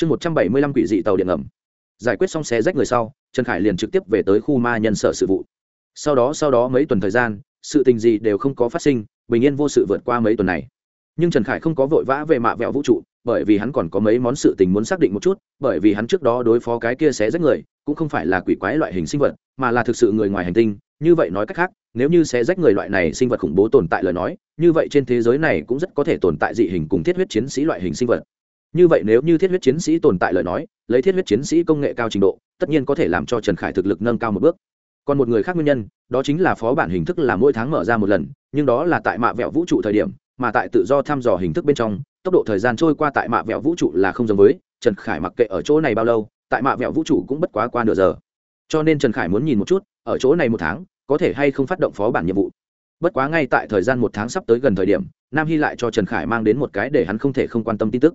chương một trăm bảy mươi lăm quỷ dị tàu điện ngầm. Giải quyết xong xe rách người sau, trần khải liền trực tiếp về tới khu ma nhân sở sự vụ. Sau đó sau đó mấy tuần thời gian, sự tình gì đều không có phát sinh, bình yên vô sự vượt qua mấy tuần này. Nhưng trần khải không có vội vã về mạ vẹo vũ trụ, bởi vì hắn còn có mấy món sự tình muốn xác định một chút, bởi vì hắn trước đó đối phó cái kia xé rách người, cũng không phải là quỷ quái loại hình sinh vật, mà là thực sự người ngoài hành tinh. Như vậy nói cách khác, nếu như xé rách người loại này sinh vật khủng bố tồn tại lời nói, như vậy trên thế giới này cũng rất có thể tồn tại dị hình cùng thiết huyết chiến sĩ loại hình sinh vật như vậy nếu như thiết huyết chiến sĩ tồn tại lời nói, lấy thiết huyết chiến sĩ công nghệ cao trình độ, tất nhiên có thể làm cho trần khải thực lực nâng cao một bước. Còn một người khác nguyên nhân, đó chính là phó bản hình thức là mỗi tháng mở ra một lần, nhưng đó là tại mạ vẹo vũ trụ thời điểm, mà tại tự do thăm dò hình thức bên trong, tốc độ thời gian trôi qua tại mạ vẹo vũ trụ là không giống với trần khải mặc kệ ở chỗ này bao lâu, tại mạ vẹo vũ trụ cũng bất quá qua nửa giờ. Cho nên trần khải muốn nhìn một chút, ở chỗ này một tháng, có thể hay không phát động phó bản nhiệm vụ. Bất quá ngay tại thời gian một tháng sắp tới gần thời điểm, nam hy lại cho trần khải mang đến một cái để hắn không thể không quan tâm tin tức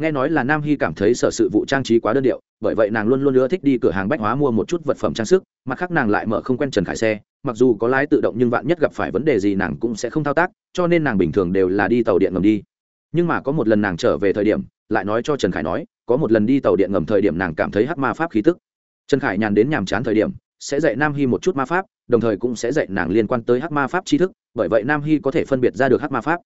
nghe nói là nam hy cảm thấy sở sự vụ trang trí quá đơn điệu, bởi vậy nàng luôn luôn ưa thích đi cửa hàng bách hóa mua một chút vật phẩm trang sức, mặt khác nàng lại mở không quen trần khải xe, mặc dù có lái tự động nhưng vạn nhất gặp phải vấn đề gì nàng cũng sẽ không thao tác, cho nên nàng bình thường đều là đi tàu điện ngầm đi. Nhưng mà có một lần nàng trở về thời điểm, lại nói cho trần khải nói, có một lần đi tàu điện ngầm thời điểm nàng cảm thấy hắc ma pháp khí tức. Trần khải nhàn đến nhàm chán thời điểm, sẽ dạy nam hy một chút ma pháp, đồng thời cũng sẽ dạy nàng liên quan tới hắc ma pháp tri thức, bởi vậy nam hy có thể phân biệt ra được hắc ma pháp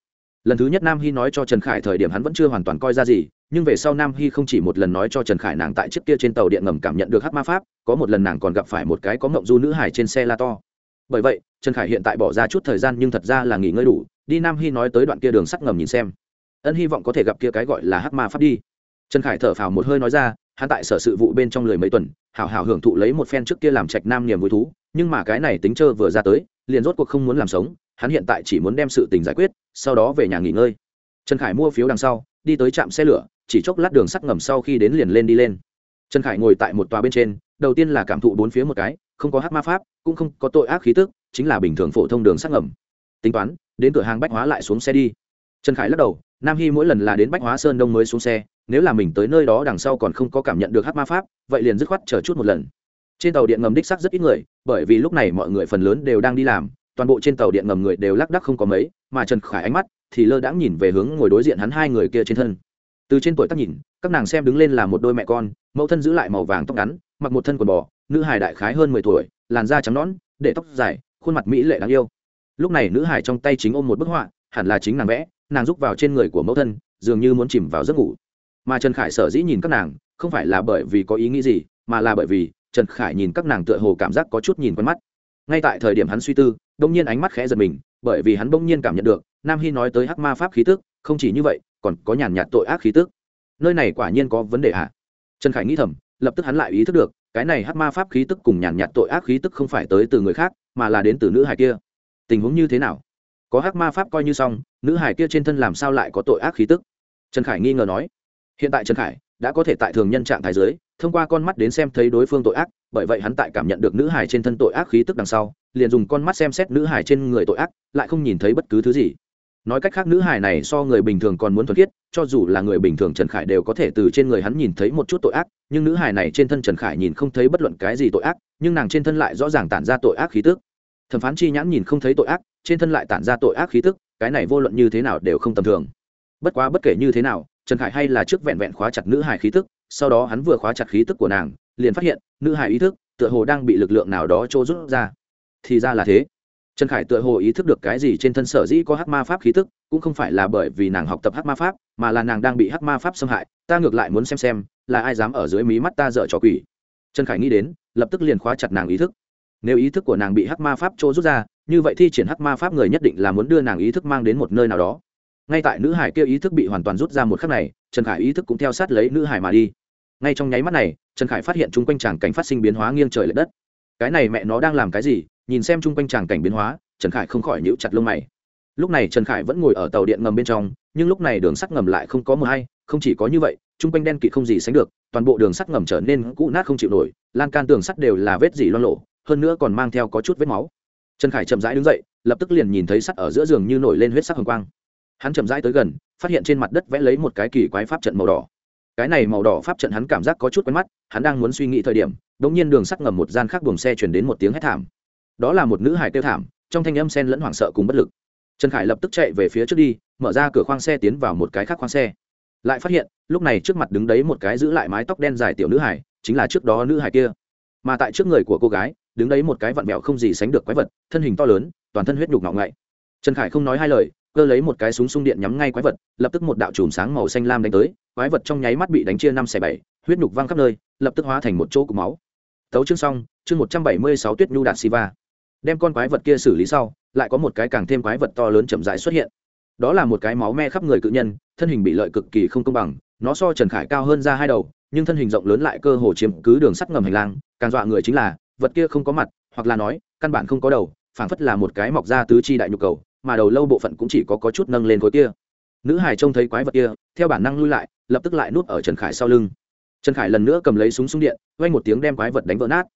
lần thứ nhất nam hy nói cho trần khải thời điểm hắn vẫn chưa hoàn toàn coi ra gì, nhưng về sau nam hy không chỉ một lần nói cho trần khải nàng tại chiếc kia trên tàu điện ngầm cảm nhận được hắc ma pháp, có một lần nàng còn gặp phải một cái có mộng du nữ hải trên xe la to. Bởi vậy, trần khải hiện tại bỏ ra chút thời gian nhưng thật ra là nghỉ ngơi đủ, đi nam hy nói tới đoạn kia đường sắt ngầm nhìn xem. Ân hy vọng có thể gặp kia cái gọi là hắc ma pháp đi. Trần khải thở phào một hơi nói ra, hắn tại sở sự vụ bên trong lười mấy tuần, hảo hảo hưởng thụ lấy một phen trước kia làm trạch nam niềm vui thú, nhưng mà cái này tính chơi vừa ra tới, liền rốt cuộc không muốn làm sống hắn hiện tại chỉ muốn đem sự tình giải quyết, sau đó về nhà nghỉ ngơi. Trần khải mua phiếu đằng sau, đi tới trạm xe lửa, chỉ chốc lát đường sắt ngầm sau khi đến liền lên đi lên. Trần khải ngồi tại một tòa bên trên, đầu tiên là cảm thụ bốn phía một cái, không có hát ma pháp, cũng không có tội ác khí tức, chính là bình thường phổ thông đường sắt ngầm. Tính toán, đến cửa hàng bách hóa lại xuống xe đi. Trần khải lắc đầu, nam hy mỗi lần là đến bách hóa sơn đông mới xuống xe, nếu là mình tới nơi đó đằng sau còn không có cảm nhận được hát ma pháp, vậy liền dứt khoát chờ chút một lần. Trên tàu điện ngầm đích sắc rất ít người, bởi vì lúc này mọi người phần lớn đều đang đi làm toàn bộ trên tàu điện ngầm người đều lác đắc không có mấy, mà trần khải ánh mắt thì lơ đãng nhìn về hướng ngồi đối diện hắn hai người kia trên thân. Từ trên tuổi tác nhìn, các nàng xem đứng lên là một đôi mẹ con, mẫu thân giữ lại màu vàng tóc ngắn, mặc một thân quần bò, nữ hải đại khái hơn mười tuổi, làn da trắng nõn, để tóc dài, khuôn mặt mỹ lệ đáng yêu. Lúc này nữ hải trong tay chính ôm một bức họa, hẳn là chính nàng vẽ, nàng rúc vào trên người của mẫu thân, dường như muốn chìm vào giấc ngủ. Mà trần khải sở dĩ nhìn các nàng, không phải là bởi vì có ý nghĩ gì, mà là bởi vì trần khải nhìn các nàng tựa hồ cảm giác có chút nhìn quen mắt. Ngay tại thời điểm hắn suy tư đông nhiên ánh mắt khẽ giật mình, bởi vì hắn bỗng nhiên cảm nhận được, nam hy nói tới hắc ma pháp khí tức, không chỉ như vậy, còn có nhàn nhạt tội ác khí tức. Nơi này quả nhiên có vấn đề hả? Trần khải nghĩ thầm, lập tức hắn lại ý thức được, cái này hắc ma pháp khí tức cùng nhàn nhạt tội ác khí tức không phải tới từ người khác, mà là đến từ nữ hài kia. Tình huống như thế nào? Có hắc ma pháp coi như xong, nữ hài kia trên thân làm sao lại có tội ác khí tức? Trần khải nghi ngờ nói. Hiện tại trần khải đã có thể tại thường nhân trạng thái giới thông qua con mắt đến xem thấy đối phương tội ác, bởi vậy hắn tại cảm nhận được nữ hải trên thân tội ác khí tức đằng sau liền dùng con mắt xem xét nữ hải trên người tội ác, lại không nhìn thấy bất cứ thứ gì. Nói cách khác, nữ hải này so người bình thường còn muốn thuần khiết, cho dù là người bình thường trần khải đều có thể từ trên người hắn nhìn thấy một chút tội ác, nhưng nữ hải này trên thân trần khải nhìn không thấy bất luận cái gì tội ác, nhưng nàng trên thân lại rõ ràng tản ra tội ác khí tức. Thẩm phán chi nhãn nhìn không thấy tội ác, trên thân lại tản ra tội ác khí tức, cái này vô luận như thế nào đều không tầm thường. Bất quá bất kể như thế nào, trần khải hay là trước vẹn vẹn khóa chặt nữ hải khí tức, sau đó hắn vừa khóa chặt khí tức của nàng, liền phát hiện, nữ hải ý thức tựa hồ đang bị lực lượng nào đó trô rút ra thì ra là thế. Trần khải tựa hồ ý thức được cái gì trên thân sở dĩ có hắc ma pháp khí tức, cũng không phải là bởi vì nàng học tập hắc ma pháp, mà là nàng đang bị hắc ma pháp xâm hại, ta ngược lại muốn xem xem, là ai dám ở dưới mí mắt ta dở trò quỷ. Trần khải nghĩ đến, lập tức liền khóa chặt nàng ý thức. Nếu ý thức của nàng bị hắc ma pháp trô rút ra, như vậy thi triển hắc ma pháp người nhất định là muốn đưa nàng ý thức mang đến một nơi nào đó. Ngay tại nữ hải kêu ý thức bị hoàn toàn rút ra một khắc này, trần khải ý thức cũng theo sát lấy nữ hải mà đi. Ngay trong nháy mắt này, trần khải phát hiện chung quanh tràng cảnh phát sinh biến hóa nghiêng trời l ệ đất. Cái này mẹ nó đang làm cái gì? Nhìn xem chung quanh tràng cảnh biến hóa, trần khải không khỏi nhíu chặt lông mày. Lúc này trần khải vẫn ngồi ở tàu điện ngầm bên trong, nhưng lúc này đường sắt ngầm lại không có mờ hay, không chỉ có như vậy, chung quanh đen kịt không gì sánh được, toàn bộ đường sắt ngầm trở nên cũ nát không chịu nổi, lan can tường sắt đều là vết dỉ loan lộ hơn nữa còn mang theo có chút vết máu. Trần khải chậm rãi đứng dậy, lập tức liền nhìn thấy sắt ở giữa giường như nổi lên huyết sắc hồng quang. Hắn chậm rãi tới gần, phát hiện trên mặt đất vẽ lấy một cái kỳ quái pháp trận màu đỏ. Cái này màu đỏ pháp trận hắn cảm giác có chút quen mắt, hắn đang muốn suy nghĩ thời điểm đ ỗ n g nhiên đường sắt ngầm một gian khác buồng xe chuyển đến một tiếng hét thảm đó là một nữ hải tiêu thảm, trong thanh âm sen lẫn hoảng sợ cùng bất lực. Trần khải lập tức chạy về phía trước đi, mở ra cửa khoang xe tiến vào một cái khác khoang xe. Lại phát hiện, lúc này trước mặt đứng đấy một cái giữ lại mái tóc đen dài tiểu nữ hải, chính là trước đó nữ hải kia. Mà tại trước người của cô gái, đứng đấy một cái vặn vẹo không gì sánh được quái vật, thân hình to lớn, toàn thân huyết nhục ngọng ngậy. Trần khải không nói hai lời, cơ lấy một cái súng sung điện nhắm ngay quái vật, lập tức một đạo chùm sáng màu xanh lam đánh tới, quái vật trong nháy mắt bị đánh chia năm xẻ bảy, huyết nhục văng khắp nơi, lập tức hóa thành một chỗ cục máu. Tấu chương xong, chương một trăm bảy mươi sáu tuyết nhu đạt siva đem con quái vật kia xử lý sau lại có một cái càng thêm quái vật to lớn chậm rãi xuất hiện. Đó là một cái máu me khắp người cự nhân thân hình bị lợi cực kỳ không công bằng nó so trần khải cao hơn ra hai đầu nhưng thân hình rộng lớn lại cơ hồ chiếm cứ đường sắt ngầm hành lang càng dọa người chính là vật kia không có mặt hoặc là nói căn bản không có đầu phảng phất là một cái mọc ra tứ chi đại nhu cầu mà đầu lâu bộ phận cũng chỉ có, có chút nâng lên khối kia. Nữ hải trông thấy quái vật kia theo bản năng lui lại lập tức lại nuốt ở trần khải sau lưng. Trần khải lần nữa cầm lấy súng súng điện quay một tiếng đem quái vật đánh vỡ nát.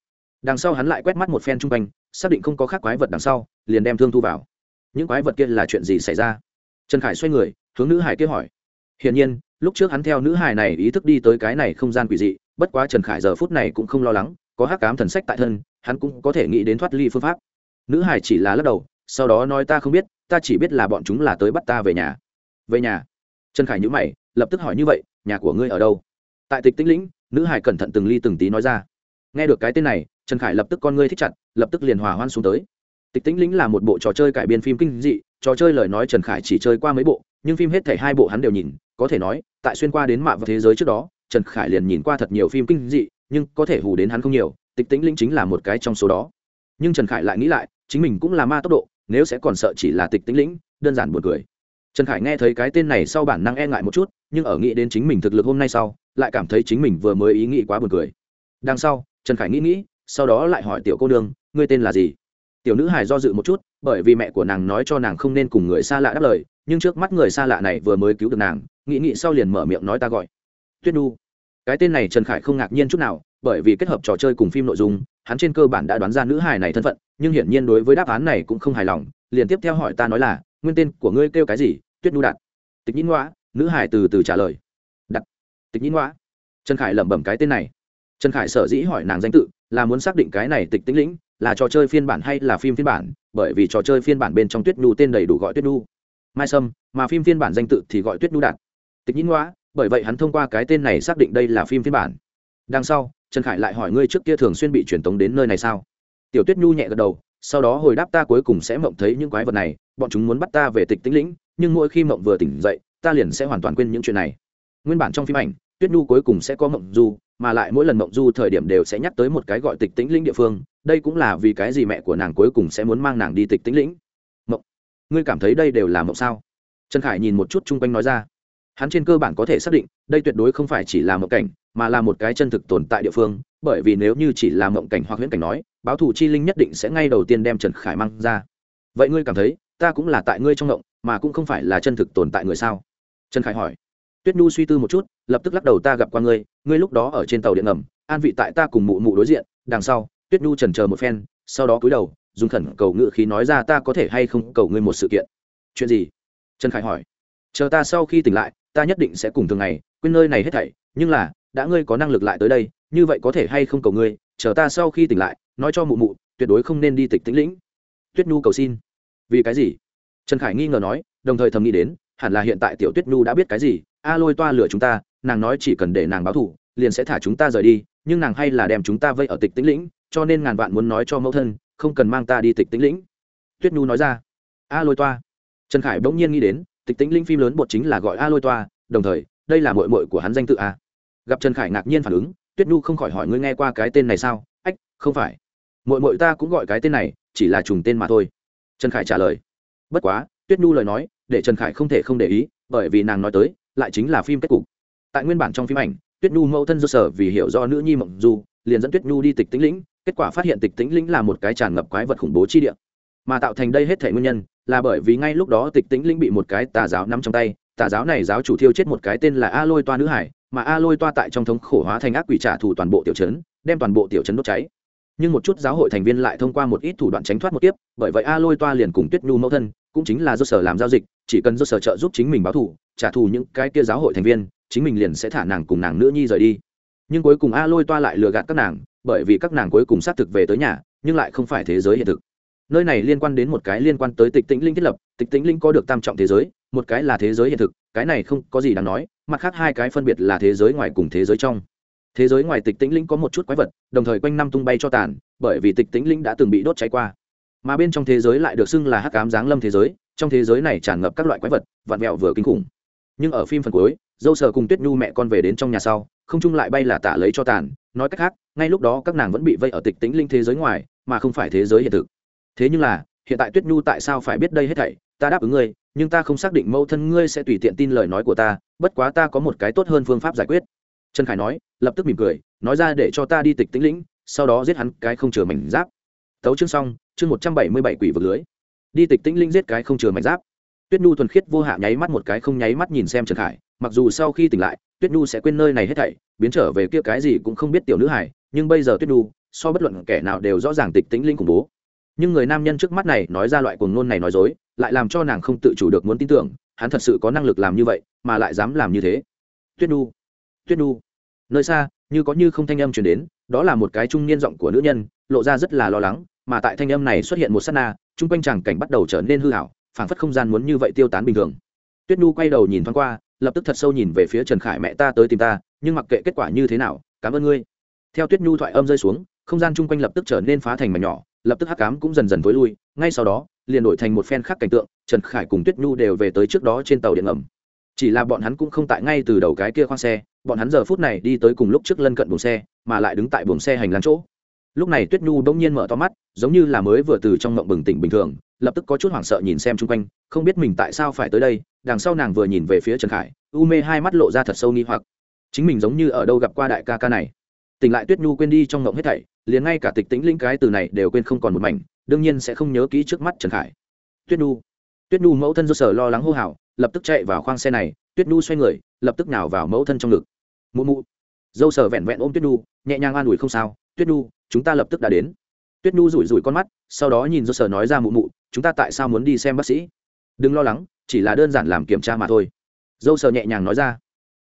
Đằng sau hắn lại quét mắt một phen chung quanh xác định không có khác quái vật đằng sau, liền đem thương thu vào. Những quái vật kia là chuyện gì xảy ra? Trần khải xoay người, hướng nữ hải kia hỏi. Hiển nhiên, lúc trước hắn theo nữ hải này ý thức đi tới cái này không gian quỷ dị, bất quá trần khải giờ phút này cũng không lo lắng, có hắc cám thần sách tại thân, hắn cũng có thể nghĩ đến thoát ly phương pháp. Nữ hải chỉ là lắc đầu, sau đó nói ta không biết, ta chỉ biết là bọn chúng là tới bắt ta về nhà. Về nhà? Trần khải nhữ mày, lập tức hỏi như vậy, nhà của ngươi ở đâu? Tại tịch tĩnh lĩnh, nữ hải cẩn thận từng ly từng tí nói ra. Nghe được cái tên này, trần khải lập tức con ngươi thích chặt lập tức liền hòa hoan xuống tới. Tịch tĩnh lĩnh là một bộ trò chơi cải biên phim kinh dị, trò chơi lời nói trần khải chỉ chơi qua mấy bộ, nhưng phim hết thể hai bộ hắn đều nhìn, có thể nói, tại xuyên qua đến mạ và thế giới trước đó, trần khải liền nhìn qua thật nhiều phim kinh dị, nhưng có thể hù đến hắn không nhiều, tịch tĩnh lĩnh chính là một cái trong số đó. Nhưng trần khải lại nghĩ lại, chính mình cũng là ma tốc độ, nếu sẽ còn sợ chỉ là tịch tĩnh lĩnh, đơn giản buồn cười. Trần khải nghe thấy cái tên này sau bản năng e ngại một chút, nhưng ở nghĩ đến chính mình thực lực hôm nay sau, lại cảm thấy chính mình vừa mới ý nghĩ quá buồn cười. Đằng sau, trần khải nghĩ nghĩ, sau đó lại hỏi tiểu cô nương ngươi tên là gì? Tiểu nữ hài do dự một chút, bởi vì mẹ của nàng nói cho nàng không nên cùng người xa lạ đáp lời, nhưng trước mắt người xa lạ này vừa mới cứu được nàng, nghĩ nghĩ sau liền mở miệng nói ta gọi. Tuyết nu cái tên này trần khải không ngạc nhiên chút nào, bởi vì kết hợp trò chơi cùng phim nội dung, hắn trên cơ bản đã đoán ra nữ hài này thân phận, nhưng hiển nhiên đối với đáp án này cũng không hài lòng, liền tiếp theo hỏi ta nói là, nguyên tên của ngươi kêu cái gì? Tuyết nu đạt tịch nhĩ ngoã, nữ hài từ từ trả lời. Đặt tịch nhĩ ngoã. Trần khải lẩm bẩm cái tên này. Trần khải sở dĩ hỏi nàng danh tự, là muốn xác định cái này tịch tĩnh lĩnh là trò chơi phiên bản hay là phim phiên bản, bởi vì trò chơi phiên bản bên trong tuyết nhu tên đầy đủ gọi tuyết nhu. Mai sâm, mà phim phiên bản danh tự thì gọi tuyết nhu đạt. Tịch nhĩ ngoã bởi vậy hắn thông qua cái tên này xác định đây là phim phiên bản. Đằng sau, trần khải lại hỏi ngươi trước kia thường xuyên bị truyền tống đến nơi này sao? Tiểu tuyết nhu nhẹ gật đầu, sau đó hồi đáp ta cuối cùng sẽ mộng thấy những quái vật này, bọn chúng muốn bắt ta về tịch tĩnh lĩnh, nhưng mỗi khi mộng vừa tỉnh dậy, ta liền sẽ hoàn toàn quên những chuyện này. Nguyên bản trong phim ảnh tuyết nhu cuối cùng sẽ có mộng du, mà lại mỗi lần mộng du thời điểm đều sẽ nhắc tới một cái gọi tịch tĩnh lĩnh địa phương, đây cũng là vì cái gì mẹ của nàng cuối cùng sẽ muốn mang nàng đi tịch tĩnh lĩnh. Mộng, ngươi cảm thấy đây đều là mộng sao? Trần khải nhìn một chút chung quanh nói ra. Hắn trên cơ bản có thể xác định, đây tuyệt đối không phải chỉ là mộng cảnh, mà là một cái chân thực tồn tại địa phương, bởi vì nếu như chỉ là mộng cảnh hoặc huyễn cảnh nói, báo thủ chi linh nhất định sẽ ngay đầu tiên đem trần khải mang ra. Vậy ngươi cảm thấy, ta cũng là tại ngươi trong mộng, mà cũng không phải là chân thực tồn tại người sao? Trần khải hỏi tuyết nhu suy tư một chút, lập tức lắc đầu, ta gặp qua ngươi ngươi lúc đó ở trên tàu điện ngầm, an vị tại ta cùng mụ mụ đối diện, đằng sau. Tuyết nhu trần chờ một phen, sau đó cúi đầu, dùng khẩn cầu ngự khí nói ra, ta có thể hay không cầu ngươi một sự kiện? Chuyện gì? Trần khải hỏi. Chờ ta sau khi tỉnh lại, ta nhất định sẽ cùng thường ngày, quên nơi này hết thảy, nhưng là, đã ngươi có năng lực lại tới đây, như vậy có thể hay không cầu ngươi, chờ ta sau khi tỉnh lại, nói cho mụ mụ, tuyệt đối không nên đi tịch tĩnh lĩnh. Tuyết nhu cầu xin. Vì cái gì? Trần khải nghi ngờ nói, đồng thời thầm nghĩ đến, hẳn là hiện tại tiểu tuyết nhu đã biết cái gì a lôi toa lửa chúng ta, nàng nói chỉ cần để nàng báo thủ, liền sẽ thả chúng ta rời đi, nhưng nàng hay là đem chúng ta vây ở tịch tĩnh lĩnh, cho nên ngàn vạn muốn nói cho mẫu thân, không cần mang ta đi tịch tĩnh lĩnh. Tuyết nhu nói ra. A lôi toa. Trần khải bỗng nhiên nghĩ đến, tịch tĩnh lĩnh phim lớn bột chính là gọi a lôi toa, đồng thời, đây là mội mội của hắn danh tự a. Gặp trần khải ngạc nhiên phản ứng, tuyết nhu không khỏi hỏi ngươi nghe qua cái tên này sao? Ách, không phải. Mội mội ta cũng gọi cái tên này, chỉ là trùng tên mà thôi. Trần khải trả lời. Bất quá, tuyết nhu lời nói, để trần khải không thể không để ý, bởi vì nàng nói tới lại chính là phim kết cục. Tại nguyên bản trong phim ảnh, tuyết nhu mẫu thân do sở vì hiểu do nữ nhi mộng du, liền dẫn tuyết nhu đi tịch tĩnh lĩnh, kết quả phát hiện tịch tĩnh lĩnh là một cái tràn ngập quái vật khủng bố chi địa. Mà tạo thành đây hết thể nguyên nhân, là bởi vì ngay lúc đó tịch tĩnh lĩnh bị một cái tà giáo nắm trong tay, tà giáo này giáo chủ thiêu chết một cái tên là a lôi toa nữ hải, mà a lôi toa tại trong thống khổ hóa thành ác quỷ trả thù toàn bộ tiểu trấn, đem toàn bộ tiểu trấn đốt cháy. Nhưng một chút giáo hội thành viên lại thông qua một ít thủ đoạn tránh thoát một tiếp bởi vậy a lôi toa liền cùng tuyết nhu mẫu thân cũng chính là do sở làm giao dịch, chỉ cần do sở trợ giúp chính mình báo thù, trả thù những cái kia giáo hội thành viên, chính mình liền sẽ thả nàng cùng nàng nữ nhi rời đi. Nhưng cuối cùng a lôi toa lại lừa gạt các nàng, bởi vì các nàng cuối cùng xác thực về tới nhà, nhưng lại không phải thế giới hiện thực. Nơi này liên quan đến một cái liên quan tới tịch tĩnh linh thiết lập, tịch tĩnh linh có được tam trọng thế giới, một cái là thế giới hiện thực, cái này không có gì đáng nói, mặt khác hai cái phân biệt là thế giới ngoài cùng thế giới trong. Thế giới ngoài tịch tĩnh linh có một chút quái vật, đồng thời quanh năm tung bay cho tàn, bởi vì tịch tĩnh linh đã từng bị đốt cháy qua mà bên trong thế giới lại được xưng là hắc ám giáng lâm thế giới, trong thế giới này tràn ngập các loại quái vật, vạn vẹo vừa kinh khủng. Nhưng ở phim phần cuối, dâu sờ cùng tuyết nhu mẹ con về đến trong nhà sau, không chung lại bay là tả lấy cho tàn, nói cách khác, ngay lúc đó các nàng vẫn bị vây ở tịch tĩnh linh thế giới ngoài, mà không phải thế giới hiện thực. Thế nhưng là, hiện tại tuyết nhu tại sao phải biết đây hết thảy, ta đáp ứng ngươi, nhưng ta không xác định mâu thân ngươi sẽ tùy tiện tin lời nói của ta, bất quá ta có một cái tốt hơn phương pháp giải quyết. Trần khải nói, lập tức mỉm cười, nói ra để cho ta đi tịch tĩnh lĩnh sau đó giết hắn cái không chừa mảnh giáp tấu chương xong, chương một trăm bảy mươi bảy quỷ vực lưới. Đi tịch tĩnh linh giết cái không chừa mảnh giáp. Tuyết nhu thuần khiết vô hạ nháy mắt một cái không nháy mắt nhìn xem trần khải, mặc dù sau khi tỉnh lại, tuyết nhu sẽ quên nơi này hết thảy, biến trở về kia cái gì cũng không biết tiểu nữ hải nhưng bây giờ tuyết nhu, so bất luận kẻ nào đều rõ ràng tịch tĩnh linh khủng bố. Nhưng người nam nhân trước mắt này nói ra loại cuồng ngôn này nói dối, lại làm cho nàng không tự chủ được muốn tin tưởng, hắn thật sự có năng lực làm như vậy, mà lại dám làm như thế. Tuyết nhu tuyết nhu, nơi xa, như có như không thanh âm chuyển đến, đó là một cái trung niên giọng của nữ nhân lộ ra rất là lo lắng, mà tại thanh âm này xuất hiện một s á t na, chung quanh chẳng cảnh bắt đầu trở nên hư hảo phảng phất không gian muốn như vậy tiêu tán bình thường. Tuyết nhu quay đầu nhìn thoáng qua, lập tức thật sâu nhìn về phía trần khải mẹ ta tới tìm ta, nhưng mặc kệ kết quả như thế nào, cảm ơn ngươi. Theo tuyết nhu thoại âm rơi xuống, không gian chung quanh lập tức trở nên phá thành mảnh nhỏ, lập tức hắc cám cũng dần dần t ố i lui, ngay sau đó, liền đổi thành một phen khác cảnh tượng, trần khải cùng tuyết nhu đều về tới trước đó trên tàu điện ngầm. Chỉ là bọn hắn cũng không tại ngay từ đầu cái kia khoang xe, bọn hắn giờ phút này đi tới cùng lúc trước lân cận buồng xe, mà lại đứng tại buồng xe hành lang chỗ lúc này tuyết nhu bỗng nhiên mở to mắt, giống như là mới vừa từ trong mộng bừng tỉnh bình thường, lập tức có chút hoảng sợ nhìn xem chung quanh, không biết mình tại sao phải tới đây, đằng sau nàng vừa nhìn về phía trần khải, u mê hai mắt lộ ra thật sâu nghi hoặc. Chính mình giống như ở đâu gặp qua đại ca ca này. Tỉnh lại tuyết nhu quên đi trong ngộng hết thảy, liền ngay cả tịch tĩnh linh cái từ này đều quên không còn một mảnh, đương nhiên sẽ không nhớ kỹ trước mắt trần khải. Tuyết nhu tuyết nhu mẫu thân do sở lo lắng hô hào, lập tức chạy vào khoang xe này, tuyết nhu xoay người, lập tức nào vào mẫu thân trong ngực. Mụ mụ. Dâu sở vẹn vẹn ôm tuyết nhu, nhẹ nhàng an ủi không sao tuyết nhu, chúng ta lập tức đã đến. Tuyết nhu rủi rủi con mắt, sau đó nhìn do sở nói ra mụ mụ, chúng ta tại sao muốn đi xem bác sĩ? Đừng lo lắng, chỉ là đơn giản làm kiểm tra mà thôi. Dâu sở nhẹ nhàng nói ra.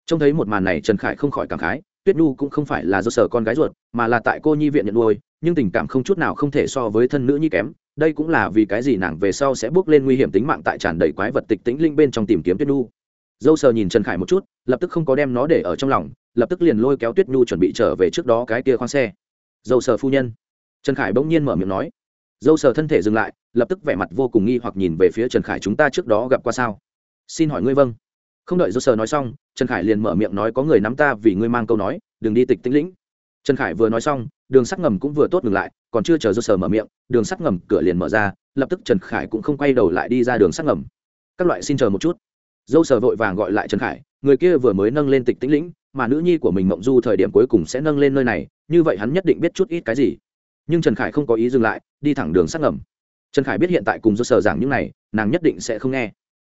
Trông thấy một màn này trần khải không khỏi cảm khái, tuyết nhu cũng không phải là do sở con gái ruột, mà là tại cô nhi viện nhận nuôi, nhưng tình cảm không chút nào không thể so với thân nữ nhi kém. Đây cũng là vì cái gì nàng về sau sẽ bước lên nguy hiểm tính mạng tại tràn đầy quái vật tịch tĩnh linh bên trong tìm kiếm tuyết nhu. Dâu sờ nhìn trần khải một chút, lập tức không có đem nó để ở trong lòng, lập tức liền lôi kéo tuyết nhu chuẩn bị trở về trước đó cái kia khoang xe dâu sờ phu nhân. Trần khải bỗng nhiên mở miệng nói. Dâu sờ thân thể dừng lại, lập tức vẻ mặt vô cùng nghi hoặc nhìn về phía trần khải chúng ta trước đó gặp qua sao? Xin hỏi ngươi vâng. Không đợi dâu sờ nói xong, trần khải liền mở miệng nói có người nắm ta vì ngươi mang câu nói, đừng đi tịch tĩnh lĩnh. Trần khải vừa nói xong, đường sắt ngầm cũng vừa tốt ngừng lại, còn chưa chờ dâu sờ mở miệng, đường sắt ngầm cửa liền mở ra, lập tức trần khải cũng không quay đầu lại đi ra đường sắt ngầm. Các loại xin chờ một chút. Dâu sờ vội vàng gọi lại trần khải người kia vừa mới nâng lên tịch tĩnh lĩnh, mà nữ nhi của mình mộng du thời điểm cuối cùng sẽ nâng lên nơi này, như vậy hắn nhất định biết chút ít cái gì. Nhưng trần khải không có ý dừng lại, đi thẳng đường sắt ngầm. Trần khải biết hiện tại cùng do sở giảng những này, nàng nhất định sẽ không nghe.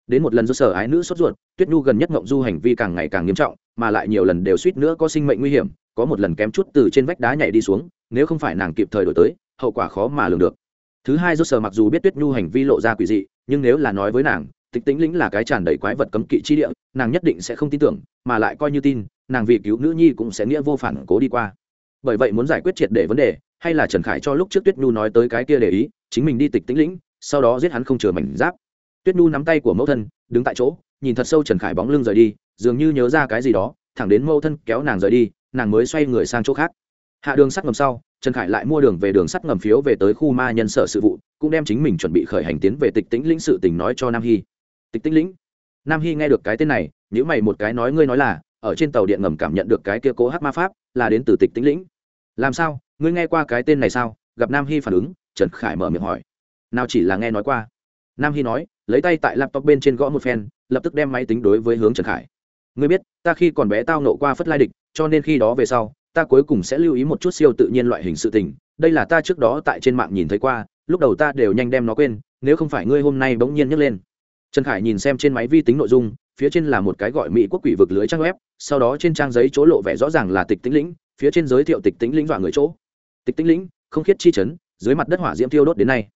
Đến một lần do sở ái nữ sốt ruột, tuyết nhu gần nhất mộng du hành vi càng ngày càng nghiêm trọng, mà lại nhiều lần đều suýt nữa có sinh mệnh nguy hiểm, có một lần kém chút từ trên vách đá nhảy đi xuống, nếu không phải nàng kịp thời đổi tới, hậu quả khó mà lường được. Thứ hai do sở mặc dù biết tuyết nhu hành vi lộ ra quỷ dị, nhưng nếu là nói với nàng tịch tĩnh lĩnh là cái tràn đầy quái vật cấm kỵ chi địa, nàng nhất định sẽ không tin tưởng, mà lại coi như tin, nàng vì cứu nữ nhi cũng sẽ nghĩa vô phản cố đi qua. Bởi vậy muốn giải quyết triệt để vấn đề, hay là trần khải cho lúc trước tuyết nhu nói tới cái kia để ý, chính mình đi tịch tĩnh lĩnh, sau đó giết hắn không chừa mảnh giáp. Tuyết nhu nắm tay của mẫu thân, đứng tại chỗ, nhìn thật sâu trần khải bóng lưng rời đi, dường như nhớ ra cái gì đó, thẳng đến mẫu thân kéo nàng rời đi, nàng mới xoay người sang chỗ khác. Hạ đường sắt ngầm sau, trần khải lại mua đường về đường sắt ngầm phiếu về tới khu ma nhân sở sự vụ, cũng đem chính mình chuẩn bị khởi hành tiến về tịch tĩnh lĩnh sự tình nói cho nam hy tịch Tinh lĩnh. Nam hy nghe được cái tên này nhữ mày một cái nói ngươi nói là, ở trên tàu điện ngầm cảm nhận được cái kia cố hát ma pháp, là đến từ tịch Tinh lĩnh. Làm sao? Ngươi nghe qua cái tên này sao? Gặp nam hy phản ứng, trần khải mở miệng hỏi. Nào chỉ là nghe nói qua. Nam hy nói, lấy tay tại laptop bên trên gõ một phen, lập tức đem máy tính đối với hướng trần khải. Ngươi biết, ta khi còn bé tao nộ qua phất lai địch, cho nên khi đó về sau, ta cuối cùng sẽ lưu ý một chút siêu tự nhiên loại hình sự tình. Đây là ta trước đó tại trên mạng nhìn thấy qua, lúc đầu ta đều nhanh đem nó quên, nếu không phải ngươi hôm nay bỗng nhiên nhấc lên trần khải nhìn xem trên máy vi tính nội dung, phía trên là một cái gọi mỹ quốc quỷ vực lưới trang web, sau đó trên trang giấy chỗ lộ vẻ rõ ràng là tịch tĩnh lĩnh, phía trên giới thiệu tịch tĩnh lĩnh và người chỗ. Tịch tĩnh lĩnh, không khiết chi chấn, dưới mặt đất hỏa diễm tiêu đốt đến nay.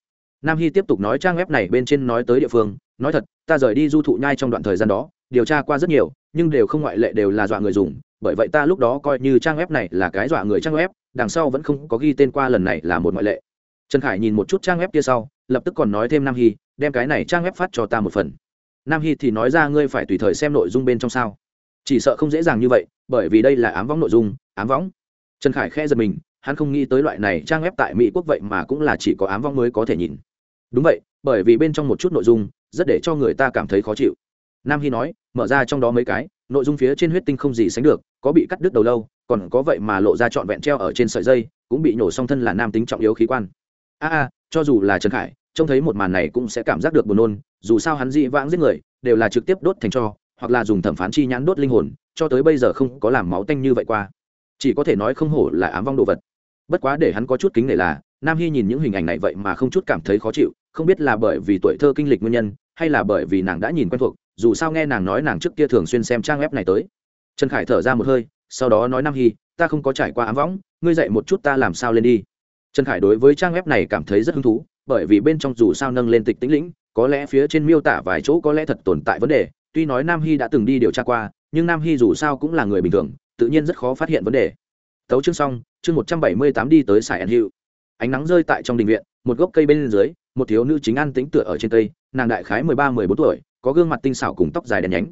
Nam hy tiếp tục nói trang web này bên trên nói tới địa phương, nói thật, ta rời đi du thụ nhai trong đoạn thời gian đó, điều tra qua rất nhiều, nhưng đều không ngoại lệ đều là dọa người dùng, bởi vậy ta lúc đó coi như trang web này là cái dọa người trang web, đằng sau vẫn không có ghi tên qua lần này là một ngoại lệ. Trần khải nhìn một chút trang web kia sau, lập tức còn nói thêm nam hy đem cái này trang web phát cho ta một phần. Nam hy thì nói ra, ngươi phải tùy thời xem nội dung bên trong sao. Chỉ sợ không dễ dàng như vậy, bởi vì đây là ám võng nội dung, ám võng. Trần khải khẽ giật mình, hắn không nghĩ tới loại này trang web tại mỹ quốc vậy mà cũng là chỉ có ám võng mới có thể nhìn. Đúng vậy, bởi vì bên trong một chút nội dung, rất để cho người ta cảm thấy khó chịu. Nam hy nói, mở ra trong đó mấy cái, nội dung phía trên huyết tinh không gì sánh được, có bị cắt đứt đầu lâu, còn có vậy mà lộ ra trọn vẹn treo ở trên sợi dây, cũng bị nhổ song thân là nam tính trọng yếu khí quan. A a, cho dù là trần khải trông thấy một màn này cũng sẽ cảm giác được buồn nôn, dù sao hắn dị vãng giết người, đều là trực tiếp đốt thành cho, hoặc là dùng thẩm phán chi nhãn đốt linh hồn, cho tới bây giờ không có làm máu tanh như vậy qua. Chỉ có thể nói không hổ là ám vong đồ vật. Bất quá để hắn có chút kính nể là, nam hy nhìn những hình ảnh này vậy mà không chút cảm thấy khó chịu, không biết là bởi vì tuổi thơ kinh lịch nguyên nhân, hay là bởi vì nàng đã nhìn quen thuộc, dù sao nghe nàng nói nàng trước kia thường xuyên xem trang web này tới. Trần khải thở ra một hơi, sau đó nói nam hy, ta không có trải qua ám võng ngươi dạy một chút ta làm sao lên đi. Trần khải đối với trang web này cảm thấy rất hứng thú bởi vì bên trong dù sao nâng lên tịch tĩnh lĩnh, có lẽ phía trên miêu tả vài chỗ có lẽ thật tồn tại vấn đề, tuy nói nam hy đã từng đi điều tra qua, nhưng nam hy dù sao cũng là người bình thường, tự nhiên rất khó phát hiện vấn đề. Tấu chương xong, chương một trăm bảy mươi tám đi tới sài ẩn hiệu ánh nắng rơi tại trong đình viện, một gốc cây bên dưới, một thiếu nữ chính ăn tĩnh tựa ở trên cây, nàng đại khái mười ba, mười bốn tuổi, có gương mặt tinh xảo cùng tóc dài đen nhánh.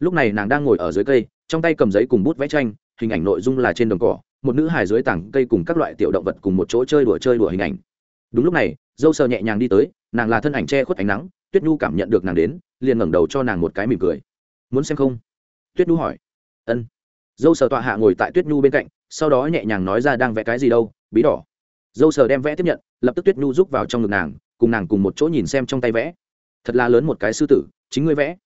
Lúc này nàng đang ngồi ở dưới cây, trong tay cầm giấy cùng bút vẽ tranh, hình ảnh nội dung là trên đồng cỏ, một nữ hài dưới tảng cây cùng các loại tiểu động vật cùng một chỗ chơi đùa chơi đùa hình ảnh đúng lúc này, dâu sờ nhẹ nhàng đi tới, nàng là thân ảnh che khuất ánh nắng, tuyết nhu cảm nhận được nàng đến, liền ngẩng đầu cho nàng một cái mỉm cười. Muốn xem không? Tuyết nhu hỏi. Ân. Dâu sờ tọa hạ ngồi tại tuyết nhu bên cạnh, sau đó nhẹ nhàng nói ra đang vẽ cái gì đâu, bí đỏ. Dâu sờ đem vẽ tiếp nhận, lập tức tuyết nhu rúc vào trong ngực nàng, cùng nàng cùng một chỗ nhìn xem trong tay vẽ. Thật là lớn một cái sư tử, chính ngươi vẽ.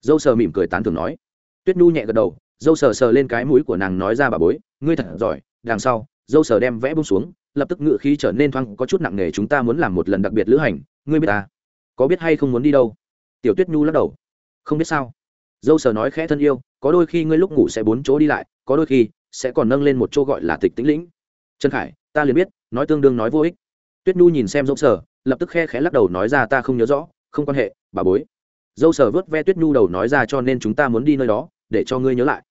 Dâu sờ mỉm cười tán thường nói. Tuyết nhu nhẹ gật đầu, dâu sờ sờ lên cái mũi của nàng nói ra bà bối, ngươi thật giỏi, đằng sau, dâu sờ đem vẽ bông xuống lập tức ngự khí trở nên thoáng, có chút nặng nề, chúng ta muốn làm một lần đặc biệt lữ hành, ngươi biết ta có biết hay không muốn đi đâu? Tiểu tuyết nhu lắc đầu. Không biết sao. Dâu sờ nói khẽ thân yêu, có đôi khi ngươi lúc ngủ sẽ bốn chỗ đi lại, có đôi khi sẽ còn nâng lên một chỗ gọi là tịch tĩnh lĩnh. Trần khải, ta liền biết, nói tương đương nói vô ích. Tuyết nhu nhìn xem dâu sờ lập tức khe khẽ lắc đầu nói ra, ta không nhớ rõ, không quan hệ, bà bối. Dâu sờ vớt ve tuyết nhu đầu nói ra, cho nên chúng ta muốn đi nơi đó, để cho ngươi nhớ lại.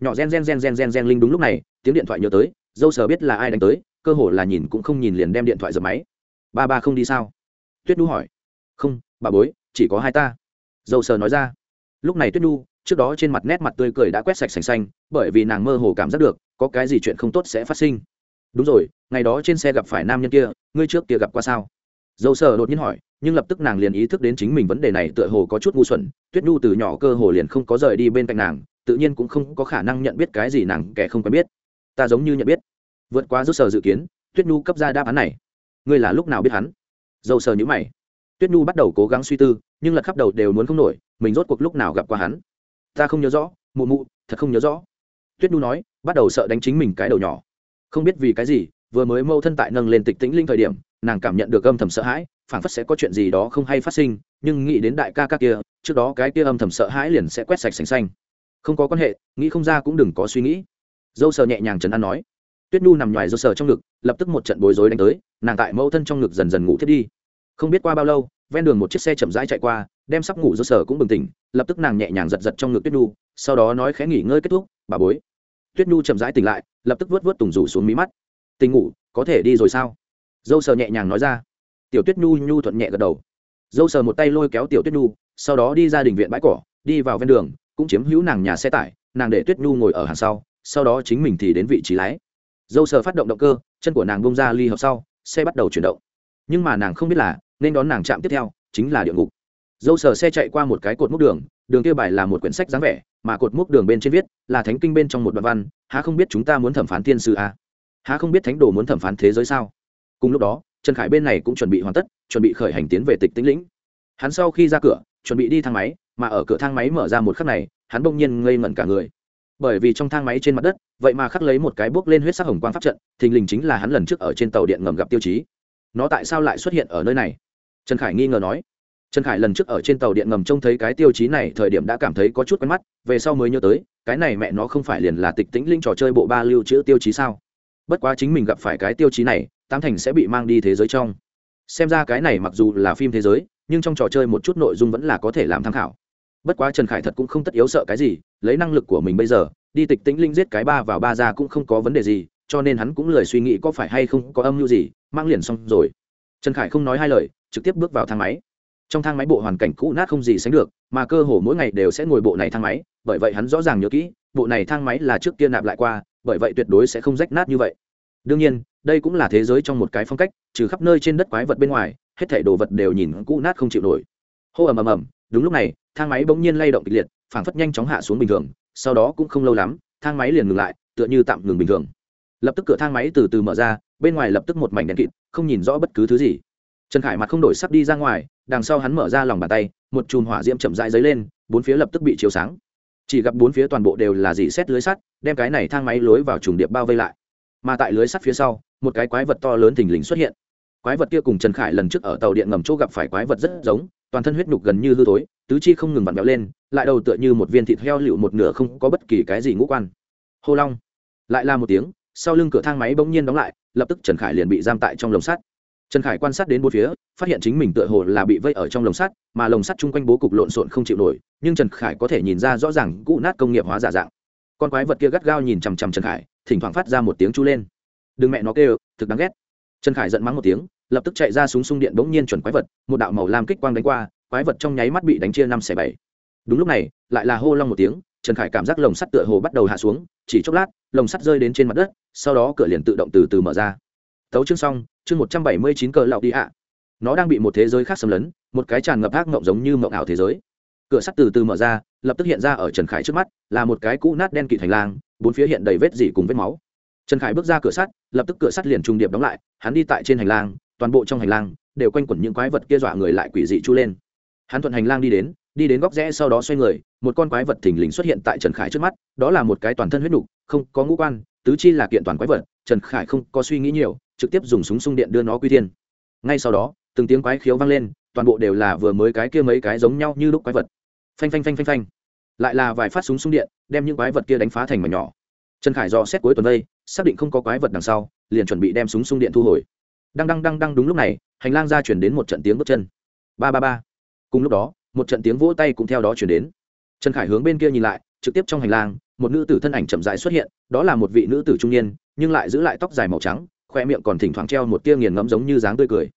Nhỏ gen gen gen gen gen gen linh đúng lúc này, tiếng điện thoại nhớ tới, dâu sờ biết là ai đánh tới cơ hồ là nhìn cũng không nhìn liền đem điện thoại dập máy. Ba ba không đi sao? Tuyết Đu hỏi. Không bà bối chỉ có hai ta. Dâu sờ nói ra. Lúc này tuyết Đu, trước đó trên mặt nét mặt tươi cười đã quét sạch sành xanh bởi vì nàng mơ hồ cảm giác được có cái gì chuyện không tốt sẽ phát sinh. Đúng rồi ngày đó trên xe gặp phải nam nhân kia ngươi trước kia gặp qua sao? Dâu sờ đột nhiên hỏi nhưng lập tức nàng liền ý thức đến chính mình vấn đề này tựa hồ có chút ngu xuẩn. Tuyết nhu từ nhỏ cơ hồ liền không có rời đi bên cạnh nàng tự nhiên cũng không có khả năng nhận biết cái gì nàng kẻ không quen biết. Ta giống như nhận biết vượt qua rút sở dự kiến, tuyết nhu cấp ra đáp án này. Ngươi là lúc nào biết hắn? Dầu sờ nhữ mày. Tuyết nhu bắt đầu cố gắng suy tư, nhưng lật khắp đầu đều muốn không nổi, mình rốt cuộc lúc nào gặp qua hắn? Ta không nhớ rõ, mụ mụ, thật không nhớ rõ. Tuyết nhu nói, bắt đầu sợ đánh chính mình cái đầu nhỏ. Không biết vì cái gì, vừa mới mâu thân tại nâng lên tịch tĩnh linh thời điểm, nàng cảm nhận được âm thầm sợ hãi, phảng phất sẽ có chuyện gì đó không hay phát sinh, nhưng nghĩ đến đại ca ca kia, trước đó cái kia âm thầm sợ hãi liền sẽ quét sạch sành xanh. Không có quan hệ, nghĩ không ra cũng đừng có suy nghĩ. Dâu sờ nhẹ nhàng trấn an nói tuyết nhu nằm ngoài dâu sờ trong ngực, lập tức một trận bối rối đánh tới, nàng tại mẫu thân trong ngực dần dần ngủ thiết đi. Không biết qua bao lâu, ven đường một chiếc xe chậm rãi chạy qua, đem sắp ngủ dâu sờ cũng bừng tỉnh, lập tức nàng nhẹ nhàng giật giật trong ngực tuyết nhu, sau đó nói khẽ nghỉ ngơi kết thúc, bà bối. Tuyết nhu chậm rãi tỉnh lại, lập tức vớt vớt tùng rủ xuống mí mắt. Tình ngủ, có thể đi rồi sao? Dâu sờ nhẹ nhàng nói ra. Tiểu tuyết nhu nhu thuận nhẹ gật đầu. Dâu sờ một tay lôi kéo tiểu tuyết nhu, sau đó đi ra đình viện bãi cỏ, đi vào ven đường, cũng chiếm hữu nàng nhà xe tải, nàng để tuyết nhu ngồi ở hàng sau sau đó chính mình thì đến vị trí lái dâu sờ phát động động cơ, chân của nàng bông ra ly hợp sau, xe bắt đầu chuyển động. Nhưng mà nàng không biết là nên đón nàng chạm tiếp theo, chính là địa ngục. Dâu sờ xe chạy qua một cái cột múc đường đường kia bài là một quyển sách dáng vẻ, mà cột múc đường bên trên viết là thánh kinh bên trong một đoạn văn, há không biết chúng ta muốn thẩm phán tiên sư à? há không biết thánh đồ muốn thẩm phán thế giới sao? Cùng lúc đó, trần khải bên này cũng chuẩn bị hoàn tất, chuẩn bị khởi hành tiến về tịch tĩnh lĩnh. Hắn sau khi ra cửa, chuẩn bị đi thang máy, mà ở cửa thang máy mở ra một khắc này, hắn bỗng nhiên ngây ngẩn cả người bởi vì trong thang máy trên mặt đất, vậy mà khắc lấy một cái bước lên huyết sắc hồng quang pháp trận, thình lình chính là hắn lần trước ở trên tàu điện ngầm gặp tiêu chí. Nó tại sao lại xuất hiện ở nơi này? Trần khải nghi ngờ nói. Trần khải lần trước ở trên tàu điện ngầm trông thấy cái tiêu chí này, thời điểm đã cảm thấy có chút quen mắt, về sau mới nhớ tới, cái này mẹ nó không phải liền là tịch tĩnh linh trò chơi bộ ba lưu trữ tiêu chí sao? Bất quá chính mình gặp phải cái tiêu chí này tam thành sẽ bị mang đi thế giới trong. Xem ra cái này mặc dù là phim thế giới, nhưng trong trò chơi một chút nội dung vẫn là có thể làm tham khảo bất quá trần khải thật cũng không tất yếu sợ cái gì, lấy năng lực của mình bây giờ, đi tịch tĩnh linh giết cái ba vào ba ra cũng không có vấn đề gì, cho nên hắn cũng lười suy nghĩ có phải hay không có âm mưu gì, mang liền xong rồi. Trần khải không nói hai lời, trực tiếp bước vào thang máy. Trong thang máy bộ hoàn cảnh cũ nát không gì sánh được, mà cơ hồ mỗi ngày đều sẽ ngồi bộ này thang máy, bởi vậy hắn rõ ràng nhớ kỹ, bộ này thang máy là trước kia nạp lại qua, bởi vậy tuyệt đối sẽ không rách nát như vậy. Đương nhiên, đây cũng là thế giới trong một cái phong cách, trừ khắp nơi trên đất quái vật bên ngoài, hết thảy đồ vật đều nhìn cũ nát không chịu nổi. Hô ầm ầm ầm, đúng lúc này thang máy bỗng nhiên lay động kịch liệt, phảng phất nhanh chóng hạ xuống bình thường, sau đó cũng không lâu lắm, thang máy liền ngừng lại, tựa như tạm ngừng bình thường. Lập tức cửa thang máy từ từ mở ra, bên ngoài lập tức một mảnh đèn kịt, không nhìn rõ bất cứ thứ gì. Trần khải mặt không đổi sắp đi ra ngoài, đằng sau hắn mở ra lòng bàn tay, một chùm hỏa diễm chậm rãi dấy lên, bốn phía lập tức bị chiếu sáng. Chỉ gặp bốn phía toàn bộ đều là dỉ xét lưới sắt, đem cái này thang máy lối vào trùng điệp bao vây lại. Mà tại lưới sắt phía sau, một cái quái vật to lớn thình lình xuất hiện. Quái vật kia cùng trần khải lần trước ở tàu điện ngầm chỗ gặp phải quái vật rất giống toàn thân huyết nhục gần như hư tối tứ chi không ngừng vặn vẹo lên, lại đầu tựa như một viên thịt heo lựu một nửa không có bất kỳ cái gì ngũ quan. Hô long. Lại là một tiếng, sau lưng cửa thang máy bỗng nhiên đóng lại, lập tức trần khải liền bị giam tại trong lồng sắt. Trần khải quan sát đến bốn phía, phát hiện chính mình tựa hồ là bị vây ở trong lồng sắt, mà lồng sắt chung quanh bố cục lộn xộn không chịu nổi, nhưng trần khải có thể nhìn ra rõ ràng cụ nát công nghiệp hóa giả dạng. Con quái vật kia gắt gao nhìn chằm chằm trần khải, thỉnh thoảng phát ra một tiếng chu lên. Đừng mẹ nó kêu, thực đáng ghét. Trần khải giận mắng một tiếng lập tức chạy ra súng sung điện bỗng nhiên chuẩn quái vật, một đạo màu lam kích quang đánh qua, quái vật trong nháy mắt bị đánh chia năm xẻ bảy. Đúng lúc này, lại là hô long một tiếng, trần khải cảm giác lồng sắt tựa hồ bắt đầu hạ xuống, chỉ chốc lát, lồng sắt rơi đến trên mặt đất, sau đó cửa liền tự động từ từ mở ra. Tấu chương xong, chương một trăm bảy mươi chín cờ lạo đi ạ. Nó đang bị một thế giới khác xâm lấn, một cái tràn ngập ác mộng giống như mộng ảo thế giới. Cửa sắt từ từ mở ra, lập tức hiện ra ở trần khải trước mắt, là một cái cũ nát đen kịt hành lang, bốn phía hiện đầy vết dỉ cùng vết máu. Trần khải bước ra cửa sắt, lập tức cửa sắt liền trùng điệp đóng lại, hắn đi tại trên hành lang toàn bộ trong hành lang đều quanh quẩn những quái vật kia dọa người lại quỷ dị chu lên. Hắn thuận hành lang đi đến đi đến góc rẽ sau đó xoay người, một con quái vật thình lình xuất hiện tại trần khải trước mắt, đó là một cái toàn thân huyết nục, không có ngũ quan, tứ chi là kiện toàn quái vật, trần khải không có suy nghĩ nhiều, trực tiếp dùng súng sung điện đưa nó quy thiên. Ngay sau đó, từng tiếng quái khiếu vang lên, toàn bộ đều là vừa mới cái kia mấy cái giống nhau như lúc quái vật. Phanh phanh phanh phanh phanh. Lại là vài phát súng sung điện, đem những quái vật kia đánh phá thành mảnh nhỏ. Trần khải do xét cuối tuần đây, xác định không có quái vật đằng sau, liền chuẩn bị đem súng sung điện thu hồi đang đang đang đang đúng lúc này, hành lang ra chuyển đến một trận tiếng bước chân. Ba ba ba. Cùng lúc đó, một trận tiếng vỗ tay cũng theo đó chuyển đến. Trần khải hướng bên kia nhìn lại, trực tiếp trong hành lang, một nữ tử thân ảnh chậm rãi xuất hiện, đó là một vị nữ tử trung niên, nhưng lại giữ lại tóc dài màu trắng, khoe miệng còn thỉnh thoảng treo một tia nghiền ngẫm giống như dáng tươi cười.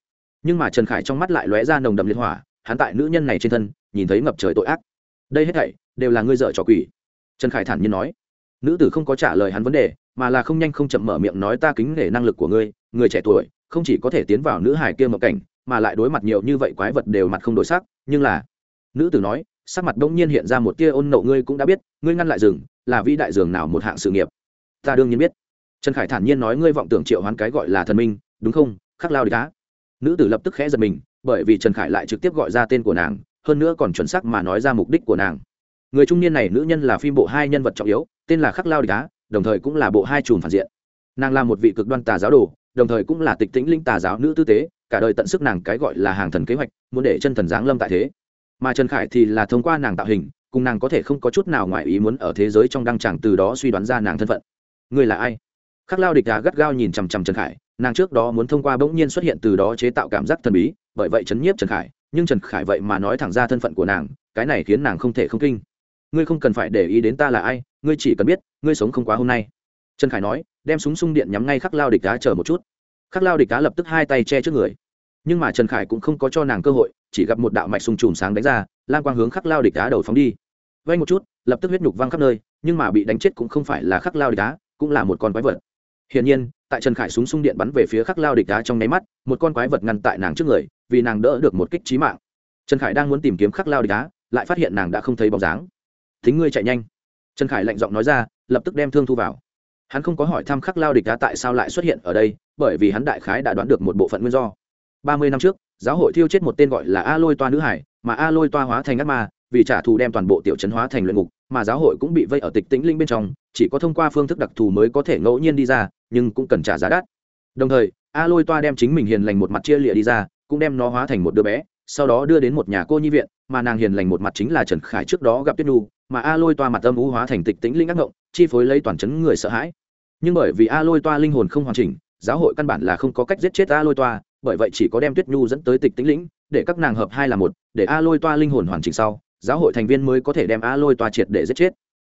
Nhưng mà trần khải trong mắt lại lóe ra nồng đậm liên hỏa, hắn tại nữ nhân này trên thân, nhìn thấy ngập trời tội ác. Đây hết thảy, đều là ngươi dợ trò quỷ. Trần khải thản nhiên nói. Nữ tử không có trả lời hắn vấn đề, mà là không nhanh không chậm mở miệng nói ta kính nể năng lực của ngươi, người trẻ tuổi không chỉ có thể tiến vào nữ hải kia mộng cảnh, mà lại đối mặt nhiều như vậy quái vật đều mặt không đổi sắc, nhưng là, nữ tử nói, sắc mặt đông nhiên hiện ra một tia ôn nộ, ngươi cũng đã biết, ngươi ngăn lại rừng, là vĩ đại dường nào một hạng sự nghiệp. Ta đương nhiên biết. Trần khải thản nhiên nói, ngươi vọng tưởng triệu hoán cái gọi là thần minh, đúng không? Khắc lao đi cá nữ tử lập tức khẽ giật mình, bởi vì trần khải lại trực tiếp gọi ra tên của nàng, hơn nữa còn chuẩn xác mà nói ra mục đích của nàng. Người trung niên này nữ nhân là phim bộ hai nhân vật trọng yếu, tên là khắc lao đi cá đồng thời cũng là bộ hai chùm phản diện. Nàng là một vị cực đoan tà giáo đồ đồng thời cũng là tịch tĩnh linh tà giáo nữ tư tế, cả đời tận sức nàng cái gọi là hàng thần kế hoạch, muốn để chân thần giáng lâm tại thế. Mà trần khải thì là thông qua nàng tạo hình, cùng nàng có thể không có chút nào ngoài ý muốn ở thế giới trong đăng tràng từ đó suy đoán ra nàng thân phận. Người là ai? Khắc lao địch đá gắt gao nhìn chằm chằm trần khải, nàng trước đó muốn thông qua bỗng nhiên xuất hiện từ đó chế tạo cảm giác thần bí, bởi vậy chấn nhiếp trần khải, nhưng trần khải vậy mà nói thẳng ra thân phận của nàng, cái này khiến nàng không thể không kinh. Ngươi không cần phải để ý đến ta là ai, ngươi chỉ cần biết, ngươi sống không quá hôm nay. Trần khải nói đem súng sung điện nhắm ngay khắc lao địch cá chờ một chút. Khắc lao địch cá lập tức hai tay che trước người. Nhưng mà trần khải cũng không có cho nàng cơ hội chỉ gặp một đạo mạch sung chùm sáng đánh ra lan quang hướng khắc lao địch cá đầu phóng đi. Vay một chút lập tức huyết nhục văng khắp nơi nhưng mà bị đánh chết cũng không phải là khắc lao địch cá, cũng là một con quái vật. Hiển nhiên tại trần khải súng sung điện bắn về phía khắc lao địch cá trong nháy mắt một con quái vật ngăn tại nàng trước người vì nàng đỡ được một kích trí mạng. Trần khải đang muốn tìm kiếm khắc lao địch cá, lại phát hiện nàng đã không thấy bóng dáng. Thính ngươi chạy nhanh. Trần khải lạnh giọng nói ra lập tức đem thương thu vào hắn không có hỏi thăm khắc lao địch đá tại sao lại xuất hiện ở đây, bởi vì hắn đại khái đã đoán được một bộ phận nguyên do. Ba mươi năm trước, giáo hội thiêu chết một tên gọi là a lôi toa nữ hải, mà a lôi toa hóa thành ác ma, vì trả thù đem toàn bộ tiểu trấn hóa thành luyện ngục, mà giáo hội cũng bị vây ở tịch tĩnh linh bên trong, chỉ có thông qua phương thức đặc thù mới có thể ngẫu nhiên đi ra, nhưng cũng cần trả giá đắt. Đồng thời, a lôi toa đem chính mình hiền lành một mặt chia lịa đi ra, cũng đem nó hóa thành một đứa bé, sau đó đưa đến một nhà cô nhi viện, mà nàng hiền lành một mặt chính là trần khải trước đó gặp tuyết nhu, mà a lôi toa mặt âm ú hóa thành tịch tĩnh linh ác ngộng, chi phối lấy toàn chấn người sợ hãi nhưng bởi vì a lôi toa linh hồn không hoàn chỉnh, giáo hội căn bản là không có cách giết chết a lôi toa, bởi vậy chỉ có đem tuyết nhu dẫn tới tịch tĩnh lĩnh, để các nàng hợp hai là một, để a lôi toa linh hồn hoàn chỉnh sau, giáo hội thành viên mới có thể đem a lôi toa triệt để giết chết.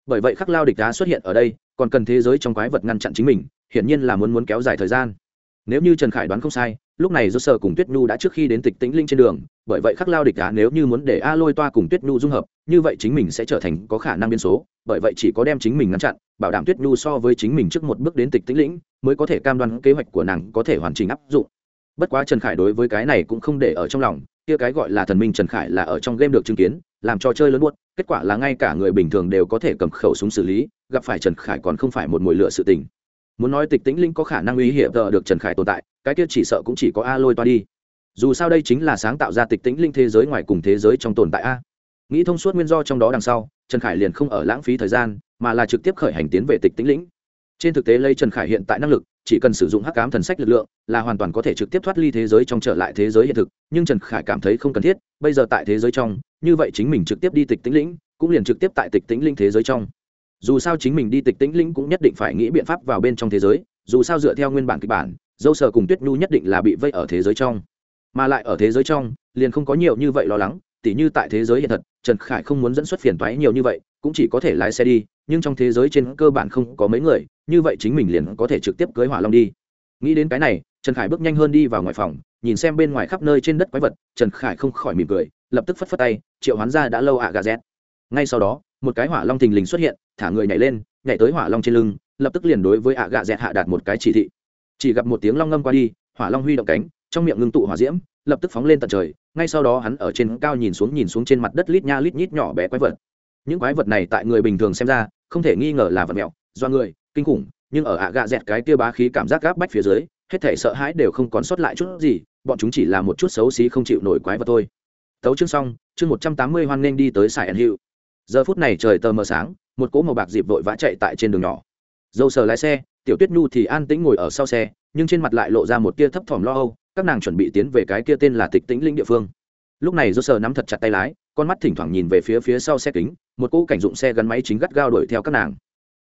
Bởi vậy khắc lao địch đá xuất hiện ở đây, còn cần thế giới trong quái vật ngăn chặn chính mình, hiển nhiên là muốn muốn kéo dài thời gian nếu như trần khải đoán không sai, lúc này do sở cùng tuyết nhu đã trước khi đến tịch tĩnh linh trên đường, bởi vậy khắc lao địch đá nếu như muốn để a lôi toa cùng tuyết nhu dung hợp, như vậy chính mình sẽ trở thành có khả năng biên số, bởi vậy chỉ có đem chính mình ngăn chặn, bảo đảm tuyết nhu so với chính mình trước một bước đến tịch tĩnh lĩnh mới có thể cam đoan kế hoạch của nàng có thể hoàn chỉnh áp dụng. Bất quá trần khải đối với cái này cũng không để ở trong lòng, kia cái gọi là thần minh trần khải là ở trong game được chứng kiến, làm trò chơi lớn buốt, kết quả là ngay cả người bình thường đều có thể cầm khẩu súng xử lý, gặp phải trần khải còn không phải một mồi lửa sự tình muốn nói tịch tĩnh linh có khả năng uy hiểm tờ được trần khải tồn tại, cái kia chỉ sợ cũng chỉ có a lôi toa đi. Dù sao đây chính là sáng tạo ra tịch tĩnh linh thế giới ngoài cùng thế giới trong tồn tại a. Nghĩ thông suốt nguyên do trong đó đằng sau, trần khải liền không ở lãng phí thời gian, mà là trực tiếp khởi hành tiến về tịch tĩnh lĩnh trên thực tế lây trần khải hiện tại năng lực, chỉ cần sử dụng hắc cám thần sách lực lượng, là hoàn toàn có thể trực tiếp thoát ly thế giới trong trở lại thế giới hiện thực, nhưng trần khải cảm thấy không cần thiết, bây giờ tại thế giới trong, như vậy chính mình trực tiếp đi tịch tĩnh lĩnh cũng liền trực tiếp tại tịch tĩnh linh thế giới trong dù sao chính mình đi tịch tĩnh lĩnh cũng nhất định phải nghĩ biện pháp vào bên trong thế giới, dù sao dựa theo nguyên bản kịch bản, dâu sờ cùng tuyết nhu nhất định là bị vây ở thế giới trong. Mà lại ở thế giới trong, liền không có nhiều như vậy lo lắng, tỉ như tại thế giới hiện thật, trần khải không muốn dẫn xuất phiền toái nhiều như vậy, cũng chỉ có thể lái xe đi, nhưng trong thế giới trên cơ bản không có mấy người, như vậy chính mình liền có thể trực tiếp cưới hỏa long đi. Nghĩ đến cái này, trần khải bước nhanh hơn đi vào ngoài phòng, nhìn xem bên ngoài khắp nơi trên đất quái vật, trần khải không khỏi mỉm cười, lập tức phất phất tay, triệu hoán ra đã lâu ạ gà z ngay sau đó một cái hỏa long thình lình xuất hiện, thả người nhảy lên, nhảy tới hỏa long trên lưng, lập tức liền đối với ạ gạ dẹt hạ đạt một cái chỉ thị. Chỉ gặp một tiếng long ngâm qua đi, hỏa long huy động cánh, trong miệng ngưng tụ hỏa diễm, lập tức phóng lên tận trời, ngay sau đó hắn ở trên cao nhìn xuống nhìn xuống trên mặt đất lít nha lít nhít nhỏ bé quái vật. Những quái vật này tại người bình thường xem ra, không thể nghi ngờ là vật mẹo do người, kinh khủng, nhưng ở ạ gạ dẹt cái tia bá khí cảm giác gáp bách phía dưới, hết thể sợ hãi đều không còn sót lại chút gì, bọn chúng chỉ là một chút xấu xí không chịu nổi quái vật thôi. Tấu chương xong, chương một trăm tám mươi hoan nghênh đi tới sài ẩn hiệu giờ phút này trời tờ mờ sáng, một cỗ màu bạc dịp vội vã chạy tại trên đường nhỏ. Dâu sờ lái xe, tiểu tuyết nhu thì an tĩnh ngồi ở sau xe, nhưng trên mặt lại lộ ra một tia thấp thỏm lo âu, các nàng chuẩn bị tiến về cái kia tên là tịch tĩnh linh địa phương. Lúc này dâu sờ nắm thật chặt tay lái, con mắt thỉnh thoảng nhìn về phía phía sau xe kính, một cỗ cảnh dụng xe gắn máy chính gắt gao đuổi theo các nàng.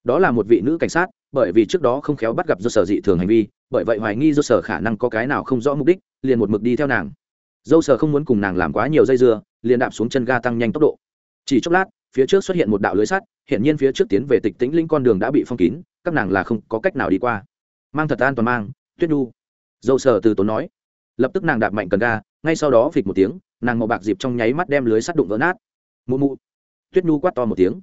Đó là một vị nữ cảnh sát, bởi vì trước đó không khéo bắt gặp do sở dị thường hành vi, bởi vậy hoài nghi do sở khả năng có cái nào không rõ mục đích, liền một mực đi theo nàng. Dâu sở không muốn cùng nàng làm quá nhiều dây dưa, liền đạp xuống chân ga tăng nhanh tốc độ. Chỉ chốc lát phía trước xuất hiện một đạo lưới sắt hiện nhiên phía trước tiến về tịch tĩnh linh con đường đã bị phong kín, các nàng là không có cách nào đi qua. Mang thật an toàn mang, tuyết nhu. Dâu sờ từ tốn nói. Lập tức nàng đạp mạnh cần ga, ngay sau đó phịch một tiếng, nàng màu bạc dịp trong nháy mắt đem lưới sắt đụng vỡ nát. Mụ mụ. Tuyết nhu quát to một tiếng.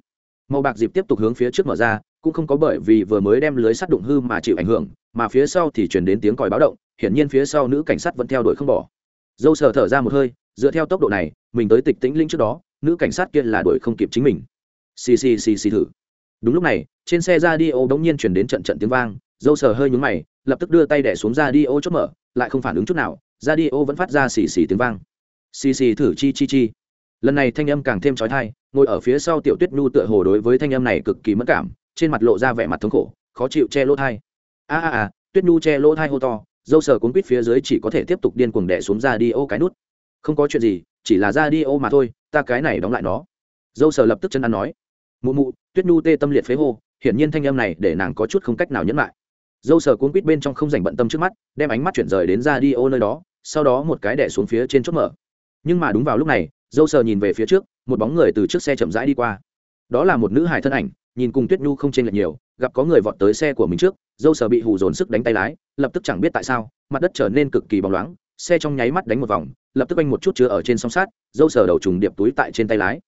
Màu bạc dịp tiếp tục hướng phía trước mở ra, cũng không có bởi vì vừa mới đem lưới sắt đụng hư mà chịu ảnh hưởng, mà phía sau thì chuyển đến tiếng còi báo động, hiển nhiên phía sau nữ cảnh sát vẫn theo đuổi không bỏ. Dâu sờ thở ra một hơi dựa theo tốc độ này, mình tới tịch tĩnh linh trước đó, nữ cảnh sát kia là đuổi không kịp chính mình. Xì xì xì xì thử. Đúng lúc này, trên xe ra đi ô bỗng nhiên chuyển đến trận trận tiếng vang, dâu sờ hơi nhúng mày, lập tức đưa tay đẻ xuống ra đi ô chốt mở, lại không phản ứng chút nào, ra đi ô vẫn phát ra xì xì tiếng vang. Xì xì thử chi chi chi. Lần này thanh âm càng thêm trói thai ngồi ở phía sau tiểu tuyết nhu tựa hồ đối với thanh âm này cực kỳ mất cảm, trên mặt lộ ra vẻ mặt thống khổ, khó chịu che lỗ thai a a a, tuyết nhu che lỗ thai hô to, dâu sờ cuốn quýt phía dưới chỉ có thể tiếp tục điên cuồng đẻ xuống ra đi ô cái nút không có chuyện gì, chỉ là ra đi ô mà thôi, ta cái này đóng lại nó. Dâu sờ lập tức chân ăn nói. Mụ mụ, tuyết nhu tê tâm liệt phế hô, hiển nhiên thanh âm này để nàng có chút không cách nào nhẫn lại. Dâu sờ cuốn quýt bên trong không dành bận tâm trước mắt, đem ánh mắt chuyển rời đến ra đi ô nơi đó, sau đó một cái đẻ xuống phía trên chốt mở. Nhưng mà đúng vào lúc này, dâu sờ nhìn về phía trước, một bóng người từ trước xe chậm rãi đi qua. Đó là một nữ hài thân ảnh, nhìn cùng tuyết nhu không chênh lệch nhiều, gặp có người vọt tới xe của mình trước, dâu sờ bị hù dồn sức đánh tay lái, lập tức chẳng biết tại sao, mặt đất trở nên cực kỳ bóng loáng xe trong nháy mắt đánh một vòng, lập tức anh một chút chứa ở trên song sát dâu sờ đầu trùng điệp túi tại trên tay lái.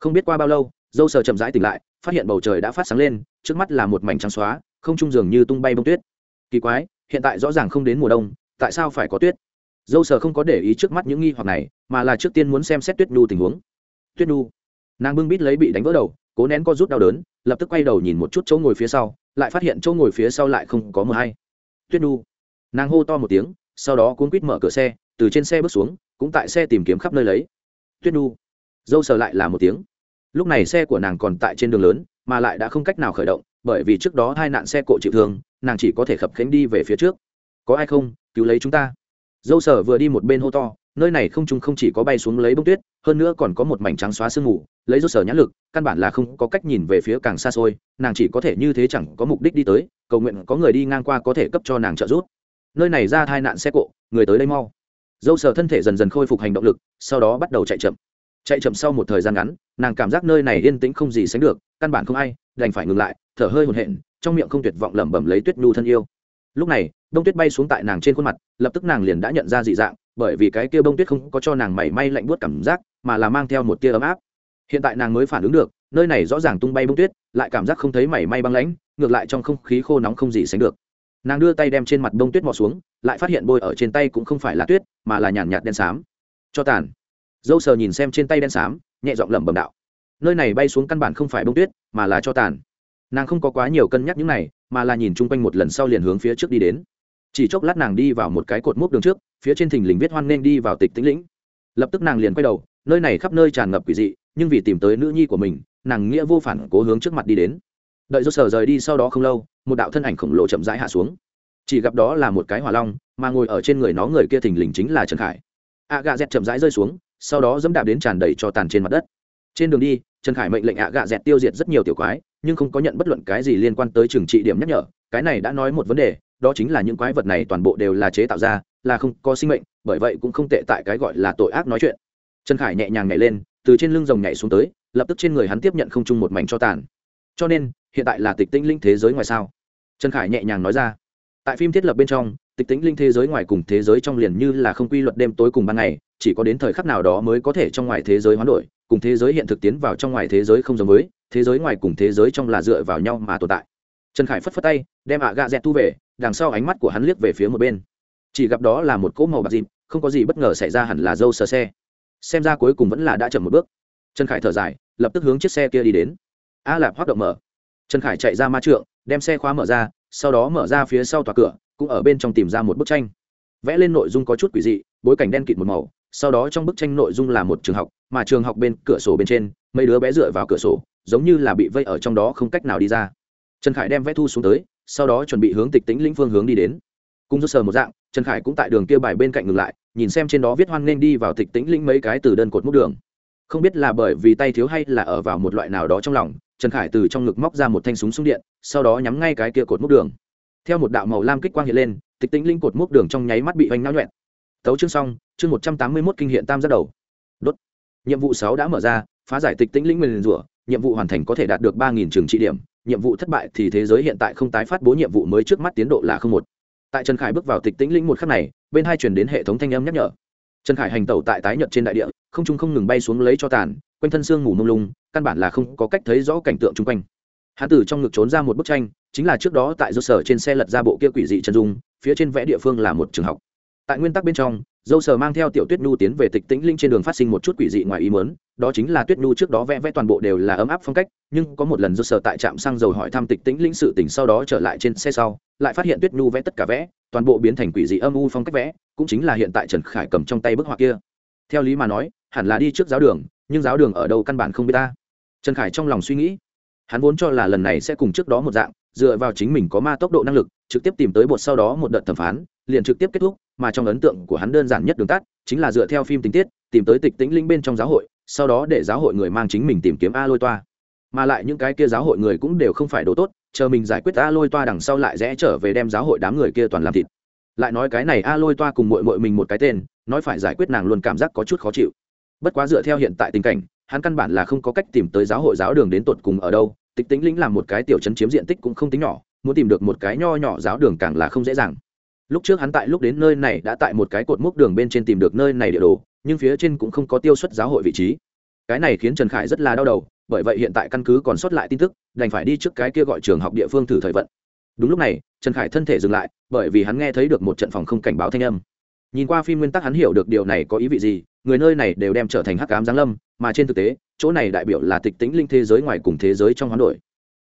Không biết qua bao lâu, dâu sờ chậm rãi tỉnh lại, phát hiện bầu trời đã phát sáng lên, trước mắt là một mảnh trắng xóa, không trung dường như tung bay bông tuyết. Kỳ quái, hiện tại rõ ràng không đến mùa đông, tại sao phải có tuyết? Dâu sờ không có để ý trước mắt những nghi hoặc này, mà là trước tiên muốn xem xét tuyết nhu tình huống. Tuyết nhu. Nàng bưng bít lấy bị đánh vỡ đầu, cố nén co rút đau đớn, lập tức quay đầu nhìn một chút chỗ ngồi phía sau, lại phát hiện chỗ ngồi phía sau lại không có mờ hay. Tuyết nhu. Nàng hô to một tiếng sau đó cuốn quýt mở cửa xe, từ trên xe bước xuống, cũng tại xe tìm kiếm khắp nơi lấy. Tuyết nhu dâu sờ lại là một tiếng. Lúc này xe của nàng còn tại trên đường lớn, mà lại đã không cách nào khởi động, bởi vì trước đó hai nạn xe cộ chịu thương, nàng chỉ có thể khập khánh đi về phía trước. Có ai không? Cứu lấy chúng ta. Dâu sở vừa đi một bên hô to, nơi này không trung không chỉ có bay xuống lấy bông tuyết, hơn nữa còn có một mảnh trắng xóa sương mù, lấy dâu sở nhãn lực, căn bản là không có cách nhìn về phía càng xa xôi, nàng chỉ có thể như thế chẳng có mục đích đi tới, cầu nguyện có người đi ngang qua có thể cấp cho nàng trợ giúp nơi này ra tai nạn xe cộ, người tới đây mau. Dâu sở thân thể dần dần khôi phục hành động lực, sau đó bắt đầu chạy chậm. Chạy chậm sau một thời gian ngắn, nàng cảm giác nơi này yên tĩnh không gì sánh được, căn bản không ai, đành phải ngừng lại, thở hơi hồn hện trong miệng không tuyệt vọng lẩm bẩm lấy tuyết nhu thân yêu. Lúc này, bông tuyết bay xuống tại nàng trên khuôn mặt, lập tức nàng liền đã nhận ra dị dạng, bởi vì cái kia bông tuyết không có cho nàng mảy may lạnh buốt cảm giác, mà là mang theo một tia ấm áp. Hiện tại nàng mới phản ứng được, nơi này rõ ràng tung bay bông tuyết, lại cảm giác không thấy mảy may băng lãnh, ngược lại trong không khí khô nóng không gì sánh được nàng đưa tay đem trên mặt bông tuyết mò xuống, lại phát hiện bôi ở trên tay cũng không phải là tuyết, mà là nhàn nhạt đen xám. Cho tàn. Dâu sờ nhìn xem trên tay đen xám, nhẹ giọng lẩm bẩm đạo. Nơi này bay xuống căn bản không phải bông tuyết, mà là cho tàn. Nàng không có quá nhiều cân nhắc những này, mà là nhìn chung quanh một lần sau liền hướng phía trước đi đến. Chỉ chốc lát nàng đi vào một cái cột mốc đường trước, phía trên thình lình viết hoan nên đi vào tịch tĩnh lĩnh. Lập tức nàng liền quay đầu, nơi này khắp nơi tràn ngập quỷ dị, nhưng vì tìm tới nữ nhi của mình, nàng nghĩa vô phản cố hướng trước mặt đi đến đợi do sở rời đi sau đó không lâu, một đạo thân ảnh khổng lồ chậm rãi hạ xuống. Chỉ gặp đó là một cái hỏa long, mà ngồi ở trên người nó người kia thình lình chính là trần khải. A gà dẹt chậm rãi rơi xuống, sau đó dẫm đạp đến tràn đầy cho tàn trên mặt đất. Trên đường đi, trần khải mệnh lệnh ạ gạ dẹt tiêu diệt rất nhiều tiểu quái, nhưng không có nhận bất luận cái gì liên quan tới trừng trị điểm nhắc nhở. Cái này đã nói một vấn đề, đó chính là những quái vật này toàn bộ đều là chế tạo ra, là không có sinh mệnh, bởi vậy cũng không tệ tại cái gọi là tội ác nói chuyện. Trần khải nhẹ nhàng nhảy lên, từ trên lưng rồng nhảy xuống tới, lập tức trên người hắn tiếp nhận không chung một mảnh cho tàn. Cho nên hiện tại là tịch tĩnh linh thế giới ngoài sao? Trần khải nhẹ nhàng nói ra. Tại phim thiết lập bên trong, tịch tĩnh linh thế giới ngoài cùng thế giới trong liền như là không quy luật đêm tối cùng ban ngày, chỉ có đến thời khắc nào đó mới có thể trong ngoài thế giới hoán đổi, cùng thế giới hiện thực tiến vào trong ngoài thế giới không giống với, thế giới ngoài cùng thế giới trong là dựa vào nhau mà tồn tại. Trần khải phất phất tay, đem ạ gạ dẹt tu về, đằng sau ánh mắt của hắn liếc về phía một bên. Chỉ gặp đó là một cỗ màu bạc dịp, không có gì bất ngờ xảy ra hẳn là dâu sờ xe. Xem ra cuối cùng vẫn là đã chậm một bước. Trần khải thở dài, lập tức hướng chiếc xe kia đi đến. A lạp hoạt động mở trần khải chạy ra ma trượng, đem xe khóa mở ra, sau đó mở ra phía sau tòa cửa, cũng ở bên trong tìm ra một bức tranh. Vẽ lên nội dung có chút quỷ dị, bối cảnh đen kịt một màu, sau đó trong bức tranh nội dung là một trường học, mà trường học bên cửa sổ bên trên, mấy đứa bé dựa vào cửa sổ, giống như là bị vây ở trong đó không cách nào đi ra. Trần khải đem vẽ thu xuống tới, sau đó chuẩn bị hướng tịch tĩnh lĩnh phương hướng đi đến. Cùng do sờ một dạng, trần khải cũng tại đường kia bài bên cạnh ngừng lại, nhìn xem trên đó viết hoan nên đi vào tịch tĩnh lĩnh mấy cái từ đơn cột múc đường không biết là bởi vì tay thiếu hay là ở vào một loại nào đó trong lòng, trần khải từ trong ngực móc ra một thanh súng súng điện, sau đó nhắm ngay cái kia cột múc đường. Theo một đạo màu lam kích quang hiện lên, tịch tĩnh linh cột múc đường trong nháy mắt bị hoành náo nhuẹn. Tấu chương xong, chương một trăm tám mươi mốt kinh hiện tam giác đầu. Đốt. Nhiệm vụ sáu đã mở ra, phá giải tịch tĩnh linh nguyền rủa, nhiệm vụ hoàn thành có thể đạt được ba nghìn trường trị điểm, nhiệm vụ thất bại thì thế giới hiện tại không tái phát bố nhiệm vụ mới trước mắt tiến độ là không một. Tại trần khải bước vào tịch tĩnh linh một khắc này, bên hai chuyển đến hệ thống thanh âm nhắc nhở trần khải hành tẩu tại tái nhật trên đại địa, không trung không ngừng bay xuống lấy cho tàn, quanh thân xương ngủ mông lung, căn bản là không có cách thấy rõ cảnh tượng chung quanh. Hán tử trong ngực trốn ra một bức tranh, chính là trước đó tại do sở trên xe lật ra bộ kia quỷ dị chân dung, phía trên vẽ địa phương là một trường học. Tại nguyên tắc bên trong dâu sờ mang theo tiểu tuyết nhu tiến về tịch tĩnh linh trên đường phát sinh một chút quỷ dị ngoài ý mớn đó chính là tuyết nhu trước đó vẽ vẽ toàn bộ đều là ấm áp phong cách, nhưng có một lần dâu sờ tại trạm xăng dầu hỏi thăm tịch tĩnh linh sự tỉnh sau đó trở lại trên xe sau, lại phát hiện tuyết nhu vẽ tất cả vẽ, toàn bộ biến thành quỷ dị âm u phong cách vẽ, cũng chính là hiện tại trần khải cầm trong tay bức họa kia. Theo lý mà nói, hẳn là đi trước giáo đường, nhưng giáo đường ở đâu căn bản không biết ta. Trần khải trong lòng suy nghĩ, hắn vốn cho là lần này sẽ cùng trước đó một dạng, dựa vào chính mình có ma tốc độ năng lực, trực tiếp tìm tới bột sau đó một đợt thẩm phán liền trực tiếp kết thúc, mà trong ấn tượng của hắn đơn giản nhất đường tắt, chính là dựa theo phim tình tiết, tìm tới tịch tĩnh linh bên trong giáo hội, sau đó để giáo hội người mang chính mình tìm kiếm a lôi toa. Mà lại những cái kia giáo hội người cũng đều không phải đồ tốt, chờ mình giải quyết a lôi toa đằng sau lại rẽ trở về đem giáo hội đám người kia toàn làm thịt. Lại nói cái này a lôi toa cùng mội mội mình một cái tên, nói phải giải quyết nàng luôn cảm giác có chút khó chịu. Bất quá dựa theo hiện tại tình cảnh, hắn căn bản là không có cách tìm tới giáo hội giáo đường đến tột cùng ở đâu, tịch tính lĩnh làm một cái tiểu chấn chiếm diện tích cũng không tính nhỏ, muốn tìm được một cái nho nhỏ giáo đường càng là không dễ dàng lúc trước hắn tại lúc đến nơi này đã tại một cái cột mốc đường bên trên tìm được nơi này địa đồ, nhưng phía trên cũng không có tiêu xuất giáo hội vị trí. Cái này khiến trần khải rất là đau đầu, bởi vậy hiện tại căn cứ còn sót lại tin tức, đành phải đi trước cái kia gọi trường học địa phương thử thời vận. Đúng lúc này, trần khải thân thể dừng lại, bởi vì hắn nghe thấy được một trận phòng không cảnh báo thanh âm. Nhìn qua phim nguyên tắc hắn hiểu được điều này có ý vị gì, người nơi này đều đem trở thành hắc cám giáng lâm, mà trên thực tế, chỗ này đại biểu là tịch tĩnh linh thế giới ngoài cùng thế giới trong hoán đổi.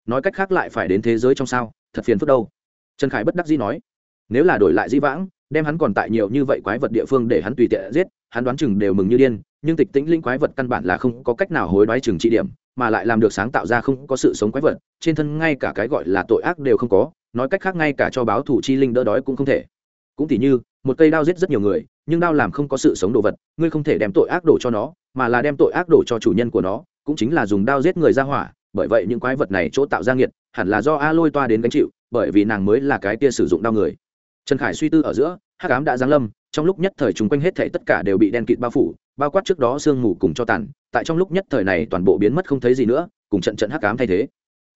Nói cách khác lại phải đến thế giới trong sao, thật phiền phức đâu. Trần khải bất đắc dĩ nói nếu là đổi lại dĩ vãng, đem hắn còn tại nhiều như vậy quái vật địa phương để hắn tùy tiện giết, hắn đoán chừng đều mừng như điên, nhưng tịch tĩnh linh quái vật căn bản là không có cách nào hối đoái chừng trị điểm, mà lại làm được sáng tạo ra không có sự sống quái vật, trên thân ngay cả cái gọi là tội ác đều không có, nói cách khác ngay cả cho báo thủ chi linh đỡ đói cũng không thể. Cũng tỉ như, một cây đao giết rất nhiều người, nhưng đao làm không có sự sống đồ vật, ngươi không thể đem tội ác đổ cho nó, mà là đem tội ác đổ cho chủ nhân của nó, cũng chính là dùng đao giết người ra hỏa, bởi vậy những quái vật này chỗ tạo ra nghiệt, hẳn là do a lôi toa đến gánh chịu, bởi vì nàng mới là cái tia sử dụng đao người trần khải suy tư ở giữa, hắc ám đã giáng lâm, trong lúc nhất thời chúng quanh hết thể tất cả đều bị đen kịt bao phủ, bao quát trước đó sương mù cùng cho tàn, tại trong lúc nhất thời này toàn bộ biến mất không thấy gì nữa, cùng trận trận hắc ám thay thế.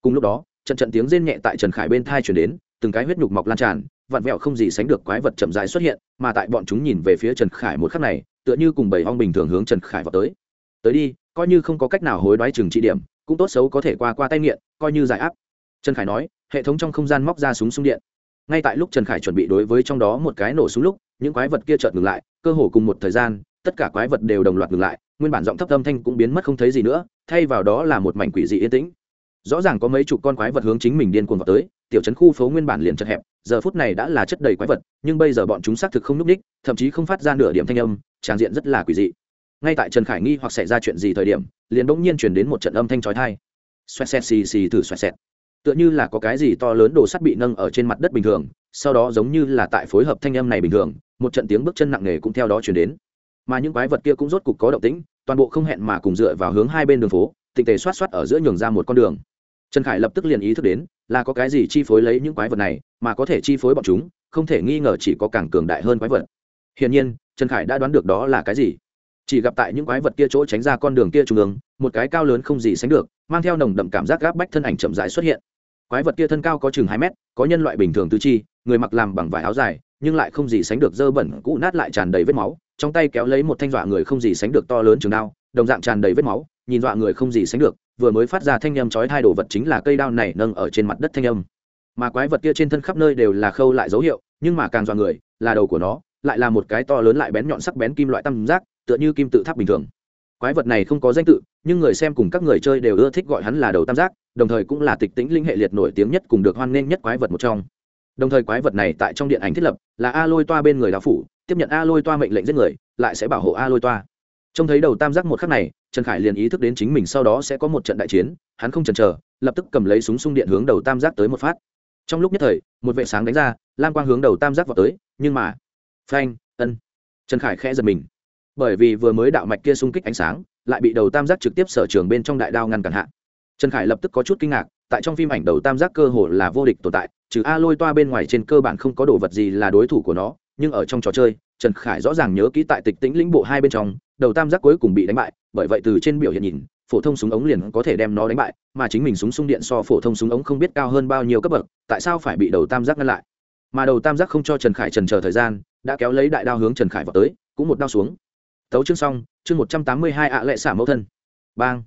Cùng lúc đó, trận trận tiếng rên nhẹ tại trần khải bên thai chuyển đến, từng cái huyết nhục mọc lan tràn, vặn vẹo không gì sánh được quái vật chậm rãi xuất hiện, mà tại bọn chúng nhìn về phía trần khải một khắc này, tựa như cùng bầy ong bình thường hướng trần khải vào tới. Tới đi, coi như không có cách nào hối đoái chừng trị điểm, cũng tốt xấu có thể qua qua tay nghiện, coi như giải áp. Trần khải nói, hệ thống trong không gian móc ra súng súng điện ngay tại lúc trần khải chuẩn bị đối với trong đó một cái nổ súng lúc, những quái vật kia chợt ngừng lại, cơ hồ cùng một thời gian, tất cả quái vật đều đồng loạt ngừng lại, nguyên bản giọng thấp âm thanh cũng biến mất không thấy gì nữa, thay vào đó là một mảnh quỷ dị yên tĩnh. Rõ ràng có mấy chục con quái vật hướng chính mình điên cuồng vào tới, tiểu trấn khu phố nguyên bản liền chật hẹp, giờ phút này đã là chất đầy quái vật, nhưng bây giờ bọn chúng xác thực không n ú c ních, thậm chí không phát ra nửa điểm thanh âm, tràn diện rất là quỷ dị. Ngay tại trần khải nghi hoặc xảy ra chuyện gì thời điểm, liền bỗng nhiên chuyển đến một trận âm thanh trói thai xoẹt xẹt xì xì thử xoẹt xẹt tựa như là có cái gì to lớn đồ sắt bị nâng ở trên mặt đất bình thường, sau đó giống như là tại phối hợp thanh âm này bình thường, một trận tiếng bước chân nặng nề cũng theo đó chuyển đến. Mà những quái vật kia cũng rốt cục có động tĩnh, toàn bộ không hẹn mà cùng dựa vào hướng hai bên đường phố tịnh tề xoát xoát ở giữa nhường ra một con đường. Trần khải lập tức liền ý thức đến, là có cái gì chi phối lấy những quái vật này, mà có thể chi phối bọn chúng, không thể nghi ngờ chỉ có càng cường đại hơn quái vật. Hiển nhiên, trần khải đã đoán được đó là cái gì. Chỉ gặp tại những quái vật kia chỗ tránh ra con đường kia trung ương, một cái cao lớn không gì sánh được, mang theo nồng đậm cảm giác gáp bách thân ảnh chậm rãi xuất hiện quái vật kia thân cao có chừng hai mét, có nhân loại bình thường tư chi, người mặc làm bằng vải áo dài, nhưng lại không gì sánh được dơ bẩn, cũ nát lại tràn đầy vết máu, trong tay kéo lấy một thanh dọa người không gì sánh được to lớn trường đao, đồng dạng tràn đầy vết máu, nhìn dọa người không gì sánh được, vừa mới phát ra thanh âm chói hai đồ vật chính là cây đao này nâng ở trên mặt đất thanh âm. Mà quái vật kia trên thân khắp nơi đều là khâu lại dấu hiệu, nhưng mà càng dọa người, là đầu của nó, lại là một cái to lớn lại bén nhọn sắc bén kim loại tam giác, tựa như kim tự tháp bình thường. Quái vật này không có danh tự, nhưng người xem cùng các người chơi đều ưa thích gọi hắn là đầu tam giác đồng thời cũng là tịch tĩnh linh hệ liệt nổi tiếng nhất cùng được hoan nghênh nhất quái vật một trong. Đồng thời quái vật này tại trong điện ảnh thiết lập là a lôi toa bên người đạo phủ, tiếp nhận a lôi toa mệnh lệnh giết người, lại sẽ bảo hộ a lôi toa. Trông thấy đầu tam giác một khắc này, trần khải liền ý thức đến chính mình sau đó sẽ có một trận đại chiến, hắn không chần chờ, lập tức cầm lấy súng sung điện hướng đầu tam giác tới một phát. Trong lúc nhất thời, một vệ sáng đánh ra, lam quang hướng đầu tam giác vào tới, nhưng mà, phanh, ân. Trần khải khẽ giật mình. Bởi vì vừa mới đạo mạch kia xung kích ánh sáng, lại bị đầu tam giác trực tiếp sở trường bên trong đại đao ngăn cản hạ trần khải lập tức có chút kinh ngạc, tại trong phim ảnh đầu tam giác cơ hồ là vô địch tồn tại, trừ a lôi toa bên ngoài trên cơ bản không có đồ vật gì là đối thủ của nó, nhưng ở trong trò chơi, trần khải rõ ràng nhớ kỹ tại tịch tĩnh lĩnh bộ hai bên trong, đầu tam giác cuối cùng bị đánh bại, bởi vậy từ trên biểu hiện nhìn, phổ thông súng ống liền có thể đem nó đánh bại, mà chính mình súng sung điện so phổ thông súng ống không biết cao hơn bao nhiêu cấp bậc, tại sao phải bị đầu tam giác ngăn lại? Mà đầu tam giác không cho trần khải trần chờ thời gian, đã kéo lấy đại đao hướng trần khải vào tới, cũng một đao xuống. Tấu chương xong, chương một trăm tám mươi hai ạ lệ xả mẫu thân. Bang.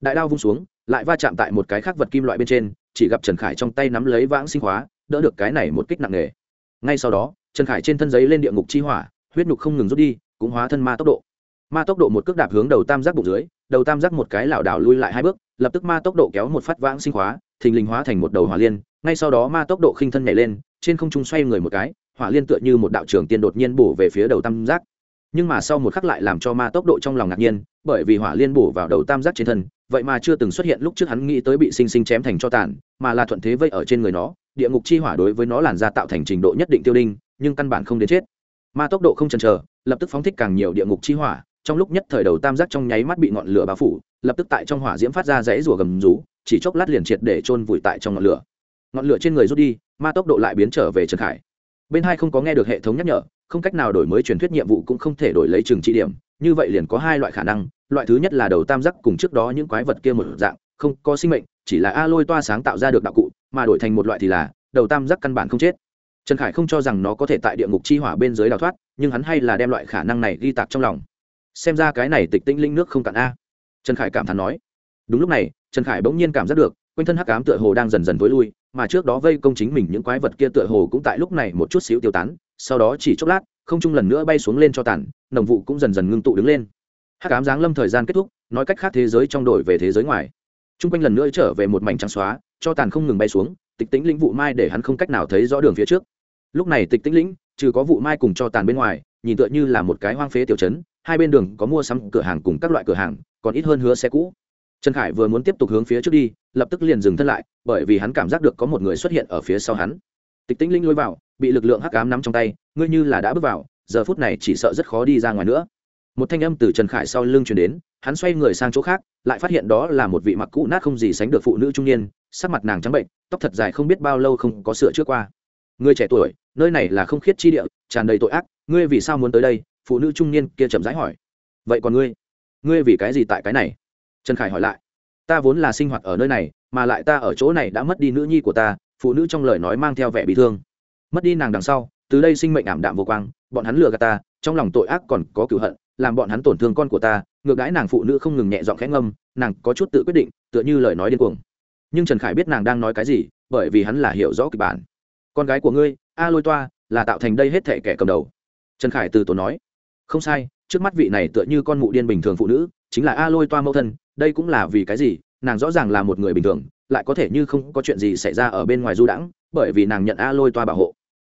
Đại đao vung xuống lại va chạm tại một cái khác vật kim loại bên trên chỉ gặp trần khải trong tay nắm lấy vãng sinh hóa, đỡ được cái này một kích nặng nề. Ngay sau đó trần khải trên thân giấy lên địa ngục chi hỏa huyết nhục không ngừng rút đi cũng hóa thân ma tốc độ. Ma tốc độ một cước đạp hướng đầu tam giác bụng dưới đầu tam giác một cái lảo đảo lui lại hai bước lập tức ma tốc độ kéo một phát vãng sinh hóa, thình lình hóa thành một đầu hỏa liên. Ngay sau đó ma tốc độ khinh thân nhảy lên trên không trung xoay người một cái hỏa liên tựa như một đạo trường tiên đột nhiên bổ về phía đầu tam giác nhưng mà sau một khắc lại làm cho ma tốc độ trong lòng ngạc nhiên, bởi vì hỏa liên bổ vào đầu tam giác trên thân, vậy mà chưa từng xuất hiện lúc trước hắn nghĩ tới bị sinh sinh chém thành cho tàn, mà là thuận thế vây ở trên người nó, địa ngục chi hỏa đối với nó làn ra tạo thành trình độ nhất định tiêu đinh, nhưng căn bản không đến chết. Ma tốc độ không chần chờ, lập tức phóng thích càng nhiều địa ngục chi hỏa, trong lúc nhất thời đầu tam giác trong nháy mắt bị ngọn lửa bao phủ, lập tức tại trong hỏa diễm phát ra rẫy rùa gầm rú, chỉ chốc lát liền triệt để chôn vùi tại trong ngọn lửa. Ngọn lửa trên người rút đi, ma tốc độ lại biến trở về trần khải. Bên hai không có nghe được hệ thống nhắc nhở không cách nào đổi mới truyền thuyết nhiệm vụ cũng không thể đổi lấy trường trị điểm. Như vậy liền có hai loại khả năng, loại thứ nhất là đầu tam giác cùng trước đó những quái vật kia một dạng, không có sinh mệnh, chỉ là a lôi toa sáng tạo ra được đạo cụ, mà đổi thành một loại thì là, đầu tam giác căn bản không chết. Trần khải không cho rằng nó có thể tại địa ngục chi hỏa bên dưới đào thoát, nhưng hắn hay là đem loại khả năng này ghi tạc trong lòng. Xem ra cái này tịch tĩnh linh nước không cạn a. Trần khải cảm thán nói. Đúng lúc này, trần khải bỗng nhiên cảm giác được, quanh thân hắc ám tựa hồ đang dần dần t ố i lui, mà trước đó vây công chính mình những quái vật kia tựa hồ cũng tại lúc này một chút xíu tiêu tán sau đó chỉ chốc lát, không trung lần nữa bay xuống lên cho tàn, nồng vụ cũng dần dần ngưng tụ đứng lên. Hát ám giáng lâm thời gian kết thúc, nói cách khác thế giới trong đổi về thế giới ngoài. T r u n g quanh lần nữa trở về một mảnh trắng xóa, cho tàn không ngừng bay xuống, tịch tĩnh lĩnh vụ mai để hắn không cách nào thấy rõ đường phía trước. Lúc này tịch tĩnh lĩnh, trừ có vụ mai cùng cho tàn bên ngoài, nhìn tựa như là một cái hoang phế tiểu chấn hai bên đường có mua sắm cửa hàng cùng các loại cửa hàng, còn ít hơn hứa xe cũ. Trần khải vừa muốn tiếp tục hướng phía trước đi, lập tức liền dừng thân lại, bởi vì hắn cảm giác được có một người xuất hiện ở phía sau hắn. Tịch tĩnh linh lôi vào bị lực lượng hắc ám nắm trong tay, ngươi như là đã bước vào, giờ phút này chỉ sợ rất khó đi ra ngoài nữa. Một thanh âm từ trần khải sau lưng truyền đến, hắn xoay người sang chỗ khác, lại phát hiện đó là một vị mặc cũ nát không gì sánh được phụ nữ trung niên, sắc mặt nàng trắng bệnh, tóc thật dài không biết bao lâu không có sửa trước qua. Người trẻ tuổi, nơi này là không khiết chi địa, tràn đầy tội ác, ngươi vì sao muốn tới đây? Phụ nữ trung niên kia chậm rãi hỏi. Vậy còn ngươi? Ngươi vì cái gì tại cái này? Trần khải hỏi lại. Ta vốn là sinh hoạt ở nơi này, mà lại ta ở chỗ này đã mất đi nữ nhi của ta, phụ nữ trong lời nói mang theo vẻ bị thương mất đi nàng đằng sau, từ đây sinh mệnh ảm đạm vô quang, bọn hắn lừa gạt ta, trong lòng tội ác còn có cựu hận, làm bọn hắn tổn thương con của ta, ngược đãi nàng phụ nữ không ngừng nhẹ dọn khẽ ngâm, nàng có chút tự quyết định, tựa như lời nói điên cuồng. Nhưng trần khải biết nàng đang nói cái gì, bởi vì hắn là hiểu rõ kịch bản. Con gái của ngươi, a lôi toa, là tạo thành đây hết thể kẻ cầm đầu. Trần khải từ tốn nói. Không sai, trước mắt vị này tựa như con mụ điên bình thường phụ nữ, chính là a lôi toa mẫu thân, đây cũng là vì cái gì, nàng rõ ràng là một người bình thường, lại có thể như không có chuyện gì xảy ra ở bên ngoài du đãng, bởi vì nàng nhận a lôi toa bảo hộ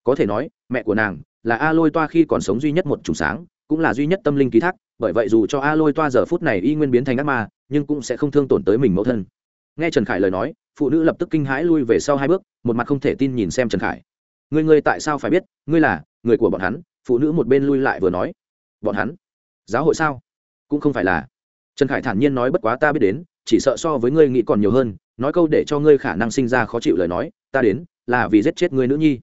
có thể nói, mẹ của nàng là a lôi toa khi còn sống duy nhất một trùng sáng, cũng là duy nhất tâm linh ký thác, bởi vậy dù cho a lôi toa giờ phút này y nguyên biến thành ác ma, nhưng cũng sẽ không thương tổn tới mình mẫu thân. Nghe trần khải lời nói, phụ nữ lập tức kinh hãi lui về sau hai bước, một mặt không thể tin nhìn xem trần khải. Người người tại sao phải biết, ngươi là người của bọn hắn? Phụ nữ một bên lui lại vừa nói. Bọn hắn? Giáo hội sao? Cũng không phải là. Trần khải thản nhiên nói, bất quá ta biết đến, chỉ sợ so với ngươi nghĩ còn nhiều hơn, nói câu để cho ngươi khả năng sinh ra khó chịu lời nói, ta đến là vì giết chết ngươi nữ nhi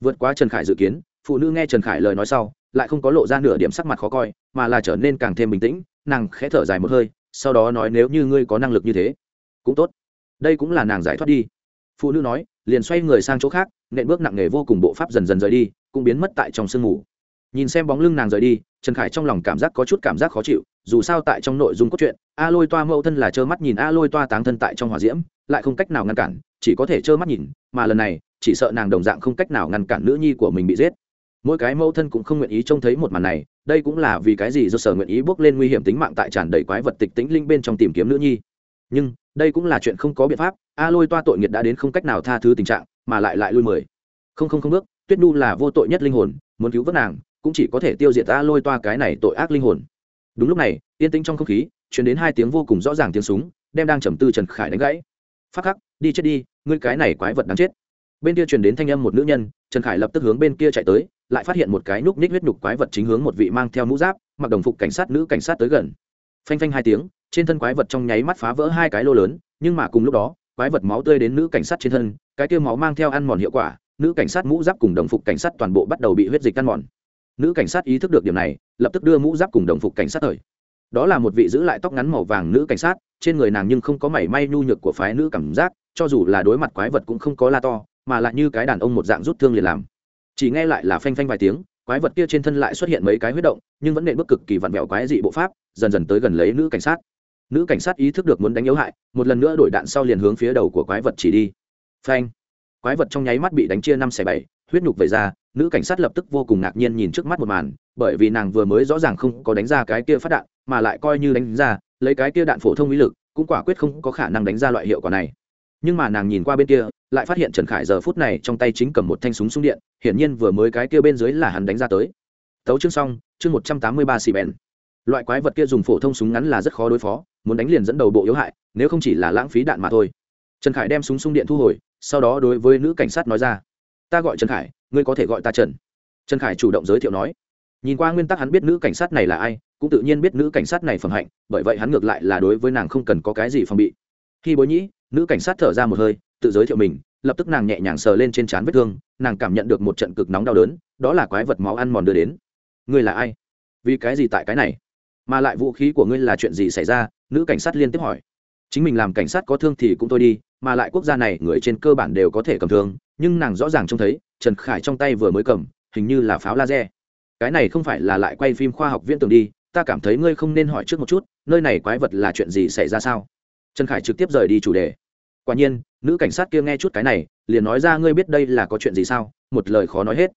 vượt quá trần khải dự kiến, phụ nữ nghe trần khải lời nói sau, lại không có lộ ra nửa điểm sắc mặt khó coi, mà là trở nên càng thêm bình tĩnh, nàng khẽ thở dài một hơi, sau đó nói nếu như ngươi có năng lực như thế, cũng tốt. Đây cũng là nàng giải thoát đi. Phụ nữ nói, liền xoay người sang chỗ khác, nện bước nặng nề vô cùng bộ pháp dần dần rời đi, cũng biến mất tại trong sương mù. Nhìn xem bóng lưng nàng rời đi, trần khải trong lòng cảm giác có chút cảm giác khó chịu, dù sao tại trong nội dung cốt truyện, a lôi toa mẫu thân là trơ mắt nhìn a lôi toa táng thân tại trong hòa diễm, lại không cách nào ngăn cản, chỉ có thể trơ mắt nhìn, mà lần này chỉ sợ nàng đồng dạng không cách nào ngăn cản nữ nhi của mình bị giết. Mỗi cái mẫu thân cũng không nguyện ý trông thấy một màn này, đây cũng là vì cái gì do sở nguyện ý bước lên nguy hiểm tính mạng tại tràn đầy quái vật tịch tĩnh linh bên trong tìm kiếm nữ nhi. Nhưng, đây cũng là chuyện không có biện pháp, a lôi toa tội nghiệt đã đến không cách nào tha thứ tình trạng, mà lại lại lui mười. Không không không bước, tuyết nhu là vô tội nhất linh hồn, muốn cứu vớt nàng, cũng chỉ có thể tiêu diệt a lôi toa cái này tội ác linh hồn. Đúng lúc này, yên tĩnh trong không khí chuyển đến hai tiếng vô cùng rõ ràng tiếng súng, đem đang trầm tư trần khải đánh gãy. Phát khắc, đi chết đi, ngươi cái này quái vật đáng chết bên kia truyền đến thanh âm một nữ nhân, trần khải lập tức hướng bên kia chạy tới, lại phát hiện một cái núc ních huyết nhục quái vật chính hướng một vị mang theo mũ giáp, mặc đồng phục cảnh sát nữ cảnh sát tới gần. Phanh phanh hai tiếng, trên thân quái vật trong nháy mắt phá vỡ hai cái lô lớn, nhưng mà cùng lúc đó, quái vật máu tươi đến nữ cảnh sát trên thân, cái tiêu máu mang theo ăn mòn hiệu quả, nữ cảnh sát mũ giáp cùng đồng phục cảnh sát toàn bộ bắt đầu bị huyết dịch ăn mòn. Nữ cảnh sát ý thức được điểm này, lập tức đưa mũ giáp cùng đồng phục cảnh sát thời đó là một vị giữ lại tóc ngắn màu vàng nữ cảnh sát, trên người nàng nhưng không có mảy may nhu nhược của phái nữ cảm giác, cho dù là đối mặt quái vật cũng không có la to mà lại như cái đàn ông một dạng rút thương liền làm. Chỉ nghe lại là phanh phanh vài tiếng, quái vật kia trên thân lại xuất hiện mấy cái huyết động, nhưng vẫn nện bước cực kỳ vặn vẹo quái dị bộ pháp, dần dần tới gần lấy nữ cảnh sát. Nữ cảnh sát ý thức được muốn đánh yếu hại, một lần nữa đổi đạn sau liền hướng phía đầu của quái vật chỉ đi. Phanh! Quái vật trong nháy mắt bị đánh chia năm xẻ bảy, huyết nhục về ra, nữ cảnh sát lập tức vô cùng ngạc nhiên nhìn trước mắt một màn, bởi vì nàng vừa mới rõ ràng không có đánh ra cái kia phát đạn, mà lại coi như đánh ra, lấy cái kia đạn phổ thông uy lực, cũng quả quyết không có khả năng đánh ra loại hiệu quả này nhưng mà nàng nhìn qua bên kia, lại phát hiện trần khải giờ phút này trong tay chính cầm một thanh súng súng điện, hiển nhiên vừa mới cái kia bên dưới là hắn đánh ra tới. Tấu chương xong, chương một trăm tám mươi ba xì bèn. Loại quái vật kia dùng phổ thông súng ngắn là rất khó đối phó, muốn đánh liền dẫn đầu bộ yếu hại, nếu không chỉ là lãng phí đạn mà thôi. Trần khải đem súng súng điện thu hồi, sau đó đối với nữ cảnh sát nói ra, ta gọi trần khải, ngươi có thể gọi ta trần. Trần khải chủ động giới thiệu nói. Nhìn qua nguyên tắc hắn biết nữ cảnh sát này là ai, cũng tự nhiên biết nữ cảnh sát này phẩm hạnh, bởi vậy hắn ngược lại là đối với nàng không cần có cái gì phòng bị khi bối nhĩ, nữ cảnh sát thở ra một hơi, tự giới thiệu mình, lập tức nàng nhẹ nhàng sờ lên trên trán vết thương, nàng cảm nhận được một trận cực nóng đau đớn, đó là quái vật máu ăn mòn đưa đến. Ngươi là ai? Vì cái gì tại cái này? Mà lại vũ khí của ngươi là chuyện gì xảy ra? Nữ cảnh sát liên tiếp hỏi. Chính mình làm cảnh sát có thương thì cũng thôi đi, mà lại quốc gia này, người trên cơ bản đều có thể cầm thương, nhưng nàng rõ ràng trông thấy, trần khải trong tay vừa mới cầm, hình như là pháo laser. Cái này không phải là lại quay phim khoa học viễn tưởng đi, ta cảm thấy ngươi không nên hỏi trước một chút, nơi này quái vật là chuyện gì xảy ra sao? Trần khải trực tiếp rời đi chủ đề. Quả nhiên, nữ cảnh sát kia nghe chút cái này, liền nói ra ngươi biết đây là có chuyện gì sao? Một lời khó nói hết.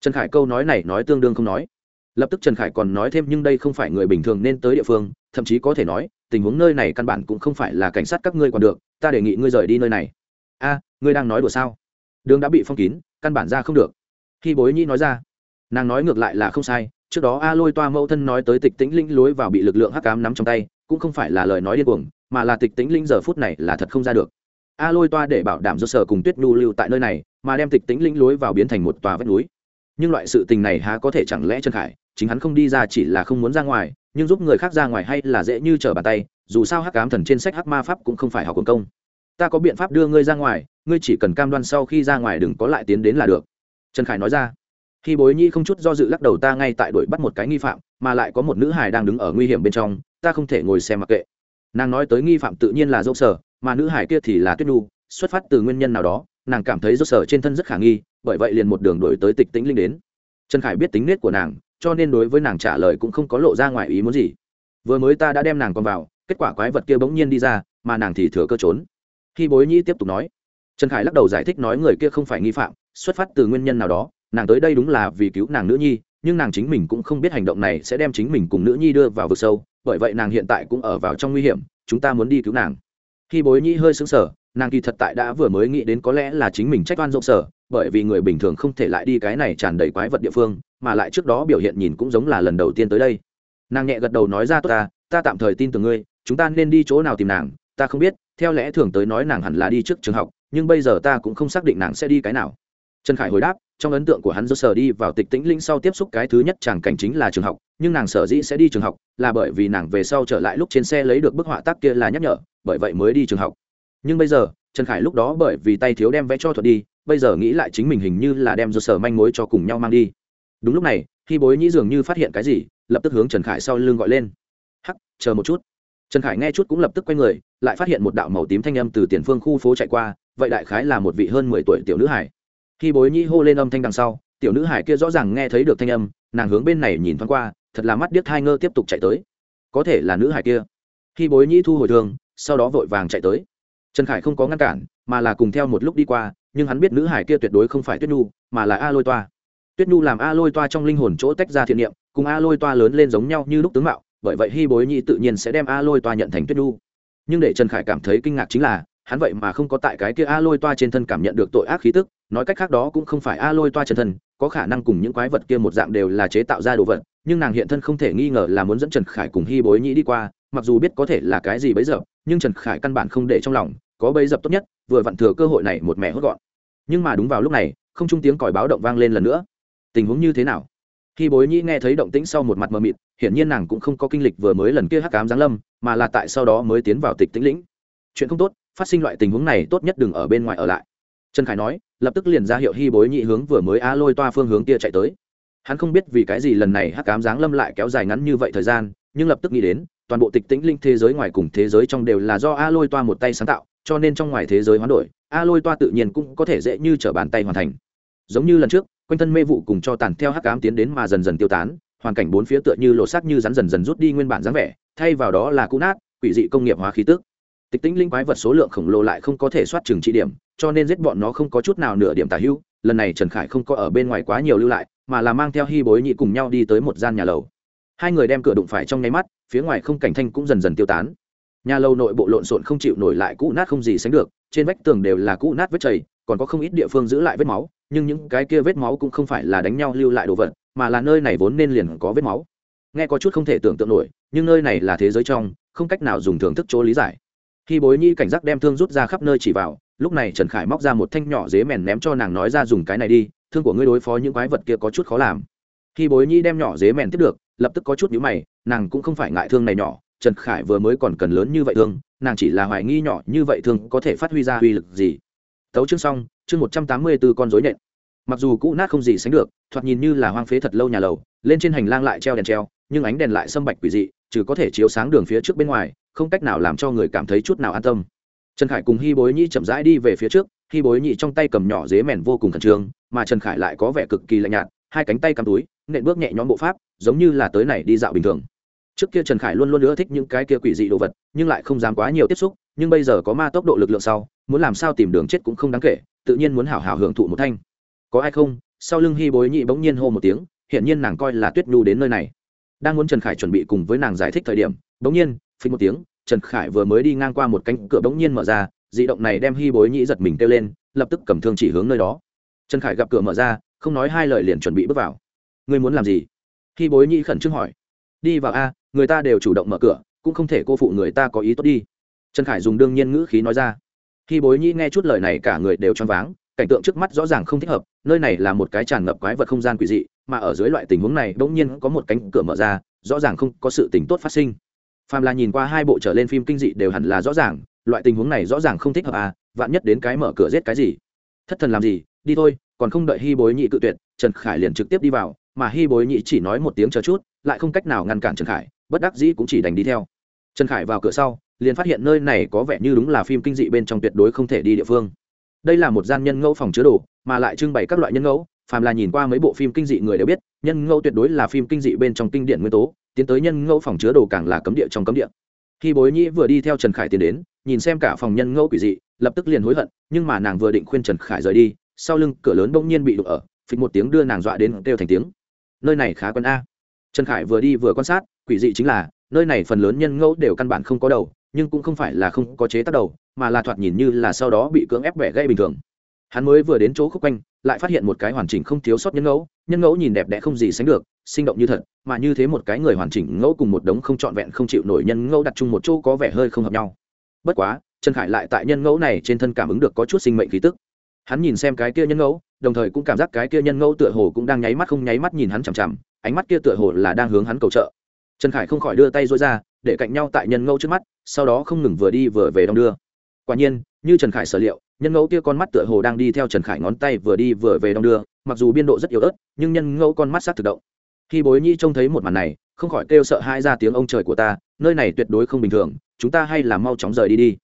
Trần khải câu nói này nói tương đương không nói. Lập tức trần khải còn nói thêm nhưng đây không phải người bình thường nên tới địa phương, thậm chí có thể nói, tình huống nơi này căn bản cũng không phải là cảnh sát các ngươi còn được, ta đề nghị ngươi rời đi nơi này. A, ngươi đang nói đùa sao? Đường đã bị phong kín, căn bản ra không được. Khi bối nhi nói ra, nàng nói ngược lại là không sai, trước đó a lôi toa mẫu thân nói tới tịch tĩnh linh lối vào bị lực lượng hắc cám nắm trong tay, cũng không phải là lời nói điên cuồng mà là tịch tĩnh linh giờ phút này là thật không ra được. A lôi toa để bảo đảm do sở cùng tuyết nhu lưu tại nơi này, mà đem tịch tĩnh linh lối vào biến thành một tòa vách núi. Nhưng loại sự tình này há có thể chẳng lẽ trần khải, chính hắn không đi ra chỉ là không muốn ra ngoài, nhưng giúp người khác ra ngoài hay là dễ như trở bàn tay, dù sao hắc cám thần trên sách hắc ma pháp cũng không phải học quần công. Ta có biện pháp đưa ngươi ra ngoài, ngươi chỉ cần cam đoan sau khi ra ngoài đừng có lại tiến đến là được. Trần khải nói ra. Khi bối nhi không chút do dự lắc đầu, ta ngay tại đuổi bắt một cái nghi phạm, mà lại có một nữ hài đang đứng ở nguy hiểm bên trong, ta không thể ngồi xem mặc kệ nàng nói tới nghi phạm tự nhiên là dâu sở, mà nữ hải kia thì là tuyết nhu, xuất phát từ nguyên nhân nào đó, nàng cảm thấy dâu sở trên thân rất khả nghi, bởi vậy liền một đường đổi tới tịch tĩnh linh đến. Trần khải biết tính nết của nàng, cho nên đối với nàng trả lời cũng không có lộ ra ngoài ý muốn gì. Vừa mới ta đã đem nàng còn vào, kết quả quái vật kia bỗng nhiên đi ra, mà nàng thì thừa cơ trốn. Khi bối nhĩ tiếp tục nói, trần khải lắc đầu giải thích nói người kia không phải nghi phạm, xuất phát từ nguyên nhân nào đó, nàng tới đây đúng là vì cứu nàng nữ nhi, nhưng nàng chính mình cũng không biết hành động này sẽ đem chính mình cùng nữ nhi đưa vào vực sâu bởi vậy nàng hiện tại cũng ở vào trong nguy hiểm, chúng ta muốn đi cứu nàng. Khi bối nhĩ hơi xứng sở nàng kỳ thật tại đã vừa mới nghĩ đến có lẽ là chính mình trách oan rộng sở, bởi vì người bình thường không thể lại đi cái này tràn đầy quái vật địa phương, mà lại trước đó biểu hiện nhìn cũng giống là lần đầu tiên tới đây. Nàng nhẹ gật đầu nói ra, tốt ta ta tạm thời tin tưởng ngươi, chúng ta nên đi chỗ nào tìm nàng, ta không biết, theo lẽ thường tới nói nàng hẳn là đi trước trường học, nhưng bây giờ ta cũng không xác định nàng sẽ đi cái nào. Trần khải hồi đáp trong ấn tượng của hắn do sở đi vào tịch tĩnh linh sau tiếp xúc cái thứ nhất chàng cảnh chính là trường học, nhưng nàng sở dĩ sẽ đi trường học là bởi vì nàng về sau trở lại lúc trên xe lấy được bức họa tác kia là nhắc nhở, bởi vậy mới đi trường học. Nhưng bây giờ, trần khải lúc đó bởi vì tay thiếu đem vẽ cho thuật đi, bây giờ nghĩ lại chính mình hình như là đem do sở manh mối cho cùng nhau mang đi. Đúng lúc này, khi bối nhĩ dường như phát hiện cái gì, lập tức hướng trần khải sau lưng gọi lên. Hắc, chờ một chút. Trần khải nghe chút cũng lập tức quay người, lại phát hiện một đạo màu tím thanh âm từ tiền phương khu phố chạy qua, vậy đại khái là một vị hơn mười tuổi tiểu nữ hải khi bối nhĩ hô lên âm thanh đằng sau, tiểu nữ hải kia rõ ràng nghe thấy được thanh âm, nàng hướng bên này nhìn thoáng qua, thật là mắt điếc hai ngơ tiếp tục chạy tới. Có thể là nữ hải kia. Khi bối nhĩ thu hồi thường, sau đó vội vàng chạy tới. Trần khải không có ngăn cản, mà là cùng theo một lúc đi qua, nhưng hắn biết nữ hải kia tuyệt đối không phải tuyết nhu, mà là a lôi toa. Tuyết nhu làm a lôi toa trong linh hồn chỗ tách ra thiện niệm, cùng a lôi toa lớn lên giống nhau như lúc tướng mạo, bởi vậy hy bối nhĩ tự nhiên sẽ đem a lôi toa nhận thành tuyết nhu. Nhưng để trần khải cảm thấy kinh ngạc chính là, hắn vậy mà không có tại cái kia a lôi toa trên thân cảm nhận được tội ác khí tức nói cách khác đó cũng không phải a lôi toa chân thân, có khả năng cùng những quái vật kia một dạng đều là chế tạo ra đồ vật, nhưng nàng hiện thân không thể nghi ngờ là muốn dẫn trần khải cùng hy bối nhĩ đi qua, mặc dù biết có thể là cái gì bấy giờ, nhưng trần khải căn bản không để trong lòng, có bấy dập tốt nhất, vừa vặn thừa cơ hội này một mẹ hốt gọn. Nhưng mà đúng vào lúc này, không trung tiếng còi báo động vang lên lần nữa. Tình huống như thế nào? Khi bối nhĩ nghe thấy động tĩnh sau một mặt mờ mịt, hiển nhiên nàng cũng không có kinh lịch vừa mới lần kia hắc cám giáng lâm, mà là tại sau đó mới tiến vào tịch tĩnh lĩnh. Chuyện không tốt, phát sinh loại tình huống này tốt nhất đừng ở bên ngoài ở lại. Trần khải nói lập tức liền ra hiệu hy bối nhị hướng vừa mới a lôi toa phương hướng kia chạy tới. Hắn không biết vì cái gì lần này hắc cám giáng lâm lại kéo dài ngắn như vậy thời gian, nhưng lập tức nghĩ đến, toàn bộ tịch tĩnh linh thế giới ngoài cùng thế giới trong đều là do a lôi toa một tay sáng tạo, cho nên trong ngoài thế giới hoán đổi a lôi toa tự nhiên cũng có thể dễ như t r ở bàn tay hoàn thành. Giống như lần trước, quanh thân mê vụ cùng cho tàn theo hắc cám tiến đến mà dần dần tiêu tán, hoàn cảnh bốn phía tựa như lộ sắc như rắn dần dần rút đi nguyên bản dáng vẻ, thay vào đó là cũ nát, quỷ dị công nghiệp hóa khí tức. Tịch tĩnh linh quái vật số lượng khổng lồ lại không có thể soát trừng trị điểm cho nên giết bọn nó không có chút nào nửa điểm tả hữu, lần này trần khải không có ở bên ngoài quá nhiều lưu lại, mà là mang theo hy bối nhị cùng nhau đi tới một gian nhà lầu. Hai người đem cửa đụng phải trong nháy mắt, phía ngoài không cảnh thanh cũng dần dần tiêu tán. Nhà lầu nội bộ lộn xộn không chịu nổi lại cũ nát không gì sánh được, trên vách tường đều là cũ nát vết chảy còn có không ít địa phương giữ lại vết máu, nhưng những cái kia vết máu cũng không phải là đánh nhau lưu lại đồ vật, mà là nơi này vốn nên liền có vết máu. Nghe có chút không thể tưởng tượng nổi, nhưng nơi này là thế giới trong, không cách nào dùng thưởng thức chỗ lý giải. Khi bối nhi cảnh giác đem thương rút ra khắp nơi chỉ vào lúc này trần khải móc ra một thanh nhỏ dế mèn ném cho nàng nói ra dùng cái này đi, thương của ngươi đối phó những quái vật kia có chút khó làm. Khi bối nhi đem nhỏ dế mèn tiếp được, lập tức có chút nhữ mày, nàng cũng không phải ngại thương này nhỏ, trần khải vừa mới còn cần lớn như vậy thương, nàng chỉ là hoài nghi nhỏ như vậy thương có thể phát huy ra uy lực gì. Tấu chương xong, chương một trăm tám mươi b ố con dối nện. Mặc dù cũ nát không gì sánh được, thoạt nhìn như là hoang phế thật lâu nhà lầu, lên trên hành lang lại treo đèn treo, nhưng ánh đèn lại sâm bạch quỷ dị, trừ có thể chiếu sáng đường phía trước bên ngoài, không cách nào làm cho người cảm thấy chút nào an tâm trần khải cùng hy bối nhi chậm rãi đi về phía trước hy bối nhị trong tay cầm nhỏ dế mèn vô cùng khẩn trương, mà trần khải lại có vẻ cực kỳ lạnh nhạt, hai cánh tay cầm túi, nện bước nhẹ nhõm bộ pháp, giống như là tới này đi dạo bình thường. Trước kia trần khải luôn luôn ưa thích những cái kia quỷ dị đồ vật, nhưng lại không dám quá nhiều tiếp xúc, nhưng bây giờ có ma tốc độ lực lượng sau, muốn làm sao tìm đường chết cũng không đáng kể, tự nhiên muốn hảo hảo hưởng thụ một thanh. Có ai không? Sau lưng hy bối nhị bỗng nhiên hô một tiếng, hiển nhiên nàng coi là tuyết nhu đến nơi này. Đang muốn trần khải chuẩn bị cùng với nàng giải thích thời điểm, bỗng nhiên, phình một tiếng trần khải vừa mới đi ngang qua một cánh cửa bỗng nhiên mở ra, dị động này đem hy bối Nhĩ giật mình kêu lên, lập tức cầm thương chỉ hướng nơi đó. Trần khải gặp cửa mở ra, không nói hai lời liền chuẩn bị bước vào. Ngươi muốn làm gì? Hy bối Nhĩ khẩn trương hỏi. Đi vào a, người ta đều chủ động mở cửa, cũng không thể cô phụ người ta có ý tốt đi. Trần khải dùng đương nhiên ngữ khí nói ra. Hy bối nhĩ nghe chút lời này cả người đều choáng váng, cảnh tượng trước mắt rõ ràng không thích hợp, nơi này là một cái tràn ngập quái vật không gian quỷ dị, mà ở dưới loại tình huống này bỗng nhiên có một cánh cửa mở ra, rõ ràng không có sự tình tốt phát sinh phàm là nhìn qua hai bộ trở lên phim kinh dị đều hẳn là rõ ràng, loại tình huống này rõ ràng không thích hợp à vạn nhất đến cái mở cửa giết cái gì? Thất thần làm gì? Đi thôi, còn không đợi hy bối nhị cự tuyệt, trần khải liền trực tiếp đi vào, mà hy bối nhị chỉ nói một tiếng chờ chút, lại không cách nào ngăn cản trần khải, bất đắc dĩ cũng chỉ đành đi theo. Trần khải vào cửa sau, liền phát hiện nơi này có vẻ như đúng là phim kinh dị bên trong tuyệt đối không thể đi địa phương. Đây là một gian nhân ngẫu phòng chứa đồ, mà lại trưng bày các loại nhân ngẫu, phàm là nhìn qua mấy bộ phim kinh dị người đều biết, nhân ngẫu tuyệt đối là phim kinh dị bên trong kinh điển nguyên tố tiến tới nhân ngẫu phòng chứa đồ càng là cấm địa trong cấm địa. Khi bối nhĩ vừa đi theo trần khải tiến đến, nhìn xem cả phòng nhân ngẫu quỷ dị, lập tức liền hối hận, nhưng mà nàng vừa định khuyên trần khải rời đi, sau lưng cửa lớn bỗng nhiên bị đục ở, phịch một tiếng đưa nàng dọa đến kêu thành tiếng. Nơi này khá quân a. Trần khải vừa đi vừa quan sát, quỷ dị chính là, nơi này phần lớn nhân ngẫu đều căn bản không có đầu, nhưng cũng không phải là không có chế tác đầu, mà là thoạt nhìn như là sau đó bị cưỡng ép bẻ gây bình thường hắn mới vừa đến chỗ khúc quanh, lại phát hiện một cái hoàn chỉnh không thiếu sót nhân ngẫu nhân ngẫu nhìn đẹp đẽ không gì sánh được, sinh động như thật, mà như thế một cái người hoàn chỉnh ngẫu cùng một đống không trọn vẹn không chịu nổi nhân ngẫu đặt chung một chỗ có vẻ hơi không hợp nhau. Bất quá, trần khải lại tại nhân ngẫu này trên thân cảm ứng được có chút sinh mệnh khí tức. Hắn nhìn xem cái kia nhân ngẫu, đồng thời cũng cảm giác cái kia nhân ngẫu tựa hồ cũng đang nháy mắt không nháy mắt nhìn hắn chằm chằm, ánh mắt kia tựa hồ là đang hướng hắn cầu trợ. Trần khải không khỏi đưa tay dối ra, để cạnh nhau tại nhân ngẫu trước mắt, sau đó không ngừng vừa đi vừa về đong đưa. Quả nhiên, như trần khải sở liệu nhân ngẫu kia con mắt tựa hồ đang đi theo trần khải ngón tay vừa đi vừa về đong đưa, mặc dù biên độ rất yếu ớt, nhưng nhân ngẫu con mắt sát thực động. Khi bối nhi trông thấy một màn này, không khỏi kêu sợ hai ra tiếng ông trời của ta, nơi này tuyệt đối không bình thường, chúng ta hay là mau chóng rời đi đi.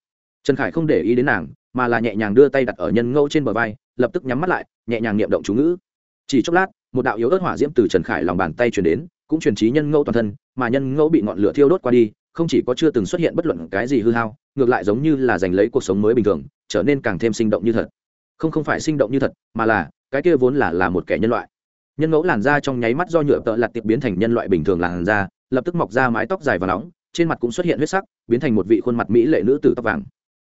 Trần khải không để ý đến nàng, mà là nhẹ nhàng đưa tay đặt ở nhân ngẫu trên bờ vai, lập tức nhắm mắt lại, nhẹ nhàng niệm động chú ngữ. Chỉ chốc lát, một đạo yếu ớt hỏa diễm từ trần khải lòng bàn tay truyền đến, cũng truyền trí nhân ngẫu toàn thân, mà nhân ngẫu bị ngọn lửa thiêu đốt qua đi, không chỉ có chưa từng xuất hiện bất luận cái gì hư hao, ngược lại giống như là giành lấy cuộc sống mới bình thường trở nên càng thêm sinh động như thật. Không không phải sinh động như thật, mà là, cái kia vốn là là một kẻ nhân loại. Nhân ngẫu làn da trong nháy mắt do nhựa tợ lặt tiệp biến thành nhân loại bình thường làn da, lập tức mọc ra mái tóc dài và nóng, trên mặt cũng xuất hiện huyết sắc, biến thành một vị khuôn mặt mỹ lệ nữ tử tóc vàng.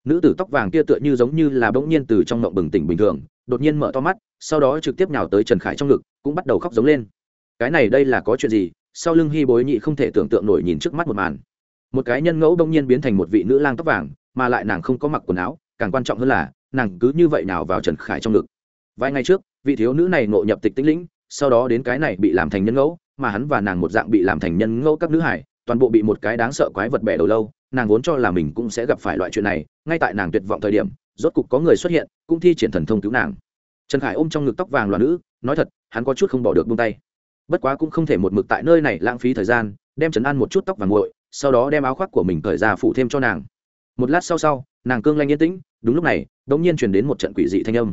Nữ tử tóc vàng kia tựa như giống như là bỗng nhiên từ trong mộng bừng tỉnh bình thường, đột nhiên mở to mắt, sau đó trực tiếp nhào tới trần khải trong ngực, cũng bắt đầu khóc giống lên. Cái này đây là có chuyện gì? Sau lưng hy bối nhị không thể tưởng tượng nổi nhìn trước mắt một màn. Một cái nhân ngẫu đông nhiên biến thành một vị nữ lang tóc vàng, mà lại nàng không có mặc quần áo càng quan trọng hơn là, nàng cứ như vậy nào vào trần khải trong ngực. Vài ngày trước, vị thiếu nữ này ngộ nhập tịch tĩnh lĩnh, sau đó đến cái này bị làm thành nhân ngẫu, mà hắn và nàng một dạng bị làm thành nhân ngẫu các nữ hải, toàn bộ bị một cái đáng sợ quái vật bẻ đầu lâu, nàng vốn cho là mình cũng sẽ gặp phải loại chuyện này, ngay tại nàng tuyệt vọng thời điểm, rốt cục có người xuất hiện, cũng thi triển thần thông cứu nàng. Trần khải ôm trong ngực tóc vàng loạn nữ, nói thật, hắn có chút không bỏ được buông tay. Bất quá cũng không thể một mực tại nơi này lãng phí thời gian, đem trấn an một chút tóc vàng nguội, sau đó đem áo khoác của mình cởi ra phủ thêm cho nàng một lát sau sau, nàng cương lanh yên tĩnh, đúng lúc này đ ỗ n g nhiên chuyển đến một trận quỷ dị thanh âm.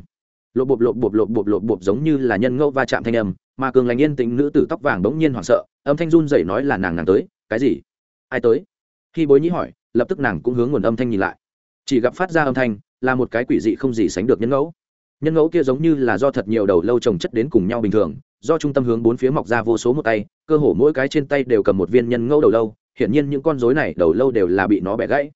Lộ bộp lộ bộp lộ bộp lộ bộp giống như là nhân ngẫu va chạm thanh âm, mà cường lành yên tĩnh nữ tử tóc vàng đ ỗ n g nhiên hoảng sợ, âm thanh run dậy nói là nàng nàng tới, cái gì? Ai tới? Khi bối nhĩ hỏi, lập tức nàng cũng hướng nguồn âm thanh nhìn lại. Chỉ gặp phát ra âm thanh, là một cái quỷ dị không gì sánh được nhân ngẫu. Nhân ngẫu kia giống như là do thật nhiều đầu lâu trồng chất đến cùng nhau bình thường, do trung tâm hướng bốn phía mọc ra vô số một tay, cơ hồ mỗi cái trên tay đều cầm một viên nhân ngẫu đầu lâu, hiển nhiên những con rối này đầu lâu đều là bị nó bẻ gãy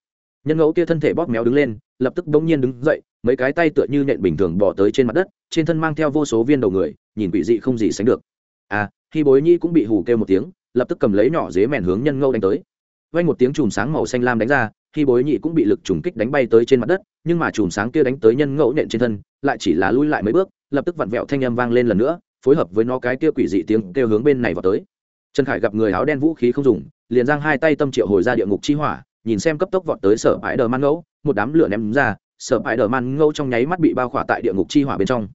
nhân ngẫu kia thân thể bóp méo đứng lên, lập tức bỗng nhiên đứng dậy, mấy cái tay tựa như nện bình thường bỏ tới trên mặt đất, trên thân mang theo vô số viên đầu người, nhìn quỷ dị không gì sánh được. À khi bối nhi cũng bị hù kêu một tiếng, lập tức cầm lấy nhỏ dế mèn hướng nhân ngẫu đánh tới. Vay một tiếng chùm sáng màu xanh lam đánh ra, khi bối nhị cũng bị lực trùng kích đánh bay tới trên mặt đất, nhưng mà chùm sáng kia đánh tới nhân ngẫu nện trên thân, lại chỉ là lui lại mấy bước, lập tức vặn vẹo thanh âm vang lên lần nữa, phối hợp với nó cái kia quỷ dị tiếng kêu hướng bên này vào tới. Trần khải gặp người áo đen vũ khí không dùng, liền giang hai tay tâm triệu hồi ra địa ngục chi hỏa nhìn xem cấp tốc vọt tới sở bãi đờ man ngẫu, một đám lửa ném ra, sở bãi đờ man ngẫu trong nháy mắt bị bao khỏa tại địa ngục chi hỏa bên trong.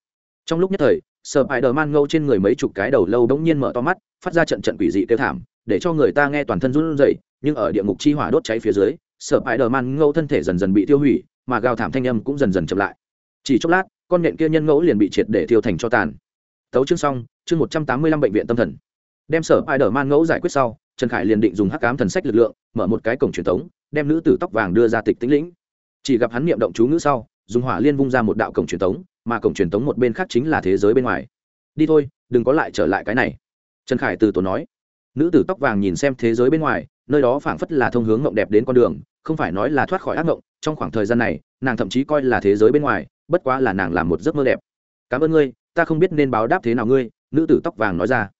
Trong lúc nhất thời, sở bãi đờ man ngẫu trên người mấy chục cái đầu lâu đống nhiên mở to mắt, phát ra trận trận quỷ dị kêu thảm, để cho người ta nghe toàn thân run rẩy, nhưng ở địa ngục chi hỏa đốt cháy phía dưới, sở bãi đờ man ngẫu thân thể dần dần bị tiêu hủy, mà gào thảm thanh âm cũng dần dần chậm lại. Chỉ chốc lát, con nhện kia nhân ngẫu liền bị triệt để tiêu thành cho tàn. Tấu chương xong, chương một trăm tám mươi lăm bệnh viện tâm thần. Đem sở ai đờ man ngẫu giải quyết sau, trần khải liền định dùng hắc cám thần sách lực lượng, mở một cái cổng truyền thống đem nữ tử tóc vàng đưa ra tịch tĩnh lĩnh. Chỉ gặp hắn niệm động chú ngữ sau dùng hỏa liên vung ra một đạo cổng truyền thống mà cổng truyền thống một bên khác chính là thế giới bên ngoài. Đi thôi đừng có lại trở lại cái này. Trần khải từ tổ nói. Nữ tử tóc vàng nhìn xem thế giới bên ngoài nơi đó phảng phất là thông hướng ngộng đẹp đến con đường không phải nói là thoát khỏi ác ngộng trong khoảng thời gian này nàng thậm chí coi là thế giới bên ngoài bất quá là nàng làm một giấc mơ đẹp. Cảm ơn ngươi ta không biết nên báo đáp thế nào ngươi nữ tử tóc vàng nói ra.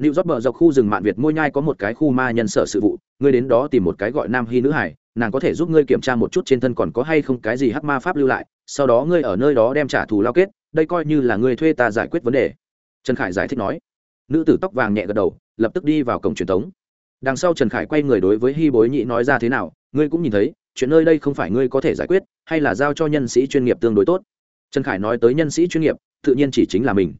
New rót bờ dọc khu rừng mạn Việt môi nhai có một cái khu ma nhân sở sự vụ, ngươi đến đó tìm một cái gọi Nam Hy nữ hải, nàng có thể giúp ngươi kiểm tra một chút trên thân còn có hay không cái gì hắc ma pháp lưu lại, sau đó ngươi ở nơi đó đem trả thù lao kết, đây coi như là ngươi thuê ta giải quyết vấn đề. Trần Khải giải thích nói. Nữ tử tóc vàng nhẹ gật đầu, lập tức đi vào cổng truyền thống. Đằng sau Trần Khải quay người đối với Hy Bối Nhị nói ra thế nào, ngươi cũng nhìn thấy, chuyện nơi đây không phải ngươi có thể giải quyết, hay là giao cho nhân sĩ chuyên nghiệp tương đối tốt. Trần Khải nói tới nhân sĩ chuyên nghiệp, tự nhiên chỉ chính là mình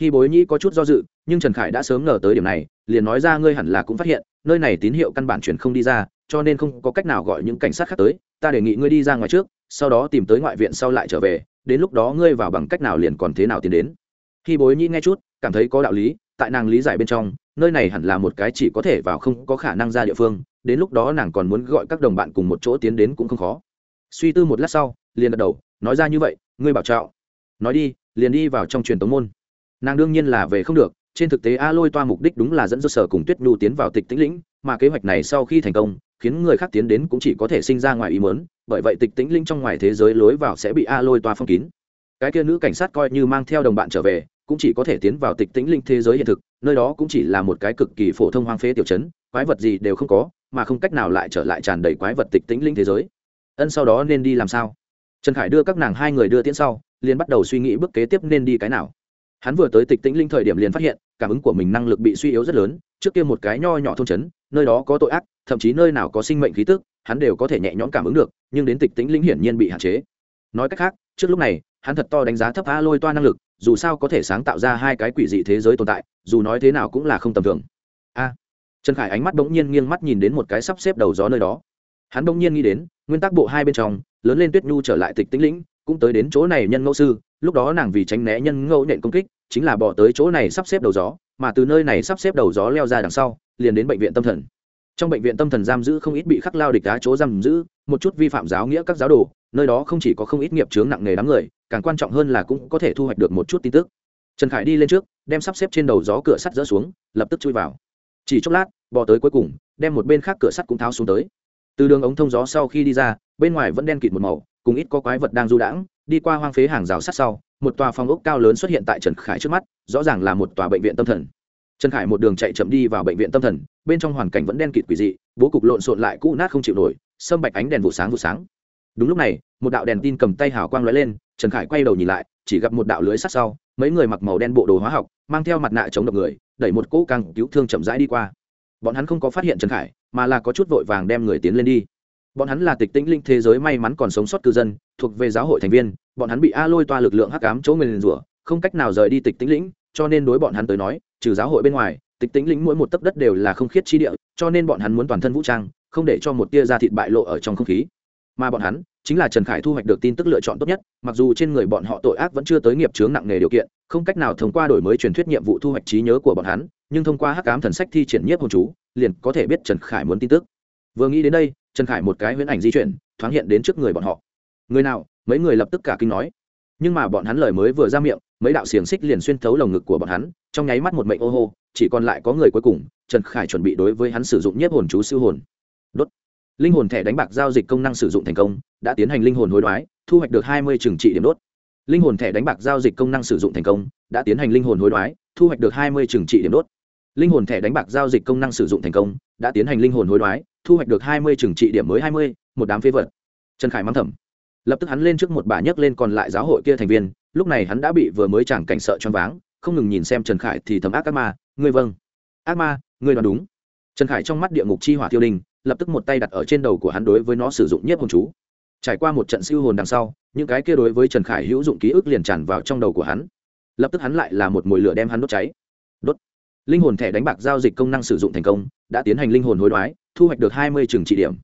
hy bối Nhị có chút do dự nhưng trần khải đã sớm ngờ tới điểm này liền nói ra ngươi hẳn là cũng phát hiện nơi này tín hiệu căn bản chuyển không đi ra cho nên không có cách nào gọi những cảnh sát khác tới, ta đề nghị ngươi đi ra ngoài trước, sau đó tìm tới ngoại viện sau lại trở về, đến lúc đó ngươi vào bằng cách nào liền còn thế nào tiến đến. Khi bối nhĩ nghe chút, cảm thấy có đạo lý, tại nàng lý giải bên trong, nơi này hẳn là một cái chỉ có thể vào không có khả năng ra địa phương, đến lúc đó nàng còn muốn gọi các đồng bạn cùng một chỗ tiến đến cũng không khó. Suy tư một lát sau, liền gật đầu, nói ra như vậy, ngươi bảo trạo nói đi, liền đi vào trong truyền tống môn. Nàng đương nhiên là về không được, trên thực tế a lôi toa mục đích đúng là dẫn do sở cùng tuyết nhu tiến vào tịch tĩnh lĩnh, mà kế hoạch này sau khi thành công khiến người khác tiến đến cũng chỉ có thể sinh ra ngoài ý mớn bởi vậy tịch tĩnh linh trong ngoài thế giới lối vào sẽ bị a lôi toa phong kín. Cái kia nữ cảnh sát coi như mang theo đồng bạn trở về, cũng chỉ có thể tiến vào tịch tĩnh linh thế giới hiện thực, nơi đó cũng chỉ là một cái cực kỳ phổ thông hoang phế tiểu chấn quái vật gì đều không có, mà không cách nào lại trở lại tràn đầy quái vật tịch tĩnh linh thế giới. Ân sau đó nên đi làm sao? Trần khải đưa các nàng hai người đưa tiễn sau, liền bắt đầu suy nghĩ bước kế tiếp nên đi cái nào hắn vừa tới tịch tĩnh linh thời điểm liền phát hiện, cảm ứng của mình năng lực bị suy yếu rất lớn, trước kia một cái nho nhỏ thôn trấn, nơi đó có tội ác, thậm chí nơi nào có sinh mệnh khí tức, hắn đều có thể nhẹ nhõm cảm ứng được, nhưng đến tịch tĩnh linh hiển nhiên bị hạn chế. Nói cách khác, trước lúc này, hắn thật to đánh giá thấp a lôi toa năng lực, dù sao có thể sáng tạo ra hai cái quỷ dị thế giới tồn tại, dù nói thế nào cũng là không tầm thường. A, trần khải ánh mắt bỗng nhiên nghiêng mắt nhìn đến một cái sắp xếp đầu gió nơi đó. Hắn bỗng nhiên nghĩ đến, nguyên tắc bộ hai bên trong, lớn lên tuyết nhu trở lại tịch tĩnh lĩnh cũng tới đến chỗ này nhân ngẫu sư lúc đó nàng vì tránh né nhân ngẫu nện công kích, chính là bỏ tới chỗ này sắp xếp đầu gió, mà từ nơi này sắp xếp đầu gió leo ra đằng sau, liền đến bệnh viện tâm thần. Trong bệnh viện tâm thần giam giữ không ít bị khắc lao địch đá chỗ giam giữ, một chút vi phạm giáo nghĩa các giáo đồ, nơi đó không chỉ có không ít nghiệp chướng nặng nề đám người, càng quan trọng hơn là cũng có thể thu hoạch được một chút tin tức. Trần khải đi lên trước, đem sắp xếp trên đầu gió cửa sắt dỡ xuống, lập tức chui vào. Chỉ chốc lát, bò tới cuối cùng, đem một bên khác cửa sắt cũng tháo xuống tới. Từ đường ống thông gió sau khi đi ra, bên ngoài vẫn đen kịt một màu, cùng ít có quái vật đang du đãng đi qua hoang phế hàng rào sắt sau, một tòa phòng ốc cao lớn xuất hiện tại trần khải trước mắt, rõ ràng là một tòa bệnh viện tâm thần. Trần khải một đường chạy chậm đi vào bệnh viện tâm thần, bên trong hoàn cảnh vẫn đen kịt quỷ dị, bố cục lộn xộn lại cũ nát không chịu nổi, sâm bạch ánh đèn vụ sáng vụ sáng. Đúng lúc này, một đạo đèn tin cầm tay hào quang lóe lên, trần khải quay đầu nhìn lại, chỉ gặp một đạo lưới sắt sau, mấy người mặc màu đen bộ đồ hóa học, mang theo mặt nạ chống độc người, đẩy một cỗ càng cứu thương chậm rãi đi qua. Bọn hắn không có phát hiện trần khải, mà là có chút vội vàng đem người tiến lên đi bọn hắn là tịch tĩnh linh thế giới may mắn còn sống sót cư dân, thuộc về giáo hội thành viên, bọn hắn bị a lôi toa lực lượng hắc ám chỗ người liền rủa, không cách nào rời đi tịch tĩnh lĩnh, cho nên đối bọn hắn tới nói, trừ giáo hội bên ngoài, tịch tĩnh lĩnh mỗi một tấc đất đều là không khiết chi địa, cho nên bọn hắn muốn toàn thân vũ trang, không để cho một tia da thịt bại lộ ở trong không khí. Mà bọn hắn, chính là trần khải thu hoạch được tin tức lựa chọn tốt nhất, mặc dù trên người bọn họ tội ác vẫn chưa tới nghiệp chướng nặng nề điều kiện, không cách nào thông qua đổi mới truyền thuyết nhiệm vụ thu hoạch trí nhớ của bọn hắn, nhưng thông qua hắc ám thần sách thi triển nhiếp hồn chú, liền có thể biết trần khải muốn tin tức. Vừa nghĩ đến đây trần khải một cái huyễn ảnh di chuyển, thoáng hiện đến trước người bọn họ. Người nào? Mấy người lập tức cả kinh nói. Nhưng mà bọn hắn lời mới vừa ra miệng, mấy đạo xiềng xích liền xuyên thấu lồng ngực của bọn hắn, trong nháy mắt một mệnh ô hô, chỉ còn lại có người cuối cùng, trần khải chuẩn bị đối với hắn sử dụng nhiếp hồn chú siêu hồn. Đốt. Linh hồn thẻ đánh bạc giao dịch công năng sử dụng thành công, đã tiến hành linh hồn hối đoái, thu hoạch được hai mươi trừng trị điểm đốt. Linh hồn thẻ đánh bạc giao dịch công năng sử dụng thành công, đã tiến hành linh hồn hối đoái, thu hoạch được hai mươi trừng trị điểm đốt. Linh hồn thẻ đánh bạc giao dịch công năng sử dụng thành công, đã tiến hành linh hồn hối đoái thu hoạch được hai mươi trừng trị điểm mới hai mươi, một đám phế vật. Trần khải mắng thầm. Lập tức hắn lên trước một bà nhấc lên còn lại giáo hội kia thành viên, lúc này hắn đã bị vừa mới chẳng cảnh sợ choáng váng, không ngừng nhìn xem trần khải thì thầm ác ác ma, ngươi vâng. Ác ma, ngươi đoán đúng. Trần khải trong mắt địa ngục chi hỏa tiêu đình lập tức một tay đặt ở trên đầu của hắn đối với nó sử dụng nhiếp hồn chú. Trải qua một trận siêu hồn đằng sau, những cái kia đối với trần khải hữu dụng ký ức liền tràn vào trong đầu của hắn. Lập tức hắn lại là một mồi lửa đem hắn đốt cháy. Đốt. Linh hồn thẻ đánh bạc giao dịch công năng sử dụng thành công, đã tiến hành linh hồn hối đoái thu hoạch được hai mươi trường trị điểm.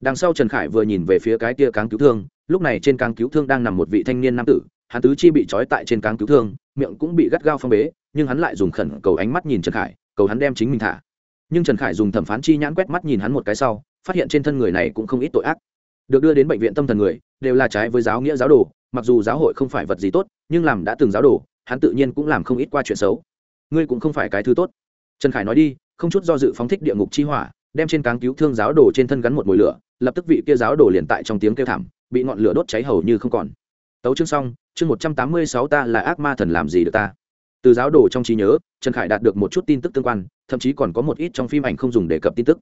Đằng sau trần khải vừa nhìn về phía cái tia cáng cứu thương, lúc này trên cáng cứu thương đang nằm một vị thanh niên nam tử, hắn tứ chi bị trói tại trên cáng cứu thương, miệng cũng bị gắt gao phong bế, nhưng hắn lại dùng khẩn cầu ánh mắt nhìn trần khải, cầu hắn đem chính mình thả. Nhưng trần khải dùng thẩm phán chi nhãn quét mắt nhìn hắn một cái sau, phát hiện trên thân người này cũng không ít tội ác. Được đưa đến bệnh viện tâm thần người, đều là trái với giáo nghĩa giáo đồ, mặc dù giáo hội không phải vật gì tốt, nhưng làm đã từng giáo đồ, hắn tự nhiên cũng làm không ít qua chuyện xấu. Ngươi cũng không phải cái thứ tốt. Trần khải nói đi, không chút do dự phóng thích địa ngục chi hỏa đem trên cáng cứu thương giáo đồ trên thân gắn một mồi lửa, lập tức vị kia giáo đồ liền tại trong tiếng kêu thảm, bị ngọn lửa đốt cháy hầu như không còn. Tấu chương xong, chương một trăm tám mươi sáu ta là ác ma thần làm gì được ta? Từ giáo đồ trong trí nhớ, trần khải đạt được một chút tin tức tương quan, thậm chí còn có một ít trong phim ảnh không dùng đề cập tin tức.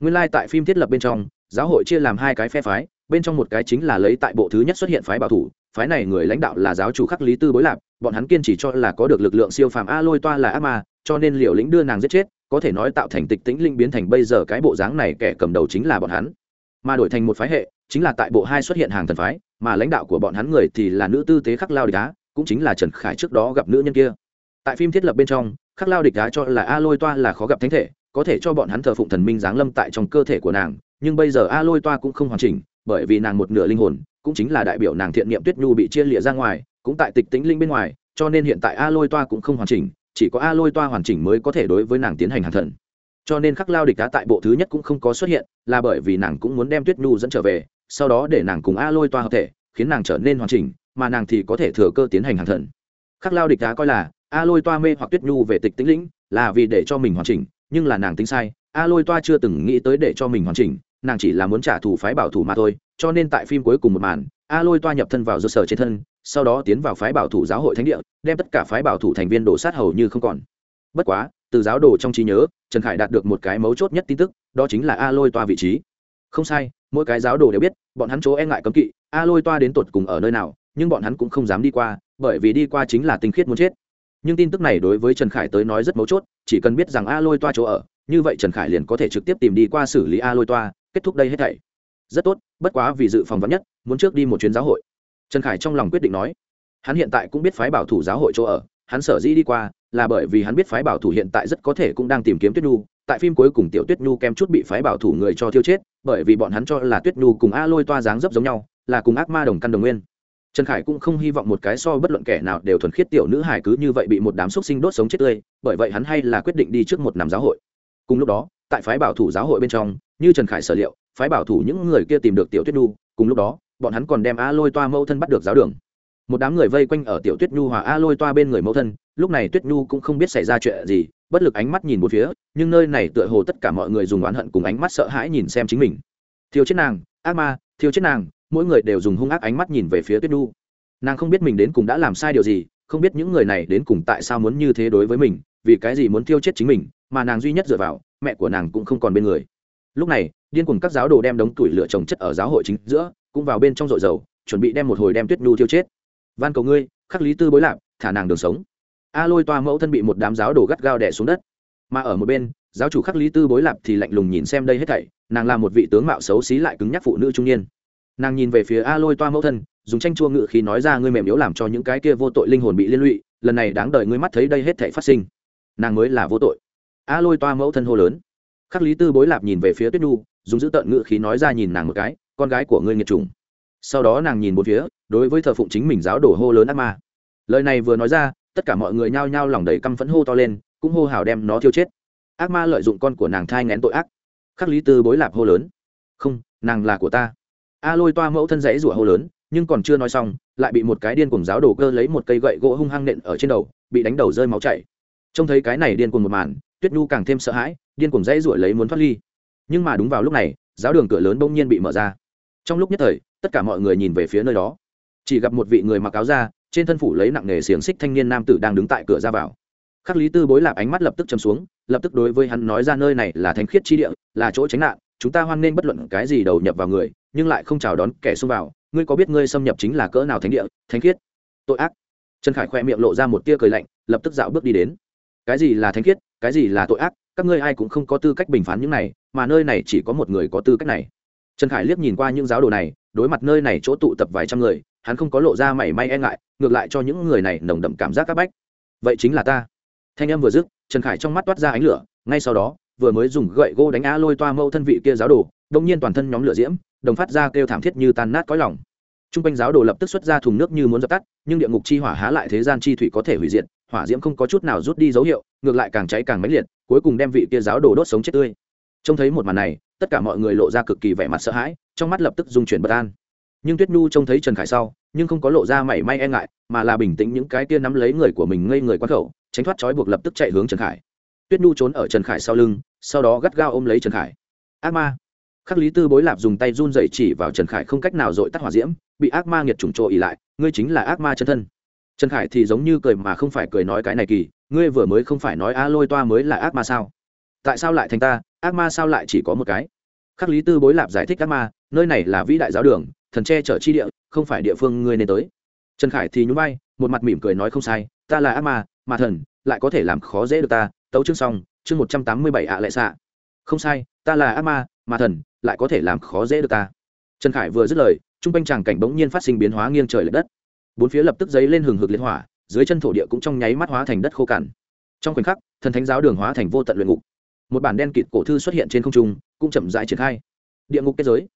Nguyên lai、like、tại phim thiết lập bên trong, giáo hội chia làm hai cái phe phái, bên trong một cái chính là lấy tại bộ thứ nhất xuất hiện phái bảo thủ, phái này người lãnh đạo là giáo chủ khắc lý tư bối lạc bọn hắn kiên chỉ cho là có được lực lượng siêu phàm a lôi toa là ác ma, cho nên liều lĩnh đưa nàng giết chết có thể nói tạo thành tịch tĩnh linh biến thành bây giờ cái bộ dáng này kẻ cầm đầu chính là bọn hắn. Mà đổi thành một phái hệ, chính là tại bộ hai xuất hiện hàng thần phái, mà lãnh đạo của bọn hắn người thì là nữ tư tế khắc lao địch đá cũng chính là trần khải trước đó gặp nữ nhân kia. Tại phim thiết lập bên trong, khắc lao địch đá cho là a lôi toa là khó gặp thánh thể, có thể cho bọn hắn thờ phụng thần minh giáng lâm tại trong cơ thể của nàng, nhưng bây giờ a lôi toa cũng không hoàn chỉnh, bởi vì nàng một nửa linh hồn, cũng chính là đại biểu nàng thiện niệm tuyết nhu bị chia lịa ra ngoài, cũng tại tịch tĩnh linh bên ngoài, cho nên hiện tại a lôi toa cũng không hoàn chỉnh chỉ có a lôi toa hoàn chỉnh mới có thể đối với nàng tiến hành hàng thần. Cho nên khắc lao địch đá tại bộ thứ nhất cũng không có xuất hiện, là bởi vì nàng cũng muốn đem tuyết nhu dẫn trở về, sau đó để nàng cùng a lôi toa hợp thể, khiến nàng trở nên hoàn chỉnh, mà nàng thì có thể thừa cơ tiến hành hàng thần. Khắc lao địch đá coi là, a lôi toa mê hoặc tuyết nhu về tịch tĩnh lĩnh, là vì để cho mình hoàn chỉnh, nhưng là nàng tính sai, a lôi toa chưa từng nghĩ tới để cho mình hoàn chỉnh, nàng chỉ là muốn trả thù phái bảo thủ mà thôi, cho nên tại phim cuối cùng một màn, a lôi toa nhập thân vào cơ sở trên thân sau đó tiến vào phái bảo thủ giáo hội thánh địa, đem tất cả phái bảo thủ thành viên đổ sát hầu như không còn. Bất quá, từ giáo đồ trong trí nhớ, trần khải đạt được một cái mấu chốt nhất tin tức, đó chính là a lôi toa vị trí. Không sai, mỗi cái giáo đồ đều biết, bọn hắn chỗ e ngại cấm kỵ, a lôi toa đến tột cùng ở nơi nào, nhưng bọn hắn cũng không dám đi qua, bởi vì đi qua chính là tinh khiết muốn chết. Nhưng tin tức này đối với trần khải tới nói rất mấu chốt, chỉ cần biết rằng a lôi toa chỗ ở, như vậy trần khải liền có thể trực tiếp tìm đi qua xử lý a lôi toa, kết thúc đây hết thảy. Rất tốt, bất quá vì dự phòng vắn nhất, muốn trước đi một chuyến giáo hội trần khải trong lòng quyết định nói, hắn hiện tại cũng biết phái bảo thủ giáo hội chỗ ở, hắn sở dĩ đi qua là bởi vì hắn biết phái bảo thủ hiện tại rất có thể cũng đang tìm kiếm tuyết nhu. Tại phim cuối cùng tiểu tuyết nhu kem chút bị phái bảo thủ người cho thiêu chết, bởi vì bọn hắn cho là tuyết nhu cùng a lôi toa dáng dấp giống nhau, là cùng ác ma đồng căn đồng nguyên. Trần khải cũng không hy vọng một cái so bất luận kẻ nào đều thuần khiết tiểu nữ hải cứ như vậy bị một đám xúc sinh đốt sống chết tươi, bởi vậy hắn hay là quyết định đi trước một năm giáo hội. Cùng lúc đó, tại phái bảo thủ giáo hội bên trong, như trần khải sở liệu, phái bảo thủ những người kia tìm được tiểu tuyết nhu, cùng lúc đó bọn hắn còn đem a lôi toa mẫu thân bắt được giáo đường. Một đám người vây quanh ở tiểu tuyết nhu hòa a lôi toa bên người mẫu thân, lúc này tuyết nhu cũng không biết xảy ra chuyện gì, bất lực ánh mắt nhìn một phía, nhưng nơi này tựa hồ tất cả mọi người dùng oán hận cùng ánh mắt sợ hãi nhìn xem chính mình. Thiếu chết nàng, ác ma thiếu chết nàng, mỗi người đều dùng hung ác ánh mắt nhìn về phía tuyết nhu. Nàng không biết mình đến cùng đã làm sai điều gì, không biết những người này đến cùng tại sao muốn như thế đối với mình, vì cái gì muốn thiêu chết chính mình, mà nàng duy nhất dựa vào, mẹ của nàng cũng không còn bên người lúc này, điên cùng các giáo đồ đem đống tuổi lửa trồng chất ở giáo hội chính giữa, cũng vào bên trong dội dầu, chuẩn bị đem một hồi đem tuyết nhu thiêu chết. Van cầu ngươi, khắc lý tư bối lạc, thả nàng đường sống. A lôi toa mẫu thân bị một đám giáo đồ gắt gao đẻ xuống đất. Mà ở một bên, giáo chủ khắc lý tư bối lạc thì lạnh lùng nhìn xem đây hết thảy, nàng là một vị tướng mạo xấu xí lại cứng nhắc phụ nữ trung niên. Nàng nhìn về phía a lôi toa mẫu thân, dùng tranh chua ngự khí nói ra, ngươi mềm yếu làm cho những cái kia vô tội linh hồn bị liên lụy, lần này đáng đợi ngươi mắt thấy đây hết thảy phát sinh. Nàng mới là vô tội. A lôi toa mẫu thân hô lớn khắc lý tư bối lạp nhìn về phía tuyết nhu, dùng giữ tợn ngự khí nói ra nhìn nàng một cái, con gái của ngươi nghiệt trùng sau đó nàng nhìn một phía, đối với thờ phụng chính mình giáo đổ hô lớn ác ma. Lời này vừa nói ra, tất cả mọi người nhao nhao lòng đầy căm phẫn hô to lên, cũng hô hào đem nó thiêu chết. Ác ma lợi dụng con của nàng thai ngén tội ác. Khắc lý tư bối lạp hô lớn, không, nàng là của ta. A lôi toa mẫu thân dãy rủa hô lớn, nhưng còn chưa nói xong, lại bị một cái điên cùng giáo đồ cơ lấy một cây gậy gỗ hung hăng nện ở trên đầu, bị đánh đầu rơi máu chảy. Trông thấy cái này điên cùng một màn tuyết nhu càng thêm sợ hãi, điên cuồng dãy ruổi lấy muốn thoát ly. Nhưng mà đúng vào lúc này, giáo đường cửa lớn bỗng nhiên bị mở ra. Trong lúc nhất thời, tất cả mọi người nhìn về phía nơi đó. Chỉ gặp một vị người mặc áo da, trên thân phủ lấy nặng nghề xiềng xích thanh niên nam tử đang đứng tại cửa ra vào. Khắc lý tư bối lạp ánh mắt lập tức châm xuống, lập tức đối với hắn nói ra nơi này là thánh khiết chi địa, là chỗ tránh nạn, chúng ta hoan nghênh bất luận cái gì đầu nhập vào người, nhưng lại không chào đón kẻ xông vào. Ngươi có biết ngươi xâm nhập chính là cỡ nào thánh địa, thánh khiết? Tội ác. Trần khải khoe miệng lộ ra một tia cười lạnh, lập tức dạo bước đi đến cái gì là thánh khiết, cái gì là tội ác, các ngươi ai cũng không có tư cách bình phán những này, mà nơi này chỉ có một người có tư cách này. Trần khải liếc nhìn qua những giáo đồ này, đối mặt nơi này chỗ tụ tập vài trăm người, hắn không có lộ ra mảy may e ngại, ngược lại cho những người này nồng đậm cảm giác c áp bách. Vậy chính là ta. Thanh em vừa dứt, trần khải trong mắt toát ra ánh lửa, ngay sau đó, vừa mới dùng gậy gỗ đánh á lôi toa mâu thân vị kia giáo đồ đông nhiên toàn thân nhóm lửa diễm, đồng phát ra kêu thảm thiết như tan nát cõi lòng. T r u n g quanh giáo đồ lập tức xuất ra thùng nước như muốn dập tắt, nhưng địa ngục chi hỏa há lại thế gian chi thủy có thể hủy diệt hỏa diễm không có chút nào rút đi dấu hiệu, ngược lại càng cháy càng mãnh liệt, cuối cùng đem vị kia giáo đồ đốt sống chết tươi. Trông thấy một màn này, tất cả mọi người lộ ra cực kỳ vẻ mặt sợ hãi, trong mắt lập tức dung chuyển bất an. Nhưng tuyết nhu trông thấy trần khải sau, nhưng không có lộ ra mảy may e ngại, mà là bình tĩnh những cái kia nắm lấy người của mình ngây người quán khẩu, tránh thoát trói buộc lập tức chạy hướng trần khải. Tuyết nhu trốn ở trần khải sau lưng, sau đó gắt gao ôm lấy trần khải. Ác ma. Khắc lý tư bối lạp dùng tay run dậy chỉ vào trần khải không cách nào dội tắt hỏa diễm, bị ác ma nghiệt trùng trộ ỉ lại, ngươi chính là ác ma chân thân trần khải thì giống như cười mà không phải cười nói cái này kỳ, ngươi vừa mới không phải nói a lôi toa mới là ác ma sao? Tại sao lại thành ta, ác ma sao lại chỉ có một cái? Khắc lý tư bối lạp giải thích ác ma, nơi này là vĩ đại giáo đường, thần che chở chi địa, không phải địa phương ngươi nên tới. Trần khải thì nhún vai, một mặt mỉm cười nói không sai, ta là ác ma, mà thần, lại có thể làm khó dễ được ta, tấu chương xong, chương một trăm tám mươi bảy ạ lệ xạ. Không sai, ta là ác ma, mà thần, lại có thể làm khó dễ được ta. Trần khải vừa dứt lời t r u n g quanh tràng cảnh bỗng nhiên phát sinh biến hóa nghiêng trời l ệ đất bốn phía lập tức dấy lên hừng hực liên hỏa, dưới chân thổ địa cũng trong nháy mắt hóa thành đất khô cằn. Trong khoảnh khắc, thần thánh giáo đường hóa thành vô tận luyện ngục. Một bản đen kịt cổ thư xuất hiện trên không trung, cũng chậm rãi triển khai. Địa ngục kết giới.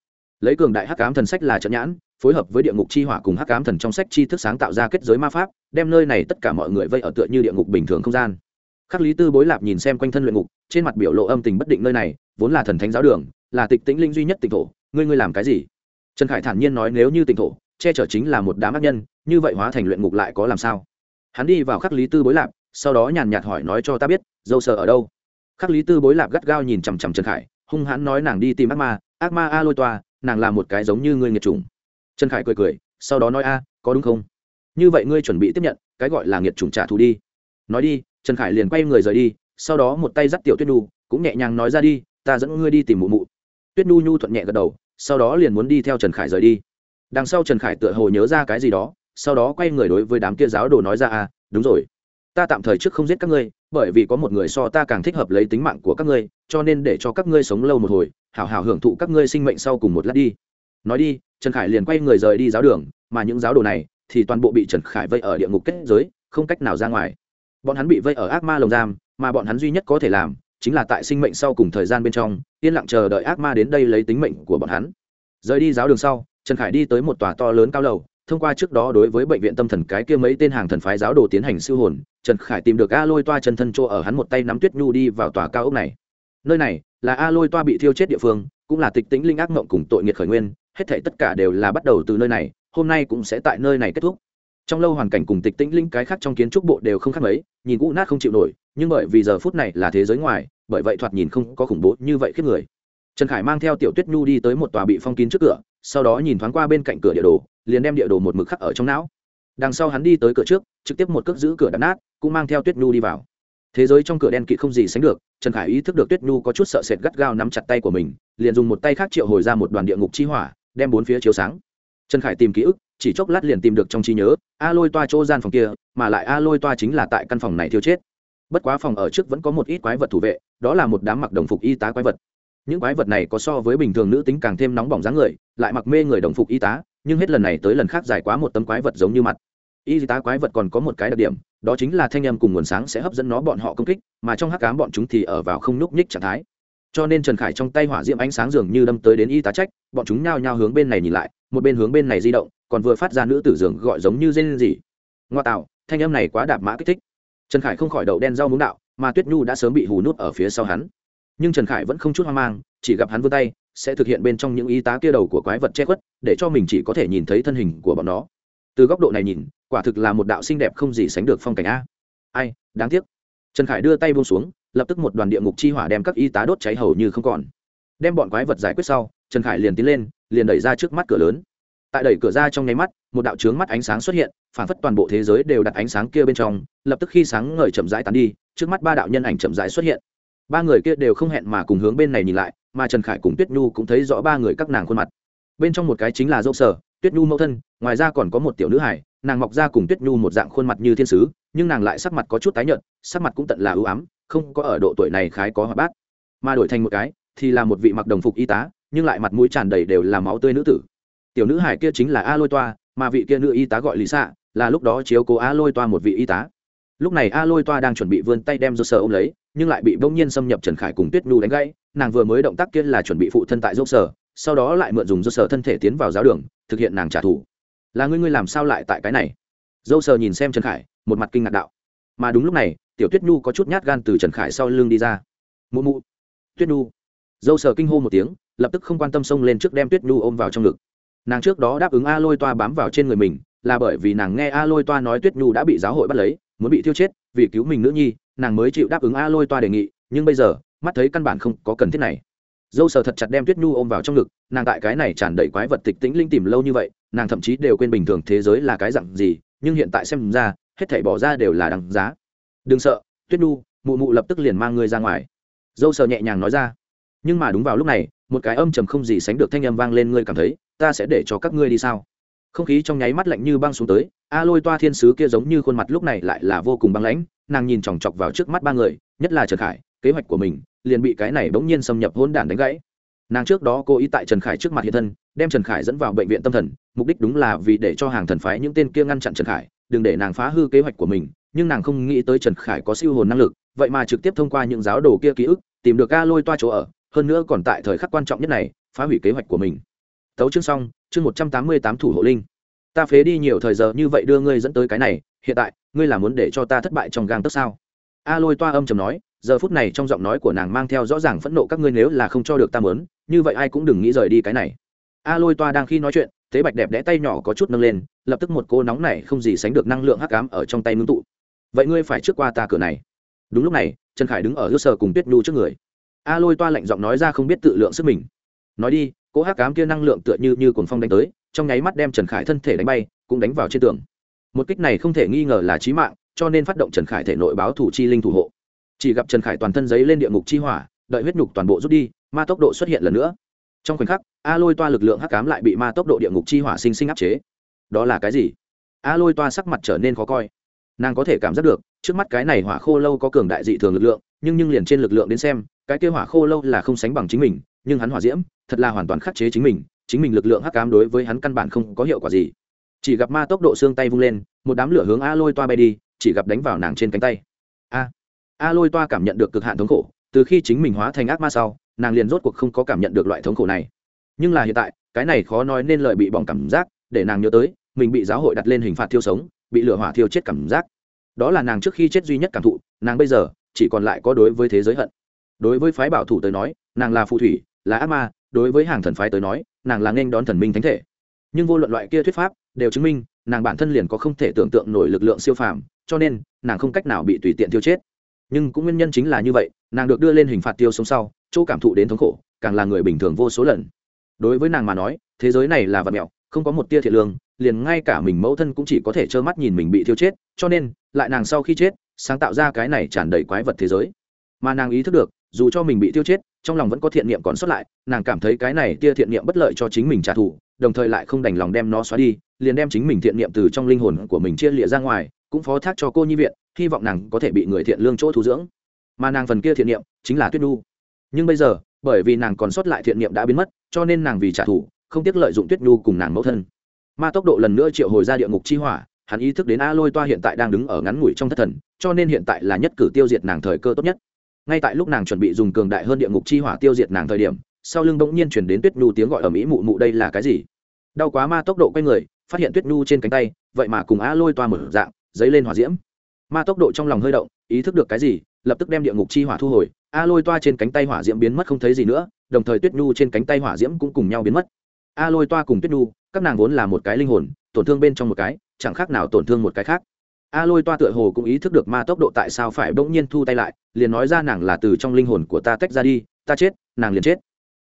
Lấy cường đại hắc ám thần sách là trận nhãn, phối hợp với địa ngục chi hỏa cùng hắc ám thần trong sách chi thức sáng tạo ra kết giới ma pháp, đem nơi này tất cả mọi người vây ở tựa như địa ngục bình thường không gian. Khắc lý tư bối lạp nhìn xem quanh thân luyện ngục, trên mặt biểu lộ âm tình bất định nơi này, vốn là thần thánh giáo đường, là tịch tĩnh linh duy nhất tịnh thổ, ngươi ngươi làm cái gì? Trần khải thản nhiên nói nếu như tịnh thổ, che chở chính là một đám ác nhân như vậy hóa thành luyện ngục lại có làm sao? Hắn đi vào khắc lý tư bối lạp, sau đó nhàn nhạt hỏi nói cho ta biết, dâu sợ ở đâu? Khắc lý tư bối lạp gắt gao nhìn chằm chằm trần khải, hung hãn nói nàng đi tìm ác ma ác ma a lôi toa, nàng là một cái giống như ngươi nghiệt trùng trần khải cười cười, sau đó nói a, có đúng không? Như vậy ngươi chuẩn bị tiếp nhận, cái gọi là nghiệt trùng trả thù đi. Nói đi, trần khải liền quay người rời đi, sau đó một tay dắt tiểu tuyết nhu, cũng nhẹ nhàng nói ra đi, ta dẫn ngươi đi tìm mụ mụ. Tuyết nhu nhu thuận nhẹ gật đầu, sau đó liền muốn đi theo trần khải rời đi. Đằng sau trần khải tựa hồ nhớ ra cái gì đó sau đó quay người đối với đám kia giáo đồ nói ra à đúng rồi. Ta tạm thời trước không giết các ngươi, bởi vì có một người so ta càng thích hợp lấy tính mạng của các ngươi, cho nên để cho các ngươi sống lâu một hồi, hảo hảo hưởng thụ các ngươi sinh mệnh sau cùng một lát đi. Nói đi, trần khải liền quay người rời đi giáo đường, mà những giáo đồ này thì toàn bộ bị trần khải vây ở địa ngục kết giới, không cách nào ra ngoài. Bọn hắn bị vây ở ác ma lồng giam, mà bọn hắn duy nhất có thể làm chính là tại sinh mệnh sau cùng thời gian bên trong, yên lặng chờ đợi ác ma đến đây lấy tính mệnh của bọn hắn. Rời đi giáo đường sau, trần khải đi tới một tòa to lớn cao lầu thông qua trước đó đối với bệnh viện tâm thần cái kia mấy tên hàng thần phái giáo đồ tiến hành siêu hồn, trần khải tìm được a lôi toa chân thân chỗ ở hắn một tay nắm tuyết nhu đi vào tòa cao ốc này. Nơi này là a lôi toa bị thiêu chết địa phương, cũng là tịch tĩnh linh ác mộng cùng tội nghiệt khởi nguyên, hết thảy tất cả đều là bắt đầu từ nơi này, hôm nay cũng sẽ tại nơi này kết thúc. Trong lâu hoàn cảnh cùng tịch tĩnh linh cái khác trong kiến trúc bộ đều không khác mấy, nhìn cũ nát không chịu nổi, nhưng bởi vì giờ phút này là thế giới ngoài, bởi vậy thoạt nhìn không có khủng bố như vậy khiếp người. Trần khải mang theo tiểu tuyết nhu đi tới một tòa bị phong kín trước cửa sau đó nhìn thoáng qua bên cạnh cửa địa đồ, liền đem địa đồ một mực khắc ở trong não. Đằng sau hắn đi tới cửa trước, trực tiếp một cước giữ cửa đập nát, cũng mang theo tuyết nhu đi vào. Thế giới trong cửa đen kịt không gì sánh được, trần khải ý thức được tuyết nhu có chút sợ sệt gắt gao nắm chặt tay của mình, liền dùng một tay khác triệu hồi ra một đoàn địa ngục chi hỏa, đem bốn phía chiếu sáng. Trần khải tìm ký ức, chỉ chốc lát liền tìm được trong trí nhớ, a lôi toa chỗ gian phòng kia, mà lại a lôi toa chính là tại căn phòng này thiêu chết. Bất quá phòng ở trước vẫn có một ít quái vật thủ vệ, đó là một đám mặc đồng phục y tá quái vật những quái vật này có so với bình thường nữ tính càng thêm nóng bỏng dáng người, lại mặc mê người đồng phục y tá, nhưng hết lần này tới lần khác dài quá một tấm quái vật giống như mặt. Y tá quái vật còn có một cái đặc điểm, đó chính là thanh âm cùng nguồn sáng sẽ hấp dẫn nó bọn họ công kích, mà trong hắc cám bọn chúng thì ở vào không núp nhích trạng thái. Cho nên trần khải trong tay hỏa diễm ánh sáng dường như đâm tới đến y tá trách, bọn chúng nhao nhao hướng bên này nhìn lại, một bên hướng bên này di động, còn vừa phát ra nữ tử dường gọi giống như dên gì ngoa tạo, thanh âm này quá đạp mã kích thích. Trần khải không khỏi đậu đen rau muống đạo, mà tuyết nhu đã sớm bị hù nút ở phía sau hắn nhưng trần khải vẫn không chút hoang mang, chỉ gặp hắn vươn tay, sẽ thực hiện bên trong những y tá kia đầu của quái vật che khuất, để cho mình chỉ có thể nhìn thấy thân hình của bọn nó. Từ góc độ này nhìn, quả thực là một đạo xinh đẹp không gì sánh được phong cảnh a. Ai, đáng tiếc. Trần khải đưa tay buông xuống, lập tức một đoàn địa ngục chi hỏa đem các y tá đốt cháy hầu như không còn. Đem bọn quái vật giải quyết sau, trần khải liền tiến lên, liền đẩy ra trước mắt cửa lớn. Tại đẩy cửa ra trong nháy mắt, một đạo trướng mắt ánh sáng xuất hiện, phản phất toàn bộ thế giới đều đặt ánh sáng kia bên trong, lập tức khi sáng ngời chậm rãi tán đi, trước mắt ba đạo nhân ảnh chậm rãi xuất hiện ba người kia đều không hẹn mà cùng hướng bên này nhìn lại, mà trần khải cùng tuyết nhu cũng thấy rõ ba người các nàng khuôn mặt. Bên trong một cái chính là dâu sở, tuyết nhu mẫu thân, ngoài ra còn có một tiểu nữ hải nàng mọc ra cùng tuyết nhu một dạng khuôn mặt như thiên sứ, nhưng nàng lại sắc mặt có chút tái nhợt, sắc mặt cũng tận là ưu ám, không có ở độ tuổi này khái có hoạt bát. Mà đổi thành một cái, thì là một vị mặc đồng phục y tá, nhưng lại mặt mũi tràn đầy đều là máu tươi nữ tử. Tiểu nữ hải kia chính là a lôi toa, mà vị kia nữ y tá gọi lý xạ là lúc đó chiếu cố a lôi toa một vị y tá. Lúc này a lôi toa đang chuẩn bị vươn tay đem do ô ôm lấy nhưng lại bị bỗng nhiên xâm nhập trần khải cùng tuyết nhu đánh gãy, nàng vừa mới động tác kia là chuẩn bị phụ thân tại dốc sở, sau đó lại mượn dùng dốc sở thân thể tiến vào giáo đường, thực hiện nàng trả thù. Là ngươi ngươi làm sao lại tại cái này? Dâu sờ nhìn xem trần khải, một mặt kinh ngạc đạo. Mà đúng lúc này, tiểu tuyết nhu có chút nhát gan từ trần khải sau lưng đi ra. Mụ mụ. Tuyết nhu. Dâu sờ kinh hô một tiếng, lập tức không quan tâm xông lên trước đem tuyết nhu ôm vào trong ngực. Nàng trước đó đáp ứng a lôi toa bám vào trên người mình, là bởi vì nàng nghe a lôi toa nói tuyết nhu đã bị giáo hội bắt lấy, muốn bị thiêu chết, vì cứu mình nữ nhi nàng mới chịu đáp ứng a lôi toa đề nghị, nhưng bây giờ, mắt thấy căn bản không có cần thiết này. Dâu sờ thật chặt đem tuyết nhu ôm vào trong ngực, nàng tại cái này tràn đầy quái vật tịch tĩnh linh tìm lâu như vậy, nàng thậm chí đều quên bình thường thế giới là cái dặn gì, nhưng hiện tại xem ra, hết thảy bỏ ra đều là đằng giá. Đừng sợ, tuyết nhu, mụ mụ lập tức liền mang ngươi ra ngoài. Dâu sờ nhẹ nhàng nói ra. Nhưng mà đúng vào lúc này, một cái âm trầm không gì sánh được thanh âm vang lên, ngươi cảm thấy ta sẽ để cho các ngươi đi sao? Không khí trong nháy mắt lạnh như băng xuống tới, a lôi toa thiên sứ kia giống như khuôn mặt lúc này lại là vô cùng băng lãnh nàng nhìn chòng chọc vào trước mắt ba người, nhất là trần khải, kế hoạch của mình liền bị cái này bỗng nhiên xâm nhập hôn đản đánh gãy. Nàng trước đó cố ý tại trần khải trước mặt hiện thân, đem trần khải dẫn vào bệnh viện tâm thần, mục đích đúng là vì để cho hàng thần phái những tên kia ngăn chặn trần khải, đừng để nàng phá hư kế hoạch của mình, nhưng nàng không nghĩ tới trần khải có siêu hồn năng lực, vậy mà trực tiếp thông qua những giáo đồ kia ký ức, tìm được ca lôi toa chỗ ở, hơn nữa còn tại thời khắc quan trọng nhất này, phá hủy kế hoạch của mình. Tấu chương xong, chương một trăm tám mươi tám thủ hộ linh ta phế đi nhiều thời giờ như vậy đưa ngươi dẫn tới cái này, hiện tại, ngươi là muốn để cho ta thất bại trong gang tấc sao? A lôi toa âm chầm nói, giờ phút này trong giọng nói của nàng mang theo rõ ràng phẫn nộ các ngươi nếu là không cho được ta mớn, như vậy ai cũng đừng nghĩ rời đi cái này. A lôi toa đang khi nói chuyện tế bạch đẹp đẽ tay nhỏ có chút nâng lên, lập tức một cô nóng này không gì sánh được năng lượng hắc ám ở trong tay ngưng tụ. Vậy ngươi phải trước qua ta cửa này. Đúng lúc này, trần khải đứng ở giữa sở cùng tuyết nhu trước người. A lôi toa lạnh giọng nói ra không biết tự lượng sức mình. Nói đi, cô hắc ám kia năng lượng tựa như như cuồng phong đánh tới trong nháy mắt đem trần khải thân thể đánh bay, cũng đánh vào trên tường. Một kích này không thể nghi ngờ là chí mạng, cho nên phát động trần khải thể nội báo thủ chi linh thủ hộ. Chỉ gặp trần khải toàn thân giấy lên địa ngục chi hỏa, đợi huyết nhục toàn bộ rút đi, ma tốc độ xuất hiện lần nữa. Trong khoảnh khắc, a lôi toa lực lượng hắc cám lại bị ma tốc độ địa ngục chi hỏa sinh sinh áp chế. Đó là cái gì? A lôi toa sắc mặt trở nên khó coi. Nàng có thể cảm giác được, trước mắt cái này hỏa khô lâu có cường đại dị thường lực lượng, nhưng nhưng liền trên lực lượng đến xem, cái kia hỏa khô lâu là không sánh bằng chính mình, nhưng hắn hỏa diễm, thật là hoàn toàn khắc chế chính mình chính mình lực lượng hắc cám đối với hắn căn bản không có hiệu quả gì. Chỉ gặp ma tốc độ xương tay vung lên, một đám lửa hướng a lôi toa bay đi, chỉ gặp đánh vào nàng trên cánh tay. A a lôi toa cảm nhận được cực hạn thống khổ, từ khi chính mình hóa thành ác ma sau, nàng liền rốt cuộc không có cảm nhận được loại thống khổ này. Nhưng là hiện tại, cái này khó nói nên lời bị bỏng cảm giác, để nàng nhớ tới, mình bị giáo hội đặt lên hình phạt thiêu sống, bị lửa hỏa thiêu chết cảm giác. Đó là nàng trước khi chết duy nhất cảm thụ, nàng bây giờ, chỉ còn lại có đối với thế giới hận. Đối với phái bảo thủ tới nói, nàng là phù thủy, là ác ma đối với hàng thần phái tới nói, nàng là nghênh đón thần minh thánh thể. Nhưng vô luận loại kia thuyết pháp đều chứng minh, nàng bản thân liền có không thể tưởng tượng nổi lực lượng siêu phàm, cho nên nàng không cách nào bị tùy tiện tiêu chết. Nhưng cũng nguyên nhân chính là như vậy, nàng được đưa lên hình phạt tiêu sống sau, chỗ cảm thụ đến thống khổ, càng là người bình thường vô số lần. Đối với nàng mà nói, thế giới này là vật mẹo không có một tia thiệt lương, liền ngay cả mình mẫu thân cũng chỉ có thể trơ mắt nhìn mình bị thiêu chết, cho nên, lại nàng sau khi chết, sáng tạo ra cái này tràn đầy quái vật thế giới. Mà nàng ý thức được, dù cho mình bị tiêu chết trong lòng vẫn có thiện niệm còn sót lại, nàng cảm thấy cái này tia thiện niệm bất lợi cho chính mình trả thù, đồng thời lại không đành lòng đem nó xóa đi, liền đem chính mình thiện niệm từ trong linh hồn của mình chia lịa ra ngoài, cũng phó thác cho cô nhi viện, hy vọng nàng có thể bị người thiện lương chỗ thu dưỡng. Mà nàng phần kia thiện niệm chính là tuyết nhu nhưng bây giờ, bởi vì nàng còn sót lại thiện niệm đã biến mất, cho nên nàng vì trả thù, không tiếc lợi dụng tuyết nhu cùng nàng mẫu thân. Ma tốc độ lần nữa triệu hồi ra địa ngục chi hỏa, hắn ý thức đến a lôi toa hiện tại đang đứng ở ngắn ngủi trong thất thần, cho nên hiện tại là nhất cử tiêu diệt nàng thời cơ tốt nhất ngay tại lúc nàng chuẩn bị dùng cường đại hơn địa ngục chi hỏa tiêu diệt nàng thời điểm, sau lưng bỗng nhiên chuyển đến tuyết nhu tiếng gọi ở mỹ mụ mụ, đây là cái gì? Đau quá ma tốc độ quay người, phát hiện tuyết nhu trên cánh tay, vậy mà cùng a lôi toa mở dạng dấy lên hỏa diễm. Ma tốc độ trong lòng hơi động, ý thức được cái gì, lập tức đem địa ngục chi hỏa thu hồi, a lôi toa trên cánh tay hỏa diễm biến mất không thấy gì nữa, đồng thời tuyết nhu trên cánh tay hỏa diễm cũng cùng nhau biến mất. A lôi toa cùng tuyết nhu, các nàng vốn là một cái linh hồn, tổn thương bên trong một cái, chẳng khác nào tổn thương một cái khác a lôi toa tựa hồ cũng ý thức được ma tốc độ tại sao phải bỗng nhiên thu tay lại, liền nói ra nàng là từ trong linh hồn của ta tách ra đi, ta chết, nàng liền chết.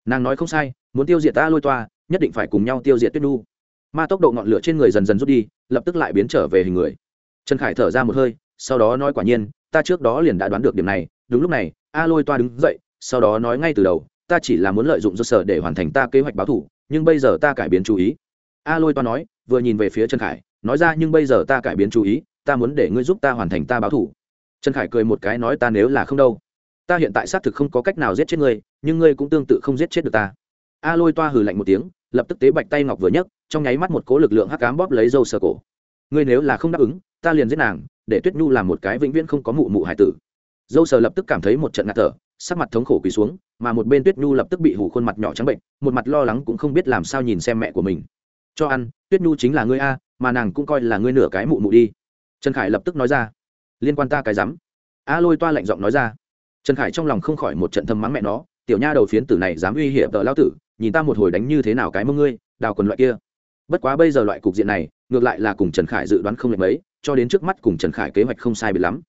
Nàng nói không sai, muốn tiêu diệt a lôi toa, nhất định phải cùng nhau tiêu diệt tuyết nu ma tốc độ ngọn lửa trên người dần dần rút đi, lập tức lại biến trở về hình người. Trần khải thở ra một hơi, sau đó nói quả nhiên, ta trước đó liền đã đoán được điểm này, đúng lúc này, a lôi toa đứng dậy, sau đó nói ngay từ đầu, ta chỉ là muốn lợi dụng do sở để hoàn thành ta kế hoạch báo thủ, nhưng bây giờ ta cải biến chú ý. A lôi toa nói, vừa nhìn về phía trần khải, nói ra nhưng bây giờ ta cải biến chú ý ta muốn để ngươi giúp ta hoàn thành ta báo thủ. Trần khải cười một cái nói ta nếu là không đâu. Ta hiện tại xác thực không có cách nào giết chết ngươi, nhưng ngươi cũng tương tự không giết chết được ta. A lôi toa hừ lạnh một tiếng, lập tức tế bạch tay ngọc vừa nhấc, trong nháy mắt một cố lực lượng hắc cám bóp lấy dâu sờ cổ. Ngươi nếu là không đáp ứng, ta liền giết nàng, để tuyết nhu làm một cái vĩnh viễn không có mụ mụ hải tử. Dâu sờ lập tức cảm thấy một trận ngạt thở, sắc mặt thống khổ quỳ xuống, mà một bên tuyết nhu lập tức bị hủ khuôn mặt nhỏ trắng bệnh, một mặt lo lắng cũng không biết làm sao nhìn xem mẹ của mình. Cho ăn, tuyết nhu chính là ngươi a, mà nàng cũng coi là ngươi nửa cái mụ mụ đi trần khải lập tức nói ra, liên quan ta cái rắm. A lôi toa lạnh giọng nói ra, trần khải trong lòng không khỏi một trận thâm mắng mẹ nó, tiểu nha đầu phiến tử này dám uy hiểm tợ lao tử, nhìn ta một hồi đánh như thế nào cái mông ngươi, đào quần loại kia. Bất quá bây giờ loại cục diện này, ngược lại là cùng trần khải dự đoán không lệch mấy, cho đến trước mắt cùng trần khải kế hoạch không sai bị lắm.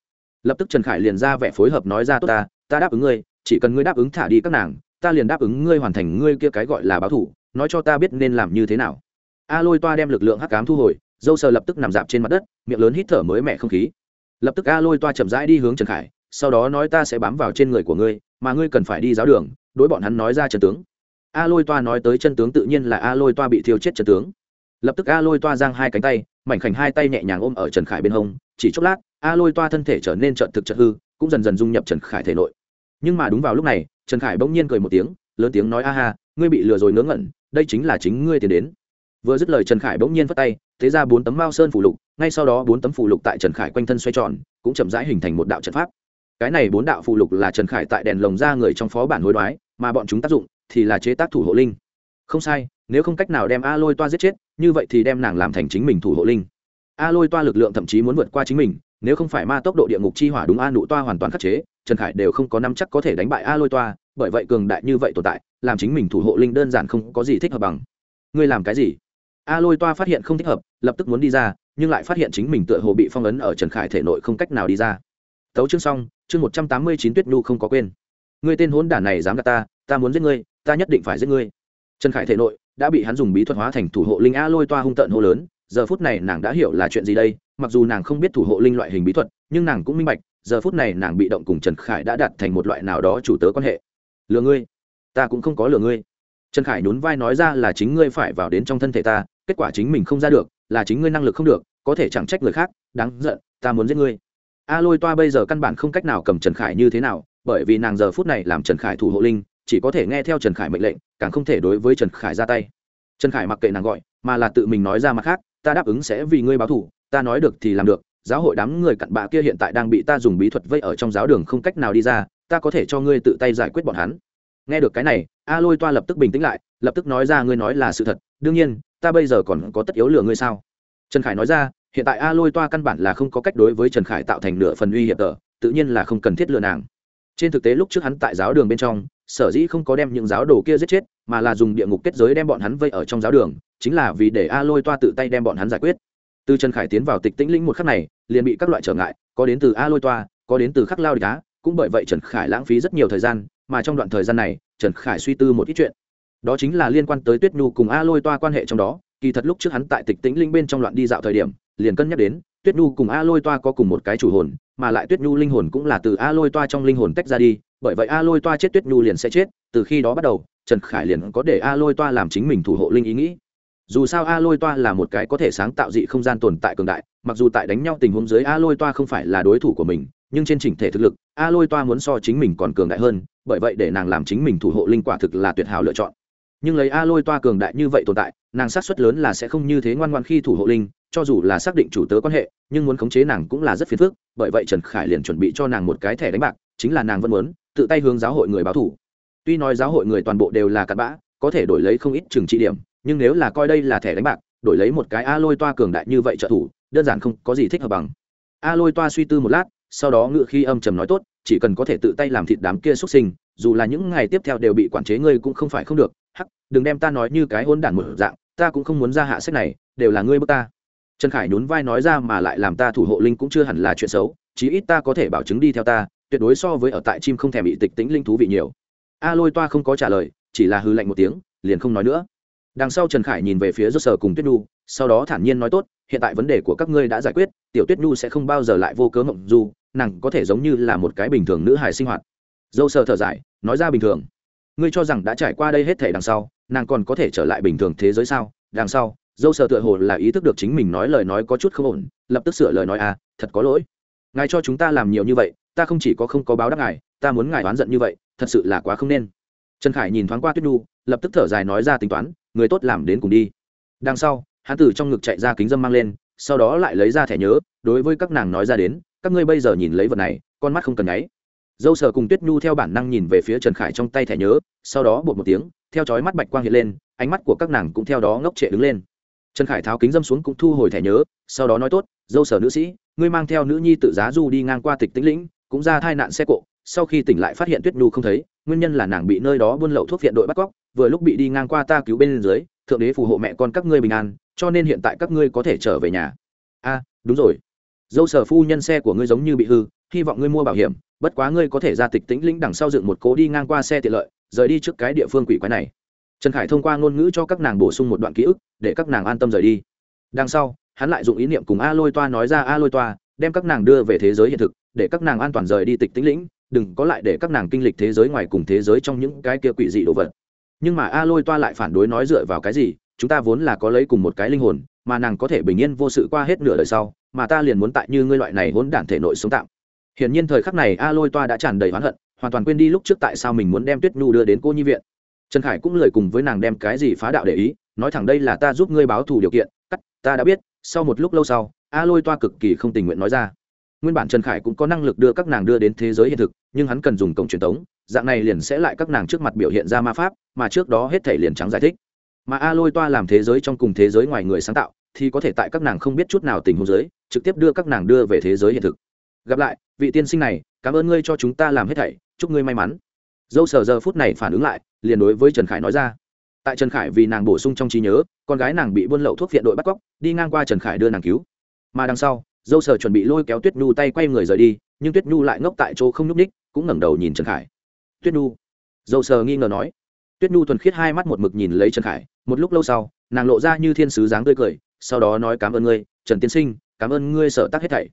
Lập tức trần khải liền ra vẻ phối hợp nói ra, tốt ta ta đáp ứng ngươi, chỉ cần ngươi đáp ứng thả đi các nàng, ta liền đáp ứng ngươi hoàn thành ngươi kia cái gọi là báo thủ, nói cho ta biết nên làm như thế nào. A lôi toa đem lực lượng hắc cám thu hồi, dâu sờ lập tức nằm dạp trên mặt đất miệng lớn hít thở mới mẻ không khí. Lập tức a lôi toa chậm rãi đi hướng trần khải, sau đó nói ta sẽ bám vào trên người của ngươi, mà ngươi cần phải đi giáo đường, đối bọn hắn nói ra trần tướng. A lôi toa nói tới chân tướng tự nhiên là a lôi toa bị thiêu chết trần tướng. Lập tức a lôi toa giang hai cánh tay, mảnh khảnh hai tay nhẹ nhàng ôm ở trần khải bên hông, chỉ chốc lát, a lôi toa thân thể trở nên trợn thực trợn hư, cũng dần dần dung nhập trần khải thể nội. Nhưng mà đúng vào lúc này, trần khải bỗng nhiên cười một tiếng, lớn tiếng nói, a ha, ngươi bị lừa rồi ngớ ngẩn, đây chính là chính ngươi tiến đến. Vừa dứt lời trần khải bỗng nhiên phất tay thế ra bốn tấm mao sơn phủ lục, ngay sau đó bốn tấm phủ lục tại trần khải quanh thân xoay tròn, cũng chậm rãi hình thành một đạo trận pháp. Cái này bốn đạo phụ lục là trần khải tại đèn lồng ra người trong phó bản hối đoái, mà bọn chúng tác dụng thì là chế tác thủ hộ linh. Không sai, nếu không cách nào đem a lôi toa giết chết, như vậy thì đem nàng làm thành chính mình thủ hộ linh. A lôi toa lực lượng thậm chí muốn vượt qua chính mình, nếu không phải ma tốc độ địa ngục chi hỏa đúng a nụ toa hoàn toàn khắc chế, trần khải đều không có năm chắc có thể đánh bại a lôi toa, bởi vậy cường đại như vậy tồn tại, làm chính mình thủ hộ linh đơn giản không có gì thích hợp bằng. Ngươi làm cái gì? A lôi toa phát hiện không thích hợp, lập tức muốn đi ra, nhưng lại phát hiện chính mình tựa hồ bị phong ấn ở trần khải thể nội không cách nào đi ra. Tấu chương xong, chương một trăm tám mươi chín tuyết nhu không có quên. Ngươi tên hốn đản này dám gạt ta ta muốn giết ngươi, ta nhất định phải giết ngươi. Trần khải thể nội đã bị hắn dùng bí thuật hóa thành thủ hộ linh a lôi toa hung tợn hô lớn, giờ phút này nàng đã hiểu là chuyện gì đây, mặc dù nàng không biết thủ hộ linh loại hình bí thuật, nhưng nàng cũng minh bạch, giờ phút này nàng bị động cùng trần khải đã đặt thành một loại nào đó chủ tớ quan hệ. Lừa ngươi. Ta cũng không có lừa ngươi. Trần khải nhún vai nói ra là chính ngươi phải vào đến trong thân thể ta kết quả chính mình không ra được, là chính ngươi năng lực không được, có thể chẳng trách người khác, đáng giận, ta muốn giết ngươi. A lôi toa bây giờ căn bản không cách nào cầm trần khải như thế nào, bởi vì nàng giờ phút này làm trần khải thủ hộ linh, chỉ có thể nghe theo trần khải mệnh lệnh, càng không thể đối với trần khải ra tay. Trần khải mặc kệ nàng gọi, mà là tự mình nói ra mặt khác, ta đáp ứng sẽ vì ngươi báo thủ ta nói được thì làm được, giáo hội đám người cặn bạ kia hiện tại đang bị ta dùng bí thuật vây ở trong giáo đường không cách nào đi ra, ta có thể cho ngươi tự tay giải quyết bọn hắn. Nghe được cái này, a lôi toa lập tức bình tĩnh lại, lập tức nói ra, ngươi nói là sự thật, đương nhiên ta bây giờ còn có tất yếu lừa ngươi sao? Trần khải nói ra, hiện tại a lôi toa căn bản là không có cách đối với trần khải tạo thành nửa phần uy hiểm tờ, tự nhiên là không cần thiết lừa nàng. Trên thực tế lúc trước hắn tại giáo đường bên trong, sở dĩ không có đem những giáo đồ kia giết chết, mà là dùng địa ngục kết giới đem bọn hắn vây ở trong giáo đường, chính là vì để a lôi toa tự tay đem bọn hắn giải quyết. Từ trần khải tiến vào tịch tĩnh lĩnh một khắc này, liền bị các loại trở ngại, có đến từ a lôi toa, có đến từ khắc lao địch á, cũng bởi vậy trần khải lãng phí rất nhiều thời gian, mà trong đoạn thời gian này, trần khải suy tư một ít chuyện đó chính là liên quan tới tuyết nhu cùng a lôi toa quan hệ trong đó, kỳ thật lúc trước hắn tại tịch tĩnh linh bên trong loạn đi dạo thời điểm, liền cân nhắc đến, tuyết nhu cùng a lôi toa có cùng một cái chủ hồn, mà lại tuyết nhu linh hồn cũng là từ a lôi toa trong linh hồn tách ra đi, bởi vậy a lôi toa chết tuyết nhu liền sẽ chết, từ khi đó bắt đầu, trần khải liền có để a lôi toa làm chính mình thủ hộ linh ý nghĩ. Dù sao a lôi toa là một cái có thể sáng tạo dị không gian tồn tại cường đại, mặc dù tại đánh nhau tình huống dưới a lôi toa không phải là đối thủ của mình, nhưng trên chỉnh thể thực lực, a lôi toa muốn so chính mình còn cường đại hơn, bởi vậy để nàng làm chính mình thủ hộ linh quả thực là tuyệt hảo lựa chọn nhưng lấy a lôi toa cường đại như vậy tồn tại, nàng sát xuất lớn là sẽ không như thế ngoan ngoan khi thủ hộ linh, cho dù là xác định chủ tớ quan hệ, nhưng muốn khống chế nàng cũng là rất phiền phức, bởi vậy trần khải liền chuẩn bị cho nàng một cái thẻ đánh bạc, chính là nàng vẫn muốn, tự tay hướng giáo hội người báo thủ. Tuy nói giáo hội người toàn bộ đều là cặn bã, có thể đổi lấy không ít trừng trị điểm, nhưng nếu là coi đây là thẻ đánh bạc, đổi lấy một cái a lôi toa cường đại như vậy trợ thủ, đơn giản không có gì thích hợp bằng. A lôi toa suy tư một lát, sau đó ngự khi âm trầm nói tốt, chỉ cần có thể tự tay làm thịt đám kia xuất sinh, dù là những ngày tiếp theo đều bị quản chế ngươi cũng không phải không được đừng đem ta nói như cái hôn đản một dạng, ta cũng không muốn ra hạ sách này, đều là ngươi bước ta. Trần khải nhún vai nói ra mà lại làm ta thủ hộ linh cũng chưa hẳn là chuyện xấu, chí ít ta có thể bảo chứng đi theo ta, tuyệt đối so với ở tại chim không thèm bị tịch tĩnh linh thú vị nhiều. A lôi toa không có trả lời, chỉ là hư lạnh một tiếng, liền không nói nữa. Đằng sau trần khải nhìn về phía rốt sở cùng tuyết nhu, sau đó thản nhiên nói tốt, hiện tại vấn đề của các ngươi đã giải quyết, tiểu tuyết nhu sẽ không bao giờ lại vô cớ mộng du, nàng có thể giống như là một cái bình thường nữ hài sinh hoạt. Dâu sơ thở dài, nói ra bình thường ngươi cho rằng đã trải qua đây hết thể đằng sau, nàng còn có thể trở lại bình thường thế giới sao? Đằng sau, dâu sơ tựa hồ là ý thức được chính mình nói lời nói có chút không ổn, lập tức sửa lời nói à thật có lỗi. Ngài cho chúng ta làm nhiều như vậy, ta không chỉ có không có báo đáp ngài, ta muốn ngài oán giận như vậy, thật sự là quá không nên. Trần khải nhìn thoáng qua tuyết nhu, lập tức thở dài nói ra tính toán, người tốt làm đến cùng đi. Đằng sau, hắn từ trong ngực chạy ra kính dâm mang lên, sau đó lại lấy ra thẻ nhớ, đối với các nàng nói ra đến, các ngươi bây giờ nhìn lấy vật này, con mắt không cần nháy dâu sờ cùng tuyết nhu theo bản năng nhìn về phía trần khải trong tay thẻ nhớ, sau đó bột một tiếng, theo chói mắt bạch quang hiện lên, ánh mắt của các nàng cũng theo đó ngốc trệ đứng lên. Trần khải tháo kính dâm xuống cũng thu hồi thẻ nhớ, sau đó nói tốt, dâu sở nữ sĩ, ngươi mang theo nữ nhi tự giá du đi ngang qua tịch tĩnh lĩnh, cũng ra thai nạn xe cộ. Sau khi tỉnh lại phát hiện tuyết nhu không thấy, nguyên nhân là nàng bị nơi đó buôn lậu thuốc viện đội bắt cóc, vừa lúc bị đi ngang qua ta cứu bên dưới, thượng đế phù hộ mẹ con các ngươi bình an, cho nên hiện tại các ngươi có thể trở về nhà. A đúng rồi. Dâu sở phu nhân xe của ngươi giống như bị hư, hy vọng ngươi mua bảo hiểm bất quá ngươi có thể ra tịch tĩnh lĩnh đằng sau dựng một cố đi ngang qua xe tiện lợi, rời đi trước cái địa phương quỷ quái này. Trần khải thông qua ngôn ngữ cho các nàng bổ sung một đoạn ký ức, để các nàng an tâm rời đi. Đằng sau, hắn lại dùng ý niệm cùng a lôi toa nói ra a lôi toa, đem các nàng đưa về thế giới hiện thực, để các nàng an toàn rời đi tịch tĩnh lĩnh, đừng có lại để các nàng kinh lịch thế giới ngoài cùng thế giới trong những cái kia quỷ dị đồ vật. Nhưng mà a lôi toa lại phản đối nói dựa vào cái gì, chúng ta vốn là có lấy cùng một cái linh hồn, mà nàng có thể bình yên vô sự qua hết nửa đời sau, mà ta liền muốn tại như ngươi loại này hỗn đản thể nội sống tạm hiển nhiên thời khắc này a lôi toa đã tràn đầy oán hận, hoàn toàn quên đi lúc trước tại sao mình muốn đem tuyết nhu đưa đến cô nhi viện. Trần khải cũng lời cùng với nàng đem cái gì phá đạo để ý, nói thẳng đây là ta giúp ngươi báo thù điều kiện, cắt, ta đã biết, sau một lúc lâu sau, a lôi toa cực kỳ không tình nguyện nói ra. Nguyên bản trần khải cũng có năng lực đưa các nàng đưa đến thế giới hiện thực, nhưng hắn cần dùng cổng truyền thống dạng này liền sẽ lại các nàng trước mặt biểu hiện ra ma pháp, mà trước đó hết thể liền trắng giải thích. Mà a lôi toa làm thế giới trong cùng thế giới ngoài người sáng tạo, thì có thể tại các nàng không biết chút nào tình huống giới trực tiếp đưa các nàng đưa về thế giới hiện thực gặp lại, vị tiên sinh này, cảm ơn ngươi cho chúng ta làm hết thảy, chúc ngươi may mắn. Dâu sờ giờ phút này phản ứng lại, liền đối với trần khải nói ra. Tại trần khải vì nàng bổ sung trong trí nhớ, con gái nàng bị buôn lậu thuốc viện đội bắt cóc, đi ngang qua trần khải đưa nàng cứu. Mà đằng sau, dâu sờ chuẩn bị lôi kéo tuyết nhu tay quay người rời đi, nhưng tuyết nhu lại ngốc tại chỗ không nhúc ních cũng ngẩng đầu nhìn trần khải. Tuyết nhu. Dâu sờ nghi ngờ nói. Tuyết nhu thuần khiết hai mắt một mực nhìn lấy trần khải, một lúc lâu sau, nàng lộ ra như thiên sứ dáng tươi cười, sau đó nói cảm ơn ngươi, trần tiên sinh, cảm ơn ngươi sở tác hết thảy.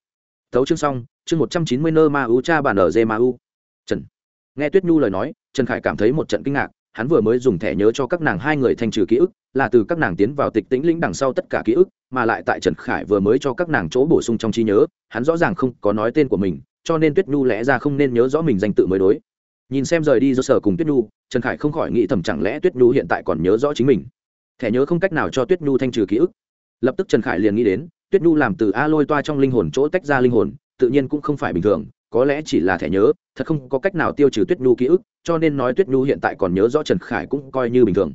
Thấu chương xong chương một trăm chín mươi nơ ma u, cha bản ở dê ma u. Trần. Nghe tuyết nhu lời nói, trần khải cảm thấy một trận kinh ngạc, hắn vừa mới dùng thẻ nhớ cho các nàng hai người thanh trừ ký ức, là từ các nàng tiến vào tịch tĩnh lĩnh đằng sau tất cả ký ức, mà lại tại trần khải vừa mới cho các nàng chỗ bổ sung trong trí nhớ, hắn rõ ràng không có nói tên của mình, cho nên tuyết nhu lẽ ra không nên nhớ rõ mình danh tự mới đối. Nhìn xem rời đi do sở cùng tuyết nhu, trần khải không khỏi nghĩ thầm chẳng lẽ tuyết nhu hiện tại còn nhớ rõ chính mình. Thẻ nhớ không cách nào cho tuyết nhu thanh trừ ký ức. Lập tức trần khải liền nghĩ đến, tuyết nhu làm từ a lôi toa trong linh hồn chỗ tách ra linh hồn tự nhiên cũng không phải bình thường, có lẽ chỉ là thẻ nhớ, thật không có cách nào tiêu trừ tuyết nhu ký ức, cho nên nói tuyết nhu hiện tại còn nhớ rõ trần khải cũng coi như bình thường.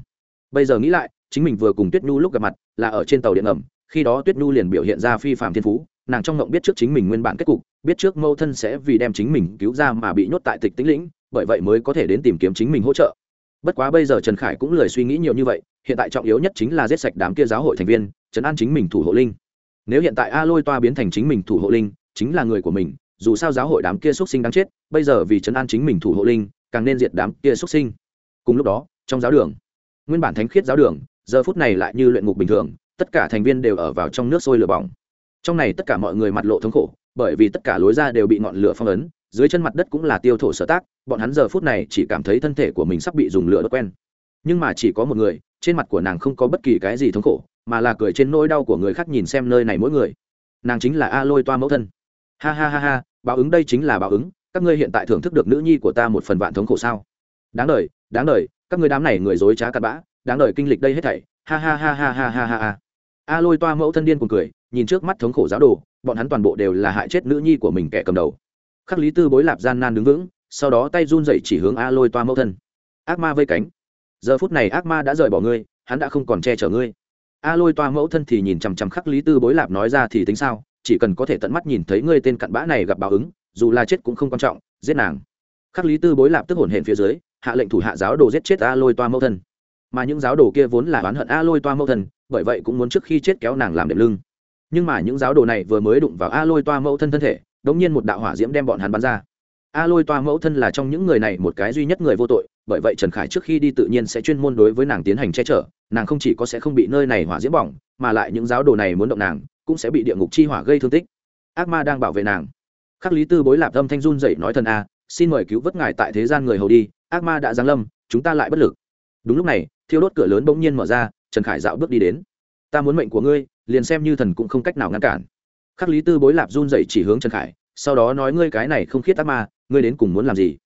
Bây giờ nghĩ lại, chính mình vừa cùng tuyết nhu lúc gặp mặt, là ở trên tàu điện ngầm, khi đó tuyết nhu liền biểu hiện ra phi phạm thiên phú, nàng trong ngộng biết trước chính mình nguyên bản kết cục, biết trước mâu thân sẽ vì đem chính mình cứu ra mà bị nhốt tại tịch tĩnh lĩnh, bởi vậy mới có thể đến tìm kiếm chính mình hỗ trợ. Bất quá bây giờ trần khải cũng lười suy nghĩ nhiều như vậy, hiện tại trọng yếu nhất chính là giết sạch đám kia giáo hội thành viên, trấn an chính mình thủ hộ linh. Nếu hiện tại a lôi toa biến thành chính mình thủ hộ linh chính là người của mình, dù sao giáo hội đám kia xuất sinh đáng chết, bây giờ vì trấn an chính mình thủ hộ linh, càng nên diệt đám kia xuất sinh. Cùng lúc đó, trong giáo đường, nguyên bản thánh khiết giáo đường, giờ phút này lại như luyện ngục bình thường, tất cả thành viên đều ở vào trong nước sôi lửa bỏng. Trong này tất cả mọi người mặt lộ thống khổ, bởi vì tất cả lối ra đều bị ngọn lửa phong ấn, dưới chân mặt đất cũng là tiêu thổ sở tác, bọn hắn giờ phút này chỉ cảm thấy thân thể của mình sắp bị dùng lửa đốt quen. Nhưng mà chỉ có một người, trên mặt của nàng không có bất kỳ cái gì thống khổ, mà là cười trên nỗi đau của người khác nhìn xem nơi này mỗi người. Nàng chính là a lôi toa mẫu thân ha ha ha ha, báo ứng đây chính là báo ứng, các ngươi hiện tại thưởng thức được nữ nhi của ta một phần vạn thống khổ sao? Đáng đ đáng đ các ngươi đám này người dối trá cặn bã, đáng đ kinh lịch đây hết thảy. Ha ha ha ha ha ha ha ha. A lôi toa mẫu thân điên cùng cười, nhìn trước mắt thống khổ giáo đồ, bọn hắn toàn bộ đều là hại chết nữ nhi của mình kẻ cầm đầu. Khắc lý tư bối lạp gian nan đứng vững, sau đó tay run dậy chỉ hướng a lôi toa mẫu thân. Ác ma vây cánh. Giờ phút này ác ma đã rời bỏ ngươi, hắn đã không còn che chở ngươi. A lôi toa mẫu thân thì nhìn chằm chằm khắc lý tư bối lạp nói ra thì tính sao? Chỉ cần có thể tận mắt nhìn thấy ngươi tên cặn bã này gặp báo ứng, dù là chết cũng không quan trọng, giết nàng. Khắc lý tư bối lạp tức hổn hển phía dưới, hạ lệnh thủ hạ giáo đồ giết chết a lôi toa mẫu thân. Mà những giáo đồ kia vốn là oán hận a lôi toa mẫu thân, bởi vậy cũng muốn trước khi chết kéo nàng làm đệm lưng. Nhưng mà những giáo đồ này vừa mới đụng vào a lôi toa mẫu thân thân thể, đống nhiên một đạo hỏa diễm đem bọn hắn bắn ra. A lôi toa mẫu thân là trong những người này một cái duy nhất người vô tội, bởi vậy trần khải trước khi đi tự nhiên sẽ chuyên môn đối với nàng tiến hành che chở, nàng không chỉ có sẽ không bị nơi này hỏa diễm bỏng, mà lại những giáo đồ này muốn động nàng cũng sẽ bị địa ngục chi hỏa gây thương tích. Ác ma đang bảo vệ nàng. Khắc lý tư bối lạp âm thanh run dậy nói thần a, xin mời cứu vớt ngài tại thế gian người hầu đi, ác ma đã giáng lâm, chúng ta lại bất lực. Đúng lúc này, thiêu đốt cửa lớn bỗng nhiên mở ra, trần khải dạo bước đi đến. Ta muốn mệnh của ngươi, liền xem như thần cũng không cách nào ngăn cản. Khắc lý tư bối lạp run dậy chỉ hướng trần khải, sau đó nói ngươi cái này không khiết ác ma, ngươi đến cùng muốn làm gì?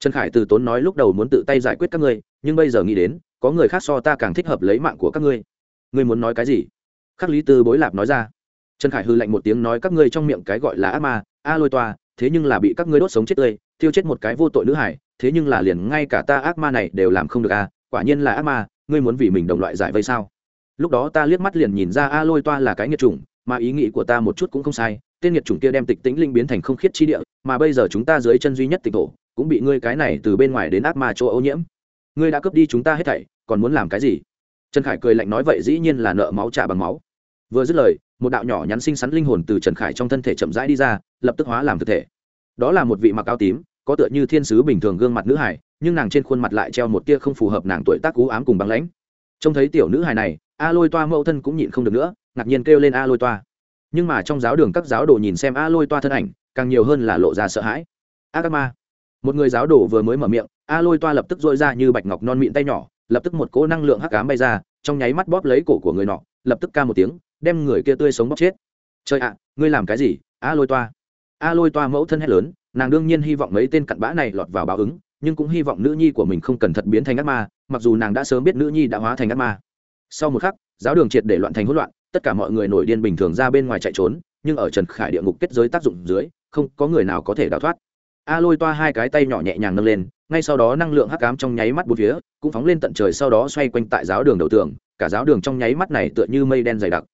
Trần khải từ tốn nói lúc đầu muốn tự tay giải quyết các ngươi, nhưng bây giờ nghĩ đến, có người khác so ta càng thích hợp lấy mạng của các ngươi. Ngươi muốn nói cái gì? Khắc lý tư bối lạp nói ra trần khải hư lạnh một tiếng nói, các ngươi trong miệng cái gọi là ác ma, a lôi toa, thế nhưng là bị các ngươi đốt sống chết tươi tiêu chết một cái vô tội nữ hải, thế nhưng là liền ngay cả ta ác ma này đều làm không được a quả nhiên là ác ma, ngươi muốn vì mình đồng loại giải vây sao? Lúc đó ta liếc mắt liền nhìn ra a lôi toa là cái nghiệt chủng, mà ý nghĩ của ta một chút cũng không sai, tên nghiệt chủng kia đem tịch tĩnh linh biến thành không khiết chi địa, mà bây giờ chúng ta dưới chân duy nhất tịch thổ cũng bị ngươi cái này từ bên ngoài đến ác ma chỗ ô nhiễm. Ngươi đã cướp đi chúng ta hết thảy, còn muốn làm cái gì? Trần khải cười lạnh nói, vậy dĩ nhiên là nợ máu trả bằng máu. Vừa dứt lời một đạo nhỏ nhắn xinh xắn linh hồn từ trần khải trong thân thể chậm rãi đi ra, lập tức hóa làm thực thể. Đó là một vị mặc áo tím, có tựa như thiên sứ bình thường gương mặt nữ hải nhưng nàng trên khuôn mặt lại treo một tia không phù hợp nàng tuổi tác cú ám cùng băng lãnh. Trông thấy tiểu nữ hải này, a lôi toa mẫu thân cũng nhịn không được nữa, ngạc nhiên kêu lên a lôi toa. Nhưng mà trong giáo đường các giáo đồ nhìn xem a lôi toa thân ảnh, càng nhiều hơn là lộ ra sợ hãi. A ma. Một người giáo đồ vừa mới mở miệng, a lôi toa lập tức dội ra như bạch ngọc non mịn tay nhỏ, lập tức một cỗ năng lượng hắc ám bay ra, trong nháy mắt bóp lấy cổ của người nọ, lập tức ca một tiếng đem người kia tươi sống bóc chết. Trời ạ, ngươi làm cái gì? A lôi toa. A lôi toa mẫu thân hét lớn, nàng đương nhiên hy vọng mấy tên cặn bã này lọt vào báo ứng, nhưng cũng hy vọng nữ nhi của mình không cần thật biến thành ác ma, mặc dù nàng đã sớm biết nữ nhi đã hóa thành ác ma. Sau một khắc, giáo đường triệt để loạn thành hỗn loạn, tất cả mọi người nổi điên bình thường ra bên ngoài chạy trốn, nhưng ở trần khải địa ngục kết giới tác dụng dưới, không có người nào có thể đào thoát. A lôi toa hai cái tay nhỏ nhẹ nhàng nâng lên, ngay sau đó năng lượng hắc ám trong nháy mắt bốn phía, cũng phóng lên tận trời sau đó xoay quanh tại giáo đường đầu tường, cả giáo đường trong nháy mắt này tựa như mây đen dày đặc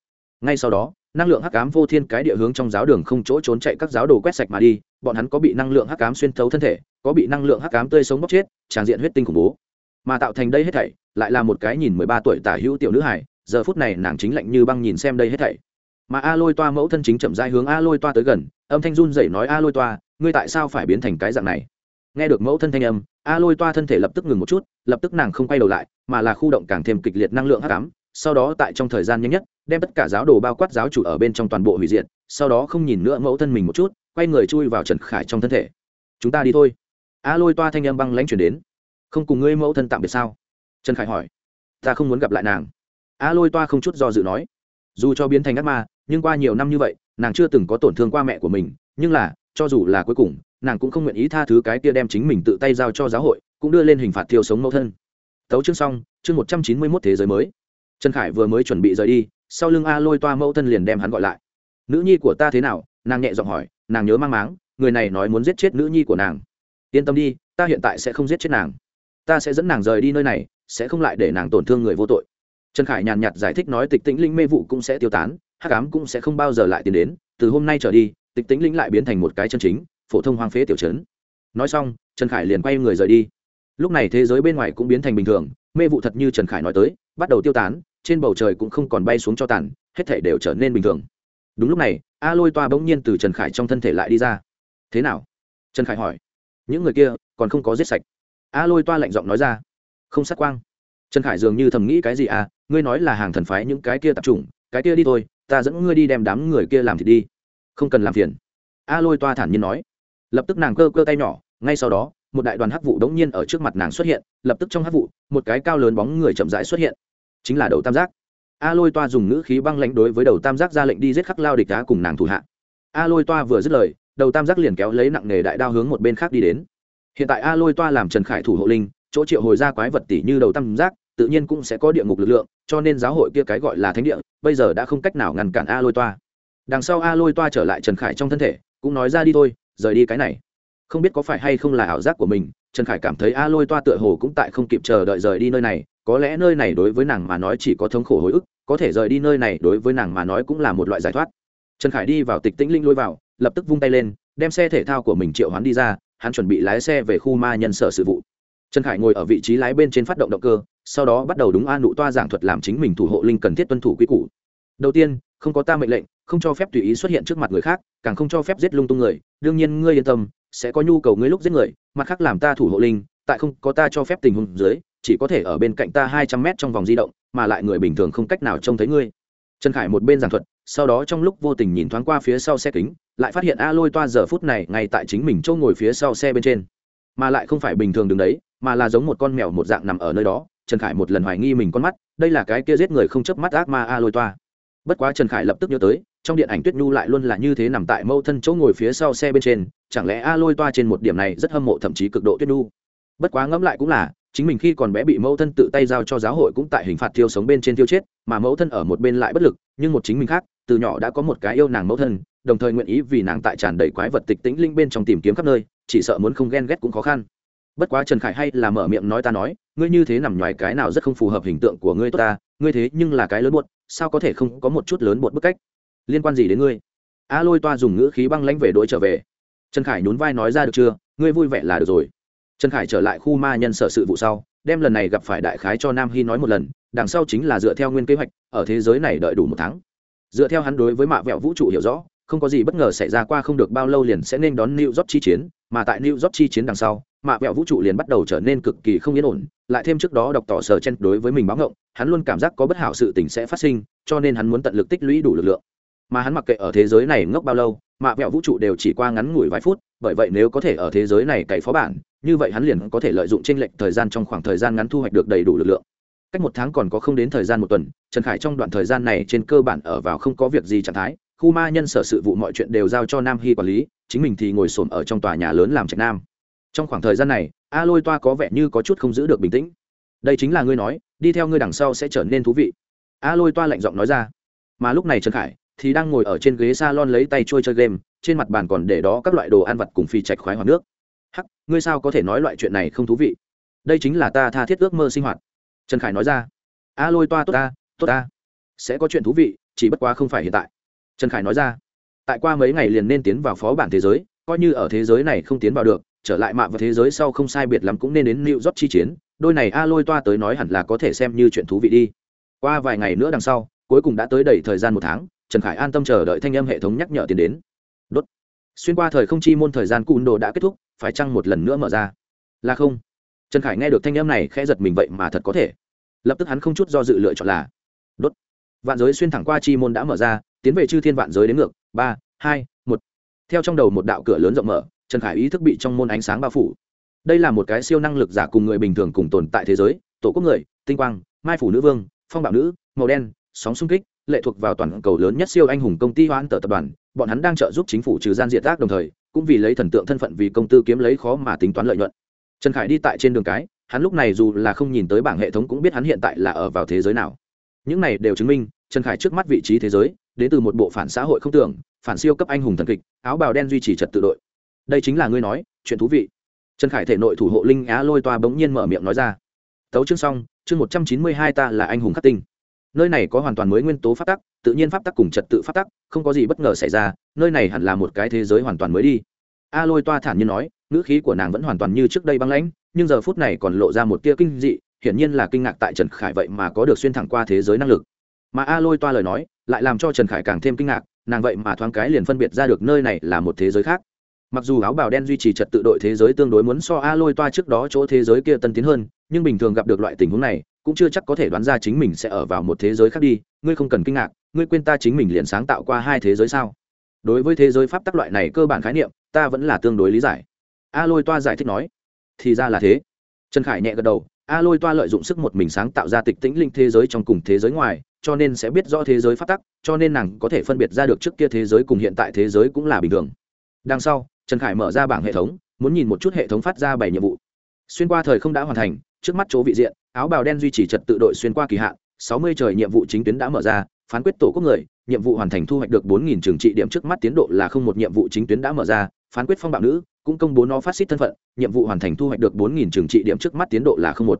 ngay sau đó, năng lượng hắc ám vô thiên cái địa hướng trong giáo đường không chỗ trốn chạy các giáo đồ quét sạch mà đi, bọn hắn có bị năng lượng hắc ám xuyên thấu thân thể, có bị năng lượng hắc ám tươi sống bóc chết, tràn diện huyết tinh khủng bố. Mà tạo thành đây hết thảy, lại là một cái nhìn mười ba tuổi tả hữu tiểu nữ hải giờ phút này nàng chính lạnh như băng nhìn xem đây hết thảy. Mà a lôi toa mẫu thân chính chậm rãi hướng a lôi toa tới gần, âm thanh run rẩy nói a lôi toa, ngươi tại sao phải biến thành cái dạng này? Nghe được mẫu thân thanh âm, a lôi toa thân thể lập tức ngừng một chút, lập tức nàng không quay đầu lại, mà là khu động càng thêm kịch liệt năng lượng hắc ám sau đó tại trong thời gian nhanh nhất, đem tất cả giáo đồ bao quát giáo chủ ở bên trong toàn bộ hủy diệt, sau đó không nhìn nữa mẫu thân mình một chút, quay người chui vào trần khải trong thân thể. Chúng ta đi thôi. A lôi toa thanh âm băng lãnh chuyển đến. Không cùng ngươi mẫu thân tạm biệt sao? Trần khải hỏi. Ta không muốn gặp lại nàng. A lôi toa không chút do dự nói. Dù cho biến thành ác ma, nhưng qua nhiều năm như vậy, nàng chưa từng có tổn thương qua mẹ của mình, nhưng là, cho dù là cuối cùng, nàng cũng không nguyện ý tha thứ cái kia đem chính mình tự tay giao cho giáo hội, cũng đưa lên hình phạt thiêu sống mẫu thân. Tấu chương xong, chương một trăm chín mươi mốt thế giới mới trần khải vừa mới chuẩn bị rời đi, sau lưng a lôi toa mẫu thân liền đem hắn gọi lại. Nữ nhi của ta thế nào? Nàng nhẹ giọng hỏi, nàng nhớ mang máng, người này nói muốn giết chết nữ nhi của nàng. Yên tâm đi, ta hiện tại sẽ không giết chết nàng. Ta sẽ dẫn nàng rời đi nơi này, sẽ không lại để nàng tổn thương người vô tội. Trần khải nhàn nhạt giải thích nói tịch tĩnh linh mê vụ cũng sẽ tiêu tán, hắc ám cũng sẽ không bao giờ lại tiến đến, từ hôm nay trở đi, tịch tĩnh linh lại biến thành một cái chân chính, phổ thông hoang phế tiểu trấn. Nói xong, trần khải liền quay người rời đi. Lúc này thế giới bên ngoài cũng biến thành bình thường, mê vụ thật như trần khải nói tới, bắt đầu tiêu tán trên bầu trời cũng không còn bay xuống cho tàn, hết thể đều trở nên bình thường. Đúng lúc này, a lôi toa bỗng nhiên từ trần khải trong thân thể lại đi ra. Thế nào? Trần khải hỏi. Những người kia còn không có giết sạch. A lôi toa lạnh giọng nói ra. Không sát quang. Trần khải dường như thầm nghĩ cái gì à ngươi nói là hàng thần phái những cái kia tập trung, cái kia đi thôi, ta dẫn ngươi đi đem đám người kia làm thì đi. Không cần làm phiền. A lôi toa thản nhiên nói. Lập tức nàng cơ cơ tay nhỏ, ngay sau đó, một đại đoàn hắc vụ đống nhiên ở trước mặt nàng xuất hiện, lập tức trong hắc vụ, một cái cao lớn bóng người chậm rãi xuất hiện chính là đầu tam giác. A lôi toa dùng ngữ khí băng lãnh đối với đầu tam giác ra lệnh đi giết khắc lao địch đá cùng nàng thủ hạ. A lôi toa vừa dứt lời, đầu tam giác liền kéo lấy nặng nghề đại đao hướng một bên khác đi đến. Hiện tại a lôi toa làm trần khải thủ hộ linh, chỗ triệu hồi ra quái vật tỷ như đầu tam giác, tự nhiên cũng sẽ có địa ngục lực lượng, cho nên giáo hội kia cái gọi là thánh địa, bây giờ đã không cách nào ngăn cản a lôi toa. Đằng sau a lôi toa trở lại trần khải trong thân thể, cũng nói ra đi thôi, rời đi cái này. Không biết có phải hay không là ảo giác của mình trần khải cảm thấy a lôi toa tựa hồ cũng tại không kịp chờ đợi rời đi nơi này, có lẽ nơi này đối với nàng mà nói chỉ có thống khổ hồi ức, có thể rời đi nơi này đối với nàng mà nói cũng là một loại giải thoát. Trần khải đi vào tịch tĩnh linh lôi vào, lập tức vung tay lên, đem xe thể thao của mình triệu hắn đi ra, hắn chuẩn bị lái xe về khu ma nhân sở sự vụ. Trần khải ngồi ở vị trí lái bên trên phát động động cơ, sau đó bắt đầu đúng a nụ toa giảng thuật làm chính mình thủ hộ linh cần thiết tuân thủ quy củ. Đầu tiên, không có ta mệnh lệnh, không cho phép tùy ý xuất hiện trước mặt người khác, càng không cho phép giết lung tung người, đương nhiên ngươi yên tâm sẽ có nhu cầu ngươi lúc giết người, mặt khác làm ta thủ hộ linh, tại không có ta cho phép tình huống dưới, chỉ có thể ở bên cạnh ta hai trăm mét trong vòng di động, mà lại người bình thường không cách nào trông thấy ngươi. Trần khải một bên giảng thuật, sau đó trong lúc vô tình nhìn thoáng qua phía sau xe kính, lại phát hiện a lôi toa giờ phút này ngay tại chính mình chỗ ngồi phía sau xe bên trên. Mà lại không phải bình thường đứng đấy, mà là giống một con mèo một dạng nằm ở nơi đó, trần khải một lần hoài nghi mình con mắt, đây là cái kia giết người không chớp mắt ác ma a lôi toa. Bất quá trần khải lập tức nhớ tới trong điện ảnh tuyết nhu lại luôn là như thế nằm tại mâu thân chỗ ngồi phía sau xe bên trên, chẳng lẽ a lôi toa trên một điểm này rất hâm mộ thậm chí cực độ tuyết nhu? Bất quá ngẫm lại cũng là, chính mình khi còn bé bị mẫu thân tự tay giao cho giáo hội cũng tại hình phạt thiêu sống bên trên tiêu chết, mà mẫu thân ở một bên lại bất lực, nhưng một chính mình khác, từ nhỏ đã có một cái yêu nàng mẫu thân, đồng thời nguyện ý vì nàng tại tràn đầy quái vật tịch tĩnh linh bên trong tìm kiếm khắp nơi, chỉ sợ muốn không ghen ghét cũng khó khăn. Bất quá trần khải hay là mở miệng nói ta nói, ngươi như thế nằm ngoài cái nào rất không phù hợp hình tượng của ngươi tốt ta, ngươi thế nhưng là cái lớn buột sao có thể không có một chút lớn buột bức cách? Liên quan gì đến ngươi? A lôi toa dùng ngữ khí băng lãnh về đ ố i trở về. Trần khải nhún vai nói ra được chưa? Ngươi vui vẻ là được rồi. Trần khải trở lại khu ma nhân sở sự vụ sau đem lần này gặp phải đại khái cho nam hy nói một lần đằng sau chính là dựa theo nguyên kế hoạch ở thế giới này đợi đủ một tháng. Dựa theo hắn đối với mạ vẹo vũ trụ hiểu rõ không có gì bất ngờ xảy ra qua không được bao lâu liền sẽ nên đón New York chi chiến, mà tại New York chi chiến đằng sau, mạ vẹo vũ trụ liền bắt đầu trở nên cực kỳ không yên ổn, lại thêm trước đó đọc tỏ sở chen đối với mình báo ngộng, hắn luôn cảm giác có bất hảo sự tình sẽ phát sinh, cho nên hắn muốn tận lực tích lũy đủ lực lượng. Mà hắn mặc kệ ở thế giới này ngốc bao lâu, mạ vẹo vũ trụ đều chỉ qua ngắn ngủi vài phút, bởi vậy nếu có thể ở thế giới này cày phó bản, như vậy hắn liền có thể lợi dụng chênh lệch thời gian trong khoảng thời gian ngắn thu hoạch được đầy đủ lực lượng. Cách một tháng còn có không đến thời gian một tuần, Trần Khải trong đoạn thời gian này trên cơ bản ở vào không có việc gì trạng thái, khu ma nhân sở sự vụ mọi chuyện đều giao cho nam hy quản lý chính mình thì ngồi xổm ở trong tòa nhà lớn làm trạch nam. Trong khoảng thời gian này a lôi toa có vẻ như có chút không giữ được bình tĩnh. Đây chính là ngươi nói đi theo ngươi đằng sau sẽ trở nên thú vị. A lôi toa lạnh giọng nói ra. Mà lúc này trần khải thì đang ngồi ở trên ghế s a lon lấy tay trôi chơi game trên mặt bàn còn để đó các loại đồ ăn vặt cùng phi chạch khoái hoặc nước. Hắc ngươi sao có thể nói loại chuyện này không thú vị? Đây chính là ta tha thiết ước mơ sinh hoạt. Trần khải nói ra. A lôi toa tốt ta tốt ta. Sẽ có chuyện thú vị chỉ bất quá không phải hiện tại. Trần khải nói ra. Tại qua mấy ngày liền nên tiến vào phó bản thế giới coi như ở thế giới này không tiến vào được trở lại mạng vào thế giới sau không sai biệt lắm cũng nên đến New York chi chiến, đôi này A Lôi toa tới nói hẳn là có thể xem như chuyện thú vị đi. Qua vài ngày nữa đằng sau, cuối cùng đã tới đầy thời gian một tháng, Trần Khải an tâm chờ đợi thanh âm hệ thống nhắc nhở tiến đến. Đốt. Xuyên qua thời không chi môn thời gian cùn đồ đã kết thúc, phải chăng một lần nữa mở ra? Là không. Trần Khải nghe được thanh âm này khẽ giật mình vậy mà thật có thể. Lập tức hắn không chút do dự lựa chọn là đốt. Vạn giới xuyên thẳng qua chi môn đã mở ra, tiến về chư thiên vạn giới đến ngược, ba, hai, một. Theo trong đầu một đạo cửa lớn rộng mở, trần khải ý thức bị trong môn ánh sáng bao phủ đây là một cái siêu năng lực giả cùng người bình thường cùng tồn tại thế giới tổ quốc người tinh quang mai phủ nữ vương phong bạo nữ màu đen sóng xung kích lệ thuộc vào toàn cầu lớn nhất siêu anh hùng công ty hoãn tờ tập đoàn, bọn hắn đang trợ giúp chính phủ trừ gian diệt tác đồng thời, cũng vì lấy thần tượng thân phận vì công tư kiếm lấy khó mà tính toán lợi nhuận. Trần khải đi tại trên đường cái, hắn lúc này dù là không nhìn tới bảng hệ thống cũng biết hắn hiện tại là ở vào thế giới nào. Những này đều chứng minh, trần khải trước mắt vị trí thế giới, đến từ một bộ phản xã hội không tưởng, phản siêu cấp anh hùng thần kịch, áo bào đen duy trì trật tự đội. Đây chính là ngươi nói, chuyện thú vị. Trần khải thể nội thủ hộ linh á lôi toa bỗng nhiên mở miệng nói ra. Tấu chương xong, chương một trăm chín mươi hai ta là anh hùng khắc tinh nơi này có hoàn toàn mới nguyên tố pháp tắc, tự nhiên pháp tắc cùng trật tự pháp tắc, không có gì bất ngờ xảy ra, nơi này hẳn là một cái thế giới hoàn toàn mới đi. A lôi toa thản nhiên nói, ngữ khí của nàng vẫn hoàn toàn như trước đây băng lãnh, nhưng giờ phút này còn lộ ra một tia kinh dị, hiển nhiên là kinh ngạc tại trần khải vậy mà có được xuyên thẳng qua thế giới năng lực. Mà a lôi toa lời nói, lại làm cho trần khải càng thêm kinh ngạc, nàng vậy mà thoáng cái liền phân biệt ra được nơi này là một thế giới khác. Mặc dù áo bào đen duy trì trật tự đội thế giới tương đối muốn so a lôi toa trước đó chỗ thế giới kia tân tiến hơn, nhưng bình thường gặp được loại tình huống này cũng chưa chắc có thể đoán ra chính mình sẽ ở vào một thế giới khác đi, ngươi không cần kinh ngạc, ngươi quên ta chính mình liền sáng tạo qua hai thế giới sao? Đối với thế giới pháp tắc loại này cơ bản khái niệm, ta vẫn là tương đối lý giải. A lôi toa giải thích nói, thì ra là thế. Trần khải nhẹ gật đầu, a lôi toa lợi dụng sức một mình sáng tạo ra tịch tĩnh linh thế giới trong cùng thế giới ngoài, cho nên sẽ biết rõ thế giới pháp tắc, cho nên nàng có thể phân biệt ra được trước kia thế giới cùng hiện tại thế giới cũng là bình thường. Đằng sau, trần khải mở ra bảng hệ thống, muốn nhìn một chút hệ thống phát ra bảy nhiệm vụ xuyên qua thời không đã hoàn thành, trước mắt chỗ vị diện, áo bào đen duy trì trật tự đội xuyên qua kỳ hạn, sáu mươi trời nhiệm vụ chính tuyến đã mở ra, phán quyết tổ quốc người, nhiệm vụ hoàn thành thu hoạch được bốn nghìn trường trị điểm trước mắt tiến độ là không một nhiệm vụ chính tuyến đã mở ra, phán quyết phong bạo nữ, cũng công bố nó phát xít thân phận, nhiệm vụ hoàn thành thu hoạch được bốn nghìn trường trị điểm trước mắt tiến độ là không một.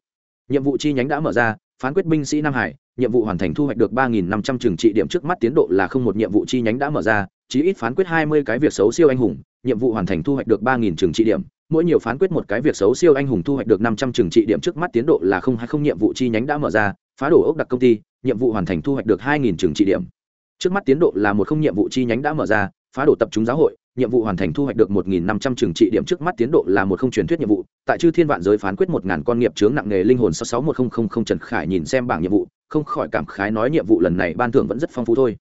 Nhiệm vụ chi nhánh đã mở ra, phán quyết binh sĩ nam hải, nhiệm vụ hoàn thành thu hoạch được ba nghìn năm trăm trường trị điểm trước mắt tiến độ là không một, nhiệm vụ chi nhánh đã mở ra, chí ít phán quyết hai mươi cái việc xấu siêu anh hùng, nhiệm vụ hoàn thành thu hoạch được ba nghìn trường trị điểm mỗi nhiều phán quyết một cái việc xấu siêu anh hùng thu hoạch được năm trăm trường trị điểm trước mắt tiến độ là không hai không, nhiệm vụ chi nhánh đã mở ra, phá đổ ốc đặc công ty, nhiệm vụ hoàn thành thu hoạch được hai nghìn trường trị điểm. Trước mắt tiến độ là một không, nhiệm vụ chi nhánh đã mở ra, phá đổ tập trung giáo hội, nhiệm vụ hoàn thành thu hoạch được một nghìn năm trăm trường trị điểm trước mắt tiến độ là một không truyền thuyết nhiệm vụ. Tại chư thiên vạn giới phán quyết một ngàn con nghiệp chướng nặng nghề linh hồn sáu sáu một không không không trần khải nhìn xem bảng nhiệm vụ, không khỏi cảm khái nói nhiệm vụ lần này ban thưởng vẫn rất phong phú thôi.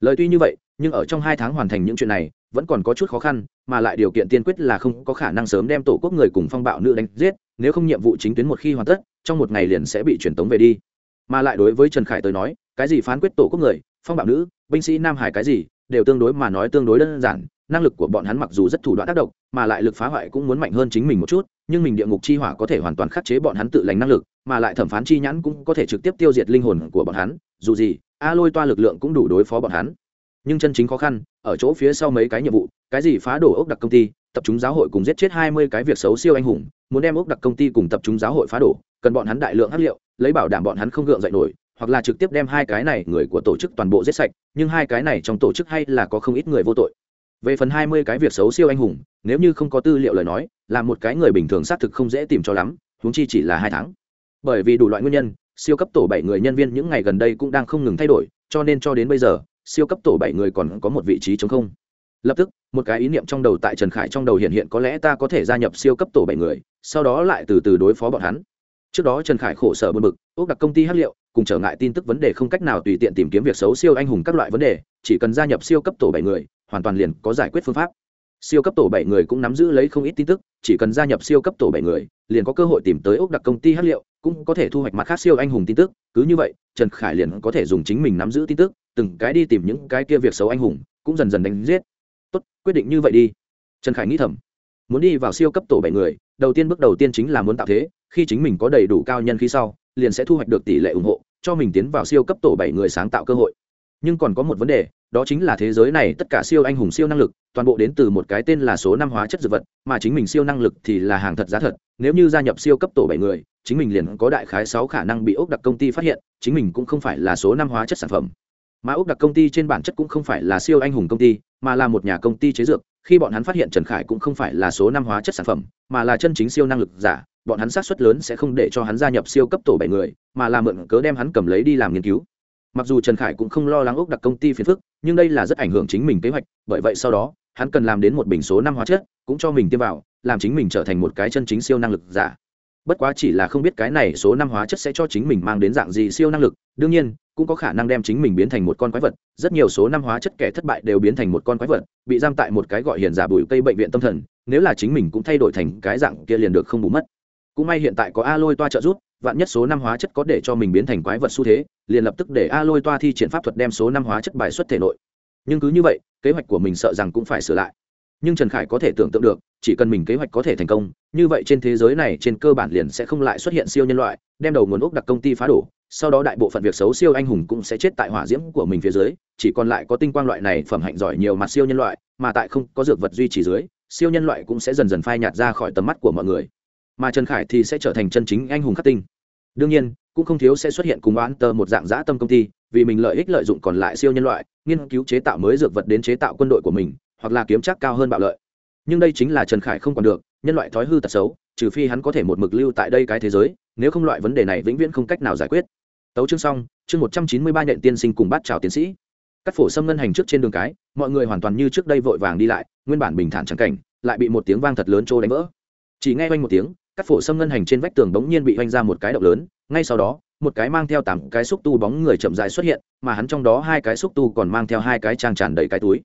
Lời tuy như vậy, nhưng ở trong hai tháng hoàn thành những chuyện này vẫn còn có chút khó khăn, mà lại điều kiện tiên quyết là không có khả năng sớm đem tổ quốc người cùng phong bạo nữ đánh giết, nếu không nhiệm vụ chính tuyến một khi hoàn tất, trong một ngày liền sẽ bị truyền tống về đi. Mà lại đối với trần khải tới nói, cái gì phán quyết tổ quốc người, phong bạo nữ, binh sĩ nam hải cái gì, đều tương đối mà nói tương đối đơn giản, năng lực của bọn hắn mặc dù rất thủ đoạn tác động, mà lại lực phá hoại cũng muốn mạnh hơn chính mình một chút, nhưng mình địa ngục chi hỏa có thể hoàn toàn khắc chế bọn hắn tự lành năng lực, mà lại thẩm phán chi nhãn cũng có thể trực tiếp tiêu diệt linh hồn của bọn hắn, dù gì, a lôi toa lực lượng cũng đủ đối phó bọn hắn. Nhưng chân chính khó khăn ở chỗ phía sau mấy cái nhiệm vụ, cái gì phá đổ ốc đặc công ty, tập trung giáo hội cùng giết chết hai mươi cái việc xấu siêu anh hùng, muốn đem ốc đặc công ty cùng tập trung giáo hội phá đổ, cần bọn hắn đại lượng hắc liệu, lấy bảo đảm bọn hắn không gượng dậy nổi, hoặc là trực tiếp đem hai cái này người của tổ chức toàn bộ giết sạch, nhưng hai cái này trong tổ chức hay là có không ít người vô tội. Về phần hai mươi cái việc xấu siêu anh hùng, nếu như không có tư liệu lời nói, là một cái người bình thường xác thực không dễ tìm cho lắm, huống chi chỉ là hai tháng. Bởi vì đủ loại nguyên nhân, siêu cấp tổ bảy người nhân viên những ngày gần đây cũng đang không ngừng thay đổi, cho nên cho đến bây giờ siêu cấp tổ bảy người còn có một vị trí chống không. Lập tức, một cái ý niệm trong đầu tại trần khải trong đầu hiện hiện có lẽ ta có thể gia nhập siêu cấp tổ bảy người, sau đó lại từ từ đối phó bọn hắn. Trước đó trần khải khổ sở bơn bực ốc đặc công ty hát liệu, cùng trở ngại tin tức vấn đề không cách nào tùy tiện tìm kiếm việc xấu siêu anh hùng các loại vấn đề, chỉ cần gia nhập siêu cấp tổ bảy người, hoàn toàn liền có giải quyết phương pháp. Siêu cấp tổ bảy người cũng nắm giữ lấy không ít tin tức, chỉ cần gia nhập siêu cấp tổ bảy người, liền có cơ hội tìm tới ốc đặc công ty hát liệu, cũng có thể thu hoạch mặt khác siêu anh hùng tin tức. Cứ như vậy, trần khải liền có thể dùng chính mình nắm giữ tin tức từng cái đi tìm những cái kia việc xấu anh hùng, cũng dần dần đánh giết. Tốt, quyết định như vậy đi. Trần khải nghĩ thầm. Muốn đi vào siêu cấp tổ bảy người, đầu tiên bước đầu tiên chính là muốn tạo thế, khi chính mình có đầy đủ cao nhân khí sau, liền sẽ thu hoạch được tỷ lệ ủng hộ, cho mình tiến vào siêu cấp tổ bảy người sáng tạo cơ hội. Nhưng còn có một vấn đề, đó chính là thế giới này tất cả siêu anh hùng siêu năng lực, toàn bộ đến từ một cái tên là số năm hóa chất dược vật, mà chính mình siêu năng lực thì là hàng thật giá thật. Nếu như gia nhập siêu cấp tổ bảy người, chính mình liền có đại khái sáu khả năng bị ốc đặc công ty phát hiện, chính mình cũng không phải là số năm hóa chất sản phẩm mà úc đặc công ty trên bản chất cũng không phải là siêu anh hùng công ty, mà là một nhà công ty chế dược. Khi bọn hắn phát hiện trần khải cũng không phải là số năm hóa chất sản phẩm, mà là chân chính siêu năng lực giả, bọn hắn sát xuất lớn sẽ không để cho hắn gia nhập siêu cấp tổ bảy người, mà là mượn cớ đem hắn cầm lấy đi làm nghiên cứu. Mặc dù trần khải cũng không lo lắng úc đặc công ty phiền phức, nhưng đây là rất ảnh hưởng chính mình kế hoạch, bởi vậy sau đó, hắn cần làm đến một bình số năm hóa chất, cũng cho mình tiêm vào, làm chính mình trở thành một cái chân chính siêu năng lực giả bất quá chỉ là không biết cái này số năm hóa chất sẽ cho chính mình mang đến dạng gì siêu năng lực, đương nhiên, cũng có khả năng đem chính mình biến thành một con quái vật. Rất nhiều số năm hóa chất kẻ thất bại đều biến thành một con quái vật, bị giam tại một cái gọi hiền giả bụi cây bệnh viện tâm thần, nếu là chính mình cũng thay đổi thành cái dạng kia liền được không bù mất. Cũng may hiện tại có a lôi toa trợ giúp, vạn nhất số năm hóa chất có để cho mình biến thành quái vật xu thế, liền lập tức để a lôi toa thi triển pháp thuật đem số năm hóa chất bài xuất thể nội. Nhưng cứ như vậy, kế hoạch của mình sợ rằng cũng phải sửa lại nhưng trần khải có thể tưởng tượng được, chỉ cần mình kế hoạch có thể thành công, như vậy trên thế giới này trên cơ bản liền sẽ không lại xuất hiện siêu nhân loại, đem đầu nguồn ốc đặc công ty phá đổ, sau đó đại bộ phận việc xấu siêu anh hùng cũng sẽ chết tại hỏa diễm của mình phía dưới, chỉ còn lại có tinh quang loại này phẩm hạnh giỏi nhiều mặt siêu nhân loại, mà tại không có dược vật duy trì dưới, siêu nhân loại cũng sẽ dần dần phai nhạt ra khỏi tầm mắt của mọi người. Mà trần khải thì sẽ trở thành chân chính anh hùng khắc tinh. Đương nhiên, cũng không thiếu sẽ xuất hiện cùng oán tờ một dạng dã tâm công ty, vì mình lợi ích lợi dụng còn lại siêu nhân loại, nghiên cứu chế tạo mới dược vật đến chế tạo quân đội của mình hoặc là kiếm chắc cao hơn bạo lợi. Nhưng đây chính là trần khải không còn được, nhân loại thói hư tật xấu, trừ phi hắn có thể một mực lưu tại đây cái thế giới, nếu không loại vấn đề này vĩnh viễn không cách nào giải quyết. Tấu chương xong, chương một trăm chín mươi ba nhện tiên sinh cùng bát chào tiến sĩ. Cắt phổ xâm ngân hành trước trên đường cái, mọi người hoàn toàn như trước đây vội vàng đi lại, nguyên bản bình thản trắng cảnh, lại bị một tiếng vang thật lớn trô đánh vỡ. Chỉ nghe oanh một tiếng, cắt phổ xâm ngân hành trên vách tường bỗng nhiên bị oanh ra một cái động lớn, ngay sau đó, một cái mang theo tám cái xúc tu bóng người chậm dài xuất hiện, mà hắn trong đó hai cái xúc tu còn mang theo hai cái trang tràn đầy cái túi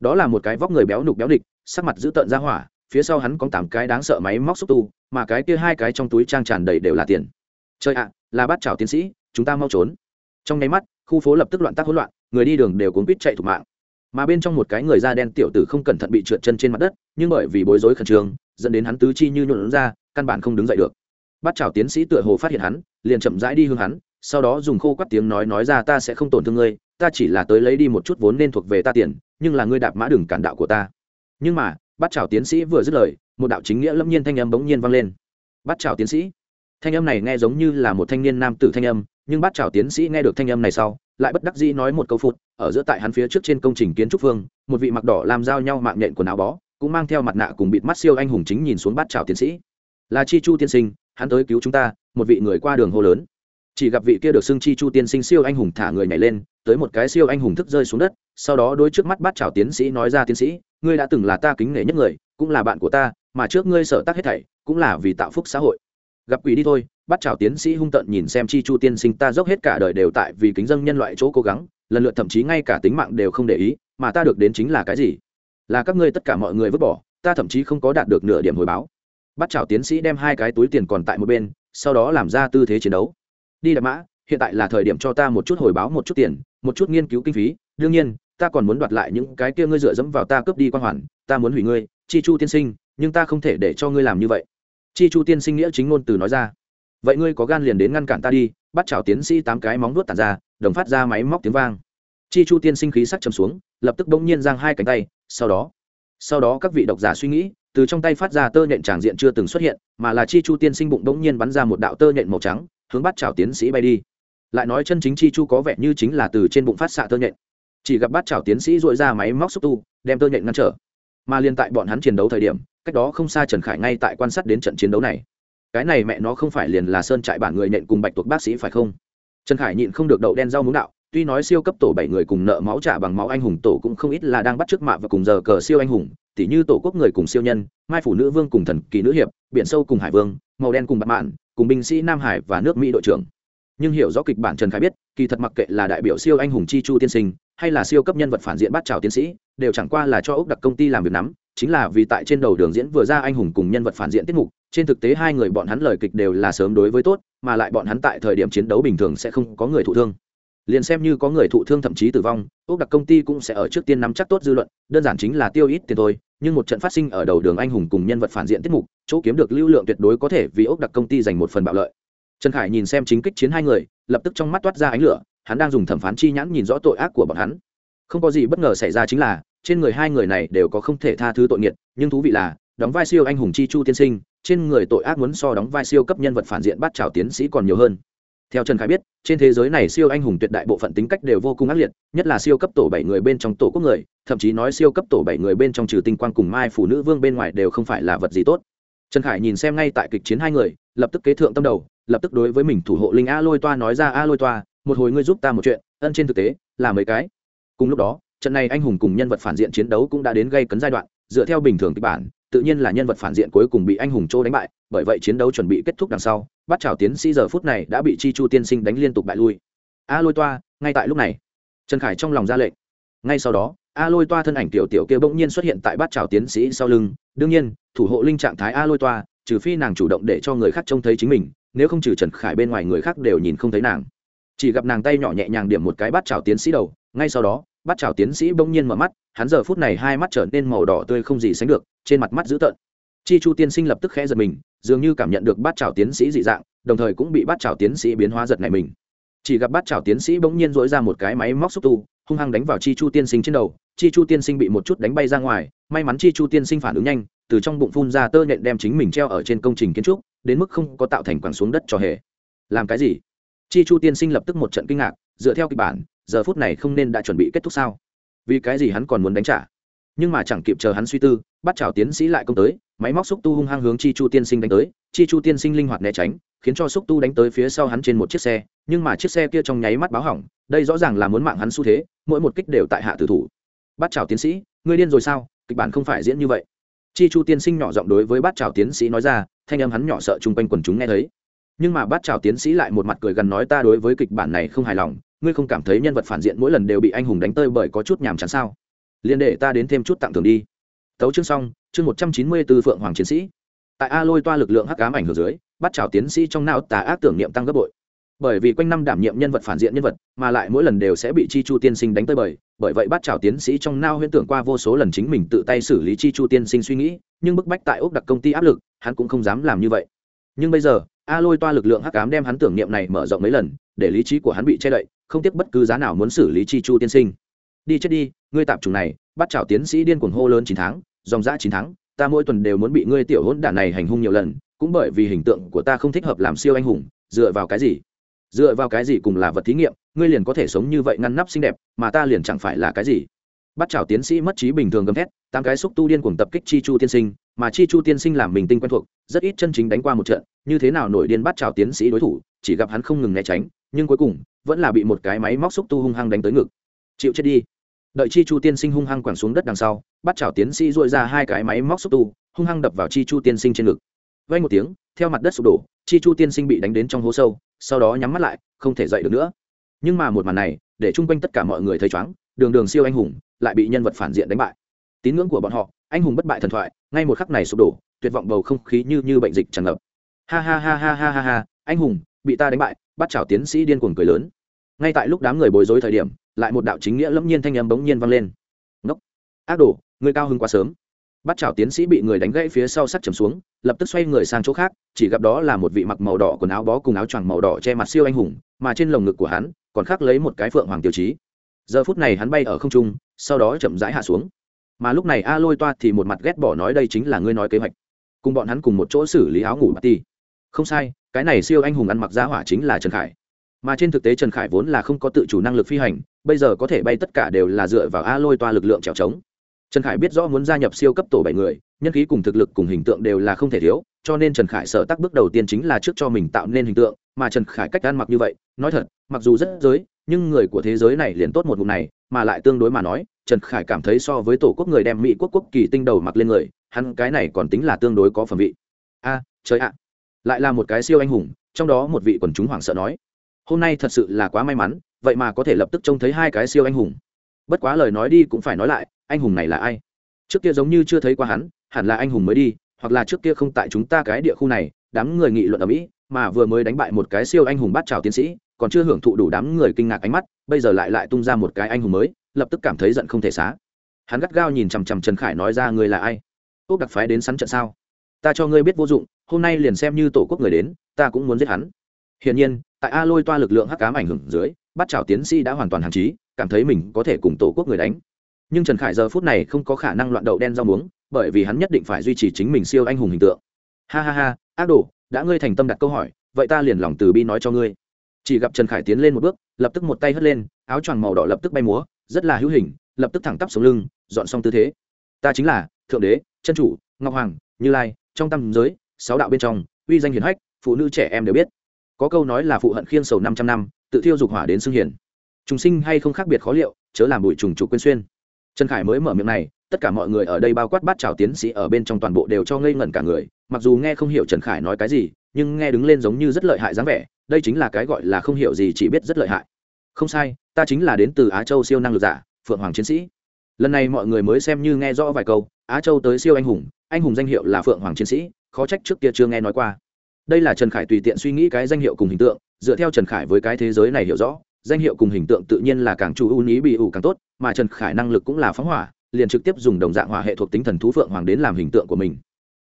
đó là một cái vóc người béo nục béo địch, sắc mặt dữ tợn ra hỏa, phía sau hắn có tám cái đáng sợ máy móc xúc tu, mà cái kia hai cái trong túi trang tràn đầy đều là tiền. Chơi ạ, là bát chào tiến sĩ, chúng ta mau trốn. Trong nháy mắt, khu phố lập tức loạn tác hỗn loạn, người đi đường đều cuốn quýt chạy thủ mạng. Mà bên trong một cái người da đen tiểu tử không cẩn thận bị trượt chân trên mặt đất, nhưng bởi vì bối rối khẩn trương, dẫn đến hắn tứ chi như nhuộn ra, căn bản không đứng dậy được. Bắt chào tiến sĩ tựa hồ phát hiện hắn, liền chậm rãi đi hướng hắn, sau đó dùng khô quắt tiếng nói nói ra ta sẽ không tổn thương ngươi, ta chỉ là tới lấy đi một chút vốn nên thuộc về ta tiền nhưng là ngươi đạp mã đường cản đạo của ta. Nhưng mà, bắt chào tiến sĩ vừa dứt lời, một đạo chính nghĩa lâm nhiên thanh âm bỗng nhiên vang lên. Bắt chào tiến sĩ. Thanh âm này nghe giống như là một thanh niên nam tử thanh âm, nhưng bắt chào tiến sĩ nghe được thanh âm này sau, lại bất đắc dĩ nói một câu phụt, ở giữa tại hắn phía trước trên công trình kiến trúc phương, một vị mặc đỏ làm giao nhau mạng nhện quần áo bó, cũng mang theo mặt nạ cùng bịt mắt siêu anh hùng chính nhìn xuống bắt chào tiến sĩ. Là chi chu tiên sinh, hắn tới cứu chúng ta, một vị người qua đường hô lớn chỉ gặp vị kia được xưng chi chu tiên sinh siêu anh hùng thả người nhảy lên, tới một cái siêu anh hùng thức rơi xuống đất, sau đó đôi trước mắt bắt chào tiến sĩ nói ra, tiến sĩ, ngươi đã từng là ta kính nể nhất người, cũng là bạn của ta, mà trước ngươi sở tác hết thảy, cũng là vì tạo phúc xã hội. Gặp quỷ đi thôi, bắt chào tiến sĩ hung tận nhìn xem chi chu tiên sinh, ta dốc hết cả đời đều tại vì kính dân nhân loại chỗ cố gắng, lần lượt thậm chí ngay cả tính mạng đều không để ý, mà ta được đến chính là cái gì? Là các ngươi tất cả mọi người vứt bỏ, ta thậm chí không có đạt được nửa điểm hồi báo. Bắt chào tiến sĩ đem hai cái túi tiền còn tại một bên, sau đó làm ra tư thế chiến đấu đi đạp mã, hiện tại là thời điểm cho ta một chút hồi báo, một chút tiền, một chút nghiên cứu kinh phí. Đương nhiên, ta còn muốn đoạt lại những cái kia ngươi dựa dẫm vào ta cướp đi quan hoàn. Ta muốn hủy ngươi, chi chu tiên sinh, nhưng ta không thể để cho ngươi làm như vậy. Chi chu tiên sinh nghĩa chính ngôn từ nói ra. Vậy ngươi có gan liền đến ngăn cản ta đi, bắt chào tiến sĩ tám cái móng nuốt tàn ra, đồng phát ra máy móc tiếng vang. Chi chu tiên sinh khí sắc chầm xuống, lập tức bỗng nhiên giang hai cánh tay. Sau đó sau đó các vị độc giả suy nghĩ, từ trong tay phát ra tơ nhện tràng diện chưa từng xuất hiện, mà là chi chu tiên sinh bụng bỗng nhiên bắn ra một đạo tơ nhện màu trắng hướng bắt chảo tiến sĩ bay đi. Lại nói chân chính chi chu có vẻ như chính là từ trên bụng phát xạ tơ nhện. Chỉ gặp bắt chảo tiến sĩ dội ra máy móc xúc tu, đem tơ nhện ngăn trở. Mà liên tại bọn hắn chiến đấu thời điểm, cách đó không xa trần khải ngay tại quan sát đến trận chiến đấu này. Cái này mẹ nó không phải liền là sơn trại bản người nhện cùng bạch tuộc bác sĩ phải không? Trần khải nhịn không được đậu đen rau muống đạo, tuy nói siêu cấp tổ bảy người cùng nợ máu trả bằng máu anh hùng tổ cũng không ít là đang bắt trước mạ và cùng giờ cờ siêu anh hùng, tỉ như tổ quốc người cùng siêu nhân, mai phủ nữ vương cùng thần kỳ nữ hiệp, biển sâu cùng hải vương, màu đen cùng bạc mạn cùng binh sĩ nam hải và nước mỹ đội trưởng. Nhưng hiểu rõ kịch bản trần khải biết, kỳ thật mặc kệ là đại biểu siêu anh hùng chi chu tiên sinh, hay là siêu cấp nhân vật phản diện bắt chào tiến sĩ, đều chẳng qua là cho ốc đặc công ty làm việc nắm, chính là vì tại trên đầu đường diễn vừa ra anh hùng cùng nhân vật phản diện tiết mục, trên thực tế hai người bọn hắn lời kịch đều là sớm đối với tốt, mà lại bọn hắn tại thời điểm chiến đấu bình thường sẽ không có người thụ thương liền xem như có người thụ thương thậm chí tử vong ốc đặc công ty cũng sẽ ở trước tiên nắm chắc tốt dư luận, đơn giản chính là tiêu ít tiền thôi, nhưng một trận phát sinh ở đầu đường anh hùng cùng nhân vật phản diện tiết mục, chỗ kiếm được lưu lượng tuyệt đối có thể vì ốc đặc công ty giành một phần bạo lợi. Trần khải nhìn xem chính kích chiến hai người, lập tức trong mắt toát ra ánh lửa, hắn đang dùng thẩm phán chi nhãn nhìn rõ tội ác của bọn hắn. Không có gì bất ngờ xảy ra chính là, trên người hai người này đều có không thể tha thứ tội nghiệt, nhưng thú vị là, đóng vai siêu anh hùng chi chu tiên sinh, trên người tội ác muốn so đóng vai siêu cấp nhân vật phản diện bắt chào tiến sĩ còn nhiều hơn theo trần khải biết, trên thế giới này siêu anh hùng tuyệt đại bộ phận tính cách đều vô cùng ác liệt, nhất là siêu cấp tổ bảy người bên trong tổ quốc người, thậm chí nói siêu cấp tổ bảy người bên trong trừ tinh quang cùng mai phụ nữ vương bên ngoài đều không phải là vật gì tốt. Trần khải nhìn xem ngay tại kịch chiến hai người, lập tức kế thượng tâm đầu, lập tức đối với mình thủ hộ linh a lôi toa nói ra, a lôi toa, một hồi ngươi giúp ta một chuyện, ân trên thực tế, là mấy cái. Cùng lúc đó, trận này anh hùng cùng nhân vật phản diện chiến đấu cũng đã đến gây cấn giai đoạn, dựa theo bình thường kịch bản tự nhiên là nhân vật phản diện cuối cùng bị anh hùng châu đánh bại, bởi vậy chiến đấu chuẩn bị kết thúc đằng sau, bắt chào tiến sĩ giờ phút này đã bị chi chu tiên sinh đánh liên tục bại lui. A lôi toa, ngay tại lúc này. Trần khải trong lòng ra lệnh. Ngay sau đó, a lôi toa thân ảnh tiểu tiểu kia bỗng nhiên xuất hiện tại bát trào tiến sĩ sau lưng. Đương nhiên, thủ hộ linh trạng thái a lôi toa, trừ phi nàng chủ động để cho người khác trông thấy chính mình, nếu không trừ trần khải bên ngoài người khác đều nhìn không thấy nàng. Chỉ gặp nàng tay nhỏ nhẹ nhàng điểm một cái bát trào tiến sĩ đầu, ngay sau đó bát Chào tiến sĩ bỗng nhiên mở mắt, hắn giờ phút này hai mắt trở nên màu đỏ tươi không gì sánh được, trên mặt mắt dữ tợn. Chi chu tiên sinh lập tức khẽ giật mình, dường như cảm nhận được bát Chào tiến sĩ dị dạng, đồng thời cũng bị bát Chào tiến sĩ biến hóa giật này mình. Chỉ gặp bát Chào tiến sĩ bỗng nhiên dỗi ra một cái máy móc xúc tu, hung hăng đánh vào chi chu tiên sinh trên đầu, chi chu tiên sinh bị một chút đánh bay ra ngoài, may mắn chi chu tiên sinh phản ứng nhanh, từ trong bụng phun ra tơ nhện đem chính mình treo ở trên công trình kiến trúc, đến mức không có tạo thành quẳng xuống đất cho hề. Làm cái gì? Chi chu tiên sinh lập tức một trận kinh ngạc, dựa theo kịch bản giờ phút này không nên đã chuẩn bị kết thúc sao? Vì cái gì hắn còn muốn đánh trả? Nhưng mà chẳng kịp chờ hắn suy tư, bắt chào tiến sĩ lại công tới, máy móc xúc tu hung hăng hướng chi chu tiên sinh đánh tới. Chi chu tiên sinh linh hoạt né tránh, khiến cho xúc tu đánh tới phía sau hắn trên một chiếc xe, nhưng mà chiếc xe kia trong nháy mắt báo hỏng, đây rõ ràng là muốn mạng hắn xu thế, mỗi một kích đều tại hạ tử thủ. Bắt chào tiến sĩ, ngươi điên rồi sao? Kịch bản không phải diễn như vậy. Chi chu tiên sinh nhỏ giọng đối với bát chào tiến sĩ nói ra, thanh âm hắn nhỏ sợ chung quanh quần chúng nghe thấy. Nhưng mà bát chào tiến sĩ lại một mặt cười gần nói ta đối với kịch bản này không hài lòng ngươi không cảm thấy nhân vật phản diện mỗi lần đều bị anh hùng đánh tơi bởi có chút nhàm chán sao? Liên để ta đến thêm chút tặng thưởng đi. Tấu chương xong, chương một trăm chín mươi b ố phượng hoàng chiến sĩ. Tại a lôi toa lực lượng hắc ám ảnh hưởng dưới, bắt chào tiến sĩ trong não tà ác tưởng niệm tăng gấp bội. Bởi vì quanh năm đảm nhiệm nhân vật phản diện nhân vật, mà lại mỗi lần đều sẽ bị chi chu tiên sinh đánh tới bời bởi vậy bắt chào tiến sĩ trong nao huyễn tưởng qua vô số lần chính mình tự tay xử lý chi chu tiên sinh suy nghĩ, nhưng bức bách tại úc đặc công ty áp lực, hắn cũng không dám làm như vậy. Nhưng bây giờ a lôi toa lực lượng hắc ám đem hắn tưởng niệm này mở rộng mấy lần, để lý trí của hắn bị che đậy, không tiếc bất cứ giá nào muốn xử lý chi chu tiên sinh. Đi chết đi, ngươi tạp chủng này, bắt chào tiến sĩ điên cuồng hô lớn chín tháng, dòng dã chín tháng, ta mỗi tuần đều muốn bị ngươi tiểu hỗn đản này hành hung nhiều lần, cũng bởi vì hình tượng của ta không thích hợp làm siêu anh hùng, dựa vào cái gì? Dựa vào cái gì cùng là vật thí nghiệm, ngươi liền có thể sống như vậy ngăn nắp xinh đẹp, mà ta liền chẳng phải là cái gì? Bắt chào tiến sĩ mất trí bình thường gầm thét tám cái xúc tu điên cuồng tập kích chi chu tiên sinh, mà chi chu tiên sinh làm mình tinh quen thuộc, rất ít chân chính đánh qua một trận, như thế nào nổi điên bắt chào tiến sĩ đối thủ, chỉ gặp hắn không ngừng né tránh, nhưng cuối cùng, vẫn là bị một cái máy móc xúc tu hung hăng đánh tới ngực. Chịu chết đi. Đợi chi chu tiên sinh hung hăng quẳng xuống đất đằng sau, bắt chào tiến sĩ dội ra hai cái máy móc xúc tu, hung hăng đập vào chi chu tiên sinh trên ngực. Vay một tiếng, theo mặt đất sụp đổ, chi chu tiên sinh bị đánh đến trong hố sâu, sau đó nhắm mắt lại, không thể dậy được nữa. Nhưng mà một màn này, để chung quanh tất cả mọi người thấy chóng, đường đường siêu anh hùng, lại bị nhân vật phản diện đánh bại tín ngưỡng của bọn họ, anh hùng bất bại thần thoại, ngay một khắc này sụp đổ, tuyệt vọng bầu không khí như như bệnh dịch tràn ngập. Ha ha ha ha ha ha ha, anh hùng, bị ta đánh bại, bắt chào tiến sĩ điên cuồng cười lớn. Ngay tại lúc đám người bối rối thời điểm, lại một đạo chính nghĩa lẫm nhiên thanh âm bỗng nhiên vang lên. Ngốc. Ác đồ, người cao hưng quá sớm. Bắt chào tiến sĩ bị người đánh gãy phía sau sắt chầm xuống, lập tức xoay người sang chỗ khác, chỉ gặp đó là một vị mặc màu đỏ quần áo bó cùng áo choàng màu đỏ che mặt siêu anh hùng, mà trên lồng ngực của hắn, còn khác lấy một cái phượng hoàng tiêu chí. Giờ phút này hắn bay ở không trung, sau đó chậm rãi hạ xuống mà lúc này a lôi toa thì một mặt ghét bỏ nói đây chính là ngươi nói kế hoạch. Cùng bọn hắn cùng một chỗ xử lý áo ngủ bà ti. Không sai, cái này siêu anh hùng ăn mặc ra hỏa chính là trần khải. Mà trên thực tế trần khải vốn là không có tự chủ năng lực phi hành, bây giờ có thể bay tất cả đều là dựa vào a lôi toa lực lượng trèo trống. Trần khải biết rõ muốn gia nhập siêu cấp tổ bảy người, nhân khí cùng thực lực cùng hình tượng đều là không thể thiếu, cho nên trần khải sở tắc bước đầu tiên chính là trước cho mình tạo nên hình tượng, mà trần khải cách ăn mặc như vậy, nói thật, mặc dù rất giới, nhưng người của thế giới này liền tốt một vùng này, mà lại tương đối mà nói trần khải cảm thấy so với tổ quốc người đem mỹ quốc quốc kỳ tinh đầu mặc lên người, hắn cái này còn tính là tương đối có phẩm vị. A, trời ạ. Lại là một cái siêu anh hùng, trong đó một vị quần chúng hoảng sợ nói. Hôm nay thật sự là quá may mắn, vậy mà có thể lập tức trông thấy hai cái siêu anh hùng. Bất quá lời nói đi cũng phải nói lại, anh hùng này là ai? Trước kia giống như chưa thấy qua hắn, hẳn là anh hùng mới đi, hoặc là trước kia không tại chúng ta cái địa khu này, đám người nghị luận ở mỹ, mà vừa mới đánh bại một cái siêu anh hùng bát trào tiến sĩ, còn chưa hưởng thụ đủ đám người kinh ngạc ánh mắt, bây giờ lại lại tung ra một cái anh hùng mới lập tức cảm thấy giận không thể xá. Hắn gắt gao nhìn chằm chằm trần khải nói ra người là ai? Ốc đặc phái đến sắn trận sao? Ta cho ngươi biết vô dụng, hôm nay liền xem như tổ quốc người đến, ta cũng muốn giết hắn. Hiển nhiên, tại a lôi toa lực lượng hắc cám ảnh hưởng dưới, bắt chào tiến sĩ đã hoàn toàn hạn chí cảm thấy mình có thể cùng tổ quốc người đánh. Nhưng trần khải giờ phút này không có khả năng loạn đậu đen rau muống, bởi vì hắn nhất định phải duy trì chính mình siêu anh hùng hình tượng. Ha ha ha, ác đồ, đã ngươi thành tâm đặt câu hỏi, vậy ta liền lòng từ bi nói cho ngươi. Chỉ gặp trần khải tiến lên một bước, lập tức một tay hất lên, áo choàng màu đỏ lập tức bay múa rất là hữu hình, lập tức thẳng tắp xuống lưng, dọn xong tư thế. Ta chính là thượng đế, chân chủ, ngọc hoàng, như lai, trong tam giới, sáu đạo bên trong, uy danh hiển hách, phụ nữ trẻ em đều biết. Có câu nói là phụ hận khiên sầu năm trăm năm, tự thiêu dục hỏa đến xương hiển trùng sinh hay không khác biệt khó liệu, chớ làm bụi trùng trục quên xuyên. Trần khải mới mở miệng này, tất cả mọi người ở đây bao quát bát chào tiến sĩ ở bên trong toàn bộ đều cho ngây ngẩn cả người, mặc dù nghe không hiểu trần khải nói cái gì, nhưng nghe đứng lên giống như rất lợi hại dáng vẻ, đây chính là cái gọi là không hiểu gì chỉ biết rất lợi hại. Không sai ta chính là đến từ á châu siêu năng lực giả, phượng hoàng chiến sĩ. Lần này mọi người mới xem như nghe rõ vài câu, á châu tới siêu anh hùng anh hùng danh hiệu là phượng hoàng chiến sĩ, khó trách trước kia chưa nghe nói qua. Đây là trần khải tùy tiện suy nghĩ cái danh hiệu cùng hình tượng, dựa theo trần khải với cái thế giới này hiểu rõ, danh hiệu cùng hình tượng tự nhiên là càng chủ ưu ý bị ủ càng tốt, mà trần khải năng lực cũng là phóng hỏa, liền trực tiếp dùng đồng dạng hỏa hệ thuộc tính thần thú phượng hoàng đến làm hình tượng của mình.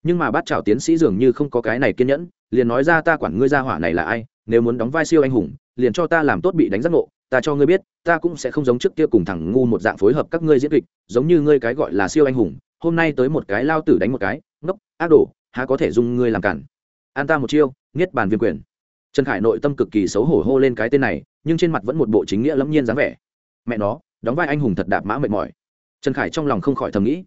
Nhưng mà bát trào tiến sĩ dường như không có cái này kiên nhẫn, liền nói ra ta quản ngươi ra hỏa này là ai, nếu muốn đóng vai siêu anh hùng, liền cho ta làm tốt bị đánh giác ngộ ta cho ngươi biết, ta cũng sẽ không giống trước kia cùng thằng ngu một dạng phối hợp các ngươi diễn kịch, giống như ngươi cái gọi là siêu anh hùng, hôm nay tới một cái lao tử đánh một cái, ngốc, ác đồ, há có thể dùng ngươi làm cản. An ta một chiêu nghiệt bàn viêm quyền. Trần khải nội tâm cực kỳ xấu hổ hô lên cái tên này, nhưng trên mặt vẫn một bộ chính nghĩa lẫm nhiên dáng vẻ. Mẹ nó, đóng vai anh hùng thật đạp mã mệt mỏi. Trần khải trong lòng không khỏi thầm nghĩ.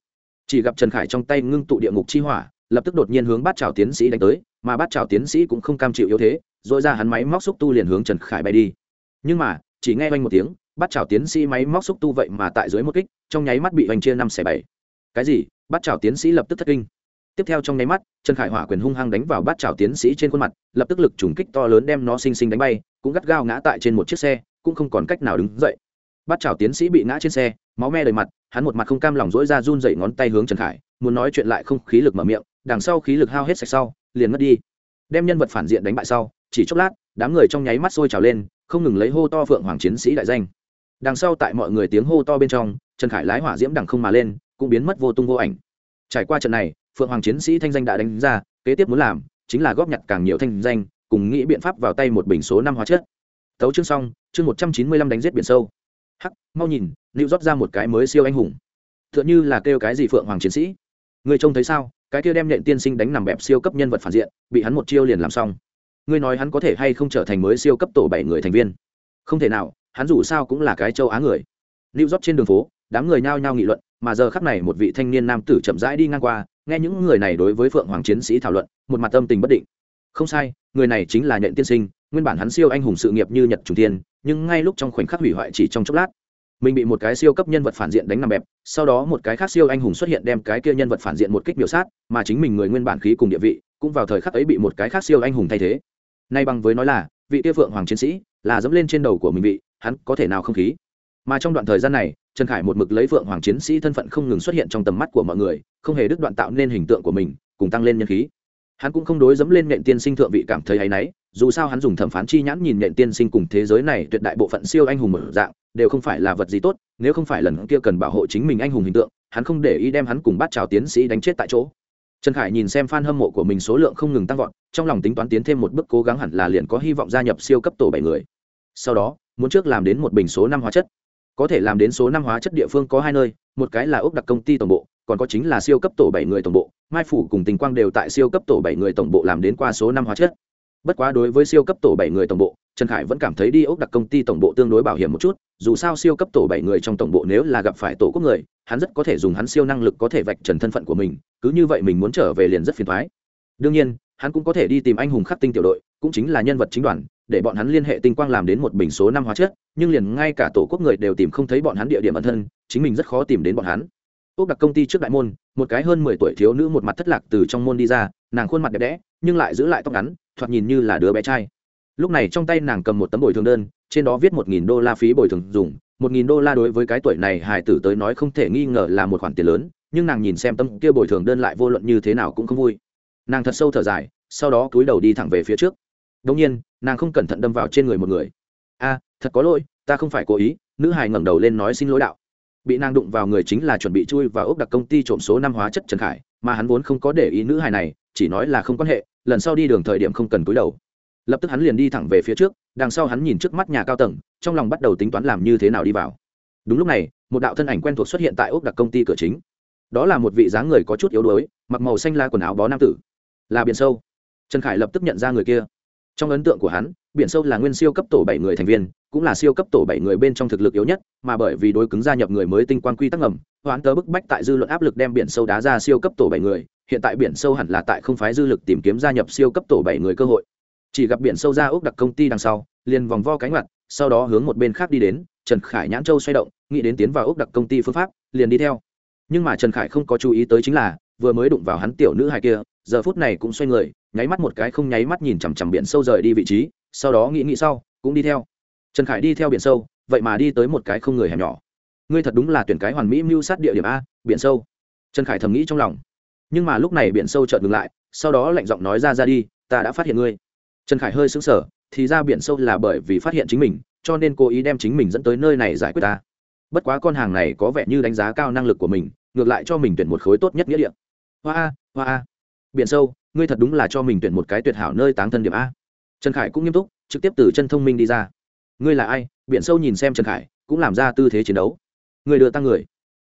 Chỉ gặp trần khải trong tay ngưng tụ địa ngục chi hỏa, lập tức đột nhiên hướng bát trào tiến sĩ đánh tới, mà bát trào tiến sĩ cũng không cam chịu yếu thế dội ra hắn máy móc xúc tu liền hướng trần khải bay đi. Nhưng mà chỉ nghe oanh một tiếng bát chảo tiến sĩ máy móc xúc tu vậy mà tại dưới một kích, trong nháy mắt bị oanh chia năm xẻ bảy. Cái gì? Bát chảo tiến sĩ lập tức thất kinh. Tiếp theo trong nháy mắt, trần khải hỏa quyền hung hăng đánh vào bát chảo tiến sĩ trên khuôn mặt, lập tức lực trùng kích to lớn đem nó xinh xinh đánh bay, cũng gắt gao ngã tại trên một chiếc xe, cũng không còn cách nào đứng dậy. Bát chảo tiến sĩ bị ngã trên xe, máu me đầy mặt, hắn một mặt không cam lòng dỗi ra run dậy ngón tay hướng trần khải, muốn nói chuyện lại không khí lực mở miệng, đằng sau khí lực hao hết sạch sau, liền mất đi. Đem nhân vật phản diện đánh bại sau, chỉ chốc lát, đám người trong nháy mắt sôi trào lên không ngừng lấy hô to phượng hoàng chiến sĩ đại danh. Đằng sau tại mọi người tiếng hô to bên trong, trần khải lái hỏa diễm đằng không mà lên, cũng biến mất vô tung vô ảnh. Trải qua trận này, phượng hoàng chiến sĩ thanh danh đã đánh ra, kế tiếp muốn làm chính là góp nhặt càng nhiều thanh danh, cùng nghĩ biện pháp vào tay một bình số năm hóa chất. Tấu chương xong, chương một trăm chín mươi lăm đánh giết biển sâu. Hắc, mau nhìn, lưu rót ra một cái mới siêu anh hùng. T h ư ợ n h ư là kêu cái gì phượng hoàng chiến sĩ. Người trông thấy sao? Cái kia đem nện tiên sinh đánh nằm bẹp siêu cấp nhân vật phản diện, bị hắn một chiêu liền làm xong ngươi nói hắn có thể hay không trở thành mới siêu cấp tổ bảy người thành viên? Không thể nào, hắn dù sao cũng là cái châu á người. Lưu rót trên đường phố, đám người nhao nhao nghị luận, mà giờ khắc này một vị thanh niên nam tử chậm rãi đi ngang qua, nghe những người này đối với phượng hoàng chiến sĩ thảo luận, một mặt tâm tình bất định. Không sai, người này chính là nhện tiên sinh, nguyên bản hắn siêu anh hùng sự nghiệp như nhật trùng tiên, nhưng ngay lúc trong khoảnh khắc hủy hoại chỉ trong chốc lát, mình bị một cái siêu cấp nhân vật phản diện đánh nằm bẹp, sau đó một cái khác siêu anh hùng xuất hiện đem cái kia nhân vật phản diện một kích biểu sát, mà chính mình người nguyên bản khí cùng địa vị, cũng vào thời khắc ấy bị một cái khác siêu anh hùng thay thế nay bằng với nói là, vị tia phượng hoàng chiến sĩ là dẫm lên trên đầu của mình vị, hắn có thể nào không khí? Mà trong đoạn thời gian này, trần khải một mực lấy phượng hoàng chiến sĩ thân phận không ngừng xuất hiện trong tầm mắt của mọi người, không hề đứt đoạn tạo nên hình tượng của mình, cùng tăng lên nhân khí. Hắn cũng không đối dẫm lên nện tiên sinh thượng vị cảm thấy hay náy, dù sao hắn dùng thẩm phán chi nhãn nhìn nện tiên sinh cùng thế giới này tuyệt đại bộ phận siêu anh hùng mở dạng, đều không phải là vật gì tốt, nếu không phải lần kia cần bảo hộ chính mình anh hùng hình tượng, hắn không để ý đem hắn cùng bắt chào tiến sĩ đánh chết tại chỗ trần khải nhìn xem f a n hâm mộ của mình số lượng không ngừng tăng vọt, trong lòng tính toán tiến thêm một bước cố gắng hẳn là liền có hy vọng gia nhập siêu cấp tổ bảy người. Sau đó, muốn trước làm đến một bình số năm hóa chất. Có thể làm đến số năm hóa chất địa phương có hai nơi, một cái là ốc đặc công ty tổng bộ, còn có chính là siêu cấp tổ bảy người tổng bộ. Mai phủ cùng tình quang đều tại siêu cấp tổ bảy người tổng bộ làm đến qua số năm hóa chất bất quá đối với siêu cấp tổ bảy người tổng bộ, trần khải vẫn cảm thấy đi ốc đặc công ty tổng bộ tương đối bảo hiểm một chút, dù sao siêu cấp tổ bảy người trong tổng bộ nếu là gặp phải tổ quốc người, hắn rất có thể dùng hắn siêu năng lực có thể vạch trần thân phận của mình, cứ như vậy mình muốn trở về liền rất phiền thoái đương nhiên, hắn cũng có thể đi tìm anh hùng khắc tinh tiểu đội, cũng chính là nhân vật chính đoàn, để bọn hắn liên hệ tinh quang làm đến một bình số năm hóa chất, nhưng liền ngay cả tổ quốc người đều tìm không thấy bọn hắn địa điểm ẩn thân, chính mình rất khó tìm đến bọn hắn. Ốc đặc công ty trước đại môn, một cái hơn mười tuổi thiếu nữ một mặt thất lạc từ trong môn đi ra, nàng khuôn mặt đẹp đẽ, nhưng lại giữ lại tóc ngắn thoạt nhìn như là đứa bé trai. Lúc này trong tay nàng cầm một tấm bồi thường đơn, trên đó viết một nghìn đô la phí bồi thường dùng. Một nghìn đô la đối với cái tuổi này hải tử tới nói không thể nghi ngờ là một khoản tiền lớn, nhưng nàng nhìn xem tấm kia bồi thường đơn lại vô luận như thế nào cũng không vui. Nàng thật sâu thở dài, sau đó cúi đầu đi thẳng về phía trước. Đông nhiên, nàng không cẩn thận đâm vào trên người một người. A, thật có lỗi, ta không phải cố ý, nữ hải ngẩng đầu lên nói xin lỗi đạo. Bị nàng đụng vào người chính là chuẩn bị chui vào ốc đặc công ty trộm số năm hóa chất trần khải, mà hắn vốn không có để ý nữ Hải này chỉ nói là không quan hệ, lần sau đi đường thời điểm không cần cúi đầu. Lập tức hắn liền đi thẳng về phía trước, đằng sau hắn nhìn trước mắt nhà cao tầng, trong lòng bắt đầu tính toán làm như thế nào đi vào. Đúng lúc này, một đạo thân ảnh quen thuộc xuất hiện tại ốc đặc công ty cửa chính. Đó là một vị dáng người có chút yếu đuối, mặc màu xanh la quần áo bó nam tử. Là biển sâu. Trần khải lập tức nhận ra người kia. Trong ấn tượng của hắn, biển sâu là nguyên siêu cấp tổ bảy người thành viên cũng là siêu cấp tổ bảy người bên trong thực lực yếu nhất, mà bởi vì đối cứng gia nhập người mới tinh quan quy tắc ngầm hoán tớ bức bách tại dư luận áp lực đem biển sâu đá ra siêu cấp tổ bảy người, hiện tại biển sâu hẳn là tại không phái dư lực tìm kiếm gia nhập siêu cấp tổ bảy người cơ hội. Chỉ gặp biển sâu ra ốc đặc công ty đằng sau, liền vòng vo cánh mặt, sau đó hướng một bên khác đi đến, trần khải nhãn châu xoay động, nghĩ đến tiến vào ốc đặc công ty phương pháp, liền đi theo. Nhưng mà trần khải không có chú ý tới chính là, vừa mới đụng vào hắn tiểu nữ hài kia, giờ phút này cũng xoay người, nháy mắt một cái không nháy mắt nhìn chằm chằm biển sâu rời đi vị trí, sau đó nghĩ nghĩ sau, cũng đi theo trần khải đi theo biển sâu, vậy mà đi tới một cái không người hẻm nhỏ. Ngươi thật đúng là tuyển cái hoàn mỹ mưu sát địa điểm a, biển sâu. Trần khải thầm nghĩ trong lòng. Nhưng mà lúc này biển sâu chợt ngừng lại, sau đó lạnh giọng nói ra ra đi, ta đã phát hiện ngươi. Trần khải hơi sững sờ, thì ra biển sâu là bởi vì phát hiện chính mình, cho nên cố ý đem chính mình dẫn tới nơi này giải quyết ta. Bất quá con hàng này có vẻ như đánh giá cao năng lực của mình, ngược lại cho mình tuyển một khối tốt nhất nghĩa địa. Hoa a hoa a. Biển sâu, ngươi thật đúng là cho mình tuyển một cái tuyệt hảo nơi táng thân điểm a. Trần khải cũng nghiêm túc, trực tiếp từ chân thông minh đi ra ngươi là ai, biển sâu nhìn xem trần khải, cũng làm ra tư thế chiến đấu. Người đưa tăng người.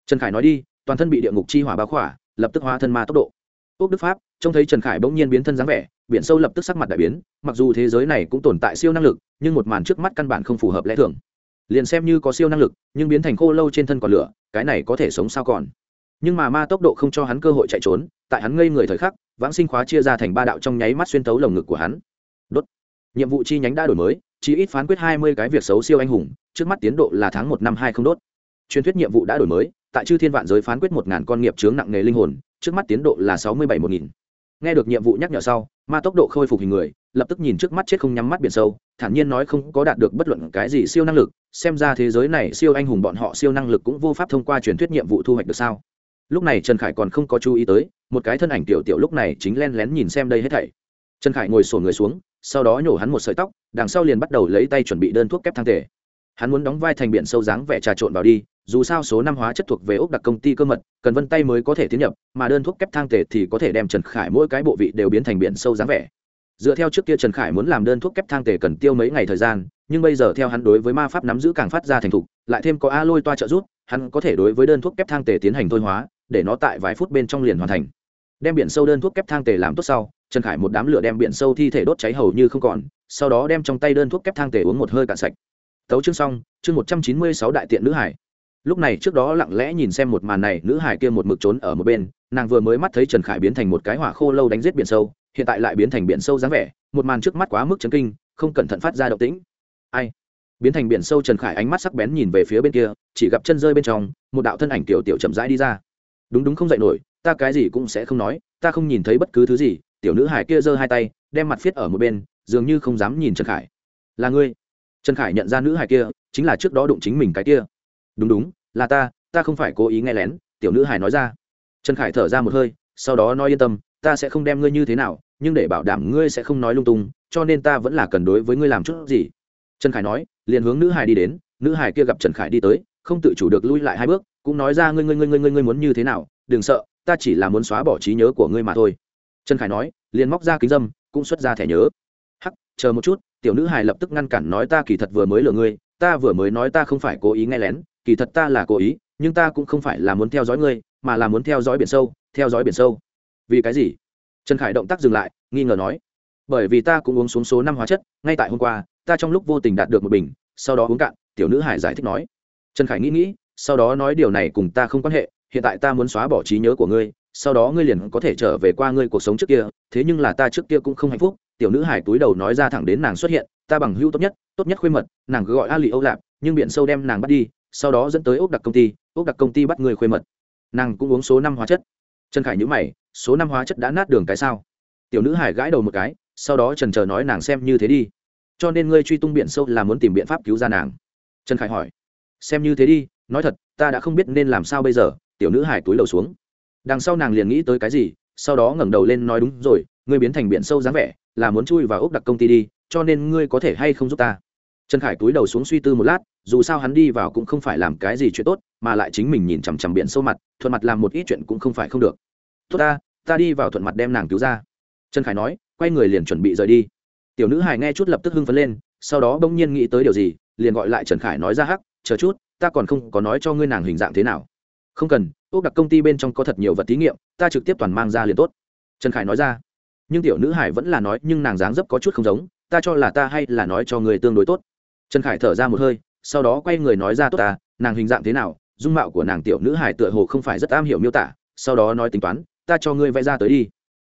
Trần khải nói đi, toàn thân bị địa ngục chi hỏa báo khỏa, lập tức hóa thân ma tốc độ. Ốc đức pháp, trông thấy trần khải bỗng nhiên biến thân dáng vẻ, biển sâu lập tức sắc mặt đại biến, mặc dù thế giới này cũng tồn tại siêu năng lực, nhưng một màn trước mắt căn bản không phù hợp lẽ thường. Liền xem như có siêu năng lực, nhưng biến thành khô lâu trên thân còn lửa, cái này có thể sống sao còn? Nhưng mà ma tốc độ không cho hắn cơ hội chạy trốn, tại hắn ngây người thời khắc, vãng sinh khóa chia ra thành ba đạo trong nháy mắt xuyên tấu lồng ngực của hắn nhiệm vụ chi nhánh đã đổi mới chỉ ít phán quyết hai mươi cái việc xấu siêu anh hùng, trước mắt tiến độ là tháng một năm hai không đốt. Truyền thuyết nhiệm vụ đã đổi mới, tại chư thiên vạn giới phán quyết một ngàn con nghiệp chướng nặng nghề linh hồn, trước mắt tiến độ là sáu mươi bảy một nghìn. Nghe được nhiệm vụ nhắc nhở sau, ma tốc độ khôi phục hình người, lập tức nhìn trước mắt chết không nhắm mắt biển sâu, thản nhiên nói không có đạt được bất luận cái gì siêu năng lực, xem ra thế giới này siêu anh hùng bọn họ siêu năng lực cũng vô pháp thông qua truyền thuyết nhiệm vụ thu hoạch được sao. Lúc này trần khải còn không có chú ý tới, một cái thân ảnh tiểu tiểu lúc này chính len lén nhìn xem đây hết thảy. Trần khải ngồi sổ người xuống sau đó nhổ hắn một sợi tóc, đằng sau liền bắt đầu lấy tay chuẩn bị đơn thuốc kép thang thể. Hắn muốn đóng vai thành biển sâu dáng vẻ trà trộn vào đi, dù sao số năm hóa chất thuộc về ốc đặc công ty cơ mật, cần vân tay mới có thể tiến nhập, mà đơn thuốc kép thang thể thì có thể đem trần khải mỗi cái bộ vị đều biến thành biển sâu dáng vẻ. Dựa theo trước kia trần khải muốn làm đơn thuốc kép thang thể cần tiêu mấy ngày thời gian, nhưng bây giờ theo hắn đối với ma pháp nắm giữ càng phát ra thành thục, lại thêm có a lôi toa trợ giúp, hắn có thể đối với đơn thuốc kép thang tề tiến hành thôi hóa, để nó tại vài phút bên trong liền hoàn thành. Đem biển sâu đơn thuốc kép thang tề làm tốt sau trần khải một đám lửa đem biển sâu thi thể đốt cháy hầu như không còn, sau đó đem trong tay đơn thuốc kép thang tề uống một hơi cạn sạch. Tấu chương xong, chương một trăm chín mươi sáu đại tiện nữ hải. Lúc này trước đó lặng lẽ nhìn xem một màn này, nữ hải kia một mực trốn ở một bên, nàng vừa mới mắt thấy trần khải biến thành một cái hỏa khô lâu đánh giết biển sâu, hiện tại lại biến thành biển sâu dáng vẻ, một màn trước mắt quá mức chấn kinh, không cẩn thận phát ra động tĩnh. Ai? Biến thành biển sâu trần khải ánh mắt sắc bén nhìn về phía bên kia, chỉ gặp chân rơi bên trong, một đạo thân ảnh tiểu tiểu chậm rãi đi ra đúng đúng không dạy nổi, ta cái gì cũng sẽ không nói, ta không nhìn thấy bất cứ thứ gì, tiểu nữ hải kia giơ hai tay, đem mặt viết ở một bên, dường như không dám nhìn trần khải. Là ngươi. Trần khải nhận ra nữ hải kia, chính là trước đó đụng chính mình cái kia. Đúng đúng, là ta ta không phải cố ý nghe lén, tiểu nữ hải nói ra. Trần khải thở ra một hơi, sau đó nói yên tâm, ta sẽ không đem ngươi như thế nào, nhưng để bảo đảm ngươi sẽ không nói lung tung, cho nên ta vẫn là cần đối với ngươi làm chút gì. Trần khải nói, liền hướng nữ hải đi đến, nữ hải kia gặp trần khải đi tới, không tự chủ được lui lại hai bước cũng nói ra ngươi ngươi ngươi ngươi ngươi ngươi muốn như thế nào, đừng sợ, ta chỉ là muốn xóa bỏ trí nhớ của ngươi mà thôi. Trần khải nói, liền móc ra kính dâm, cũng xuất ra thẻ nhớ. Hắc, chờ một chút, tiểu nữ hài lập tức ngăn cản nói ta kỳ thật vừa mới lừa ngươi, ta vừa mới nói ta không phải cố ý nghe lén, kỳ thật ta là cố ý, nhưng ta cũng không phải là muốn theo dõi ngươi, mà là muốn theo dõi biển sâu, theo dõi biển sâu. Vì cái gì? Trần khải động tác dừng lại, nghi ngờ nói. Bởi vì ta cũng uống xuống số năm hóa chất, ngay tại hôm qua, ta trong lúc vô tình đạt được một bình, sau đó uống cạn, tiểu nữ hải giải thích nói. Trần khải nghĩ nghĩ sau đó nói điều này cùng ta không quan hệ, hiện tại ta muốn xóa bỏ trí nhớ của ngươi, sau đó ngươi liền có thể trở về qua ngươi cuộc sống trước kia, thế nhưng là ta trước kia cũng không hạnh phúc, tiểu nữ hải túi đầu nói ra thẳng đến nàng xuất hiện, ta bằng hữu tốt nhất tốt nhất khuê mật, nàng cứ gọi a lì âu lạp, nhưng biển sâu đem nàng bắt đi, sau đó dẫn tới ốc đặc công ty ốc đặc công ty bắt người khuê mật. Nàng cũng uống số năm hóa chất. Trần khải nhữ mày, số năm hóa chất đã nát đường cái sao? Tiểu nữ hải gãi đầu một cái, sau đó trần chờ nói nàng xem như thế đi. Cho nên ngươi truy tung biển sâu là muốn tìm biện pháp cứu ra nàng. Trần khải hỏi, xem như thế đi nói thật, ta đã không biết nên làm sao bây giờ, tiểu nữ hải túi đầu xuống. Đằng sau nàng liền nghĩ tới cái gì, sau đó ngẩng đầu lên nói đúng rồi, ngươi biến thành biển sâu dáng vẻ, là muốn chui vào ốc đặc công ty đi, cho nên ngươi có thể hay không giúp ta? Trần khải túi đầu xuống suy tư một lát, dù sao hắn đi vào cũng không phải làm cái gì chuyện tốt, mà lại chính mình nhìn chằm chằm biển sâu mặt, thuận mặt làm một ít chuyện cũng không phải không được. Tốt ta ta đi vào thuận mặt đem nàng cứu ra. Trần khải nói, quay người liền chuẩn bị rời đi. Tiểu nữ hải nghe chút lập tức hưng phấn lên, sau đó bỗng nhiên nghĩ tới điều gì, liền gọi lại trần khải nói ra hắc, chờ chút ta còn không có nói cho ngươi nàng hình dạng thế nào. Không cần ốc đặc công ty bên trong có thật nhiều vật thí nghiệm, ta trực tiếp toàn mang ra liền tốt. Trần khải nói ra. Nhưng tiểu nữ hải vẫn là nói, nhưng nàng dáng dấp có chút không giống, ta cho là ta hay là nói cho người tương đối tốt. Trần khải thở ra một hơi, sau đó quay người nói ra, tốt ta, nàng hình dạng thế nào? Dung mạo của nàng tiểu nữ hải tựa hồ không phải rất am hiểu miêu tả, sau đó nói tính toán, ta cho ngươi vẽ ra tới đi.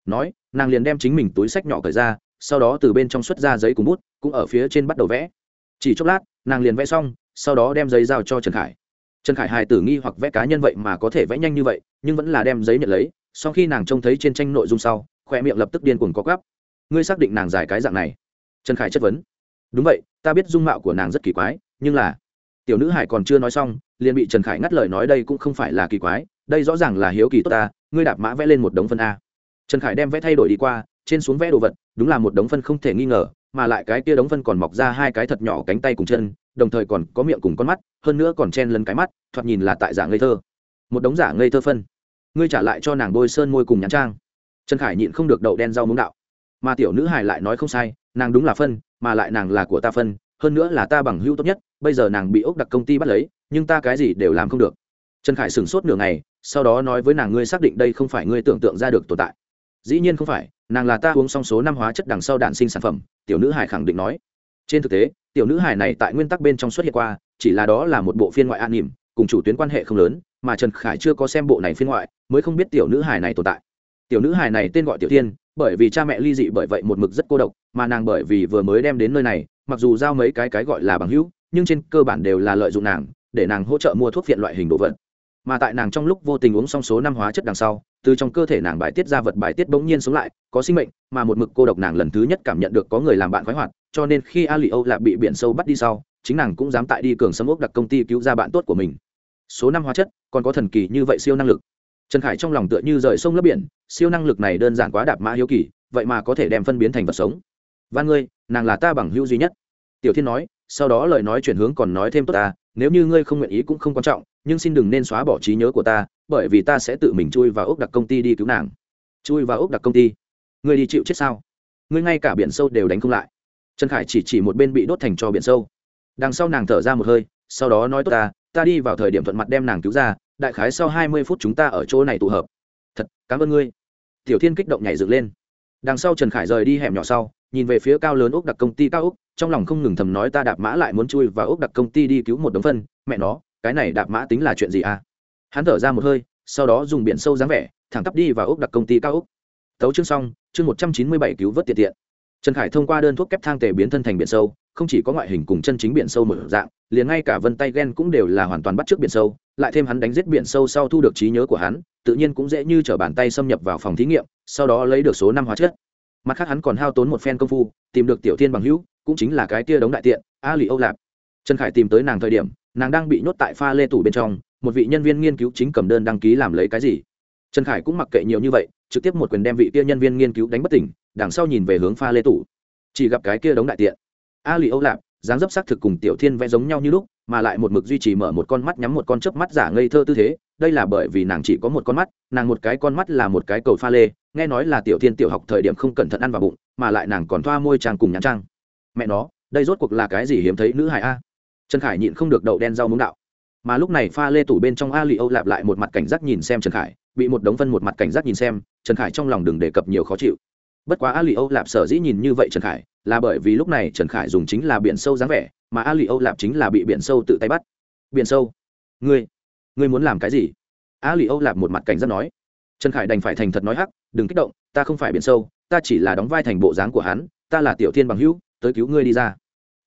Nói, nàng liền đem chính mình túi sách nhỏ cởi ra, sau đó từ bên trong xuất ra giấy cùng bút, cũng ở phía trên bắt đầu vẽ. Chỉ chốc lát, nàng liền vẽ xong sau đó đem giấy giao cho trần khải. Trần khải hài tử nghi hoặc vẽ cá nhân vậy mà có thể vẽ nhanh như vậy, nhưng vẫn là đem giấy nhận lấy sau khi nàng trông thấy trên tranh nội dung sau khoe miệng lập tức điên cuồng có gắp ngươi xác định nàng dài cái dạng này? Trần khải chất vấn. Đúng vậy, ta biết dung mạo của nàng rất kỳ quái, nhưng là tiểu nữ hải còn chưa nói xong, liền bị trần khải ngắt lời nói đây cũng không phải là kỳ quái, đây rõ ràng là hiếu kỳ tốt ta, ngươi đạp mã vẽ lên một đống phân a. Trần khải đem vẽ thay đổi đi qua, trên xuống vẽ đồ vật, đúng là một đống phân không thể nghi ngờ, mà lại cái kia đống phân còn mọc ra hai cái thật nhỏ cánh tay cùng chân đồng thời còn có miệng cùng con mắt, hơn nữa còn chen lấn cái mắt, thoạt nhìn là tại giả ngây thơ. Một đống giả ngây thơ phân. Ngươi trả lại cho nàng bôi sơn môi cùng nhãn trang. Trần khải nhịn không được đậu đen rau muống đạo. Mà tiểu nữ hải lại nói không sai, nàng đúng là phân, mà lại nàng là của ta phân, hơn nữa là ta bằng hữu tốt nhất, bây giờ nàng bị ốc đặc công ty bắt lấy, nhưng ta cái gì đều làm không được. Trần khải sửng sốt nửa ngày, sau đó nói với nàng ngươi xác định đây không phải ngươi tưởng tượng ra được tồn tại. Dĩ nhiên không phải, nàng là ta uống xong số năm hóa chất đằng sau đạn sinh sản phẩm, tiểu nữ hải khẳng định nói trên thực tế, tiểu nữ hải này tại nguyên tắc bên trong xuất hiện qua, chỉ là đó là một bộ phiên ngoại an nỉm, cùng chủ tuyến quan hệ không lớn, mà trần khải chưa có xem bộ này phiên ngoại, mới không biết tiểu nữ hải này tồn tại. Tiểu nữ hải này tên gọi tiểu tiên bởi vì cha mẹ ly dị bởi vậy một mực rất cô độc, mà nàng bởi vì vừa mới đem đến nơi này, mặc dù giao mấy cái cái gọi là bằng hữu, nhưng trên cơ bản đều là lợi dụng nàng, để nàng hỗ trợ mua thuốc viện loại hình đồ vật. Mà tại nàng trong lúc vô tình uống xong số năm hóa chất đằng sau, từ trong cơ thể nàng bài tiết ra vật bài tiết bỗng nhiên sống lại, có sinh mệnh, mà một mực cô độc nàng lần thứ nhất cảm nhận được có người làm bạn khoái hoạt cho nên khi a lì âu lạc bị biển sâu bắt đi sau, chính nàng cũng dám tại đi cường sâm ốc đặc công ty cứu ra bạn tốt của mình. Số năm hóa chất, còn có thần kỳ như vậy siêu năng lực. Trần khải trong lòng tựa như rời sông lấp biển, siêu năng lực này đơn giản quá đạp mã hiếu kỳ, vậy mà có thể đem phân biến thành vật sống. Van ngươi, nàng là ta bằng hữu duy nhất. Tiểu thiên nói, sau đó lời nói chuyển hướng còn nói thêm tốt ta, nếu như ngươi không nguyện ý cũng không quan trọng, nhưng xin đừng nên xóa bỏ trí nhớ của ta, bởi vì ta sẽ tự mình chui vào ốc đặc công ty đi cứu nàng. Chui vào ốc đặc công ty. Ngươi đi chịu chết sao? Ngươi ngay cả biển sâu đều đánh không lại trần khải chỉ chỉ một bên bị đốt thành cho biển sâu. Đằng sau nàng thở ra một hơi, sau đó nói tốt ta ta đi vào thời điểm thuận mặt đem nàng cứu ra, đại khái sau hai mươi phút chúng ta ở chỗ này tụ hợp. Thật, cảm ơn ngươi. Tiểu thiên kích động nhảy dựng lên. Đằng sau trần khải rời đi hẻm nhỏ sau, nhìn về phía cao lớn ốc đặc công ty cao ốc trong lòng không ngừng thầm nói ta đạp mã lại muốn chui vào ốc đặc công ty đi cứu một đống phân. Mẹ nó, cái này đạp mã tính là chuyện gì à? Hắn thở ra một hơi, sau đó dùng biển sâu dáng vẻ, thẳng tắp đi vào ốc đặc công ty cao ốc tấu chương xong, chương một trăm chín mươi bảy cứu vớt tiện tiện trần khải thông qua đơn thuốc kép thang tề biến thân thành biển sâu, không chỉ có ngoại hình cùng chân chính biển sâu một dạng, liền ngay cả vân tay ghen cũng đều là hoàn toàn bắt trước biển sâu, lại thêm hắn đánh giết biển sâu sau thu được trí nhớ của hắn, tự nhiên cũng dễ như t r ở bàn tay xâm nhập vào phòng thí nghiệm, sau đó lấy được số năm hóa chất. Mặt khác hắn còn hao tốn một phen công phu, tìm được tiểu thiên bằng hữu, cũng chính là cái tia đống đại tiện, a lì âu lạp. Trần khải tìm tới nàng thời điểm, nàng đang bị nhốt tại pha lê tủ bên trong, một vị nhân viên nghiên cứu chính cầm đơn đăng ký làm lấy cái gì. Trần khải cũng mặc kệ nhiều như vậy, trực tiếp một quyền đem vị kia nhân viên nghiên cứu đánh bất tỉnh đằng sau nhìn về hướng pha lê tủ. Chỉ gặp cái kia đống đại tiện. A lì âu lạp, dáng dấp xác thực cùng tiểu thiên vẽ giống nhau như lúc, mà lại một mực duy trì mở một con mắt nhắm một con chớp mắt giả ngây thơ tư thế, đây là bởi vì nàng chỉ có một con mắt, nàng một cái con mắt là một cái cầu pha lê, nghe nói là tiểu thiên tiểu học thời điểm không cẩn thận ăn vào bụng, mà lại nàng còn thoa môi trang cùng nhãn trang. Mẹ nó, đây rốt cuộc là cái gì hiếm thấy nữ hài a? Trần khải nhịn không được đậu đen rau muống đạo. Mà lúc này pha lê tủ bên trong a lì âu lạp lại một mặt cảnh giác nhìn xem trần khải, bị một đống phân một mặt cảnh giác nhìn xem, trần khải trong lòng đừng đề cập nhiều khó chịu bất quá a lì âu lạp sở dĩ nhìn như vậy trần khải, là bởi vì lúc này trần khải dùng chính là biển sâu dáng vẻ, mà a lì âu lạp chính là bị biển sâu tự tay bắt. Biển sâu? Ngươi ngươi muốn làm cái gì? A lì âu lạp một mặt cảnh giác nói. Trần khải đành phải thành thật nói hắc, đừng kích động, ta không phải biển sâu, ta chỉ là đóng vai thành bộ dáng của hắn, ta là tiểu thiên bằng hữu, tới cứu ngươi đi ra.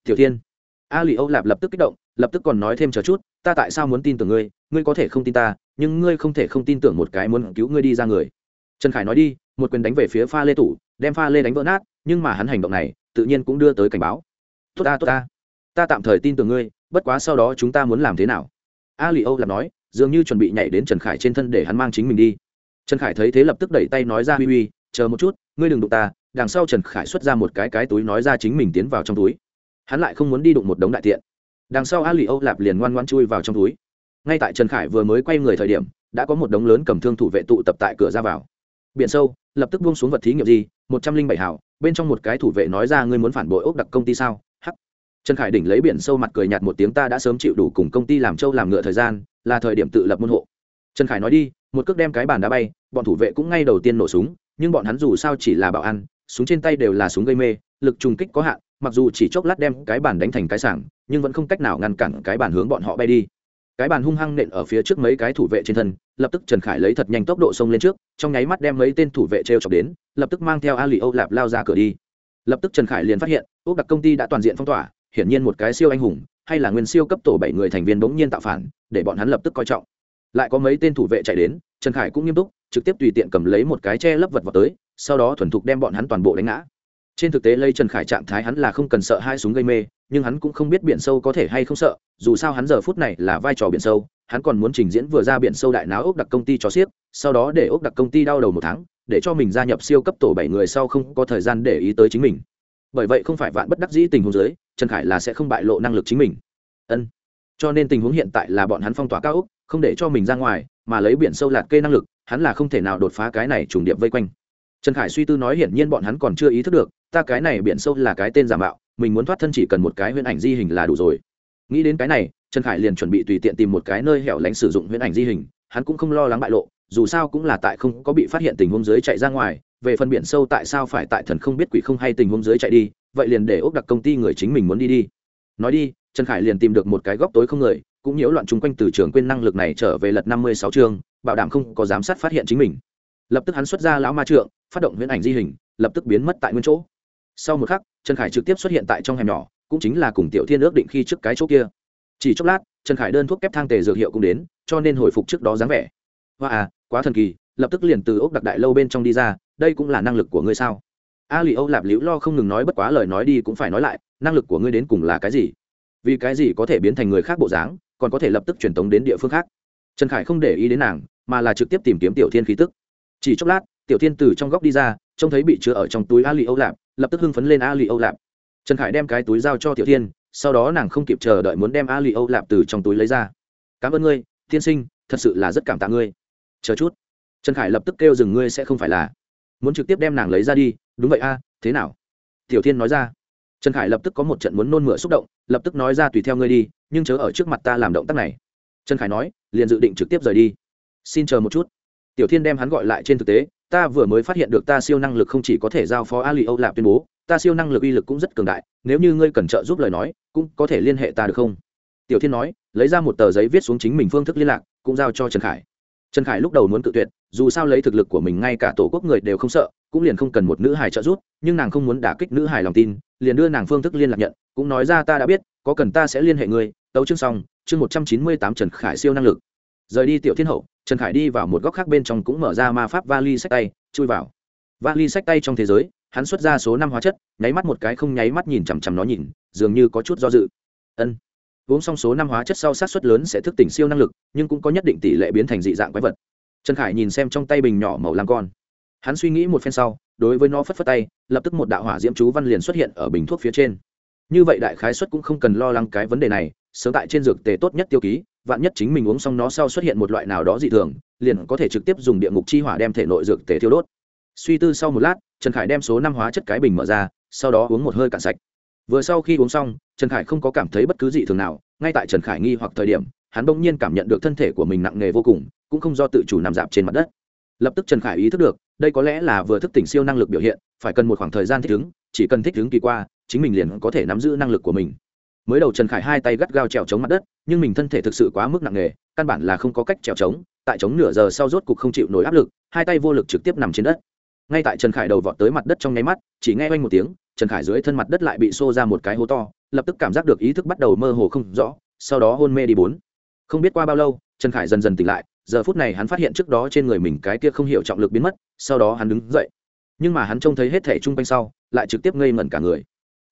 Tiểu thiên? A lì âu lạp lập tức kích động, lập tức còn nói thêm chờ chút, ta tại sao muốn tin tưởng ngươi? Ngươi có thể không tin ta, nhưng ngươi không thể không tin tưởng một cái muốn cứu ngươi đi ra người. Trần khải nói đi một quyền đánh về phía pha lê tủ, đem pha lê đánh vỡ nát, nhưng mà hắn hành động này, tự nhiên cũng đưa tới cảnh báo. Tốt ta tốt ta. Ta tạm thời tin tưởng ngươi, bất quá sau đó chúng ta muốn làm thế nào? A lì âu lạp nói, dường như chuẩn bị nhảy đến trần khải trên thân để hắn mang chính mình đi. Trần khải thấy thế lập tức đẩy tay nói ra uy uy chờ một chút, ngươi đừng đụng ta. Đằng sau trần khải xuất ra một cái cái túi nói ra chính mình tiến vào trong túi. Hắn lại không muốn đi đụng một đống đại tiện. Đằng sau a lì âu lạp liền ngoan ngoan chui vào trong túi. Ngay tại trần khải vừa mới quay người thời điểm, đã có một đống lớn cầm thương thủ vệ tụ tập tại cửa ra vào biển sâu, lập tức buông xuống vật thí nghiệm gì, một trăm linh bảy hảo, bên trong một cái thủ vệ nói ra ngươi muốn phản bội ốc đặc công ty sao? Hắc. Trần khải đỉnh lấy biển sâu mặt cười nhạt một tiếng ta đã sớm chịu đủ cùng công ty làm trâu làm ngựa thời gian, là thời điểm tự lập môn hộ. Trần khải nói đi, một cước đem cái bàn đá bay, bọn thủ vệ cũng ngay đầu tiên nổ súng, nhưng bọn hắn dù sao chỉ là bảo ăn, súng trên tay đều là súng gây mê, lực trùng kích có hạn, mặc dù chỉ chốc lát đem cái bàn đánh thành cái sảng, nhưng vẫn không cách nào ngăn cản cái bàn hướng bọn họ bay đi cái bàn hung hăng nện ở phía trước mấy cái thủ vệ trên thân, lập tức trần khải lấy thật nhanh tốc độ xông lên trước, trong nháy mắt đem mấy tên thủ vệ t r e o chọc đến, lập tức mang theo a lì âu lạp lao ra cửa đi. Lập tức trần khải liền phát hiện ốc đặc công ty đã toàn diện phong tỏa, hiển nhiên một cái siêu anh hùng, hay là nguyên siêu cấp tổ bảy người thành viên bỗng nhiên tạo phản, để bọn hắn lập tức coi trọng. Lại có mấy tên thủ vệ chạy đến, trần khải cũng nghiêm túc, trực tiếp tùy tiện cầm lấy một cái che lấp vật vào tới, sau đó thuần thục đem bọn hắn toàn bộ đánh ngã trên thực tế lây trần khải trạng thái hắn là không cần sợ hai súng gây mê, nhưng hắn cũng không biết biển sâu có thể hay không sợ, dù sao hắn giờ phút này là vai trò biển sâu, hắn còn muốn trình diễn vừa ra biển sâu đại náo ốc đặc công ty cho xiếc sau đó để ốc đặc công ty đau đầu một tháng, để cho mình gia nhập siêu cấp tổ bảy người sau không có thời gian để ý tới chính mình. Bởi vậy không phải vạn bất đắc dĩ tình huống dưới, trần khải là sẽ không bại lộ năng lực chính mình. Ân. Cho nên tình huống hiện tại là bọn hắn phong tỏa cao ốc, không để cho mình ra ngoài, mà lấy biển sâu lạt kê năng lực, hắn là không thể nào đột phá cái này trùng điệp vây quanh trần khải suy tư nói hiển nhiên bọn hắn còn chưa ý thức được, ta cái này biển sâu là cái tên giả mạo, mình muốn thoát thân chỉ cần một cái huyễn ảnh di hình là đủ rồi. Nghĩ đến cái này, trần khải liền chuẩn bị tùy tiện tìm một cái nơi hẻo lánh sử dụng huyễn ảnh di hình, hắn cũng không lo lắng bại lộ, dù sao cũng là tại không có bị phát hiện tình huống dưới chạy ra ngoài, về phần biển sâu tại sao phải tại thần không biết quỷ không hay tình huống dưới chạy đi, vậy liền để ốc đặc công ty người chính mình muốn đi đi. Nói đi, trần khải liền tìm được một cái góc tối không người, cũng nhiễu loạn chung quanh từ trường quên năng lực này trở về lật năm mươi sáu chương, bảo đảm không có giám sát phát hiện chính mình lập tức hắn xuất ra lão ma trượng, phát động huyễn ảnh di hình, lập tức biến mất tại nguyên chỗ. Sau một khắc, trần khải trực tiếp xuất hiện tại trong hẻm nhỏ, cũng chính là cùng tiểu thiên ước định khi trước cái chỗ kia. Chỉ chốc lát, trần khải đơn thuốc kép thang tề dược hiệu cũng đến, cho nên hồi phục trước đó dáng vẻ. Hoa à quá thần kỳ, lập tức liền từ ốc đặc đại lâu bên trong đi ra, đây cũng là năng lực của ngươi sao? A lì âu lạp liễu lo không ngừng nói bất quá lời nói đi cũng phải nói lại, năng lực của ngươi đến cùng là cái gì? Vì cái gì có thể biến thành người khác bộ dáng, còn có thể lập tức truyền tống đến địa phương khác? Trần khải không để ý đến nàng, mà là trực tiếp tìm kiếm tiểu thiên khí tức chỉ chốc lát, tiểu thiên từ trong góc đi ra, trông thấy bị chứa ở trong túi a lì âu lạp, lập tức hưng phấn lên a lì âu lạp. Trần khải đem cái túi giao cho tiểu thiên, sau đó nàng không kịp chờ đợi muốn đem a lì âu lạp từ trong túi lấy ra. Cảm ơn ngươi, tiên sinh, thật sự là rất cảm tạ ngươi. Chờ chút. Trần khải lập tức kêu dừng, ngươi sẽ không phải là muốn trực tiếp đem nàng lấy ra đi, đúng vậy a, thế nào? Tiểu thiên nói ra. Trần khải lập tức có một trận muốn nôn mửa xúc động, lập tức nói ra, tùy theo ngươi đi, nhưng chớ ở trước mặt ta làm động tác này. Trần khải nói, liền dự định trực tiếp rời đi. Xin chờ một chút tiểu thiên đem hắn gọi lại trên thực tế, ta vừa mới phát hiện được ta siêu năng lực không chỉ có thể giao phó ali âu lạp tuyên bố, ta siêu năng lực uy lực cũng rất cường đại, nếu như ngươi cần trợ giúp lời nói, cũng có thể liên hệ ta được không? Tiểu thiên nói, lấy ra một tờ giấy viết xuống chính mình phương thức liên lạc, cũng giao cho trần khải. Trần khải lúc đầu muốn cự tuyệt, dù sao lấy thực lực của mình ngay cả tổ quốc người đều không sợ, cũng liền không cần một nữ hài trợ giúp, nhưng nàng không muốn đả kích nữ hài lòng tin, liền đưa nàng phương thức liên lạc nhận, cũng nói ra ta đã biết, có cần ta sẽ liên hệ ngươi. Tấu chương xong, chương một trăm chín mươi tám trần khải siêu năng lực. Rời đi tiểu thiên hậu trần khải đi vào một góc khác bên trong cũng mở ra ma pháp vali sách tay, chui vào. Vali sách tay trong thế giới, hắn xuất ra số năm hóa chất, nháy mắt một cái không nháy mắt nhìn chằm chằm nó nhìn, dường như có chút do dự. Ân. Uống xong số năm hóa chất sau sát xuất lớn sẽ thức tỉnh siêu năng lực, nhưng cũng có nhất định tỷ lệ biến thành dị dạng quái vật. Trần khải nhìn xem trong tay bình nhỏ màu lam con. Hắn suy nghĩ một phen sau, đối với nó phất phất tay, lập tức một đạo hỏa diễm chú văn liền xuất hiện ở bình thuốc phía trên. Như vậy đại khái xuất cũng không cần lo lắng cái vấn đề này, sớm tại trên dược tề tốt nhất tiêu ký vạn nhất chính mình uống xong nó sau xuất hiện một loại nào đó dị thường, liền có thể trực tiếp dùng địa ngục chi hỏa đem thể nội dược tề thiêu đốt. Suy tư sau một lát, trần khải đem số năm hóa chất cái bình mở ra, sau đó uống một hơi cạn sạch. Vừa sau khi uống xong, trần khải không có cảm thấy bất cứ dị thường nào, ngay tại trần khải nghi hoặc thời điểm, hắn bỗng nhiên cảm nhận được thân thể của mình nặng nề vô cùng, cũng không do tự chủ nằm dạp trên mặt đất. Lập tức trần khải ý thức được, đây có lẽ là vừa thức tỉnh siêu năng lực biểu hiện, phải cần một khoảng thời gian thích ứng, chỉ cần thích ứng kỳ qua, chính mình liền có thể nắm giữ năng lực của mình mới đầu trần khải hai tay gắt gao trèo chống mặt đất, nhưng mình thân thể thực sự quá mức nặng nề, căn bản là không có cách trèo chống, tại chống nửa giờ sau rốt cục không chịu nổi áp lực, hai tay vô lực trực tiếp nằm trên đất. Ngay tại trần khải đầu vọt tới mặt đất trong nháy mắt, chỉ nghe oanh một tiếng, trần khải dưới thân mặt đất lại bị xô ra một cái hố to, lập tức cảm giác được ý thức bắt đầu mơ hồ không rõ, sau đó hôn mê đi bốn. Không biết qua bao lâu, trần khải dần dần tỉnh lại, giờ phút này hắn phát hiện trước đó trên người mình cái kia không hiểu trọng lực biến mất, sau đó hắn đứng dậy. Nhưng mà hắn trông thấy hết thẻ chung quanh sau, lại trực tiếp ngây ngẩn cả người.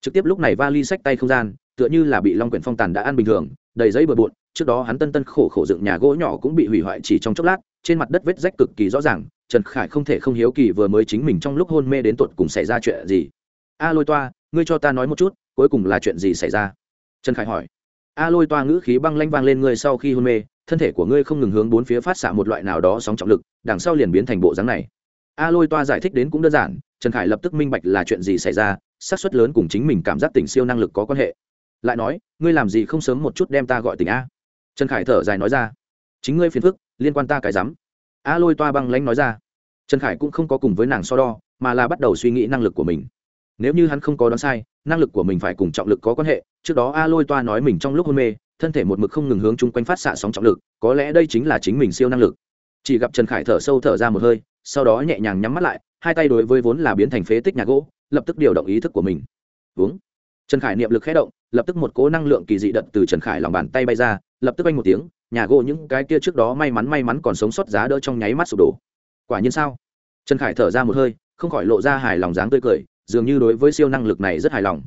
Trực tiếp lúc này va ly sách tay không gian tựa như là bị long quyển phong tàn đã ăn bình thường, đầy giấy bừa bộn, trước đó hắn tân tân khổ khổ dựng nhà gỗ nhỏ cũng bị hủy hoại chỉ trong chốc lát, trên mặt đất vết rách cực kỳ rõ ràng, trần khải không thể không hiếu kỳ vừa mới chính mình trong lúc hôn mê đến tột cùng xảy ra chuyện gì. A lôi toa, ngươi cho ta nói một chút, cuối cùng là chuyện gì xảy ra? Trần khải hỏi. A lôi toa ngữ khí băng lanh vang lên ngươi sau khi hôn mê, thân thể của ngươi không ngừng hướng bốn phía phát xạ một loại nào đó sóng trọng lực, đằng sau liền biến thành bộ dáng này. A lôi toa giải thích đến cũng đơn giản, trần khải lập tức minh bạch là chuyện gì xảy ra, xác suất lớn cùng chính mình cảm giác tỉnh siêu năng lực có quan hệ lại nói, ngươi làm gì không sớm một chút đem ta gọi tỉnh a? Trần khải thở dài nói ra. Chính ngươi phiền phức, liên quan ta cái rắm. A lôi toa băng lãnh nói ra. Trần khải cũng không có cùng với nàng so đo, mà là bắt đầu suy nghĩ năng lực của mình. Nếu như hắn không có đoán sai, năng lực của mình phải cùng trọng lực có quan hệ. Trước đó a lôi toa nói mình trong lúc hôn mê, thân thể một mực không ngừng hướng chung quanh phát xạ sóng trọng lực, có lẽ đây chính là chính mình siêu năng lực. Chỉ gặp trần khải thở sâu thở ra một hơi, sau đó nhẹ nhàng nhắm mắt lại, hai tay đối với vốn là biến thành phế tích nhà gỗ, lập tức điều động ý thức của mình. Uống. Trần khải niệm lực khé động lập tức một cố năng lượng kỳ dị đợt từ trần khải lòng bàn tay bay ra, lập tức bay một tiếng, nhà gỗ những cái kia trước đó may mắn may mắn còn sống sót giá đỡ trong nháy mắt sụp đổ. Quả nhiên sao? Trần khải thở ra một hơi, không khỏi lộ ra hài lòng dáng tươi cười, dường như đối với siêu năng lực này rất hài lòng.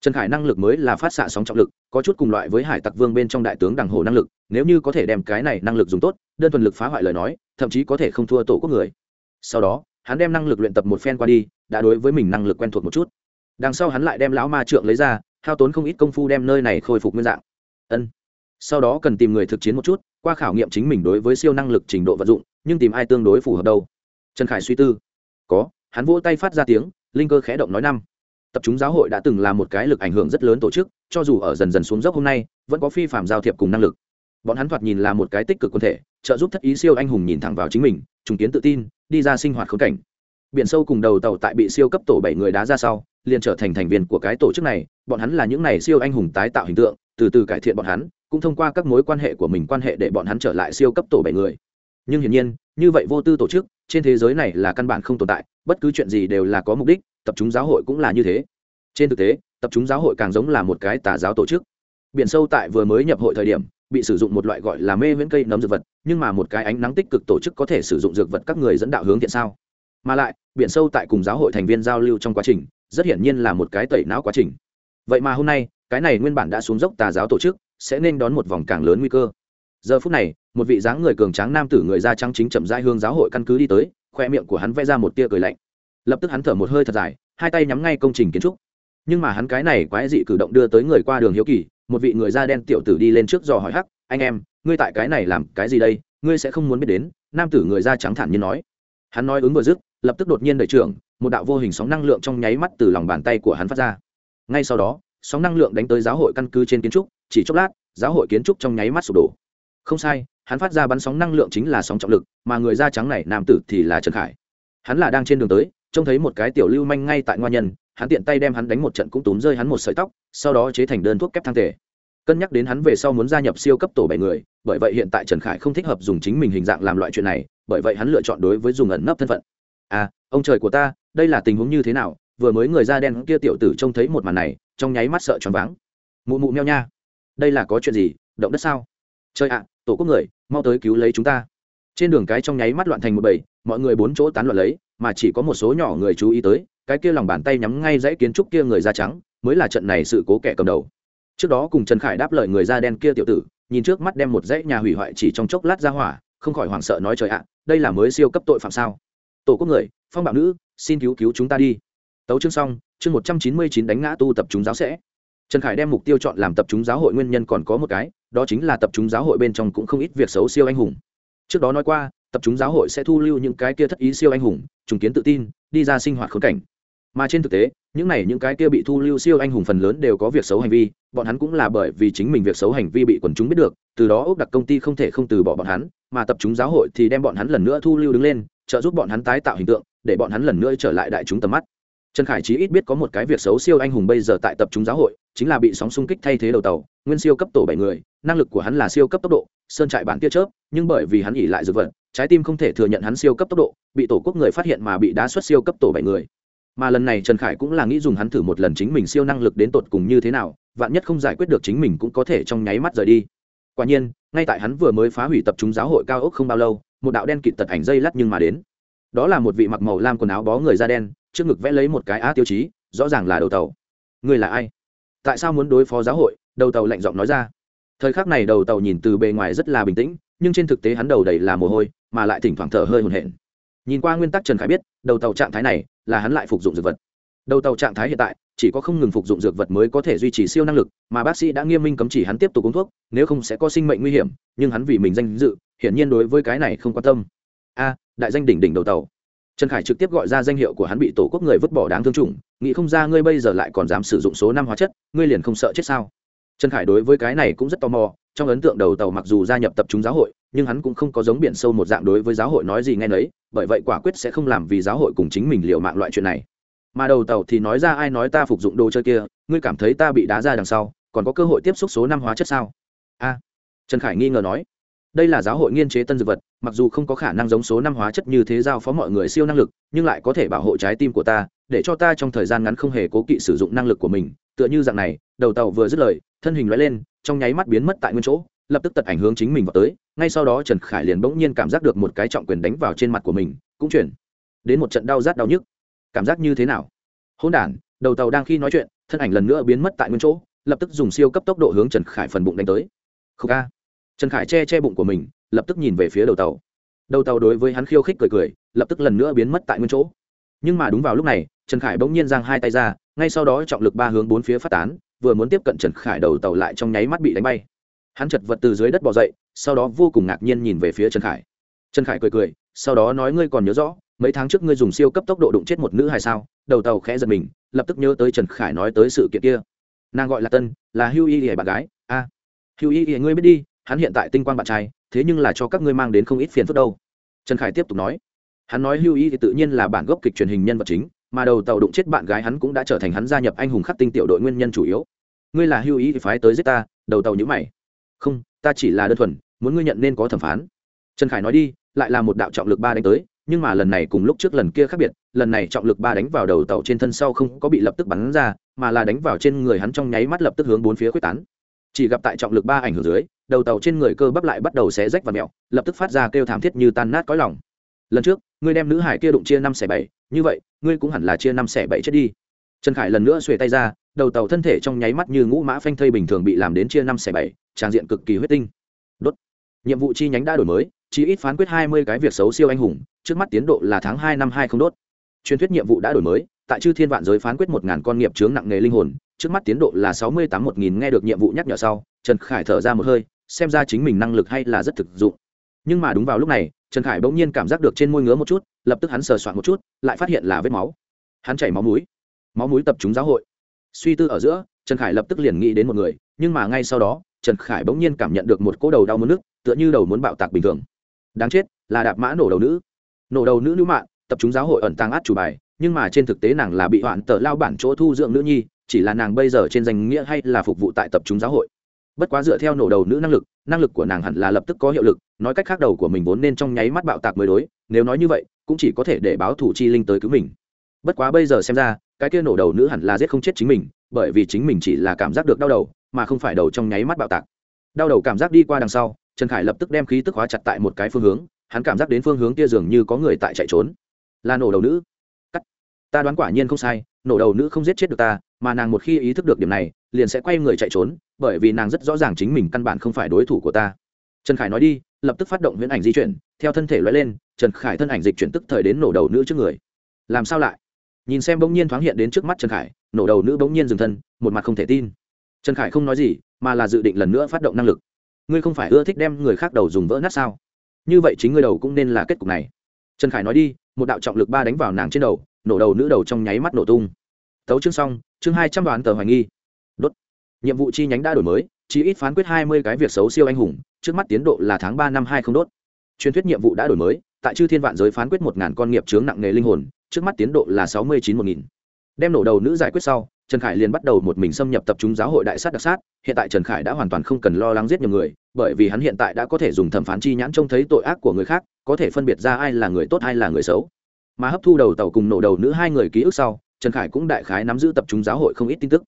Trần khải năng lực mới là phát xạ sóng trọng lực, có chút cùng loại với hải tặc vương bên trong đại tướng đằng hồ năng lực, nếu như có thể đem cái này năng lực dùng tốt, đơn thuần lực phá hoại lời nói, thậm chí có thể không thua tổ quốc người. Sau đó, hắn đem năng lực luyện tập một phen qua đi, đã đối với mình năng lực quen thuộc một chút. Đằng sau hắn lại đem lão ma trượng lấy ra hao tốn không ít công phu đem nơi này khôi phục nguyên dạng. Ân. Sau đó cần tìm người thực chiến một chút, qua khảo nghiệm chính mình đối với siêu năng lực trình độ vận dụng, nhưng tìm ai tương đối phù hợp đâu. Trần khải suy tư. Có, hắn vỗ tay phát ra tiếng, linh cơ khẽ động nói năm. Tập chúng giáo hội đã từng là một cái lực ảnh hưởng rất lớn tổ chức, cho dù ở dần dần xuống dốc hôm nay, vẫn có phi phạm giao thiệp cùng năng lực. Bọn hắn thoạt nhìn là một cái tích cực quân thể, trợ giúp thất ý siêu anh hùng nhìn thẳng vào chính mình, trùng kiến tự tin, đi ra sinh hoạt khốn cảnh. Biển sâu cùng đầu tàu tại bị siêu cấp tổ bảy người đá ra sau liền trở thành thành viên của cái tổ chức này, bọn hắn là những này siêu anh hùng tái tạo hình tượng, từ từ cải thiện bọn hắn, cũng thông qua các mối quan hệ của mình quan hệ để bọn hắn trở lại siêu cấp tổ bảy người. Nhưng hiển nhiên, như vậy vô tư tổ chức, trên thế giới này là căn bản không tồn tại, bất cứ chuyện gì đều là có mục đích, tập chúng giáo hội cũng là như thế. Trên thực tế, tập chúng giáo hội càng giống là một cái tà giáo tổ chức. Biển sâu tại vừa mới nhập hội thời điểm, bị sử dụng một loại gọi là mê viễn cây nấm dược vật, nhưng mà một cái ánh nắng tích cực tổ chức có thể sử dụng dược vật các người dẫn đạo hướng thiện sao? Mà lại, biển sâu tại cùng giáo hội thành viên giao lưu trong quá trình rất hiển nhiên là một cái tẩy não quá trình. Vậy mà hôm nay, cái này nguyên bản đã xuống dốc tà giáo tổ chức, sẽ nên đón một vòng càng lớn nguy cơ. Giờ phút này, một vị dáng người cường tráng nam tử người da trắng chính chậm rãi hương giáo hội căn cứ đi tới, khoe miệng của hắn vẽ ra một tia cười lạnh. Lập tức hắn thở một hơi thật dài, hai tay nhắm ngay công trình kiến trúc. Nhưng mà hắn cái này quái dị cử động đưa tới người qua đường hiếu kỳ, một vị người da đen tiểu tử đi lên trước dò hỏi hắc, anh em, ngươi tại cái này làm cái gì đây? Ngươi sẽ không muốn biết đến? Nam tử người da trắng thản như nói. Hắn nói ứng vừa dứt, lập tức đột nhiên đẩy trưởng một đạo vô hình sóng năng lượng trong nháy mắt từ lòng bàn tay của hắn phát ra. Ngay sau đó, sóng năng lượng đánh tới giáo hội căn cứ trên kiến trúc, chỉ chốc lát, giáo hội kiến trúc trong nháy mắt sụp đổ. Không sai, hắn phát ra bắn sóng năng lượng chính là sóng trọng lực, mà người da trắng này nam tử thì là trần khải. Hắn là đang trên đường tới, trông thấy một cái tiểu lưu manh ngay tại ngoa nhân, hắn tiện tay đem hắn đánh một trận cũng túm rơi hắn một sợi tóc, sau đó chế thành đơn thuốc kép thang thể. Cân nhắc đến hắn về sau muốn gia nhập siêu cấp tổ bảy người, bởi vậy hiện tại trần khải không thích hợp dùng chính mình hình dạng làm loại chuyện này, bởi vậy hắn lựa chọn đối với dùng ẩn nấp thân phận. À ông trời của ta đây là tình huống như thế nào? Vừa mới người da đen kia tiểu tử trông thấy một màn này, trong nháy mắt sợ choáng váng. Mụ mụ meo nha. Đây là có chuyện gì? Động đất sao? Trời ạ, tổ quốc người, mau tới cứu lấy chúng ta. Trên đường cái trong nháy mắt loạn thành một bầy, mọi người bốn chỗ tán loạn lấy, mà chỉ có một số nhỏ người chú ý tới, cái kia lòng bàn tay nhắm ngay dãy kiến trúc kia người da trắng, mới là trận này sự cố kẻ cầm đầu. Trước đó cùng trần khải đáp lời người da đen kia tiểu tử, nhìn trước mắt đem một dãy nhà hủy hoại chỉ trong chốc lát ra hỏa, không khỏi hoảng sợ nói trời ạ, đây là mới siêu cấp tội phạm sao? Tổ quốc người, phong bạo nữ xin cứu cứu chúng ta đi. Tấu chương xong, chương một trăm chín mươi chín đánh ngã tu tập chúng giáo sẽ. Trần khải đem mục tiêu chọn làm tập chúng giáo hội nguyên nhân còn có một cái, đó chính là tập chúng giáo hội bên trong cũng không ít việc xấu siêu anh hùng. Trước đó nói qua, tập chúng giáo hội sẽ thu lưu những cái kia thất ý siêu anh hùng, trùng kiến tự tin, đi ra sinh hoạt khốn cảnh. Mà trên thực tế, những này những cái kia bị thu lưu siêu anh hùng phần lớn đều có việc xấu hành vi, bọn hắn cũng là bởi vì chính mình việc xấu hành vi bị quần chúng biết được, từ đó ốc đặc công ty không thể không từ bỏ bọn hắn, mà tập chúng giáo hội thì đem bọn hắn lần nữa thu lưu đứng lên trợ giúp bọn hắn tái tạo hình tượng, để bọn hắn lần nữa trở lại đại chúng tầm mắt. Trần khải chí ít biết có một cái việc xấu siêu anh hùng bây giờ tại tập chúng giáo hội, chính là bị sóng xung kích thay thế đầu tàu, nguyên siêu cấp tổ bảy người, năng lực của hắn là siêu cấp tốc độ, sơn trại bản tia chớp, nhưng bởi vì hắn ỉ lại dược vật, trái tim không thể thừa nhận hắn siêu cấp tốc độ, bị tổ quốc người phát hiện mà bị đá xuất siêu cấp tổ bảy người. Mà lần này trần khải cũng là nghĩ dùng hắn thử một lần chính mình siêu năng lực đến tột cùng như thế nào, vạn nhất không giải quyết được chính mình cũng có thể trong nháy mắt rời đi quả nhiên, ngay tại hắn vừa mới phá hủy tập trung giáo hội cao ốc không bao lâu, một đạo đen kịt tật ảnh dây lắt nhưng mà đến. Đó là một vị mặc màu lam quần áo bó người da đen, trước ngực vẽ lấy một cái á tiêu chí, rõ ràng là đầu tàu. Người là ai? Tại sao muốn đối phó giáo hội? Đầu tàu lạnh giọng nói ra. Thời khắc này đầu tàu nhìn từ bề ngoài rất là bình tĩnh, nhưng trên thực tế hắn đầu đầy là mồ hôi, mà lại thỉnh thoảng thở hơi hồn hển. Nhìn qua nguyên tắc trần khải biết, đầu tàu trạng thái này là hắn lại phục dụng dược vật. Đầu tàu trạng thái hiện tại chỉ có không ngừng phục dụng dược vật mới có thể duy trì siêu năng lực, mà bác sĩ đã nghiêm minh cấm chỉ hắn tiếp tục uống thuốc, nếu không sẽ có sinh mệnh nguy hiểm, nhưng hắn vì mình danh dự, hiển nhiên đối với cái này không quan tâm. A, đại danh đỉnh đỉnh đầu tàu. Trần khải trực tiếp gọi ra danh hiệu của hắn bị tổ quốc người vứt bỏ đáng thương chủng, nghĩ không ra ngươi bây giờ lại còn dám sử dụng số năm hóa chất, ngươi liền không sợ chết sao? Trần khải đối với cái này cũng rất tò mò, trong ấn tượng đầu tàu mặc dù gia nhập tập trung giáo hội, nhưng hắn cũng không có giống biển sâu một dạng đối với giáo hội nói gì nghe nấy, bởi vậy quả quyết sẽ không làm vì giáo hội cùng chính mình liều mạng loại chuyện này mà đầu tàu thì nói ra ai nói ta phục dụng đồ chơi kia, ngươi cảm thấy ta bị đá ra đằng sau, còn có cơ hội tiếp xúc số năm hóa chất sao? A. Trần khải nghi ngờ nói. Đây là giáo hội nghiên chế tân dược vật, mặc dù không có khả năng giống số năm hóa chất như thế giao phó mọi người siêu năng lực, nhưng lại có thể bảo hộ trái tim của ta, để cho ta trong thời gian ngắn không hề cố kỵ sử dụng năng lực của mình. Tựa như dạng này, đầu tàu vừa dứt lời, thân hình loại lên, trong nháy mắt biến mất tại nguyên chỗ, lập tức tật ảnh hướng chính mình vào tới. Ngay sau đó trần khải liền bỗng nhiên cảm giác được một cái trọng quyền đánh vào trên mặt của mình, cũng chuyển đến một trận đau rát đau nhức cảm giác như thế nào? Hôn đản, đầu tàu đang khi nói chuyện, thân ảnh lần nữa biến mất tại nguyên chỗ, lập tức dùng siêu cấp tốc độ hướng trần khải phần bụng đánh tới. Khúc ca. Trần khải che che bụng của mình, lập tức nhìn về phía đầu tàu. Đầu tàu đối với hắn khiêu khích cười cười, lập tức lần nữa biến mất tại nguyên chỗ. Nhưng mà đúng vào lúc này, trần khải bỗng nhiên giang hai tay ra, ngay sau đó trọng lực ba hướng bốn phía phát tán, vừa muốn tiếp cận trần khải đầu tàu lại trong nháy mắt bị đánh bay. Hắn chật vật từ dưới đất bỏ dậy, sau đó vô cùng ngạc nhiên nhìn về phía trần khải. Trần khải cười cười, sau đó nói ngươi còn nhớ rõ mấy tháng trước ngươi dùng siêu cấp tốc độ đụng chết một nữ hay sao? Đầu tàu khẽ giật mình lập tức nhớ tới trần khải nói tới sự kiện kia. Nàng gọi là tân là hưu y ỉa bạn gái. A à, hưu y ỉa ngươi biết đi hắn hiện tại tinh quang bạn trai thế nhưng là cho các ngươi mang đến không ít phiền phức đâu. Trần khải tiếp tục nói hắn nói hưu y thì tự nhiên là bản gốc kịch truyền hình nhân vật chính mà đầu tàu đụng chết bạn gái hắn cũng đã trở thành hắn gia nhập anh hùng khắc tinh tiểu đội nguyên nhân chủ yếu. Ngươi là hưu y thì phái tới giết ta đầu tàu nhữ mày. Không ta chỉ là đơn thuần muốn ngươi nhận nên có thẩm phán. Trần khải nói đi lại là một đạo trọng lực ba đánh tới nhưng mà lần này cùng lúc trước lần kia khác biệt, lần này trọng lực ba đánh vào đầu tàu trên thân sau không có bị lập tức bắn ra, mà là đánh vào trên người hắn trong nháy mắt lập tức hướng bốn phía quyết tán. Chỉ gặp tại trọng lực ba ảnh hưởng dưới, đầu tàu trên người cơ bắp lại bắt đầu xé rách và mẹo, lập tức phát ra kêu thảm thiết như tan nát cõi lòng. Lần trước, ngươi đem nữ hải kia đụng chia năm xẻ bảy, như vậy, ngươi cũng hẳn là chia năm xẻ bảy chết đi. Trần khải lần nữa xuề tay ra, đầu tàu thân thể trong nháy mắt như ngũ mã phanh thây bình thường bị làm đến chia năm xẻ bảy tràn diện cực kỳ huyết tinh nhiệm vụ chi nhánh đã đổi mới chỉ ít phán quyết hai mươi cái việc xấu siêu anh hùng, trước mắt tiến độ là tháng hai năm hai không đốt. Truyền thuyết nhiệm vụ đã đổi mới, tại chư thiên vạn giới phán quyết một ngàn con nghiệp chướng nặng nề linh hồn, trước mắt tiến độ là sáu mươi tám một nghìn nghe được nhiệm vụ nhắc nhở sau, trần khải thở ra một hơi, xem ra chính mình năng lực hay là rất thực dụng. Nhưng mà đúng vào lúc này, trần khải bỗng nhiên cảm giác được trên môi ngứa một chút, lập tức hắn sờ soạn một chút, lại phát hiện là vết máu. Hắn chảy máu mũi. Máu mũi tập trung giáo hội. Suy tư ở giữa, trần khải lập tức liền nghĩ đến một người, nhưng mà ngay sau đó trần khải bỗng nhiên cảm nhận được một cỗ đầu đau muốn nước tựa như đầu muốn bạo tạc bình thường. Đáng chết, là đạp mã nổ đầu nữ. Nổ đầu nữ nữ mạng, tập trung giáo hội ẩn tàng át chủ bài, nhưng mà trên thực tế nàng là bị hoạn tờ lao bản chỗ thu dưỡng nữ nhi, chỉ là nàng bây giờ trên danh nghĩa hay là phục vụ tại tập trung giáo hội. Bất quá dựa theo nổ đầu nữ năng lực năng lực của nàng hẳn là lập tức có hiệu lực, nói cách khác đầu của mình vốn nên trong nháy mắt bạo tạc mới đối, nếu nói như vậy, cũng chỉ có thể để báo thủ chi linh tới cứu mình. Bất quá bây giờ xem ra, cái kia nổ đầu nữ hẳn là giết không chết chính mình, bởi vì chính mình chỉ là cảm giác được đau đầu mà không phải đầu trong nháy mắt bạo tạc. Đau đầu cảm giác đi qua đằng sau, trần khải lập tức đem khí tức hóa chặt tại một cái phương hướng, hắn cảm giác đến phương hướng kia dường như có người tại chạy trốn. Là nổ đầu nữ. Cắt. Ta đoán quả nhiên không sai, nổ đầu nữ không giết chết được ta, mà nàng một khi ý thức được điểm này, liền sẽ quay người chạy trốn, bởi vì nàng rất rõ ràng chính mình căn bản không phải đối thủ của ta. Trần khải nói đi, lập tức phát động huyễn ảnh di chuyển, theo thân thể loại lên, trần khải thân ảnh dịch chuyển tức thời đến nổ đầu nữ trước người. Làm sao lại? Nhìn xem bỗng nhiên thoáng hiện đến trước mắt trần khải, nổ đầu nữ bỗng nhiên dừng thân, một mặt không thể tin trần khải không nói gì, mà là dự định lần nữa phát động năng lực. Ngươi không phải ưa thích đem người khác đầu dùng vỡ nát sao? Như vậy chính ngươi đầu cũng nên là kết cục này. Trần khải nói đi, một đạo trọng lực ba đánh vào nàng trên đầu, nổ đầu nữ đầu trong nháy mắt nổ tung. Tấu chương xong, chương hai trăm đoán tờ hoài nghi. Đốt. Nhiệm vụ chi nhánh đã đổi mới chỉ ít phán quyết hai mươi cái việc xấu siêu anh hùng, trước mắt tiến độ là tháng ba năm hai không đốt. Truyền thuyết nhiệm vụ đã đổi mới, tại chư thiên vạn giới phán quyết một ngàn con nghiệp chướng nặng nghề linh hồn, trước mắt tiến độ là sáu mươi chín một nghìn. Đem nổ đầu nữ giải quyết sau trần khải liền bắt đầu một mình xâm nhập tập trung giáo hội đại sát đặc sát, hiện tại trần khải đã hoàn toàn không cần lo lắng giết nhiều người, bởi vì hắn hiện tại đã có thể dùng thẩm phán chi nhãn trông thấy tội ác của người khác, có thể phân biệt ra ai là người tốt ai là người xấu. Mà hấp thu đầu tàu cùng nổ đầu nữ hai người ký ức sau, trần khải cũng đại khái nắm giữ tập trung giáo hội không ít tin tức.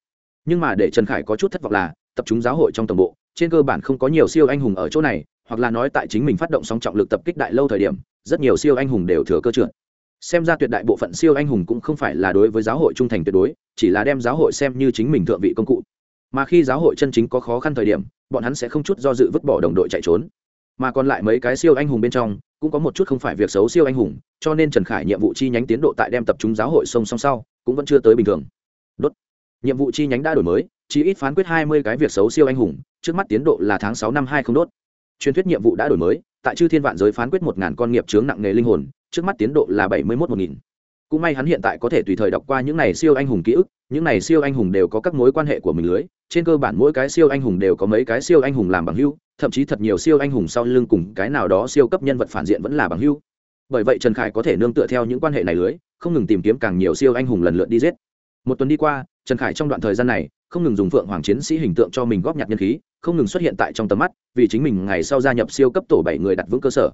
Nhưng mà để trần khải có chút thất vọng là, tập trung giáo hội trong tổng bộ, trên cơ bản không có nhiều siêu anh hùng ở chỗ này, hoặc là nói tại chính mình phát động song trọng lực tập kích đại lâu thời điểm, rất nhiều siêu anh hùng đều thừa cơ trượt xem ra tuyệt đại bộ phận siêu anh hùng cũng không phải là đối với giáo hội trung thành tuyệt đối, chỉ là đem giáo hội xem như chính mình thượng vị công cụ. Mà khi giáo hội chân chính có khó khăn thời điểm, bọn hắn sẽ không chút do dự vứt bỏ đồng đội chạy trốn. Mà còn lại mấy cái siêu anh hùng bên trong, cũng có một chút không phải việc xấu siêu anh hùng, cho nên trần khải nhiệm vụ chi nhánh tiến độ tại đem tập trung giáo hội song song sau, cũng vẫn chưa tới bình thường. Đốt. Nhiệm vụ chi nhánh đã đổi mới chỉ ít phán quyết hai mươi cái việc xấu siêu anh hùng, trước mắt tiến độ là tháng sáu năm hai không đốt. Truyền thuyết nhiệm vụ đã đổi mới, tại chư thiên vạn giới phán quyết một ngàn con nghiệp chướng nặng nghề linh hồn trước mắt tiến độ là bảy mươi một một nghìn. Cũng may hắn hiện tại có thể tùy thời đọc qua những này siêu anh hùng ký ức, những này siêu anh hùng đều có các mối quan hệ của mình lưới, trên cơ bản mỗi cái siêu anh hùng đều có mấy cái siêu anh hùng làm bằng hưu, thậm chí thật nhiều siêu anh hùng sau lưng cùng cái nào đó siêu cấp nhân vật phản diện vẫn là bằng hưu. Bởi vậy trần khải có thể nương tựa theo những quan hệ này lưới, không ngừng tìm kiếm càng nhiều siêu anh hùng lần lượt đi giết. Một tuần đi qua, trần khải trong đoạn thời gian này, không ngừng dùng phượng hoàng chiến sĩ hình tượng cho mình góp nhặt nhân khí, không ngừng xuất hiện tại trong tầm mắt, vì chính mình ngày sau gia nhập siêu cấp tổ bảy người đặt vững cơ sở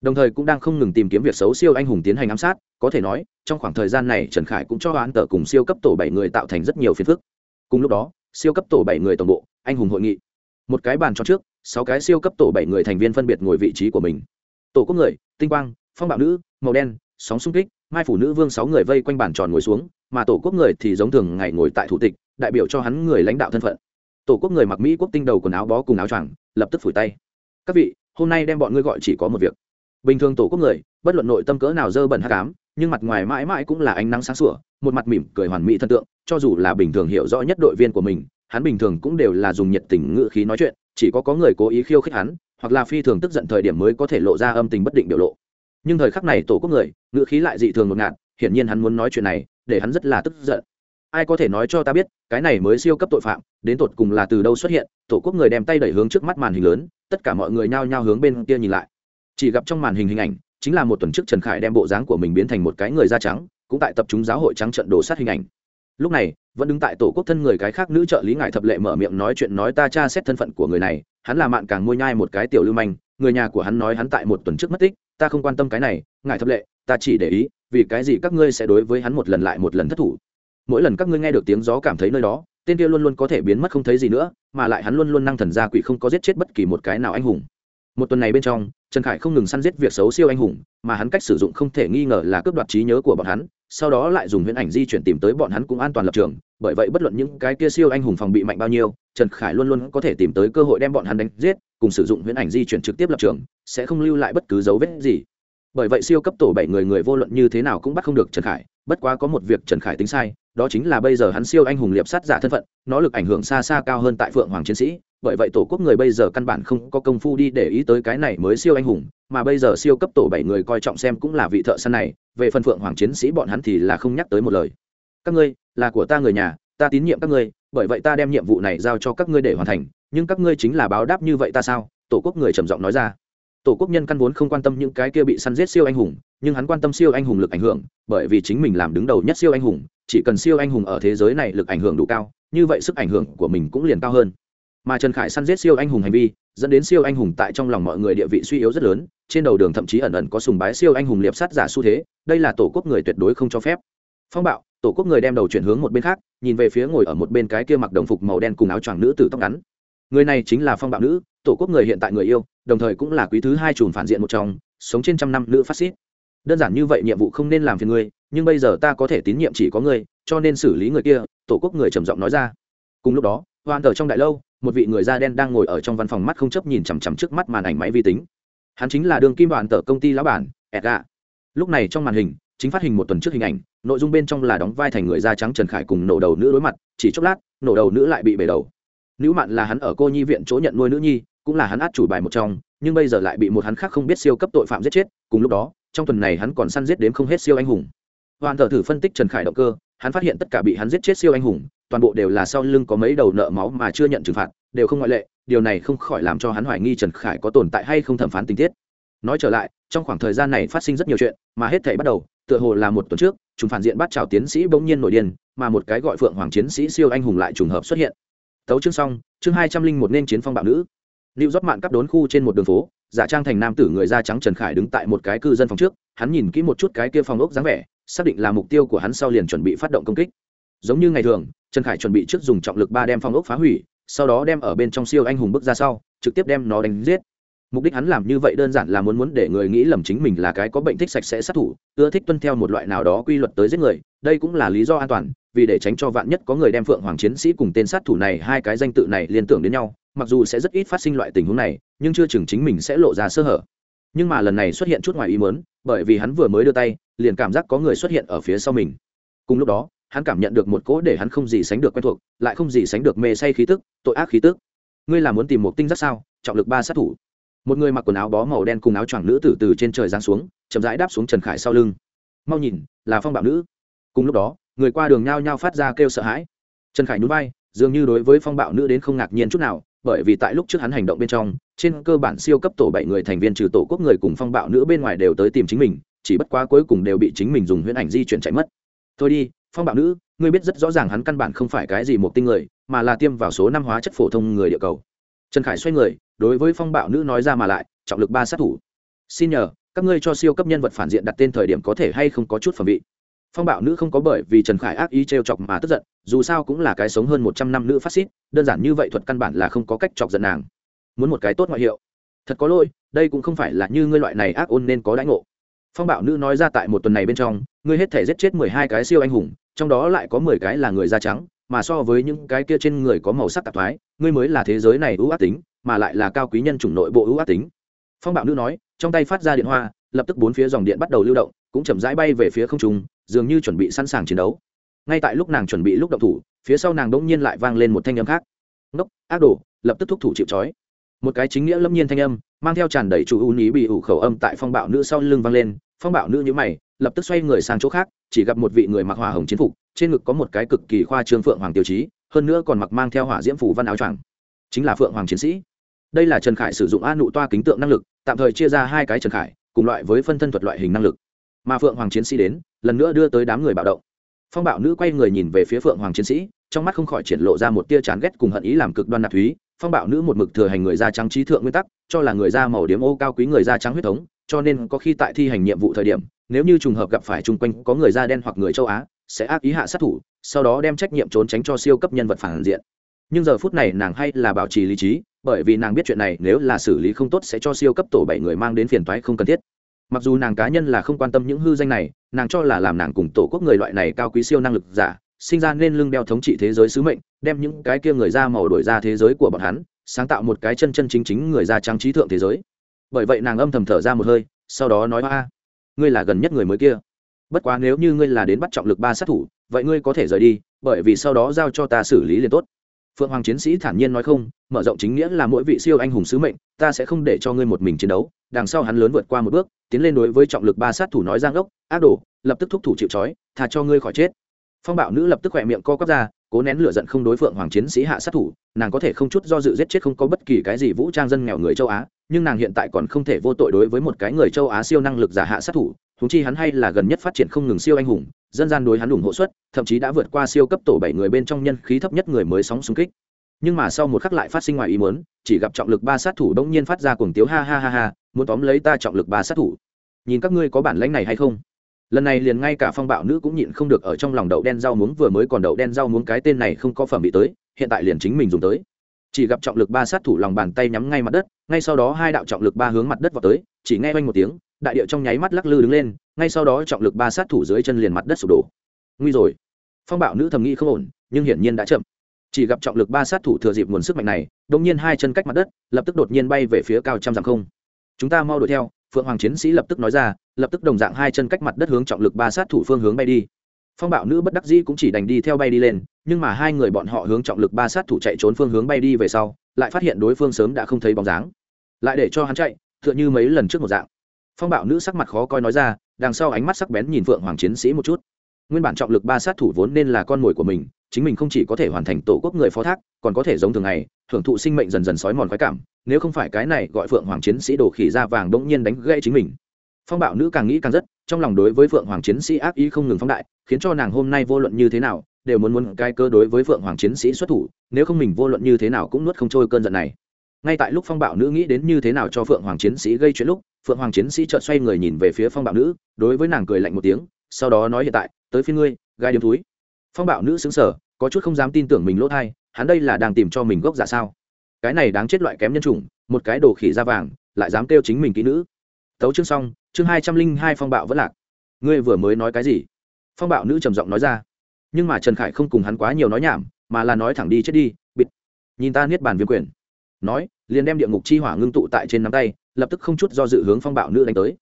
đồng thời cũng đang không ngừng tìm kiếm việc xấu siêu anh hùng tiến hành ám sát, có thể nói, trong khoảng thời gian này, trần khải cũng cho oán tờ cùng siêu cấp tổ bảy người tạo thành rất nhiều phiền phức. Cùng lúc đó, siêu cấp tổ bảy người tổng bộ, anh hùng hội nghị. Một cái bàn cho trước, sáu cái siêu cấp tổ bảy người thành viên phân biệt ngồi vị trí của mình. Tổ quốc người, tinh quang, phong bạo nữ, màu đen, sóng xung kích, mai phủ nữ vương sáu người vây quanh bàn tròn ngồi xuống, mà tổ quốc người thì giống thường ngày ngồi tại thủ tịch, đại biểu cho hắn người lãnh đạo thân phận. Tổ quốc người mặc mỹ quốc tinh đầu quần áo bó cùng áo choàng, lập tức phủi tay. Các vị, hôm nay đem bọn ngươi gọi chỉ có một việc bình thường tổ quốc người, bất luận nội tâm cỡ nào dơ bẩn hát cám nhưng mặt ngoài mãi mãi cũng là ánh nắng sáng sủa, một mặt mỉm cười hoàn mỹ thân tượng, cho dù là bình thường hiểu rõ nhất đội viên của mình, hắn bình thường cũng đều là dùng nhiệt tình ngữ khí nói chuyện, chỉ có có người cố ý khiêu khích hắn, hoặc là phi thường tức giận thời điểm mới có thể lộ ra âm tình bất định biểu lộ. Nhưng thời khắc này tổ quốc người, ngữ khí lại dị thường ngột ngạt, hiển nhiên hắn muốn nói chuyện này, để hắn rất là tức giận. Ai có thể nói cho ta biết, cái này mới siêu cấp tội phạm, đến tột cùng là từ đâu xuất hiện, tổ quốc người đem tay đẩy hướng trước mắt màn hình lớn, tất cả mọi người nhao nhao hướng bên kia nhìn lại chỉ gặp trong màn hình hình ảnh, chính là một tuần trước trần khải đem bộ dáng của mình biến thành một cái người da trắng, cũng tại tập trung giáo hội trắng trận đổ sát hình ảnh. Lúc này, vẫn đứng tại tổ quốc thân người cái khác nữ trợ lý ngài thập lệ mở miệng nói chuyện nói ta tra xét thân phận của người này, hắn là mạn càng môi nhai một cái tiểu lưu manh, người nhà của hắn nói hắn tại một tuần trước mất tích, ta không quan tâm cái này, ngài thập lệ, ta chỉ để ý, vì cái gì các ngươi sẽ đối với hắn một lần lại một lần thất thủ. Mỗi lần các ngươi nghe được tiếng gió cảm thấy nơi đó, tên kia luôn luôn có thể biến mất không thấy gì nữa, mà lại hắn luôn luôn năng thần gia quỷ không có giết chết bất kỳ một cái nào anh hùng một tuần này bên trong, trần khải không ngừng săn giết việc xấu siêu anh hùng, mà hắn cách sử dụng không thể nghi ngờ là cướp đoạt trí nhớ của bọn hắn, sau đó lại dùng huyễn ảnh di chuyển tìm tới bọn hắn cũng an toàn lập trường, bởi vậy bất luận những cái kia siêu anh hùng phòng bị mạnh bao nhiêu, trần khải luôn luôn có thể tìm tới cơ hội đem bọn hắn đánh giết, cùng sử dụng huyễn ảnh di chuyển trực tiếp lập trường, sẽ không lưu lại bất cứ dấu vết gì. Bởi vậy siêu cấp tổ bảy người người vô luận như thế nào cũng bắt không được trần khải, bất quá có một việc trần khải tính sai đó chính là bây giờ hắn siêu anh hùng liệp sát giả thân phận, nó lực ảnh hưởng xa xa cao hơn tại phượng hoàng chiến sĩ, bởi vậy tổ quốc người bây giờ căn bản không có công phu đi để ý tới cái này mới siêu anh hùng, mà bây giờ siêu cấp tổ bảy người coi trọng xem cũng là vị thợ săn này, về phần phượng hoàng chiến sĩ bọn hắn thì là không nhắc tới một lời. Các ngươi, là của ta người nhà, ta tín nhiệm các ngươi, bởi vậy ta đem nhiệm vụ này giao cho các ngươi để hoàn thành, nhưng các ngươi chính là báo đáp như vậy ta sao? Tổ quốc người trầm giọng nói ra. Tổ quốc nhân căn vốn không quan tâm những cái kia bị săn giết siêu anh hùng, nhưng hắn quan tâm siêu anh hùng lực ảnh hưởng, bởi vì chính mình làm đứng đầu nhất siêu anh hùng chỉ cần siêu anh hùng ở thế giới này lực ảnh hưởng đủ cao, như vậy sức ảnh hưởng của mình cũng liền cao hơn. Mà trần khải săn giết siêu anh hùng hành vi, dẫn đến siêu anh hùng tại trong lòng mọi người địa vị suy yếu rất lớn, trên đầu đường thậm chí ẩn ẩn có sùng bái siêu anh hùng liệp sát giả xu thế, đây là tổ quốc người tuyệt đối không cho phép. Phong bạo, tổ quốc người đem đầu chuyển hướng một bên khác, nhìn về phía ngồi ở một bên cái kia mặc đồng phục màu đen cùng áo choàng nữ tử tóc ngắn. Người này chính là phong bạo nữ, tổ quốc người hiện tại người yêu, đồng thời cũng là quý thứ hai chùm phản diện một trong, sống trên trăm năm nữ phát xít đơn giản như vậy nhiệm vụ không nên làm phiền ngươi, nhưng bây giờ ta có thể tín nhiệm chỉ có ngươi, cho nên xử lý người kia, tổ quốc người trầm giọng nói ra. Cùng lúc đó hoàn tờ trong đại lâu, một vị người da đen đang ngồi ở trong văn phòng mắt không chấp nhìn chằm chằm trước mắt màn ảnh máy vi tính. Hắn chính là đường kim đoàn tờ công ty lão bản edga lúc này trong màn hình, chính phát hình một tuần trước hình ảnh, nội dung bên trong là đóng vai thành người da trắng trần khải cùng nổ đầu nữ đối mặt, chỉ chốc lát, nổ đầu nữ lại bị bể đầu. Nữ mạn là hắn ở cô nhi viện chỗ nhận nuôi nữ nhi, cũng là hắn át chủ bài một trong, nhưng bây giờ lại bị một hắn khác không biết siêu cấp tội phạm giết chết, cùng lúc đó trong tuần này hắn còn săn giết đến không hết siêu anh hùng. Hoàn thờ thử phân tích trần khải động cơ, hắn phát hiện tất cả bị hắn giết chết siêu anh hùng, toàn bộ đều là sau lưng có mấy đầu nợ máu mà chưa nhận trừng phạt, đều không ngoại lệ, điều này không khỏi làm cho hắn hoài nghi trần khải có tồn tại hay không thẩm phán tình tiết. Nói trở lại, trong khoảng thời gian này phát sinh rất nhiều chuyện, mà hết thể bắt đầu, tựa hồ là một tuần trước chúng phản diện bắt chào tiến sĩ bỗng nhiên nổi điên, mà một cái gọi phượng hoàng chiến sĩ siêu anh hùng lại trùng hợp xuất hiện. Tấu chương xong, chương hai trăm linh một nên chiến phong bạo nữ lưu rót mạn cắp đốn khu trên một đường phố, giả trang thành nam tử người da trắng trần khải đứng tại một cái cư dân phòng trước, hắn nhìn kỹ một chút cái kia phòng ốc dáng vẻ, xác định là mục tiêu của hắn sau liền chuẩn bị phát động công kích. Giống như ngày thường, trần khải chuẩn bị trước dùng trọng lực ba đem phòng ốc phá hủy, sau đó đem ở bên trong siêu anh hùng bước ra sau, trực tiếp đem nó đánh giết. Mục đích hắn làm như vậy đơn giản là muốn muốn để người nghĩ lầm chính mình là cái có bệnh thích sạch sẽ sát thủ, ưa thích tuân theo một loại nào đó quy luật tới giết người, đây cũng là lý do an toàn, vì để tránh cho vạn nhất có người đem phượng hoàng chiến sĩ cùng tên sát thủ này hai cái danh tự này liên tưởng đến nhau mặc dù sẽ rất ít phát sinh loại tình huống này, nhưng chưa chừng chính mình sẽ lộ ra sơ hở. Nhưng mà lần này xuất hiện chút ngoài ý mớn bởi vì hắn vừa mới đưa tay, liền cảm giác có người xuất hiện ở phía sau mình. Cùng lúc đó, hắn cảm nhận được một cỗ để hắn không gì sánh được quen thuộc, lại không gì sánh được mê say khí tức, tội ác khí tức. Ngươi là muốn tìm một tinh giác sao? Trọng lực ba sát thủ. Một người mặc quần áo bó màu đen cùng áo choàng nữ tử từ trên trời giáng xuống, chậm rãi đáp xuống trần khải sau lưng. Mau nhìn, là phong bạo nữ. Cùng lúc đó, người qua đường nhao nhao phát ra kêu sợ hãi. Trần khải nhún vai, dường như đối với phong bạo nữ đến không ngạc nhiên chút nào bởi vì tại lúc trước hắn hành động bên trong, trên cơ bản siêu cấp tổ bảy người thành viên trừ tổ quốc người cùng phong bạo nữ bên ngoài đều tới tìm chính mình, chỉ bất quá cuối cùng đều bị chính mình dùng huyễn ảnh di chuyển chạy mất. Thôi đi, phong bạo nữ, ngươi biết rất rõ ràng hắn căn bản không phải cái gì một tinh người, mà là tiêm vào số năm hóa chất phổ thông người địa cầu. Trần khải xoay người, đối với phong bạo nữ nói ra mà lại, trọng lực ba sát thủ. Xin nhờ, các ngươi cho siêu cấp nhân vật phản diện đặt tên thời điểm có thể hay không có chút phẩm vị phong bạo nữ không có bởi vì trần khải ác ý t r e o chọc mà tức giận, dù sao cũng là cái sống hơn một trăm năm nữ phát xít, đơn giản như vậy thuật căn bản là không có cách chọc giận nàng. Muốn một cái tốt ngoại hiệu. Thật có lỗi, đây cũng không phải là như ngươi loại này ác ôn nên có đãi ngộ. Phong bạo nữ nói ra tại một tuần này bên trong, ngươi hết thể giết chết mười hai cái siêu anh hùng, trong đó lại có mười cái là người da trắng, mà so với những cái kia trên người có màu sắc tạp thoái, ngươi mới là thế giới này ưu ác tính, mà lại là cao quý nhân chủng nội bộ ưu ác tính. Phong bạo nữ nói, trong tay phát ra điện hoa, lập tức bốn phía dòng điện bắt đầu lưu động, cũng chậm rãi bay về phía không trung dường như chuẩn bị sẵn sàng chiến đấu. Ngay tại lúc nàng chuẩn bị lúc động thủ, phía sau nàng đỗng nhiên lại vang lên một thanh âm khác. Ngốc, ác đồ, lập tức thúc thủ chịu trói. Một cái chính nghĩa lâm nhiên thanh âm, mang theo tràn đầy chủ ưu ní bị ủ khẩu âm tại phong bạo nữ sau lưng vang lên. Phong bạo nữ nhữ mày, lập tức xoay người sang chỗ khác, chỉ gặp một vị người mặc hỏa hồng chiến phục, trên ngực có một cái cực kỳ khoa trương phượng hoàng tiêu chí, hơn nữa còn mặc mang theo hỏa diễm phủ văn áo choàng. Chính là phượng hoàng chiến sĩ. Đây là trần khải sử dụng a nụ toa kính tượng năng lực, tạm thời chia ra hai cái trần khải, cùng loại với phân thân thuật loại hình năng lực mà phượng hoàng chiến sĩ đến, lần nữa đưa tới đám người bạo động. Phong bạo nữ quay người nhìn về phía phượng hoàng chiến sĩ, trong mắt không khỏi triển lộ ra một tia chán ghét cùng hận ý làm cực đoan nạp thúy. Phong bạo nữ một mực thừa hành người da trắng trí thượng nguyên tắc, cho là người da màu điếm ô cao quý người da trắng huyết thống, cho nên có khi tại thi hành nhiệm vụ thời điểm, nếu như trùng hợp gặp phải chung quanh có người da đen hoặc người châu á, sẽ ác ý hạ sát thủ, sau đó đem trách nhiệm trốn tránh cho siêu cấp nhân vật phản diện. Nhưng giờ phút này nàng hay là bảo trì lý trí, bởi vì nàng biết chuyện này nếu là xử lý không tốt sẽ cho siêu cấp tổ bảy người mang đến phiền toái không cần thiết mặc dù nàng cá nhân là không quan tâm những hư danh này, nàng cho là làm nàng cùng tổ quốc người loại này cao quý siêu năng lực giả, sinh ra nên lưng đeo thống trị thế giới sứ mệnh, đem những cái kia người da màu đổi ra thế giới của bọn hắn, sáng tạo một cái chân chân chính chính người da trắng trí thượng thế giới. Bởi vậy nàng âm thầm thở ra một hơi, sau đó nói, a, ngươi là gần nhất người mới kia. Bất quá nếu như ngươi là đến bắt trọng lực ba sát thủ, vậy ngươi có thể rời đi, bởi vì sau đó giao cho ta xử lý liền tốt phượng hoàng chiến sĩ thản nhiên nói không, mở rộng chính nghĩa là mỗi vị siêu anh hùng sứ mệnh, ta sẽ không để cho ngươi một mình chiến đấu. Đằng sau hắn lớn vượt qua một bước, tiến lên đối với trọng lực ba sát thủ nói giang ốc, ác đổ lập tức thúc thủ chịu trói thà cho ngươi khỏi chết. Phong bạo nữ lập tức khỏe miệng co quắp ra, cố nén lửa giận không đối phượng hoàng chiến sĩ hạ sát thủ, nàng có thể không chút do dự giết chết không có bất kỳ cái gì vũ trang dân nghèo người châu á, nhưng nàng hiện tại còn không thể vô tội đối với một cái người châu á siêu năng lực giả hạ sát thủ thú chi hắn hay là gần nhất phát triển không ngừng siêu anh hùng dân gian đối hắn ủng hộ suất, thậm chí đã vượt qua siêu cấp tổ bảy người bên trong nhân khí thấp nhất người mới sóng xung kích. Nhưng mà sau một khắc lại phát sinh ngoài ý muốn, chỉ gặp trọng lực ba sát thủ bỗng nhiên phát ra cuồng tiếu ha ha ha ha, muốn tóm lấy ta trọng lực ba sát thủ. Nhìn các ngươi có bản lãnh này hay không? Lần này liền ngay cả phong bạo nữ cũng nhịn không được ở trong lòng đậu đen rau muống, vừa mới còn đậu đen rau muống cái tên này không có phẩm bị tới, hiện tại liền chính mình dùng tới. Chỉ gặp trọng lực ba sát thủ lòng bàn tay nhắm ngay mặt đất, ngay sau đó hai đạo trọng lực ba hướng mặt đất vào tới, chỉ nghe quanh một tiếng, đại địa trong nháy mắt lắc lư đứng lên ngay sau đó trọng lực ba sát thủ dưới chân liền mặt đất sụp đổ. Nguy rồi. Phong bạo nữ thầm nghĩ không ổn, nhưng hiển nhiên đã chậm. Chỉ gặp trọng lực ba sát thủ thừa dịp nguồn sức mạnh này, đột nhiên hai chân cách mặt đất, lập tức đột nhiên bay về phía cao trăm dặm không. Chúng ta mau đuổi theo, phượng hoàng chiến sĩ lập tức nói ra, lập tức đồng dạng hai chân cách mặt đất hướng trọng lực ba sát thủ phương hướng bay đi. Phong bạo nữ bất đắc dĩ cũng chỉ đành đi theo bay đi lên, nhưng mà hai người bọn họ hướng trọng lực ba sát thủ chạy trốn phương hướng bay đi về sau, lại phát hiện đối phương sớm đã không thấy bóng dáng. Lại để cho hắn chạy, tựa như mấy lần trước một dạng. Phong bạo nữ sắc mặt khó coi nói ra đằng sau ánh mắt sắc bén nhìn phượng hoàng chiến sĩ một chút. Nguyên bản trọng lực ba sát thủ vốn nên là con mồi của mình, chính mình không chỉ có thể hoàn thành tổ quốc người phó thác, còn có thể giống thường ngày, thưởng thụ sinh mệnh dần dần sói mòn khoái cảm, nếu không phải cái này gọi phượng hoàng chiến sĩ đổ khỉ ra vàng bỗng nhiên đánh gãy chính mình. Phong bạo nữ càng nghĩ càng rất, trong lòng đối với phượng hoàng chiến sĩ ác ý không ngừng phóng đại, khiến cho nàng hôm nay vô luận như thế nào, đều muốn muốn cai cơ đối với phượng hoàng chiến sĩ xuất thủ, nếu không mình vô luận như thế nào cũng nuốt không trôi cơn giận này. Ngay tại lúc phong bạo nữ nghĩ đến như thế nào cho phượng hoàng chiến sĩ gây chuyện lúc phượng hoàng chiến sĩ chợt xoay người nhìn về phía phong bạo nữ, đối với nàng cười lạnh một tiếng, sau đó nói hiện tại, tới phía ngươi, gai điếm túi phong bạo nữ xứng sở có chút không dám tin tưởng mình lỗ thai, hắn đây là đang tìm cho mình gốc giả sao? Cái này đáng chết loại kém nhân chủng, một cái đồ khỉ da vàng, lại dám kêu chính mình kỹ nữ. Tấu chương xong, chương hai trăm linh hai phong bạo vẫn lạc. Ngươi vừa mới nói cái gì? Phong bạo nữ trầm giọng nói ra. Nhưng mà trần khải không cùng hắn quá nhiều nói nhảm, mà là nói thẳng đi, chết đi, bịt. Nhìn ta niết bàn viêm quyền. Nói liền đem địa ngục chi hỏa ngưng tụ tại trên nắm tay, lập tức không chút do dự hướng phong bạo nữ đánh tới.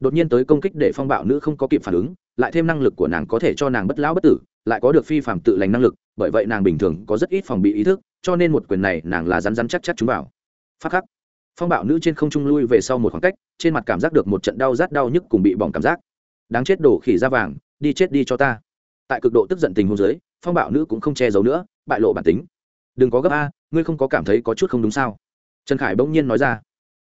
Đột nhiên tới công kích để phong bạo nữ không có kịp phản ứng, lại thêm năng lực của nàng có thể cho nàng bất lão bất tử, lại có được phi phạm tự lành năng lực, bởi vậy nàng bình thường có rất ít phòng bị ý thức, cho nên một quyền này nàng là rắn rắn chắc chắc chúng vào. Phát khắc. Phong bạo nữ trên không trung lui về sau một khoảng cách, trên mặt cảm giác được một trận đau rát đau nhức cùng bị bỏng cảm giác. Đáng chết đổ khỉ ra vàng, đi chết đi cho ta. Tại cực độ tức giận tình hôn giới phong bạo nữ cũng không che giấu nữa, bại lộ bản tính. Đừng có gấp a, ngươi không có cảm thấy có chút không đúng sao? Trần khải bỗng nhiên nói ra.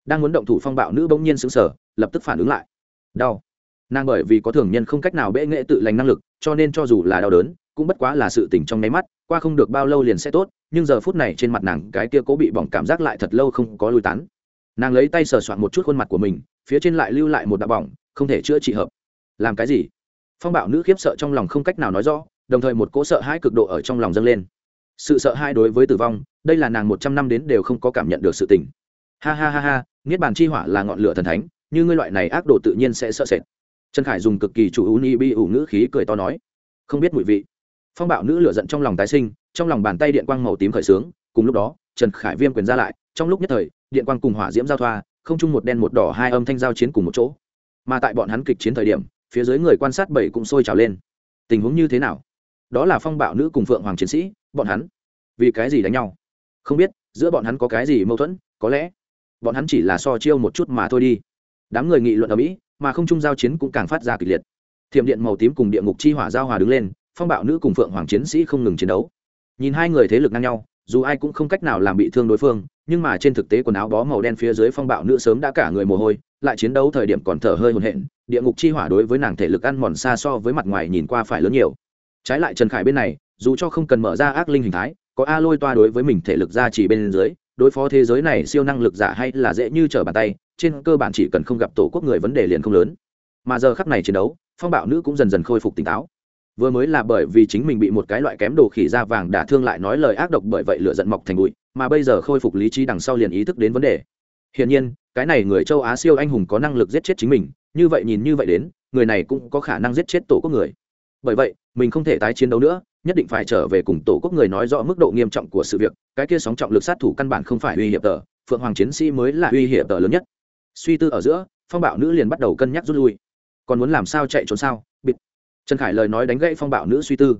Đang muốn động thủ phong bạo nữ bỗng nhiên xứng sở lập tức phản ứng lại. Đau. Nàng bởi vì có thường nhân không cách nào bệ nghệ tự lành năng lực, cho nên cho dù là đau đớn, cũng bất quá là sự tỉnh trong nháy mắt, qua không được bao lâu liền sẽ tốt, nhưng giờ phút này trên mặt nàng cái kia cố bị bỏng cảm giác lại thật lâu không có lui tán. Nàng lấy tay sờ soạn một chút khuôn mặt của mình, phía trên lại lưu lại một đạo bỏng, không thể chữa trị hợp. Làm cái gì? Phong bạo nữ khiếp sợ trong lòng không cách nào nói rõ, đồng thời một cỗ sợ hãi cực độ ở trong lòng dâng lên sự sợ hãi đối với tử vong, đây là nàng một trăm năm đến đều không có cảm nhận được sự tình. Ha ha ha ha, niết bàn chi hỏa là ngọn lửa thần thánh, như ngươi loại này ác đồ tự nhiên sẽ sợ sệt. Trần khải dùng cực kỳ chủ ú ni bi ủ ngữ khí cười to nói, không biết mùi vị. Phong bạo nữ lửa giận trong lòng tái sinh, trong lòng bàn tay điện quang màu tím khởi xướng cùng lúc đó, trần khải viêm quyền ra lại, trong lúc nhất thời, điện quang cùng hỏa diễm giao thoa, không chung một đen một đỏ hai âm thanh giao chiến cùng một chỗ. Mà tại bọn hắn kịch chiến thời điểm, phía dưới người quan sát bảy cũng sôi trào lên. Tình huống như thế nào? Đó là phong bạo nữ cùng phượng hoàng chiến sĩ bọn hắn vì cái gì đánh nhau? Không biết, giữa bọn hắn có cái gì mâu thuẫn, có lẽ bọn hắn chỉ là so chiêu một chút mà thôi đi. Đám người nghị luận ở mỹ, mà không chung giao chiến cũng càng phát ra kịch liệt. Thiểm điện màu tím cùng địa ngục chi hỏa giao hòa đứng lên, phong bạo nữ cùng phượng hoàng chiến sĩ không ngừng chiến đấu. Nhìn hai người thế lực ngang nhau, dù ai cũng không cách nào làm bị thương đối phương, nhưng mà trên thực tế quần áo bó màu đen phía dưới phong bạo nữ sớm đã cả người mồ hôi, lại chiến đấu thời điểm còn thở hơi hồn hện địa ngục chi hỏa đối với nàng thể lực ăn mòn xa so với mặt ngoài nhìn qua phải lớn nhiều. Trái lại trần khải bên này dù cho không cần mở ra ác linh hình thái, có a lôi toa đối với mình thể lực ra chỉ bên dưới, đối phó thế giới này siêu năng lực giả hay là dễ như trở bàn tay, trên cơ bản chỉ cần không gặp tổ quốc người vấn đề liền không lớn. Mà giờ khắc này chiến đấu, phong bạo nữ cũng dần dần khôi phục tỉnh táo. Vừa mới là bởi vì chính mình bị một cái loại kém đồ khỉ da vàng đả thương lại nói lời ác độc bởi vậy lựa giận mọc thành bụi, mà bây giờ khôi phục lý trí đằng sau liền ý thức đến vấn đề. Hiển nhiên, cái này người châu á siêu anh hùng có năng lực giết chết chính mình, như vậy nhìn như vậy đến, người này cũng có khả năng giết chết tổ quốc người. Bởi vậy, mình không thể tái chiến đấu nữa nhất định phải trở về cùng tổ quốc người nói rõ mức độ nghiêm trọng của sự việc, cái kia sóng trọng lực sát thủ căn bản không phải uy hiểm tờ, phượng hoàng chiến sĩ mới là uy hiểm tờ lớn nhất. Suy tư ở giữa, phong bạo nữ liền bắt đầu cân nhắc rút lui. Còn muốn làm sao chạy trốn sao? Bịt. Trần khải lời nói đánh gãy phong bạo nữ suy tư.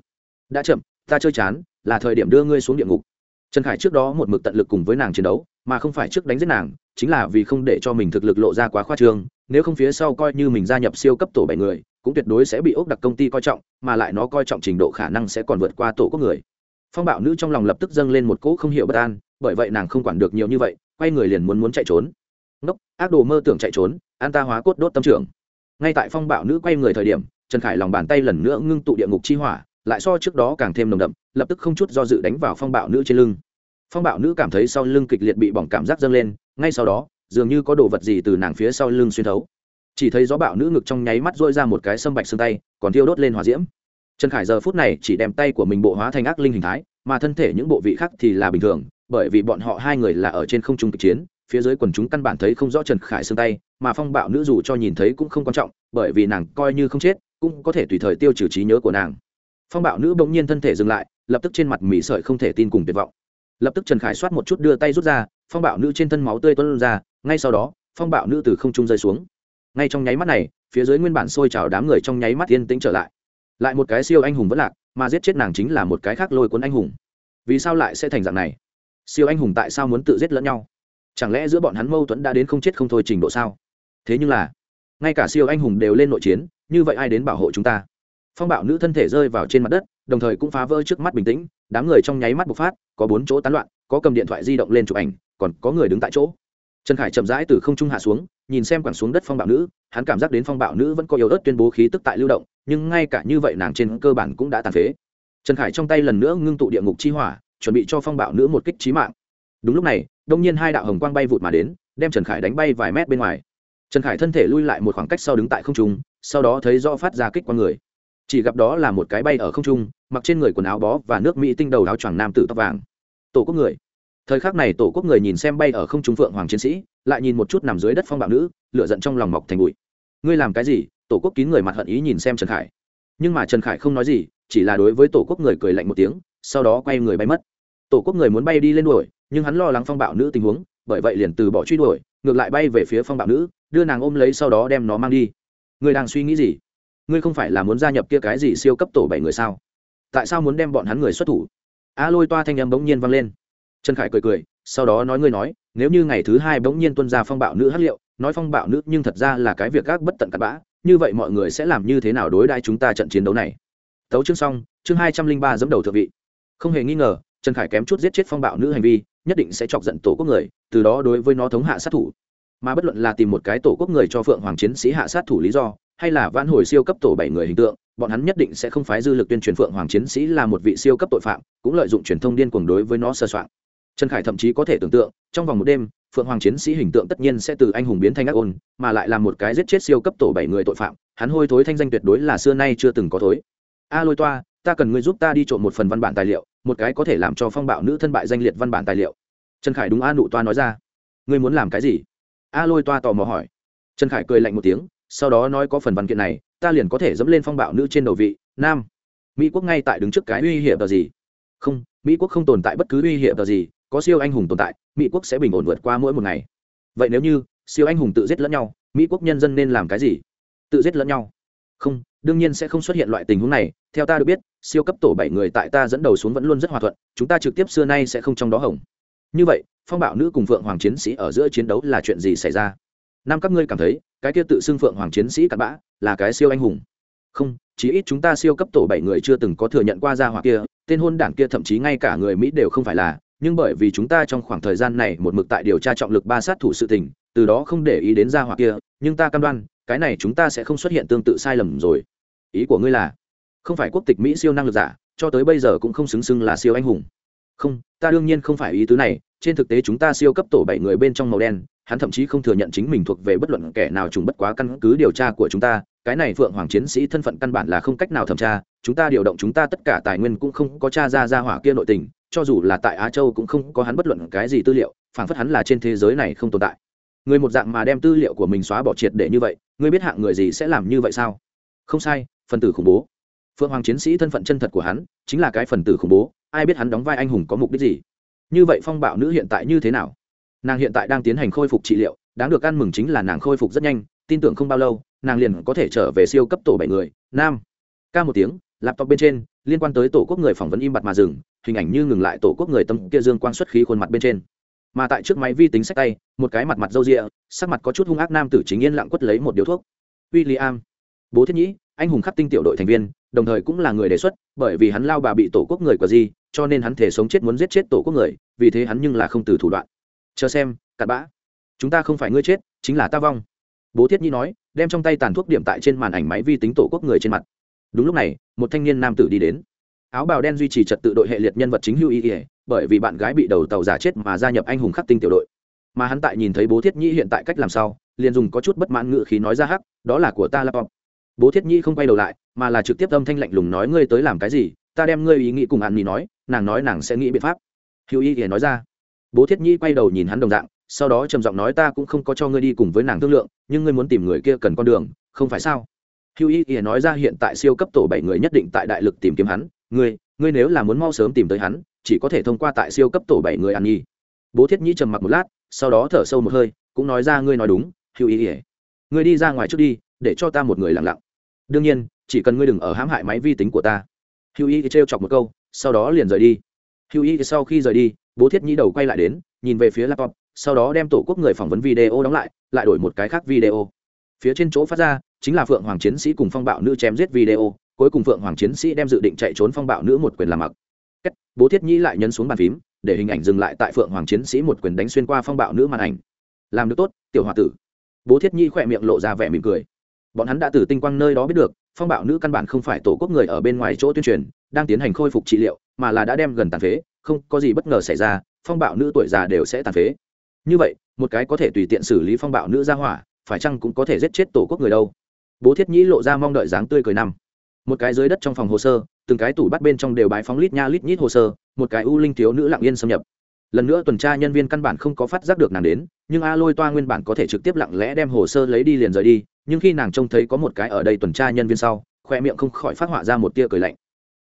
Đã chậm, ta chơi chán, là thời điểm đưa ngươi xuống địa ngục. Trần khải trước đó một mực tận lực cùng với nàng chiến đấu, mà không phải trước đánh giết nàng, chính là vì không để cho mình thực lực lộ ra quá khoa trương, nếu không phía sau coi như mình gia nhập siêu cấp tổ bảy người cũng tuyệt đối sẽ bị ốc đặc công ty coi trọng, mà lại nó coi trọng trình độ khả năng sẽ còn vượt qua tổ quốc người. Phong bạo nữ trong lòng lập tức dâng lên một cỗ không hiểu bất an, bởi vậy nàng không quản được nhiều như vậy, quay người liền muốn muốn chạy trốn. Ngốc, ác đồ mơ tưởng chạy trốn, an ta hóa cốt đốt tâm trưởng. Ngay tại phong bạo nữ quay người thời điểm, trần khải lòng bàn tay lần nữa ngưng tụ địa ngục chi hỏa, lại so trước đó càng thêm nồng đậm, lập tức không chút do dự đánh vào phong bạo nữ trên lưng. Phong bạo nữ cảm thấy sau lưng kịch liệt bị bỏng cảm giác dâng lên, ngay sau đó, dường như có đồ vật gì từ nàng phía sau lưng xuyên thấu chỉ thấy gió bạo nữ ngực trong nháy mắt dôi ra một cái sâm bạch xương tay, còn thiêu đốt lên hòa diễm. Trần khải giờ phút này chỉ đem tay của mình bộ hóa thành ác linh hình thái, mà thân thể những bộ vị khác thì là bình thường, bởi vì bọn họ hai người là ở trên không trung kịch chiến, phía dưới quần chúng căn bản thấy không rõ trần khải xương tay, mà phong bạo nữ dù cho nhìn thấy cũng không quan trọng, bởi vì nàng coi như không chết, cũng có thể tùy thời tiêu trừ trí nhớ của nàng. Phong bạo nữ bỗng nhiên thân thể dừng lại, lập tức trên mặt mỹ sợi không thể tin cùng tuyệt vọng. Lập tức trần khải soát một chút đưa tay rút ra, phong bạo nữ trên thân máu tươi tuân ra, ngay sau đó, phong bạo nữ từ không trung rơi xuống ngay trong nháy mắt này, phía dưới nguyên bản sôi trào đám người trong nháy mắt yên tĩnh trở lại. Lại một cái siêu anh hùng vẫn lạc, mà giết chết nàng chính là một cái khác lôi cuốn anh hùng. Vì sao lại sẽ thành dạng này? Siêu anh hùng tại sao muốn tự giết lẫn nhau? Chẳng lẽ giữa bọn hắn mâu thuẫn đã đến không chết không thôi trình độ sao? Thế nhưng là, ngay cả siêu anh hùng đều lên nội chiến, như vậy ai đến bảo hộ chúng ta? Phong bạo nữ thân thể rơi vào trên mặt đất, đồng thời cũng phá vỡ trước mắt bình tĩnh, đám người trong nháy mắt bộc phát, có bốn chỗ tán loạn, có cầm điện thoại di động lên chụp ảnh, còn có người đứng tại chỗ trần khải chậm rãi từ không trung hạ xuống, nhìn xem quẳng xuống đất phong bạo nữ, hắn cảm giác đến phong bạo nữ vẫn có yếu ớt tuyên bố khí tức tại lưu động, nhưng ngay cả như vậy nàng trên cơ bản cũng đã tàn phế. Trần khải trong tay lần nữa ngưng tụ địa ngục chi hỏa, chuẩn bị cho phong bạo nữ một kích trí mạng. Đúng lúc này, đông nhiên hai đạo hồng quang bay vụt mà đến, đem trần khải đánh bay vài mét bên ngoài. Trần khải thân thể lui lại một khoảng cách sau đứng tại không trung, sau đó thấy do phát ra kích qua người. Chỉ gặp đó là một cái bay ở không trung, mặc trên người quần áo bó và nước mỹ tinh đầu áo choàng nam tử tóc vàng. Tổ quốc người thời khắc này tổ quốc người nhìn xem bay ở không trung phượng hoàng chiến sĩ, lại nhìn một chút nằm dưới đất phong bạo nữ lựa giận trong lòng mọc thành bụi. Ngươi làm cái gì? Tổ quốc kín người mặt hận ý nhìn xem trần khải. Nhưng mà trần khải không nói gì, chỉ là đối với tổ quốc người cười lạnh một tiếng, sau đó quay người bay mất. Tổ quốc người muốn bay đi lên đuổi, nhưng hắn lo lắng phong bạo nữ tình huống, bởi vậy liền từ bỏ truy đuổi, ngược lại bay về phía phong bạo nữ, đưa nàng ôm lấy sau đó đem nó mang đi. Ngươi đang suy nghĩ gì? Ngươi không phải là muốn gia nhập kia cái gì siêu cấp tổ bảy người sao? Tại sao muốn đem bọn hắn người xuất thủ? A lôi toa thanh âm bỗng nhiên vang lên trần khải cười cười, sau đó nói ngươi nói, nếu như ngày thứ hai bỗng nhiên tuân ra phong bạo nữ hát liệu, nói phong bạo nữ nhưng thật ra là cái việc gác bất tận cặn bã, như vậy mọi người sẽ làm như thế nào đối đãi chúng ta trận chiến đấu này? Tấu chương xong, chương hai trăm linh ba dẫm đầu thượng vị. Không hề nghi ngờ, trần khải kém chút giết chết phong bạo nữ hành vi, nhất định sẽ chọc giận tổ quốc người, từ đó đối với nó thống hạ sát thủ. Mà bất luận là tìm một cái tổ quốc người cho phượng hoàng chiến sĩ hạ sát thủ lý do, hay là vãn hồi siêu cấp tổ bảy người hình tượng, bọn hắn nhất định sẽ không phái dư lực tuyên truyền phượng hoàng chiến sĩ là một vị siêu cấp tội phạm, cũng lợi dụng truyền thông điên cuồng đối với nó sơ soạn trần khải thậm chí có thể tưởng tượng, trong vòng một đêm, phượng hoàng chiến sĩ hình tượng tất nhiên sẽ từ anh hùng biến thành ác ôn, mà lại là một cái giết chết siêu cấp tổ bảy người tội phạm, hắn hôi thối thanh danh tuyệt đối là xưa nay chưa từng có thối. A lôi toa, ta cần ngươi giúp ta đi trộm một phần văn bản tài liệu, một cái có thể làm cho phong bạo nữ thân bại danh liệt văn bản tài liệu. Trần khải đúng a nụ toa nói ra. Ngươi muốn làm cái gì? A lôi toa tò mò hỏi. Trần khải cười lạnh một tiếng, sau đó nói có phần văn kiện này, ta liền có thể dẫm lên phong bạo nữ trên đầu vị, nam. Mỹ quốc ngay tại đứng trước cái uy hiểm tờ gì? Không, mỹ quốc không tồn tại bất cứ uy hiểm tờ gì có siêu anh hùng tồn tại, mỹ quốc sẽ bình ổn vượt qua mỗi một ngày. Vậy nếu như siêu anh hùng tự giết lẫn nhau, mỹ quốc nhân dân nên làm cái gì? Tự giết lẫn nhau? Không, đương nhiên sẽ không xuất hiện loại tình huống này. Theo ta được biết, siêu cấp tổ bảy người tại ta dẫn đầu xuống vẫn luôn rất hòa thuận, chúng ta trực tiếp xưa nay sẽ không trong đó hỏng. Như vậy, phong bạo nữ cùng phượng hoàng chiến sĩ ở giữa chiến đấu là chuyện gì xảy ra? Năm các ngươi cảm thấy, cái kia tự xưng phượng hoàng chiến sĩ cặn bã là cái siêu anh hùng? Không, chí ít chúng ta siêu cấp tổ bảy người chưa từng có thừa nhận qua ra hoặc kia, tên hôn đảng kia thậm chí ngay cả người mỹ đều không phải là nhưng bởi vì chúng ta trong khoảng thời gian này một mực tại điều tra trọng lực ba sát thủ sự tình, từ đó không để ý đến gia hỏa kia, nhưng ta cam đoan, cái này chúng ta sẽ không xuất hiện tương tự sai lầm rồi. Ý của ngươi là, không phải quốc tịch mỹ siêu năng lực giả, cho tới bây giờ cũng không xứng xưng là siêu anh hùng. Không, ta đương nhiên không phải ý tứ này, trên thực tế chúng ta siêu cấp tổ bảy người bên trong màu đen, hắn thậm chí không thừa nhận chính mình thuộc về bất luận kẻ nào trùng bất quá căn cứ điều tra của chúng ta, cái này phượng hoàng chiến sĩ thân phận căn bản là không cách nào thẩm tra, chúng ta điều động chúng ta tất cả tài nguyên cũng không có tra ra ra hỏa kia nội tình cho dù là tại á châu cũng không có hắn bất luận cái gì tư liệu, phảng phất hắn là trên thế giới này không tồn tại. Người một dạng mà đem tư liệu của mình xóa bỏ triệt để như vậy, ngươi biết hạng người gì sẽ làm như vậy sao? Không sai, phần tử khủng bố. Phượng hoàng chiến sĩ thân phận chân thật của hắn, chính là cái phần tử khủng bố, ai biết hắn đóng vai anh hùng có mục đích gì? Như vậy phong bạo nữ hiện tại như thế nào? Nàng hiện tại đang tiến hành khôi phục trị liệu, đáng được ăn mừng chính là nàng khôi phục rất nhanh, tin tưởng không bao lâu, nàng liền có thể trở về siêu cấp tổ bảy người. Nam. Ca một tiếng, laptop bên trên, liên quan tới tổ quốc người phỏng vấn im bặt mà dừng hình ảnh như ngừng lại tổ quốc người tâm kia dương quang xuất khí khuôn mặt bên trên. Mà tại trước máy vi tính sách tay một cái mặt mặt râu rịa sắc mặt có chút hung ác nam tử chính yên lặng quất lấy một điếu thuốc. William, bố thiết nhĩ anh hùng khắc tinh tiểu đội thành viên đồng thời cũng là người đề xuất bởi vì hắn lao bà bị tổ quốc người của gì cho nên hắn thể sống chết muốn giết chết tổ quốc người vì thế hắn nhưng là không từ thủ đoạn. Chờ xem cặn bã. Chúng ta không phải ngươi chết chính là ta vong. Bố thiết nhi nói đem trong tay tàn thuốc điểm tại trên màn ảnh máy vi tính tổ quốc người trên mặt. Đúng lúc này một thanh niên nam tử đi đến áo bào đen duy trì trật tự đội hệ liệt nhân vật chính hữu ý ỉa bởi vì bạn gái bị đầu tàu giả chết mà gia nhập anh hùng khắc tinh tiểu đội. Mà hắn tại nhìn thấy bố thiết nhi hiện tại cách làm sao, liền dùng có chút bất mãn ngự khí nói ra hắc, đó là của ta laptop. Bố thiết nhi không quay đầu lại, mà là trực tiếp âm thanh lạnh lùng nói, ngươi tới làm cái gì? Ta đem ngươi ý nghĩ cùng hạn nhi nói, nàng nói nàng sẽ nghĩ biện pháp. Hữu ý ỉa nói ra. Bố thiết nhi quay đầu nhìn hắn đồng dạng, sau đó trầm giọng nói, ta cũng không có cho ngươi đi cùng với nàng thương lượng, nhưng ngươi muốn tìm người kia cần con đường, không phải sao? Hugh y nói ra, hiện tại siêu cấp tổ bảy người nhất định tại đại lực tìm kiếm hắn ngươi ngươi nếu là muốn mau sớm tìm tới hắn, chỉ có thể thông qua tại siêu cấp tổ bảy người ăn nhi bố thiết nhĩ trầm mặc một lát, sau đó thở sâu một hơi, cũng nói ra ngươi nói đúng, hữu ý ỉa ngươi đi ra ngoài trước đi, để cho ta một người lặng lặng. Đương nhiên, chỉ cần ngươi đừng ở hãm hại máy vi tính của ta. Hữu ý trêu chọc một câu, sau đó liền rời đi. Hữu ý sau khi rời đi, bố thiết nhĩ đầu quay lại đến, nhìn về phía laptop, sau đó đem tổ quốc người phỏng vấn video đóng lại lại đổi một cái khác video. Phía trên chỗ phát ra, chính là phượng hoàng chiến sĩ cùng phong bạo nữ chém giết video cuối cùng phượng hoàng chiến sĩ đem dự định chạy trốn phong bạo nữ một quyền làm mặc. Kết, bố thiết nhĩ lại nhấn xuống bàn phím để hình ảnh dừng lại tại phượng hoàng chiến sĩ một quyền đánh xuyên qua phong bạo nữ màn ảnh. Làm được tốt tiểu h o a tử. Bố thiết nhĩ khỏe miệng lộ ra vẻ mỉm cười. Bọn hắn đã từ tinh quang nơi đó biết được phong bạo nữ căn bản không phải tổ quốc người ở bên ngoài chỗ tuyên truyền đang tiến hành khôi phục trị liệu mà là đã đem gần tàn phế không có gì bất ngờ xảy ra phong bạo nữ tuổi già đều sẽ tàn phế. Như vậy một cái có thể tùy tiện xử lý phong bạo nữ ra hỏa phải chăng cũng có thể giết chết tổ quốc người đâu? Bố thiết nhĩ lộ ra mong đợi dáng tươi cười năm một cái dưới đất trong phòng hồ sơ, từng cái tủ bắt bên trong đều bãi phóng lít nha lít nhít hồ sơ, một cái u linh thiếu nữ lặng yên xâm nhập. Lần nữa tuần tra nhân viên căn bản không có phát giác được nàng đến, nhưng a lôi toa nguyên bản có thể trực tiếp lặng lẽ đem hồ sơ lấy đi liền rời đi, nhưng khi nàng trông thấy có một cái ở đây tuần tra nhân viên sau, khoe miệng không khỏi phát họa ra một tia cười lạnh.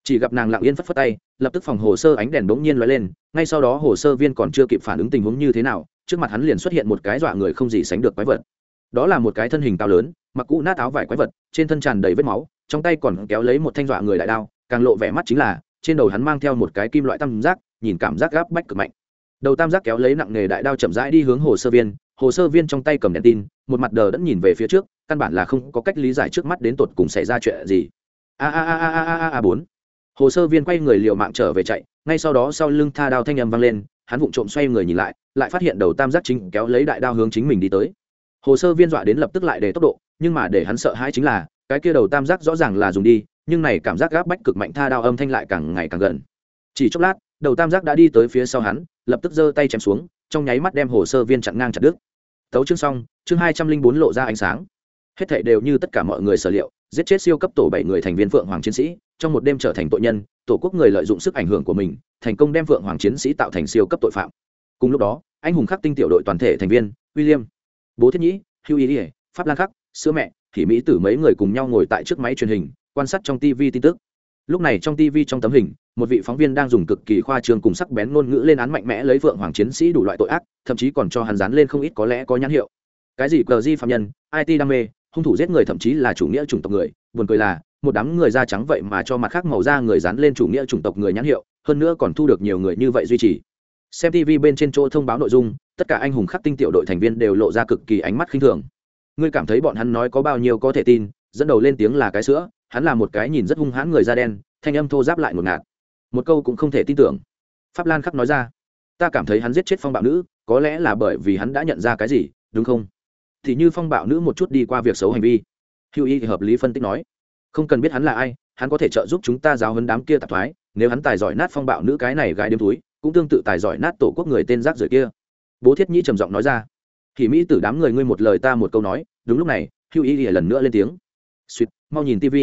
Chỉ gặp nàng lặng yên phất phất tay, lập tức phòng hồ sơ ánh đèn bỗng nhiên lóe lên, ngay sau đó hồ sơ viên còn chưa kịp phản ứng tình huống như thế nào, trước mặt hắn liền xuất hiện một cái dọa người không gì sánh được quái vật. Đó là một cái thân hình cao lớn, mặc cũ nát áo vải quái vật, trên thân tràn đầy vết máu trong tay còn kéo lấy một thanh dọa người đại đao, càng lộ vẻ mắt chính là, trên đầu hắn mang theo một cái kim loại tam giác, nhìn cảm giác gáp bách cực mạnh. Đầu tam giác kéo lấy nặng nghề đại đao chậm rãi đi hướng hồ sơ viên, hồ sơ viên trong tay cầm đèn tin, một mặt đờ đẫn nhìn về phía trước, căn bản là không có cách lý giải trước mắt đến tột cùng xảy ra chuyện gì. A a a a a a a bốn. Hồ sơ viên quay người liều mạng trở về chạy, ngay sau đó sau lưng tha đao thanh âm vang lên, hắn vụng trộm xoay người nhìn lại lại phát hiện đầu tam giác chính kéo lấy đại đao hướng chính mình đi tới. Hồ sơ viên dọa đến lập tức lại để tốc độ, nhưng mà để hắn sợ hãi chính là cái kia đầu tam giác rõ ràng là dùng đi, nhưng này cảm giác gáp bách cực mạnh tha đao âm thanh lại càng ngày càng gần. Chỉ chốc lát, đầu tam giác đã đi tới phía sau hắn, lập tức giơ tay chém xuống, trong nháy mắt đem hồ sơ viên chặn ngang chặt đứt. Tấu chương xong, chương hai trăm linh bốn lộ ra ánh sáng. Hết thảy đều như tất cả mọi người sở liệu, giết chết siêu cấp tổ bảy người thành viên phượng hoàng chiến sĩ, trong một đêm trở thành tội nhân, tổ quốc người lợi dụng sức ảnh hưởng của mình, thành công đem phượng hoàng chiến sĩ tạo thành siêu cấp tội phạm. Cùng lúc đó, anh hùng khắc tinh tiểu đội toàn thể thành viên, william, bố thiết nhĩ, hugh ỉa pháp lan khắc, sữa mẹ thì mỹ tử mấy người cùng nhau ngồi tại trước máy truyền hình, quan sát trong tv tin tức. Lúc này trong tv trong tấm hình, một vị phóng viên đang dùng cực kỳ khoa trương cùng sắc bén ngôn ngữ lên án mạnh mẽ lấy vượng hoàng chiến sĩ đủ loại tội ác, thậm chí còn cho hắn dán lên không ít có lẽ có nhãn hiệu. Cái gì cờ di phạm nhân it đam mê, hung thủ giết người thậm chí là chủ nghĩa chủng tộc người, buồn cười là, một đám người da trắng vậy mà cho mặt khác màu da người dán lên chủ nghĩa chủng tộc người nhãn hiệu, hơn nữa còn thu được nhiều người như vậy duy trì. Xem tv bên trên chỗ thông báo nội dung, tất cả anh hùng khắc tinh tiểu đội thành viên đều lộ ra cực kỳ ánh mắt khinh thường ngươi cảm thấy bọn hắn nói có bao nhiêu có thể tin, dẫn đầu lên tiếng là cái sữa, hắn là một cái nhìn rất hung hãn người da đen, thanh âm thô giáp lại ngột ngạt. Một câu cũng không thể tin tưởng. Pháp lan khắc nói ra, ta cảm thấy hắn giết chết phong bạo nữ, có lẽ là bởi vì hắn đã nhận ra cái gì, đúng không? Thì như phong bạo nữ một chút đi qua việc xấu hành vi. Hữu y hợp lý phân tích nói, không cần biết hắn là ai, hắn có thể trợ giúp chúng ta giáo hấn đám kia tạp thoái, nếu hắn tài giỏi nát phong bạo nữ cái này gái đêm túi, cũng tương tự tài giỏi nát tổ quốc người tên rác rưởi kia. Bố thiết nhĩ trầm giọng nói ra thì mỹ tử đám người ngươi một lời ta một câu nói, đúng lúc này hữu y lần nữa lên tiếng. Suýt mau nhìn tv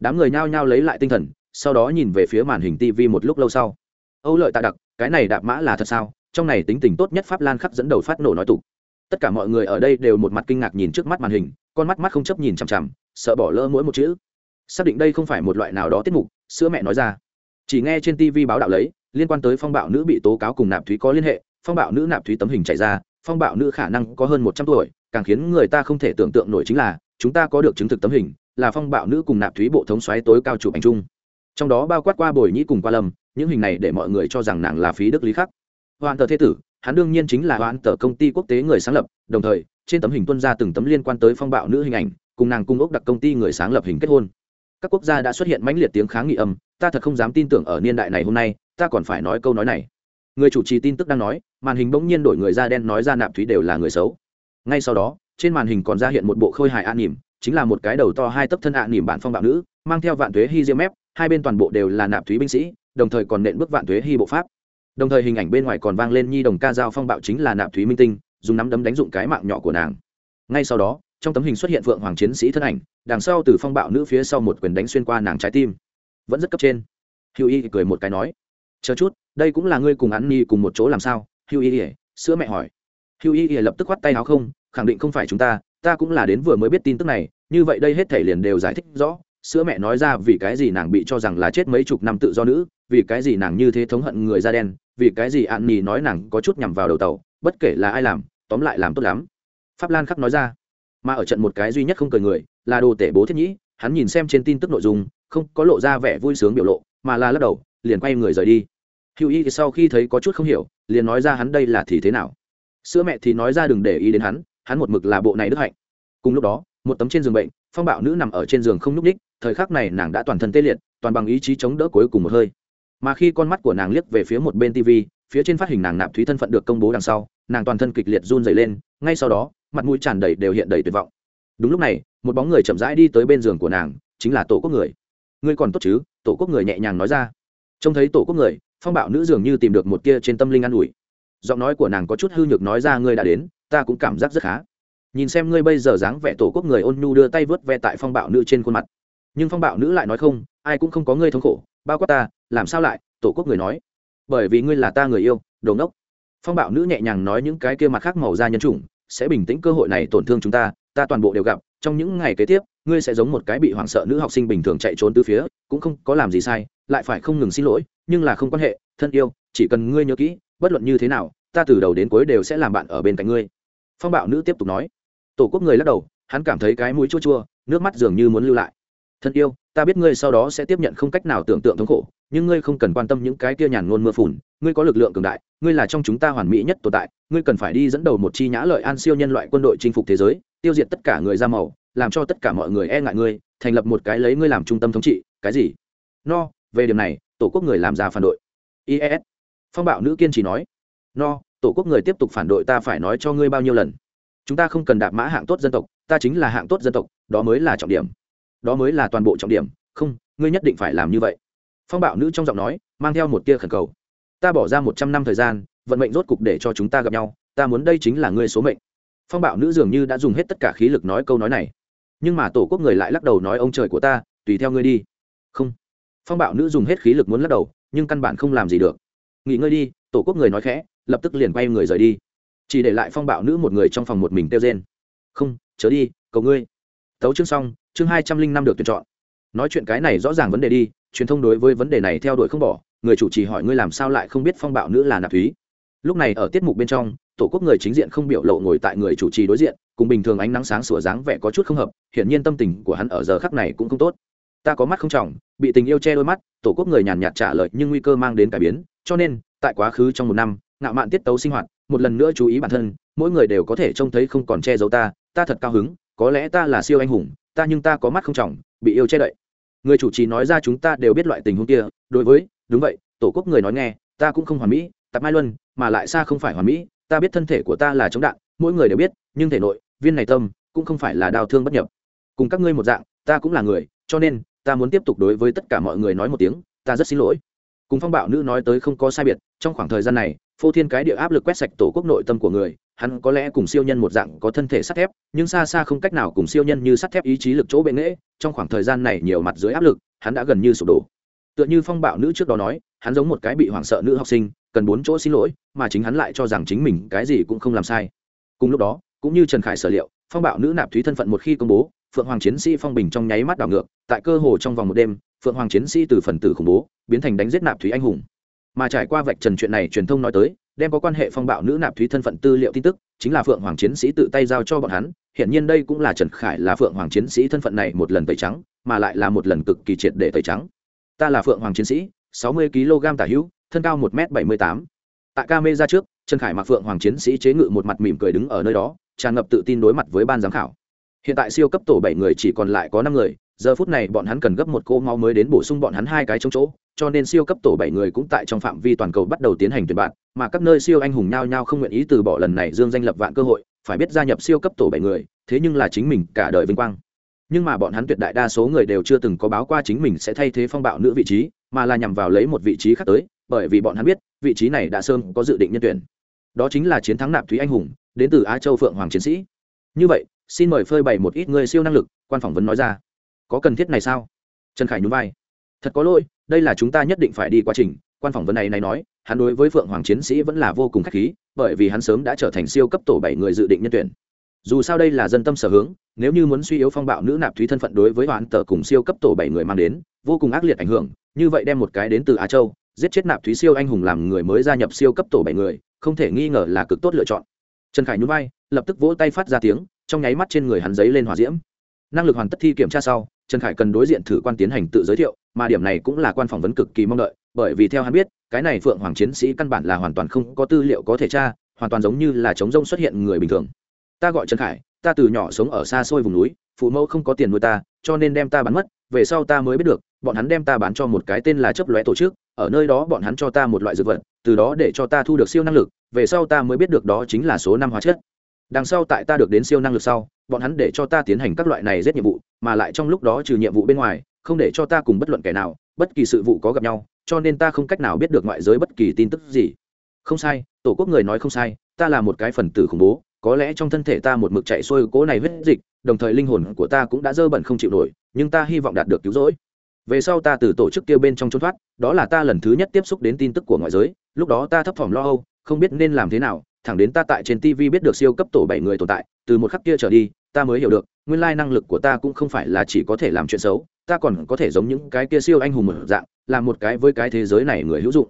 đám người nhao nhao lấy lại tinh thần, sau đó nhìn về phía màn hình tv một lúc lâu sau. Âu lợi tạ đặc, cái này đạp mã là thật sao? Trong này tính tình tốt nhất pháp lan khắc dẫn đầu phát nổ nói tục. Tất cả mọi người ở đây đều một mặt kinh ngạc nhìn trước mắt màn hình, con mắt mắt không chấp nhìn chằm chằm, sợ bỏ lỡ mỗi một chữ. Xác định đây không phải một loại nào đó tiết mục, sữa mẹ nói ra. Chỉ nghe trên tv báo đạo lấy, liên quan tới phong bạo nữ bị tố cáo cùng nạp thúy có liên hệ, phong bạo nữ nạp thúy tấm hình chạy ra phong bạo nữ khả năng có hơn một trăm tuổi, càng khiến người ta không thể tưởng tượng nổi chính là, chúng ta có được chứng thực tấm hình, là phong bạo nữ cùng nạp thúy bộ thống xoáy tối cao chụp ảnh chung. Trong đó bao quát qua bồi nhĩ cùng qua lâm, những hình này để mọi người cho rằng nàng là phí đức lý khắc. Hoàn tờ thế tử, hắn đương nhiên chính là hoàn tờ công ty quốc tế người sáng lập, đồng thời, trên tấm hình tuân ra từng tấm liên quan tới phong bạo nữ hình ảnh, cùng nàng cung ốc đặc công ty người sáng lập hình kết hôn. Các quốc gia đã xuất hiện mãnh liệt tiếng kháng nghị âm, ta thật không dám tin tưởng ở niên đại này hôm nay, ta còn phải nói câu nói này người chủ trì tin tức đang nói, màn hình bỗng nhiên đổi người da đen nói ra nạp thúy đều là người xấu. Ngay sau đó, trên màn hình còn ra hiện một bộ khôi hài an nỉm, chính là một cái đầu to hai tấc thân ạ nỉm bản phong bạo nữ, mang theo vạn thuế hy diêm mép, hai bên toàn bộ đều là nạp thúy binh sĩ, đồng thời còn nện bước vạn thuế hy bộ pháp. Đồng thời hình ảnh bên ngoài còn vang lên nhi đồng ca giao phong bạo chính là nạp thúy minh tinh, dùng nắm đấm đánh dụng cái mạng nhỏ của nàng. Ngay sau đó, trong tấm hình xuất hiện phượng hoàng chiến sĩ thân ảnh, đằng sau từ phong bạo nữ phía sau một quyền đánh xuyên qua nàng trái tim. Vẫn rất cấp trên. Hữu y cười một cái nói chờ chút, đây cũng là ngươi cùng ăn nhi cùng một chỗ làm sao? Hữu y sữa mẹ hỏi. Hữu y lập tức khoắt tay áo không, khẳng định không phải chúng ta ta cũng là đến vừa mới biết tin tức này, như vậy đây hết thể liền đều giải thích rõ. Sữa mẹ nói ra vì cái gì nàng bị cho rằng là chết mấy chục năm tự do nữ, vì cái gì nàng như thế thống hận người da đen, vì cái gì ạn nhi nói nàng có chút nhằm vào đầu tàu, bất kể là ai làm, tóm lại làm tốt lắm. Pháp lan khắc nói ra. Mà ở trận một cái duy nhất không cười người, là đồ tể bố thiết nhĩ, hắn nhìn xem trên tin tức nội dung, không có lộ ra vẻ vui sướng biểu lộ, mà là lắc đầu, liền quay người rời đi hữu y sau khi thấy có chút không hiểu, liền nói ra hắn đây là thì thế nào. Sữa mẹ thì nói ra đừng để ý đến hắn hắn một mực là bộ này đức hạnh. Cùng lúc đó, một tấm trên giường bệnh, phong bạo nữ nằm ở trên giường không n ú c ních thời khắc này nàng đã toàn thân tê liệt, toàn bằng ý chí chống đỡ cuối cùng một hơi. Mà khi con mắt của nàng liếc về phía một bên tv phía trên phát hình nàng nạp thúy thân phận được công bố đằng sau, nàng toàn thân kịch liệt run dày lên, ngay sau đó, mặt mũi tràn đầy đều hiện đầy tuyệt vọng. Đúng lúc này, một bóng người chậm rãi đi tới bên giường của nàng, chính là tổ quốc người. Ngươi còn tốt chứ? Tổ quốc người nhẹ nhàng nói ra. Trông thấy tổ quốc người phong bạo nữ dường như tìm được một kia trên tâm linh an ủi. Giọng nói của nàng có chút hư nhược nói ra, ngươi đã đến, ta cũng cảm giác rất khá. Nhìn xem ngươi bây giờ dáng vẻ tổ quốc người ôn nhu đưa tay vớt ve tại phong bạo nữ trên khuôn mặt. Nhưng phong bạo nữ lại nói không, ai cũng không có ngươi thống khổ, bao quát ta, làm sao lại? Tổ quốc người nói. Bởi vì ngươi là ta người yêu, đồ ngốc. Phong bạo nữ nhẹ nhàng nói những cái kia mặt khác màu da nhân chủng, sẽ bình tĩnh cơ hội này tổn thương chúng ta ta toàn bộ đều gặp trong những ngày kế tiếp, ngươi sẽ giống một cái bị hoảng sợ nữ học sinh bình thường chạy trốn từ phía, cũng không có làm gì sai, lại phải không ngừng xin lỗi, nhưng là không quan hệ, thân yêu, chỉ cần ngươi nhớ kỹ, bất luận như thế nào, ta từ đầu đến cuối đều sẽ làm bạn ở bên cạnh ngươi. Phong bạo nữ tiếp tục nói. Tổ quốc người lắc đầu, hắn cảm thấy cái mũi chua chua, nước mắt dường như muốn lưu lại. Thân yêu, ta biết ngươi sau đó sẽ tiếp nhận không cách nào tưởng tượng thống khổ, nhưng ngươi không cần quan tâm những cái kia nhàn ngôn mưa phùn, ngươi có lực lượng cường đại, ngươi là trong chúng ta hoàn mỹ nhất tồn tại, ngươi cần phải đi dẫn đầu một chi nhã lợi an siêu nhân loại quân đội chinh phục thế giới tiêu diệt tất cả người da màu, làm cho tất cả mọi người e ngại ngươi, thành lập một cái lấy ngươi làm trung tâm thống trị, cái gì? No, về điểm này, tổ quốc người làm ra phản đội. Ies phong bạo nữ kiên trì nói. No, tổ quốc người tiếp tục phản đội ta phải nói cho ngươi bao nhiêu lần. Chúng ta không cần đạp mã hạng tốt dân tộc, ta chính là hạng tốt dân tộc, đó mới là trọng điểm. Đó mới là toàn bộ trọng điểm. Không, ngươi nhất định phải làm như vậy. Phong bạo nữ trong giọng nói, mang theo một tia khẩn cầu. Ta bỏ ra một trăm năm thời gian, vận mệnh rốt cục để cho chúng ta gặp nhau, ta muốn đây chính là ngươi số mệnh phong bạo nữ dường như đã dùng hết tất cả khí lực nói câu nói này. Nhưng mà tổ quốc người lại lắc đầu nói ông trời của ta, tùy theo ngươi đi. Không. Phong bạo nữ dùng hết khí lực muốn lắc đầu, nhưng căn bản không làm gì được. Nghỉ ngơi đi, tổ quốc người nói khẽ, lập tức liền quay người rời đi. Chỉ để lại phong bạo nữ một người trong phòng một mình kêu rên. Không, chớ đi, cầu ngươi. Tấu chương xong, chương hai trăm linh năm được tuyển chọn. Nói chuyện cái này rõ ràng vấn đề đi, truyền thông đối với vấn đề này theo đuổi không bỏ. Người chủ trì hỏi ngươi làm sao lại không biết phong bạo nữ là nạp thúy. Lúc này ở tiết mục bên trong tổ quốc người chính diện không biểu lộ ngồi tại người chủ trì đối diện, cùng bình thường ánh nắng sáng sủa dáng vẻ có chút không hợp, hiển nhiên tâm tình của hắn ở giờ khắc này cũng không tốt. Ta có mắt không trọng, bị tình yêu che đôi mắt, tổ quốc người nhàn nhạt trả lời nhưng nguy cơ mang đến cải biến, cho nên, tại quá khứ trong một năm, ngạo mạn tiết tấu sinh hoạt, một lần nữa chú ý bản thân, mỗi người đều có thể trông thấy không còn che giấu ta ta thật cao hứng, có lẽ ta là siêu anh hùng, ta nhưng ta có mắt không trọng, bị yêu che đậy. Người chủ trì nói ra chúng ta đều biết loại tình huống kia, đối với, đúng vậy, tổ quốc người nói nghe, ta cũng không hoàn mỹ, tập mai luân, mà lại xa không phải hoàn mỹ ta biết thân thể của ta là chống đạn, mỗi người đều biết, nhưng thể nội, viên này tâm, cũng không phải là đau thương bất nhập. Cùng các ngươi một dạng, ta cũng là người, cho nên, ta muốn tiếp tục đối với tất cả mọi người nói một tiếng, ta rất xin lỗi. Cùng phong bạo nữ nói tới không có sai biệt, trong khoảng thời gian này, phô thiên cái địa áp lực quét sạch tổ quốc nội tâm của người, hắn có lẽ cùng siêu nhân một dạng có thân thể sắt thép, nhưng xa xa không cách nào cùng siêu nhân như sắt thép ý chí lực chỗ bệ nghễ, trong khoảng thời gian này nhiều mặt dưới áp lực, hắn đã gần như sụp đổ. Tựa như phong bạo nữ trước đó nói, hắn giống một cái bị hoảng sợ nữ học sinh cần bốn chỗ xin lỗi, mà chính hắn lại cho rằng chính mình cái gì cũng không làm sai. Cùng lúc đó, cũng như trần khải sở liệu, phong bạo nữ nạp thúy thân phận một khi công bố, phượng hoàng chiến sĩ phong bình trong nháy mắt đảo ngược, tại cơ hồ trong vòng một đêm, phượng hoàng chiến sĩ từ phần tử khủng bố, biến thành đánh giết nạp thúy anh hùng. Mà trải qua vạch trần chuyện này, truyền thông nói tới, đem có quan hệ phong bạo nữ nạp thúy thân phận tư liệu tin tức, chính là phượng hoàng chiến sĩ tự tay giao cho bọn hắn hiện nhiên đây cũng là trần khải là phượng hoàng chiến sĩ thân phận này một lần tẩy trắng, mà lại là một lần cực kỳ triệt để tẩy trắng. Ta là phượng hoàng chiến sĩ, sáu mươi kg tả hữu thân cao một m bảy mươi tám. Tại ca mê ra trước, trần khải mặc phượng hoàng chiến sĩ chế ngự một mặt mỉm cười đứng ở nơi đó, tràn ngập tự tin đối mặt với ban giám khảo. Hiện tại siêu cấp tổ bảy người chỉ còn lại có năm người, giờ phút này bọn hắn cần gấp một cô máu mới đến bổ sung bọn hắn hai cái trong chỗ, cho nên siêu cấp tổ bảy người cũng tại trong phạm vi toàn cầu bắt đầu tiến hành tuyển bạn, mà các nơi siêu anh hùng nhao nhao không nguyện ý từ bỏ lần này dương danh lập vạn cơ hội, phải biết gia nhập siêu cấp tổ bảy người, thế nhưng là chính mình cả đời vinh quang. Nhưng mà bọn hắn tuyệt đại đa số người đều chưa từng có báo qua chính mình sẽ thay thế phong bạo nữ vị trí, mà là nhằm vào lấy một vị trí khác tới bởi vì bọn hắn biết, vị trí này đã sơn có dự định nhân tuyển. Đó chính là chiến thắng nạp thúy anh hùng, đến từ á châu phượng hoàng chiến sĩ. Như vậy, xin mời phơi bày một ít người siêu năng lực, quan phỏng vấn nói ra. Có cần thiết này sao? Trần khải nhún vai. Thật có lỗi, đây là chúng ta nhất định phải đi quá trình, quan phỏng vấn này này nói, hắn đối với phượng hoàng chiến sĩ vẫn là vô cùng k h á c h khí, bởi vì hắn sớm đã trở thành siêu cấp tổ bảy người dự định nhân tuyển. Dù sao đây là dân tâm sở hướng, nếu như muốn suy yếu phong bạo nữ nạp thúy thân phận đối với hoãn tờ cùng siêu cấp tổ bảy người mang đến, vô cùng ác liệt ảnh hưởng, như vậy đem một cái đến từ á châu giết chết nạp thúy siêu anh hùng làm người mới gia nhập siêu cấp tổ bảy người, không thể nghi ngờ là cực tốt lựa chọn. Trần khải nhún vai, lập tức vỗ tay phát ra tiếng, trong nháy mắt trên người hắn giấy lên hòa diễm. Năng lực hoàn tất thi kiểm tra sau, trần khải cần đối diện thử quan tiến hành tự giới thiệu, mà điểm này cũng là quan phỏng vấn cực kỳ mong đợi, bởi vì theo hắn biết, cái này phượng hoàng chiến sĩ căn bản là hoàn toàn không có tư liệu có thể tra, hoàn toàn giống như là chống rông xuất hiện người bình thường. Ta gọi trần khải, ta từ nhỏ sống ở xa xôi vùng núi, phụ mẫu không có tiền nuôi ta, cho nên đem ta bán mất, về sau ta mới biết được bọn hắn đem ta bán cho một cái tên là chấp lóe tổ chức, ở nơi đó bọn hắn cho ta một loại dược vật, từ đó để cho ta thu được siêu năng lực, về sau ta mới biết được đó chính là số năm hóa chất. Đằng sau tại ta được đến siêu năng lực sau, bọn hắn để cho ta tiến hành các loại này giết nhiệm vụ, mà lại trong lúc đó trừ nhiệm vụ bên ngoài, không để cho ta cùng bất luận kẻ nào, bất kỳ sự vụ có gặp nhau, cho nên ta không cách nào biết được ngoại giới bất kỳ tin tức gì. Không sai, tổ quốc người nói không sai, ta là một cái phần tử khủng bố, có lẽ trong thân thể ta một mực chạy xuôi cố này huyết dịch, đồng thời linh hồn của ta cũng đã dơ bẩn không chịu nổi, nhưng ta hy vọng đạt được cứu rỗi về sau ta từ tổ chức kia bên trong trốn thoát, đó là ta lần thứ nhất tiếp xúc đến tin tức của ngoại giới, lúc đó ta thấp thỏm lo âu, không biết nên làm thế nào, thẳng đến ta tại trên tv biết được siêu cấp tổ bảy người tồn tại, từ một khắc kia trở đi, ta mới hiểu được, nguyên lai năng lực của ta cũng không phải là chỉ có thể làm chuyện xấu, ta còn có thể giống những cái kia siêu anh hùng một dạng làm một cái với cái thế giới này người hữu dụng.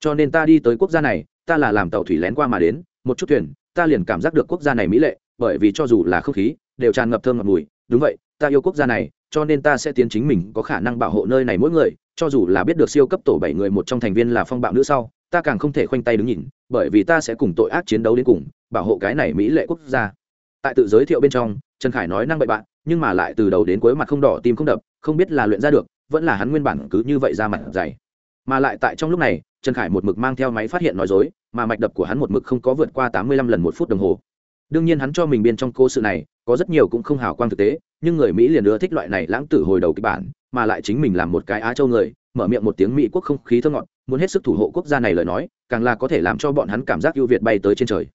Cho nên ta đi tới quốc gia này, ta là làm tàu thủy lén qua mà đến, một chút thuyền, ta liền cảm giác được quốc gia này mỹ lệ, bởi vì cho dù là không khí, đều tràn ngập thơm ngập mùi. Đúng vậy, ta yêu quốc gia này cho nên ta sẽ tiến chính mình có khả năng bảo hộ nơi này mỗi người, cho dù là biết được siêu cấp tổ bảy người một trong thành viên là phong bạo nữ sau, ta càng không thể khoanh tay đứng nhìn, bởi vì ta sẽ cùng tội ác chiến đấu đến cùng, bảo hộ cái này mỹ lệ quốc gia. Tại tự giới thiệu bên trong, trần khải nói năng bậy bạn, nhưng mà lại từ đầu đến cuối mặt không đỏ tim không đập, không biết là luyện ra được, vẫn là hắn nguyên bản cứ như vậy ra mặt dày. Mà lại tại trong lúc này, trần khải một mực mang theo máy phát hiện nói dối, mà mạch đập của hắn một mực không có vượt qua tám mươi lăm lần một phút đồng hồ. Đương nhiên hắn cho mình biên trong cố sự này có rất nhiều cũng không hào quang thực tế, nhưng người mỹ liền ưa thích loại này lãng tử hồi đầu kịch bản, mà lại chính mình làm một cái á châu người, mở miệng một tiếng mỹ quốc không khí thơ ngọt, muốn hết sức thủ hộ quốc gia này lời nói, càng là có thể làm cho bọn hắn cảm giác ưu việt bay tới trên trời.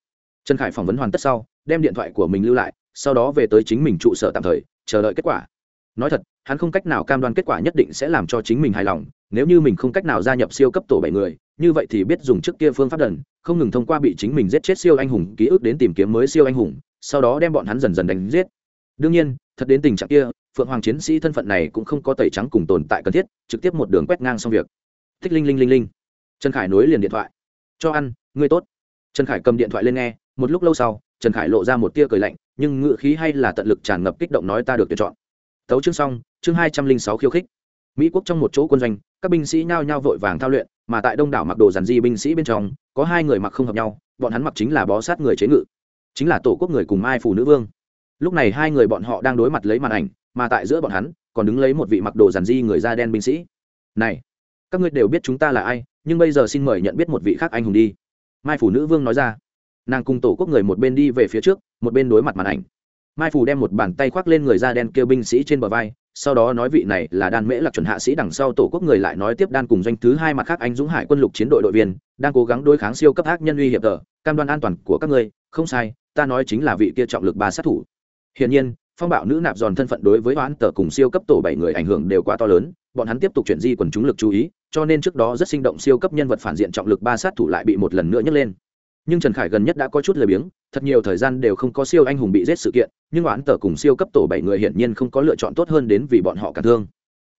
Trần khải phỏng vấn hoàn tất sau, đem điện thoại của mình lưu lại, sau đó về tới chính mình trụ sở tạm thời, chờ đợi kết quả. Nói thật, hắn không cách nào cam đoan kết quả nhất định sẽ làm cho chính mình hài lòng, nếu như mình không cách nào gia nhập siêu cấp tổ bảy người, như vậy thì biết dùng trước kia phương pháp đần, không ngừng thông qua bị chính mình giết chết siêu anh hùng ký ức đến tìm kiếm mới siêu anh hùng sau đó đem bọn hắn dần dần đánh giết. Đương nhiên, thật đến tình trạng kia, phượng hoàng chiến sĩ thân phận này cũng không có tẩy trắng cùng tồn tại cần thiết, trực tiếp một đường quét ngang xong việc. Thích linh linh linh linh. Trần khải nối liền điện thoại. Cho ăn, ngươi tốt. Trần khải cầm điện thoại lên nghe, một lúc lâu sau, trần khải lộ ra một tia cười lạnh, nhưng ngự khí hay là tận lực tràn ngập kích động nói ta được tuyển chọn. Tấu chương xong, chương hai trăm linh sáu khiêu khích. Mỹ quốc trong một chỗ quân doanh, các binh sĩ nhao nhao vội vàng thao luyện, mà tại đông đảo mặc đồ giản di binh sĩ bên trong, có hai người mặc không hợp nhau, bọn hắn mặc chính là bó sát người chế ngự chính là tổ quốc người cùng mai phủ nữ vương. Lúc này hai người bọn họ đang đối mặt lấy màn ảnh, mà tại giữa bọn hắn, còn đứng lấy một vị mặc đồ giản di người da đen binh sĩ. Này, các ngươi đều biết chúng ta là ai, nhưng bây giờ xin mời nhận biết một vị khác anh hùng đi. Mai phủ nữ vương nói ra. Nàng cùng tổ quốc người một bên đi về phía trước, một bên đối mặt màn ảnh. Mai phủ đem một bàn tay khoác lên người da đen kêu binh sĩ trên bờ vai, sau đó nói vị này là đan mễ lạc chuẩn hạ sĩ đằng sau tổ quốc người lại nói tiếp đan cùng doanh thứ hai mặt khác anh dũng hải quân lục chiến đội đội viên, đang cố gắng đối kháng siêu cấp ác nhân uy hiểm tờ, cam đoan an toàn của các ngươi, không sai ta nói chính là vị kia trọng lực ba sát thủ. Hiển nhiên, phong bạo nữ nạp giòn thân phận đối với hoãn tờ cùng siêu cấp tổ bảy người ảnh hưởng đều quá to lớn, bọn hắn tiếp tục chuyển di quần chúng lực chú ý, cho nên trước đó rất sinh động siêu cấp nhân vật phản diện trọng lực ba sát thủ lại bị một lần nữa nhấc lên. Nhưng trần khải gần nhất đã có chút lười biếng, thật nhiều thời gian đều không có siêu anh hùng bị giết sự kiện, nhưng oán tờ cùng siêu cấp tổ bảy người hiển nhiên không có lựa chọn tốt hơn đến vì bọn họ cả thương.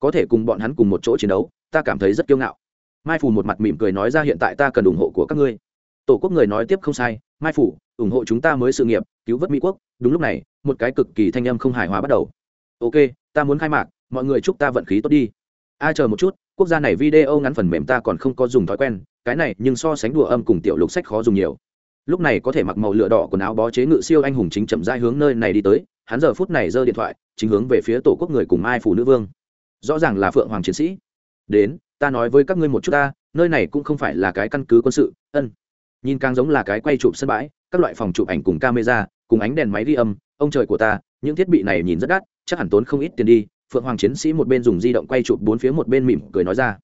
Có thể cùng bọn hắn cùng một chỗ chiến đấu, ta cảm thấy rất kiêu ngạo. Mai Phù một mặt mỉm cười nói ra hiện tại ta cần ủng hộ của các ngươi. Tổ quốc người nói tiếp không sai mai phủ, ủng hộ chúng ta mới sự nghiệp, cứu vớt mỹ quốc. Đúng lúc này, một cái cực kỳ thanh âm không hài hòa bắt đầu. Ok, ta muốn khai mạc, mọi người chúc ta vận khí tốt đi. A, chờ một chút, quốc gia này video ngắn phần mềm ta còn không có dùng thói quen, cái này nhưng so sánh đùa âm cùng tiểu lục sách khó dùng nhiều. Lúc này có thể mặc màu lửa đỏ quần áo bó chế ngự siêu anh hùng chính chậm rãi hướng nơi này đi tới, hắn giờ phút này giơ điện thoại, chính hướng về phía tổ quốc người cùng ai phủ nữ vương. Rõ ràng là phượng hoàng chiến sĩ. Đến, ta nói với các ngươi một chút ta, nơi này cũng không phải là cái căn cứ quân sự, ân nhìn càng giống là cái quay chụp sân bãi, các loại phòng chụp ảnh cùng camera, cùng ánh đèn máy ghi âm, ông trời của ta, những thiết bị này nhìn rất đắt, chắc hẳn tốn không ít tiền đi. Phượng hoàng chiến sĩ một bên dùng di động quay chụp bốn phía một bên mỉm cười nói ra.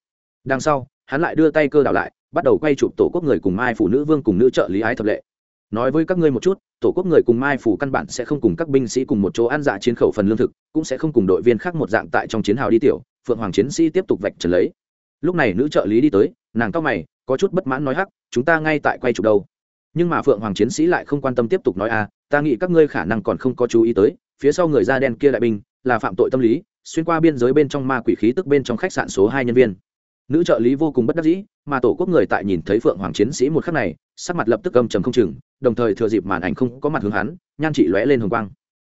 Đằng sau, hắn lại đưa tay cơ đảo lại, bắt đầu quay chụp tổ quốc người cùng mai phủ nữ vương cùng nữ trợ lý ái thập lệ. Nói với các ngươi một chút, tổ quốc người cùng mai phủ căn bản sẽ không cùng các binh sĩ cùng một chỗ ăn dạ chiến khẩu phần lương thực, cũng sẽ không cùng đội viên khác một dạng tại trong chiến hào đi tiểu. Phượng hoàng chiến sĩ tiếp tục vạch trần lấy lúc này nữ trợ lý đi tới nàng cao mày có chút bất mãn nói hắc chúng ta ngay tại quay chụp đâu? Nhưng mà phượng hoàng chiến sĩ lại không quan tâm tiếp tục nói a à, ta nghĩ các ngươi khả năng còn không có chú ý tới phía sau người da đen kia đại binh là phạm tội tâm lý xuyên qua biên giới bên trong ma quỷ khí tức bên trong khách sạn số hai nhân viên. Nữ trợ lý vô cùng bất đắc dĩ mà tổ quốc người tại nhìn thấy phượng hoàng chiến sĩ một khắc này sắc mặt lập tức âm trầm không chừng đồng thời thừa dịp màn ảnh không có mặt hướng hắn nhan chị lóe lên hồng quang.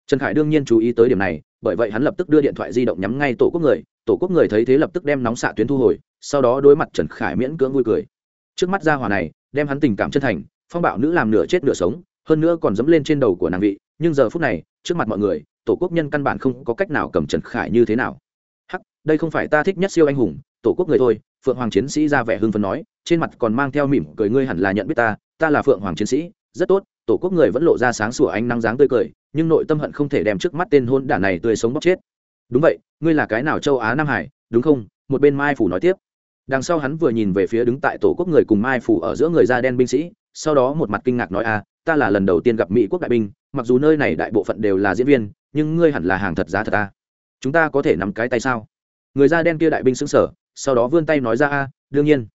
Trần khải đương nhiên chú ý tới điểm này bởi vậy hắn lập tức đưa điện thoại di động nhắm ngay tổ quốc người, tổ quốc người thấy thế lập tức đem nóng xạ tuyến thu hồi, sau đó đối mặt trần khải miễn cưỡng vui cười. Trước mắt ra hòa này, đem hắn tình cảm chân thành, phong bạo nữ làm nửa chết nửa sống, hơn nữa còn dẫm lên trên đầu của nàng vị, nhưng giờ phút này, trước mặt mọi người, tổ quốc nhân căn bản không có cách nào cầm trần khải như thế nào. Hắc, đây không phải ta thích nhất siêu anh hùng, tổ quốc người thôi, phượng hoàng chiến sĩ ra vẻ hưng phấn nói, trên mặt còn mang theo mỉm cười ngươi hẳn là nhận biết ta ta là phượng hoàng chiến sĩ, rất tốt, tổ quốc người vẫn lộ ra sáng sủa ánh nắng dáng tươi cười nhưng nội tâm hận không thể đem trước mắt tên hôn đản này tươi sống bóc chết. Đúng vậy, ngươi là cái nào châu á nam hải, đúng không? Một bên mai phủ nói tiếp. Đằng sau hắn vừa nhìn về phía đứng tại tổ quốc người cùng mai phủ ở giữa người da đen binh sĩ, sau đó một mặt kinh ngạc nói a ta là lần đầu tiên gặp mỹ quốc đại binh, mặc dù nơi này đại bộ phận đều là diễn viên, nhưng ngươi hẳn là hàng thật giá thật ta chúng ta có thể nắm cái tay sao? Người da đen kia đại binh xứng sở sau đó vươn tay nói ra a đương nhiên.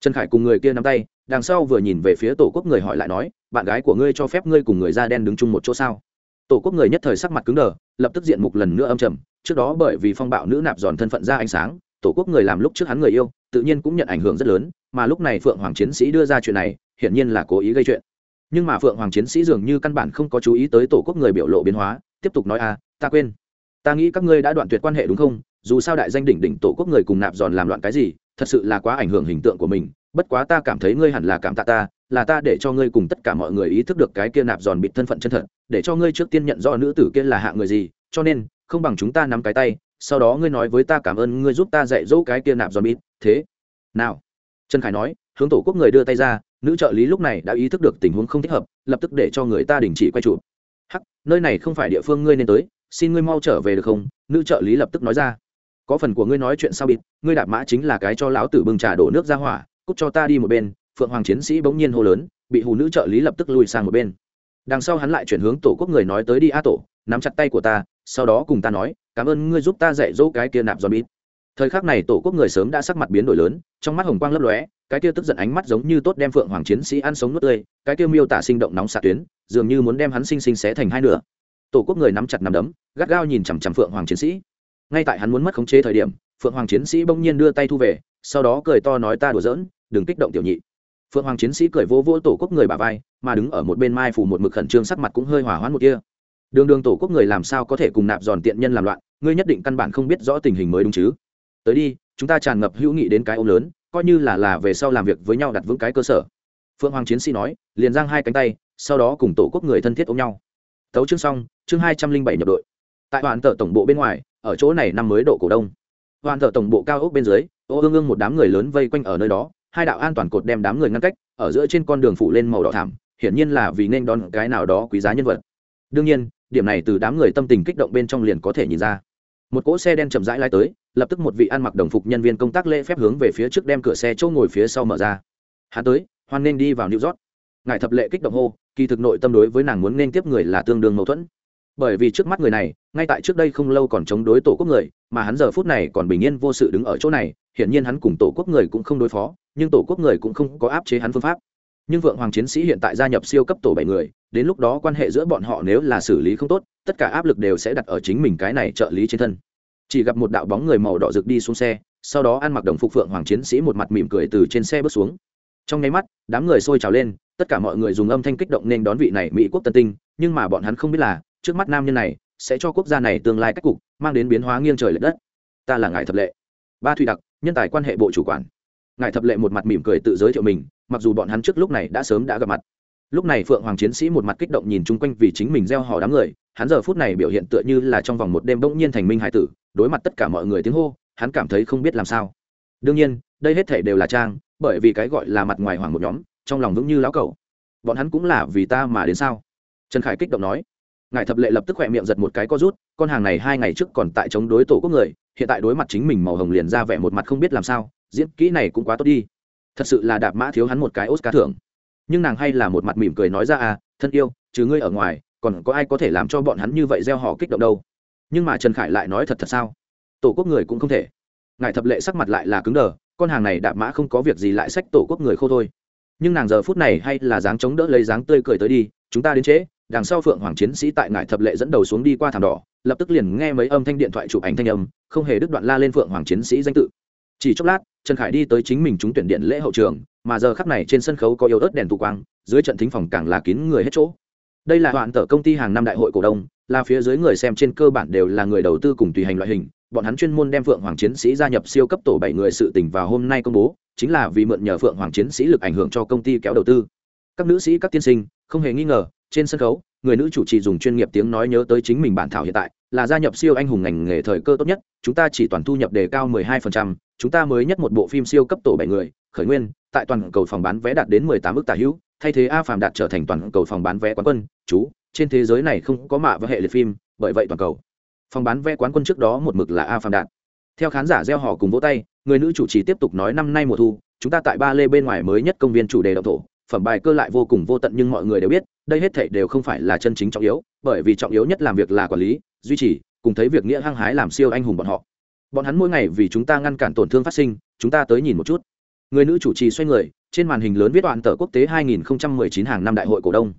Trần khải cùng người kia nắm tay, đằng sau vừa nhìn về phía tổ quốc người hỏi lại nói, bạn gái của ngươi cho phép ngươi cùng người da đen đứng chung một chỗ sao? Tổ quốc người nhất thời sắc mặt cứng đờ, lập tức diện mục lần nữa âm trầm. Trước đó bởi vì phong bạo nữ nạp giòn thân phận ra ánh sáng, tổ quốc người làm lúc trước hắn người yêu, tự nhiên cũng nhận ảnh hưởng rất lớn, mà lúc này phượng hoàng chiến sĩ đưa ra chuyện này, hiển nhiên là cố ý gây chuyện. Nhưng mà phượng hoàng chiến sĩ dường như căn bản không có chú ý tới tổ quốc người biểu lộ biến hóa, tiếp tục nói a ta quên. Ta nghĩ các ngươi đã đoạn tuyệt quan hệ đúng không? Dù sao đại danh đỉnh đỉnh tổ quốc người cùng nạp giòn làm loạn cái gì, thật sự là quá ảnh hưởng hình tượng của mình. Bất quá ta cảm thấy ngươi hẳn là cảm tạ ta là ta để cho ngươi cùng tất cả mọi người ý thức được cái kia nạp giòn bị thân phận chân thật, để cho ngươi trước tiên nhận rõ nữ tử kia là hạ người gì, cho nên, không bằng chúng ta nắm cái tay, sau đó ngươi nói với ta cảm ơn ngươi giúp ta dạy dỗ cái kia nạp giòn bịt, thế. Nào, trần khải nói, hướng tổ quốc người đưa tay ra, nữ trợ lý lúc này đã ý thức được tình huống không thích hợp, lập tức để cho người ta đình chỉ quay trụ hắc, nơi này không phải địa phương ngươi nên tới, xin ngươi mau trở về được không? Nữ trợ lý lập tức nói ra. Có phần của ngươi nói chuyện sao bịt, ngươi đạp mã chính là cái cho lão tử bưng trà đổ nước ra hỏa, cút cho ta đi một bên phượng hoàng chiến sĩ bỗng nhiên hô lớn, bị hù nữ trợ lý lập tức lùi sang một bên. Đằng sau hắn lại chuyển hướng tổ quốc người nói tới đi a tổ, nắm chặt tay của ta, sau đó cùng ta nói, cảm ơn ngươi giúp ta dạy dỗ cái kia nạp giòn bít. Thời khắc này tổ quốc người sớm đã sắc mặt biến đổi lớn, trong mắt hồng quang lấp lóe, cái kia tức giận ánh mắt giống như tốt đem phượng hoàng chiến sĩ ăn sống nuốt tươi, cái kia miêu tả sinh động nóng xạ tuyến, dường như muốn đem hắn sinh sinh xé thành hai nửa. Tổ quốc người nắm chặt nắm đấm, gắt gao nhìn chằm chằm phượng hoàng chiến sĩ. Ngay tại hắn muốn mất khống chế thời điểm, phượng hoàng chiến sĩ bỗng nhiên đưa tay thu về, sau đó cười to nói ta đùa giỡn, đừng kích động tiểu nhị phượng hoàng chiến sĩ cười vô vô tổ quốc người bà vai, mà đứng ở một bên mai phủ một mực khẩn trương sắc mặt cũng hơi hỏa hoãn một kia. Đường đường tổ quốc người làm sao có thể cùng nạp giòn tiện nhân làm loạn, ngươi nhất định căn bản không biết rõ tình hình mới đúng chứ. Tới đi, chúng ta tràn ngập hữu nghị đến cái ôm lớn, coi như là là về sau làm việc với nhau đặt vững cái cơ sở. Phượng hoàng chiến sĩ nói, liền giang hai cánh tay, sau đó cùng tổ quốc người thân thiết ôm nhau. Tấu chương xong, chương hai trăm linh bảy nhập đội. Tại hoàn tờ tổng bộ bên ngoài, ở chỗ này năm mới độ cổ đông. Hoàn tờ tổng bộ cao ốc bên dưới, ô ương ương một đám người lớn vây quanh ở nơi đó hai đạo an toàn cột đem đám người ngăn cách, ở giữa trên con đường phủ lên màu đỏ thảm hiển nhiên là vì nên đón cái nào đó quý giá nhân vật. Đương nhiên, điểm này từ đám người tâm tình kích động bên trong liền có thể nhìn ra. Một cỗ xe đen chậm rãi lai tới, lập tức một vị ăn mặc đồng phục nhân viên công tác lễ phép hướng về phía trước đem cửa xe chỗ ngồi phía sau mở ra. Hắn tới, hoan nên đi vào new york. Ngài thập lệ kích động hô, kỳ thực nội tâm đối với nàng muốn nên tiếp người là tương đương mâu thuẫn bởi vì trước mắt người này, ngay tại trước đây không lâu còn chống đối tổ quốc người, mà hắn giờ phút này còn bình yên vô sự đứng ở chỗ này, hiển nhiên hắn cùng tổ quốc người cũng không đối phó, nhưng tổ quốc người cũng không có áp chế hắn phương pháp. Nhưng vượng hoàng chiến sĩ hiện tại gia nhập siêu cấp tổ bảy người, đến lúc đó quan hệ giữa bọn họ nếu là xử lý không tốt, tất cả áp lực đều sẽ đặt ở chính mình cái này trợ lý trên thân. Chỉ gặp một đạo bóng người màu đỏ rực đi xuống xe, sau đó ăn mặc đồng phục phượng hoàng chiến sĩ một mặt mỉm cười từ trên xe bước xuống. Trong nháy mắt, đám người sôi trào lên, tất cả mọi người dùng âm thanh kích động nên đón vị này mỹ quốc tân tinh, nhưng mà bọn hắn không biết là trước mắt nam nhân này sẽ cho quốc gia này tương lai cách cục, mang đến biến hóa nghiêng trời l ệ đất. Ta là ngài thập lệ. Ba thủy đặc, nhân tài quan hệ bộ chủ quản. Ngài thập lệ một mặt mỉm cười tự giới thiệu mình, mặc dù bọn hắn trước lúc này đã sớm đã gặp mặt. Lúc này phượng hoàng chiến sĩ một mặt kích động nhìn chung quanh vì chính mình gieo hò đám người, hắn giờ phút này biểu hiện tựa như là trong vòng một đêm bỗng nhiên thành minh hải tử, đối mặt tất cả mọi người tiếng hô, hắn cảm thấy không biết làm sao. Đương nhiên, đây hết thể đều là trang, bởi vì cái gọi là mặt ngoài hoàng một nhóm, trong lòng vững như lão cầu bọn hắn cũng là vì ta mà đến sao? Trần khải kích động nói ngài thập lệ lập tức khỏe miệng giật một cái có rút, con hàng này hai ngày trước còn tại chống đối tổ quốc người, hiện tại đối mặt chính mình màu hồng liền ra vẻ một mặt không biết làm sao, diễn kỹ này cũng quá tốt đi. Thật sự là đạp mã thiếu hắn một cái oscar thưởng. Nhưng nàng hay là một mặt mỉm cười nói ra à thân yêu chứ ngươi ở ngoài, còn có ai có thể làm cho bọn hắn như vậy gieo họ kích động đâu? Nhưng mà trần khải lại nói thật thật sao? Tổ quốc người cũng không thể. Ngài thập lệ sắc mặt lại là cứng đờ, con hàng này đạp mã không có việc gì lại sách tổ quốc người khô thôi. Nhưng nàng giờ phút này hay là dáng chống đỡ lấy dáng tươi cười tới đi, chúng ta đến trễ đằng sau phượng hoàng chiến sĩ tại ngải thập lệ dẫn đầu xuống đi qua thảm đỏ, lập tức liền nghe mấy âm thanh điện thoại chụp ảnh thanh âm, không hề đứt đoạn la lên phượng hoàng chiến sĩ danh tự. Chỉ chốc lát, trần khải đi tới chính mình trúng tuyển điện lễ hậu trường, mà giờ khắc này trên sân khấu có yếu ớt đèn tụ quang, dưới trận thính phòng càng là kín người hết chỗ. Đây là hoạn tờ công ty hàng năm đại hội cổ đông, là phía dưới người xem trên cơ bản đều là người đầu tư cùng tùy hành loại hình. Bọn hắn chuyên môn đem phượng hoàng chiến sĩ gia nhập siêu cấp tổ bảy người sự tỉnh vào hôm nay công bố, chính là vì mượn nhờ phượng hoàng chiến sĩ lực ảnh hưởng cho công ty kéo đầu tư. Các nữ sĩ, các tiên sinh, không hề nghi ngờ trên sân khấu người nữ chủ trì dùng chuyên nghiệp tiếng nói nhớ tới chính mình bản thảo hiện tại là gia nhập siêu anh hùng ngành nghề thời cơ tốt nhất chúng ta chỉ toàn thu nhập đề cao 12%, chúng ta mới nhất một bộ phim siêu cấp tổ bảy người khởi nguyên tại toàn cầu phòng bán vé đạt đến 18 ước tả hữu thay thế a phàm đạt trở thành toàn cầu phòng bán vé quán quân chú trên thế giới này không có mạ và hệ liệt phim bởi vậy toàn cầu phòng bán vé quán quân trước đó một mực là a phàm đạt. Theo khán giả gieo họ cùng vỗ tay người nữ chủ trì tiếp tục nói năm nay mùa thu chúng ta tại ba lê bên ngoài mới nhất công viên chủ đề động thổ phẩm bài cơ lại vô cùng vô tận nhưng mọi người đều biết đây hết thảy đều không phải là chân chính trọng yếu, bởi vì trọng yếu nhất làm việc là quản lý, duy trì, cùng thấy việc nghĩa hăng hái làm siêu anh hùng bọn họ. Bọn hắn mỗi ngày vì chúng ta ngăn cản tổn thương phát sinh, chúng ta tới nhìn một chút. Người nữ chủ trì xoay người, trên màn hình lớn viết đoạn tờ quốc tế 2019 hàng năm đại hội cổ đông.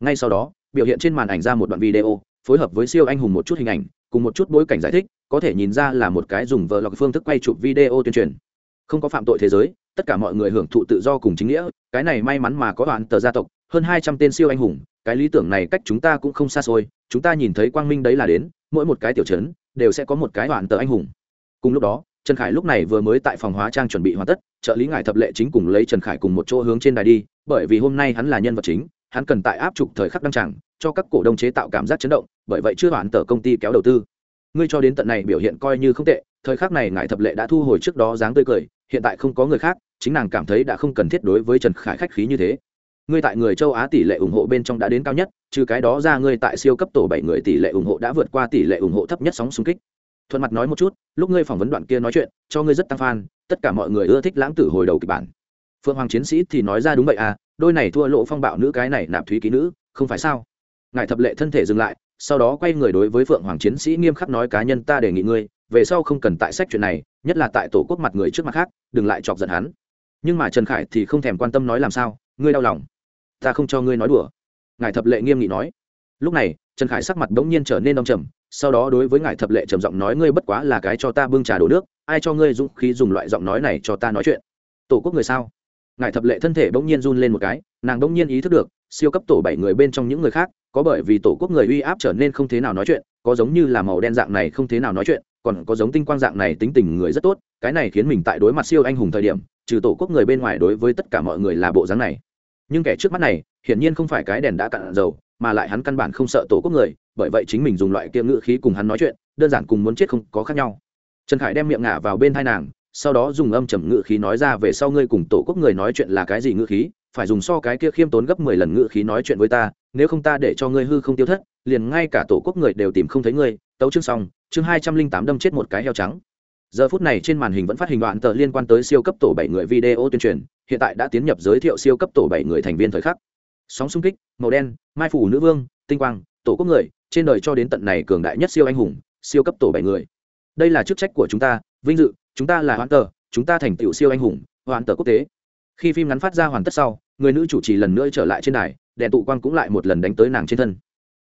Ngay sau đó, biểu hiện trên màn ảnh ra một đoạn video, phối hợp với siêu anh hùng một chút hình ảnh, cùng một chút bối cảnh giải thích, có thể nhìn ra là một cái dùng vlog phương thức quay chụp video tuyên truyền. Không có phạm tội thế giới, tất cả mọi người hưởng thụ tự do cùng chính nghĩa, cái này may mắn mà có đoạn tờ gia tộc hơn hai trăm tên siêu anh hùng, cái lý tưởng này cách chúng ta cũng không xa xôi, chúng ta nhìn thấy quang minh đấy là đến, mỗi một cái tiểu chấn đều sẽ có một cái đoạn tờ anh hùng. Cùng lúc đó, trần khải lúc này vừa mới tại phòng hóa trang chuẩn bị hoàn tất, trợ lý ngài thập lệ chính cùng lấy trần khải cùng một chỗ hướng trên đài đi, bởi vì hôm nay hắn là nhân vật chính, hắn cần tại áp trục thời khắc đăng tràng, cho các cổ đông chế tạo cảm giác chấn động, bởi vậy chưa hoàn tờ công ty kéo đầu tư. Ngươi cho đến tận này biểu hiện coi như không tệ, thời khắc này ngài thập lệ đã thu hồi trước đó dáng tươi cười, hiện tại không có người khác, chính nàng cảm thấy đã không cần thiết đối với trần khải khách khí như thế ngươi tại người châu á tỷ lệ ủng hộ bên trong đã đến cao nhất, trừ cái đó ra ngươi tại siêu cấp tổ bảy người tỷ lệ ủng hộ đã vượt qua tỷ lệ ủng hộ thấp nhất sóng xung kích. Thuận mặt nói một chút, lúc ngươi phỏng vấn đoạn kia nói chuyện, cho ngươi rất tăng fan, tất cả mọi người ưa thích lãng tử hồi đầu kịch bản. Phượng hoàng chiến sĩ thì nói ra đúng vậy à đôi này thua lộ phong bạo nữ cái này nạp thúy ký nữ, không phải sao? Ngài thập lệ thân thể dừng lại, sau đó quay người đối với phượng hoàng chiến sĩ nghiêm khắc nói cá nhân ta đề nghị ngươi, về sau không cần tại sách chuyện này, nhất là tại tổ quốc mặt người trước mặt khác, đừng lại chọc giận hắn. Nhưng mà trần khải thì không thèm quan tâm nói làm sao, ngươi đau lòng ta không cho ngươi nói đùa. Ngài thập lệ nghiêm nghị nói. Lúc này, trần khải sắc mặt bỗng nhiên trở nên đông trầm, sau đó đối với ngài thập lệ trầm giọng nói, ngươi bất quá là cái cho ta bưng trà đổ nước, ai cho ngươi dũng khí dùng loại giọng nói này cho ta nói chuyện? Tổ quốc người sao? Ngài thập lệ thân thể bỗng nhiên run lên một cái, nàng bỗng nhiên ý thức được, siêu cấp tổ bảy người bên trong những người khác, có bởi vì tổ quốc người uy áp trở nên không thế nào nói chuyện, có giống như là màu đen dạng này không thế nào nói chuyện, còn có giống tinh quang dạng này tính tình người rất tốt, cái này khiến mình tại đối mặt siêu anh hùng thời điểm, trừ tổ quốc người bên ngoài đối với tất cả mọi người là bộ dáng này nhưng kẻ trước mắt này, hiển nhiên không phải cái đèn đã cạn dầu, mà lại hắn căn bản không sợ tổ quốc người, bởi vậy chính mình dùng loại kia ngữ khí cùng hắn nói chuyện, đơn giản cùng muốn chết không có khác nhau. Trần khải đem miệng ngả vào bên thai nàng, sau đó dùng âm trầm ngữ khí nói ra về sau ngươi cùng tổ quốc người nói chuyện là cái gì ngữ khí, phải dùng so cái kia khiêm tốn gấp mười lần ngữ khí nói chuyện với ta, nếu không ta để cho ngươi hư không tiêu thất, liền ngay cả tổ quốc người đều tìm không thấy ngươi. Tấu chương xong, chương hai trăm linh tám đâm chết một cái heo trắng giờ phút này trên màn hình vẫn phát hình đoạn tờ liên quan tới siêu cấp tổ bảy người video tuyên truyền, hiện tại đã tiến nhập giới thiệu siêu cấp tổ bảy người thành viên thời khắc. Sóng xung kích, màu đen, mai phủ nữ vương, tinh quang, tổ quốc người, trên đời cho đến tận này cường đại nhất siêu anh hùng, siêu cấp tổ bảy người. Đây là chức trách của chúng ta, vinh dự, chúng ta là hoãn tờ, chúng ta thành tựu siêu anh hùng, hoãn tờ quốc tế. Khi phim ngắn phát ra hoàn tất sau, người nữ chủ trì lần nữa trở lại trên đài, đèn tụ quang cũng lại một lần đánh tới nàng trên thân.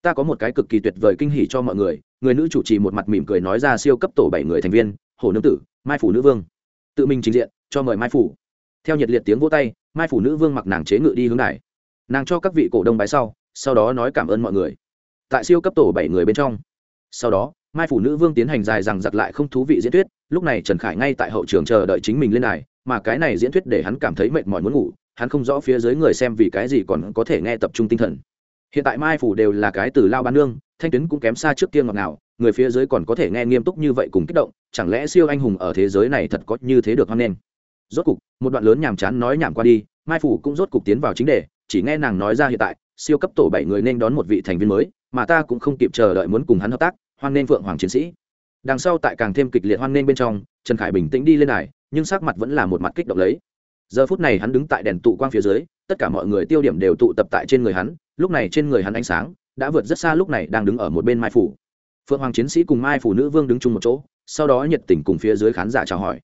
Ta có một cái cực kỳ tuyệt vời kinh hỉ cho mọi người người nữ chủ trì một mặt mỉm cười nói ra siêu cấp tổ bảy người thành viên hổ nương tử mai phủ nữ vương. Tự mình trình diện cho mời mai phủ. Theo nhiệt liệt tiếng vỗ tay mai phủ nữ vương mặc nàng chế ngự đi hướng này. nàng cho các vị cổ đông bái sau sau đó nói cảm ơn mọi người. Tại siêu cấp tổ bảy người bên trong. Sau đó mai phủ nữ vương tiến hành dài rằng giặc lại không thú vị diễn thuyết lúc này trần khải ngay tại hậu trường chờ đợi chính mình lên này, mà cái này diễn thuyết để hắn cảm thấy mệt mỏi muốn ngủ hắn không rõ phía dưới người xem vì cái gì còn có thể nghe tập trung tinh thần. Hiện tại mai phủ đều là cái từ lao bán nương thanh tuyến cũng kém xa trước kia ngọt nào người phía dưới còn có thể nghe nghiêm túc như vậy cùng kích động, chẳng lẽ siêu anh hùng ở thế giới này thật có như thế được hoan nghênh? Rốt cục, một đoạn lớn nhàm chán nói nhảm qua đi, mai phủ cũng rốt cục tiến vào chính đề, chỉ nghe nàng nói ra hiện tại, siêu cấp tổ bảy người nên đón một vị thành viên mới, mà ta cũng không kịp chờ đợi muốn cùng hắn hợp tác, hoan nghênh phượng hoàng chiến sĩ. Đằng sau tại càng thêm kịch liệt hoan nghênh bên trong, trần khải bình tĩnh đi lên này nhưng sắc mặt vẫn là một mặt kích động lấy. Giờ phút này hắn đứng tại đèn tụ quang phía dưới, tất cả mọi người tiêu điểm đều tụ tập tại trên người hắn, lúc này trên người hắn ánh sáng đã vượt rất xa lúc này đang đứng ở một bên mai phủ phượng hoàng chiến sĩ cùng mai phủ nữ vương đứng chung một chỗ, sau đó nhiệt tình cùng phía dưới khán giả chào hỏi.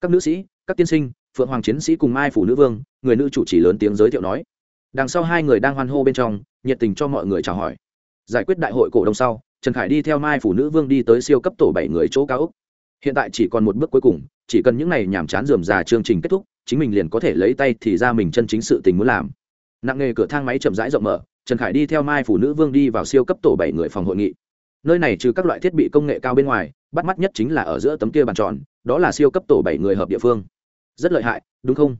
Các nữ sĩ, các tiên sinh, phượng hoàng chiến sĩ cùng mai phủ nữ vương, người nữ chủ trì lớn tiếng giới thiệu nói. Đằng sau hai người đang hoan hô bên trong, nhiệt tình cho mọi người chào hỏi. Giải quyết đại hội cổ đông sau, trần khải đi theo mai phủ nữ vương đi tới siêu cấp tổ bảy người chỗ cao úc hiện tại chỉ còn một bước cuối cùng, chỉ cần những n à y nhàm chán dườm già chương trình kết thúc, chính mình liền có thể lấy tay thì ra mình chân chính sự tình muốn làm. Nặng nghề cửa thang máy chậm rãi rộng mở, trần khải đi theo mai phủ nữ vương đi vào siêu cấp tổ bảy người phòng hội nghị nơi này trừ các loại thiết bị công nghệ cao bên ngoài, bắt mắt nhất chính là ở giữa tấm kia bàn tròn, đó là siêu cấp tổ bảy người hợp địa phương. Rất lợi hại, đúng không?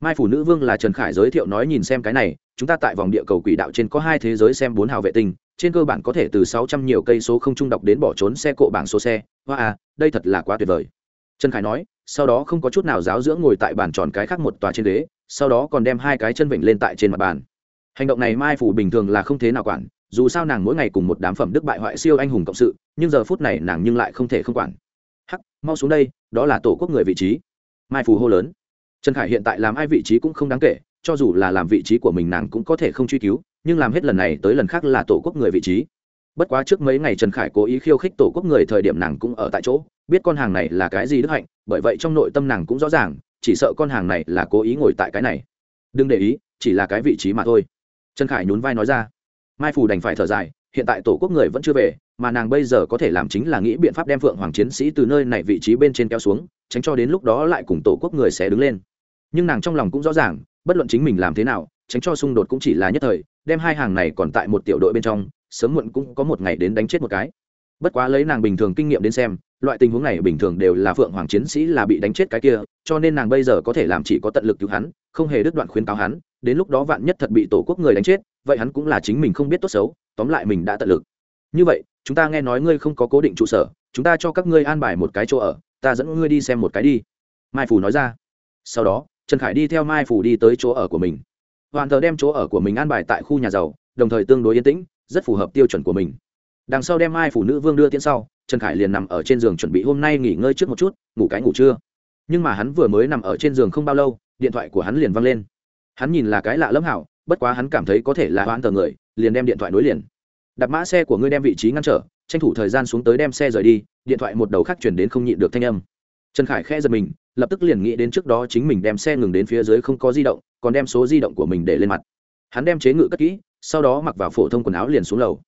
Mai phủ nữ vương là trần khải giới thiệu nói nhìn xem cái này, chúng ta tại vòng địa cầu quỷ đạo trên có hai thế giới xem bốn hào vệ tinh, trên cơ bản có thể từ sáu trăm nhiều cây số không trung đọc đến bỏ trốn xe cộ bảng số xe. Hoa à đây thật là quá tuyệt vời. Trần khải nói, sau đó không có chút nào giáo dưỡng ngồi tại bàn tròn cái khác một tòa trên ghế, sau đó còn đem hai cái chân vịnh lên tại trên mặt bàn. Hành động này mai phủ bình thường là không thế nào quản dù sao nàng mỗi ngày cùng một đám phẩm đức bại hoại siêu anh hùng cộng sự, nhưng giờ phút này nàng nhưng lại không thể không quản. Hắc, mau xuống đây, đó là tổ quốc người vị trí. Mai phù hô lớn. Trần khải hiện tại làm ai vị trí cũng không đáng kể, cho dù là làm vị trí của mình nàng cũng có thể không truy cứu, nhưng làm hết lần này tới lần khác là tổ quốc người vị trí. Bất quá trước mấy ngày trần khải cố ý khiêu khích tổ quốc người thời điểm nàng cũng ở tại chỗ, biết con hàng này là cái gì đức hạnh, bởi vậy trong nội tâm nàng cũng rõ ràng, chỉ sợ con hàng này là cố ý ngồi tại cái này. Đừng để ý, chỉ là cái vị trí mà thôi. Trần khải nhún vai nói ra mai phù đành phải thở dài, hiện tại tổ quốc người vẫn chưa về, mà nàng bây giờ có thể làm chính là nghĩ biện pháp đem phượng hoàng chiến sĩ từ nơi này vị trí bên trên kéo xuống, tránh cho đến lúc đó lại cùng tổ quốc người sẽ đứng lên. Nhưng nàng trong lòng cũng rõ ràng, bất luận chính mình làm thế nào, tránh cho xung đột cũng chỉ là nhất thời, đem hai hàng này còn tại một tiểu đội bên trong, sớm muộn cũng có một ngày đến đánh chết một cái. Bất quá lấy nàng bình thường kinh nghiệm đến xem, loại tình huống này bình thường đều là phượng hoàng chiến sĩ là bị đánh chết cái kia, cho nên nàng bây giờ có thể làm chỉ có tận lực cứu hắn, không hề đứt đoạn khuyến cáo hắn, đến lúc đó vạn nhất thật bị tổ quốc người đánh chết vậy hắn cũng là chính mình không biết tốt xấu, tóm lại mình đã tận lực. Như vậy, chúng ta nghe nói ngươi không có cố định trụ sở, chúng ta cho các ngươi an bài một cái chỗ ở, ta dẫn ngươi đi xem một cái đi. Mai phủ nói ra. Sau đó, trần khải đi theo mai phủ đi tới chỗ ở của mình. Hoàn thờ đem chỗ ở của mình an bài tại khu nhà giàu, đồng thời tương đối yên tĩnh, rất phù hợp tiêu chuẩn của mình. Đằng sau đem mai phủ nữ vương đưa tiễn sau, trần khải liền nằm ở trên giường chuẩn bị hôm nay nghỉ ngơi trước một chút, ngủ cái ngủ trưa. Nhưng mà hắn vừa mới nằm ở trên giường không bao lâu, điện thoại của hắn liền văng lên. Hắn nhìn là cái lạ lẫm hảo bất quá hắn cảm thấy có thể là hoãn tờ người, liền đem điện thoại nối liền. Đặt mã xe của ngươi đem vị trí ngăn trở, tranh thủ thời gian xuống tới đem xe rời đi, điện thoại một đầu khác chuyển đến không nhịn được thanh âm. Trần khải khẽ giật mình, lập tức liền nghĩ đến trước đó chính mình đem xe ngừng đến phía dưới không có di động, còn đem số di động của mình để lên mặt. Hắn đem chế ngự cất kỹ, sau đó mặc vào phổ thông quần áo liền xuống lầu.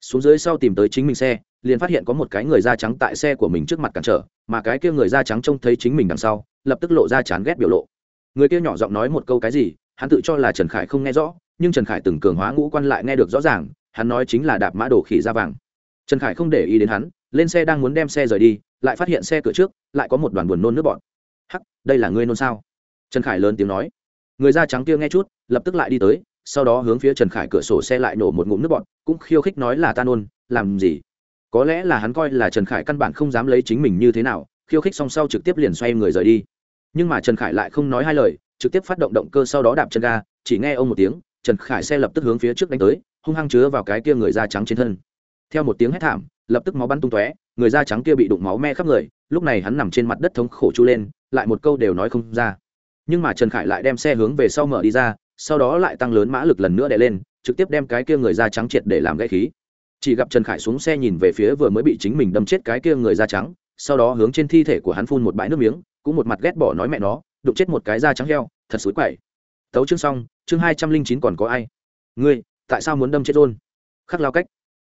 Xuống dưới sau tìm tới chính mình xe, liền phát hiện có một cái người da trắng tại xe của mình trước mặt cản trở, mà cái kia người da trắng trông thấy chính mình đằng sau, lập tức lộ ra chán ghét biểu lộ. Người kia nhỏ giọng nói một câu cái gì hắn tự cho là trần khải không nghe rõ, nhưng trần khải từng cường hóa ngũ quan lại nghe được rõ ràng, hắn nói chính là đạp mã đổ khỉ ra vàng. Trần khải không để ý đến hắn, lên xe đang muốn đem xe rời đi, lại phát hiện xe cửa trước, lại có một đoàn buồn nôn nước bọn hắc, đây là ngươi nôn sao? Trần khải lớn tiếng nói. Người da trắng kia nghe chút, lập tức lại đi tới, sau đó hướng phía trần khải cửa sổ xe lại nổ một ngụm nước bọn cũng khiêu khích nói là ta nôn, làm gì? Có lẽ là hắn coi là trần khải căn bản không dám lấy chính mình như thế nào, khiêu khích xong sau trực tiếp liền xoay người rời đi. Nhưng mà trần khải lại không nói hai lời trực tiếp phát động động cơ sau đó đạp chân ga, chỉ nghe ông một tiếng, trần khải xe lập tức hướng phía trước đánh tới, hung hăng chứa vào cái kia người da trắng trên thân. Theo một tiếng hét thảm, lập tức máu bắn tung tóe, người da trắng kia bị đụng máu me khắp người, lúc này hắn nằm trên mặt đất thống khổ chu lên, lại một câu đều nói không ra. Nhưng mà trần khải lại đem xe hướng về sau mở đi ra, sau đó lại tăng lớn mã lực lần nữa đè lên, trực tiếp đem cái kia người da trắng triệt để làm gãy khí. Chỉ gặp trần khải xuống xe nhìn về phía vừa mới bị chính mình đâm chết cái kia người da trắng, sau đó hướng trên thi thể của hắn phun một bãi nước miếng, cũng một mặt ghét bỏ nói mẹ nó đụng chết một cái da trắng heo, thật xối quậy. Tấu chương xong, chương hai trăm linh chín còn có ai? Ngươi, tại sao muốn đâm chết rôn khắc lao cách.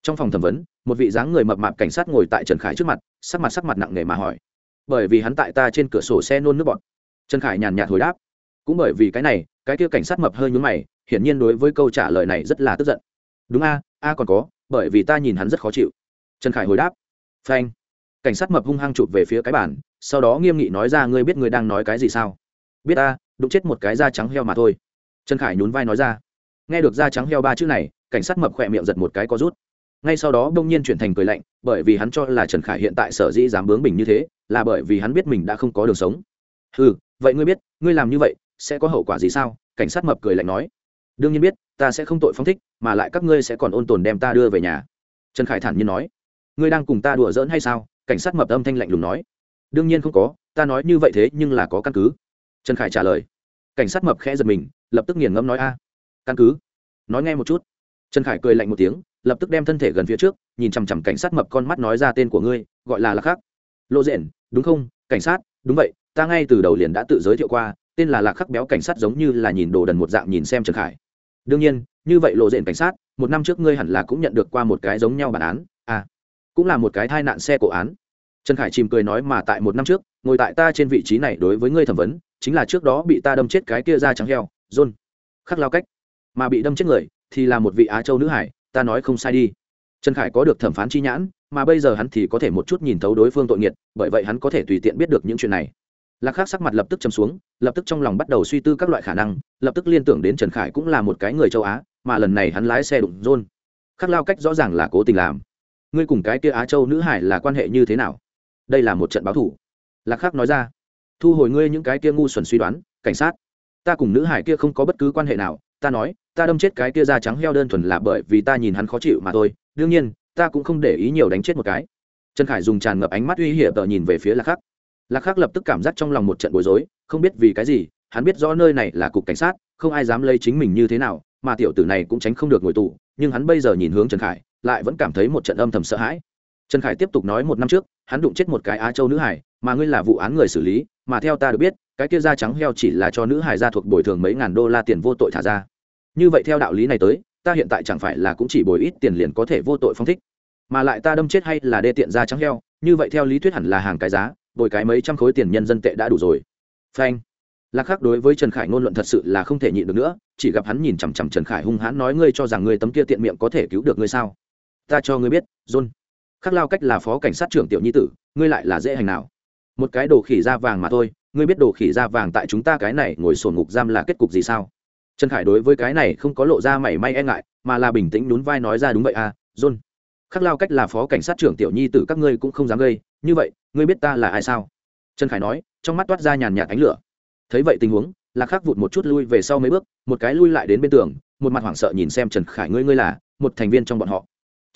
Trong phòng thẩm vấn, một vị dáng người mập mạp cảnh sát ngồi tại trần khải trước mặt, sắc mặt sắc mặt nặng nề mà hỏi. Bởi vì hắn tại ta trên cửa sổ xe nôn nước bọt. Trần khải nhàn nhạt hồi đáp. Cũng bởi vì cái này, cái kia cảnh sát mập hơi nhún mày, hiển nhiên đối với câu trả lời này rất là tức giận. Đúng a a còn có, bởi vì ta nhìn hắn rất khó chịu. Trần khải hồi đáp. Phanh. Cảnh sát mập hung hăng chụp về phía cái bản sau đó nghiêm nghị nói ra, ngươi biết ngươi đang nói cái gì sao? Biết ta, đụng chết một cái da trắng heo mà thôi. Trần khải nhún vai nói ra. Nghe được da trắng heo ba chữ này, cảnh sát mập khỏe miệng giật một cái có rút. Ngay sau đó đông nhiên chuyển thành cười lạnh, bởi vì hắn cho là trần khải hiện tại sở dĩ dám bướng bình như thế, là bởi vì hắn biết mình đã không có đường sống. Ừ vậy ngươi biết, ngươi làm như vậy sẽ có hậu quả gì sao? Cảnh sát mập cười lạnh nói. Đương nhiên biết, ta sẽ không tội phong thích, mà lại các ngươi sẽ còn ôn tồn đem ta đưa về nhà. Trần khải thản nhiên nói. Ngươi đang cùng ta đùa giỡn hay sao? Cảnh sát mập âm thanh lạnh lùng nói đương nhiên không có ta nói như vậy thế nhưng là có căn cứ. Trần khải trả lời. Cảnh sát mập khẽ giật mình lập tức nghiền ngẫm nói a căn cứ. Nói nghe một chút. Trần khải cười lạnh một tiếng lập tức đem thân thể gần phía trước nhìn chằm chằm cảnh sát mập con mắt nói ra tên của ngươi gọi là lạc khắc. Lộ diện, đúng không? Cảnh sát đúng vậy ta ngay từ đầu liền đã tự giới thiệu qua tên là lạc khắc béo cảnh sát giống như là nhìn đồ đần một dạng nhìn xem trần khải. Đương nhiên như vậy lộ diện cảnh sát một năm trước ngươi hẳn là cũng nhận được qua một cái giống nhau bản án à cũng là một cái tai nạn xe cổ án trần khải chìm cười nói mà tại một năm trước, ngồi tại ta trên vị trí này đối với ngươi thẩm vấn, chính là trước đó bị ta đâm chết cái kia ra trắng heo, john. Khắc lao cách. Mà bị đâm chết người, thì là một vị á châu nữ hải, ta nói không sai đi. Trần khải có được thẩm phán chi nhãn, mà bây giờ hắn thì có thể một chút nhìn thấu đối phương tội nghiệt, bởi vậy hắn có thể tùy tiện biết được những chuyện này. Lạc khắc sắc mặt lập tức chấm xuống, lập tức trong lòng bắt đầu suy tư các loại khả năng, lập tức liên tưởng đến trần khải cũng là một cái người châu á, mà lần này hắn lái xe đụng rôn khắc lao cách rõ ràng là cố tình làm. Ngươi cùng cái kia á châu nữ hải là quan hệ như thế nào? Đây là một trận báo thủ. Lạc khắc nói ra, thu hồi ngươi những cái kia ngu xuẩn suy đoán, cảnh sát. Ta cùng nữ hải kia không có bất cứ quan hệ nào. Ta nói, ta đâm chết cái kia da trắng heo đơn thuần là bởi vì ta nhìn hắn khó chịu mà thôi. Đương nhiên, ta cũng không để ý nhiều đánh chết một cái. Trần khải dùng tràn ngập ánh mắt uy hiểm tờ nhìn về phía lạc khắc. Lạc khắc lập tức cảm giác trong lòng một trận bối rối, không biết vì cái gì, hắn biết rõ nơi này là cục cảnh sát, không ai dám lấy chính mình như thế nào, mà tiểu tử này cũng tránh không được ngồi tù, nhưng hắn bây giờ nhìn hướng trần khải, lại vẫn cảm thấy một trận âm thầm sợ hãi trần khải tiếp tục nói một năm trước, hắn đụng chết một cái á châu nữ hải, mà ngươi là vụ án người xử lý, mà theo ta được biết, cái kia da trắng heo chỉ là cho nữ hải gia thuộc bồi thường mấy ngàn đô la tiền vô tội thả ra. Như vậy theo đạo lý này tới, ta hiện tại chẳng phải là cũng chỉ bồi ít tiền liền có thể vô tội phong thích. Mà lại ta đâm chết hay là đê tiện da trắng heo, như vậy theo lý thuyết hẳn là hàng cái giá, bồi cái mấy trăm khối tiền nhân dân tệ đã đủ rồi. Phanh. Lạc khắc đối với trần khải ngôn luận thật sự là không thể nhịn được nữa, chỉ gặp hắn nhìn chằm chằm trần khải hung hãn nói ngươi cho rằng ngươi tấm kia tiện miệng có thể cứu được ngươi sao? Ta cho ngươi biết, john khắc lao cách là phó cảnh sát trưởng tiểu nhi tử, ngươi lại là dễ hành nào? Một cái đồ khỉ da vàng mà thôi, ngươi biết đồ khỉ da vàng tại chúng ta cái này ngồi sổn ngục giam là kết cục gì sao? Trần khải đối với cái này không có lộ ra mảy may e ngại, mà là bình tĩnh nhún vai nói ra đúng vậy à john. Khắc lao cách là phó cảnh sát trưởng tiểu nhi tử các ngươi cũng không dám gây, như vậy, ngươi biết ta là ai sao? Trần khải nói, trong mắt toát ra nhàn nhạt ánh lửa. Thấy vậy tình huống, lạc khắc vụt một chút lui về sau mấy bước, một cái lui lại đến bên tường, một mặt hoảng sợ nhìn xem trần khải ngươi ngươi là một thành viên trong bọn họ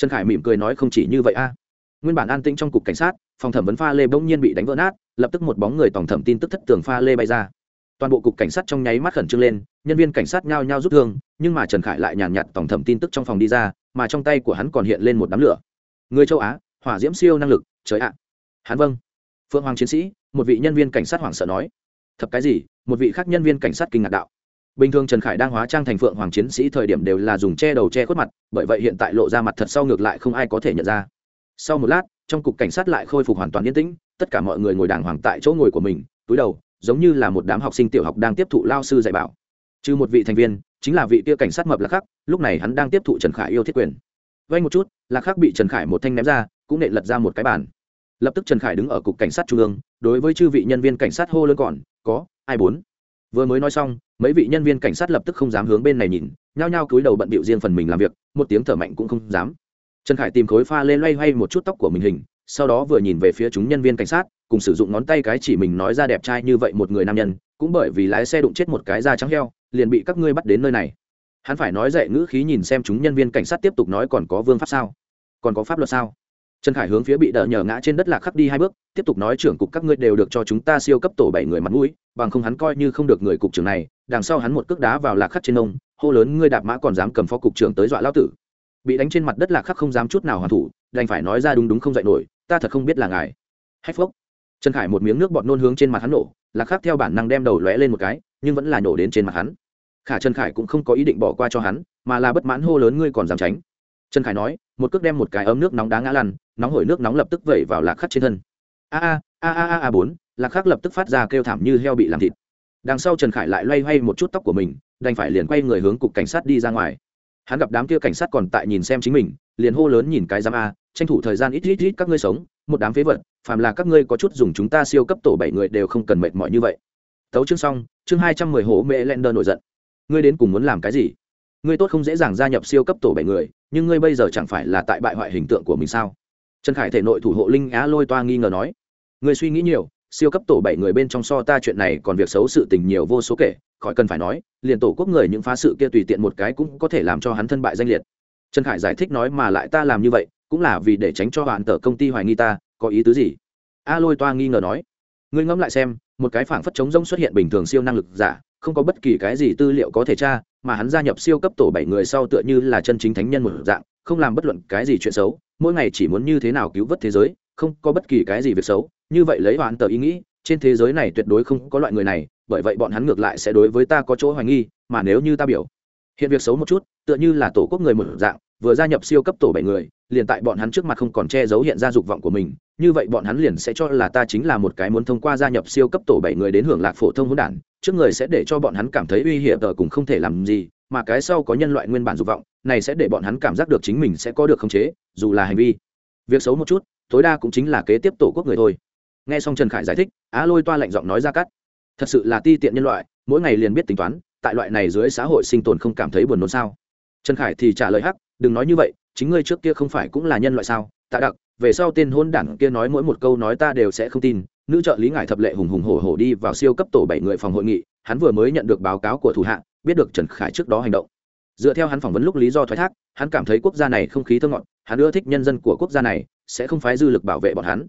trần khải mỉm cười nói không chỉ như vậy a. Nguyên bản an tĩnh trong cục cảnh sát, phòng thẩm vấn pha lê bỗng nhiên bị đánh vỡ nát, lập tức một bóng người tổng thẩm tin tức thất tường pha lê bay ra. Toàn bộ cục cảnh sát trong nháy mắt khẩn trương lên, nhân viên cảnh sát nhao nhao rút thương, nhưng mà trần khải lại nhàn nhạt tổng thẩm tin tức trong phòng đi ra, mà trong tay của hắn còn hiện lên một đám lửa. Người châu á, hỏa diễm siêu năng lực, trời ạ. Hắn vâng. Phượng hoàng chiến sĩ, một vị nhân viên cảnh sát hoảng sợ nói. Thật cái gì? Một vị khác nhân viên cảnh sát kinh ngạc đạo bình thường trần khải đang hóa trang thành phượng hoàng chiến sĩ thời điểm đều là dùng che đầu che khuất mặt, bởi vậy hiện tại lộ ra mặt thật sau ngược lại không ai có thể nhận ra. Sau một lát, trong cục cảnh sát lại khôi phục hoàn toàn yên tĩnh, tất cả mọi người ngồi đàng hoàng tại chỗ ngồi của mình, túi đầu, giống như là một đám học sinh tiểu học đang tiếp thụ lao sư dạy bảo. Trừ một vị thành viên, chính là vị kia cảnh sát mập lạc khắc, lúc này hắn đang tiếp thụ trần khải yêu thiết quyền. Vay một chút, lạc khắc bị trần khải một thanh ném ra, cũng nện lật ra một cái bàn. Lập tức trần khải đứng ở cục cảnh sát trung ương, đối với chư vị nhân viên cảnh sát hô lớn còn, có, ai bốn vừa mới nói xong, mấy vị nhân viên cảnh sát lập tức không dám hướng bên này nhìn, nhao nhao cúi đầu bận bịu riêng phần mình làm việc, một tiếng thở mạnh cũng không dám. Trần khải tìm khối pha lên loay hoay một chút tóc của mình hình, sau đó vừa nhìn về phía chúng nhân viên cảnh sát, cùng sử dụng ngón tay cái chỉ mình nói ra đẹp trai như vậy một người nam nhân, cũng bởi vì lái xe đụng chết một cái da trắng heo, liền bị các ngươi bắt đến nơi này. Hắn phải nói dậy ngữ khí nhìn xem chúng nhân viên cảnh sát tiếp tục nói còn có vương pháp sao? Còn có pháp luật sao? Trần khải hướng phía bị đỡ nhờ ngã trên đất lạc khắc đi hai bước, tiếp tục nói, trưởng cục các ngươi đều được cho chúng ta siêu cấp tổ bảy người mặt mũi, bằng không hắn coi như không được người cục trưởng này, đằng sau hắn một cước đá vào lạc khắc trên ông, hô lớn, ngươi đạp mã còn dám cầm phó cục trưởng tới dọa lao tử. Bị đánh trên mặt đất lạc khắc không dám chút nào hoàn thủ, đành phải nói ra đúng đúng không dạy nổi, ta thật không biết là ngài. Hách phốc. Trần khải một miếng nước bọt nôn hướng trên mặt hắn nổ, lạc khắc theo bản năng đem đầu lóe lên một cái, nhưng vẫn là nổ đến trên mặt hắn. Khả trần khải cũng không có ý định bỏ qua cho hắn, mà là bất mãn hô lớn, ngươi còn dám tránh? Trần khải nói, một cước đem một cái ấm nước nóng đá ngã lăn, nóng hổi nước nóng lập tức vẩy vào lạc khắc trên thân. A a a a a bốn, lạc khắc lập tức phát ra kêu thảm như heo bị làm thịt. Đằng sau trần khải lại loay hoay một chút tóc của mình, đành phải liền quay người hướng cục cảnh sát đi ra ngoài. Hắn gặp đám kia cảnh sát còn tại nhìn xem chính mình, liền hô lớn nhìn cái giam a, tranh thủ thời gian ít ít ít các ngươi sống, một đám phế vật, phàm là các ngươi có chút dùng chúng ta siêu cấp tổ bảy người đều không cần mệt mỏi như vậy. Tấu chương xong, chương hai trăm mười hố mễ len đơn nổi giận. Ngươi đến cùng muốn làm cái gì? Ngươi tốt không dễ dàng gia nhập siêu cấp tổ bảy người, nhưng ngươi bây giờ chẳng phải là tại bại hoại hình tượng của mình sao? Trần khải thể nội thủ hộ linh á lôi toa nghi ngờ nói. Ngươi suy nghĩ nhiều, siêu cấp tổ bảy người bên trong so ta chuyện này còn việc xấu sự tình nhiều vô số kể, khỏi cần phải nói, liền tổ quốc người những phá sự kia tùy tiện một cái cũng có thể làm cho hắn thân bại danh liệt. Trần khải giải thích nói mà lại ta làm như vậy, cũng là vì để tránh cho bạn tờ công ty hoài nghi ta, có ý tứ gì? A lôi toa nghi ngờ nói ngươi ngẫm lại xem, một cái phảng phất chống rông xuất hiện bình thường siêu năng lực giả, không có bất kỳ cái gì tư liệu có thể tra, mà hắn gia nhập siêu cấp tổ bảy người sau tựa như là chân chính thánh nhân một dạng, không làm bất luận cái gì chuyện xấu, mỗi ngày chỉ muốn như thế nào cứu vớt thế giới, không có bất kỳ cái gì việc xấu. Như vậy lấy hoàn tờ ý nghĩ, trên thế giới này tuyệt đối không có loại người này, bởi vậy bọn hắn ngược lại sẽ đối với ta có chỗ hoài nghi, mà nếu như ta biểu hiện việc xấu một chút, tựa như là tổ quốc người một dạng, vừa gia nhập siêu cấp tổ bảy người liền tại bọn hắn trước mặt không còn che giấu hiện ra dục vọng của mình, như vậy bọn hắn liền sẽ cho là ta chính là một cái muốn thông qua gia nhập siêu cấp tổ bảy người đến hưởng lạc phổ thông hỗn đản, trước người sẽ để cho bọn hắn cảm thấy uy hiểm tờ cùng không thể làm gì, mà cái sau có nhân loại nguyên bản dục vọng, này sẽ để bọn hắn cảm giác được chính mình sẽ có được khống chế, dù là hành vi. Việc xấu một chút, tối đa cũng chính là kế tiếp tổ quốc người thôi. Nghe xong trần khải giải thích, á lôi toa lạnh giọng nói ra cắt. Thật sự là ti tiện nhân loại, mỗi ngày liền biết tính toán, tại loại này dưới xã hội sinh tồn không cảm thấy buồn nôn sao? Trần khải thì trả lời hắc, đừng nói như vậy chính ngươi trước kia không phải cũng là nhân loại sao? Tạ đặc, về sau tên hôn đảng kia nói mỗi một câu nói ta đều sẽ không tin. Nữ trợ lý ngài thập lệ hùng hùng hổ hổ đi vào siêu cấp tổ bảy người phòng hội nghị, hắn vừa mới nhận được báo cáo của thủ hạ, biết được trần khải trước đó hành động. Dựa theo hắn phỏng vấn lúc lý do thoái thác, hắn cảm thấy quốc gia này không khí thơ ngọt, hắn ưa thích nhân dân của quốc gia này, sẽ không phái dư lực bảo vệ bọn hắn.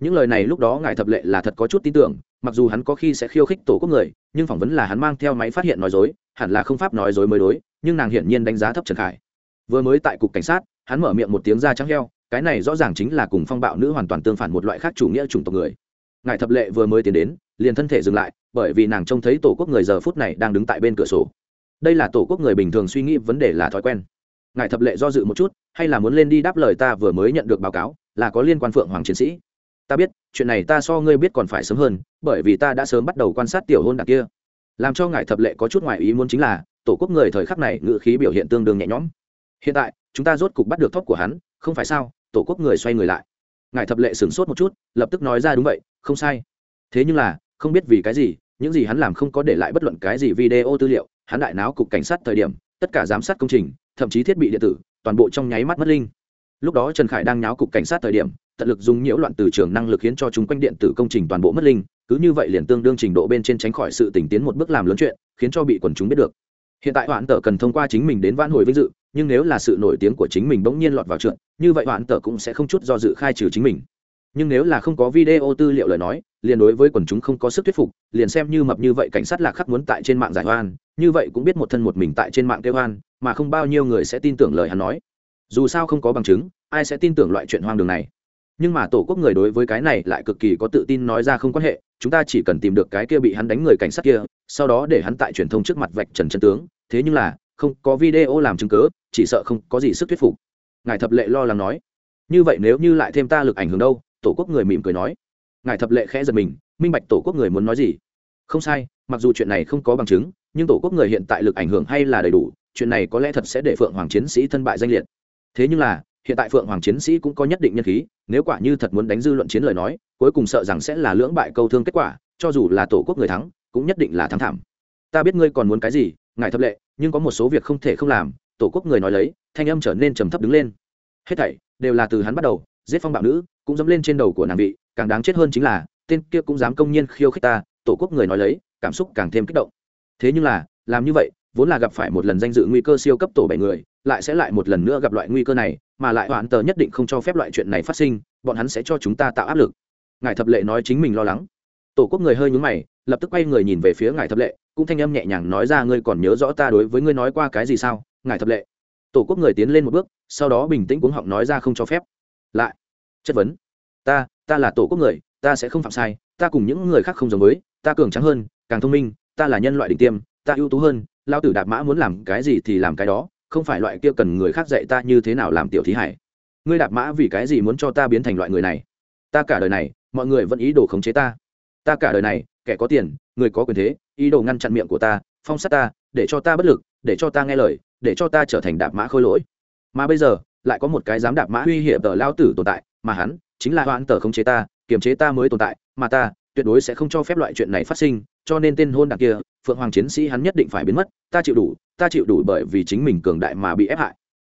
Những lời này lúc đó ngài thập lệ là thật có chút tin tưởng, mặc dù hắn có khi sẽ khiêu khích tổ quốc người, nhưng phỏng vấn là hắn mang theo máy phát hiện nói dối, hẳn là không pháp nói dối mới đối, nhưng nàng hiển nhiên đánh giá thấp trần khải vừa mới tại cục cảnh sát, hắn mở miệng một tiếng ra trắng heo, cái này rõ ràng chính là cùng phong bạo nữ hoàn toàn tương phản một loại khác chủ nghĩa chủng tộc người. Ngài thập lệ vừa mới tiến đến, liền thân thể dừng lại, bởi vì nàng trông thấy tổ quốc người giờ phút này đang đứng tại bên cửa sổ. Đây là tổ quốc người bình thường suy nghĩ vấn đề là thói quen. Ngài thập lệ do dự một chút, hay là muốn lên đi đáp lời ta vừa mới nhận được báo cáo, là có liên quan phượng hoàng chiến sĩ. Ta biết, chuyện này ta so ngươi biết còn phải sớm hơn, bởi vì ta đã sớm bắt đầu quan sát tiểu hôn đặc kia. Làm cho ngài thập lệ có chút ngoại ý muốn chính là, tổ quốc người thời khắc này ngự khí biểu hiện tương đương nhẹ nhõm hiện tại, chúng ta rốt cục bắt được thóp của hắn, không phải sao? Tổ quốc người xoay người lại. Ngài thập lệ sửng sốt một chút, lập tức nói ra đúng vậy, không sai. Thế nhưng là, không biết vì cái gì, những gì hắn làm không có để lại bất luận cái gì video tư liệu. Hắn đại náo cục cảnh sát thời điểm, tất cả giám sát công trình, thậm chí thiết bị điện tử, toàn bộ trong nháy mắt mất linh. Lúc đó trần khải đang nháo cục cảnh sát thời điểm, tận lực dùng nhiễu loạn từ trường năng lực khiến cho chúng quanh điện tử công trình toàn bộ mất linh. Cứ như vậy liền tương đương trình độ bên trên tránh khỏi sự tỉnh tiến một bước làm lớn chuyện, khiến cho bị quần chúng biết được. Hiện tại hoãn tờ cần thông qua chính mình đến vãn hồi vinh dự nhưng nếu là sự nổi tiếng của chính mình bỗng nhiên lọt vào trượt như vậy hoãn tờ cũng sẽ không chút do dự khai trừ chính mình. Nhưng nếu là không có video tư liệu lời nói liền đối với quần chúng không có sức thuyết phục liền xem như mập như vậy cảnh sát lạc khắc muốn tại trên mạng giải hoan như vậy cũng biết một thân một mình tại trên mạng kêu hoan, mà không bao nhiêu người sẽ tin tưởng lời hắn nói. Dù sao không có bằng chứng ai sẽ tin tưởng loại chuyện hoang đường này? Nhưng mà tổ quốc người đối với cái này lại cực kỳ có tự tin nói ra không quan hệ chúng ta chỉ cần tìm được cái kia bị hắn đánh người cảnh sát kia sau đó để hắn tại truyền thông trước mặt vạch trần chân tướng thế nhưng là không có video làm chứng cớ, chỉ sợ không có gì sức thuyết phục. Ngài thập lệ lo lắng nói. Như vậy nếu như lại thêm ta lực ảnh hưởng đâu, tổ quốc người mỉm cười nói. Ngài thập lệ khẽ giật mình, minh bạch tổ quốc người muốn nói gì. Không sai, mặc dù chuyện này không có bằng chứng, nhưng tổ quốc người hiện tại lực ảnh hưởng hay là đầy đủ, chuyện này có lẽ thật sẽ để phượng hoàng chiến sĩ thân bại danh liệt. Thế nhưng là, hiện tại phượng hoàng chiến sĩ cũng có nhất định nhân khí, nếu quả như thật muốn đánh dư luận chiến lời nói, cuối cùng sợ rằng sẽ là lưỡng bại câu thương kết quả, cho dù là tổ quốc người thắng, cũng nhất định là thắng thảm. Ta biết ngươi còn muốn cái gì, ngài thập lệ nhưng có một số việc không thể không làm, tổ quốc người nói lấy, thanh âm trở nên trầm thấp đứng lên. Hết thảy đều là từ hắn bắt đầu, giết phong bạo nữ, cũng dẫm lên trên đầu của nàng vị, càng đáng chết hơn chính là, tên kia cũng dám công nhiên khiêu khích ta, tổ quốc người nói lấy, cảm xúc càng thêm kích động. Thế nhưng là, làm như vậy, vốn là gặp phải một lần danh dự nguy cơ siêu cấp tổ bảy người, lại sẽ lại một lần nữa gặp loại nguy cơ này, mà lại hoãn tờ nhất định không cho phép loại chuyện này phát sinh, bọn hắn sẽ cho chúng ta tạo áp lực. Ngài thập lệ nói chính mình lo lắng. Tổ quốc người hơi nhúng mày, lập tức quay người nhìn về phía ngài thập lệ cũng thanh âm nhẹ nhàng nói ra, ngươi còn nhớ rõ ta đối với ngươi nói qua cái gì sao? Ngài thập lệ. Tổ quốc người tiến lên một bước, sau đó bình tĩnh cuống họng nói ra không cho phép. Lại, chất vấn, ta ta là tổ quốc người, ta sẽ không phạm sai, ta cùng những người khác không giống với, ta cường trắng hơn, càng thông minh, ta là nhân loại đỉnh tiêm, ta ưu tú hơn lao tử đạp mã muốn làm cái gì thì làm cái đó, không phải loại kia cần người khác dạy ta như thế nào làm tiểu thí hải. Ngươi đạp mã vì cái gì muốn cho ta biến thành loại người này? Ta cả đời này, mọi người vẫn ý đồ khống chế ta. Ta cả đời này, kẻ có tiền, người có quyền thế ý đồ ngăn chặn miệng của ta, phong sát ta, để cho ta bất lực, để cho ta nghe lời, để cho ta trở thành đạp mã khôi lỗi. Mà bây giờ, lại có một cái dám đạp mã uy hiểm tờ lao tử tồn tại, mà hắn chính là hoãn tờ khống chế ta, kiềm chế ta mới tồn tại, mà ta tuyệt đối sẽ không cho phép loại chuyện này phát sinh, cho nên tên hôn đặc kia, phượng hoàng chiến sĩ hắn nhất định phải biến mất, ta chịu đủ, ta chịu đủ bởi vì chính mình cường đại mà bị ép hại.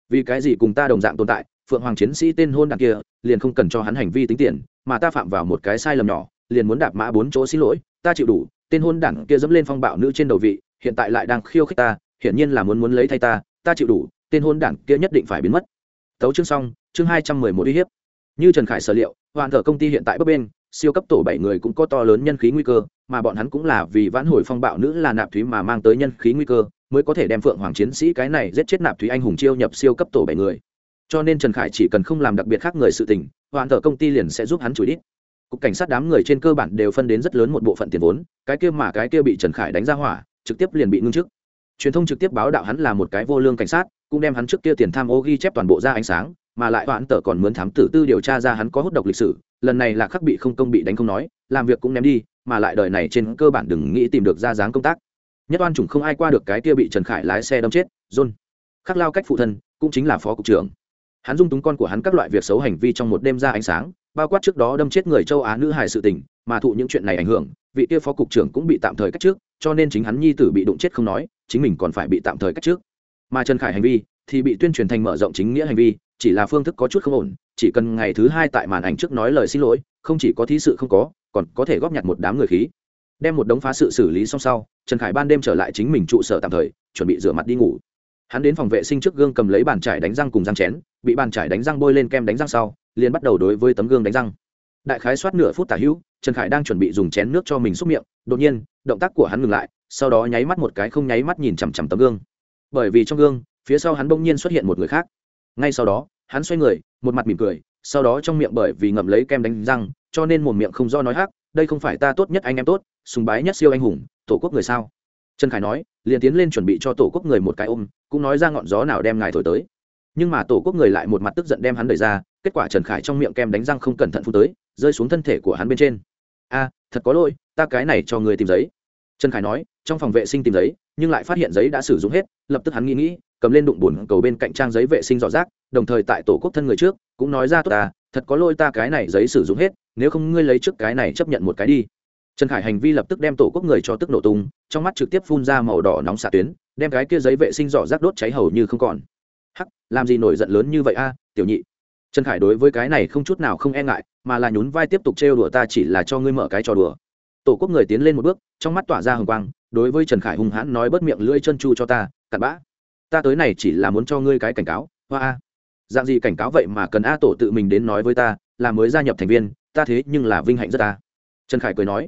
Vì cái gì cùng ta đồng dạng tồn tại, phượng hoàng chiến sĩ tên hôn đặc kia, liền không cần cho hắn hành vi tính tiền, mà ta phạm vào một cái sai lầm nhỏ, liền muốn đạp mã bốn chỗ xin lỗi, ta chịu đủ tên hôn đảng kia dẫm lên phong bạo nữ trên đầu vị, hiện tại lại đang khiêu khích ta, hiển nhiên là muốn muốn lấy thay ta ta chịu đủ, tên hôn đảng kia nhất định phải biến mất. Tấu chương xong, chương hai trăm mười một uy hiếp. Như trần khải sở liệu hoàn thờ công ty hiện tại bấp bên siêu cấp tổ bảy người cũng có to lớn nhân khí nguy cơ, mà bọn hắn cũng là vì vãn hồi phong bạo nữ là nạp thúy mà mang tới nhân khí nguy cơ, mới có thể đem phượng hoàng chiến sĩ cái này giết chết nạp thúy anh hùng chiêu nhập siêu cấp tổ bảy người. Cho nên trần khải chỉ cần không làm đặc biệt khác người sự tình hoàn thờ công ty liền sẽ giúp hắn chủ đít cục cảnh sát đám người trên cơ bản đều phân đến rất lớn một bộ phận tiền vốn, cái kia mà cái kia bị trần khải đánh ra hỏa, trực tiếp liền bị ngưng chức truyền thông trực tiếp báo đạo hắn là một cái vô lương cảnh sát, cũng đem hắn trước kia tiền tham ô ghi chép toàn bộ ra ánh sáng, mà lại toán tờ còn mướn thám tử tư điều tra ra hắn có hút độc lịch sử, lần này là khắc bị không công bị đánh không nói, làm việc cũng ném đi, mà lại đời này trên cơ bản đừng nghĩ tìm được ra dáng công tác. Nhất oan chủng không ai qua được cái kia bị trần khải lái xe đâm chết john khắc lao cách phụ thân, cũng chính là phó cục trưởng. Hắn dung túng con của hắn các loại việc xấu hành vi trong một đêm ra ánh sáng bao quát trước đó đâm chết người châu á nữ hài sự tình, mà thụ những chuyện này ảnh hưởng, vị kia phó cục trưởng cũng bị tạm thời cách trước, cho nên chính hắn nhi tử bị đụng chết không nói, chính mình còn phải bị tạm thời cách trước. Mà trần khải hành vi thì bị tuyên truyền thành mở rộng chính nghĩa hành vi, chỉ là phương thức có chút không ổn, chỉ cần ngày thứ hai tại màn ảnh trước nói lời xin lỗi, không chỉ có thí sự không có, còn có thể góp nhặt một đám người khí. Đem một đống phá sự xử lý xong sau, trần khải ban đêm trở lại chính mình trụ sở tạm thời, chuẩn bị rửa mặt đi ngủ. Hắn đến phòng vệ sinh trước gương cầm lấy bàn trải đánh răng cùng răng chén, bị bàn trải đánh răng bôi lên kem đánh răng sau liền bắt đầu đối với tấm gương đánh răng. Đại khái soát nửa phút tả hữu, trần khải đang chuẩn bị dùng chén nước cho mình xúc miệng, đột nhiên, động tác của hắn ngừng lại, sau đó nháy mắt một cái không nháy mắt nhìn chằm chằm tấm gương. Bởi vì trong gương, phía sau hắn bỗng nhiên xuất hiện một người khác. Ngay sau đó, hắn xoay người, một mặt mỉm cười, sau đó trong miệng bởi vì ngậm lấy kem đánh răng, cho nên một miệng không do nói hắc, đây không phải ta tốt nhất anh em tốt, sùng bái nhất siêu anh hùng, tổ quốc người sao? Trần khải nói, liền tiến lên chuẩn bị cho tổ quốc người một cái ôm, cũng nói ra ngọn gió nào đem ngài thổi tới. Nhưng mà tổ quốc người lại một mặt tức giận đem hắn đẩy ra kết quả trần khải trong miệng kem đánh răng không cẩn thận phun tới, rơi xuống thân thể của hắn bên trên. A, thật có lỗi, ta cái này cho người tìm giấy. Trần khải nói, trong phòng vệ sinh tìm giấy, nhưng lại phát hiện giấy đã sử dụng hết, lập tức hắn nghĩ nghĩ, cầm lên đụng bùn cầu bên cạnh trang giấy vệ sinh dọ rác, đồng thời tại tổ quốc thân người trước, cũng nói ra, tốt ta, thật có lỗi ta cái này giấy sử dụng hết, nếu không ngươi lấy trước cái này chấp nhận một cái đi. Trần khải hành vi lập tức đem tổ quốc người cho tức nổ tung, trong mắt trực tiếp phun ra màu đỏ nóng xạ tuyến, đem cái kia giấy vệ sinh dọ rác đốt cháy hầu như không còn. Hắc, làm gì nổi giận lớn như vậy a, tiểu nhị? Trần khải đối với cái này không chút nào không e ngại, mà là nhún vai tiếp tục trêu đùa ta chỉ là cho ngươi mở cái trò đùa. Tổ quốc người tiến lên một bước, trong mắt tỏa ra hồng quang, đối với trần khải hung hãn nói bớt miệng lưỡi chân chu cho ta, cặn bã. Ta tới này chỉ là muốn cho ngươi cái cảnh cáo, hoa a. Dạng gì cảnh cáo vậy mà cần a tổ tự mình đến nói với ta, là mới gia nhập thành viên, ta thế nhưng là vinh hạnh rất ta trần khải cười nói,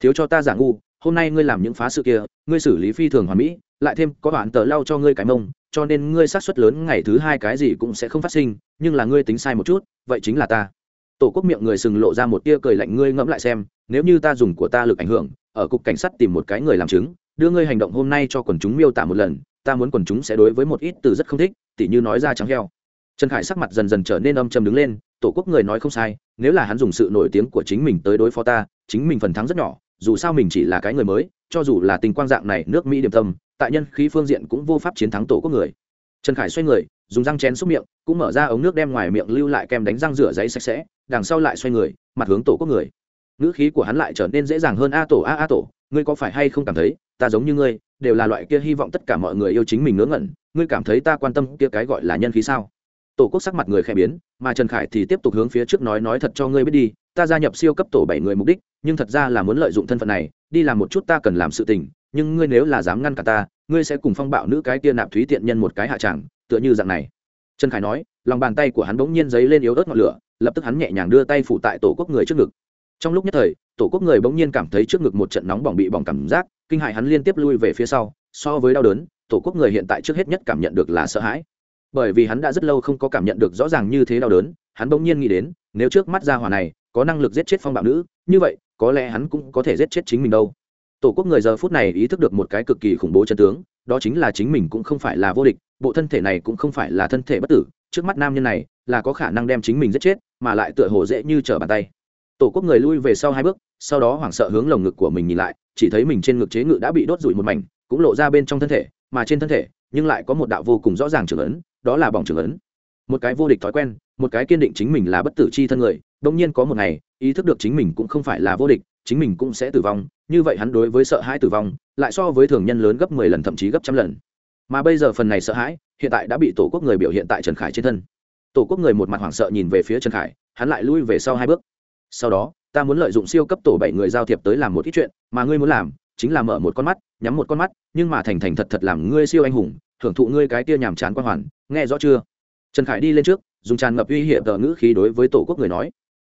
thiếu cho ta giả ngu hôm nay ngươi làm những phá sự kia, ngươi xử lý phi thường hoàn mỹ, lại thêm có bạn tờ lau cho ngươi cái mông, cho nên ngươi sát suất lớn ngày thứ hai cái gì cũng sẽ không phát sinh, nhưng là ngươi tính sai một chút, vậy chính là ta. Tổ quốc miệng người sừng lộ ra một tia cười lạnh ngươi ngẫm lại xem, nếu như ta dùng của ta lực ảnh hưởng, ở cục cảnh sát tìm một cái người làm chứng, đưa ngươi hành động hôm nay cho quần chúng miêu tả một lần, ta muốn quần chúng sẽ đối với một ít từ rất không thích, tỉ như nói ra trắng heo. Trần khải sắc mặt dần dần trở nên âm chầm đứng lên, tổ quốc người nói không sai, nếu là hắn dùng sự nổi tiếng của chính mình tới đối phó ta, chính mình phần thắng rất nhỏ dù sao mình chỉ là cái người mới, cho dù là tình quang dạng này nước mỹ điểm tâm, tại nhân khí phương diện cũng vô pháp chiến thắng tổ quốc người. Trần khải xoay người, dùng răng chén xúc miệng, cũng mở ra ống nước đem ngoài miệng lưu lại kem đánh răng rửa giấy sạch sẽ, đằng sau lại xoay người, mặt hướng tổ quốc người. Ngữ khí của hắn lại trở nên dễ dàng hơn a tổ, a a tổ, ngươi có phải hay không cảm thấy, ta giống như ngươi, đều là loại kia hy vọng tất cả mọi người yêu chính mình ngớ ngẩn, ngươi cảm thấy ta quan tâm kia cái gọi là nhân khí sao? Tổ quốc sắc mặt người khẽ biến, mà trần khải thì tiếp tục hướng phía trước nói nói thật cho ngươi biết đi, ta gia nhập siêu cấp tổ bảy người mục đích, nhưng thật ra là muốn lợi dụng thân phận này, đi làm một chút ta cần làm sự tình, nhưng ngươi nếu là dám ngăn cả ta, ngươi sẽ cùng phong bạo nữ cái kia nạp thúy tiện nhân một cái hạ tràng, tựa như dạng này. Trần khải nói, lòng bàn tay của hắn bỗng nhiên giấy lên yếu ớt ngọn lửa, lập tức hắn nhẹ nhàng đưa tay phủ tại tổ quốc người trước ngực. Trong lúc nhất thời, tổ quốc người bỗng nhiên cảm thấy trước ngực một trận nóng bỏng bị bỏng cảm giác, kinh hại hắn liên tiếp lui về phía sau, so với đau đớn, tổ quốc người hiện tại trước hết nhất cảm nhận được là sợ hãi bởi vì hắn đã rất lâu không có cảm nhận được rõ ràng như thế đau đớn, hắn bỗng nhiên nghĩ đến, nếu trước mắt ra hỏa này có năng lực giết chết phong bạo nữ, như vậy, có lẽ hắn cũng có thể giết chết chính mình đâu. Tổ quốc người giờ phút này ý thức được một cái cực kỳ khủng bố chân tướng, đó chính là chính mình cũng không phải là vô địch, bộ thân thể này cũng không phải là thân thể bất tử, trước mắt nam nhân này là có khả năng đem chính mình giết chết, mà lại tựa hồ dễ như trở bàn tay. Tổ quốc người lui về sau hai bước, sau đó hoảng sợ hướng lồng ngực của mình nhìn lại, chỉ thấy mình trên ngực chế ngự đã bị đốt rụi một mảnh, cũng lộ ra bên trong thân thể mà trên thân thể, nhưng lại có một đạo vô cùng rõ ràng trưởng ấn, đó là bỏng trưởng ấn. Một cái vô địch thói quen, một cái kiên định chính mình là bất tử chi thân người đông nhiên có một ngày, ý thức được chính mình cũng không phải là vô địch, chính mình cũng sẽ tử vong, như vậy hắn đối với sợ hãi tử vong, lại so với thường nhân lớn gấp mười lần thậm chí gấp trăm lần. Mà bây giờ phần này sợ hãi, hiện tại đã bị tổ quốc người biểu hiện tại trần khải trên thân. Tổ quốc người một mặt hoảng sợ nhìn về phía trần khải, hắn lại lui về sau hai bước. Sau đó, ta muốn lợi dụng siêu cấp tổ bảy người giao thiệp tới làm một ít chuyện, mà ngươi muốn làm chính là mở một con mắt, nhắm một con mắt, nhưng mà thành thành thật thật làm ngươi siêu anh hùng, thưởng thụ ngươi cái tia nhàm chán quan hoàn, nghe rõ chưa? Trần khải đi lên trước, dùng tràn ngập uy hiểm tờ ngữ khí đối với tổ quốc người nói.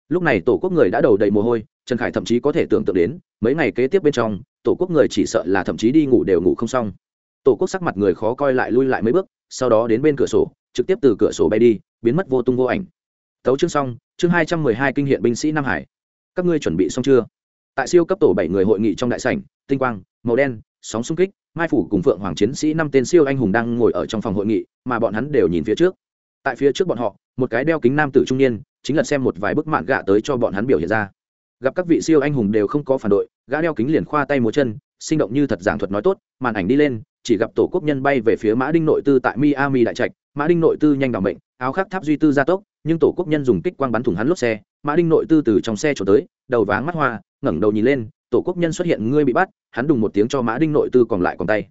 Lúc này tổ quốc người đã đầu đầy mồ hôi, trần khải thậm chí có thể tưởng tượng đến, mấy ngày kế tiếp bên trong, tổ quốc người chỉ sợ là thậm chí đi ngủ đều ngủ không xong. Tổ quốc sắc mặt người khó coi lại lui lại mấy bước, sau đó đến bên cửa sổ, trực tiếp từ cửa sổ bay đi, biến mất vô tung vô ảnh. Tấu chương xong, chương hai trăm mười hai kinh hiện binh sĩ nam hải. Các ngươi chuẩn bị xong chưa? Tại siêu cấp tổ bảy người hội nghị trong đại sảnh, tinh quang, màu đen, sóng xung kích, mai phủ cùng phượng hoàng chiến sĩ năm tên siêu anh hùng đang ngồi ở trong phòng hội nghị, mà bọn hắn đều nhìn phía trước. Tại phía trước bọn họ, một cái đeo kính nam tử trung niên, chính là xem một vài bức mạng gạ tới cho bọn hắn biểu hiện ra. Gặp các vị siêu anh hùng đều không có phản đội, gã đeo kính liền khoa tay múa chân, sinh động như thật giảng thuật nói tốt, màn ảnh đi lên, chỉ gặp tổ quốc nhân bay về phía mã đinh nội tư tại miami đại trạch. Mã đinh nội tư nhanh đ bệnh áo khắc tháp duy tư gia tốc, nhưng tổ quốc nhân dùng kích quang bắn thủng hắn lốp xe mã đinh nội tư từ trong xe trốn tới, đầu váng mắt hoa, ngẩng đầu nhìn lên, tổ quốc nhân xuất hiện, ngươi bị bắt. Hắn đùng một tiếng cho mã đinh nội tư còn lại còn tay.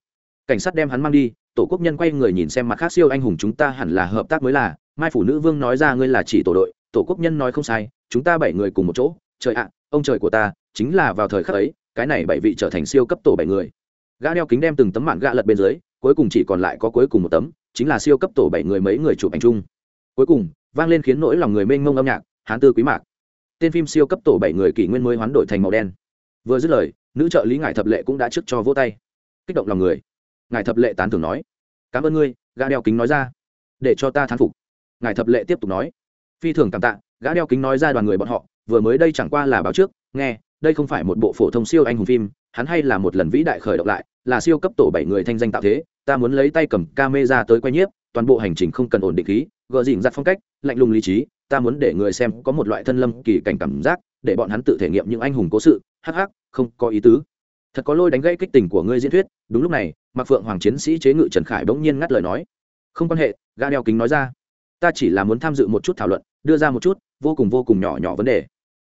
Cảnh sát đem hắn mang đi, tổ quốc nhân quay người nhìn xem mặt khác siêu anh hùng chúng ta hẳn là hợp tác mới là. Mai phủ nữ vương nói ra, ngươi là chỉ tổ đội, tổ quốc nhân nói không sai, chúng ta bảy người cùng một chỗ, trời ạ, ông trời của ta, chính là vào thời khắc ấy, cái này bảy vị trở thành siêu cấp tổ bảy người. Gã đeo kính đem từng tấm mạng gã lật bên dưới, cuối cùng chỉ còn lại có cuối cùng một tấm, chính là siêu cấp tổ bảy người mấy người chụp ảnh chung. Cuối cùng, vang lên khiến nỗi lòng người mênh mông âm nhạc hán tư quý mạc. Tên phim siêu cấp tổ bảy người kỷ nguyên mới hoán đổi thành màu đen. Vừa dứt lời, nữ trợ lý ngải thập lệ cũng đã trước cho vỗ tay. Kích động lòng người. Ngài thập lệ tán thưởng nói, cảm ơn ngươi, gã đeo kính nói ra, để cho ta thán phục. Ngài thập lệ tiếp tục nói, phi thường cảm tạ, gã đeo kính nói ra đoàn người bọn họ, vừa mới đây chẳng qua là báo trước, nghe, đây không phải một bộ phổ thông siêu anh hùng phim, hắn hay là một lần vĩ đại khởi động lại, là siêu cấp tổ bảy người thanh danh tạo thế, ta muốn lấy tay cầm ca mê ra tới quay nhiếp, toàn bộ hành trình không cần ổn định khí gợ dịnh giặt phong cách, lạnh lùng lý trí ta muốn để người xem có một loại thân lâm kỳ cảnh cảm giác, để bọn hắn tự thể nghiệm những anh hùng cố sự. Hắc hắc, không có ý tứ. Thật có lôi đánh gãy kích tình của ngươi diễn thuyết. Đúng lúc này mặc phượng hoàng chiến sĩ chế ngự trần khải bỗng nhiên ngắt lời nói. Không quan hệ ga đeo kính nói ra. Ta chỉ là muốn tham dự một chút thảo luận, đưa ra một chút vô cùng vô cùng nhỏ nhỏ vấn đề.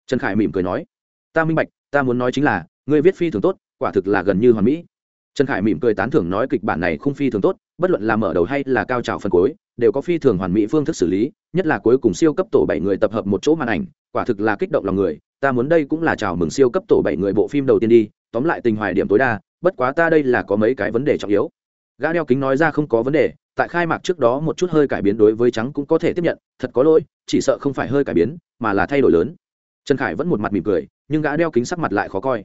Trần khải mỉm cười nói. Ta minh bạch, ta muốn nói chính là, ngươi viết phi thường tốt, quả thực là gần như hoàn mỹ. Trần khải mỉm cười tán thưởng nói kịch bản này không phi thường tốt, bất luận là mở đầu hay là cao trào phần cuối, đều có phi thường hoàn mỹ phương thức xử lý nhất là cuối cùng siêu cấp tổ bảy người tập hợp một chỗ màn ảnh, quả thực là kích động lòng người, ta muốn đây cũng là chào mừng siêu cấp tổ bảy người bộ phim đầu tiên đi, tóm lại tình hoài điểm tối đa, bất quá ta đây là có mấy cái vấn đề trọng yếu. Gã đeo kính nói ra không có vấn đề, tại khai mạc trước đó một chút hơi cải biến đối với trắng cũng có thể tiếp nhận, thật có lỗi, chỉ sợ không phải hơi cải biến, mà là thay đổi lớn. Trần khải vẫn một mặt mỉm cười, nhưng gã đeo kính sắc mặt lại khó coi.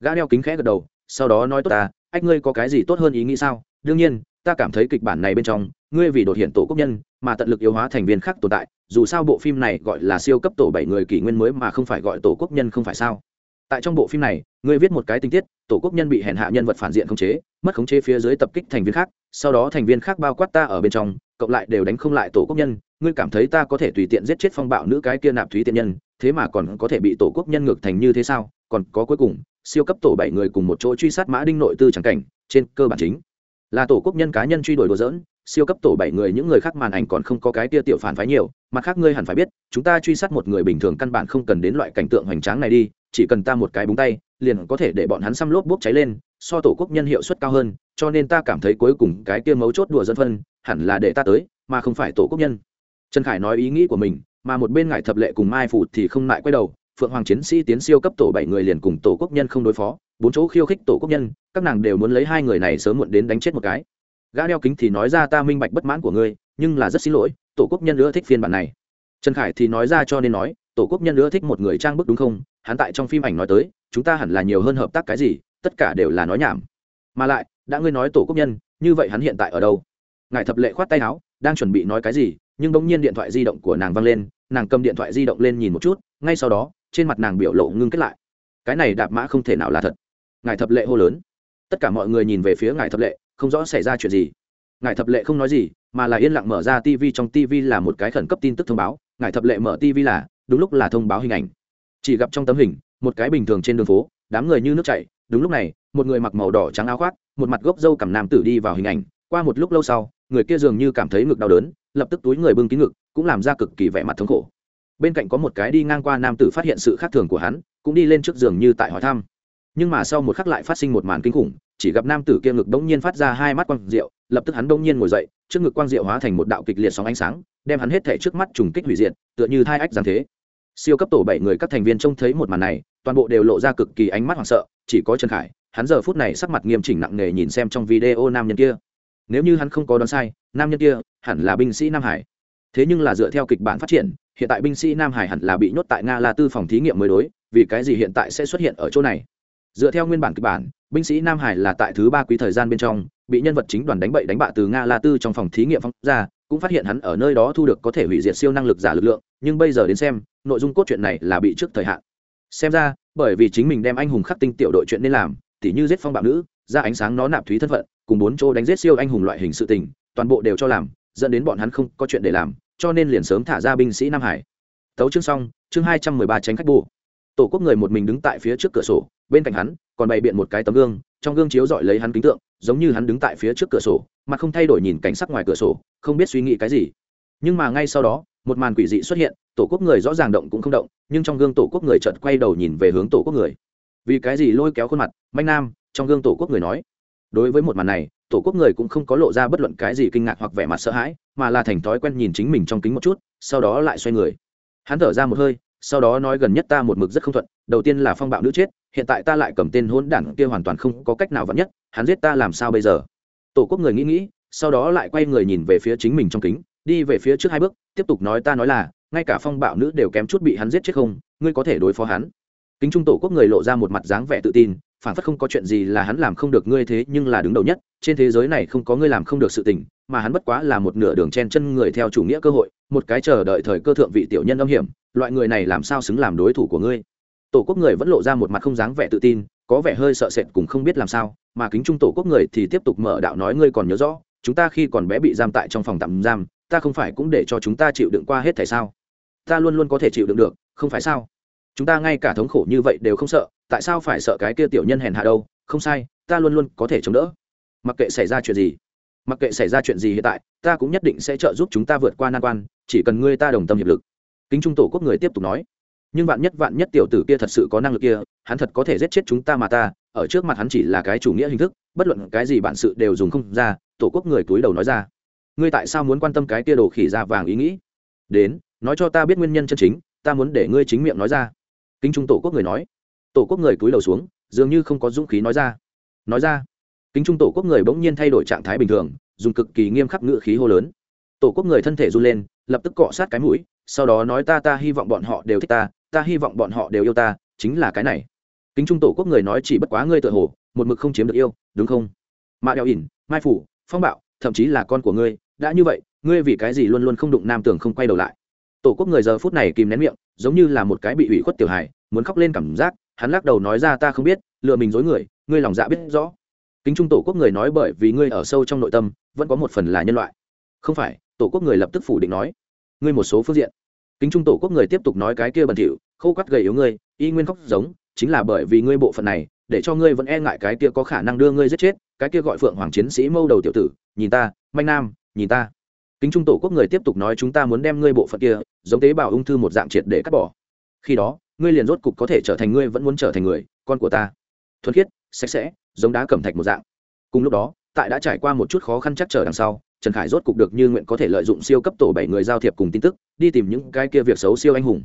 Gã đeo kính khẽ gật đầu, sau đó nói tốt ta, ách ngươi có cái gì tốt hơn ý nghĩ sao? Đương nhiên ta cảm thấy kịch bản này bên trong, ngươi vì đột hiện tổ quốc nhân, mà tận lực yếu hóa thành viên khác tồn tại, dù sao bộ phim này gọi là siêu cấp tổ bảy người kỷ nguyên mới mà không phải gọi tổ quốc nhân không phải sao? Tại trong bộ phim này, ngươi viết một cái tình tiết, tổ quốc nhân bị hèn hạ nhân vật phản diện khống chế, mất khống chế phía dưới tập kích thành viên khác, sau đó thành viên khác bao quát ta ở bên trong, cộng lại đều đánh không lại tổ quốc nhân, ngươi cảm thấy ta có thể tùy tiện giết chết phong bạo nữ cái kia nạp thúy tiện nhân, thế mà còn có thể bị tổ quốc nhân ngược thành như thế sao? Còn có cuối cùng, siêu cấp tổ bảy người cùng một chỗ truy sát mã đinh nội tư trắng cảnh, trên cơ bản chính là tổ quốc nhân cá nhân truy đuổi đùa dỡn siêu cấp tổ bảy người, những người khác màn ảnh còn không có cái tia tiểu phản phái nhiều, mặt khác ngươi hẳn phải biết, chúng ta truy sát một người bình thường căn bản không cần đến loại cảnh tượng hoành tráng này đi, chỉ cần ta một cái búng tay, liền có thể để bọn hắn xăm lốp bốc cháy lên, so tổ quốc nhân hiệu suất cao hơn, cho nên ta cảm thấy cuối cùng cái kia mấu chốt đùa dân phân, hẳn là để ta tới, mà không phải tổ quốc nhân. Trần khải nói ý nghĩ của mình, mà một bên ngải thập lệ cùng mai phụ thì không lại quay đầu phượng hoàng chiến sĩ tiến siêu cấp tổ bảy người liền cùng tổ quốc nhân không đối phó, bốn chỗ khiêu khích tổ quốc nhân, các nàng đều muốn lấy hai người này sớm muộn đến đánh chết một cái. Gã đeo kính thì nói ra ta minh bạch bất mãn của ngươi, nhưng là rất xin lỗi, tổ quốc nhân nữa thích phiên bản này. Trần khải thì nói ra cho nên nói, tổ quốc nhân nữa thích một người trang bức đúng không? Hắn tại trong phim ảnh nói tới, chúng ta hẳn là nhiều hơn hợp tác cái gì, tất cả đều là nói nhảm. Mà lại, đã ngươi nói tổ quốc nhân, như vậy hắn hiện tại ở đâu? Ngài thập lệ khoát tay áo, đang chuẩn bị nói cái gì, nhưng bỗng nhiên điện thoại di động của nàng văng lên, nàng cầm điện thoại di động lên nhìn một chút, ngay sau đó trên mặt nàng biểu lộ ngưng kết lại. Cái này đạp mã không thể nào là thật. Ngài thập lệ hô lớn. Tất cả mọi người nhìn về phía ngài thập lệ, không rõ xảy ra chuyện gì. Ngài thập lệ không nói gì, mà là yên lặng mở ra tv trong tv là một cái khẩn cấp tin tức thông báo. Ngài thập lệ mở tv là, đúng lúc là thông báo hình ảnh. Chỉ gặp trong tấm hình, một cái bình thường trên đường phố, đám người như nước chảy. Đúng lúc này, một người mặc màu đỏ trắng áo khoác, một mặt gốc dâu cầm nam tử đi vào hình ảnh. Qua một lúc lâu sau, người kia dường như cảm thấy ngực đau đớn, lập tức túi người bưng kín ngực, cũng làm ra cực kỳ vẻ mặt thống khổ bên cạnh có một cái đi ngang qua nam tử phát hiện sự khác thường của hắn, cũng đi lên trước giường như tại hỏi thăm. Nhưng mà sau một khắc lại phát sinh một màn kinh khủng, chỉ gặp nam tử kia ngực đống nhiên phát ra hai mắt quang diệu, lập tức hắn đống nhiên ngồi dậy, trước ngực quang diệu hóa thành một đạo kịch liệt sóng ánh sáng, đem hắn hết thể trước mắt trùng kích hủy diệt, tựa như thai ách giáng thế. Siêu cấp tổ bảy người các thành viên trông thấy một màn này, toàn bộ đều lộ ra cực kỳ ánh mắt hoảng sợ, chỉ có trần khải, hắn giờ phút này sắc mặt nghiêm chỉnh nặng nề nhìn xem trong video nam nhân kia. Nếu như hắn không có đoán sai, nam nhân kia hẳn là binh sĩ nam hải. Thế nhưng là dựa theo kịch bản phát triển hiện tại binh sĩ nam hải hẳn là bị nhốt tại nga la tư phòng thí nghiệm mới đối, vì cái gì hiện tại sẽ xuất hiện ở chỗ này? Dựa theo nguyên bản kịch bản, binh sĩ nam hải là tại thứ ba quý thời gian bên trong, bị nhân vật chính đoàn đánh bậy đánh bạ từ nga la tư trong phòng thí nghiệm phóng ra, cũng phát hiện hắn ở nơi đó thu được có thể hủy diệt siêu năng lực giả lực lượng, nhưng bây giờ đến xem, nội dung cốt truyện này là bị trước thời hạn. Xem ra, bởi vì chính mình đem anh hùng khắc tinh tiểu đội chuyện nên làm, tỉ như giết phong bạo nữ, ra ánh sáng nó nạp thúy thân phận, cùng bốn chỗ đánh giết siêu anh hùng loại hình sự tình, toàn bộ đều cho làm, dẫn đến bọn hắn không có chuyện để làm cho nên liền sớm thả ra binh sĩ nam hải. Tấu chương xong, chương hai trăm mười ba tránh khách bù. Tổ quốc người một mình đứng tại phía trước cửa sổ, bên cạnh hắn, còn bày biện một cái tấm gương, trong gương chiếu dọi lấy hắn kính tượng, giống như hắn đứng tại phía trước cửa sổ, mà không thay đổi nhìn cảnh sắc ngoài cửa sổ, không biết suy nghĩ cái gì. Nhưng mà ngay sau đó, một màn quỷ dị xuất hiện, tổ quốc người rõ ràng động cũng không động, nhưng trong gương tổ quốc người chợt quay đầu nhìn về hướng tổ quốc người. Vì cái gì lôi kéo khuôn mặt, manh nam, trong gương tổ quốc người nói, đối với một màn này tổ quốc người cũng không có lộ ra bất luận cái gì kinh ngạc hoặc vẻ mặt sợ hãi, mà là thành thói quen nhìn chính mình trong kính một chút, sau đó lại xoay người. Hắn thở ra một hơi, sau đó nói gần nhất ta một mực rất không thuận, đầu tiên là phong bạo nữ chết, hiện tại ta lại cầm tên hôn đản kia hoàn toàn không có cách nào vắn nhất, hắn giết ta làm sao bây giờ? Tổ quốc người nghĩ nghĩ, sau đó lại quay người nhìn về phía chính mình trong kính, đi về phía trước hai bước, tiếp tục nói ta nói là, ngay cả phong bạo nữ đều kém chút bị hắn giết chết không, ngươi có thể đối phó hắn. Kính trung tổ quốc người lộ ra một mặt dáng vẻ tự tin phản phất không có chuyện gì là hắn làm không được ngươi thế nhưng là đứng đầu nhất, trên thế giới này không có ngươi làm không được sự tình, mà hắn bất quá là một nửa đường chen chân người theo chủ nghĩa cơ hội, một cái chờ đợi thời cơ thượng vị tiểu nhân âm hiểm, loại người này làm sao xứng làm đối thủ của ngươi? Tổ quốc người vẫn lộ ra một mặt không dáng vẻ tự tin, có vẻ hơi sợ sệt cùng không biết làm sao, mà kính trung tổ quốc người thì tiếp tục mở đạo nói ngươi còn nhớ rõ, chúng ta khi còn bé bị giam tại trong phòng tạm giam, ta không phải cũng để cho chúng ta chịu đựng qua hết thể sao? Ta luôn luôn có thể chịu đựng được, không phải sao? Chúng ta ngay cả thống khổ như vậy đều không sợ, tại sao phải sợ cái kia tiểu nhân hèn hạ đâu? Không sai, ta luôn luôn có thể chống đỡ. Mặc kệ xảy ra chuyện gì, mặc kệ xảy ra chuyện gì hiện tại, ta cũng nhất định sẽ trợ giúp chúng ta vượt qua nan quan, chỉ cần ngươi ta đồng tâm hiệp lực. Kính trung tổ quốc người tiếp tục nói. Nhưng vạn nhất vạn nhất tiểu tử kia thật sự có năng lực kia, hắn thật có thể giết chết chúng ta mà ta, ở trước mặt hắn chỉ là cái chủ nghĩa hình thức, bất luận cái gì bản sự đều dùng không ra, tổ quốc người túi đầu nói ra. Ngươi tại sao muốn quan tâm cái kia đồ khỉ ra vàng ý nghĩ? Đến, nói cho ta biết nguyên nhân chân chính, ta muốn để ngươi chính miệng nói ra kính trung tổ quốc người nói. Tổ quốc người cúi đầu xuống, dường như không có dũng khí nói ra. Nói ra, kính trung tổ quốc người bỗng nhiên thay đổi trạng thái bình thường, dùng cực kỳ nghiêm khắc ngự khí hô lớn. Tổ quốc người thân thể run lên, lập tức cọ sát cái mũi, sau đó nói ta ta hy vọng bọn họ đều thích ta ta hy vọng bọn họ đều yêu ta, chính là cái này. Kính trung tổ quốc người nói chỉ bất quá ngươi tự hồ, một mực không chiếm được yêu, đúng không? Mạ đeo ỉn, mai phủ, phong bạo, thậm chí là con của ngươi, đã như vậy, ngươi vì cái gì luôn luôn không đụng nam tường không quay đầu lại? Tổ quốc người giờ phút này kìm nén miệng, giống như là một cái bị ủy khuất tiểu hài muốn khóc lên cảm giác, hắn lắc đầu nói ra ta không biết lừa mình dối người, ngươi lòng dạ biết rõ. Kính trung tổ quốc người nói bởi vì ngươi ở sâu trong nội tâm, vẫn có một phần là nhân loại. Không phải, tổ quốc người lập tức phủ định nói, ngươi một số phương diện. Kính trung tổ quốc người tiếp tục nói cái kia bẩn thỉu, khô quắt gầy yếu ngươi, y nguyên khóc giống, chính là bởi vì ngươi bộ phận này, để cho ngươi vẫn e ngại cái kia có khả năng đưa ngươi giết chết, cái kia gọi phượng hoàng chiến sĩ mâu đầu tiểu tử, nhìn ta, manh nam, nhìn ta. Kính trung tổ quốc người tiếp tục nói chúng ta muốn đem ngươi bộ phận kia, giống tế bào ung thư một dạng triệt để cắt bỏ. Khi đó ngươi liền rốt cục có thể trở thành ngươi, vẫn muốn trở thành người, con của ta. Thuần khiết, sạch sẽ, giống đá cẩm thạch một dạng. Cùng lúc đó, tại đã trải qua một chút khó khăn chắc trở đằng sau, trần khải rốt cục được như nguyện có thể lợi dụng siêu cấp tổ bảy người giao thiệp cùng tin tức, đi tìm những cái kia việc xấu siêu anh hùng.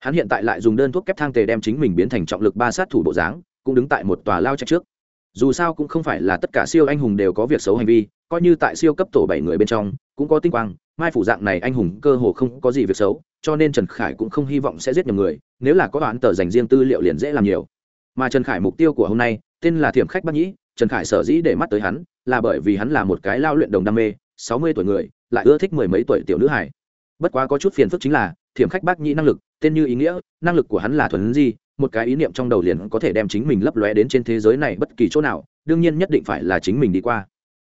Hắn hiện tại lại dùng đơn thuốc kép thang tề đem chính mình biến thành trọng lực ba sát thủ bộ dáng, cũng đứng tại một tòa lao trách trước. Dù sao cũng không phải là tất cả siêu anh hùng đều có việc xấu hành vi, coi như tại siêu cấp tổ bảy người bên trong, cũng có tinh quang mai phủ dạng này anh hùng cơ hồ không có gì việc xấu cho nên trần khải cũng không hy vọng sẽ giết nhầm người nếu là có đoán tờ dành riêng tư liệu liền dễ làm nhiều. Mà trần khải mục tiêu của hôm nay tên là thiểm khách bắc nhĩ trần khải sở dĩ để mắt tới hắn là bởi vì hắn là một cái lao luyện đồng đam mê sáu mươi tuổi người lại ưa thích mười mấy tuổi tiểu nữ hải bất quá có chút phiền phức chính là thiểm khách bác nhĩ năng lực tên như ý nghĩa năng lực của hắn là thuần di, một cái ý niệm trong đầu liền có thể đem chính mình lấp lóe đến trên thế giới này bất kỳ chỗ nào đương nhiên nhất định phải là chính mình đi qua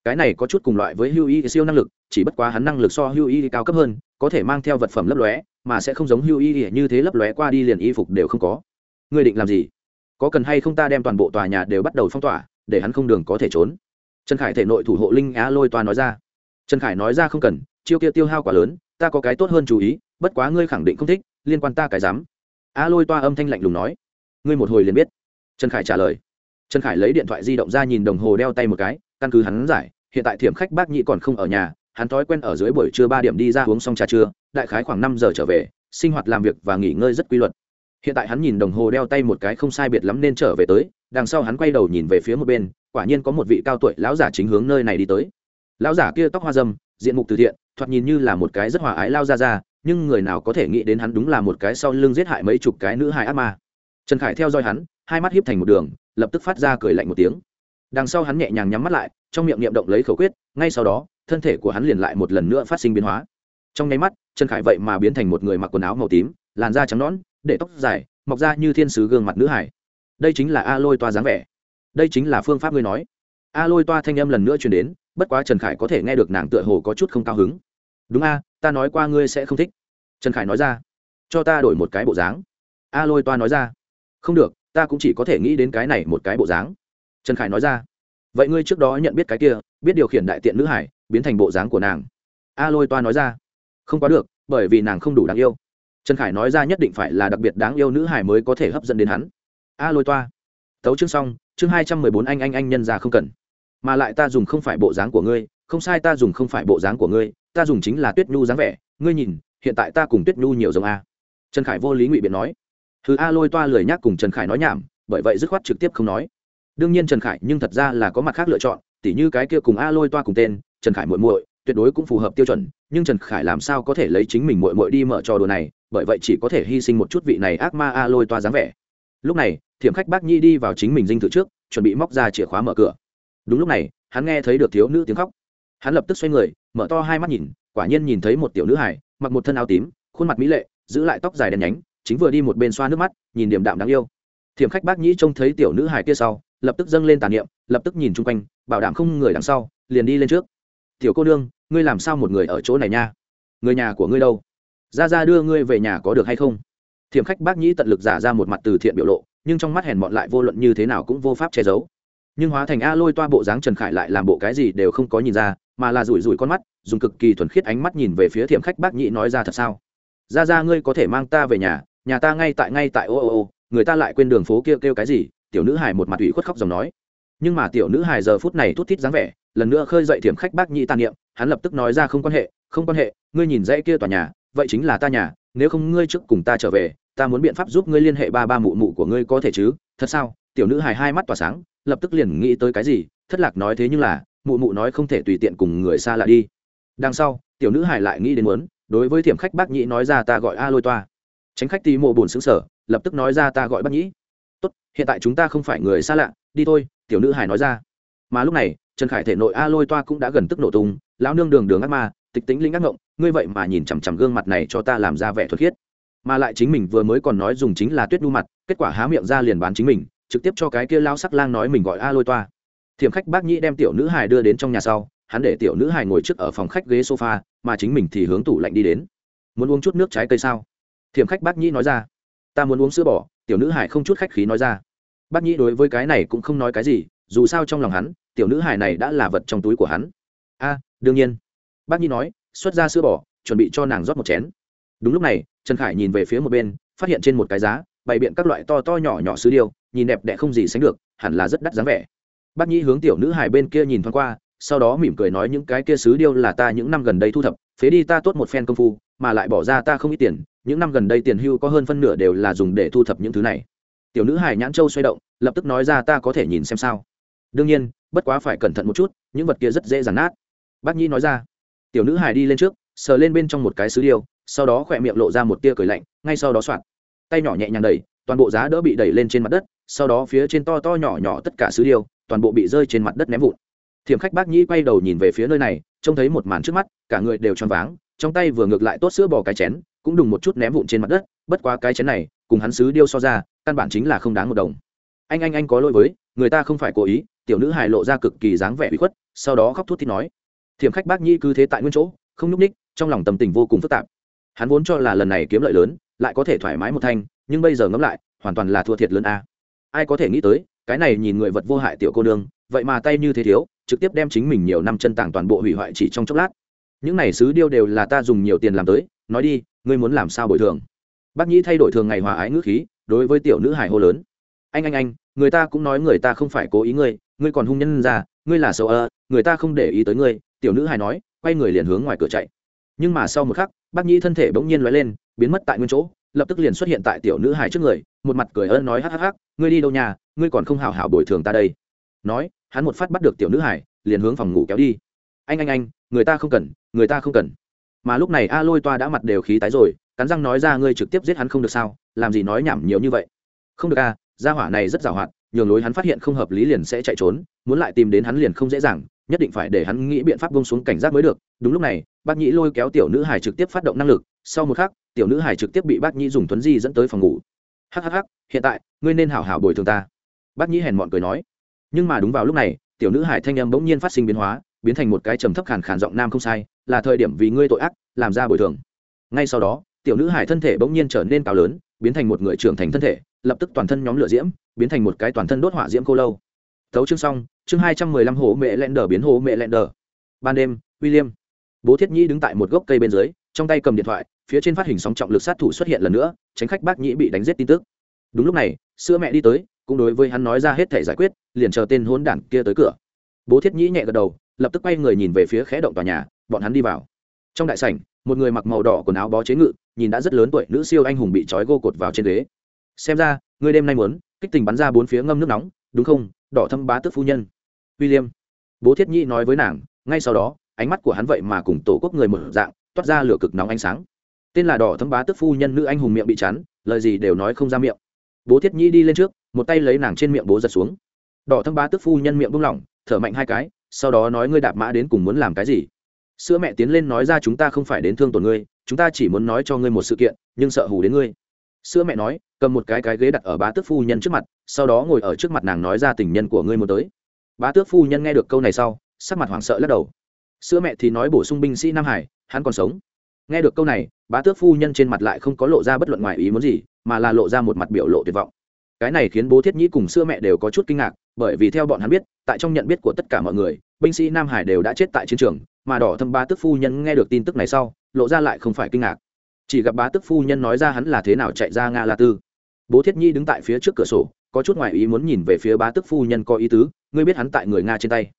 cái này có chút cùng loại với hưu y e siêu năng lực, chỉ bất quá hắn năng lực so hưu y e cao cấp hơn, có thể mang theo vật phẩm lấp lóe, mà sẽ không giống hưu y e như thế lấp lóe qua đi liền y phục đều không có. Ngươi định làm gì? Có cần hay không ta đem toàn bộ tòa nhà đều bắt đầu phong tỏa, để hắn không đường có thể trốn? Trần khải thể nội thủ hộ linh á lôi toa nói ra. Trần khải nói ra không cần, chiêu kia tiêu hao quá lớn, ta có cái tốt hơn chú ý, bất quá ngươi khẳng định không thích, liên quan ta cái dám. Á lôi toa âm thanh lạnh lùng nói. Ngươi một hồi liền biết. Trần khải trả lời. Trần khải lấy điện thoại di động ra nhìn đồng hồ đeo tay một cái căn cứ hắn giải, hiện tại thiểm khách bác nhị còn không ở nhà, hắn thói quen ở dưới buổi trưa ba điểm đi ra uống xong trà trưa, đại khái khoảng năm giờ trở về, sinh hoạt làm việc và nghỉ ngơi rất quy luật. Hiện tại hắn nhìn đồng hồ đeo tay một cái không sai biệt lắm nên trở về tới, đằng sau hắn quay đầu nhìn về phía một bên, quả nhiên có một vị cao tuổi lão giả chính hướng nơi này đi tới. Lão giả kia tóc hoa dâm, diện mục từ thiện, thoạt nhìn như là một cái rất hòa ái lao ra ra nhưng người nào có thể nghĩ đến hắn đúng là một cái sau lưng giết hại mấy chục cái nữ hài ác ma. Trần khải theo dõi hắn, hai mắt hiếp thành một đường, lập tức phát ra cười lạnh một tiếng đằng sau hắn nhẹ nhàng nhắm mắt lại, trong miệng niệm động lấy khẩu quyết, ngay sau đó, thân thể của hắn liền lại một lần nữa phát sinh biến hóa. Trong nháy mắt, trần khải vậy mà biến thành một người mặc quần áo màu tím, làn da trắng nõn, để tóc dài, mọc ra như thiên sứ gương mặt nữ hải. Đây chính là a lôi toa dáng vẻ. Đây chính là phương pháp ngươi nói. A lôi toa thanh âm lần nữa truyền đến, bất quá trần khải có thể nghe được nàng tựa hồ có chút không cao hứng. Đúng a, ta nói qua ngươi sẽ không thích. Trần khải nói ra. Cho ta đổi một cái bộ dáng. A lôi toa nói ra. Không được, ta cũng chỉ có thể nghĩ đến cái này một cái bộ dáng trần khải nói ra, vậy ngươi trước đó nhận biết cái kia, biết điều khiển đại tiện nữ hải, biến thành bộ dáng của nàng. A lôi toa nói ra, không quá được, bởi vì nàng không đủ đáng yêu. Trần khải nói ra nhất định phải là đặc biệt đáng yêu nữ hải mới có thể hấp dẫn đến hắn. A lôi toa, tấu chương xong, chương hai trăm mười bốn anh anh anh nhân ra không cần. Mà lại ta dùng không phải bộ dáng của ngươi, không sai ta dùng không phải bộ dáng của ngươi, ta dùng chính là tuyết nhu dáng vẻ. Ngươi nhìn, hiện tại ta cùng tuyết nhu nhiều giống a. Trần khải vô lý ngụy biện nói. Thứ a lôi toa lười nhác cùng trần khải nói nhảm, bởi vậy dứt khoát trực tiếp không nói đương nhiên trần khải nhưng thật ra là có mặt khác lựa chọn tỉ như cái kia cùng a lôi toa cùng tên trần khải muội muội tuyệt đối cũng phù hợp tiêu chuẩn nhưng trần khải làm sao có thể lấy chính mình muội muội đi mở trò đùa này bởi vậy chỉ có thể hy sinh một chút vị này ác ma a lôi toa dáng vẻ lúc này thiểm khách bác nhi đi vào chính mình dinh thự trước chuẩn bị móc ra chìa khóa mở cửa đúng lúc này hắn nghe thấy được thiếu nữ tiếng khóc hắn lập tức xoay người mở to hai mắt nhìn quả nhiên nhìn thấy một tiểu nữ hải mặc một thân áo tím khuôn mặt mỹ lệ giữ lại tóc dài đen nhánh chính vừa đi một bên xoa nước mắt nhìn điểm đạm đáng yêu thiểm khách bác nhĩ trông thấy tiểu nữ hải kia sau lập tức dâng lên tàn niệm lập tức nhìn chung quanh bảo đảm không người đằng sau liền đi lên trước. Tiểu cô nương ngươi làm sao một người ở chỗ này nha? Người nhà của ngươi đâu? Ra ra đưa ngươi về nhà có được hay không? Thiểm khách bác nhĩ tận lực giả ra một mặt từ thiện biểu lộ nhưng trong mắt hèn mọn lại vô luận như thế nào cũng vô pháp che giấu. Nhưng hóa thành a lôi toa bộ dáng trần khải lại làm bộ cái gì đều không có nhìn ra mà là rủi rủi con mắt dùng cực kỳ thuần khiết ánh mắt nhìn về phía thiểm khách bác nhĩ nói ra thật sao? Ra ra ngươi có thể mang ta về nhà nhà ta ngay tại ngay tại ô ô ô người ta lại quên đường phố kia kêu, kêu cái gì? Tiểu nữ hải một mặt ủy khuất khóc dòng nói. Nhưng mà tiểu nữ hải giờ phút này thút thít dáng vẻ, lần nữa khơi dậy thiểm khách bác nhĩ tàn niệm, hắn lập tức nói ra không quan hệ, không quan hệ, ngươi nhìn dãy kia tòa nhà, vậy chính là ta nhà, nếu không ngươi trước cùng ta trở về, ta muốn biện pháp giúp ngươi liên hệ ba ba mụ mụ của ngươi có thể chứ? Thật sao? Tiểu nữ hài hai mắt tỏa sáng, lập tức liền nghĩ tới cái gì, thất lạc nói thế nhưng là, mụ mụ nói không thể tùy tiện cùng người xa lạ đi. Đằng sau, tiểu nữ hài lại nghĩ đến muốn, đối với thiểm khách bác nhĩ nói ra ta gọi a lôi toa. Tránh khách tí mộ buồn xứng sở lập tức nói ra ta gọi bác nhĩ tốt, hiện tại chúng ta không phải người xa lạ, đi thôi, tiểu nữ hài nói ra. Mà lúc này, trần khải thể nội a lôi toa cũng đã gần tức nổ tung, lão nương đường đường ác ma, tịch tính linh ác ngộng, ngươi vậy mà nhìn chằm chằm gương mặt này cho ta làm ra vẻ thuật khiết. Mà lại chính mình vừa mới còn nói dùng chính là tuyết nu mặt, kết quả há miệng ra liền bán chính mình, trực tiếp cho cái kia lao sắc lang nói mình gọi a lôi toa. Thiểm khách bác nhĩ đem tiểu nữ hài đưa đến trong nhà sau, hắn để tiểu nữ hài ngồi trước ở phòng khách ghế sofa, mà chính mình thì hướng tủ lạnh đi đến. Muốn uống chút nước trái cây sao? Thiểm khách bác nhĩ nói ra. Ta muốn uống sữa bò tiểu nữ hải không chút khách khí nói ra. Bác nhĩ đối với cái này cũng không nói cái gì, dù sao trong lòng hắn, tiểu nữ hải này đã là vật trong túi của hắn. A, đương nhiên. Bác nhĩ nói, xuất ra sữa bò, chuẩn bị cho nàng rót một chén. Đúng lúc này, trần khải nhìn về phía một bên, phát hiện trên một cái giá, bày biện các loại to to nhỏ nhỏ sứ điêu, nhìn đẹp đẽ không gì sánh được, hẳn là rất đắt dáng vẻ. Bác nhĩ hướng tiểu nữ Hải bên kia nhìn thoáng qua, sau đó mỉm cười nói những cái kia sứ điêu là ta những năm gần đây thu thập, phế đi ta tốt một phen công phu, mà lại bỏ ra ta không ít tiền những năm gần đây tiền hưu có hơn phân nửa đều là dùng để thu thập những thứ này. Tiểu nữ hải nhãn châu xoay động, lập tức nói ra ta có thể nhìn xem sao. Đương nhiên, bất quá phải cẩn thận một chút, những vật kia rất dễ dàn nát. Bác nhĩ nói ra. Tiểu nữ hải đi lên trước, sờ lên bên trong một cái sứ điêu, sau đó khỏe miệng lộ ra một tia cười lạnh, ngay sau đó soạt tay nhỏ nhẹ nhàng đẩy, toàn bộ giá đỡ bị đẩy lên trên mặt đất, sau đó phía trên to to nhỏ nhỏ tất cả sứ điêu, toàn bộ bị rơi trên mặt đất ném vụn. Thiểm khách bác nhĩ quay đầu nhìn về phía nơi này, trông thấy một màn trước mắt, cả người đều choáng váng, trong tay vừa ngược lại tốt sữa bò cái chén cũng đùng một chút ném vụn trên mặt đất, bất quá cái chén này, cùng hắn sứ điêu so ra, căn bản chính là không đáng một đồng. Anh anh anh có lỗi với, người ta không phải cố ý, tiểu nữ hài lộ ra cực kỳ dáng vẻ bị khuất, sau đó khóc thút thít nói. Thiểm khách bác nhi cứ thế tại nguyên chỗ, không nhúc ních trong lòng tâm tình vô cùng phức tạp. Hắn vốn cho là lần này kiếm lợi lớn, lại có thể thoải mái một thanh, nhưng bây giờ ngẫm lại, hoàn toàn là thua thiệt lớn a. Ai có thể nghĩ tới, cái này nhìn người vật vô hại tiểu cô nương, vậy mà tay như thế thiếu, trực tiếp đem chính mình nhiều năm chân tảng toàn bộ hủy hoại chỉ trong chốc lát. Những này sứ điêu đều là ta dùng nhiều tiền làm tới, nói đi ngươi muốn làm sao bồi thường? Bác nhĩ thay đổi thường ngày hòa ái ngữ khí, đối với tiểu nữ hải hô lớn. Anh anh anh, người ta cũng nói người ta không phải cố ý ngươi ngươi còn hung nhân ra, ngươi là xấu ơ, người ta không để ý tới ngươi, tiểu nữ hải nói, quay người liền hướng ngoài cửa chạy. Nhưng mà sau một khắc, bác nhĩ thân thể bỗng nhiên lóe lên, biến mất tại nguyên chỗ, lập tức liền xuất hiện tại tiểu nữ hải trước người, một mặt cười ơn nói hắc hắc hắc, ngươi đi đâu nhà, ngươi còn không hào hảo bồi thường ta đây. Nói, hắn một phát bắt được tiểu nữ hải liền hướng phòng ngủ kéo đi. Anh anh anh, người ta không cần, người ta không cần mà lúc này a lôi toa đã mặt đều khí tái rồi, cắn răng nói ra ngươi trực tiếp giết hắn không được sao, làm gì nói nhảm nhiều như vậy. Không được a, gia hỏa này rất giàu hoạt nhường lối hắn phát hiện không hợp lý liền sẽ chạy trốn, muốn lại tìm đến hắn liền không dễ dàng, nhất định phải để hắn nghĩ biện pháp bông xuống cảnh giác mới được. Đúng lúc này, bác nhĩ lôi kéo tiểu nữ hải trực tiếp phát động năng lực, sau một khắc, tiểu nữ hải trực tiếp bị bác nhĩ dùng thuấn di dẫn tới phòng ngủ. Hhh hiện tại, ngươi nên hảo hảo bồi thường ta. Bác nhĩ hèn mọn cười nói. Nhưng mà đúng vào lúc này, tiểu nữ hải thanh em bỗng nhiên phát sinh biến hóa, biến thành một cái trầm thấp khàn khàn giọng nam không sai là thời điểm vì ngươi tội ác, làm ra bồi thường. Ngay sau đó, tiểu nữ hải thân thể bỗng nhiên trở nên cao lớn, biến thành một người trưởng thành thân thể, lập tức toàn thân nhóm lửa diễm, biến thành một cái toàn thân đốt hỏa diễm cô lâu. Tấu chương xong, chương hai trăm mười lăm hồ mẹ lẹn đờ biến hồ mẹ lẹn đờ. Ban đêm, william, bố thiết nhĩ đứng tại một gốc cây bên dưới, trong tay cầm điện thoại, phía trên phát hình sóng trọng lực sát thủ xuất hiện lần nữa, tránh khách bác nhĩ bị đánh giết tin tức. Đúng lúc này, sữa mẹ đi tới, cũng đối với hắn nói ra hết thể giải quyết, liền chờ tên hôn đản kia tới cửa. Bố thiết nhĩ nhẹ gật đầu, lập tức quay người nhìn về phía khẽ động tòa nhà bọn hắn đi vào. Trong đại sảnh, một người mặc màu đỏ quần áo bó chế ngự, nhìn đã rất lớn tuổi nữ siêu anh hùng bị trói gô cột vào trên ghế. Xem ra người đêm nay muốn, kích tình bắn ra bốn phía ngâm nước nóng, đúng không? Đỏ thâm bá tước phu nhân. William. Bố thiết nhĩ nói với nàng, ngay sau đó, ánh mắt của hắn vậy mà cùng tổ quốc người mở dạng, toát ra lửa cực nóng ánh sáng. Tên là đỏ thâm bá tước phu nhân nữ anh hùng miệng bị chắn, lời gì đều nói không ra miệng. Bố thiết nhĩ đi lên trước, một tay lấy nàng trên miệng bố giật xuống. Đỏ thâm bá tước phu nhân miệng buông lỏng, thở mạnh hai cái, sau đó nói ngươi đạp mã đến cùng muốn làm cái gì? Sữa mẹ tiến lên nói ra chúng ta không phải đến thương tổn ngươi, chúng ta chỉ muốn nói cho ngươi một sự kiện, nhưng sợ hù đến ngươi. Sữa mẹ nói, cầm một cái cái ghế đặt ở bá tước phu nhân trước mặt, sau đó ngồi ở trước mặt nàng nói ra tình nhân của ngươi muốn tới. Bá tước phu nhân nghe được câu này sau, sắc mặt hoảng sợ lắc đầu. Sữa mẹ thì nói bổ sung binh sĩ nam hải, hắn còn sống. Nghe được câu này, bá tước phu nhân trên mặt lại không có lộ ra bất luận ngoài ý muốn gì, mà là lộ ra một mặt biểu lộ tuyệt vọng. Cái này khiến bố thiết nhĩ cùng sữa mẹ đều có chút kinh ngạc, bởi vì theo bọn hắn biết, tại trong nhận biết của tất cả mọi người, binh sĩ nam hải đều đã chết tại chiến trường mà đỏ thâm ba tức phu nhân nghe được tin tức này sau, lộ ra lại không phải kinh ngạc. Chỉ gặp bá tức phu nhân nói ra hắn là thế nào chạy ra nga la tư. Bố thiết nhi đứng tại phía trước cửa sổ, có chút ngoại ý muốn nhìn về phía bá tức phu nhân có ý tứ, ngươi biết hắn tại người nga trên tay.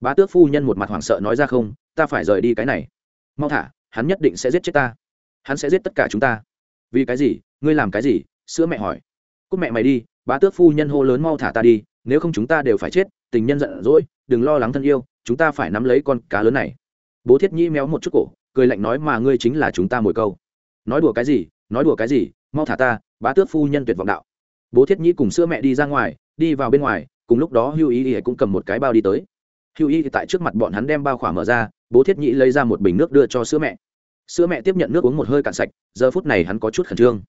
Bá tước phu nhân một mặt hoảng sợ nói ra không, ta phải rời đi cái này. Mau thả, hắn nhất định sẽ giết chết ta. Hắn sẽ giết tất cả chúng ta. Vì cái gì? Ngươi làm cái gì? Sữa mẹ hỏi. Cúc mẹ mày đi, bá tước phu nhân hô lớn mau thả ta đi, nếu không chúng ta đều phải chết, tình nhân giận dỗi, đừng lo lắng thân yêu, chúng ta phải nắm lấy con cá lớn này bố thiết Nhĩ méo một chút cổ, cười lạnh nói, mà ngươi chính là chúng ta mồi câu. Nói đùa cái gì, nói đùa cái gì, mau thả ta, bá tước phu nhân tuyệt vọng đạo. Bố thiết Nhĩ cùng sữa mẹ đi ra ngoài, đi vào bên ngoài, cùng lúc đó hưu ý ỉa cũng cầm một cái bao đi tới. Hưu ý tại trước mặt bọn hắn đem bao khỏa mở ra, bố thiết nhĩ lấy ra một bình nước đưa cho sữa mẹ. Sữa mẹ tiếp nhận nước uống một hơi cạn sạch, giờ phút này hắn có chút khẩn trương.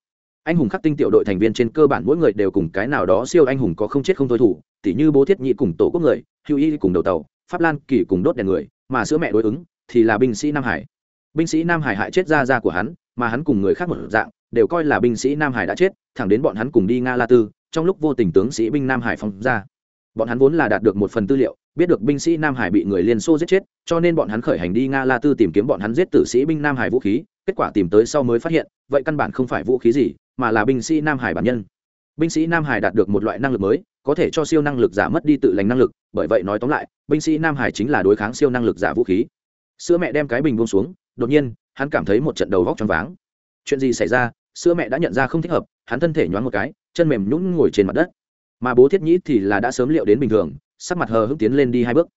Anh hùng khắc tinh tiểu đội thành viên trên cơ bản mỗi người đều cùng cái nào đó siêu anh hùng có không chết không thôi thủ, tỉ như bố thiết Nhĩ cùng tổ quốc người, hưu y cùng đầu tàu, pháp lan kỳ cùng đốt đèn người, mà sữa mẹ đối ứng thì là binh sĩ nam hải. Binh sĩ nam hải hại chết ra ra của hắn, mà hắn cùng người khác một dạng, đều coi là binh sĩ nam hải đã chết, thẳng đến bọn hắn cùng đi nga la tư, trong lúc vô tình tướng sĩ binh nam hải phóng ra. Bọn hắn vốn là đạt được một phần tư liệu, biết được binh sĩ nam hải bị người liên xô giết chết, cho nên bọn hắn khởi hành đi nga la tư tìm kiếm bọn hắn giết tử sĩ binh nam hải vũ khí, kết quả tìm tới sau mới phát hiện, vậy căn bản không phải vũ khí gì, mà là binh sĩ nam hải bản nhân. Binh sĩ nam hải đạt được một loại năng lực mới, có thể cho siêu năng lực giả mất đi tự lành năng lực, bởi vậy nói tóm lại, binh sĩ nam hải chính là đối kháng siêu năng lực giả vũ khí sữa mẹ đem cái bình buông xuống, đột nhiên, hắn cảm thấy một trận đầu vóc choáng váng. Chuyện gì xảy ra, sữa mẹ đã nhận ra không thích hợp, hắn thân thể nhoáng một cái, chân mềm nhũn ngồi trên mặt đất. Mà bố thiết nhĩ thì là đã sớm liệu đến bình thường, sắc mặt hờ hững tiến lên đi hai bước.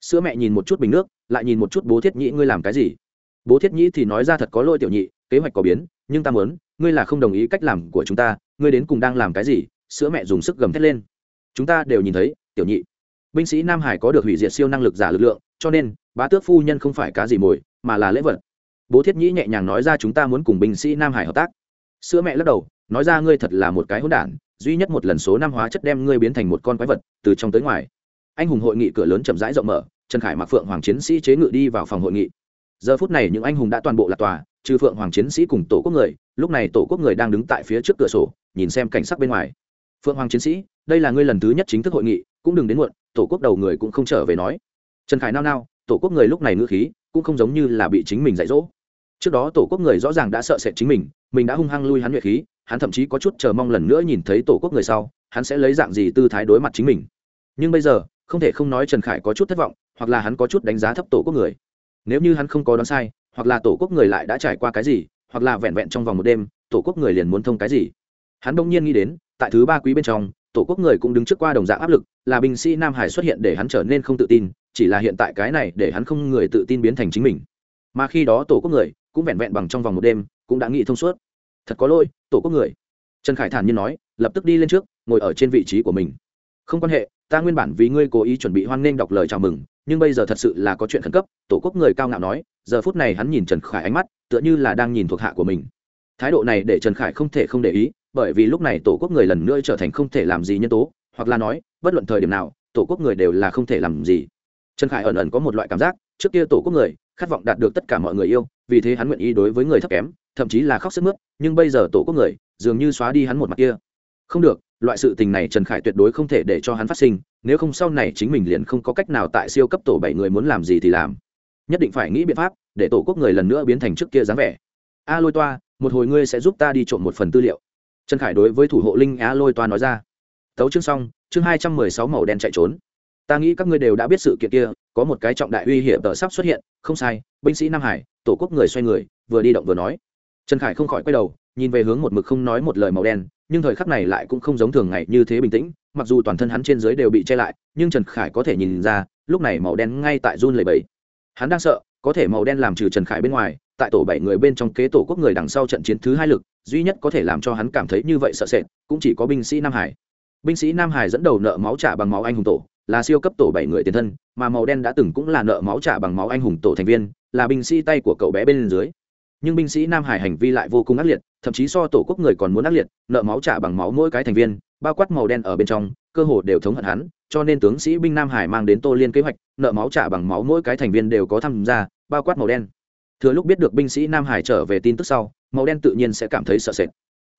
Sữa mẹ nhìn một chút bình nước, lại nhìn một chút bố thiết nhĩ, ngươi làm cái gì? Bố thiết nhĩ thì nói ra thật có lỗi tiểu nhị, kế hoạch có biến, nhưng ta muốn, ngươi là không đồng ý cách làm của chúng ta, ngươi đến cùng đang làm cái gì? Sữa mẹ dùng sức gầm thét lên. Chúng ta đều nhìn thấy, tiểu nhị. Binh sĩ nam hải có được hủy diệt siêu năng lực giả lực lượng, cho nên bá tước phu nhân không phải cá gì mồi, mà là lễ vật. Bố thiết nhĩ nhẹ nhàng nói ra chúng ta muốn cùng binh sĩ nam hải hợp tác. Sữa mẹ lắc đầu, nói ra ngươi thật là một cái hỗn đản, duy nhất một lần số năm hóa chất đem ngươi biến thành một con quái vật, từ trong tới ngoài. Anh hùng hội nghị cửa lớn chậm rãi rộng mở, trần khải mặc phượng hoàng chiến sĩ chế ngự đi vào phòng hội nghị. Giờ phút này những anh hùng đã toàn bộ là tòa, trừ phượng hoàng chiến sĩ cùng tổ quốc người, lúc này tổ quốc người đang đứng tại phía trước cửa sổ, nhìn xem cảnh sắc bên ngoài. Phượng hoàng chiến sĩ, đây là ngươi lần thứ nhất chính thức hội nghị, cũng đừng đến muộn, tổ quốc đầu người cũng không trở về nói. Trần khải nao nao tổ quốc người lúc này ngữ khí cũng không giống như là bị chính mình dạy dỗ. Trước đó tổ quốc người rõ ràng đã sợ sệt chính mình mình đã hung hăng lui hắn nhuệ khí, hắn thậm chí có chút chờ mong lần nữa nhìn thấy tổ quốc người sau, hắn sẽ lấy dạng gì tư thái đối mặt chính mình. Nhưng bây giờ, không thể không nói trần khải có chút thất vọng, hoặc là hắn có chút đánh giá thấp tổ quốc người. Nếu như hắn không có đoán sai, hoặc là tổ quốc người lại đã trải qua cái gì, hoặc là vẹn vẹn trong vòng một đêm, tổ quốc người liền muốn thông cái gì. Hắn đông nhiên nghĩ đến, tại thứ ba quý bên trong, tổ quốc người cũng đứng trước qua đồng dạng áp lực, là binh sĩ nam hải xuất hiện để hắn trở nên không tự tin chỉ là hiện tại cái này để hắn không người tự tin biến thành chính mình. Mà khi đó tổ quốc người cũng vẹn vẹn bằng trong vòng một đêm, cũng đã nghĩ thông suốt. Thật có lỗi, tổ quốc người. Trần khải thản nhiên nói, lập tức đi lên trước, ngồi ở trên vị trí của mình. Không quan hệ, ta nguyên bản vì ngươi cố ý chuẩn bị hoan nghênh đọc lời chào mừng, nhưng bây giờ thật sự là có chuyện khẩn cấp, tổ quốc người cao ngạo nói, giờ phút này hắn nhìn trần khải ánh mắt, tựa như là đang nhìn thuộc hạ của mình. Thái độ này để trần khải không thể không để ý, bởi vì lúc này tổ quốc người lần nữa trở thành không thể làm gì nhân tố, hoặc là nói, bất luận thời điểm nào, tổ quốc người đều là không thể làm gì trần khải ẩn ẩn có một loại cảm giác, trước kia tổ quốc người, khát vọng đạt được tất cả mọi người yêu, vì thế hắn nguyện ý đối với người thấp kém, thậm chí là khóc sức mướt, nhưng bây giờ tổ quốc người, dường như xóa đi hắn một mặt kia. Không được, loại sự tình này trần khải tuyệt đối không thể để cho hắn phát sinh, nếu không sau này chính mình liền không có cách nào tại siêu cấp tổ bảy người muốn làm gì thì làm. Nhất định phải nghĩ biện pháp, để tổ quốc người lần nữa biến thành trước kia dáng vẻ. A lôi toa, một hồi ngươi sẽ giúp ta đi trộm một phần tư liệu. Trần khải đối với thủ hộ linh a lôi toa nói ra. Tấu chương xong, chương hai trăm mười sáu màu đen chạy trốn ta nghĩ các ngươi đều đã biết sự kiện kia, có một cái trọng đại uy hiểm tờ sắp xuất hiện, không sai, binh sĩ nam hải, tổ quốc người xoay người, vừa đi động vừa nói. Trần khải không khỏi quay đầu, nhìn về hướng một mực không nói một lời màu đen, nhưng thời khắc này lại cũng không giống thường ngày như thế bình tĩnh, mặc dù toàn thân hắn trên dưới đều bị che lại, nhưng trần khải có thể nhìn ra, lúc này màu đen ngay tại run lầy bẫy hắn đang sợ, có thể màu đen làm trừ trần khải bên ngoài, tại tổ bảy người bên trong kế tổ quốc người đằng sau trận chiến thứ hai lực, duy nhất có thể làm cho hắn cảm thấy như vậy sợ sệt, cũng chỉ có binh sĩ nam hải. Binh sĩ nam hải dẫn đầu nợ máu trả bằng máu anh hùng tổ là siêu cấp tổ bảy người tiền thân, mà màu đen đã từng cũng là nợ máu trả bằng máu anh hùng tổ thành viên, là binh sĩ tay của cậu bé bên dưới. Nhưng binh sĩ nam hải hành vi lại vô cùng ác liệt, thậm chí so tổ quốc người còn muốn ác liệt, nợ máu trả bằng máu mỗi cái thành viên, bao quát màu đen ở bên trong, cơ hồ đều thống hận hắn, cho nên tướng sĩ binh nam hải mang đến tô liên kế hoạch, nợ máu trả bằng máu mỗi cái thành viên đều có tham gia, bao quát màu đen. Thừa lúc biết được binh sĩ nam hải trở về tin tức sau, màu đen tự nhiên sẽ cảm thấy sợ sệt.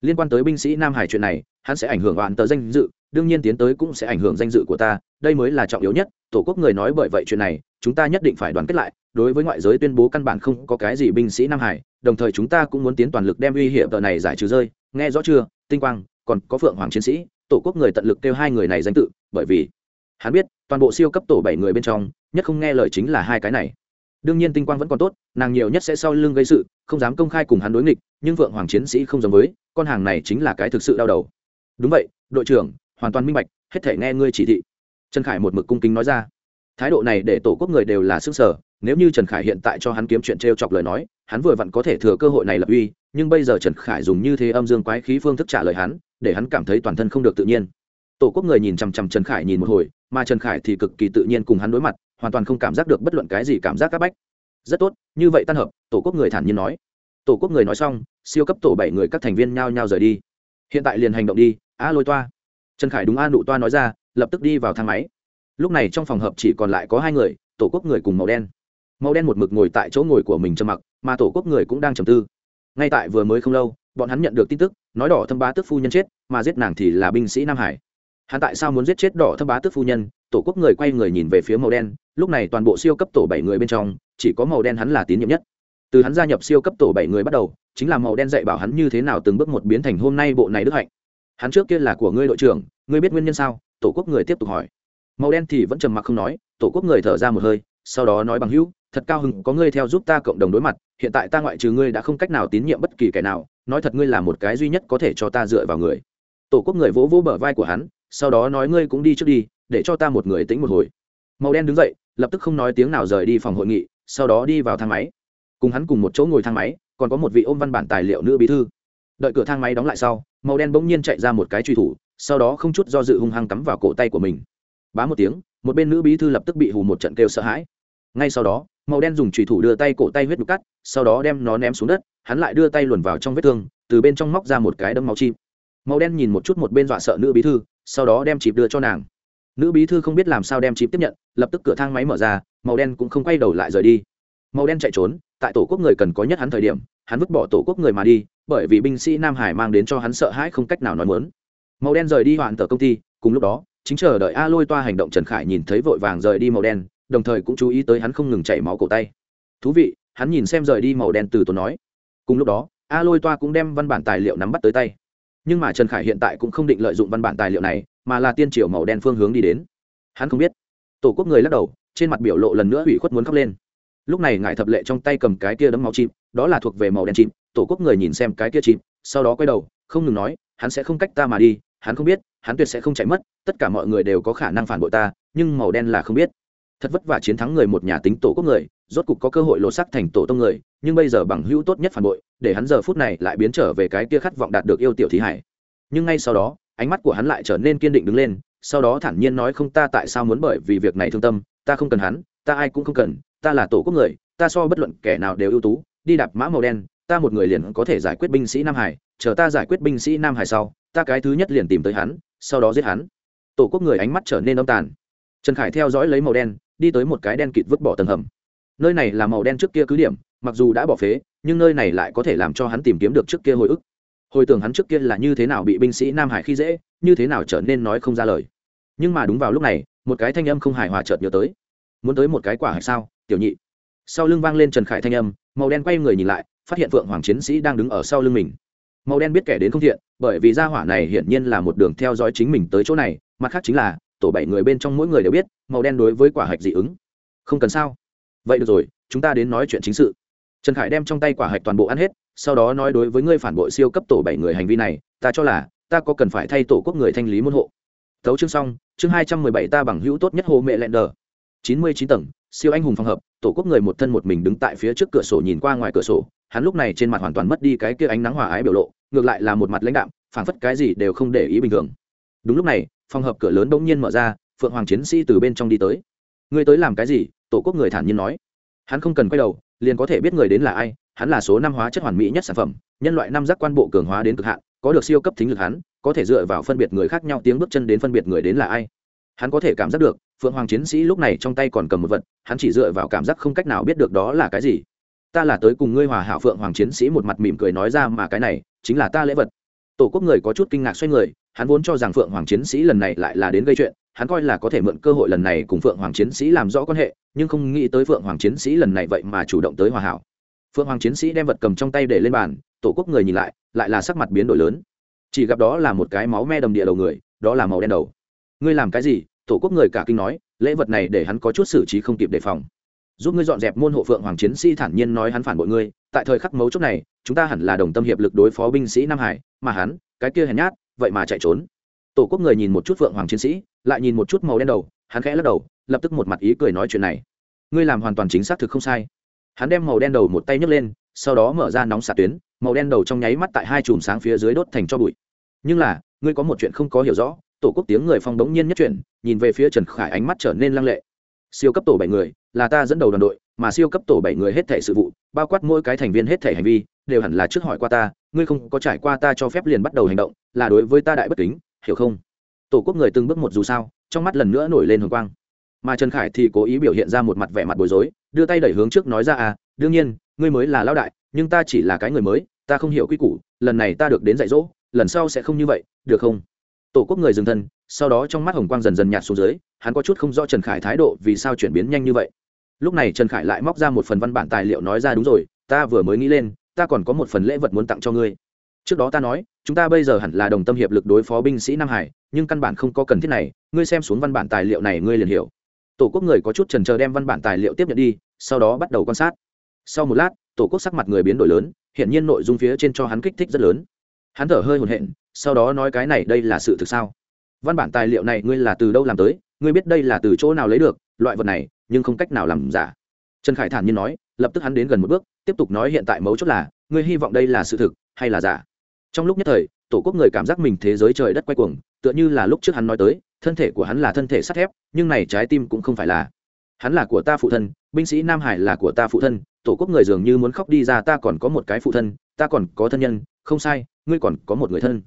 Liên quan tới binh sĩ nam hải chuyện này, hắn sẽ ảnh hưởng oán tờ danh dự đương nhiên tiến tới cũng sẽ ảnh hưởng danh dự của ta, đây mới là trọng yếu nhất, tổ quốc người nói bởi vậy chuyện này, chúng ta nhất định phải đoàn kết lại, đối với ngoại giới tuyên bố căn bản không có cái gì binh sĩ nam hải, đồng thời chúng ta cũng muốn tiến toàn lực đem uy hiểm tờ này giải trừ rơi, nghe rõ chưa, tinh quang, còn có phượng hoàng chiến sĩ, tổ quốc người tận lực kêu hai người này danh tự, bởi vì, hắn biết, toàn bộ siêu cấp tổ bảy người bên trong, nhất không nghe lời chính là hai cái này. Đương nhiên tinh quang vẫn còn tốt, nàng nhiều nhất sẽ sau lưng gây sự, không dám công khai cùng hắn đối nghịch, nhưng vượng hoàng chiến sĩ không giống với, con hàng này chính là cái thực sự đau đầu. Đúng vậy, đội trưởng hoàn toàn minh bạch, hết thể nghe ngươi chỉ thị. Trần khải một mực cung kính nói ra. Thái độ này để tổ quốc người đều là sức sở nếu như trần khải hiện tại cho hắn kiếm chuyện t r e o chọc lời nói, hắn vừa vặn có thể thừa cơ hội này lập uy, nhưng bây giờ trần khải dùng như thế âm dương quái khí phương thức trả lời hắn, để hắn cảm thấy toàn thân không được tự nhiên. Tổ quốc người nhìn chằm chằm trần khải nhìn một hồi, mà trần khải thì cực kỳ tự nhiên cùng hắn đối mặt, hoàn toàn không cảm giác được bất luận cái gì cảm giác c áp bách. Rất tốt, như vậy tan hợp, tổ quốc người thản nhiên nói. Tổ quốc người nói xong, siêu cấp tổ bảy người các thành viên nhao nhao rời đi. Hiện tại liền hành động đi, a lôi toa trần khải đúng a, nụ toa nói ra, lập tức đi vào thang máy. Lúc này trong phòng hợp chỉ còn lại có hai người, tổ quốc người cùng màu đen. Màu đen một mực ngồi tại chỗ ngồi của mình trầm mặc, mà tổ quốc người cũng đang trầm tư. Ngay tại vừa mới không lâu, bọn hắn nhận được tin tức, nói đỏ thâm bá tức phu nhân chết, mà giết nàng thì là binh sĩ nam hải. Hắn tại sao muốn giết chết đỏ thâm bá tức phu nhân? Tổ quốc người quay người nhìn về phía màu đen, lúc này toàn bộ siêu cấp tổ bảy người bên trong, chỉ có màu đen hắn là tín nhiệm nhất. Từ hắn gia nhập siêu cấp tổ bảy người bắt đầu, chính là màu đen dạy bảo hắn như thế nào từng bước một biến thành hôm nay bộ này đức hạnh hắn trước kia là của ngươi đội trưởng, ngươi biết nguyên nhân sao? Tổ quốc người tiếp tục hỏi. Màu đen thì vẫn trầm mặc không nói, tổ quốc người thở ra một hơi, sau đó nói bằng hữu, thật cao hứng, có ngươi theo giúp ta cộng đồng đối mặt, hiện tại ta ngoại trừ ngươi đã không cách nào tín nhiệm bất kỳ kẻ nào, nói thật ngươi là một cái duy nhất có thể cho ta dựa vào người. Tổ quốc người vỗ vỗ bờ vai của hắn, sau đó nói, ngươi cũng đi trước đi, để cho ta một người tính một hồi. Màu đen đứng dậy, lập tức không nói tiếng nào rời đi phòng hội nghị, sau đó đi vào thang máy. Cùng hắn cùng một chỗ ngồi thang máy, còn có một vị ôm văn bản tài liệu nữ bí thư. Đợi cửa thang máy đóng lại sau màu đen bỗng nhiên chạy ra một cái truy thủ, sau đó không chút do dự hung hăng cắm vào cổ tay của mình. Bá một tiếng, một bên nữ bí thư lập tức bị hù một trận kêu sợ hãi. Ngay sau đó, màu đen dùng trùy thủ đưa tay cổ tay huyết đục cắt, sau đó đem nó ném xuống đất, hắn lại đưa tay luồn vào trong vết thương, từ bên trong móc ra một cái đấm máu chim. Màu đen nhìn một chút một bên dọa sợ nữ bí thư, sau đó đem chịp đưa cho nàng. Nữ bí thư không biết làm sao đem chịp tiếp nhận, lập tức cửa thang máy mở ra, màu đen cũng không quay đầu lại rời đi. Màu đen chạy trốn, tại tổ quốc người cần có nhất hắn thời điểm, hắn vứt bỏ tổ quốc người mà đi bởi vì binh sĩ nam hải mang đến cho hắn sợ hãi không cách nào nói muốn. Màu đen rời đi hoàn tờ công ty, cùng lúc đó, chính chờ đợi a lôi toa hành động trần khải nhìn thấy vội vàng rời đi màu đen, đồng thời cũng chú ý tới hắn không ngừng chảy máu cổ tay. Thú vị, hắn nhìn xem rời đi màu đen từ tốn nói. Cùng lúc đó, a lôi toa cũng đem văn bản tài liệu nắm bắt tới tay. Nhưng mà trần khải hiện tại cũng không định lợi dụng văn bản tài liệu này, mà là tiên triều màu đen phương hướng đi đến. Hắn không biết. Tổ quốc người lắc đầu, trên mặt biểu lộ lần nữa ủy khuất muốn khóc lên lúc này ngài thập lệ trong tay cầm cái kia đấm máu chim đó là thuộc về màu đen chim tổ quốc người nhìn xem cái kia chim sau đó quay đầu, không ngừng nói, hắn sẽ không cách ta mà đi, hắn không biết, hắn tuyệt sẽ không chạy mất, tất cả mọi người đều có khả năng phản bội ta, nhưng màu đen là không biết. Thật vất vả chiến thắng người một nhà tính tổ quốc người, rốt cục có cơ hội lột sắc thành tổ tông người, nhưng bây giờ bằng hữu tốt nhất phản bội, để hắn giờ phút này lại biến trở về cái kia khát vọng đạt được yêu tiểu thí hải. Nhưng ngay sau đó, ánh mắt của hắn lại trở nên kiên định đứng lên, sau đó thản nhiên nói không ta tại sao muốn bởi vì việc này thương tâm, ta không cần hắn, ta ai cũng không cần ta là tổ quốc người, ta so bất luận kẻ nào đều ưu tú, đi đạp mã màu đen, ta một người liền có thể giải quyết binh sĩ nam hải, chờ ta giải quyết binh sĩ nam hải sau, ta cái thứ nhất liền tìm tới hắn, sau đó giết hắn. Tổ quốc người ánh mắt trở nên âm tàn. Trần khải theo dõi lấy màu đen, đi tới một cái đen kịt vứt bỏ tầng hầm. Nơi này là màu đen trước kia cứ điểm, mặc dù đã bỏ phế, nhưng nơi này lại có thể làm cho hắn tìm kiếm được trước kia hồi ức. Hồi tưởng hắn trước kia là như thế nào bị binh sĩ nam hải khi dễ, như thế nào trở nên nói không ra lời. Nhưng mà đúng vào lúc này, một cái thanh âm không hài hòa chợt nhớ tới. Muốn tới một cái quả hay sao? Tiểu nhị. Sau lưng vang lên trần khải thanh âm, màu đen quay người nhìn lại, phát hiện phượng hoàng chiến sĩ đang đứng ở sau lưng mình. Màu đen biết kẻ đến không thiện, bởi vì gia hỏa này hiển nhiên là một đường theo dõi chính mình tới chỗ này, mặt khác chính là, tổ bảy người bên trong mỗi người đều biết, màu đen đối với quả hạch dị ứng. Không cần sao? Vậy được rồi, chúng ta đến nói chuyện chính sự. Trần khải đem trong tay quả hạch toàn bộ ăn hết, sau đó nói đối với ngươi phản bội siêu cấp tổ bảy người hành vi này, ta cho là, ta có cần phải thay tổ quốc người thanh lý môn hộ. Thấu chương xong, chương hai trăm mười bảy ta bằng hữu tốt nhất hồ mẹ lẹn đờ. chín mươi chín tầng siêu anh hùng phòng hợp, tổ quốc người một thân một mình đứng tại phía trước cửa sổ nhìn qua ngoài cửa sổ, hắn lúc này trên mặt hoàn toàn mất đi cái kia ánh nắng hòa ái biểu lộ, ngược lại là một mặt lãnh đạm, phảng phất cái gì đều không để ý bình thường. Đúng lúc này, phòng hợp cửa lớn bỗng nhiên mở ra, phượng hoàng chiến sĩ từ bên trong đi tới. Ngươi tới làm cái gì? Tổ quốc người thản nhiên nói. Hắn không cần quay đầu, liền có thể biết người đến là ai, hắn là số năm hóa chất hoàn mỹ nhất sản phẩm, nhân loại năm giác quan bộ cường hóa đến cực hạn, có được siêu cấp thính lực hắn, có thể dựa vào phân biệt người khác nhau tiếng bước chân đến phân biệt người đến là ai. Hắn có thể cảm giác được phượng hoàng chiến sĩ lúc này trong tay còn cầm một vật, hắn chỉ dựa vào cảm giác không cách nào biết được đó là cái gì. Ta là tới cùng ngươi hòa hảo phượng hoàng chiến sĩ một mặt mỉm cười nói ra mà cái này, chính là ta lễ vật. Tổ quốc người có chút kinh ngạc xoay người, hắn vốn cho rằng phượng hoàng chiến sĩ lần này lại là đến gây chuyện, hắn coi là có thể mượn cơ hội lần này cùng phượng hoàng chiến sĩ làm rõ quan hệ, nhưng không nghĩ tới phượng hoàng chiến sĩ lần này vậy mà chủ động tới hòa hảo. Phượng hoàng chiến sĩ đem vật cầm trong tay để lên bàn, tổ quốc người nhìn lại lại là sắc mặt biến đổi lớn. Chỉ gặp đó là một cái máu me đầm địa đầu người, đó là màu đen đầu. Ngươi làm cái gì? Tổ quốc người cả kinh nói, lễ vật này để hắn có chút xử trí không kịp đề phòng. Giúp ngươi dọn dẹp môn hộ phượng hoàng chiến sĩ thản nhiên nói hắn phản bội ngươi, tại thời khắc mấu chốt này, chúng ta hẳn là đồng tâm hiệp lực đối phó binh sĩ nam hải, mà hắn, cái kia hèn nhát, vậy mà chạy trốn. Tổ quốc người nhìn một chút phượng hoàng chiến sĩ, lại nhìn một chút màu đen đầu, hắn khẽ lắc đầu, lập tức một mặt ý cười nói chuyện này. Ngươi làm hoàn toàn chính xác thực không sai. Hắn đem màu đen đầu một tay nhấc lên, sau đó mở ra nóng xạ tuyến, màu đen đầu trong nháy mắt tại hai chùm sáng phía dưới đốt thành cho bụi. Nhưng là, ngươi có một chuyện không có hiểu rõ tổ quốc tiếng người phong đống nhiên nhất chuyển, nhìn về phía trần khải ánh mắt trở nên lăng lệ. Siêu cấp tổ bảy người, là ta dẫn đầu đoàn đội, mà siêu cấp tổ bảy người hết thể sự vụ, bao quát mỗi cái thành viên hết thể hành vi, đều hẳn là trước hỏi qua ta, ngươi không có trải qua ta cho phép liền bắt đầu hành động, là đối với ta đại bất kính, hiểu không? Tổ quốc người từng bước một dù sao, trong mắt lần nữa nổi lên hồng quang. Mà trần khải thì cố ý biểu hiện ra một mặt vẻ mặt bối rối, đưa tay đẩy hướng trước nói ra à đương nhiên, ngươi mới là lao đại, nhưng ta chỉ là cái người mới, ta không hiểu quy củ, lần này ta được đến dạy dỗ, lần sau sẽ không như vậy, được không? Tổ quốc người dừng thân, sau đó trong mắt hồng quang dần dần nhạt xuống dưới, hắn có chút không rõ trần khải thái độ vì sao chuyển biến nhanh như vậy. Lúc này trần khải lại móc ra một phần văn bản tài liệu nói ra đúng rồi, ta vừa mới nghĩ lên, ta còn có một phần lễ vật muốn tặng cho ngươi. Trước đó ta nói, chúng ta bây giờ hẳn là đồng tâm hiệp lực đối phó binh sĩ nam hải, nhưng căn bản không có cần thiết này, ngươi xem xuống văn bản tài liệu này ngươi liền hiểu. Tổ quốc người có chút trần chờ đem văn bản tài liệu tiếp nhận đi, sau đó bắt đầu quan sát. Sau một lát, tổ quốc sắc mặt người biến đổi lớn hiện nhiên nội dung phía trên cho hắn kích thích rất lớn. Hắn thở hơi hồn hện sau đó nói cái này đây là sự thực sao? Văn bản tài liệu này ngươi là từ đâu làm tới? Ngươi biết đây là từ chỗ nào lấy được, loại vật này, nhưng không cách nào làm giả. Trần khải thản nhiên nói, lập tức hắn đến gần một bước, tiếp tục nói hiện tại mấu chốt là, ngươi hy vọng đây là sự thực, hay là giả? Trong lúc nhất thời, tổ quốc người cảm giác mình thế giới trời đất quay cuồng, tựa như là lúc trước hắn nói tới, thân thể của hắn là thân thể sắt thép, nhưng này trái tim cũng không phải là. Hắn là của ta phụ thân, binh sĩ nam hải là của ta phụ thân, tổ quốc người dường như muốn khóc đi ra, ta còn có một cái phụ thân, ta còn có thân nhân, không sai, ngươi còn có một người thân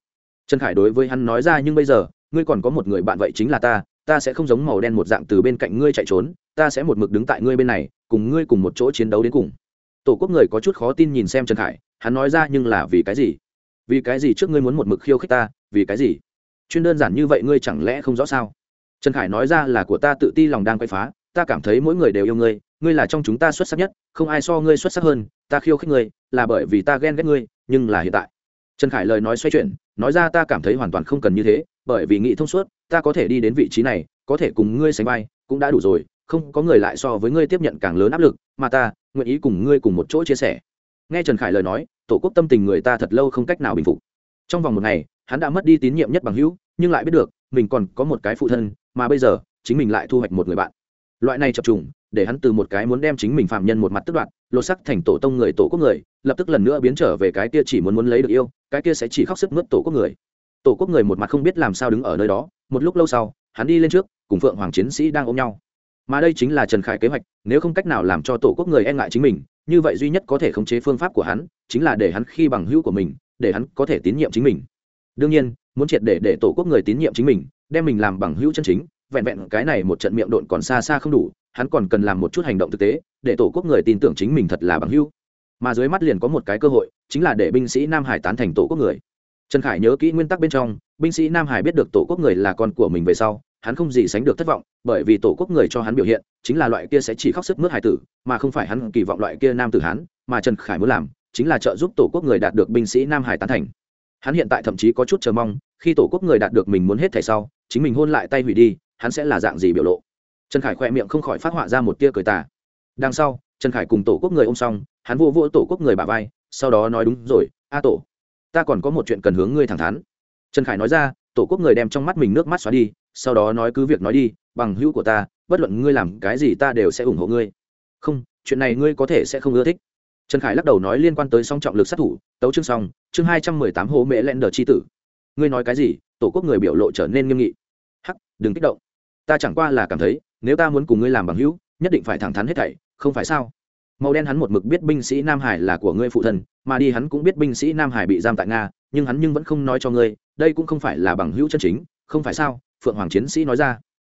trần khải đối với hắn nói ra, nhưng bây giờ, ngươi còn có một người bạn vậy chính là ta ta sẽ không giống màu đen một dạng từ bên cạnh ngươi chạy trốn, ta sẽ một mực đứng tại ngươi bên này, cùng ngươi cùng một chỗ chiến đấu đến cùng. Tổ quốc người có chút khó tin nhìn xem trần khải, hắn nói ra, nhưng là vì cái gì? Vì cái gì trước ngươi muốn một mực khiêu khích ta? Vì cái gì? Chuyên đơn giản như vậy ngươi chẳng lẽ không rõ sao? Trần khải nói ra, là của ta tự ti lòng đang quay phá, ta cảm thấy mỗi người đều yêu ngươi ngươi là trong chúng ta xuất sắc nhất, không ai so ngươi xuất sắc hơn, ta khiêu khích ngươi, là bởi vì ta ghen ghét ngươi, nhưng là hiện tại. Trần khải lời nói xoay chuyển nói ra ta cảm thấy hoàn toàn không cần như thế, bởi vì nghĩ thông suốt, ta có thể đi đến vị trí này, có thể cùng ngươi sánh vai, cũng đã đủ rồi, không có người lại so với ngươi tiếp nhận càng lớn áp lực, mà ta nguyện ý cùng ngươi cùng một chỗ chia sẻ. Nghe trần khải lời nói, tổ quốc tâm tình người ta thật lâu không cách nào bình phục. Trong vòng một ngày, hắn đã mất đi tín nhiệm nhất bằng hữu, nhưng lại biết được, mình còn có một cái phụ thân, mà bây giờ, chính mình lại thu hoạch một người bạn. Loại này chập trùng để hắn từ một cái muốn đem chính mình phạm nhân một mặt tức đoạn lột sắc thành tổ tông người, tổ quốc người, lập tức lần nữa biến trở về cái kia chỉ muốn muốn lấy được yêu, cái kia sẽ chỉ khóc sức mướt tổ quốc người. Tổ quốc người một mặt không biết làm sao đứng ở nơi đó, một lúc lâu sau, hắn đi lên trước, cùng phượng hoàng chiến sĩ đang ôm nhau. Mà đây chính là trần khải kế hoạch, nếu không cách nào làm cho tổ quốc người e ngại chính mình, như vậy duy nhất có thể khống chế phương pháp của hắn, chính là để hắn khi bằng hữu của mình, để hắn có thể tín nhiệm chính mình. Đương nhiên, muốn triệt để để tổ quốc người tín nhiệm chính mình, đem mình làm bằng hữu chân chính, vẹn vẹn cái này một trận miệng độn còn xa xa không đủ hắn còn cần làm một chút hành động thực tế, để tổ quốc người tin tưởng chính mình thật là bằng hữu. Mà dưới mắt liền có một cái cơ hội, chính là để binh sĩ nam hải tán thành tổ quốc người. Trần khải nhớ kỹ nguyên tắc bên trong, binh sĩ nam hải biết được tổ quốc người là con của mình về sau, hắn không gì sánh được thất vọng, bởi vì tổ quốc người cho hắn biểu hiện, chính là loại kia sẽ chỉ khóc sức mướt hải tử, mà không phải hắn kỳ vọng loại kia nam tử hắn, mà trần khải muốn làm, chính là trợ giúp tổ quốc người đạt được binh sĩ nam hải tán thành. Hắn hiện tại thậm chí có chút chờ mong, khi tổ quốc người đạt được mình muốn hết thẻ sau, chính mình hôn lại tay hủy đi, hắn sẽ là dạng gì biểu lộ? Trần khải khoe miệng không khỏi phát họa ra một tia cười tà. Đằng sau, trần khải cùng tổ quốc người ôm xong, hắn vô vô tổ quốc người bà vai, sau đó nói đúng rồi, a tổ, ta còn có một chuyện cần hướng ngươi thẳng thắn. Trần khải nói ra, tổ quốc người đem trong mắt mình nước mắt xóa đi, sau đó nói cứ việc nói đi, bằng hữu của ta, bất luận ngươi làm cái gì ta đều sẽ ủng hộ ngươi. Không, chuyện này ngươi có thể sẽ không ưa thích. Trần khải lắc đầu nói liên quan tới song trọng lực sát thủ, tấu chương song chương hai trăm mười tám hố mễ len đờ c tử. Ngươi nói cái gì? Tổ quốc người biểu lộ trở nên nghiêm nghị. Hắc, đừng kích động. Ta chẳng qua là cảm thấy nếu ta muốn cùng ngươi làm bằng hữu, nhất định phải thẳng thắn hết thảy, không phải sao? Màu đen hắn một mực biết binh sĩ nam hải là của ngươi phụ thân, mà đi hắn cũng biết binh sĩ nam hải bị giam tại nga, nhưng hắn nhưng vẫn không nói cho ngươi, đây cũng không phải là bằng hữu chân chính, không phải sao? Phượng hoàng chiến sĩ nói ra.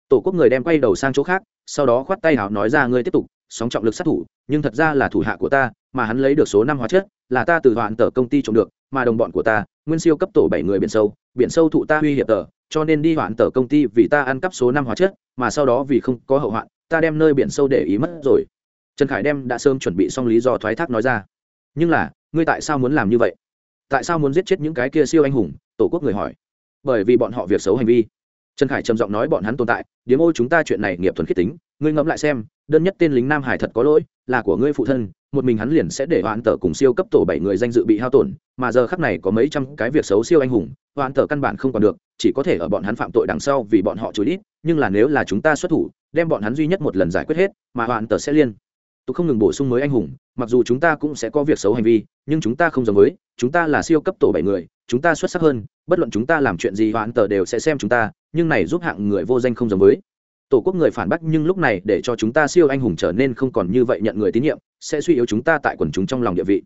Tổ quốc người đem quay đầu sang chỗ khác, sau đó khoát tay hào nói ra ngươi tiếp tục, sóng trọng lực sát thủ, nhưng thật ra là thủ hạ của ta, mà hắn lấy được số năm hóa chất, là ta từ hoạn tờ công ty trộm được, mà đồng bọn của ta, nguyên siêu cấp tổ bảy người biển sâu biển sâu thụ ta uy hiểm tờ, cho nên đi hoạn tờ công ty vì ta ăn cắp số năm hóa chất mà sau đó vì không có hậu hoạn, ta đem nơi biển sâu để ý mất rồi. Trần khải đem đã sớm chuẩn bị xong lý do thoái thác nói ra. Nhưng là, ngươi tại sao muốn làm như vậy? Tại sao muốn giết chết những cái kia siêu anh hùng? Tổ quốc người hỏi. Bởi vì bọn họ việc xấu hành vi. Trần khải trầm giọng nói bọn hắn tồn tại, điếm ô chúng ta chuyện này nghiệp thuần khiết tính, ngươi ngẫm lại xem đơn nhất tên lính nam hải thật có lỗi, là của ngươi phụ thân, một mình hắn liền sẽ để hoãn tờ cùng siêu cấp tổ bảy người danh dự bị hao tổn, mà giờ khắc này có mấy trăm cái việc xấu siêu anh hùng, hoãn tờ căn bản không còn được, chỉ có thể ở bọn hắn phạm tội đằng sau vì bọn họ chối ít nhưng là nếu là chúng ta xuất thủ, đem bọn hắn duy nhất một lần giải quyết hết, mà hoãn tờ sẽ liên tục không ngừng bổ sung mới anh hùng, mặc dù chúng ta cũng sẽ có việc xấu hành vi, nhưng chúng ta không giống với, chúng ta là siêu cấp tổ bảy người, chúng ta xuất sắc hơn, bất luận chúng ta làm chuyện gì hoãn tờ đều sẽ xem chúng ta, nhưng này giúp hạng người vô danh không giống với tổ quốc người phản bác nhưng lúc này để cho chúng ta siêu anh hùng trở nên không còn như vậy nhận người tín nhiệm, sẽ suy yếu chúng ta tại quần chúng trong lòng địa vị.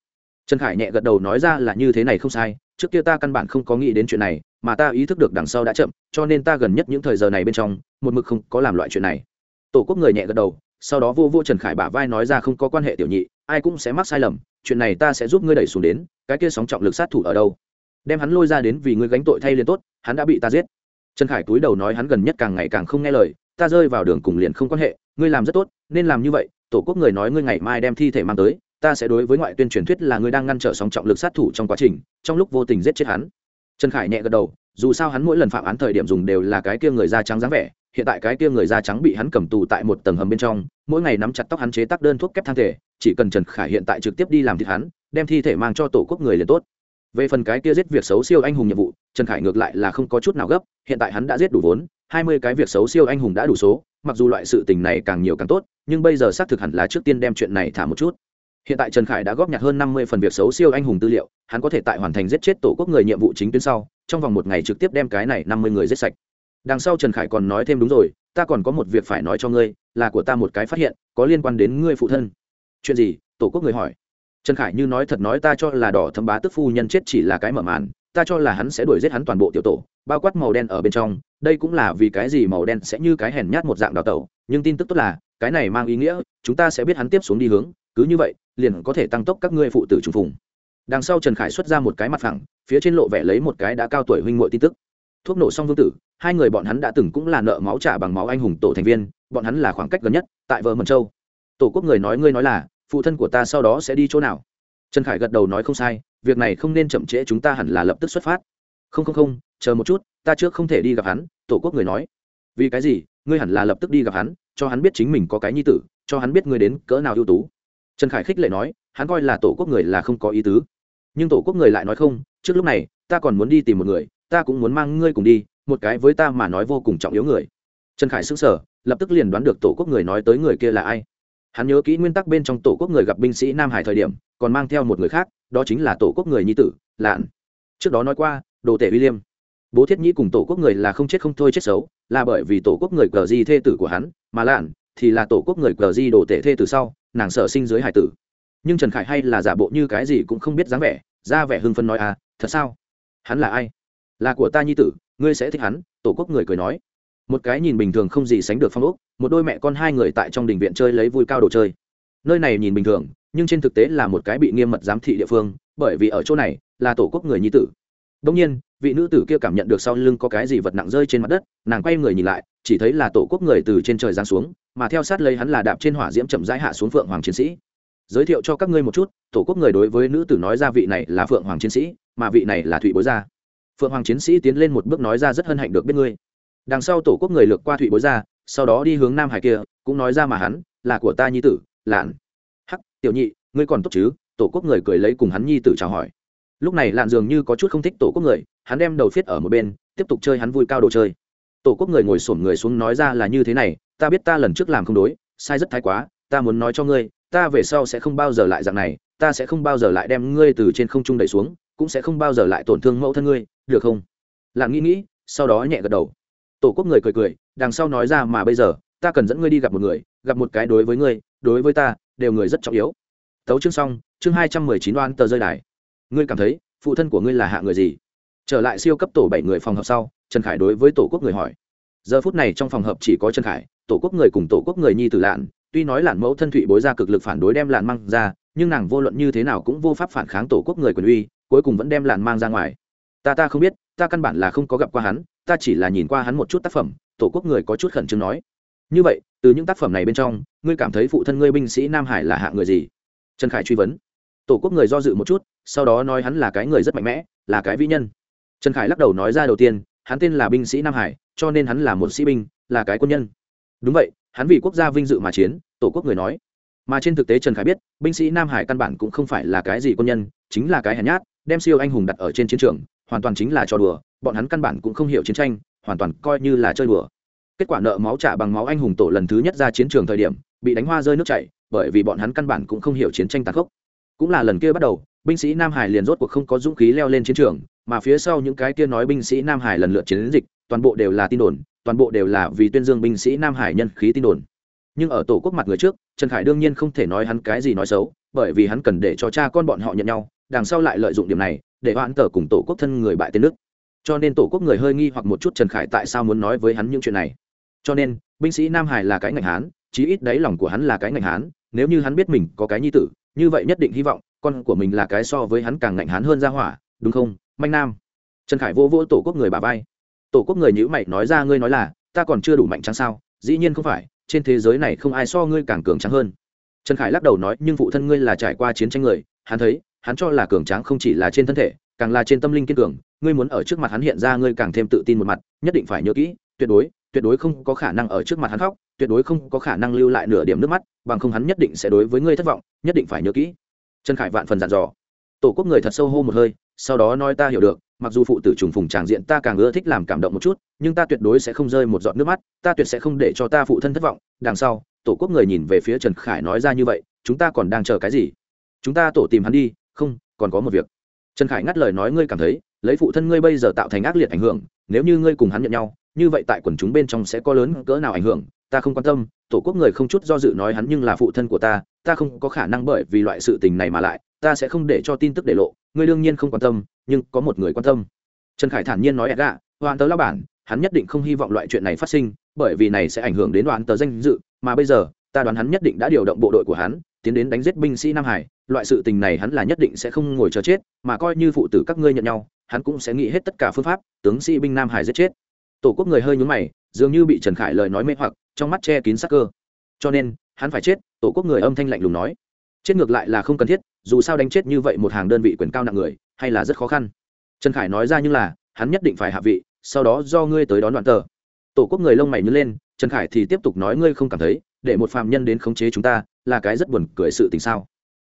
Trần khải nhẹ gật đầu nói ra là như thế này không sai, trước kia ta căn bản không có nghĩ đến chuyện này, mà ta ý thức được đằng sau đã chậm, cho nên ta gần nhất những thời giờ này bên trong, một mực không có làm loại chuyện này. Tổ quốc người nhẹ gật đầu, sau đó vô vô trần khải bả vai nói ra không có quan hệ tiểu nhị, ai cũng sẽ mắc sai lầm, chuyện này ta sẽ giúp ngươi đẩy xuống đến, cái kia sóng trọng lực sát thủ ở đâu? Đem hắn lôi ra đến vì ngươi gánh tội thay liền tốt, hắn đã bị ta giết. Trần khải túi đầu nói hắn gần nhất càng ngày càng không nghe lời ta rơi vào đường cùng liền không quan hệ, ngươi làm rất tốt, nên làm như vậy, tổ quốc người nói ngươi ngày mai đem thi thể mang tới, ta sẽ đối với ngoại tuyên truyền thuyết là ngươi đang ngăn trở sóng trọng lực sát thủ trong quá trình, trong lúc vô tình giết chết hắn. Trần khải nhẹ gật đầu, dù sao hắn mỗi lần phạm án thời điểm dùng đều là cái kia người da trắng dáng vẻ, hiện tại cái kia người da trắng bị hắn cầm tù tại một tầng hầm bên trong, mỗi ngày nắm chặt tóc hắn chế tác đơn thuốc kép thang thể, chỉ cần trần khải hiện tại trực tiếp đi làm thịt hắn, đem thi thể mang cho tổ quốc người liền tốt. Về phần cái kia giết việc xấu siêu anh hùng nhiệm vụ, trần khải ngược lại là không có chút nào gấp, hiện tại hắn đã giết đủ vốn hai mươi cái việc xấu siêu anh hùng đã đủ số, mặc dù loại sự tình này càng nhiều càng tốt, nhưng bây giờ xác thực hẳn là trước tiên đem chuyện này thả một chút. Hiện tại trần khải đã góp nhặt hơn năm mươi phần việc xấu siêu anh hùng tư liệu, hắn có thể tại hoàn thành giết chết tổ quốc người nhiệm vụ chính tuyến sau, trong vòng một ngày trực tiếp đem cái này năm mươi người giết sạch. Đằng sau trần khải còn nói thêm đúng rồi, ta còn có một việc phải nói cho ngươi, là của ta một cái phát hiện, có liên quan đến ngươi phụ thân. Chuyện gì? tổ quốc người hỏi. Trần khải như nói thật nói, ta cho là đỏ thấm bá tức phu nhân chết chỉ là cái mở màn, ta cho là hắn sẽ đuổi giết hắn toàn bộ tiểu tổ, bao quát màu đen ở bên trong đây cũng là vì cái gì màu đen sẽ như cái hèn nhát một dạng đào tẩu, nhưng tin tức tốt là, cái này mang ý nghĩa, chúng ta sẽ biết hắn tiếp xuống đi hướng, cứ như vậy, liền có thể tăng tốc các ngươi phụ tử trùng phùng. Đằng sau trần khải xuất ra một cái mặt phẳng, phía trên lộ vẻ lấy một cái đã cao tuổi huynh muội tin tức. Thuốc nổ xong vương tử, hai người bọn hắn đã từng cũng là nợ máu trả bằng máu anh hùng tổ thành viên, bọn hắn là khoảng cách gần nhất, tại vợ mần châu. Tổ quốc người nói ngươi nói là, phụ thân của ta sau đó sẽ đi chỗ nào? Trần khải gật đầu nói không sai, việc này không nên chậm trễ chúng ta hẳn là lập tức xuất phát. Không không không, chờ một chút ta trước không thể đi gặp hắn, tổ quốc người nói. Vì cái gì? Ngươi hẳn là lập tức đi gặp hắn, cho hắn biết chính mình có cái nhi tử, cho hắn biết ngươi đến cỡ nào ưu tú. Trần khải khích lệ nói, hắn coi là tổ quốc người là không có ý tứ. Nhưng tổ quốc người lại nói không, trước lúc này, ta còn muốn đi tìm một người, ta cũng muốn mang ngươi cùng đi, một cái với ta mà nói vô cùng trọng yếu người. Trần khải xứng sở lập tức liền đoán được tổ quốc người nói tới người kia là ai. Hắn nhớ kỹ nguyên tắc bên trong tổ quốc người gặp binh sĩ nam hải thời điểm, còn mang theo một người khác, đó chính là tổ quốc người nhi tử, lạn. Trước đó nói qua, đồ tể william bố thiết nhĩ cùng tổ quốc người là không chết không thôi chết xấu, là bởi vì tổ quốc người cờ di thê tử của hắn, mà lạn, thì là tổ quốc người cờ di đổ tể thê tử sau, nàng sở sinh dưới hải tử. Nhưng trần khải hay là giả bộ như cái gì cũng không biết dáng vẻ, ra vẻ hưng phân nói à thật sao? Hắn là ai? Là của ta nhi tử, ngươi sẽ thích hắn, tổ quốc người cười nói. Một cái nhìn bình thường không gì sánh được phong ốc, một đôi mẹ con hai người tại trong đình viện chơi lấy vui cao đồ chơi. Nơi này nhìn bình thường, nhưng trên thực tế là một cái bị nghiêm mật giám thị địa phương, bởi vì ở chỗ này là tổ quốc người nhi tử. Đông nhiên vị nữ tử kia cảm nhận được sau lưng có cái gì vật nặng rơi trên mặt đất, nàng quay người nhìn lại, chỉ thấy là tổ quốc người từ trên trời giáng xuống, mà theo sát lấy hắn là đạp trên hỏa diễm chậm rãi hạ xuống phượng hoàng chiến sĩ. Giới thiệu cho các ngươi một chút, tổ quốc người đối với nữ tử nói ra vị này là phượng hoàng chiến sĩ, mà vị này là thụy bối gia. Phượng hoàng chiến sĩ tiến lên một bước nói ra rất hân hạnh được biết ngươi. Đằng sau tổ quốc người lược qua thụy bối gia, sau đó đi hướng nam hải kia, cũng nói ra mà hắn, là của ta nhi tử, lạn. Hắc, tiểu nhị, ngươi còn tốt chứ? Tổ quốc người cười lấy cùng hắn nhi tử chào hỏi. Lúc này lạn dường như có chút không thích tổ quốc người hắn đem đầu phiết ở một bên, tiếp tục chơi hắn vui cao đồ chơi. Tổ quốc người ngồi xổm người xuống nói ra là như thế này, ta biết ta lần trước làm không đối, sai rất thái quá, ta muốn nói cho ngươi, ta về sau sẽ không bao giờ lại dạng này, ta sẽ không bao giờ lại đem ngươi từ trên không trung đẩy xuống, cũng sẽ không bao giờ lại tổn thương mẫu thân ngươi, được không? Lạn nghĩ nghĩ sau đó nhẹ gật đầu. Tổ quốc người cười cười, đằng sau nói ra mà bây giờ, ta cần dẫn ngươi đi gặp một người, gặp một cái đối với ngươi, đối với ta, đều người rất trọng yếu. Tấu chương xong, chương hai trăm mười chín oan tờ rơi đài. Ngươi cảm thấy, phụ thân của ngươi là hạ người gì? Trở lại siêu cấp tổ bảy người phòng hợp sau, trần khải đối với tổ quốc người hỏi. Giờ phút này trong phòng hợp chỉ có trần khải, tổ quốc người cùng tổ quốc người nhi tử lạn. Tuy nói lạn mẫu thân thụy bối ra cực lực phản đối đem lạn mang ra, nhưng nàng vô luận như thế nào cũng vô pháp phản kháng tổ quốc người quyền uy, cuối cùng vẫn đem lạn mang ra ngoài. Ta ta không biết, ta căn bản là không có gặp qua hắn, ta chỉ là nhìn qua hắn một chút tác phẩm, tổ quốc người có chút khẩn trương nói. Như vậy, từ những tác phẩm này bên trong, ngươi cảm thấy phụ thân ngươi binh sĩ nam hải là hạ người gì? Trần khải truy vấn. Tổ quốc người do dự một chút, sau đó nói hắn là cái người rất mạnh mẽ, là cái vĩ nhân trần khải lắc đầu nói ra đầu tiên, hắn tên là binh sĩ nam hải, cho nên hắn là một sĩ binh, là cái quân nhân. Đúng vậy, hắn vì quốc gia vinh dự mà chiến, tổ quốc người nói. Mà trên thực tế trần khải biết, binh sĩ nam hải căn bản cũng không phải là cái gì quân nhân, chính là cái hèn nhát, đem siêu anh hùng đặt ở trên chiến trường, hoàn toàn chính là trò đùa, bọn hắn căn bản cũng không hiểu chiến tranh, hoàn toàn coi như là chơi đùa. Kết quả nợ máu trả bằng máu anh hùng tổ lần thứ nhất ra chiến trường thời điểm, bị đánh hoa rơi nước chảy, bởi vì bọn hắn căn bản cũng không hiểu chiến tranh tàn khốc cũng là lần kia bắt đầu, binh sĩ nam hải liền rốt cuộc không có dũng khí leo lên chiến trường, mà phía sau những cái kia nói binh sĩ nam hải lần lượt chiến dịch, toàn bộ đều là tin đồn, toàn bộ đều là vì tuyên dương binh sĩ nam hải nhân khí tin đồn. Nhưng ở tổ quốc mặt người trước, trần khải đương nhiên không thể nói hắn cái gì nói xấu, bởi vì hắn cần để cho cha con bọn họ nhận nhau, đằng sau lại lợi dụng điểm này, để hoãn tờ cùng tổ quốc thân người bại tên nước. Cho nên tổ quốc người hơi nghi hoặc một chút trần khải tại sao muốn nói với hắn những chuyện này. Cho nên, binh sĩ nam hải là cái ngành hán, chí ít đáy lòng của hắn là cái ngành hán, nếu như hắn biết mình có cái nhi tử như vậy nhất định hy vọng, con của mình là cái so với hắn càng ngạnh hán hơn ra hỏa, đúng không, manh nam? Trần khải vô vô tổ quốc người bà vai. Tổ quốc người nhữ mày nói ra, ngươi nói là, ta còn chưa đủ mạnh trắng sao? Dĩ nhiên không phải, trên thế giới này không ai so ngươi càng cường trắng hơn. Trần khải lắc đầu nói, nhưng phụ thân ngươi là trải qua chiến tranh người, hắn thấy, hắn cho là cường tráng không chỉ là trên thân thể, càng là trên tâm linh kiên cường. Ngươi muốn ở trước mặt hắn hiện ra, ngươi càng thêm tự tin một mặt, nhất định phải nhớ kỹ, tuyệt đối tuyệt đối không có khả năng ở trước mặt hắn khóc tuyệt đối không có khả năng lưu lại nửa điểm nước mắt, bằng không hắn nhất định sẽ đối với ngươi thất vọng, nhất định phải nhớ kỹ. Trần khải vạn phần dặn dò. Tổ quốc người thật sâu hô một hơi, sau đó nói ta hiểu được, mặc dù phụ tử trùng phùng tràng diện ta càng ưa thích làm cảm động một chút, nhưng ta tuyệt đối sẽ không rơi một giọt nước mắt, ta tuyệt sẽ không để cho ta phụ thân thất vọng. Đằng sau, tổ quốc người nhìn về phía trần khải nói ra như vậy, chúng ta còn đang chờ cái gì? Chúng ta tổ tìm hắn đi, không, còn có một việc. Trần khải ngắt lời nói ngươi cảm thấy, lấy phụ thân ngươi bây giờ tạo thành ác liệt ảnh hưởng, nếu như ngươi cùng hắn nhận nhau, như vậy tại quần chúng bên trong sẽ có lớn cỡ nào ảnh hưởng ta không quan tâm, tổ quốc người không chút do dự nói hắn nhưng là phụ thân của ta ta không có khả năng bởi vì loại sự tình này mà lại, ta sẽ không để cho tin tức để lộ, ngươi đương nhiên không quan tâm, nhưng có một người quan tâm. Trần khải thản nhiên nói edga hoàn tớ lao bản, hắn nhất định không hy vọng loại chuyện này phát sinh, bởi vì này sẽ ảnh hưởng đến đoàn tờ danh dự, mà bây giờ, ta đoán hắn nhất định đã điều động bộ đội của hắn, tiến đến đánh giết binh sĩ nam hải, loại sự tình này hắn là nhất định sẽ không ngồi chờ chết, mà coi như phụ tử các ngươi nhận nhau, hắn cũng sẽ nghĩ hết tất cả phương pháp, tướng sĩ binh nam hải giết chết. Tổ quốc người hơi nhún mày, dường như bị trần khải lời nói mê hoặc trong mắt che kín sắc cơ. Cho nên, hắn phải chết, tổ quốc người âm thanh lạnh lùng nói. Chết ngược lại là không cần thiết, dù sao đánh chết như vậy một hàng đơn vị quyền cao nặng người, hay là rất khó khăn. Trần khải nói ra nhưng là, hắn nhất định phải hạ vị, sau đó do ngươi tới đón đoạn tờ. Tổ quốc người lông mày nhớ lên, trần khải thì tiếp tục nói ngươi không cảm thấy, để một phạm nhân đến khống chế chúng ta, là cái rất buồn cười sự tình sao?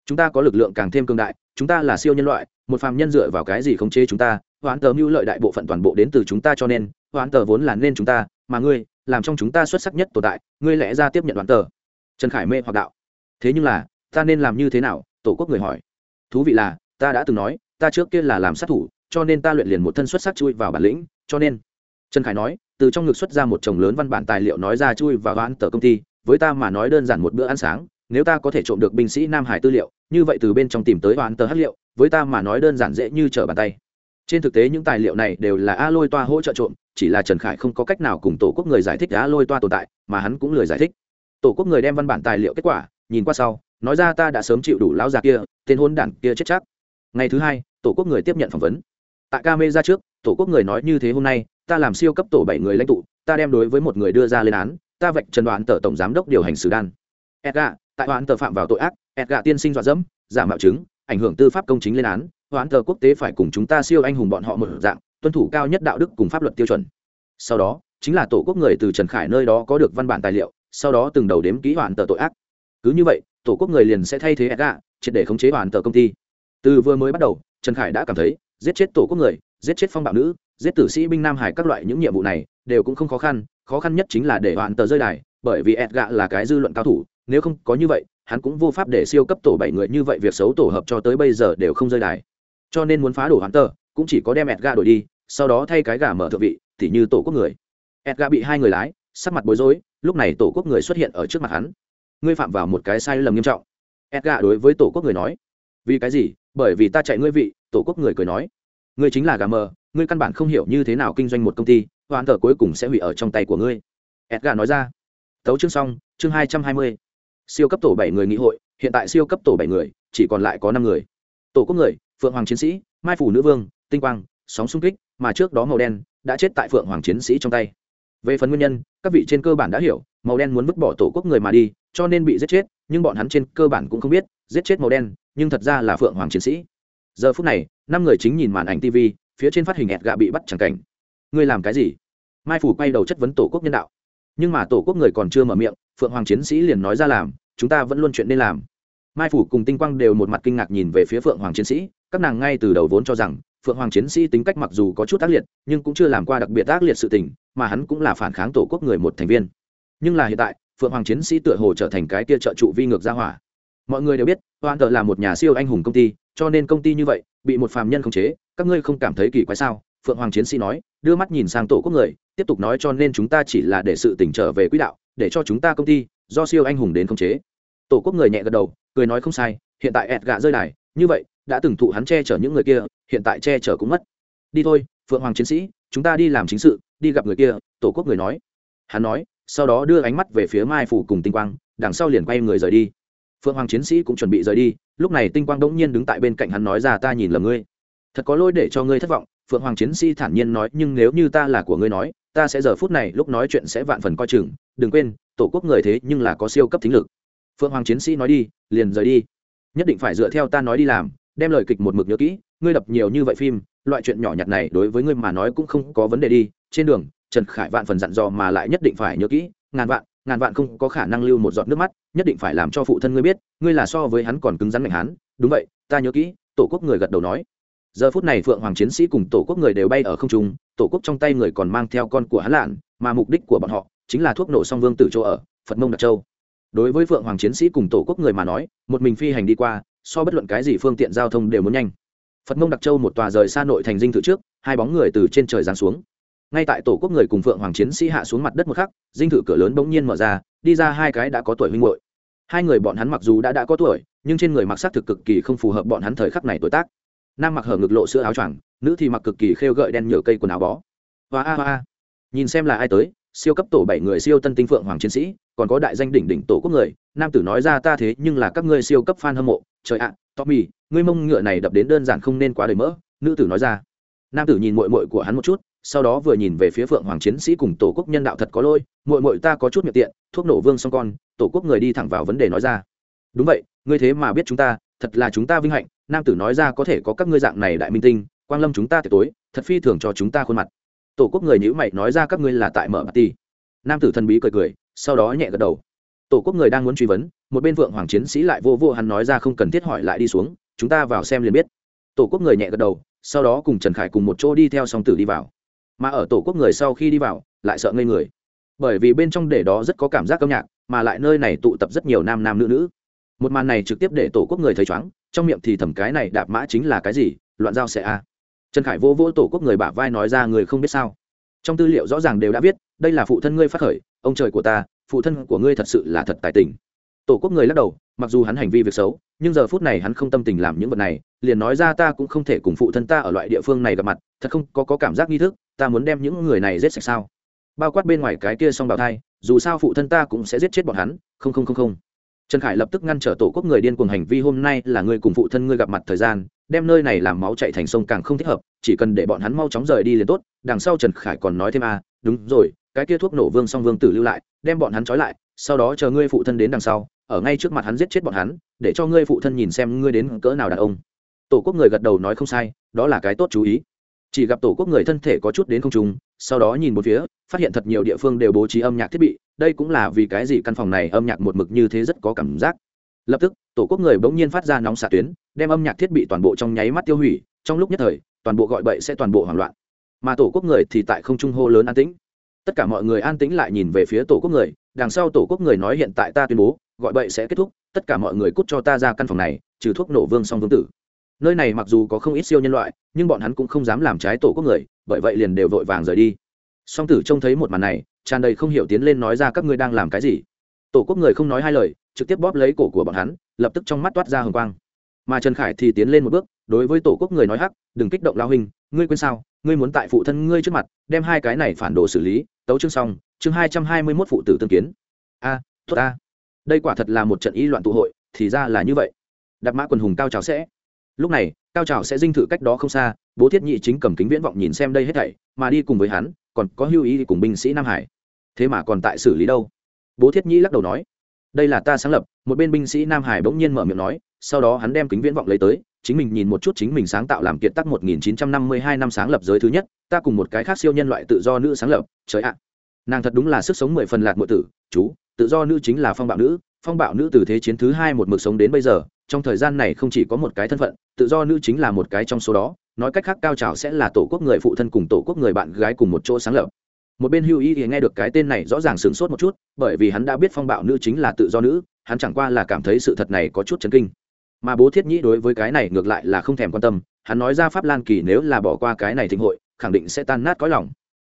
Chúng ta có lực lượng càng thêm cương đại, chúng ta là siêu nhân loại, một phạm nhân dựa vào cái gì khống chế chúng ta? Hoãn tờ mưu lợi đại bộ phận toàn bộ đến từ chúng ta cho nên hoãn tờ vốn là nên chúng ta, mà ngươi làm trong chúng ta xuất sắc nhất tồn tại, ngươi lẽ ra tiếp nhận đoàn tờ. Trần khải mê hoặc đạo. Thế nhưng là, ta nên làm như thế nào? Tổ quốc người hỏi. Thú vị là, ta đã từng nói, ta trước kia là làm sát thủ, cho nên ta luyện liền một thân xuất sắc chui vào bản lĩnh, cho nên. Trần khải nói, từ trong ngực xuất ra một chồng lớn văn bản tài liệu nói ra chui vào ván tờ công ty, với ta mà nói đơn giản một bữa ăn sáng, nếu ta có thể trộm được binh sĩ nam hải tư liệu, như vậy từ bên trong tìm tới ván tờ hát liệu, với ta mà nói đơn giản dễ như trở bàn tay trên thực tế những tài liệu này đều là a lôi toa hỗ trợ trộm, chỉ là trần khải không có cách nào cùng tổ quốc người giải thích a lôi toa tồn tại, mà hắn cũng lười giải thích. Tổ quốc người đem văn bản tài liệu kết quả, nhìn qua sau, nói ra ta đã sớm chịu đủ lão già kia, tên hôn đản kia chết chắc. Ngày thứ hai, tổ quốc người tiếp nhận phỏng vấn. Tại ca mê ra trước, tổ quốc người nói như thế hôm nay, ta làm siêu cấp tổ bảy người lãnh tụ, ta đem đối với một người đưa ra lên án, ta vạch trần đoán tờ tổng giám đốc điều hành xử đan. Edga tại đoán tờ phạm vào tội ác edga tiên sinh dọa dẫm, giả mạo chứng, ảnh hưởng tư pháp công chính lên án hoãn tờ quốc tế phải cùng chúng ta siêu anh hùng bọn họ một dạng, tuân thủ cao nhất đạo đức cùng pháp luật tiêu chuẩn. Sau đó, chính là tổ quốc người từ trần khải nơi đó có được văn bản tài liệu, sau đó từng đầu đếm ký hoàn tờ tội ác. Cứ như vậy, tổ quốc người liền sẽ thay thế edga triệt để khống chế hoàn tờ công ty. Từ vừa mới bắt đầu, trần khải đã cảm thấy, giết chết tổ quốc người, giết chết phong bạo nữ, giết tử sĩ binh nam hải các loại những nhiệm vụ này, đều cũng không khó khăn khó khăn nhất chính là để hoàn tờ rơi đài, bởi vì edga là cái dư luận cao thủ, nếu không có như vậy, hắn cũng vô pháp để siêu cấp tổ bảy người như vậy việc xấu tổ hợp cho tới bây giờ đều không rơi đài cho nên muốn phá đổ hắn tờ cũng chỉ có đem edga đổi đi, sau đó thay cái gà mở thượng vị thì như tổ quốc người. Edga bị hai người lái, sắc mặt bối rối, lúc này tổ quốc người xuất hiện ở trước mặt hắn. Ngươi phạm vào một cái sai lầm nghiêm trọng. Edga đối với tổ quốc người nói. Vì cái gì? Bởi vì ta chạy ngươi vị, tổ quốc người cười nói. Ngươi chính là gà mờ, ngươi căn bản không hiểu như thế nào kinh doanh một công ty hoàn tờ cuối cùng sẽ hủy ở trong tay của ngươi. Edga nói ra. Tấu chương xong, chương hai trăm hai mươi. Siêu cấp tổ bảy người nghị hội, hiện tại siêu cấp tổ bảy người, chỉ còn lại có năm người. Tổ quốc người phượng hoàng chiến sĩ, mai phủ nữ vương, tinh quang, sóng xung kích, mà trước đó màu đen đã chết tại phượng hoàng chiến sĩ trong tay. Về phần nguyên nhân, các vị trên cơ bản đã hiểu, màu đen muốn vứt bỏ tổ quốc người mà đi, cho nên bị giết chết, nhưng bọn hắn trên cơ bản cũng không biết, giết chết màu đen, nhưng thật ra là phượng hoàng chiến sĩ. Giờ phút này, năm người chính nhìn màn ảnh tv phía trên phát hình ẹt gạ bị bắt chẳng cảnh. Ngươi làm cái gì? Mai phủ quay đầu chất vấn tổ quốc nhân đạo. Nhưng mà tổ quốc người còn chưa mở miệng, phượng hoàng chiến sĩ liền nói ra làm, chúng ta vẫn luôn chuyện nên làm. Mai phủ cùng tinh quang đều một mặt kinh ngạc nhìn về phía phượng hoàng chiến sĩ các nàng ngay từ đầu vốn cho rằng, phượng hoàng chiến sĩ tính cách mặc dù có chút ác liệt, nhưng cũng chưa làm qua đặc biệt ác liệt sự tình, mà hắn cũng là phản kháng tổ quốc người một thành viên. Nhưng là hiện tại, phượng hoàng chiến sĩ tựa hồ trở thành cái kia trợ trụ vi ngược gia hỏa. Mọi người đều biết, hoan tợ là một nhà siêu anh hùng công ty, cho nên công ty như vậy, bị một phàm nhân khống chế, các ngươi không cảm thấy kỳ quái sao? Phượng hoàng chiến sĩ nói, đưa mắt nhìn sang tổ quốc người, tiếp tục nói cho nên chúng ta chỉ là để sự tỉnh trở về quỹ đạo, để cho chúng ta công ty, do siêu anh hùng đến khống chế. Tổ quốc người nhẹ gật đầu, cười nói không sai, hiện tại ẹt gạ rơi đài, như vậy đã từng thụ hắn che chở những người kia, hiện tại che chở cũng mất. Đi thôi, phượng hoàng chiến sĩ, chúng ta đi làm chính sự, đi gặp người kia, tổ quốc người nói. Hắn nói, sau đó đưa ánh mắt về phía mai phủ cùng tinh quang, đằng sau liền quay người rời đi. Phượng hoàng chiến sĩ cũng chuẩn bị rời đi, lúc này tinh quang đống nhiên đứng tại bên cạnh hắn nói ra, ta nhìn lầm ngươi. Thật có lỗi để cho ngươi thất vọng. Phượng hoàng chiến sĩ thản nhiên nói, nhưng nếu như ta là của ngươi nói, ta sẽ giờ phút này, lúc nói chuyện sẽ vạn phần coi chừng. Đừng quên, tổ quốc người thế nhưng là có siêu cấp thính lực. Phượng hoàng chiến sĩ nói đi, liền rời đi. Nhất định phải dựa theo ta nói đi làm đem lời kịch một mực nhớ kỹ, ngươi đập nhiều như vậy phim, loại chuyện nhỏ nhặt này đối với ngươi mà nói cũng không có vấn đề đi. Trên đường, trần khải vạn phần dặn dò mà lại nhất định phải nhớ kỹ, ngàn vạn ngàn vạn không có khả năng lưu một giọt nước mắt, nhất định phải làm cho phụ thân ngươi biết, ngươi là so với hắn còn cứng rắn mạnh hắn. Đúng vậy, ta nhớ kỹ, tổ quốc người gật đầu nói. Giờ phút này phượng hoàng chiến sĩ cùng tổ quốc người đều bay ở không trung, tổ quốc trong tay người còn mang theo con của hắn lạn, mà mục đích của bọn họ chính là thuốc nổ song vương tử châu ở, phật mông đặc châu. Đối với phượng hoàng chiến sĩ cùng tổ quốc người mà nói, một mình phi hành đi qua so bất luận cái gì phương tiện giao thông đều muốn nhanh. Phật mông đặc châu một tòa rời xa nội thành dinh thự trước, hai bóng người từ trên trời giáng xuống. Ngay tại tổ quốc người cùng phượng hoàng chiến sĩ hạ xuống mặt đất một khắc, dinh thự cửa lớn bỗng nhiên mở ra, đi ra hai cái đã có tuổi huynh hội hai người bọn hắn mặc dù đã đã có tuổi, nhưng trên người mặc sắc thực cực kỳ không phù hợp bọn hắn thời khắc này tuổi tác. Nam mặc hở ngực lộ sữa áo choàng, nữ thì mặc cực kỳ khêu gợi đen nhựa cây quần áo bó. Hoa a hoa nhìn xem là ai tới, siêu cấp tổ bảy người siêu tân tinh phượng hoàng chiến sĩ, còn có đại danh đỉnh đỉnh tổ quốc người, nam tử nói ra ta thế nhưng là các ngươi siêu cấp fan hâm mộ trời ạ à, tommy ngươi mông ngựa này đập đến đơn giản không nên quá đầy mỡ nữ tử nói ra. Nam tử nhìn mội mội của hắn một chút sau đó vừa nhìn về phía phượng hoàng chiến sĩ cùng tổ quốc nhân đạo thật có lôi mội mội ta có chút miệng tiện thuốc nổ vương xong con tổ quốc người đi thẳng vào vấn đề nói ra. Đúng vậy ngươi thế mà biết chúng ta thật là chúng ta vinh hạnh. Nam tử nói ra có thể có các ngươi dạng này đại minh tinh quang lâm chúng ta tiệc tối thật phi thường cho chúng ta khuôn mặt. Tổ quốc người nhữ mày nói ra các ngươi là tại mở party. Nam tử thần bí cười cười sau đó nhẹ gật đầu tổ quốc người đang muốn truy vấn, một bên vượng hoàng chiến sĩ lại vô vô hắn nói ra không cần thiết hỏi lại đi xuống, chúng ta vào xem liền biết. Tổ quốc người nhẹ gật đầu, sau đó cùng trần khải cùng một chỗ đi theo song tử đi vào. Mà ở tổ quốc người sau khi đi vào, lại sợ ngây người. Bởi vì bên trong để đó rất có cảm giác âm nhạc, mà lại nơi này tụ tập rất nhiều nam nam nữ nữ. Một màn này trực tiếp để tổ quốc người thấy chóng trong miệng thì thầm cái này đạp mã chính là cái gì, loạn giao sẽ a. Trần khải vô vô tổ quốc người bả vai nói ra người không biết sao. Trong tư liệu rõ ràng đều đã viết, đây là phụ thân ngươi phát khởi, ông trời của ta phụ thân của ngươi thật sự là thật tài tình. Tổ quốc người lắc đầu mặc dù hắn hành vi việc xấu nhưng giờ phút này hắn không tâm tình làm những vật này liền nói ra ta cũng không thể cùng phụ thân ta ở loại địa phương này gặp mặt thật không có, có cảm giác nghi thức ta muốn đem những người này giết sạch sao? Bao quát bên ngoài cái kia xong bào thai dù sao phụ thân ta cũng sẽ giết chết bọn hắn không không không không. Trần khải lập tức ngăn trở tổ quốc người điên cuồng hành vi hôm nay là người cùng phụ thân ngươi gặp mặt thời gian đem nơi này làm máu chạy thành sông càng không thích hợp chỉ cần để bọn hắn mau chóng rời đi liền tốt đằng sau trần khải còn nói thêm à đúng rồi cái kia thuốc nổ vương song vương tử lưu lại, đem bọn hắn trói lại, sau đó chờ ngươi phụ thân đến đằng sau, ở ngay trước mặt hắn giết chết bọn hắn, để cho ngươi phụ thân nhìn xem ngươi đến cỡ nào đàn ông. Tổ quốc người gật đầu nói không sai, đó là cái tốt chú ý. Chỉ gặp tổ quốc người thân thể có chút đến không trùng sau đó nhìn một phía, phát hiện thật nhiều địa phương đều bố trí âm nhạc thiết bị, đây cũng là vì cái gì căn phòng này âm nhạc một mực như thế rất có cảm giác. Lập tức, tổ quốc người bỗng nhiên phát ra nóng xạ tuyến, đem âm nhạc thiết bị toàn bộ trong nháy mắt tiêu hủy, trong lúc nhất thời, toàn bộ gọi bậy sẽ toàn bộ hoảng loạn. Mà tổ quốc người thì tại không trung hô lớn an tĩnh tất cả mọi người an tĩnh lại nhìn về phía tổ quốc người, đằng sau tổ quốc người nói hiện tại ta tuyên bố, gọi bậy sẽ kết thúc, tất cả mọi người cút cho ta ra căn phòng này, trừ thuốc nổ vương song vương tử. Nơi này mặc dù có không ít siêu nhân loại, nhưng bọn hắn cũng không dám làm trái tổ quốc người, bởi vậy liền đều vội vàng rời đi. Song tử trông thấy một màn này, tràn đầy không hiểu tiến lên nói ra các ngươi đang làm cái gì. Tổ quốc người không nói hai lời, trực tiếp bóp lấy cổ của bọn hắn, lập tức trong mắt toát ra hồng quang. Mà trần khải thì tiến lên một bước, đối với tổ quốc người nói hắc, đừng kích động lao hình ngươi quên sao? Ngươi muốn tại phụ thân ngươi trước mặt, đem hai cái này phản đồ xử lý tấu chương xong, chương hai trăm hai mươi mốt phụ tử tương kiến. A, tốt a đây quả thật là một trận y loạn tụ hội, thì ra là như vậy. Đạp mã quần hùng cao trào sẽ. Lúc này, cao trào sẽ dinh thự cách đó không xa, bố thiết nhị chính cầm kính viễn vọng nhìn xem đây hết thảy, mà đi cùng với hắn, còn có hưu ý cùng binh sĩ nam hải. Thế mà còn tại xử lý đâu? Bố thiết nhị lắc đầu nói. Đây là ta sáng lập, một bên binh sĩ nam hải bỗng nhiên mở miệng nói, sau đó hắn đem kính viễn vọng lấy tới chính mình nhìn một chút chính mình sáng tạo làm kiệt tác 1952 năm sáng lập giới thứ nhất, ta cùng một cái khác siêu nhân loại tự do nữ sáng lập, trời ạ. Nàng thật đúng là sức sống mười phần lạc muội tử, chú, tự do nữ chính là phong bạo nữ, phong bạo nữ từ thế chiến thứ hai một mực sống đến bây giờ, trong thời gian này không chỉ có một cái thân phận, tự do nữ chính là một cái trong số đó, nói cách khác cao trào sẽ là tổ quốc người phụ thân cùng tổ quốc người bạn gái cùng một chỗ sáng lập. Một bên hưu y thì nghe được cái tên này rõ ràng sửng sốt một chút, bởi vì hắn đã biết phong bạo nữ chính là tự do nữ, hắn chẳng qua là cảm thấy sự thật này có chút chấn kinh mà bố thiết nhĩ đối với cái này ngược lại là không thèm quan tâm, hắn nói ra pháp lan kỳ nếu là bỏ qua cái này thịnh hội, khẳng định sẽ tan nát cõi lòng.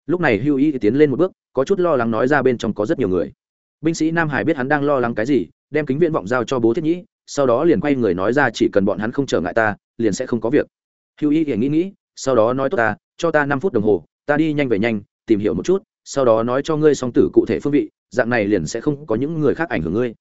Lúc này hưu y tiến lên một bước, có chút lo lắng nói ra bên trong có rất nhiều người. Binh sĩ nam hải biết hắn đang lo lắng cái gì, đem kính viễn vọng giao cho bố thiết nhĩ, sau đó liền quay người nói ra chỉ cần bọn hắn không trở ngại ta, liền sẽ không có việc. Hưu y thì nghĩ nghĩ, sau đó nói tốt ta, cho ta năm phút đồng hồ, ta đi nhanh về nhanh, tìm hiểu một chút, sau đó nói cho ngươi song tử cụ thể phương vị, dạng này liền sẽ không có những người khác ảnh hưởng ngươi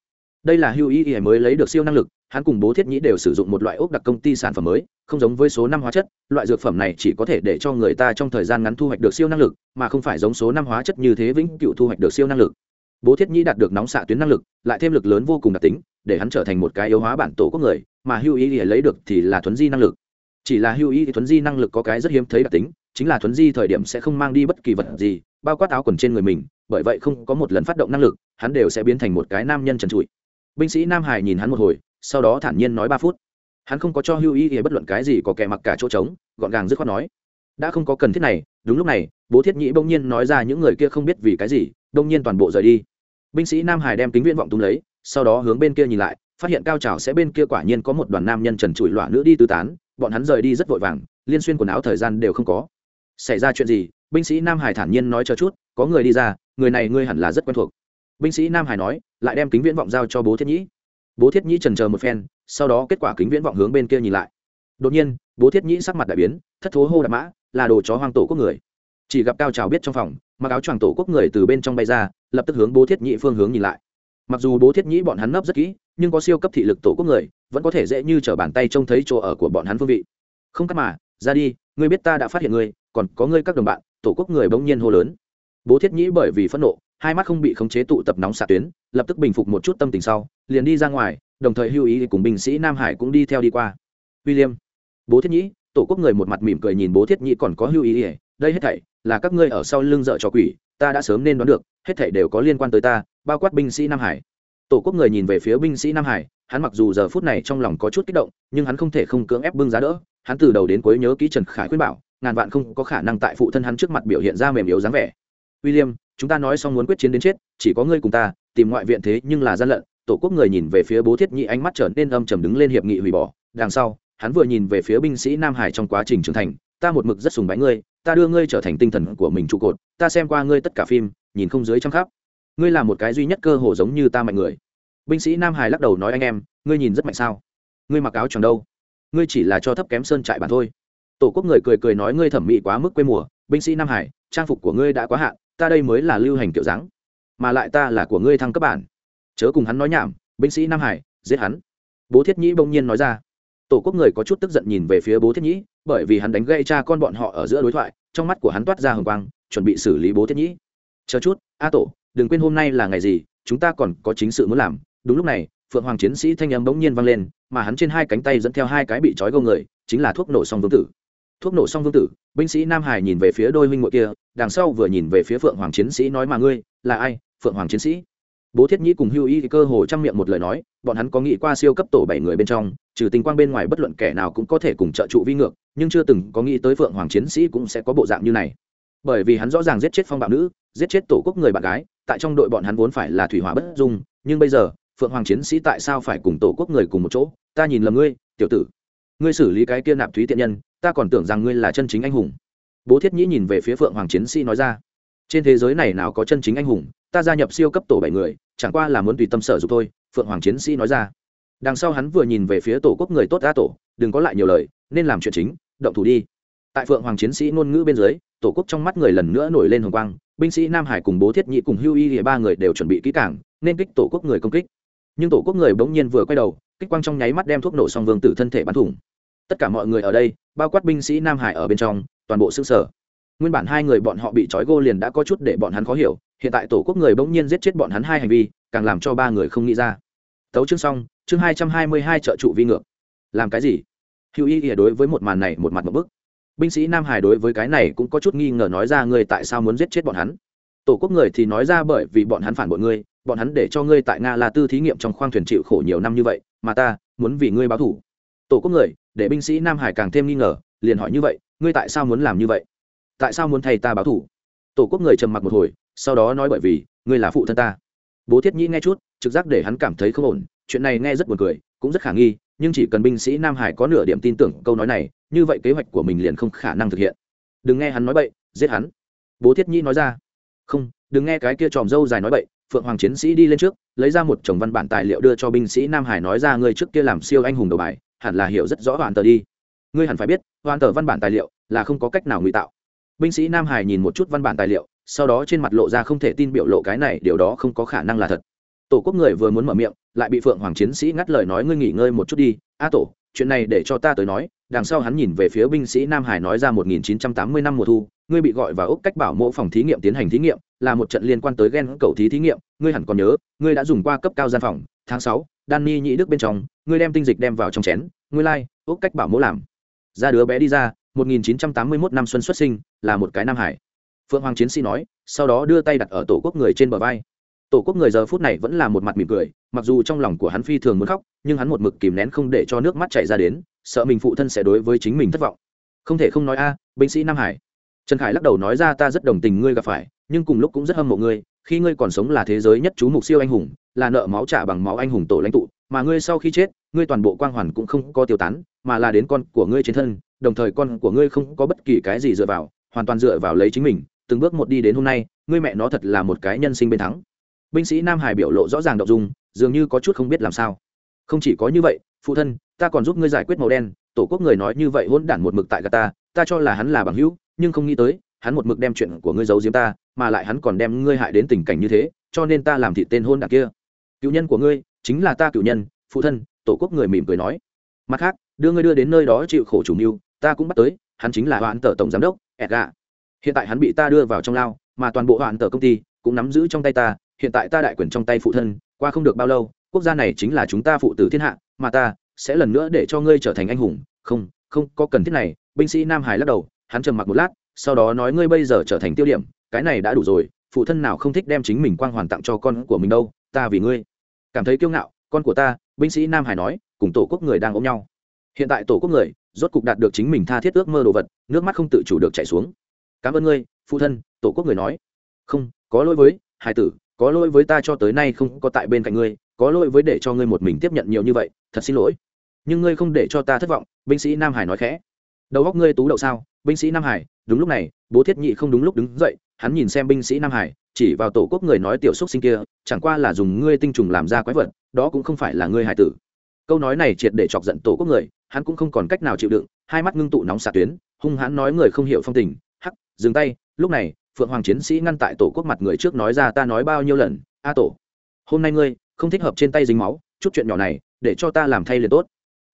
đây là hưu ý ý mới lấy được siêu năng lực, hắn cùng bố thiết nhĩ đều sử dụng một loại ốc đặc công ty sản phẩm mới, không giống với số năm hóa chất, loại dược phẩm này chỉ có thể để cho người ta trong thời gian ngắn thu hoạch được siêu năng lực, mà không phải giống số năm hóa chất như thế vĩnh cựu thu hoạch được siêu năng lực. Bố thiết nhĩ đạt được nóng xạ tuyến năng lực, lại thêm lực lớn vô cùng đặc tính, để hắn trở thành một cái yếu hóa bản tổ quốc người, mà hưu ý ý lấy được thì là thuấn di năng lực. Chỉ là hưu ý thì thuấn di năng lực có cái rất hiếm thấy đặc tính, chính là thuấn di thời điểm sẽ không mang đi bất kỳ vật gì, bao quát áo quần trên người mình, bởi vậy không có một lần phát động năng lực, hắn đều sẽ biến thành một cái nam nhân trần trụi binh sĩ nam hải nhìn hắn một hồi, sau đó thản nhiên nói ba phút. Hắn không có cho hưu y bất luận cái gì có kẻ mặc cả chỗ trống, gọn gàng dứt khoát nói. Đã không có cần thiết này, đúng lúc này, bố thiết nhĩ bỗng nhiên nói ra những người kia không biết vì cái gì đông nhiên toàn bộ rời đi. Binh sĩ nam hải đem kính viễn vọng tung lấy, sau đó hướng bên kia nhìn lại, phát hiện cao trào sẽ bên kia quả nhiên có một đoàn nam nhân trần trụi loạn nữ đi tứ tán, bọn hắn rời đi rất vội vàng, liên xuyên quần áo thời gian đều không có. Xảy ra chuyện gì? Binh sĩ nam hải thản nhiên nói cho chút, có người đi ra, người này ngươi hẳn là rất quen thuộc binh sĩ nam hải nói, lại đem kính viễn vọng giao cho bố thiết nhĩ. Bố thiết nhĩ trần chờ một phen, sau đó kết quả kính viễn vọng hướng bên kia nhìn lại. Đột nhiên, bố thiết nhĩ sắc mặt đại biến, thất thố hô đạp mã, là đồ chó hoang tổ quốc người. Chỉ gặp cao trào biết trong phòng, mặc áo choàng tổ quốc người từ bên trong bay ra, lập tức hướng bố thiết nhĩ phương hướng nhìn lại. Mặc dù bố thiết nhĩ bọn hắn nấp rất kỹ, nhưng có siêu cấp thị lực tổ quốc người, vẫn có thể dễ như t r ở bàn tay trông thấy chỗ ở của bọn hắn phương vị. Không cắt mà, ra đi, ngươi biết ta đã phát hiện ngươi, còn có ngươi các đồng bạn, tổ quốc người bỗng nhiên hô lớn. Bố thiết nhĩ bởi vì phẫn nộ hai mắt không bị khống chế tụ tập nóng xạ tuyến, lập tức bình phục một chút tâm tình sau, liền đi ra ngoài, đồng thời hưu ý cùng binh sĩ nam hải cũng đi theo đi qua. William, bố thiết nhĩ, tổ quốc người một mặt mỉm cười nhìn bố thiết nhĩ còn có hưu ý ỉa đây hết thảy là các ngươi ở sau lưng dợ cho quỷ, ta đã sớm nên đoán được, hết thảy đều có liên quan tới ta, bao quát binh sĩ nam hải. Tổ quốc người nhìn về phía binh sĩ nam hải, hắn mặc dù giờ phút này trong lòng có chút kích động, nhưng hắn không thể không cưỡng ép bưng giá đỡ. Hắn từ đầu đến cuối nhớ kỹ trần khải khuyên bảo, ngàn vạn không có khả năng tại phụ thân hắn trước mặt biểu hiện ra mềm yếu dáng vẻ. William chúng ta nói xong muốn quyết chiến đến chết, chỉ có ngươi cùng ta, tìm ngoại viện thế nhưng là gian lận, tổ quốc người nhìn về phía bố thiết nhị ánh mắt trở nên âm trầm đứng lên hiệp nghị hủy bỏ, đằng sau, hắn vừa nhìn về phía binh sĩ nam hải trong quá trình trưởng thành, ta một mực rất sùng bái ngươi, ta đưa ngươi trở thành tinh thần của mình trụ cột, ta xem qua ngươi tất cả phim, nhìn không dưới trăm khắp. Ngươi là một cái duy nhất cơ hồ giống như ta mạnh người. Binh sĩ nam hải lắc đầu nói anh em, ngươi nhìn rất mạnh sao? Ngươi mặc áo tròn đâu? Ngươi chỉ là cho thấp kém sơn trại bản thôi. Tổ quốc người cười cười nói ngươi thẩm mỹ quá mức quê mùa, binh sĩ nam hải, trang phục của ngươi đã quá hạn ta đây mới là lưu hành kiểu dáng, mà lại ta là của ngươi thăng cấp bản. Chớ cùng hắn nói nhảm, binh sĩ nam hải, giết hắn. Bố thiết nhĩ bỗng nhiên nói ra. Tổ quốc người có chút tức giận nhìn về phía bố thiết nhĩ, bởi vì hắn đánh gây cha con bọn họ ở giữa đối thoại, trong mắt của hắn toát ra hồng quang, chuẩn bị xử lý bố thiết nhĩ. Chờ chút, a tổ, đừng quên hôm nay là ngày gì, chúng ta còn có chính sự muốn làm. Đúng lúc này, phượng hoàng chiến sĩ thanh âm bỗng nhiên vang lên, mà hắn trên hai cánh tay dẫn theo hai cái bị trói gâu người, chính là thuốc nổ song vương tử thuốc nổ xong vương tử, binh sĩ nam hải nhìn về phía đôi huynh ngội kia, đằng sau vừa nhìn về phía phượng hoàng chiến sĩ nói mà ngươi, là ai? Phượng hoàng chiến sĩ. Bố thiết nhĩ cùng hưu y cơ hồ trang miệng một lời nói, bọn hắn có nghĩ qua siêu cấp tổ bảy người bên trong, trừ tình quang bên ngoài bất luận kẻ nào cũng có thể cùng trợ trụ vi ngược, nhưng chưa từng có nghĩ tới phượng hoàng chiến sĩ cũng sẽ có bộ dạng như này. Bởi vì hắn rõ ràng giết chết phong bạo nữ, giết chết tổ quốc người bạn gái, tại trong đội bọn hắn vốn phải là thủy hỏa bất dung, nhưng bây giờ, phượng hoàng chiến sĩ tại sao phải cùng tổ quốc người cùng một chỗ? Ta nhìn lầm ngươi, tiểu tử ngươi xử lý cái kia nạp thúy tiện nhân, ta còn tưởng rằng ngươi là chân chính anh hùng. Bố thiết nhĩ nhìn về phía phượng hoàng chiến sĩ nói ra, trên thế giới này nào có chân chính anh hùng, ta gia nhập siêu cấp tổ bảy người, chẳng qua là muốn tùy tâm sở dục thôi, phượng hoàng chiến sĩ nói ra. Đằng sau hắn vừa nhìn về phía tổ quốc người tốt ra tổ, đừng có lại nhiều lời, nên làm chuyện chính, động thủ đi. Tại phượng hoàng chiến sĩ ngôn ngữ bên dưới, tổ quốc trong mắt người lần nữa nổi lên hồng quang, binh sĩ nam hải cùng bố thiết nhị cùng hưu y thì ba người đều chuẩn bị kỹ cảng nên kích tổ quốc người công kích. Nhưng tổ quốc người bỗng nhiên vừa quay đầu kích quang trong nháy mắt đem thuốc nổ xong vương tử thân thể bắn thủng. Tất cả mọi người ở đây, bao quát binh sĩ nam hải ở bên trong, toàn bộ xương sở nguyên bản hai người bọn họ bị trói gô liền đã có chút để bọn hắn khó hiểu, hiện tại tổ quốc người bỗng nhiên giết chết bọn hắn hai hành vi, càng làm cho ba người không nghĩ ra. Tấu chương xong, chương hai trăm hai mươi hai trợ trụ vi ngược. Làm cái gì? Hữu y ỉa đối với một màn này một mặt một bức. Binh sĩ nam hải đối với cái này cũng có chút nghi ngờ nói ra ngươi tại sao muốn giết chết bọn hắn? Tổ quốc người thì nói ra bởi vì bọn hắn phản bội ngươi, bọn hắn để cho ngươi tại nga là tư thí nghiệm trong khoang thuyền chịu khổ nhiều năm như vậy mà ta muốn vì ngươi báo thủ. Tổ quốc người, để binh sĩ nam hải càng thêm nghi ngờ, liền hỏi như vậy, ngươi tại sao muốn làm như vậy? Tại sao muốn thay ta báo thủ? Tổ quốc người trầm mặc một hồi, sau đó nói bởi vì, ngươi là phụ thân ta. Bố thiết nhĩ nghe chút, trực giác để hắn cảm thấy không ổn, chuyện này nghe rất buồn cười, cũng rất khả nghi, nhưng chỉ cần binh sĩ nam hải có nửa điểm tin tưởng câu nói này, như vậy kế hoạch của mình liền không khả năng thực hiện. Đừng nghe hắn nói bậy, giết hắn. Bố thiết nhĩ nói ra. Không, đừng nghe cái kia tròm dâu dài nói bậy phượng hoàng chiến sĩ đi lên trước, lấy ra một chồng văn bản tài liệu đưa cho binh sĩ nam hải nói ra ngươi trước kia làm siêu anh hùng đầu bài, hẳn là hiểu rất rõ hoàn tờ đi. Ngươi hẳn phải biết hoàn tờ văn bản tài liệu là không có cách nào ngụy tạo. Binh sĩ nam hải nhìn một chút văn bản tài liệu, sau đó trên mặt lộ ra không thể tin biểu lộ cái này, điều đó không có khả năng là thật. Tổ quốc người vừa muốn mở miệng, lại bị phượng hoàng chiến sĩ ngắt lời nói ngươi nghỉ ngơi một chút đi. A tổ, chuyện này để cho ta tới nói. Đằng sau hắn nhìn về phía binh sĩ nam hải nói ra 1980 năm mùa thu ngươi bị gọi vào ốc cách bảo mẫu phòng thí nghiệm tiến hành thí nghiệm là một trận liên quan tới gen cầu thí thí nghiệm ngươi hẳn còn nhớ ngươi đã dùng qua cấp cao gian phòng tháng sáu danny nhị đức bên trong ngươi đem tinh dịch đem vào trong chén ngươi lai、like, ốc cách bảo mẫu làm. Ra đứa bé đi ra 1981 năm xuân xuất sinh là một cái nam hải. Phượng hoàng chiến sĩ nói sau đó đưa tay đặt ở tổ quốc người trên bờ vai. Tổ quốc người giờ phút này vẫn là một mặt mỉm cười mặc dù trong lòng của hắn phi thường muốn khóc nhưng hắn một mực kìm nén không để cho nước mắt chảy ra đến sợ mình phụ thân sẽ đối với chính mình thất vọng. Không thể không nói a binh sĩ nam hải trần khải lắc đầu nói ra, ta rất đồng tình ngươi gặp phải, nhưng cùng lúc cũng rất hâm mộ ngươi. Khi ngươi còn sống là thế giới nhất chú mục siêu anh hùng, là nợ máu trả bằng máu anh hùng tổ lãnh tụ. Mà ngươi sau khi chết, ngươi toàn bộ quang hoàn cũng không có tiêu tán, mà là đến con của ngươi trên thân. Đồng thời con của ngươi không có bất kỳ cái gì dựa vào, hoàn toàn dựa vào lấy chính mình. Từng bước một đi đến hôm nay, ngươi mẹ nó thật là một cái nhân sinh bên thắng. Binh sĩ nam hải biểu lộ rõ ràng đậu dung, dường như có chút không biết làm sao. Không chỉ có như vậy, phụ thân, ta còn giúp ngươi giải quyết màu đen. Tổ quốc người nói như vậy hỗn đản một mực tại gà ta ta cho là hắn là bằng hữu nhưng không nghĩ tới, hắn một mực đem chuyện của ngươi giấu giếm ta, mà lại hắn còn đem ngươi hại đến tình cảnh như thế, cho nên ta làm thị tên hôn đản kia. Cựu nhân của ngươi, chính là ta cựu nhân, phụ thân, tổ quốc người mỉm cười nói. Mặt khác, đưa ngươi đưa đến nơi đó chịu khổ chủ mưu, ta cũng bắt tới, hắn chính là hoãn tờ tổng giám đốc edga hiện tại hắn bị ta đưa vào trong lao, mà toàn bộ hoãn tờ công ty cũng nắm giữ trong tay ta, hiện tại ta đại quyền trong tay phụ thân, qua không được bao lâu, quốc gia này chính là chúng ta phụ tử thiên hạ, mà ta sẽ lần nữa để cho ngươi trở thành anh hùng. Không không có cần thiết này, binh sĩ nam hải lắc đầu hắn trầm mặc một lát, sau đó nói, ngươi bây giờ trở thành tiêu điểm, cái này đã đủ rồi, phụ thân nào không thích đem chính mình quang hoàn tặng cho con của mình đâu, ta vì ngươi. Cảm thấy kiêu ngạo, con của ta, binh sĩ nam hải nói, cùng tổ quốc người đang ôm nhau. Hiện tại tổ quốc người, rốt cục đạt được chính mình tha thiết ước mơ đồ vật, nước mắt không tự chủ được chảy xuống. Cảm ơn ngươi, phụ thân, tổ quốc người nói. Không, có lỗi với, hải tử, có lỗi với ta cho tới nay không có tại bên cạnh ngươi, có lỗi với để cho ngươi một mình tiếp nhận nhiều như vậy, thật xin lỗi. Nhưng ngươi không để cho ta thất vọng, binh sĩ nam hải nói khẽ đầu góc ngươi tú đậu sao? Binh sĩ nam hải, đúng lúc này, bố thiết nhị không đúng lúc đứng dậy, hắn nhìn xem binh sĩ nam hải, chỉ vào tổ quốc người nói tiểu xúc sinh kia, chẳng qua là dùng ngươi tinh trùng làm ra quái vật, đó cũng không phải là ngươi hải tử. Câu nói này triệt để chọc giận tổ quốc người, hắn cũng không còn cách nào chịu đựng, hai mắt ngưng tụ nóng xạ tuyến, hung hãn nói người không hiểu phong tình, hắc, dừng tay, lúc này, phượng hoàng chiến sĩ ngăn tại tổ quốc mặt người trước nói ra ta nói bao nhiêu lần, a tổ, hôm nay ngươi không thích hợp trên tay dính máu, chút chuyện nhỏ này, để cho ta làm thay liền tốt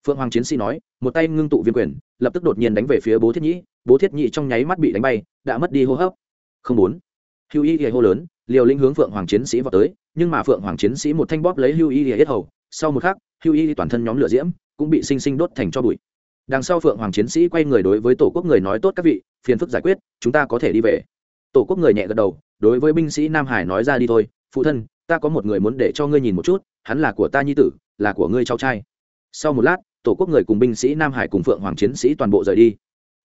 phượng hoàng chiến sĩ nói, một tay ngưng tụ viên quyền, lập tức đột nhiên đánh về phía bố thiết nhĩ. Bố thiết nhĩ trong nháy mắt bị đánh bay, đã mất đi hô hấp. Không bốn hưu y hô lớn, liều linh hướng phượng hoàng chiến sĩ vào tới, nhưng mà phượng hoàng chiến sĩ một thanh bóp lấy hưu y hết hầu. Sau một khắc, hưu y toàn thân nhóm lửa diễm, cũng bị sinh sinh đốt thành cho bụi. Đằng sau phượng hoàng chiến sĩ quay người đối với tổ quốc người nói tốt các vị, phiền phức giải quyết, chúng ta có thể đi về. Tổ quốc người nhẹ gật đầu, đối với binh sĩ nam hải nói ra đi thôi, phụ thân, ta có một người muốn để cho ngươi nhìn một chút, hắn là của ta nhi tử, là của ngươi cháu trai. Sau một lát tổ quốc người cùng binh sĩ nam hải cùng phượng hoàng chiến sĩ toàn bộ rời đi.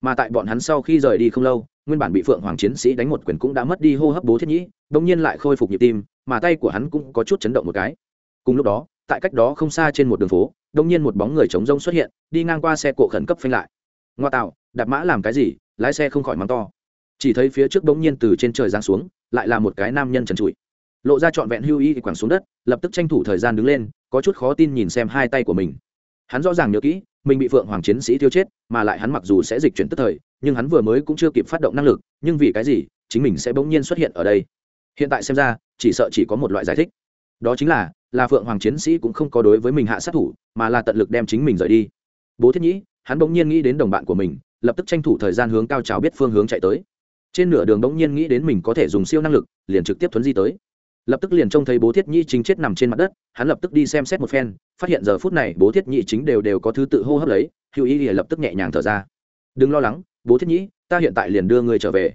Mà tại bọn hắn sau khi rời đi không lâu, nguyên bản bị phượng hoàng chiến sĩ đánh một quyền cũng đã mất đi hô hấp bố thiết nhĩ đông nhiên lại khôi phục nhịp tim, mà tay của hắn cũng có chút chấn động một cái. Cùng lúc đó, tại cách đó không xa trên một đường phố đông nhiên một bóng người chống rông xuất hiện, đi ngang qua xe cộ khẩn cấp phanh lại. Ngoa tạo, đạp mã làm cái gì? Lái xe không khỏi mắng to. Chỉ thấy phía trước bỗng nhiên từ trên trời giáng xuống, lại là một cái nam nhân trần trụi. Lộ ra trọn vẹn hưu y quẳng xuống đất, lập tức tranh thủ thời gian đứng lên, có chút khó tin nhìn xem hai tay của mình hắn rõ ràng nhớ kỹ, mình bị phượng hoàng chiến sĩ thiêu chết, mà lại hắn mặc dù sẽ dịch chuyển tức thời, nhưng hắn vừa mới cũng chưa kịp phát động năng lực, nhưng vì cái gì, chính mình sẽ bỗng nhiên xuất hiện ở đây. Hiện tại xem ra, chỉ sợ chỉ có một loại giải thích. Đó chính là là phượng hoàng chiến sĩ cũng không có đối với mình hạ sát thủ, mà là tận lực đem chính mình rời đi. Bố thiết nhĩ, hắn bỗng nhiên nghĩ đến đồng bạn của mình, lập tức tranh thủ thời gian hướng cao trào biết phương hướng chạy tới. Trên nửa đường bỗng nhiên nghĩ đến mình có thể dùng siêu năng lực, liền trực tiếp thuấn di tới lập tức liền trông thấy bố thiết Nhi chính chết nằm trên mặt đất hắn lập tức đi xem xét một phen phát hiện giờ phút này bố thiết Nhi chính đều đều có thứ tự hô hấp lấy hữu y thì lập tức nhẹ nhàng thở ra. Đừng lo lắng bố thiết Nhi, ta hiện tại liền đưa người trở về.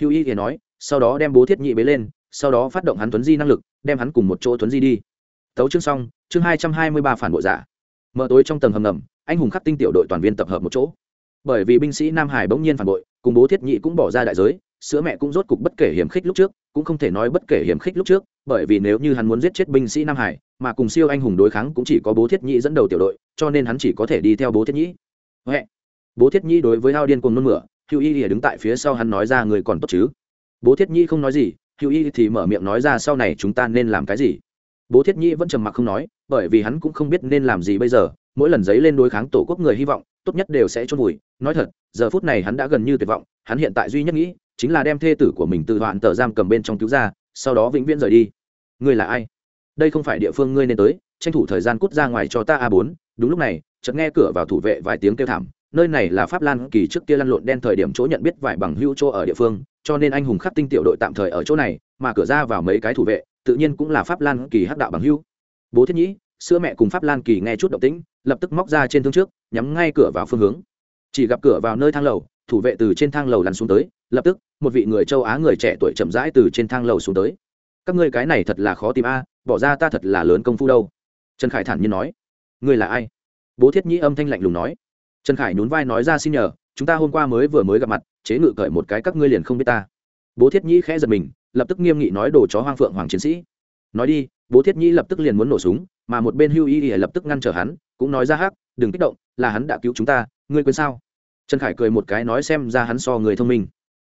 Hữu y thì nói sau đó đem bố thiết Nhi bế lên sau đó phát động hắn Tuấn di năng lực đem hắn cùng một chỗ Tuấn di đi. Tấu chương xong chương hai trăm hai mươi ba phản bội giả. Mở tối trong tầng hầm ngầm anh hùng khắc tinh tiểu đội toàn viên tập hợp một chỗ. Bởi vì binh sĩ nam hải bỗng nhiên phản bội cùng bố thiết nhị cũng bỏ ra đại giới sữa mẹ cũng rốt cục bất kể hiểm khích lúc trước, cũng không thể nói bất kể hiểm khích lúc trước, bởi vì nếu như hắn muốn giết chết binh sĩ nam hải, mà cùng siêu anh hùng đối kháng cũng chỉ có bố thiết Nhĩ dẫn đầu tiểu đội, cho nên hắn chỉ có thể đi theo bố thiết Nhĩ. Huệ. bố thiết Nhĩ đối với hao điên cùng nôn mửa hữu y thì đứng tại phía sau hắn nói ra người còn tốt chứ? Bố thiết Nhĩ không nói gì hữu y thì mở miệng nói ra sau này chúng ta nên làm cái gì? Bố thiết Nhĩ vẫn trầm mặc không nói, bởi vì hắn cũng không biết nên làm gì bây giờ, mỗi lần giấy lên đối kháng tổ quốc người hy vọng, tốt nhất đều sẽ chôn vùi. Nói thật, giờ phút này hắn đã gần như tuyệt vọng, hắn hiện tại duy nhất nghĩ chính là đem thê tử của mình từ hoạn tờ giam cầm bên trong cứu ra, sau đó vĩnh viễn rời đi. Ngươi là ai? Đây không phải địa phương ngươi nên tới, tranh thủ thời gian cút ra ngoài cho ta a bốn. Đúng lúc này, chợt nghe cửa vào thủ vệ vài tiếng kêu thảm. Nơi này là pháp lan, kỳ trước kia lăn lộn đen thời điểm chỗ nhận biết vài bằng hữu chỗ ở địa phương, cho nên anh hùng khắc tinh tiểu đội tạm thời ở chỗ này, mà cửa ra vào mấy cái thủ vệ, tự nhiên cũng là pháp lan, kỳ hắc đạo bằng hữu. Bố thiết nhĩ, sữa mẹ cùng pháp lan, kỳ nghe chút động tĩnh, lập tức móc ra trên thương trước, nhắm ngay cửa vào phương hướng chỉ gặp cửa vào nơi thang lầu, thủ vệ từ trên thang lầu lăn xuống tới, lập tức, một vị người châu á người trẻ tuổi chậm rãi từ trên thang lầu xuống tới. Các ngươi cái này thật là khó tìm a, bỏ ra ta thật là lớn công phu đâu. Trần khải thản nhiên nói. Ngươi là ai? Bố thiết nhĩ âm thanh lạnh lùng nói. Trần khải nhún vai nói ra xin nhờ, chúng ta hôm qua mới vừa mới gặp mặt, chế ngự cởi một cái các ngươi liền không biết ta. Bố thiết nhĩ khẽ giật mình, lập tức nghiêm nghị nói đồ chó hoang phượng hoàng chiến sĩ. Nói đi, bố thiết nhĩ lập tức liền muốn nổ súng, mà một bên hưu y y lập tức ngăn trở hắn, cũng nói ra hắc, đừng kích động, là hắn đã cứu chúng ta ngươi quên sao? Trần khải cười một cái nói xem ra hắn so người thông minh.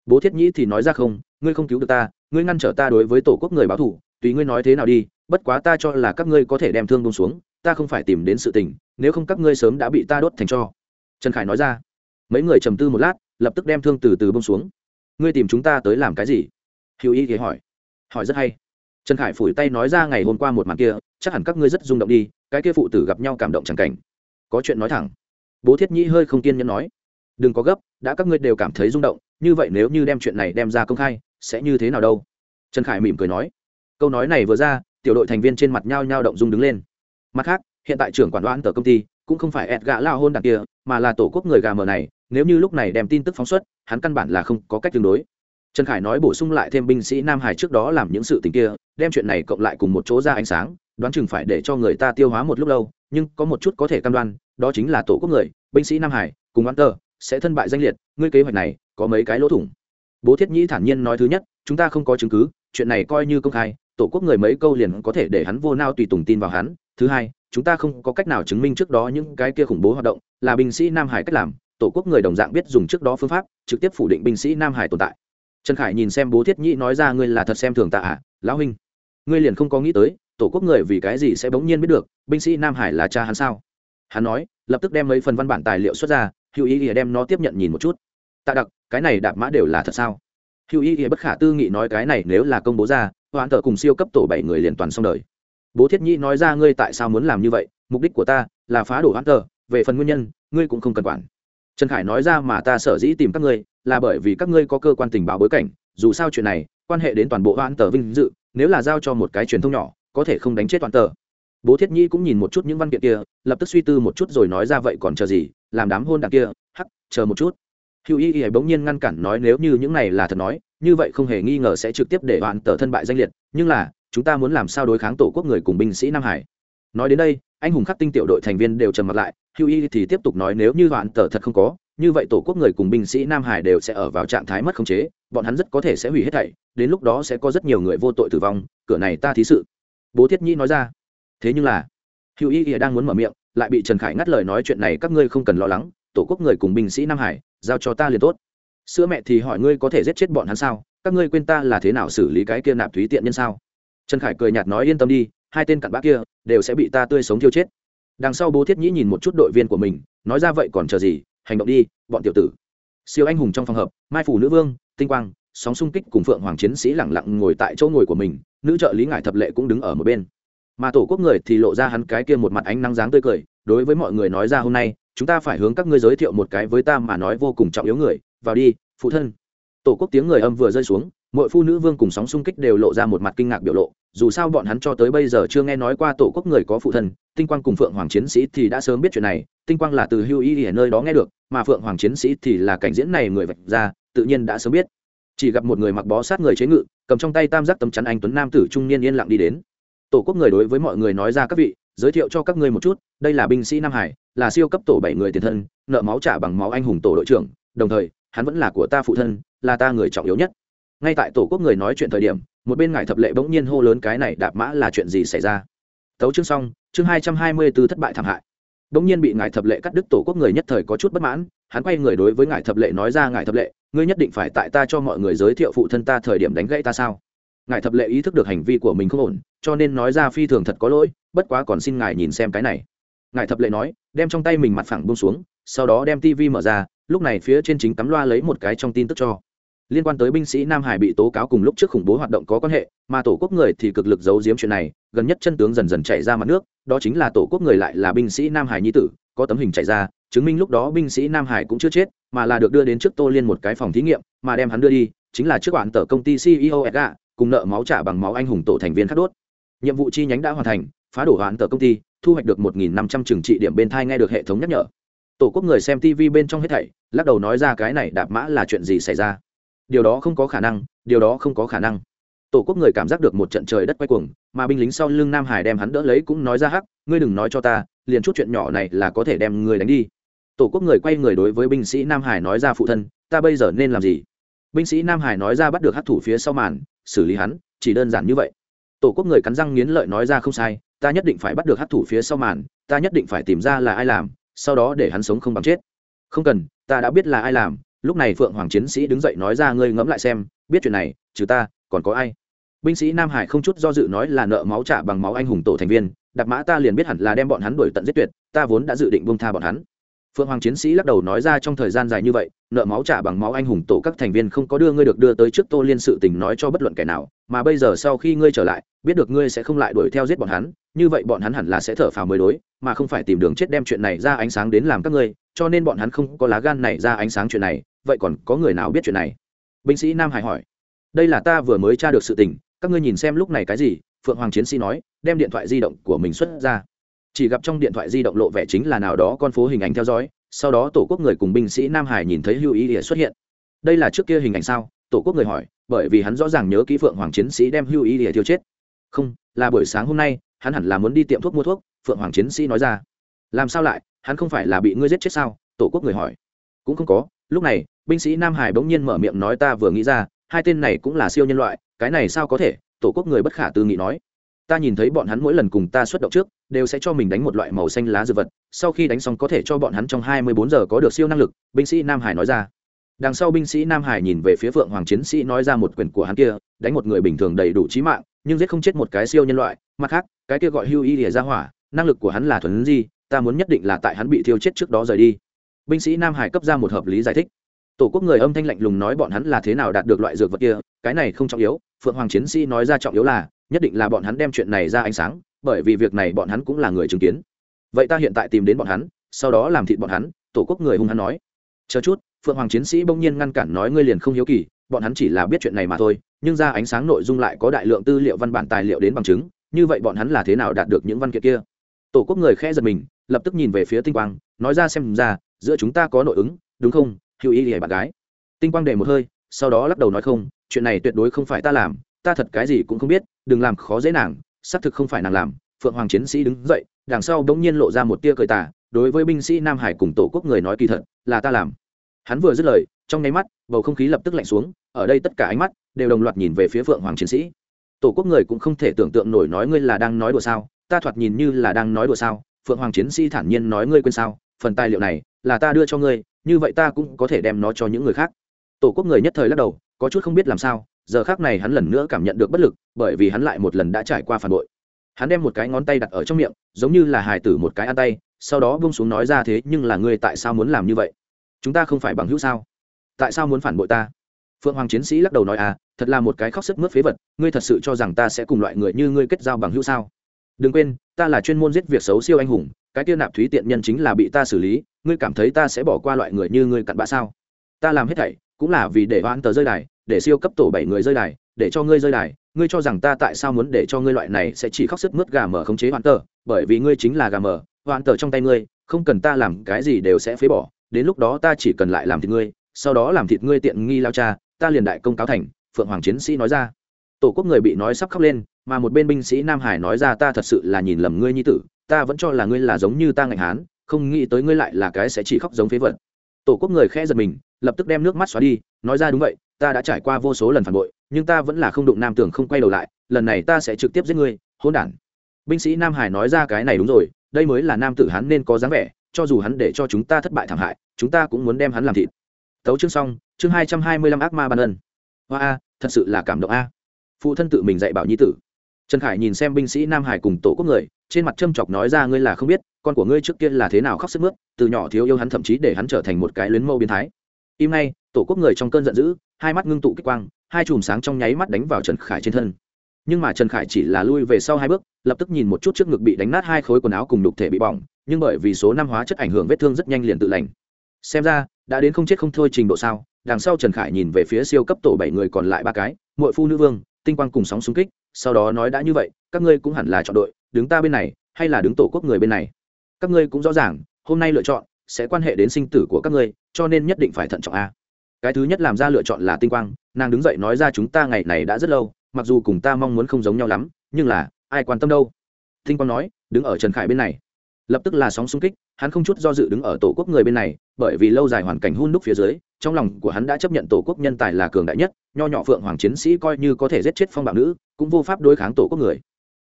Bố thiết nhĩ thì nói ra không, ngươi không cứu được ta, ngươi ngăn trở ta đối với tổ quốc người báo thủ tùy ngươi nói thế nào đi, bất quá ta cho là các ngươi có thể đem thương bông xuống, ta không phải tìm đến sự tình, nếu không các ngươi sớm đã bị ta đốt thành cho. Trần khải nói ra. Mấy người trầm tư một lát, lập tức đem thương từ từ bông xuống. Ngươi tìm chúng ta tới làm cái gì? Hữu y thì hỏi. Hỏi rất hay. Trần khải phủi tay nói ra ngày hôm qua một màn kia, chắc hẳn các ngươi rất rung động đi, cái kia phụ tử gặp nhau cảm động chẳng cảnh. Có chuyện nói thẳng bố thiết nhĩ hơi không kiên nhẫn nói, đừng có gấp, đã các ngươi đều cảm thấy rung động, như vậy nếu như đem chuyện này đem ra công khai, sẽ như thế nào đâu? Trần khải mỉm cười nói, câu nói này vừa ra, tiểu đội thành viên trên mặt nhao nhao động dung đứng lên. Mặt khác, hiện tại trưởng quản đoán tờ công ty cũng không phải ẹt gã lao hôn đặc kia, mà là tổ quốc người gà mờ này, nếu như lúc này đem tin tức phóng xuất, hắn căn bản là không có cách tương đối. Trần khải nói bổ sung lại thêm binh sĩ nam hải trước đó làm những sự tình kia, đem chuyện này cộng lại cùng một chỗ ra ánh sáng đoán chừng phải để cho người ta tiêu hóa một lúc lâu, nhưng có một chút có thể cam đoan, đó chính là tổ quốc người, binh sĩ nam hải, cùng đoán tờ sẽ thân bại danh liệt, ngươi kế hoạch này có mấy cái lỗ thủng. Bố thiết nhĩ thản nhiên nói thứ nhất, chúng ta không có chứng cứ, chuyện này coi như công khai, tổ quốc người mấy câu liền có thể để hắn vô nao tùy tùng tin vào hắn. Thứ hai, chúng ta không có cách nào chứng minh trước đó những cái kia khủng bố hoạt động là binh sĩ nam hải cách làm, tổ quốc người đồng dạng biết dùng trước đó phương pháp, trực tiếp phủ định binh sĩ nam hải tồn tại. Trần khải nhìn xem bố thiết nhĩ nói ra, ngươi là thật xem thường tạ à? Lão huynh, ngươi liền không có nghĩ tới tổ quốc người vì cái gì sẽ bỗng nhiên biết được, binh sĩ nam hải là cha hắn sao? Hắn nói, lập tức đem mấy phần văn bản tài liệu xuất ra, hữu ý ỉa đem nó tiếp nhận nhìn một chút. Tạ đặc, cái này đạp mã đều là thật sao? Hữu ý ỉa bất khả tư nghị nói cái này nếu là công bố ra, hoãn thợ cùng siêu cấp tổ bảy người liền toàn xong đời. Bố thiết nhĩ nói ra ngươi tại sao muốn làm như vậy, mục đích của ta là phá đổ hoãn thợ về phần nguyên nhân, ngươi cũng không cần quản. Trần khải nói ra mà ta sở dĩ tìm các ngươi, là bởi vì các ngươi có cơ quan tình báo bối cảnh, dù sao chuyện này, quan hệ đến toàn bộ hoãn tờ vinh dự, nếu là giao cho một cái truyền thông nhỏ có thể không đánh chết toàn tờ. Bố thiết nhi cũng nhìn một chút những văn kiện kia, lập tức suy tư một chút rồi nói ra vậy còn chờ gì, làm đám hôn đ kia, hắc, chờ một chút. Hữu y y bỗng nhiên ngăn cản nói nếu như những này là thật nói, như vậy không hề nghi ngờ sẽ trực tiếp để đoàn tờ thân bại danh liệt, nhưng là, chúng ta muốn làm sao đối kháng tổ quốc người cùng binh sĩ nam hải? Nói đến đây, anh hùng khắc tinh tiểu đội thành viên đều trầm mặt lại hữu y thì tiếp tục nói nếu như đoàn tờ thật không có, như vậy tổ quốc người cùng binh sĩ nam hải đều sẽ ở vào trạng thái mất khống chế, bọn hắn rất có thể sẽ hủy hết thảy, đến lúc đó sẽ có rất nhiều người vô tội tử vong, cửa này ta thí sự bố thiết nhĩ nói ra. Thế nhưng là, hữu y ỉa đang muốn mở miệng, lại bị trần khải ngắt lời nói chuyện này các ngươi không cần lo lắng, tổ quốc người cùng binh sĩ nam hải, giao cho ta liền tốt. Sữa mẹ thì hỏi ngươi có thể giết chết bọn hắn sao? Các ngươi quên ta là thế nào xử lý cái kia nạp thúy tiện nhân sao? Trần khải cười nhạt nói yên tâm đi, hai tên cặn bã kia đều sẽ bị ta tươi sống thiêu chết. Đằng sau bố thiết nhĩ nhìn một chút đội viên của mình, nói ra vậy còn chờ gì? Hành động đi, bọn tiểu tử. Siêu anh hùng trong phòng hợp, mai phủ nữ vương, tinh quang sóng xung kích cùng phượng hoàng chiến sĩ lẳng lặng ngồi tại chỗ ngồi của mình, nữ trợ lý ngải thập lệ cũng đứng ở một bên. Mà tổ quốc người thì lộ ra hắn cái kia một mặt ánh nắng dáng tươi cười, đối với mọi người nói ra hôm nay, chúng ta phải hướng các ngươi giới thiệu một cái với ta mà nói vô cùng trọng yếu người, vào đi, phụ thân. Tổ quốc tiếng người âm vừa rơi xuống mỗi phụ nữ vương cùng sóng xung kích đều lộ ra một mặt kinh ngạc biểu lộ, dù sao bọn hắn cho tới bây giờ chưa nghe nói qua tổ quốc người có phụ thân, tinh quang cùng phượng hoàng chiến sĩ thì đã sớm biết chuyện này, tinh quang là từ hưu y ở nơi đó nghe được, mà phượng hoàng chiến sĩ thì là cảnh diễn này người vạch ra, tự nhiên đã sớm biết chỉ gặp một người mặc bó sát người chế ngự, cầm trong tay tam giác tấm chắn anh tuấn nam tử trung niên yên lặng đi đến. Tổ quốc người đối với mọi người nói ra các vị, giới thiệu cho các ngươi một chút, đây là binh sĩ nam hải, là siêu cấp tổ bảy người tiền thân, nợ máu trả bằng máu anh hùng tổ đội trưởng, đồng thời, hắn vẫn là của ta phụ thân, là ta người trọng yếu nhất. Ngay tại tổ quốc người nói chuyện thời điểm, một bên ngải thập lệ bỗng nhiên hô lớn cái này đạp mã là chuyện gì xảy ra? Tấu chương xong, chương hai trăm hai mươi b ố thất bại thảm hại. Bỗng nhiên bị ngải thập lệ cắt đứt tổ quốc người nhất thời có chút bất mãn hắn quay người đối với ngài thập lệ nói ra, ngài thập lệ, ngươi nhất định phải tại ta cho mọi người giới thiệu phụ thân ta thời điểm đánh gãy ta sao? Ngài thập lệ ý thức được hành vi của mình không ổn, cho nên nói ra phi thường thật có lỗi, bất quá còn xin ngài nhìn xem cái này. Ngài thập lệ nói, đem trong tay mình mặt phẳng bông xuống, sau đó đem tv mở ra, lúc này phía trên chính cắm loa lấy một cái trong tin tức cho. Liên quan tới binh sĩ nam hải bị tố cáo cùng lúc trước khủng bố hoạt động có quan hệ, mà tổ quốc người thì cực lực giấu giếm chuyện này, gần nhất chân tướng dần dần chạy ra mặt nước, đó chính là tổ quốc người lại là binh sĩ nam hải nhi tử, có tấm hình chạy ra chứng minh lúc đó binh sĩ nam hải cũng chưa chết, mà là được đưa đến trước tô liên một cái phòng thí nghiệm, mà đem hắn đưa đi, chính là trước quản tờ công ty ceo edga cùng nợ máu trả bằng máu anh hùng tổ thành viên khắc đốt. Nhiệm vụ chi nhánh đã hoàn thành, phá đổ hoãn tờ công ty, thu hoạch được một nghìn năm trăm trừng trị điểm bên thai nghe được hệ thống nhắc nhở. Tổ quốc người xem tv bên trong hết thảy, lắc đầu nói ra cái này đạp mã là chuyện gì xảy ra. Điều đó không có khả năng, điều đó không có khả năng. Tổ quốc người cảm giác được một trận trời đất quay cuồng, mà binh lính sau lưng nam hải đem hắn đỡ lấy cũng nói ra hắc, ngươi đừng nói cho ta, liền chút chuyện nhỏ này là có thể đem người đánh đi tổ quốc người quay người đối với binh sĩ nam hải nói ra phụ thân, ta bây giờ nên làm gì? Binh sĩ nam hải nói ra bắt được hát thủ phía sau màn, xử lý hắn, chỉ đơn giản như vậy. Tổ quốc người cắn răng nghiến lợi nói ra không sai, ta nhất định phải bắt được hát thủ phía sau màn, ta nhất định phải tìm ra là ai làm, sau đó để hắn sống không bằng chết. Không cần, ta đã biết là ai làm. Lúc này phượng hoàng chiến sĩ đứng dậy nói ra, ngươi ngẫm lại xem, biết chuyện này, trừ ta, còn có ai? Binh sĩ nam hải không chút do dự nói là nợ máu trả bằng máu anh hùng tổ thành viên đặt mã ta liền biết hẳn là đem bọn hắn đuổi tận giết tuyệt, ta vốn đã dự định bông tha bọn hắn phượng hoàng chiến sĩ lắc đầu nói ra trong thời gian dài như vậy, nợ máu trả bằng máu anh hùng tổ các thành viên không có đưa ngươi được đưa tới trước tô liên sự tình nói cho bất luận kẻ nào, mà bây giờ sau khi ngươi trở lại, biết được ngươi sẽ không lại đuổi theo giết bọn hắn, như vậy bọn hắn hẳn là sẽ thở phào mới đối, mà không phải tìm đường chết đem chuyện này ra ánh sáng đến làm các ngươi, cho nên bọn hắn không có lá gan này ra ánh sáng chuyện này, vậy còn có người nào biết chuyện này? Binh sĩ nam hải hỏi. Đây là ta vừa mới tra được sự tình, các ngươi nhìn xem lúc này cái gì? Phượng hoàng chiến sĩ nói, đem điện thoại di động của mình xuất ra chỉ gặp trong điện thoại di động lộ vẻ chính là nào đó con phố hình ảnh theo dõi, sau đó tổ quốc người cùng binh sĩ nam hải nhìn thấy hưu ý ỉa xuất hiện. Đây là trước kia hình ảnh sao? Tổ quốc người hỏi, bởi vì hắn rõ ràng nhớ kỹ phượng hoàng chiến sĩ đem hưu ý ỉa tiêu chết. Không, là buổi sáng hôm nay, hắn hẳn là muốn đi tiệm thuốc mua thuốc, phượng hoàng chiến sĩ nói ra. Làm sao lại? Hắn không phải là bị ngươi giết chết sao? Tổ quốc người hỏi. Cũng không có. Lúc này, binh sĩ nam hải bỗng nhiên mở miệng nói ta vừa nghĩ ra, hai tên này cũng là siêu nhân loại, cái này sao có thể? Tổ quốc người bất khả tư nghị nói ta nhìn thấy bọn hắn mỗi lần cùng ta xuất động trước, đều sẽ cho mình đánh một loại màu xanh lá dược vật, sau khi đánh xong có thể cho bọn hắn trong hai mươi bốn giờ có được siêu năng lực, binh sĩ nam hải nói ra. Đằng sau binh sĩ nam hải nhìn về phía phượng hoàng chiến sĩ nói ra một quyền của hắn kia, đánh một người bình thường đầy đủ trí mạng, nhưng giết không chết một cái siêu nhân loại, mặt khác, cái kia gọi hưu y lìa ra hỏa, năng lực của hắn là thuần di, ta muốn nhất định là tại hắn bị thiêu chết trước đó rời đi. Binh sĩ nam hải cấp ra một hợp lý giải thích. Tổ quốc người âm thanh lạnh lùng nói bọn hắn là thế nào đạt được loại dược vật kia, cái này không trọng yếu, phượng hoàng chiến sĩ nói ra trọng yếu là nhất định là bọn hắn đem chuyện này ra ánh sáng, bởi vì việc này bọn hắn cũng là người chứng kiến. Vậy ta hiện tại tìm đến bọn hắn, sau đó làm thịt bọn hắn, tổ quốc người hung hắn nói. Chờ chút, phượng hoàng chiến sĩ bỗng nhiên ngăn cản nói ngươi liền không hiếu kỳ, bọn hắn chỉ là biết chuyện này mà thôi, nhưng ra ánh sáng nội dung lại có đại lượng tư liệu văn bản tài liệu đến bằng chứng, như vậy bọn hắn là thế nào đạt được những văn kiện kia? Tổ quốc người khẽ giật mình, lập tức nhìn về phía tinh quang, nói ra xem ra, giữa chúng ta có nội ứng, đúng không, hữu ý hề bạn gái? Tinh quang để một hơi, sau đó lắc đầu nói không, chuyện này tuyệt đối không phải ta làm, ta thật cái gì cũng không biết đừng làm khó dễ nàng, xác thực không phải nàng làm, phượng hoàng chiến sĩ đứng dậy, đằng sau bỗng nhiên lộ ra một tia cười tả đối với binh sĩ nam hải cùng tổ quốc người nói kỳ thật, là ta làm. Hắn vừa dứt lời, trong nháy mắt, bầu không khí lập tức lạnh xuống, ở đây tất cả ánh mắt đều đồng loạt nhìn về phía phượng hoàng chiến sĩ. Tổ quốc người cũng không thể tưởng tượng nổi nói ngươi là đang nói đùa sao, ta thoạt nhìn như là đang nói đùa sao, phượng hoàng chiến sĩ thản nhiên nói ngươi quên sao, phần tài liệu này là ta đưa cho ngươi, như vậy ta cũng có thể đem nó cho những người khác. Tổ quốc người nhất thời lắc đầu, có chút không biết làm sao giờ khác này hắn lần nữa cảm nhận được bất lực, bởi vì hắn lại một lần đã trải qua phản bội. Hắn đem một cái ngón tay đặt ở trong miệng, giống như là hài tử một cái ăn tay, sau đó bông xuống nói ra thế nhưng là ngươi tại sao muốn làm như vậy? Chúng ta không phải bằng hữu sao? Tại sao muốn phản bội ta? Phượng hoàng chiến sĩ lắc đầu nói à thật là một cái khóc sức mướt phế vật, ngươi thật sự cho rằng ta sẽ cùng loại người như ngươi kết giao bằng hữu sao? Đừng quên, ta là chuyên môn giết việc xấu siêu anh hùng, cái kia nạp thúy tiện nhân chính là bị ta xử lý, ngươi cảm thấy ta sẽ bỏ qua loại người như ngươi cặn bã sao? Ta làm hết thảy, cũng là vì để hoãn tờ rơi đài để siêu cấp tổ bảy người rơi đài, để cho ngươi rơi đài, ngươi cho rằng ta tại sao muốn để cho ngươi loại này sẽ chỉ khóc sức mướt gà mờ khống chế hoàn tờ, bởi vì ngươi chính là gà mờ hoàn tờ trong tay ngươi, không cần ta làm cái gì đều sẽ phế bỏ, đến lúc đó ta chỉ cần lại làm thịt ngươi, sau đó làm thịt ngươi tiện nghi lao cha, ta liền đại công cáo thành, phượng hoàng chiến sĩ nói ra. Tổ quốc người bị nói sắp khóc lên, mà một bên binh sĩ nam hải nói ra ta thật sự là nhìn lầm ngươi nhi tử, ta vẫn cho là ngươi là giống như ta ngạnh hán, không nghĩ tới ngươi lại là cái sẽ chỉ khóc giống phế vật tổ quốc người khẽ giật mình, lập tức đem nước mắt xóa đi, nói ra đúng vậy, ta đã trải qua vô số lần phản bội, nhưng ta vẫn là không đụng nam tưởng không quay đầu lại, lần này ta sẽ trực tiếp giết ngươi, hỗn đản. Binh sĩ nam hải nói ra cái này đúng rồi, đây mới là nam tử hắn nên có dáng vẻ, cho dù hắn để cho chúng ta thất bại thảm hại, chúng ta cũng muốn đem hắn làm thịt. Tấu chương xong, chương hai trăm hai mươi lăm ác ma ban ân. Hoa a, thật sự là cảm động a. Phụ thân tự mình dạy bảo nhi tử. Trần khải nhìn xem binh sĩ nam hải cùng tổ quốc người, trên mặt châm chọc nói ra ngươi là không biết con của ngươi trước kia là thế nào khóc sức mướt, từ nhỏ thiếu yêu hắn thậm chí để hắn trở thành một cái luyến mâu biến thái. Im ngay, tổ quốc người trong cơn giận dữ, hai mắt ngưng tụ kích quang, hai chùm sáng trong nháy mắt đánh vào trần khải trên thân. Nhưng mà trần khải chỉ là lui về sau hai bước, lập tức nhìn một chút trước ngực bị đánh nát hai khối quần áo cùng đục thể bị bỏng, nhưng bởi vì số năm hóa chất ảnh hưởng vết thương rất nhanh liền tự lành. Xem ra, đã đến không chết không thôi trình độ sao? Đằng sau trần khải nhìn về phía siêu cấp tổ bảy người còn lại ba cái mỗi phu nữ vương, tinh quang cùng sóng xung kích, sau đó nói đã như vậy, các ngươi cũng hẳn là chọn đội, đứng ta bên này, hay là đứng tổ quốc người bên này? Các ngươi cũng rõ ràng, hôm nay lựa chọn sẽ quan hệ đến sinh tử của các ngươi, cho nên nhất định phải thận trọng a. Cái thứ nhất làm ra lựa chọn là tinh quang, nàng đứng dậy nói ra chúng ta ngày này đã rất lâu, mặc dù cùng ta mong muốn không giống nhau lắm, nhưng là, ai quan tâm đâu? Tinh quang nói, đứng ở trần khải bên này. Lập tức là sóng xung kích, hắn không chút do dự đứng ở tổ quốc người bên này, bởi vì lâu dài hoàn cảnh hun đúc phía dưới, trong lòng của hắn đã chấp nhận tổ quốc nhân tài là cường đại nhất, nho nhỏ phượng hoàng chiến sĩ coi như có thể giết chết phong bạo nữ, cũng vô pháp đối kháng tổ quốc người.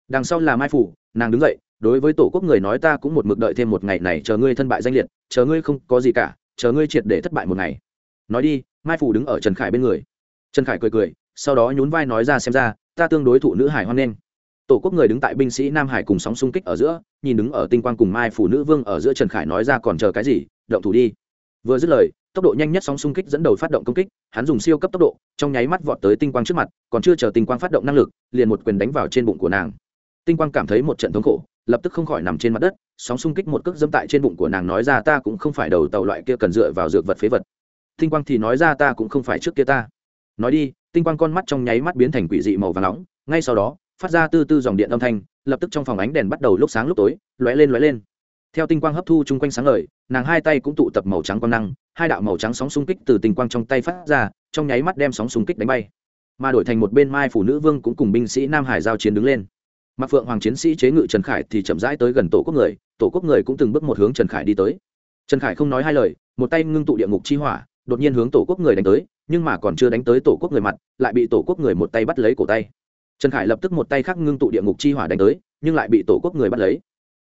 Đằng sau là mai phủ, nàng đứng dậy đối với tổ quốc người nói ta cũng một mực đợi thêm một ngày này chờ ngươi thân bại danh liệt, chờ ngươi không có gì cả, chờ ngươi triệt để thất bại một ngày. Nói đi, mai phủ đứng ở trần khải bên người. Trần khải cười cười, sau đó nhún vai nói ra xem ra, ta tương đối thụ nữ hải hoan nghênh. Tổ quốc người đứng tại binh sĩ nam hải cùng sóng xung kích ở giữa, nhìn đứng ở tinh quang cùng mai phủ nữ vương ở giữa trần khải nói ra còn chờ cái gì, động thủ đi. Vừa dứt lời, tốc độ nhanh nhất sóng xung kích dẫn đầu phát động công kích, hắn dùng siêu cấp tốc độ, trong nháy mắt vọt tới tinh quang trước mặt, còn chưa chờ tinh quang phát động năng lực, liền một quyền đánh vào trên bụng của nàng. Tinh quang cảm thấy một trận thống khổ lập tức không khỏi nằm trên mặt đất, sóng xung kích một cước dẫm tại trên bụng của nàng nói ra ta cũng không phải đầu tàu loại kia cần dựa vào dược vật phế vật. Tinh quang thì nói ra ta cũng không phải trước kia ta. Nói đi, tinh quang con mắt trong nháy mắt biến thành quỷ dị màu và nóng, ngay sau đó, phát ra tư tư dòng điện âm thanh, lập tức trong phòng ánh đèn bắt đầu lúc sáng lúc tối, lóe lên lóe lên. Theo tinh quang hấp thu chung quanh sáng ngời, nàng hai tay cũng tụ tập màu trắng quang năng, hai đạo màu trắng sóng xung kích từ tinh quang trong tay phát ra, trong nháy mắt đem sóng xung kích đánh bay. Mà đổi thành một bên mai phụ nữ vương cũng cùng binh sĩ nam hải giao chiến đứng lên mặc phượng hoàng chiến sĩ chế ngự trần khải thì chậm rãi tới gần tổ quốc người, tổ quốc người cũng từng bước một hướng trần khải đi tới. Trần khải không nói hai lời, một tay ngưng tụ địa ngục chi hỏa, đột nhiên hướng tổ quốc người đánh tới, nhưng mà còn chưa đánh tới tổ quốc người mặt, lại bị tổ quốc người một tay bắt lấy cổ tay. Trần khải lập tức một tay khác ngưng tụ địa ngục chi hỏa đánh tới, nhưng lại bị tổ quốc người bắt lấy.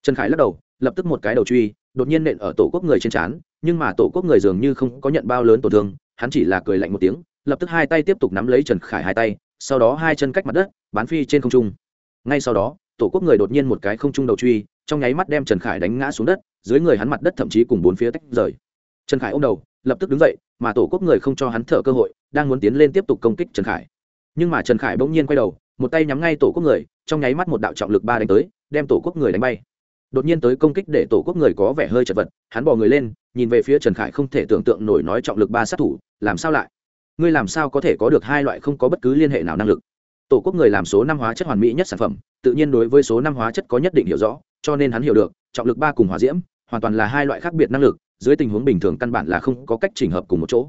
Trần khải lắc đầu, lập tức một cái đầu truy, đột nhiên nện ở tổ quốc người trên trán, nhưng mà tổ quốc người dường như không có nhận bao lớn tổn thương, hắn chỉ là cười lạnh một tiếng, lập tức hai tay tiếp tục nắm lấy trần khải hai tay, sau đó hai chân cách mặt đất, bán phi trên không trung ngay sau đó, tổ quốc người đột nhiên một cái không trung đầu truy, trong nháy mắt đem trần khải đánh ngã xuống đất, dưới người hắn mặt đất thậm chí cùng bốn phía tách rời. Trần khải ô m đầu, lập tức đứng dậy, mà tổ quốc người không cho hắn thở cơ hội, đang muốn tiến lên tiếp tục công kích trần khải. Nhưng mà trần khải bỗng nhiên quay đầu, một tay nhắm ngay tổ quốc người, trong nháy mắt một đạo trọng lực ba đánh tới, đem tổ quốc người đánh bay. Đột nhiên tới công kích để tổ quốc người có vẻ hơi chật vật, hắn bỏ người lên, nhìn về phía trần khải không thể tưởng tượng nổi nói trọng lực ba sát thủ, làm sao lại? Ngươi làm sao có thể có được hai loại không có bất cứ liên hệ nào năng lực? Tổ quốc người làm số năm hóa chất hoàn mỹ nhất sản phẩm, tự nhiên đối với số năm hóa chất có nhất định hiểu rõ, cho nên hắn hiểu được, trọng lực ba cùng hòa diễm, hoàn toàn là hai loại khác biệt năng lực, dưới tình huống bình thường căn bản là không có cách chỉnh hợp cùng một chỗ.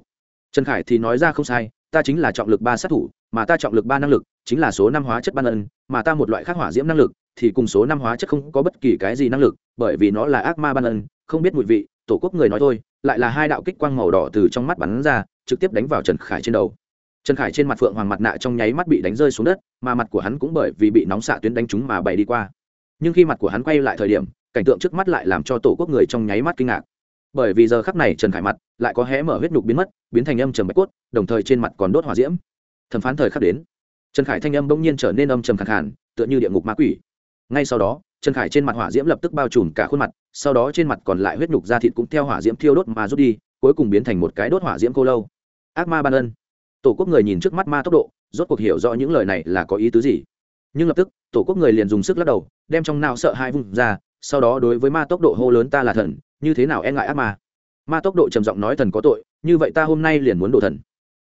Trần khải thì nói ra không sai, ta chính là trọng lực ba sát thủ, mà ta trọng lực ba năng lực chính là số năm hóa chất ban ân, mà ta một loại khác hỏa diễm năng lực thì cùng số năm hóa chất không có bất kỳ cái gì năng lực, bởi vì nó là ác ma ban ân, không biết mùi vị, tổ quốc người nói thôi, lại là hai đạo kích quang màu đỏ từ trong mắt bắn ra, trực tiếp đánh vào trần khải trên đầu trần khải trên mặt phượng hoàng mặt nạ trong nháy mắt bị đánh rơi xuống đất, mà mặt của hắn cũng bởi vì bị nóng xạ tuyến đánh trúng mà bày đi qua. Nhưng khi mặt của hắn quay lại thời điểm, cảnh tượng trước mắt lại làm cho tổ quốc người trong nháy mắt kinh ngạc. Bởi vì giờ khắc này trần khải mặt lại có hé mở huyết nhục biến mất, biến thành âm trầm bạch cốt, đồng thời trên mặt còn đốt hỏa diễm. Thẩm phán thời khắc đến, trần khải thanh âm bỗng nhiên trở nên âm trầm khẳng hẳn tựa như địa ngục ma quỷ. Ngay sau đó, trần khải trên mặt hỏa diễm lập tức bao trùm cả khuôn mặt, sau đó trên mặt còn lại huyết nhục da thịt cũng theo hỏa diễm thiêu đốt mà rút đi, cuối cùng biến thành một cái đốt hỏa diễm cô lâu. Ác ma ban ân tổ quốc người nhìn trước mắt ma tốc độ, rốt cuộc hiểu rõ những lời này là có ý tứ gì. Nhưng lập tức, tổ quốc người liền dùng sức lắc đầu, đem trong nào sợ hai vùng ra, sau đó đối với ma tốc độ hô lớn ta là thần, như thế nào e ngại ác ma? Ma tốc độ trầm giọng nói thần có tội, như vậy ta hôm nay liền muốn độ thần.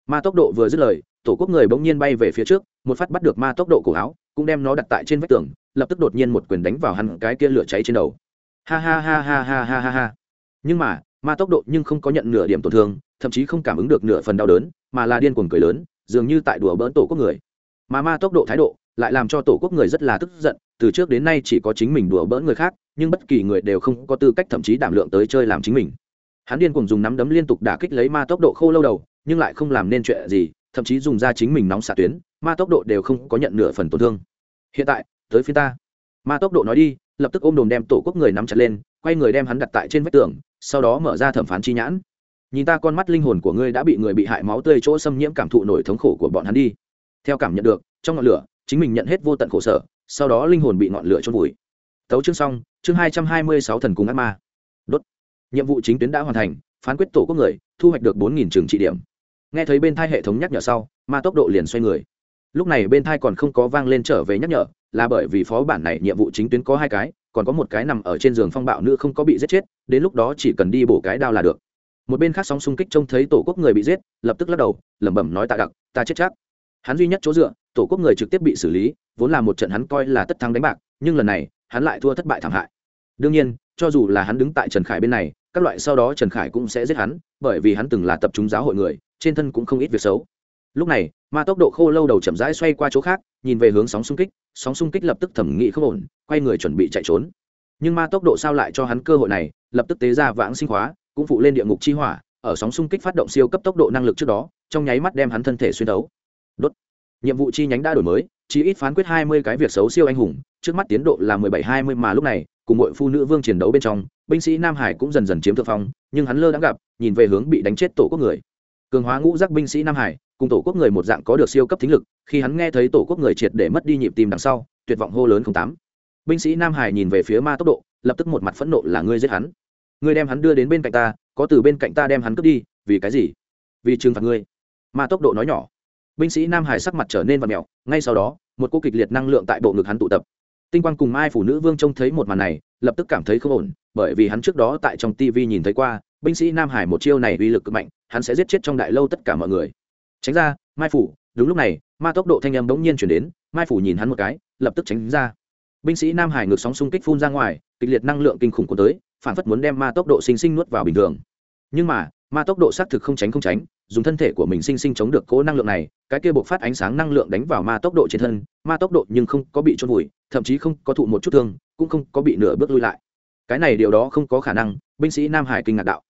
Ma tốc độ vừa dứt lời, tổ quốc người bỗng nhiên bay về phía trước, một phát bắt được ma tốc độ cổ áo, cũng đem nó đặt tại trên vách tường, lập tức đột nhiên một quyền đánh vào hẳn cái kia lửa cháy trên đầu. Ha ha ha ha ha ha ha ha. Nhưng mà, ma tốc độ nhưng không có nhận nửa điểm tổn thương, thậm chí không cảm ứng được nửa phần đau đớn mà là điên cuồng cười lớn, dường như tại đùa bỡn tổ quốc người. Mà ma tốc độ thái độ lại làm cho tổ quốc người rất là tức giận, từ trước đến nay chỉ có chính mình đùa bỡn người khác, nhưng bất kỳ người đều không có tư cách thậm chí đảm lượng tới chơi làm chính mình. Hắn điên cuồng dùng nắm đấm liên tục đả kích lấy ma tốc độ khô lâu đầu, nhưng lại không làm nên chuyện gì, thậm chí dùng ra chính mình nóng xạ tuyến, ma tốc độ đều không có nhận nửa phần tổn thương. Hiện tại, tới phía ta. Ma tốc độ nói đi, lập tức ôm đồm đem tổ quốc người nắm chặt lên, quay người đem hắn đặt tại trên vách tường, sau đó mở ra thẩm phán chi nhãn nhìn ta con mắt linh hồn của ngươi đã bị người bị hại máu tươi chỗ xâm nhiễm cảm thụ nổi thống khổ của bọn hắn đi. Theo cảm nhận được, trong ngọn lửa, chính mình nhận hết vô tận khổ sở, sau đó linh hồn bị ngọn lửa trôn vùi. Tấu chương xong, chương hai trăm hai mươi sáu thần cung ác ma. Đốt. Nhiệm vụ chính tuyến đã hoàn thành, phán quyết tổ quốc người, thu hoạch được bốn nghìn trường trị điểm. Nghe thấy bên thai hệ thống nhắc nhở sau, ma tốc độ liền xoay người. Lúc này bên thai còn không có vang lên trở về nhắc nhở, là bởi vì phó bản này nhiệm vụ chính tuyến có hai cái, còn có một cái nằm ở trên giường phong bạo nữ không có bị giết chết, đến lúc đó chỉ cần đi bổ cái đao là được một bên khác sóng xung kích trông thấy tổ quốc người bị giết, lập tức lắc đầu, lẩm bẩm nói tạ đặc, ta chết chắc. Hắn duy nhất chỗ dựa, tổ quốc người trực tiếp bị xử lý, vốn là một trận hắn coi là tất thắng đánh bạc, nhưng lần này, hắn lại thua thất bại thảm hại. Đương nhiên, cho dù là hắn đứng tại trần khải bên này, các loại sau đó trần khải cũng sẽ giết hắn, bởi vì hắn từng là tập trung giáo hội người, trên thân cũng không ít việc xấu. Lúc này, ma tốc độ khô lâu đầu chậm rãi xoay qua chỗ khác, nhìn về hướng sóng xung kích, sóng xung kích lập tức thẩm nghị không ổn, quay người chuẩn bị chạy trốn. Nhưng ma tốc độ sao lại cho hắn cơ hội này, lập tức tế ra vãng sinh hóa cũng phụ lên địa ngục chi hỏa, ở sóng xung kích phát động siêu cấp tốc độ năng lực trước đó, trong nháy mắt đem hắn thân thể xuyên đấu. Đốt. Nhiệm vụ chi nhánh đã đổi mới, chỉ ít phán quyết hai mươi cái việc xấu siêu anh hùng, trước mắt tiến độ là mười bảy, hai mươi mà lúc này, cùng mọi phụ nữ vương chiến đấu bên trong, binh sĩ nam hải cũng dần dần chiếm thượng phong, nhưng hắn lơ đã gặp, nhìn về hướng bị đánh chết tổ quốc người. Cường hóa ngũ giác binh sĩ nam hải, cùng tổ quốc người một dạng có được siêu cấp thính lực, khi hắn nghe thấy tổ quốc người triệt để mất đi nhịp tim đằng sau, tuyệt vọng hô lớn không tám. Binh sĩ nam hải nhìn về phía ma tốc độ, lập tức một mặt phẫn nộ là ngươi giết hắn ngươi đem hắn đưa đến bên cạnh ta, có từ bên cạnh ta đem hắn cướp đi, vì cái gì? Vì trừng phạt ngươi. Mà tốc độ nói nhỏ. Binh sĩ nam hải sắc mặt trở nên vật mẹo ngay sau đó, một cô kịch liệt năng lượng tại bộ ngực hắn tụ tập. Tinh quang cùng mai phụ nữ vương trông thấy một màn này, lập tức cảm thấy không ổn, bởi vì hắn trước đó tại trong tv nhìn thấy qua, binh sĩ nam hải một chiêu này uy lực cực mạnh, hắn sẽ giết chết trong đại lâu tất cả mọi người. Tránh ra, mai phủ, đúng lúc này, ma tốc độ thanh âm bỗng nhiên chuyển đến, mai phủ nhìn hắn một cái, lập tức tránh ra. Binh sĩ nam hải ngược sóng xung kích phun ra ngoài, kịch liệt năng lượng kinh khủng của tới phản phất muốn đem ma tốc độ sinh sinh nuốt vào bình thường. Nhưng mà, ma tốc độ xác thực không tránh không tránh, dùng thân thể của mình sinh sinh chống được cố năng lượng này, cái kia buộc phát ánh sáng năng lượng đánh vào ma tốc độ trên thân, ma tốc độ nhưng không có bị trôn vùi, thậm chí không có thụ một chút thương, cũng không có bị nửa bước lui lại. Cái này điều đó không có khả năng, binh sĩ nam hải kinh ngạc đạo.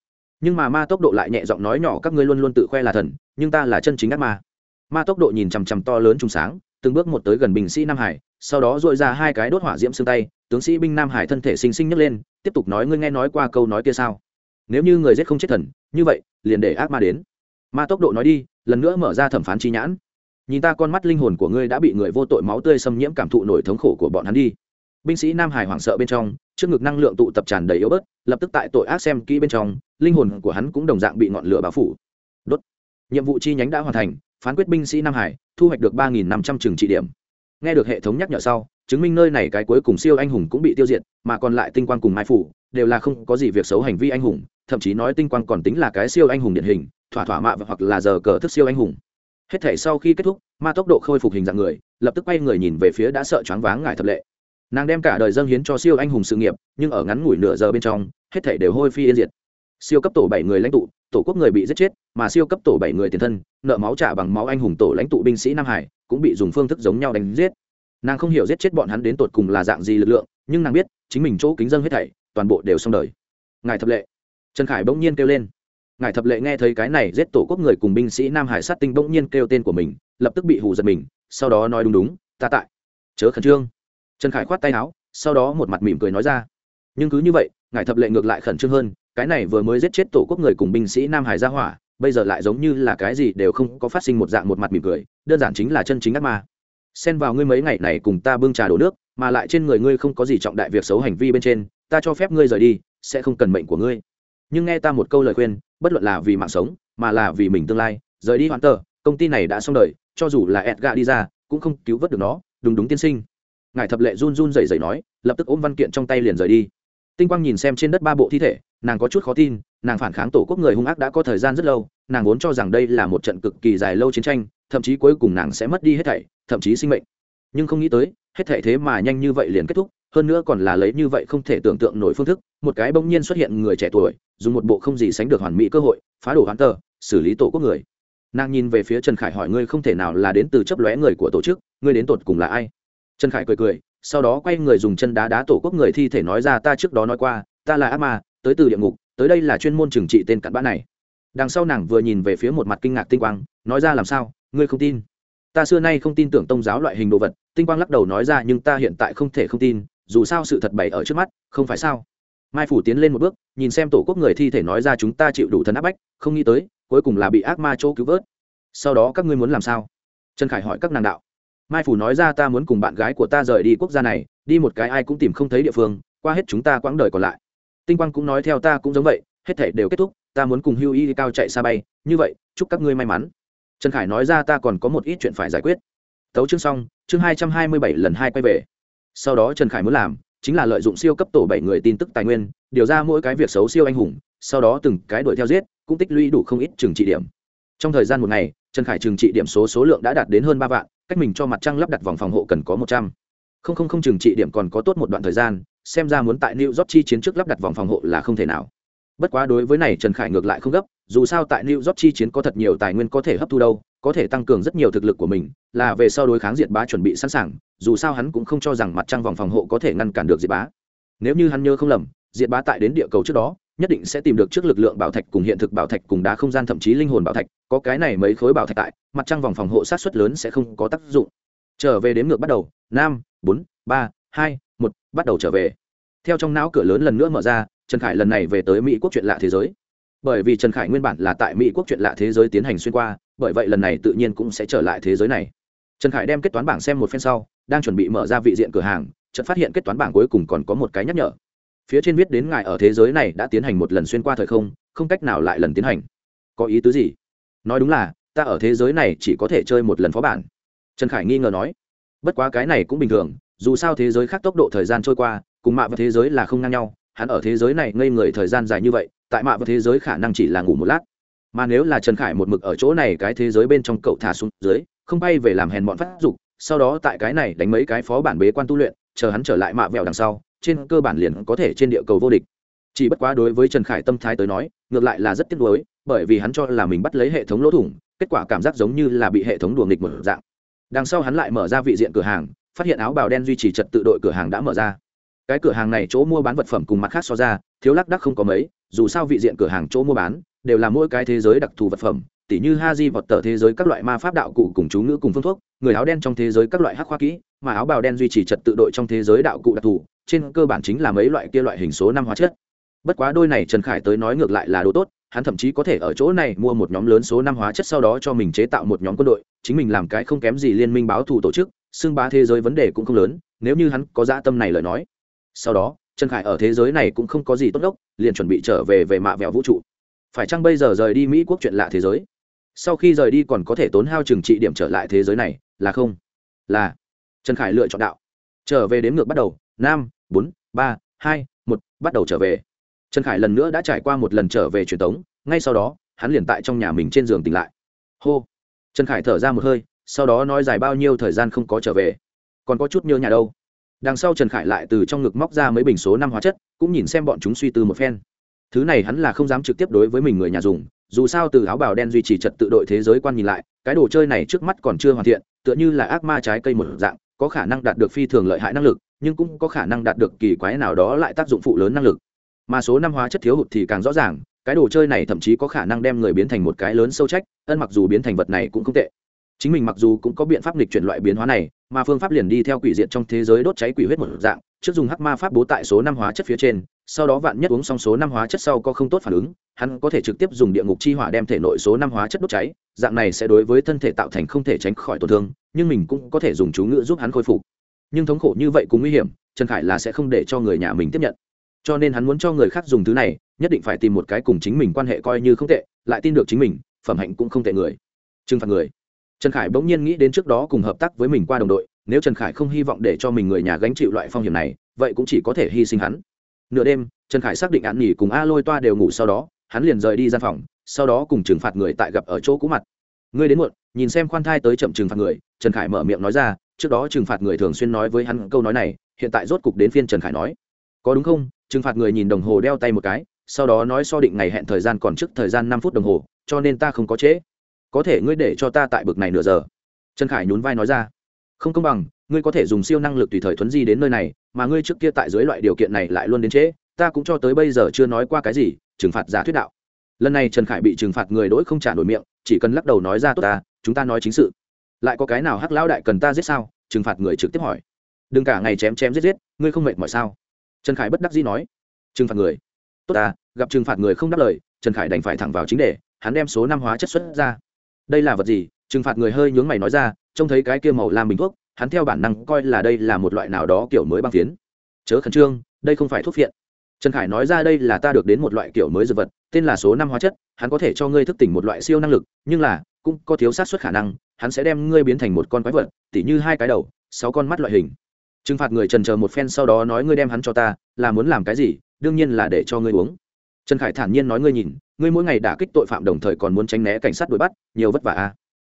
Nhưng mà ma tốc độ lại nhẹ giọng nói nhỏ, các ngươi luôn luôn tự khoe là thần, nhưng ta là chân chính ác ma. Ma tốc độ nhìn chằm chằm to lớn trùng sáng, từng bước một tới gần binh sĩ nam hải, sau đó dội ra hai cái đốt hỏa diễm xương tay tướng sĩ binh nam hải thân thể sinh sinh nhấc lên, tiếp tục nói, ngươi nghe nói qua câu nói kia sao? Nếu như người giết không chết thần, như vậy, liền để ác ma đến. Ma tốc độ nói đi, lần nữa mở ra thẩm phán chi nhãn. Nhìn ta con mắt linh hồn của ngươi đã bị người vô tội máu tươi xâm nhiễm cảm thụ nổi thống khổ của bọn hắn đi. Binh sĩ nam hải hoảng sợ bên trong, trước ngực năng lượng tụ tập tràn đầy yếu bớt, lập tức tại tội ác xem kỹ bên trong, linh hồn của hắn cũng đồng dạng bị ngọn lửa bao phủ. Đốt. Nhiệm vụ chi nhánh đã hoàn thành, phán quyết binh sĩ nam hải, thu hoạch được ba nghìn năm trăm trường trị điểm. Nghe được hệ thống nhắc nhở sau chứng minh nơi này cái cuối cùng siêu anh hùng cũng bị tiêu diệt, mà còn lại tinh quang cùng mai phủ, đều là không có gì việc xấu hành vi anh hùng, thậm chí nói tinh quang còn tính là cái siêu anh hùng điển hình, thỏa thỏa mạ hoặc là giờ cờ thức siêu anh hùng. Hết thể sau khi kết thúc, ma tốc độ khôi phục hình dạng người, lập tức quay người nhìn về phía đã sợ choáng váng ngài thập lệ. Nàng đem cả đời dâng hiến cho siêu anh hùng sự nghiệp, nhưng ở ngắn ngủi nửa giờ bên trong, hết thể đều hôi phi yên diệt. Siêu cấp tổ bảy người lãnh tụ, tổ quốc người bị giết chết, mà siêu cấp tổ bảy người tiền thân, nợ máu trả bằng máu anh hùng tổ lãnh tụ binh sĩ nam hải, cũng bị dùng phương thức giống nhau đánh giết nàng không hiểu giết chết bọn hắn đến tột cùng là dạng gì lực lượng, nhưng nàng biết, chính mình chỗ kính dân hết thảy, toàn bộ đều xong đời. Ngài thập lệ. Trần khải bỗng nhiên kêu lên. Ngài thập lệ nghe thấy cái này giết tổ quốc người cùng binh sĩ nam hải sát tinh bỗng nhiên kêu tên của mình, lập tức bị hù giật mình, sau đó nói đúng đúng, ta tại. Chớ khẩn trương. Trần khải khoát tay áo, sau đó một mặt mỉm cười nói ra. Nhưng cứ như vậy, ngài thập lệ ngược lại khẩn trương hơn, cái này vừa mới giết chết tổ quốc người cùng binh sĩ nam hải ra hỏa, bây giờ lại giống như là cái gì đều không có phát sinh một dạng một mặt mỉm cười, đơn giản chính là chân chính ác ma xen vào ngươi mấy ngày này cùng ta bưng trà đổ nước, mà lại trên người ngươi không có gì trọng đại việc xấu hành vi bên trên, ta cho phép ngươi rời đi, sẽ không cần mệnh của ngươi. Nhưng nghe ta một câu lời khuyên, bất luận là vì mạng sống, mà là vì mình tương lai, rời đi hoàn tờ công ty này đã xong đời, cho dù là edga đi ra, cũng không cứu vớt được nó, đúng đúng tiên sinh. Ngài thập lệ run run rẩy rẩy nói, lập tức ôm văn kiện trong tay liền rời đi. Tinh quang nhìn xem trên đất ba bộ thi thể, nàng có chút khó tin, nàng phản kháng tổ quốc người hung ác đã có thời gian rất lâu, nàng vốn cho rằng đây là một trận cực kỳ dài lâu chiến tranh, thậm chí cuối cùng nàng sẽ mất đi hết thảy thậm chí sinh mệnh. Nhưng không nghĩ tới, hết thể thế mà nhanh như vậy liền kết thúc, hơn nữa còn là lấy như vậy không thể tưởng tượng nổi phương thức, một cái bỗng nhiên xuất hiện người trẻ tuổi, dùng một bộ không gì sánh được hoàn mỹ cơ hội, phá đổ hoán tờ, xử lý tổ quốc người. Nàng nhìn về phía trần khải hỏi ngươi không thể nào là đến từ chấp lóe người của tổ chức, ngươi đến tột cùng là ai? Trần khải cười cười, sau đó quay người dùng chân đá đá tổ quốc người thi thể nói ra ta trước đó nói qua, ta là ác ma, tới từ địa ngục, tới đây là chuyên môn trừng trị tên cặn bã này. Đằng sau nàng vừa nhìn về phía một mặt kinh ngạc tinh quang, nói ra làm sao, ngươi không tin? Ta xưa nay không tin tưởng tôn giáo loại hình đồ vật, tinh quang lắc đầu nói ra nhưng ta hiện tại không thể không tin, dù sao sự thật bày ở trước mắt, không phải sao? Mai phủ tiến lên một bước, nhìn xem tổ quốc người thi thể nói ra chúng ta chịu đủ thân áp bách, không nghĩ tới, cuối cùng là bị ác ma chỗ cứu vớt. Sau đó các ngươi muốn làm sao? Trần khải hỏi các nàng đạo. Mai phủ nói ra ta muốn cùng bạn gái của ta rời đi quốc gia này, đi một cái ai cũng tìm không thấy địa phương, qua hết chúng ta quãng đời còn lại. Tinh quang cũng nói theo ta cũng giống vậy, hết thể đều kết thúc, ta muốn cùng hưu y cao chạy xa bay, như vậy, chúc các ngươi may mắn trần khải nói ra ta còn có một ít chuyện phải giải quyết. Tấu chương xong, chương hai trăm hai mươi bảy lần hai quay về. Sau đó trần khải muốn làm, chính là lợi dụng siêu cấp tổ bảy người tin tức tài nguyên, điều ra mỗi cái việc xấu siêu anh hùng, sau đó từng cái đuổi theo giết, cũng tích lũy đủ không ít trừng trị điểm. Trong thời gian một ngày, trần khải trừng trị điểm số số lượng đã đạt đến hơn ba vạn, cách mình cho mặt trăng lắp đặt vòng phòng hộ cần có một trăm. Không không không trừng trị điểm còn có tốt một đoạn thời gian, xem ra muốn tại new york chi chiến trước lắp đặt vòng phòng hộ là không thể nào. Bất quá đối với này trần khải ngược lại không gấp dù sao tại new york chi chiến có thật nhiều tài nguyên có thể hấp thu đâu, có thể tăng cường rất nhiều thực lực của mình, là về sau đối kháng diệt bá chuẩn bị sẵn sàng, dù sao hắn cũng không cho rằng mặt trăng vòng phòng hộ có thể ngăn cản được diệt bá. Nếu như hắn nhớ không lầm, diệt bá tại đến địa cầu trước đó, nhất định sẽ tìm được trước lực lượng bảo thạch cùng hiện thực bảo thạch cùng đá không gian thậm chí linh hồn bảo thạch, có cái này mấy khối bảo thạch tại, mặt trăng vòng phòng hộ sát suất lớn sẽ không có tác dụng. Trở về đếm ngược bắt đầu, năm, bốn, ba, hai, một, bắt đầu trở về. Theo trong não cửa lớn lần nữa mở ra, trần khải lần này về tới mỹ quốc chuyện lạ thế giới bởi vì trần khải nguyên bản là tại mỹ quốc chuyện lạ thế giới tiến hành xuyên qua, bởi vậy lần này tự nhiên cũng sẽ trở lại thế giới này. Trần khải đem kết toán bảng xem một phen sau, đang chuẩn bị mở ra vị diện cửa hàng, chợt phát hiện kết toán bảng cuối cùng còn có một cái nhắc nhở. Phía trên viết đến ngài ở thế giới này đã tiến hành một lần xuyên qua thời không không cách nào lại lần tiến hành. Có ý tứ gì? Nói đúng là, ta ở thế giới này chỉ có thể chơi một lần phó bản. Trần khải nghi ngờ nói. Bất quá cái này cũng bình thường, dù sao thế giới khác tốc độ thời gian trôi qua, cùng mạ và thế giới là không ngang nhau hắn ở thế giới này ngây người thời gian dài như vậy, tại mạ và thế giới khả năng chỉ là ngủ một lát. Mà nếu là trần khải một mực ở chỗ này cái thế giới bên trong cậu thả xuống dưới, không bay về làm hèn bọn phát dục, sau đó tại cái này đánh mấy cái phó bản bế quan tu luyện, chờ hắn trở lại mạ vẹo đằng sau, trên cơ bản liền có thể trên địa cầu vô địch. Chỉ bất quá đối với trần khải tâm thái tới nói, ngược lại là rất tiếc nuối, bởi vì hắn cho là mình bắt lấy hệ thống lỗ thủng, kết quả cảm giác giống như là bị hệ thống đùa nghịch một dạng. Đằng sau hắn lại mở ra vị diện cửa hàng, phát hiện áo bào đen duy trì trật tự đội cửa hàng đã mở ra cái cửa hàng này chỗ mua bán vật phẩm cùng mặt khác so ra, thiếu lác đắc không có mấy, dù sao vị diện cửa hàng chỗ mua bán, đều là mỗi cái thế giới đặc thù vật phẩm, tỉ như ha di vọt tờ thế giới các loại ma pháp đạo cụ cùng chú ngữ cùng phương thuốc, người áo đen trong thế giới các loại hắc khoa kỹ, mà áo bào đen duy trì trật tự đội trong thế giới đạo cụ đặc thù, trên cơ bản chính là mấy loại kia loại hình số năm hóa chất. Bất quá đôi này trần khải tới nói ngược lại là đồ tốt, hắn thậm chí có thể ở chỗ này mua một nhóm lớn số năm hóa chất sau đó cho mình chế tạo một nhóm quân đội, chính mình làm cái không kém gì liên minh báo thù tổ chức, xưng bá thế giới vấn đề cũng không lớn, nếu như hắn có dã tâm này lời nói sau đó, trần khải ở thế giới này cũng không có gì tốt đốc, liền chuẩn bị trở về về mạ vẹo vũ trụ. Phải chăng bây giờ rời đi mỹ quốc chuyện lạ thế giới? Sau khi rời đi còn có thể tốn hao trừng trị điểm trở lại thế giới này, là không? Là. Trần khải lựa chọn đạo. Trở về đếm ngược bắt đầu, năm, bốn, ba, hai, một, bắt đầu trở về. Trần khải lần nữa đã trải qua một lần trở về truyền thống ngay sau đó, hắn liền tại trong nhà mình trên giường tỉnh lại. Hô. Trần khải thở ra một hơi, sau đó nói dài bao nhiêu thời gian không có trở về. Còn có chút nhớ nhà đâu đằng sau trần khải lại từ trong ngực móc ra mấy bình số năm hóa chất, cũng nhìn xem bọn chúng suy tư một phen. Thứ này hắn là không dám trực tiếp đối với mình người nhà dùng, dù sao từ áo bào đen duy trì trật tự đội thế giới quan nhìn lại, cái đồ chơi này trước mắt còn chưa hoàn thiện, tựa như là ác ma trái cây một dạng, có khả năng đạt được phi thường lợi hại năng lực, nhưng cũng có khả năng đạt được kỳ quái nào đó lại tác dụng phụ lớn năng lực. Mà số năm hóa chất thiếu hụt thì càng rõ ràng, cái đồ chơi này thậm chí có khả năng đem người biến thành một cái lớn sâu trách, ân mặc dù biến thành vật này cũng không tệ chính mình mặc dù cũng có biện pháp lịch chuyển loại biến hóa này, mà phương pháp liền đi theo quỷ diệt trong thế giới đốt cháy quỷ huyết một dạng, trước dùng hắc ma pháp bố tại số năm hóa chất phía trên, sau đó vạn nhất uống xong số năm hóa chất sau có không tốt phản ứng, hắn có thể trực tiếp dùng địa ngục chi hỏa đem thể nội số năm hóa chất đốt cháy, dạng này sẽ đối với thân thể tạo thành không thể tránh khỏi tổn thương, nhưng mình cũng có thể dùng chú ngữ giúp hắn khôi phục. Nhưng thống khổ như vậy cũng nguy hiểm, trần khải là sẽ không để cho người nhà mình tiếp nhận. Cho nên hắn muốn cho người khác dùng thứ này, nhất định phải tìm một cái cùng chính mình quan hệ coi như không tệ, lại tin được chính mình, phẩm hạnh cũng không tệ người. Trừng phạt người trần khải bỗng nhiên nghĩ đến trước đó cùng hợp tác với mình qua đồng đội, nếu trần khải không hy vọng để cho mình người nhà gánh chịu loại phong hiểm này, vậy cũng chỉ có thể hy sinh hắn. Nửa đêm, trần khải xác định án nghỉ cùng a lôi toa đều ngủ sau đó, hắn liền rời đi gian phòng, sau đó cùng trừng phạt người tại gặp ở chỗ cũ mặt. Ngươi đến muộn, nhìn xem khoan thai tới chậm trừng phạt người, trần khải mở miệng nói ra, trước đó trừng phạt người thường xuyên nói với hắn câu nói này, hiện tại rốt cục đến phiên trần khải nói. Có đúng không? Trừng phạt người nhìn đồng hồ đeo tay một cái, sau đó nói so định ngày hẹn thời gian còn trước thời gian năm phút đồng hồ, cho nên ta không có trễ có thể ngươi để cho ta tại bực này nửa giờ. Trần khải nhún vai nói ra. Không công bằng, ngươi có thể dùng siêu năng lực tùy thời thuấn di đến nơi này, mà ngươi trước kia tại dưới loại điều kiện này lại luôn đến trễ, ta cũng cho tới bây giờ chưa nói qua cái gì, trừng phạt giả thuyết đạo. Lần này trần khải bị trừng phạt người đỗi không trả nổi miệng, chỉ cần lắc đầu nói ra tốt ta, chúng ta nói chính sự. Lại có cái nào hắc lão đại cần ta giết sao? Trừng phạt người trực tiếp hỏi. Đừng cả ngày chém chém giết giết, ngươi không mệt mỏi sao? Trần khải bất đắc dĩ nói. Trừng phạt người. Tốt ta, gặp trừng phạt người không đáp lời, trần khải đành phải thẳng vào chính đề, hắn đem số năm hóa chất xuất ra đây là vật gì? Trừng phạt người hơi nhướng mày nói ra, trông thấy cái kia màu làm bình thuốc, hắn theo bản năng coi là đây là một loại nào đó kiểu mới băng phiến. Chớ khẩn trương, đây không phải thuốc phiện. Trần khải nói ra đây là ta được đến một loại kiểu mới dược vật, tên là số năm hóa chất, hắn có thể cho ngươi thức tỉnh một loại siêu năng lực, nhưng là, cũng có thiếu sát xuất khả năng, hắn sẽ đem ngươi biến thành một con quái vật, tỉ như hai cái đầu, sáu con mắt loại hình. Trừng phạt người trần chờ một phen sau đó nói ngươi đem hắn cho ta, là muốn làm cái gì, đương nhiên là để cho ngươi uống. Trần khải thản nhiên nói ngươi nhìn ngươi mỗi ngày đả kích tội phạm đồng thời còn muốn tránh né cảnh sát đuổi bắt, nhiều vất vả à.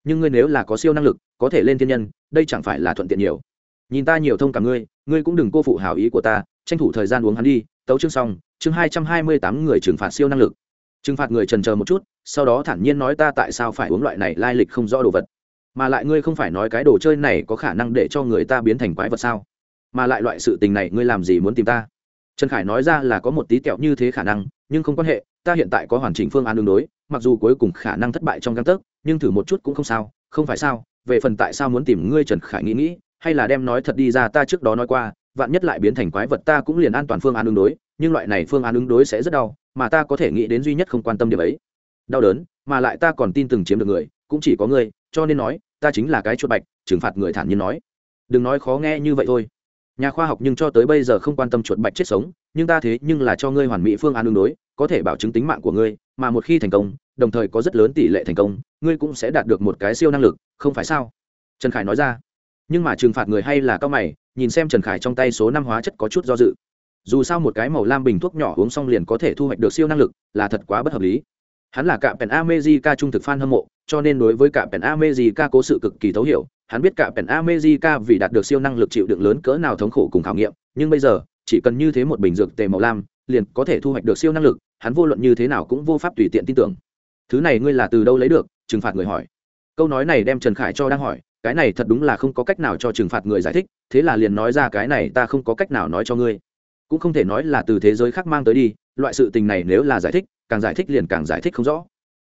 nhưng ngươi nếu là có siêu năng lực, có thể lên thiên nhân, đây chẳng phải là thuận tiện nhiều. Nhìn ta nhiều thông cảm ngươi ngươi cũng đừng cô phụ hảo ý của ta, tranh thủ thời gian uống hắn đi, tấu chương xong, chương hai trăm hai mươi tám người trừng phạt siêu năng lực. Trừng phạt người trần chờ một chút, sau đó thản nhiên nói ta tại sao phải uống loại này lai lịch không rõ đồ vật. Mà lại ngươi không phải nói cái đồ chơi này có khả năng để cho người ta biến thành quái vật sao? Mà lại loại sự tình này ngươi làm gì muốn tìm ta? Trần khải nói ra là có một tí kẹo như thế khả năng, nhưng không quan hệ ta hiện tại có hoàn chỉnh phương án đường đối, mặc dù cuối cùng khả năng thất bại trong găng tấc, nhưng thử một chút cũng không sao, không phải sao? Về phần tại sao muốn tìm ngươi trần khải nghĩ nghĩ, hay là đem nói thật đi ra ta trước đó nói qua, vạn nhất lại biến thành quái vật ta cũng liền an toàn phương án ứng đối, nhưng loại này phương án ứng đối sẽ rất đau, mà ta có thể nghĩ đến duy nhất không quan tâm điểm ấy. Đau đớn, mà lại ta còn tin từng chiếm được người, cũng chỉ có ngươi, cho nên nói, ta chính là cái chuột bạch, trừng phạt người thản nhiên nói. Đừng nói khó nghe như vậy thôi. Nhà khoa học nhưng cho tới bây giờ không quan tâm chuột bạch chết sống, nhưng ta thế nhưng là cho ngươi hoàn mỹ phương án ứng đối có thể bảo chứng tính mạng của ngươi, mà một khi thành công, đồng thời có rất lớn tỷ lệ thành công, ngươi cũng sẽ đạt được một cái siêu năng lực, không phải sao? Trần khải nói ra. Nhưng mà trừng phạt người hay là cao mày, nhìn xem trần khải trong tay số năm hóa chất có chút do dự. Dù sao một cái màu lam bình thuốc nhỏ uống xong liền có thể thu hoạch được siêu năng lực, là thật quá bất hợp lý. Hắn là cạm pèn amejica trung thực fan hâm mộ, cho nên đối với cạm pèn amejica cố sự cực kỳ thấu hiểu. Hắn biết cạm pèn amejica vì đạt được siêu năng lực chịu đựng lớn cỡ nào thống khổ cùng khảo nghiệm, nhưng bây giờ, chỉ cần như thế một bình dược tề màu lam liền có thể thu hoạch được siêu năng lực, hắn vô luận như thế nào cũng vô pháp tùy tiện tin tưởng. Thứ này ngươi là từ đâu lấy được? Trừng phạt người hỏi. Câu nói này đem trần khải cho đang hỏi, cái này thật đúng là không có cách nào cho trừng phạt người giải thích, thế là liền nói ra cái này ta không có cách nào nói cho ngươi. Cũng không thể nói là từ thế giới khác mang tới đi, loại sự tình này nếu là giải thích, càng giải thích liền càng giải thích không rõ.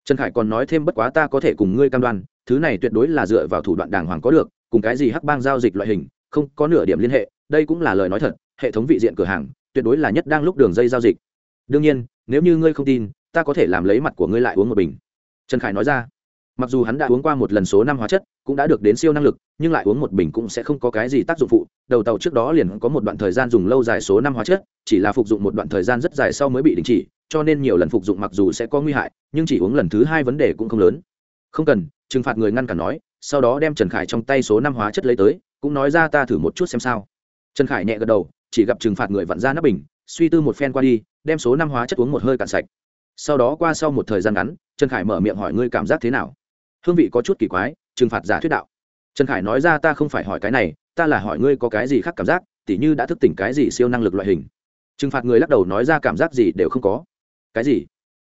Trần khải còn nói thêm bất quá ta có thể cùng ngươi cam đoan, thứ này tuyệt đối là dựa vào thủ đoạn đàng hoàng có được, cùng cái gì hắc bang giao dịch loại hình, không có nửa điểm liên hệ, đây cũng là lời nói thật, hệ thống vị diện cửa hàng tuyệt đối là nhất đang lúc đường dây giao dịch. Đương nhiên, nếu như ngươi không tin, ta có thể làm lấy mặt của ngươi lại uống một bình. Trần khải nói ra. Mặc dù hắn đã uống qua một lần số năm hóa chất, cũng đã được đến siêu năng lực, nhưng lại uống một bình cũng sẽ không có cái gì tác dụng phụ. Đầu tàu trước đó liền có một đoạn thời gian dùng lâu dài số năm hóa chất, chỉ là phục dụng một đoạn thời gian rất dài sau mới bị đình chỉ, cho nên nhiều lần phục dụng mặc dù sẽ có nguy hại, nhưng chỉ uống lần thứ hai vấn đề cũng không lớn. Không cần. Trừng phạt người ngăn cản nói, sau đó đem trần khải trong tay số năm hóa chất lấy tới, cũng nói ra ta thử một chút xem sao. Trần khải nhẹ gật đầu chỉ gặp trừng phạt người vặn ra nắp bình, suy tư một phen qua đi, đem số năm hóa chất uống một hơi cạn sạch. Sau đó qua sau một thời gian ngắn, trần khải mở miệng hỏi ngươi cảm giác thế nào? Hương vị có chút kỳ quái, trừng phạt giả thuyết đạo. Trần khải nói ra ta không phải hỏi cái này, ta là hỏi ngươi có cái gì khác cảm giác, tỉ như đã thức tỉnh cái gì siêu năng lực loại hình. Trừng phạt người lắc đầu nói ra cảm giác gì đều không có. Cái gì?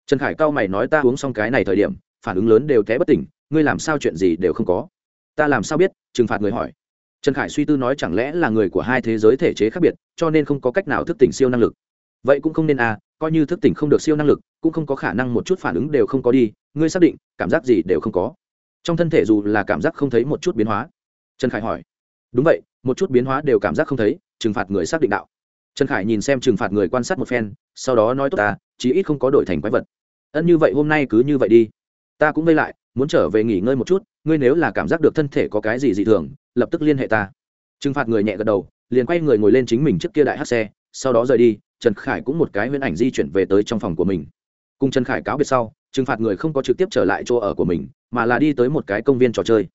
Trần khải cao mày nói ta uống xong cái này thời điểm, phản ứng lớn đều té bất tỉnh, ngươi làm sao chuyện gì đều không có. Ta làm sao biết, trừng phạt người hỏi trần khải suy tư nói chẳng lẽ là người của hai thế giới thể chế khác biệt, cho nên không có cách nào thức tỉnh siêu năng lực. Vậy cũng không nên à coi như thức tỉnh không được siêu năng lực, cũng không có khả năng một chút phản ứng đều không có đi, ngươi xác định, cảm giác gì đều không có. Trong thân thể dù là cảm giác không thấy một chút biến hóa. Trần khải hỏi. Đúng vậy, một chút biến hóa đều cảm giác không thấy, trừng phạt người xác định đạo. Trần khải nhìn xem trừng phạt người quan sát một phen, sau đó nói tốt ta chí ít không có đổi thành quái vật. Ân như vậy hôm nay cứ như vậy đi. Ta cũng vây lại, muốn trở về nghỉ ngơi một chút, ngươi nếu là cảm giác được thân thể có cái gì dị thường lập tức liên hệ ta. Trừng phạt người nhẹ gật đầu, liền quay người ngồi lên chính mình trước kia đại hát xe, sau đó rời đi, trần khải cũng một cái huyễn ảnh di chuyển về tới trong phòng của mình. Cùng trần khải cáo biệt sau, trừng phạt người không có trực tiếp trở lại chỗ ở của mình, mà là đi tới một cái công viên trò chơi.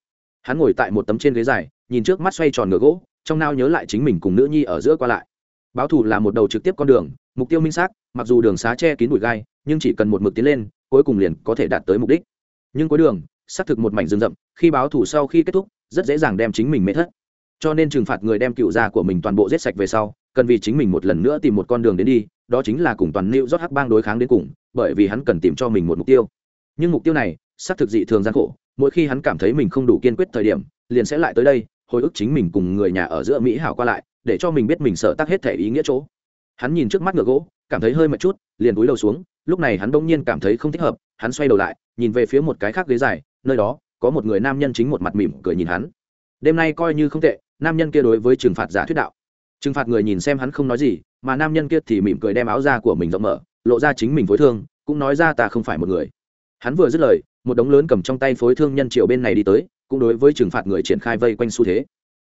Hắn ngồi tại một tấm trên ghế dài, nhìn trước mắt xoay tròn ngựa gỗ, trong nao nhớ lại chính mình cùng nữ nhi ở giữa qua lại. Báo thủ là một đầu trực tiếp con đường, mục tiêu minh xác, mặc dù đường xá che kín bụi gai, nhưng chỉ cần một mực tiến lên, cuối cùng liền có thể đạt tới mục đích. Nhưng cuối đường xác thực một mảnh rừng rậm, khi báo thù sau khi kết thúc, rất dễ dàng đem chính mình mê thất. Cho nên trừng phạt người đem cựu gia của mình toàn bộ giết sạch về sau, cần vì chính mình một lần nữa tìm một con đường đến đi, đó chính là cùng toàn nịu rót hắc bang đối kháng đến cùng, bởi vì hắn cần tìm cho mình một mục tiêu. Nhưng mục tiêu này, xác thực dị thường gian khổ, mỗi khi hắn cảm thấy mình không đủ kiên quyết thời điểm, liền sẽ lại tới đây, hồi ức chính mình cùng người nhà ở giữa mỹ hảo qua lại, để cho mình biết mình sợ tác hết thể ý nghĩa chỗ. Hắn nhìn trước mắt ngựa gỗ, cảm thấy hơi mệt chút, liền túi đầu xuống, lúc này hắn bỗng nhiên cảm thấy không thích hợp, hắn xoay đầu lại, nhìn về phía một cái khác ghế dài nơi đó, có một người nam nhân chính một mặt mỉm cười nhìn hắn. Đêm nay coi như không tệ, nam nhân kia đối với trừng phạt giả thuyết đạo. Trừng phạt người nhìn xem hắn không nói gì, mà nam nhân kia thì mỉm cười đem áo ra của mình rộng mở, lộ ra chính mình phối thương, cũng nói ra ta không phải một người. Hắn vừa dứt lời, một đống lớn cầm trong tay phối thương nhân triệu bên này đi tới, cũng đối với trừng phạt người triển khai vây quanh xu thế.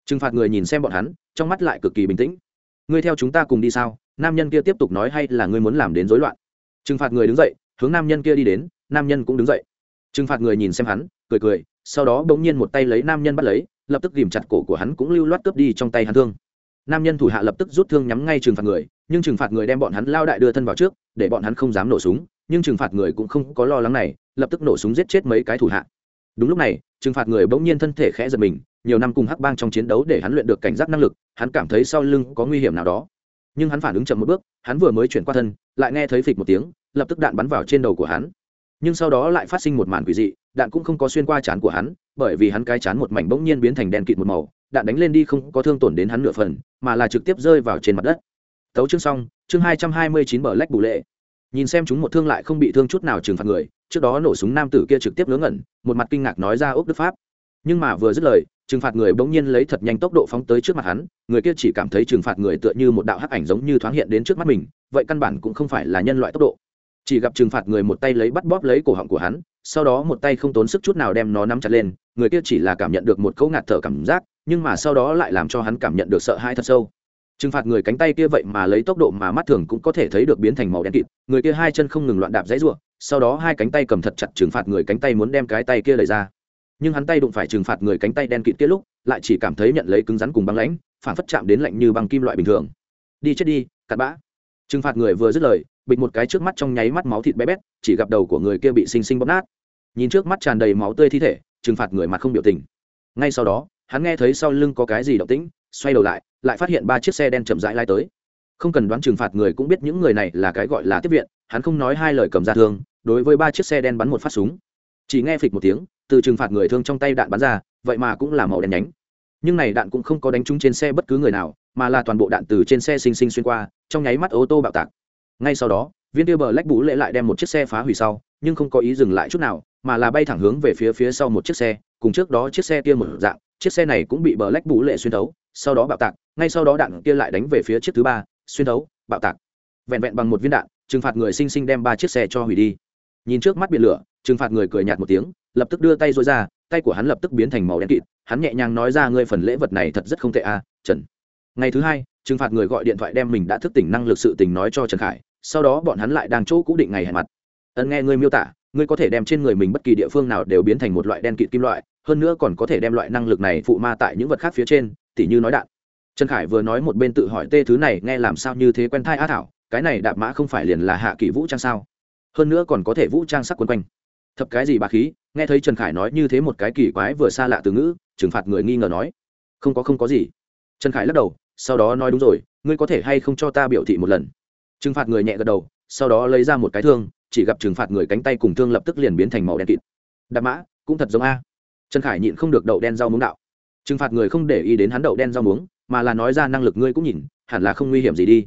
Trừng phạt người nhìn xem bọn hắn, trong mắt lại cực kỳ bình tĩnh. Ngươi theo chúng ta cùng đi sao? Nam nhân kia tiếp tục nói hay là ngươi muốn làm đến rối loạn. Trừng phạt người đứng dậy, hướng nam nhân kia đi đến, nam nhân cũng đứng dậy trừng phạt người nhìn xem hắn, cười cười, sau đó bỗng nhiên một tay lấy nam nhân bắt lấy, lập tức ghìm chặt cổ của hắn cũng lưu loát cướp đi trong tay hắn thương. Nam nhân thủ hạ lập tức rút thương nhắm ngay trừng phạt người, nhưng trừng phạt người đem bọn hắn lao đại đưa thân vào trước, để bọn hắn không dám nổ súng, nhưng trừng phạt người cũng không có lo lắng này, lập tức nổ súng giết chết mấy cái thủ hạ. Đúng lúc này, trừng phạt người bỗng nhiên thân thể khẽ giật mình, nhiều năm cùng hắc bang trong chiến đấu để hắn luyện được cảnh giác năng lực, hắn cảm thấy sau lưng có nguy hiểm nào đó. Nhưng hắn phản ứng chậm một bước, hắn vừa mới chuyển qua thân, lại nghe thấy phịch một tiếng, lập tức đạn bắn vào trên đầu của hắn nhưng sau đó lại phát sinh một màn quỷ dị, đạn cũng không có xuyên qua chán của hắn, bởi vì hắn cái chán một mảnh bỗng nhiên biến thành đen kịt một màu, đạn đánh lên đi không có thương tổn đến hắn nửa phần, mà là trực tiếp rơi vào trên mặt đất. Tấu chương xong, chương hai trăm hai mươi chín bờ lách bù lệ. Nhìn xem chúng một thương lại không bị thương chút nào trừng phạt người, trước đó nổ súng nam tử kia trực tiếp ngớ ngẩn, một mặt kinh ngạc nói ra ốc đức pháp. Nhưng mà vừa dứt lời, trừng phạt người bỗng nhiên lấy thật nhanh tốc độ phóng tới trước mặt hắn, người kia chỉ cảm thấy trừng phạt người tựa như một đạo hắc ảnh giống như thoáng hiện đến trước mắt mình, vậy căn bản cũng không phải là nhân loại tốc độ chỉ gặp trừng phạt người một tay lấy bắt bóp lấy cổ họng của hắn, sau đó một tay không tốn sức chút nào đem nó nắm chặt lên, người kia chỉ là cảm nhận được một câu ngạt thở cảm giác, nhưng mà sau đó lại làm cho hắn cảm nhận được sợ hãi thật sâu. Trừng phạt người cánh tay kia vậy mà lấy tốc độ mà mắt thường cũng có thể thấy được biến thành màu đen kịt, người kia hai chân không ngừng loạn đạp dãy ruộng sau đó hai cánh tay cầm thật chặt trừng phạt người cánh tay muốn đem cái tay kia lấy ra. Nhưng hắn tay đụng phải trừng phạt người cánh tay đen kịt kia lúc, lại chỉ cảm thấy nhận lấy cứng rắn cùng băng lãnh, phản phất chạm đến lạnh như băng kim loại bình thường. Đi chết đi, cặn bã. Trừng phạt người vừa dứt lời bịch một cái trước mắt trong nháy mắt máu thịt bé bét, chỉ gặp đầu của người kia bị xinh xinh bóp nát. Nhìn trước mắt tràn đầy máu tươi thi thể, trừng phạt người mặt không biểu tình. Ngay sau đó, hắn nghe thấy sau lưng có cái gì động tĩnh, xoay đầu lại lại phát hiện ba chiếc xe đen chậm rãi lai tới. Không cần đoán trừng phạt người cũng biết những người này là cái gọi là tiếp viện, hắn không nói hai lời cầm ra thương, đối với ba chiếc xe đen bắn một phát súng. Chỉ nghe phịch một tiếng, từ trừng phạt người thương trong tay đạn bắn ra, vậy mà cũng là màu đen nhánh. Nhưng này đạn cũng không có đánh trúng trên xe bất cứ người nào, mà là toàn bộ đạn từ trên xe xinh xinh xuyên qua, trong nháy mắt ô tô bạo tạc ngay sau đó, viên tiêu bờ lách bú lệ lại đem một chiếc xe phá hủy sau, nhưng không có ý dừng lại chút nào, mà là bay thẳng hướng về phía phía sau một chiếc xe, cùng trước đó chiếc xe kia một dạng, chiếc xe này cũng bị bờ lách bú lệ xuyên thấu, sau đó bạo tạc, ngay sau đó đạn kia lại đánh về phía chiếc thứ ba, xuyên thấu, bạo tạc. Vẹn vẹn bằng một viên đạn, trừng phạt người sinh sinh đem ba chiếc xe cho hủy đi. Nhìn trước mắt biển lửa, trừng phạt người cười nhạt một tiếng, lập tức đưa tay dối ra, tay của hắn lập tức biến thành màu đen kịt, hắn nhẹ nhàng nói ra ngươi phần lễ vật này thật rất không tệ à trần. Ngày thứ hai, trừng phạt người gọi điện thoại đem mình đã thức tỉnh năng lực sự tình nói cho trần khải sau đó bọn hắn lại đang chỗ cũ định ngày hẹn mặt. Ân nghe ngươi miêu tả, ngươi có thể đem trên người mình bất kỳ địa phương nào đều biến thành một loại đen kịt kim loại, hơn nữa còn có thể đem loại năng lực này phụ ma tại những vật khác phía trên, tỉ như nói đạn. Trần khải vừa nói một bên tự hỏi tê thứ này nghe làm sao như thế quen thai á thảo, cái này đạp mã không phải liền là hạ kỷ vũ trang sao? Hơn nữa còn có thể vũ trang sắc quấn quanh. Thập cái gì bà khí, nghe thấy trần khải nói như thế một cái kỳ quái vừa xa lạ từ ngữ, trừng phạt người nghi ngờ nói. Không có không có gì. Trần khải lắc đầu, sau đó nói đúng rồi, ngươi có thể hay không cho ta biểu thị một lần? Trừng phạt người nhẹ gật đầu, sau đó lấy ra một cái thương, chỉ gặp trừng phạt người cánh tay cùng thương lập tức liền biến thành màu đen kịt. Đạp mã, cũng thật giống a. Trần khải nhịn không được đậu đen rau muống đạo. Trừng phạt người không để ý đến hắn đậu đen rau muống, mà là nói ra năng lực ngươi cũng nhìn, hẳn là không nguy hiểm gì đi.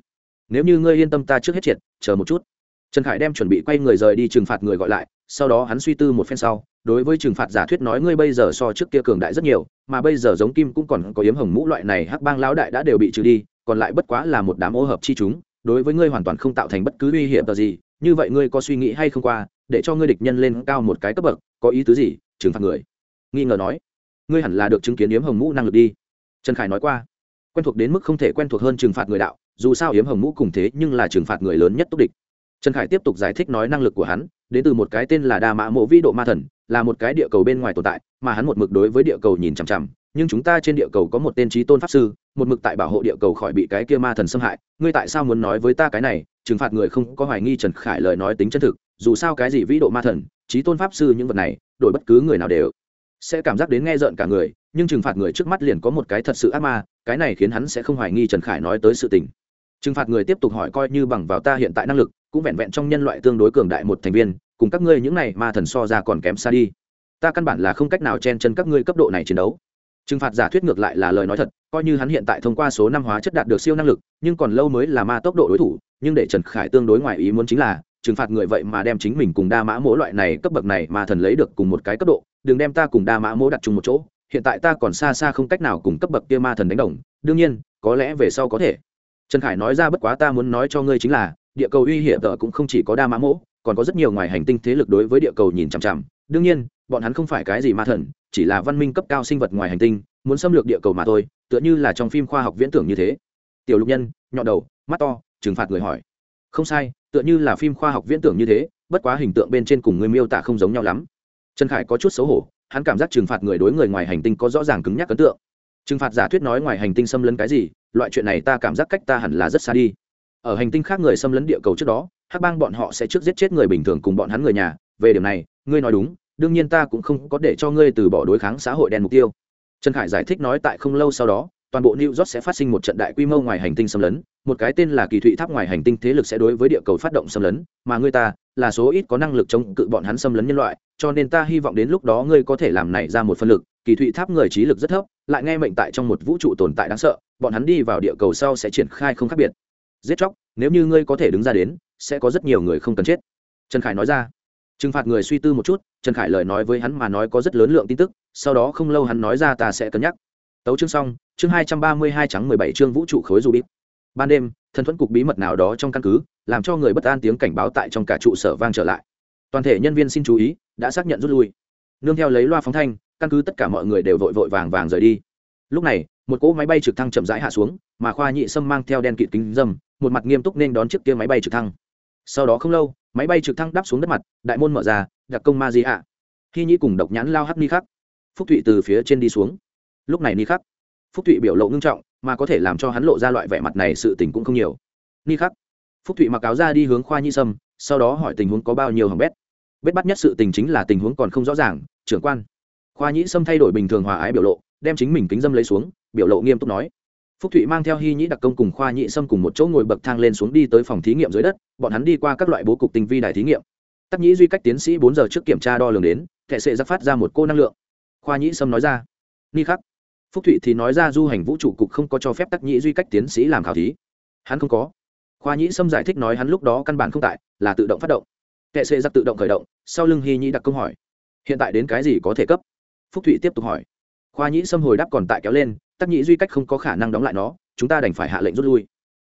Nếu như ngươi yên tâm ta trước hết triệt, chờ một chút. Trần khải đem chuẩn bị quay người rời đi trừng phạt người gọi lại, sau đó hắn suy tư một phen sau, đối với trừng phạt giả thuyết nói ngươi bây giờ so trước kia cường đại rất nhiều, mà bây giờ giống kim cũng còn có yếm hồng mũ loại này hắc bang lão đại đã đều bị trừ đi, còn lại bất quá là một đám ô hợp chi chúng đối với ngươi hoàn toàn không tạo thành bất cứ uy hiểm gì, như vậy ngươi có suy nghĩ hay không qua, để cho ngươi địch nhân lên cao một cái cấp bậc, có ý tứ gì, trừng phạt người. Nghi ngờ nói. Ngươi hẳn là được chứng kiến yếm hồng mũ năng lực đi. Trần khải nói qua. Quen thuộc đến mức không thể quen thuộc hơn trừng phạt người đạo, dù sao yếm hồng mũ cùng thế nhưng là trừng phạt người lớn nhất túc địch. Trần khải tiếp tục giải thích nói năng lực của hắn, đến từ một cái tên là đa mã mộ vĩ độ ma thần, là một cái địa cầu bên ngoài tồn tại, mà hắn một mực đối với địa cầu nhìn chằm chằm, nhưng chúng ta trên địa cầu có một tên trí tôn pháp sư một mực tại bảo hộ địa cầu khỏi bị cái kia ma thần xâm hại, ngươi tại sao muốn nói với ta cái này? Trừng phạt người không có hoài nghi trần khải lời nói tính chân thực, dù sao cái gì vĩ độ ma thần trí tôn pháp sư những vật này, đổi bất cứ người nào đều sẽ cảm giác đến nghe rợn cả người, nhưng trừng phạt người trước mắt liền có một cái thật sự ác ma, cái này khiến hắn sẽ không hoài nghi trần khải nói tới sự tình. Trừng phạt người tiếp tục hỏi coi như bằng vào ta hiện tại năng lực, cũng vẹn vẹn trong nhân loại tương đối cường đại một thành viên, cùng các ngươi những này ma thần so ra còn kém xa đi. Ta căn bản là không cách nào chen chân các ngươi cấp độ này chiến đấu trừng phạt giả thuyết ngược lại là lời nói thật, coi như hắn hiện tại thông qua số năm hóa chất đạt được siêu năng lực, nhưng còn lâu mới là ma tốc độ đối thủ, nhưng để trần khải tương đối ngoài ý muốn chính là, trừng phạt người vậy mà đem chính mình cùng đa mã mỗ loại này cấp bậc này mà thần lấy được cùng một cái cấp độ, đừng đem ta cùng đa mã mỗ đặt chung một chỗ, hiện tại ta còn xa xa không cách nào cùng cấp bậc kia ma thần đánh đồng, đương nhiên, có lẽ về sau có thể. Trần khải nói ra bất quá ta muốn nói cho ngươi chính là, địa cầu uy hiểm tờ cũng không chỉ có đa mã mỗ, còn có rất nhiều ngoài hành tinh thế lực đối với địa cầu nhìn chằm chằm, đương nhiên, bọn hắn không phải cái gì ma thần chỉ là văn minh cấp cao sinh vật ngoài hành tinh, muốn xâm lược địa cầu mà thôi, tựa như là trong phim khoa học viễn tưởng như thế. Tiểu lục nhân, nhọn đầu, mắt to, trừng phạt người hỏi. Không sai, tựa như là phim khoa học viễn tưởng như thế, bất quá hình tượng bên trên cùng người miêu tả không giống nhau lắm. Trần khải có chút xấu hổ, hắn cảm giác trừng phạt người đối người ngoài hành tinh có rõ ràng cứng nhắc ấn tượng. Trừng phạt giả thuyết nói ngoài hành tinh xâm lấn cái gì, loại chuyện này ta cảm giác cách ta hẳn là rất xa đi. Ở hành tinh khác người xâm lấn địa cầu trước đó, hắc bang bọn họ sẽ trước giết chết người bình thường cùng bọn hắn người nhà. Về điểm này, ngươi nói đúng đương nhiên ta cũng không có để cho ngươi từ bỏ đối kháng xã hội đen mục tiêu. Trần khải giải thích nói tại không lâu sau đó, toàn bộ new york sẽ phát sinh một trận đại quy mô ngoài hành tinh xâm lấn, một cái tên là kỳ thụy tháp ngoài hành tinh thế lực sẽ đối với địa cầu phát động xâm lấn, mà ngươi ta là số ít có năng lực chống cự bọn hắn xâm lấn nhân loại, cho nên ta hy vọng đến lúc đó ngươi có thể làm này ra một phân lực, kỳ thụy tháp người trí lực rất thấp, lại nghe mệnh tại trong một vũ trụ tồn tại đáng sợ, bọn hắn đi vào địa cầu sau sẽ triển khai không khác biệt. Giết chóc, nếu như ngươi có thể đứng ra đến, sẽ có rất nhiều người không cần chết. Trần khải nói ra trừng phạt người suy tư một chút, trần khải lời nói với hắn mà nói có rất lớn lượng tin tức, sau đó không lâu hắn nói ra ta sẽ cân nhắc. Tấu chương xong, chương hai trăm ba mươi hai trắng mười bảy chương vũ trụ khối du bít ban đêm, thần thuẫn cục bí mật nào đó trong căn cứ, làm cho người bất an tiếng cảnh báo tại trong cả trụ sở vang trở lại. Toàn thể nhân viên xin chú ý, đã xác nhận rút lui. Nương theo lấy loa phóng thanh, căn cứ tất cả mọi người đều vội vội vàng vàng rời đi. Lúc này, một cỗ máy bay trực thăng chậm rãi hạ xuống, mà khoa nhị sâm mang theo đen kịt kính dâm, một mặt nghiêm túc nên đón chiếc kia máy bay trực thăng sau đó không lâu, máy bay trực thăng đáp xuống đất mặt, đại môn mở ra, đặc công ma di hạ khi nhĩ cùng độc nhãn lao hắt ni khắc. Phúc thụy từ phía trên đi xuống. Lúc này ni khắc, phúc thụy biểu lộ ngưng trọng, mà có thể làm cho hắn lộ ra loại vẻ mặt này sự tình cũng không nhiều. Ni khắc, phúc thụy mặc áo ra đi hướng khoa nhi sâm, sau đó hỏi tình huống có bao nhiêu hỏng bét. Bết bắt nhất sự tình chính là tình huống còn không rõ ràng, trưởng quan. Khoa nhĩ sâm thay đổi bình thường hòa ái biểu lộ, đem chính mình kính dâm lấy xuống, biểu lộ nghiêm túc nói phúc thụy mang theo hy nhĩ đặc công cùng khoa nhị sâm cùng một chỗ ngồi bậc thang lên xuống đi tới phòng thí nghiệm dưới đất, bọn hắn đi qua các loại bố cục tinh vi đài thí nghiệm. Tắc nhĩ duy cách tiến sĩ bốn giờ trước kiểm tra đo lường đến kệ sệ giáp phát ra một cô năng lượng. Khoa nhĩ sâm nói ra, ni khắc. Phúc thụy thì nói ra du hành vũ trụ cục không có cho phép tắc nhĩ duy cách tiến sĩ làm khảo thí. Hắn không có. Khoa nhĩ sâm giải thích nói hắn lúc đó căn bản không tại, là tự động phát động. Kệ sệ giặc tự động khởi động, sau lưng hy nhĩ đặc công hỏi, hiện tại đến cái gì có thể cấp? Phúc thụy tiếp tục hỏi. Khoa nhĩ sâm hồi đáp còn tại kéo lên tắc nhĩ duy cách không có khả năng đóng lại nó, chúng ta đành phải hạ lệnh rút lui.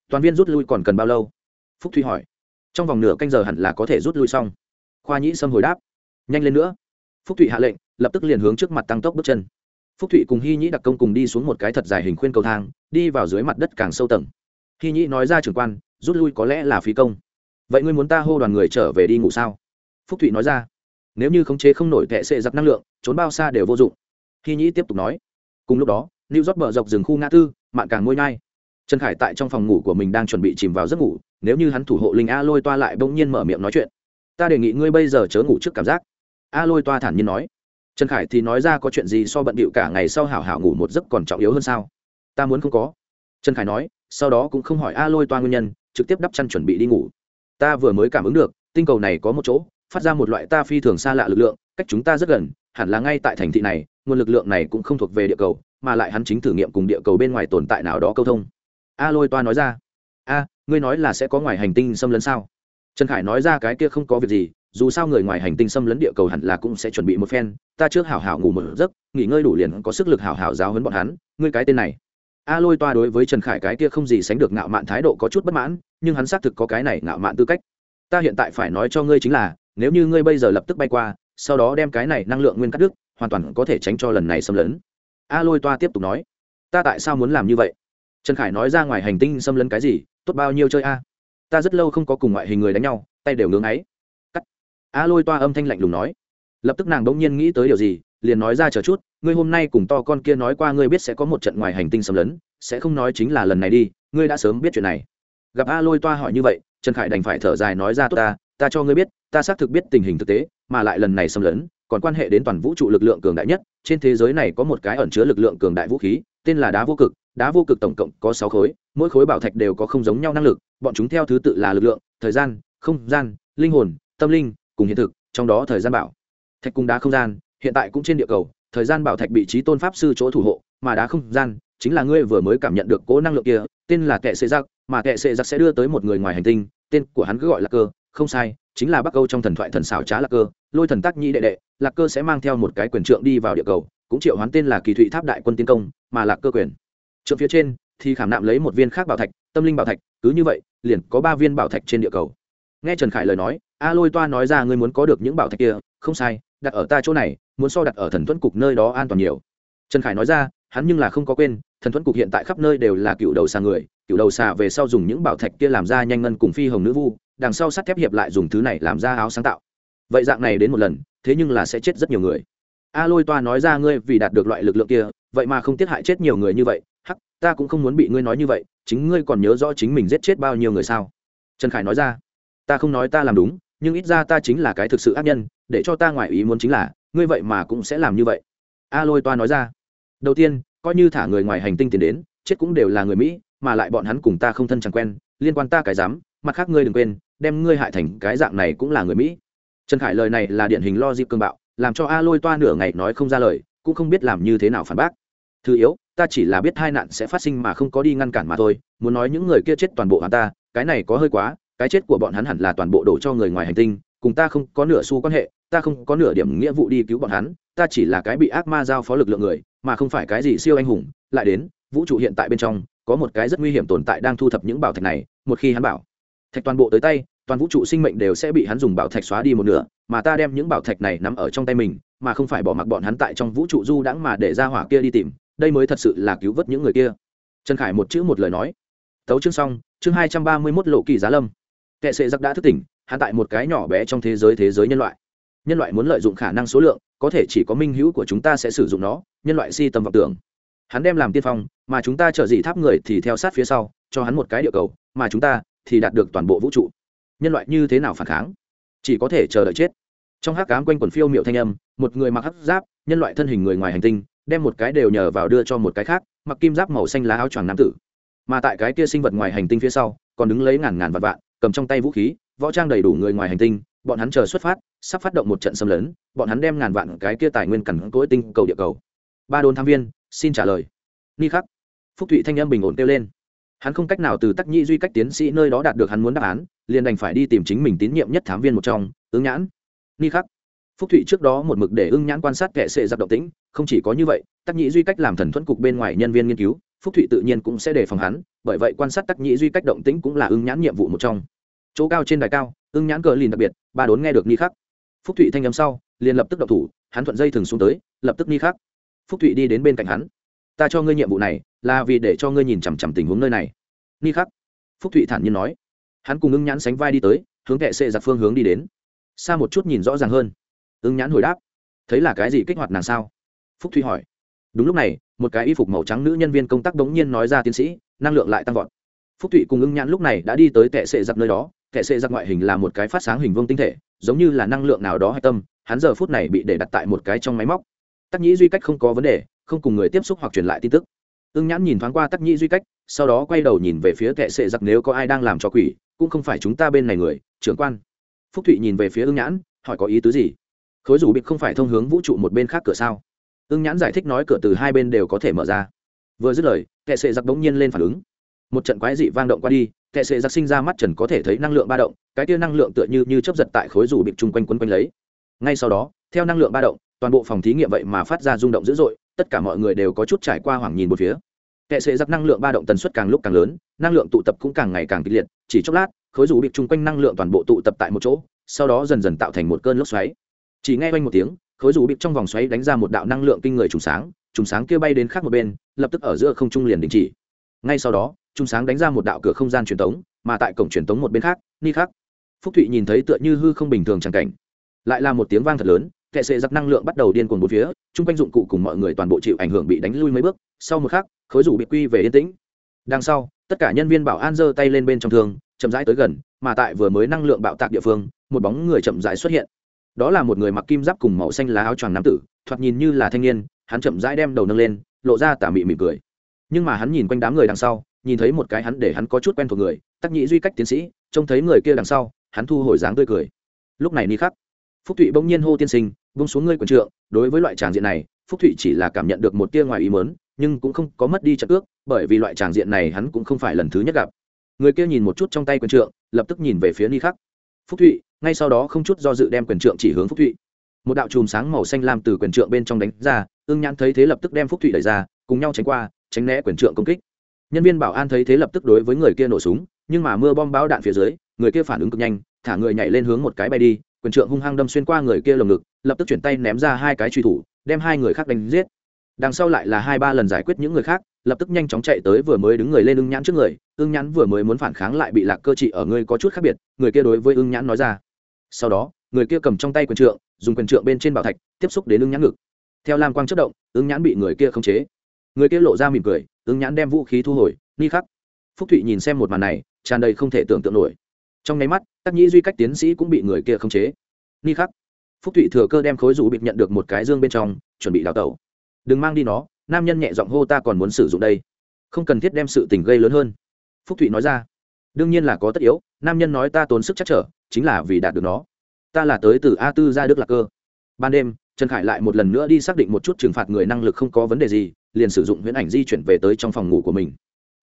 Toàn viên rút lui còn cần bao lâu? Phúc thụy hỏi. Trong vòng nửa canh giờ hẳn là có thể rút lui xong. Khoa nhĩ sâm hồi đáp. Nhanh lên nữa. Phúc thụy hạ lệnh, lập tức liền hướng trước mặt tăng tốc bước chân. Phúc thụy cùng hy nhĩ đặc công cùng đi xuống một cái thật dài hình khuyên cầu thang, đi vào dưới mặt đất càng sâu tầng. Hy nhĩ nói ra trưởng quan, rút lui có lẽ là phí công. Vậy ngươi muốn ta hô đoàn người trở về đi ngủ sao? Phúc thụy nói ra. Nếu như khống chế không nổi tệ sệ giặc năng lượng, trốn bao xa đều vô dụng. Hy nhĩ tiếp tục nói. Cùng lúc đó new york mở dọc rừng khu ngã tư, mạn càng ngôi nhai. Trần khải tại trong phòng ngủ của mình đang chuẩn bị chìm vào giấc ngủ, nếu như hắn thủ hộ linh a lôi toa lại bỗng nhiên mở miệng nói chuyện. Ta đề nghị ngươi bây giờ chớ ngủ trước cảm giác. A lôi toa thản nhiên nói. Trần khải thì nói ra có chuyện gì so bận bịu cả ngày sau hảo hảo ngủ một giấc còn trọng yếu hơn sao? Ta muốn không có. Trần khải nói, sau đó cũng không hỏi a lôi toa nguyên nhân, trực tiếp đắp chăn chuẩn bị đi ngủ. Ta vừa mới cảm ứng được, tinh cầu này có một chỗ, phát ra một loại ta phi thường xa lạ lực lượng, cách chúng ta rất gần, hẳn là ngay tại thành thị này, nguồn lực lượng này cũng không thuộc về địa cầu mà lại hắn chính thử nghiệm cùng địa cầu bên ngoài tồn tại nào đó câu thông. A lôi toa nói ra, a, ngươi nói là sẽ có ngoài hành tinh xâm lấn sao? Trần khải nói ra, cái kia không có việc gì, dù sao người ngoài hành tinh xâm lấn địa cầu hẳn là cũng sẽ chuẩn bị một phen. Ta trước hảo hảo ngủ một giấc, nghỉ ngơi đủ liền có sức lực hảo hảo giáo hấn bọn hắn. Ngươi cái tên này. A lôi toa đối với trần khải cái kia không gì sánh được ngạo mạn thái độ có chút bất mãn, nhưng hắn xác thực có cái này ngạo mạn tư cách. Ta hiện tại phải nói cho ngươi chính là, nếu như ngươi bây giờ lập tức bay qua, sau đó đem cái này năng lượng nguyên cắt đứt, hoàn toàn có thể tránh cho lần này xâm lấn a lôi toa tiếp tục nói, ta tại sao muốn làm như vậy? Trần khải nói ra ngoài hành tinh xâm lấn cái gì, tốt bao nhiêu chơi a? Ta rất lâu không có cùng ngoại hình người đánh nhau, tay đều ngưỡng ấy cắt. A lôi toa âm thanh lạnh lùng nói. Lập tức nàng đ ỗ n g nhiên nghĩ tới điều gì, liền nói ra chờ chút, ngươi hôm nay cùng to con kia nói qua ngươi biết sẽ có một trận ngoài hành tinh xâm lấn, sẽ không nói chính là lần này đi, ngươi đã sớm biết chuyện này. Gặp a lôi toa hỏi như vậy, trần khải đành phải thở dài nói ra, tốt ta ta cho ngươi biết, ta xác thực biết tình hình thực tế, mà lại lần này xâm lấn còn quan hệ đến toàn vũ trụ lực lượng cường đại nhất, trên thế giới này có một cái ẩn chứa lực lượng cường đại vũ khí, tên là đá vô cực. Đá vô cực tổng cộng có sáu khối, mỗi khối bảo thạch đều có không giống nhau năng lực, bọn chúng theo thứ tự là lực lượng, thời gian, không gian, linh hồn, tâm linh, cùng hiện thực, trong đó thời gian bảo. Thạch cùng đá không gian, hiện tại cũng trên địa cầu, thời gian bảo thạch bị trí tôn pháp sư chỗ thủ hộ, mà đá không gian, chính là ngươi vừa mới cảm nhận được cố năng lượng kia, tên là kệ sệ giặc mà kệ sệ giặc sẽ đưa tới một người ngoài hành tinh, tên của hắn cứ gọi là cơ, không sai chính là bắc âu trong thần thoại thần xảo trá lạc cơ, lôi thần tác nhi đệ đệ, lạc cơ sẽ mang theo một cái quyền trượng đi vào địa cầu, cũng triệu hoán tên là kỳ thụy tháp đại quân tiến công, mà lạc cơ quyền. Trượng phía trên, thì khảm nạm lấy một viên khác bảo thạch, tâm linh bảo thạch, cứ như vậy, liền có ba viên bảo thạch trên địa cầu. Nghe trần khải lời nói, a lôi toa nói ra ngươi muốn có được những bảo thạch kia, không sai, đặt ở ta chỗ này, muốn so đặt ở thần thuẫn cục nơi đó an toàn nhiều. Trần khải nói ra hắn nhưng là không có quên, thần thuẫn cục hiện tại khắp nơi đều là cựu đầu xà người, cựu đầu xà về sau dùng những bảo thạch kia làm ra nhanh ngân cùng phi hồng nữ vu, đằng sau sắt thép hiệp lại dùng thứ này làm ra áo sáng tạo. Vậy dạng này đến một lần, thế nhưng là sẽ chết rất nhiều người. A lôi toa nói ra ngươi vì đạt được loại lực lượng kia, vậy mà không tiết hại chết nhiều người như vậy, hắc, ta cũng không muốn bị ngươi nói như vậy, chính ngươi còn nhớ rõ chính mình giết chết bao nhiêu người sao? Trần khải nói ra, ta không nói ta làm đúng, nhưng ít ra ta chính là cái thực sự ác nhân, để cho ta ngoài ý muốn chính là, ngươi vậy mà cũng sẽ làm như vậy. A lôi toa nói ra đầu tiên, coi như thả người ngoài hành tinh tiền đến, chết cũng đều là người mỹ, mà lại bọn hắn cùng ta không thân chẳng quen, liên quan ta cái dám mặt khác ngươi đừng quên, đem ngươi hại thành cái dạng này cũng là người mỹ. Trần khải lời này là điển hình lo dịp cương bạo, làm cho a lôi toa nửa ngày nói không ra lời, cũng không biết làm như thế nào phản bác. Thứ yếu, ta chỉ là biết hai nạn sẽ phát sinh mà không có đi ngăn cản mà thôi, muốn nói những người kia chết toàn bộ hắn ta, cái này có hơi quá, cái chết của bọn hắn hẳn là toàn bộ đổ cho người ngoài hành tinh, cùng ta không có nửa xu quan hệ, ta không có nửa điểm nghĩa vụ đi cứu bọn hắn, ta chỉ là cái bị ác ma giao phó lực lượng người mà không phải cái gì siêu anh hùng, lại đến, vũ trụ hiện tại bên trong, có một cái rất nguy hiểm tồn tại đang thu thập những bảo thạch này, một khi hắn bảo thạch toàn bộ tới tay, toàn vũ trụ sinh mệnh đều sẽ bị hắn dùng bảo thạch xóa đi một nửa, mà ta đem những bảo thạch này nắm ở trong tay mình, mà không phải bỏ mặc bọn hắn tại trong vũ trụ du đãng mà để ra hỏa kia đi tìm, đây mới thật sự là cứu vớt những người kia. Trần khải một chữ một lời nói. Tấu chương xong, chương hai trăm ba mươi mốt lộ kỳ giá lâm. Kệ sệ giặc đã thức tỉnh, hắn tại một cái nhỏ bé trong thế giới thế giới nhân loại. Nhân loại muốn lợi dụng khả năng số lượng, có thể chỉ có minh hữu của chúng ta sẽ sử dụng nó nhân loại si tầm vọng tưởng. Hắn đem làm tiên phong, mà chúng ta trở dị tháp người thì theo sát phía sau, cho hắn một cái địa cầu, mà chúng ta thì đạt được toàn bộ vũ trụ. Nhân loại như thế nào phản kháng? Chỉ có thể chờ đợi chết. Trong hát cám quanh quần phiêu m i ệ u thanh âm, một người mặc hắc giáp, nhân loại thân hình người ngoài hành tinh, đem một cái đều nhờ vào đưa cho một cái khác, mặc kim giáp màu xanh lá áo choàng nam tử. Mà tại cái kia sinh vật ngoài hành tinh phía sau, còn đứng lấy ngàn ngàn vạn vạn, cầm trong tay vũ khí, võ trang đầy đủ người ngoài hành tinh, bọn hắn chờ xuất phát, sắp phát động một trận xâm lấn, bọn hắn đem ngàn vạn cái kia tài nguyên cằn cỗi tinh cầu địa cầu ba đồn tham viên, xin trả lời. Ni khắc. Phúc thụy thanh âm bình ổn kêu lên. Hắn không cách nào từ tắc nhĩ duy cách tiến sĩ nơi đó đạt được hắn muốn đáp án, liền đành phải đi tìm chính mình tín nhiệm nhất thám viên một trong, ứng nhãn. Ni khắc. Phúc thụy trước đó một mực để ưng nhãn quan sát kệ sệ giặc động tĩnh, không chỉ có như vậy, tắc nhĩ duy cách làm thần thuẫn cục bên ngoài nhân viên nghiên cứu, phúc thụy tự nhiên cũng sẽ đề phòng hắn, bởi vậy quan sát tắc nhĩ duy cách động tĩnh cũng là ưng nhãn nhiệm vụ một trong. Chỗ cao trên đài cao ưng nhãn cờ lìn đặc biệt, ba đốn nghe được ni khắc. Phúc thụy thanh âm sau, liền lập tức đậu thủ, hắn thuận dây thừng xuống tới, lập tức ni khắc phúc thụy đi đến bên cạnh hắn. Ta cho ngươi nhiệm vụ này là vì để cho ngươi nhìn chằm chằm tình huống nơi này. Ni khắc. Phúc thụy thản nhiên nói. Hắn cùng ưng nhãn sánh vai đi tới, hướng kệ sệ giặc phương hướng đi đến. Xa một chút nhìn rõ ràng hơn. Ưng nhãn hồi đáp. Thấy là cái gì kích hoạt nàng sao? Phúc thụy hỏi. Đúng lúc này, một cái y phục màu trắng nữ nhân viên công tác đống nhiên nói ra tiến sĩ, năng lượng lại tăng vọt. Phúc thụy cùng ưng nhãn lúc này đã đi tới kệ sệ giặc nơi đó. Kệ sệ giặc ngoại hình là một cái phát sáng hình vương tinh thể, giống như là năng lượng nào đó hay tâm. Hắn giờ phút này bị để đặt tại một cái trong máy móc tắc nhĩ duy cách không có vấn đề, không cùng người tiếp xúc hoặc truyền lại tin tức. Ưng nhãn nhìn thoáng qua tắc nhĩ duy cách, sau đó quay đầu nhìn về phía kệ sệ giặc nếu có ai đang làm cho quỷ, cũng không phải chúng ta bên này người, trưởng quan. Phúc thụy nhìn về phía ưng nhãn, hỏi có ý tứ gì? Khối rủ bịt không phải thông hướng vũ trụ một bên khác cửa sao? Ưng nhãn giải thích nói cửa từ hai bên đều có thể mở ra. Vừa dứt lời kệ sệ giặc bỗng nhiên lên phản ứng. Một trận quái dị vang động qua đi kệ sệ giặc sinh ra mắt trần có thể thấy năng lượng ba động, cái tia năng lượng tựa như như chấp giật tại khối rủ bịt chung quanh quấn quanh lấy. Ngay sau đó, theo năng lượng ba động toàn bộ phòng thí nghiệm vậy mà phát ra rung động dữ dội, tất cả mọi người đều có chút trải qua hoảng nhìn một phía. Kệ sệ giặc năng lượng ba động tần suất càng lúc càng lớn, năng lượng tụ tập cũng càng ngày càng kịch liệt, chỉ chốc lát, khối rủ bịt chung quanh năng lượng toàn bộ tụ tập tại một chỗ, sau đó dần dần tạo thành một cơn lốc xoáy. Chỉ nghe quanh một tiếng, khối rủ bịt trong vòng xoáy đánh ra một đạo năng lượng kinh người trùng sáng trùng sáng kia bay đến khác một bên, lập tức ở giữa không trung liền đình chỉ. Ngay sau đó, trùng sáng đánh ra một đạo cửa không gian truyền tống, mà tại cổng truyền tống một bên khác, ni khác phúc thụy nhìn thấy tựa như hư không bình thường chẳng cảnh. Lại là một tiếng vang thật lớn kệ sệ giặc năng lượng bắt đầu điên cuồng một phía, chung quanh dụng cụ cùng mọi người toàn bộ chịu ảnh hưởng bị đánh lui mấy bước, sau một khắc, khối rủ bị quy về yên tĩnh. Đằng sau, tất cả nhân viên bảo an giơ tay lên bên trong thương, chậm rãi tới gần, mà tại vừa mới năng lượng bạo tạc địa phương, một bóng người chậm rãi xuất hiện. Đó là một người mặc kim giáp cùng màu xanh lá áo choàng nam tử, thoạt nhìn như là thanh niên, hắn chậm rãi đem đầu nâng lên, lộ ra tà mị mỉm cười. Nhưng mà hắn nhìn quanh đám người đằng sau, nhìn thấy một cái hắn để hắn có chút quen thuộc người, tắc nhị duy cách tiến sĩ, trông thấy người kia đằng sau, hắn thu hồi dáng tươi cười. Lúc này ni khắc phúc thụy bỗng nhiên hô tiên sinh bông xuống ngươi quần trượng, đối với loại tràng diện này, phúc thụy chỉ là cảm nhận được một tia ngoài ý mớn nhưng cũng không có mất đi trận ước, bởi vì loại tràng diện này hắn cũng không phải lần thứ nhất gặp. Người kia nhìn một chút trong tay quyền trượng, lập tức nhìn về phía ni khắc. Phúc thụy, ngay sau đó không chút do dự đem quyền trượng chỉ hướng phúc thụy. Một đạo chùm sáng màu xanh lam từ quyền trượng bên trong đánh ra, ương nhãn thấy thế lập tức đem phúc thụy đẩy ra, cùng nhau tránh qua, tránh né quyền trượng công kích. Nhân viên bảo an thấy thế lập tức đối với người kia nổ súng, nhưng mà mưa bom bão đạn phía dưới, người kia phản ứng cực nhanh, thả người nhảy lên hướng một cái bay đi quyền trượng hung hăng đâm xuyên qua người kia lồng ngực, lập tức chuyển tay ném ra hai cái truy thủ, đem hai người khác đánh giết. Đằng sau lại là hai ba lần giải quyết những người khác, lập tức nhanh chóng chạy tới vừa mới đứng người lên ưng nhãn trước người, ưng nhãn vừa mới muốn phản kháng lại bị lạc cơ trị ở ngươi có chút khác biệt, người kia đối với ưng nhãn nói ra. Sau đó, người kia cầm trong tay quyền trượng, dùng quyền trượng bên trên bảo thạch, tiếp xúc đến ưng nhãn ngực. Theo lam quang chất động, ưng nhãn bị người kia khống chế. Người kia lộ ra mỉm cười, ưng nhãn đem vũ khí thu hồi ni khắc. Phúc thụy nhìn xem một màn này, tràn đầy không thể tưởng tượng nổi trong nháy mắt, tắc nhĩ duy cách tiến sĩ cũng bị người kia khống chế. Ni khắc. Phúc thụy thừa cơ đem khối rủ bịt nhận được một cái dương bên trong, chuẩn bị đào tẩu. Đừng mang đi nó, nam nhân nhẹ giọng hô ta còn muốn sử dụng đây. Không cần thiết đem sự tình gây lớn hơn. Phúc thụy nói ra. Đương nhiên là có tất yếu, nam nhân nói ta tốn sức chắc trở, chính là vì đạt được nó. Ta là tới từ a tư ra đức lạc cơ. Ban đêm, trần khải lại một lần nữa đi xác định một chút trừng phạt người năng lực không có vấn đề gì, liền sử dụng huyễn ảnh di chuyển về tới trong phòng ngủ của mình.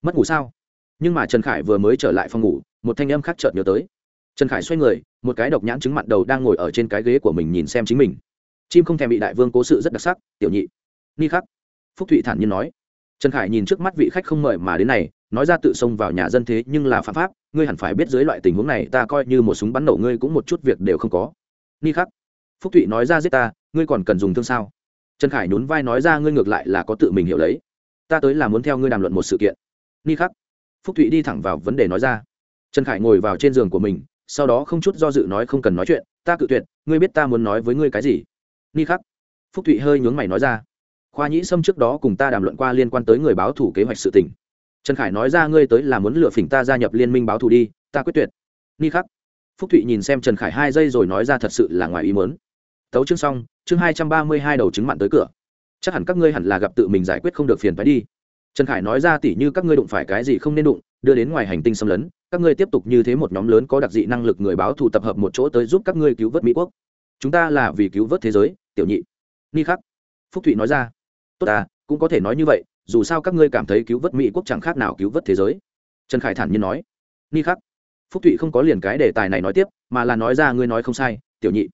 Mất ngủ sao? Nhưng mà trần khải vừa mới trở lại phòng ngủ, một thanh âm khác chợt nhớ tới. Trần khải xoay người, một cái độc nhãn chứng mặn đầu đang ngồi ở trên cái ghế của mình nhìn xem chính mình. Chim không thèm bị đại vương cố sự rất đặc sắc, tiểu nhị. Ni khắc. Phúc thụy thản nhiên nói. Trần khải nhìn trước mắt vị khách không mời mà đến này, nói ra tự xông vào nhà dân thế nhưng là phạm pháp, ngươi hẳn phải biết dưới loại tình huống này ta coi như một súng bắn nổ ngươi cũng một chút việc đều không có. Ni khắc. Phúc thụy nói ra giết ta, ngươi còn cần dùng thương sao? Trần khải nhún vai nói ra, ngươi ngược lại là có tự mình hiểu lấy. Ta tới là muốn theo ngươi đàm luận một sự kiện. Ni khắc phúc thụy đi thẳng vào vấn đề nói ra. Trần khải ngồi vào trên giường của mình, sau đó không chút do dự nói không cần nói chuyện, ta cự tuyệt, ngươi biết ta muốn nói với ngươi cái gì? Ni khắc. Phúc thụy hơi nhướng mày nói ra, khoa nhĩ sâm trước đó cùng ta đàm luận qua liên quan tới người báo thủ kế hoạch sự tình. Trần khải nói ra, ngươi tới là muốn lựa phỉnh ta gia nhập liên minh báo thủ đi, ta quyết tuyệt. Ni khắc. Phúc thụy nhìn xem trần khải hai giây rồi nói ra, thật sự là ngoài ý mớn tấu chương xong, chương hai trăm ba mươi hai đầu chứng mặn tới cửa. Chắc hẳn các ngươi hẳn là gặp tự mình giải quyết không được phiền phải đi trần khải nói ra tỉ như các ngươi đụng phải cái gì không nên đụng, đưa đến ngoài hành tinh xâm lấn, các ngươi tiếp tục như thế một nhóm lớn có đặc dị năng lực người báo thù tập hợp một chỗ tới giúp các ngươi cứu vớt mỹ quốc. Chúng ta là vì cứu vớt thế giới, tiểu nhị. Ni khắc. Phúc thụy nói ra. Tốt ta cũng có thể nói như vậy, dù sao các ngươi cảm thấy cứu vớt mỹ quốc chẳng khác nào cứu vớt thế giới. Trần khải thản nhiên nói. Ni khắc. Phúc thụy không có liền cái đề tài này nói tiếp, mà là nói ra ngươi nói không sai, tiểu nhị.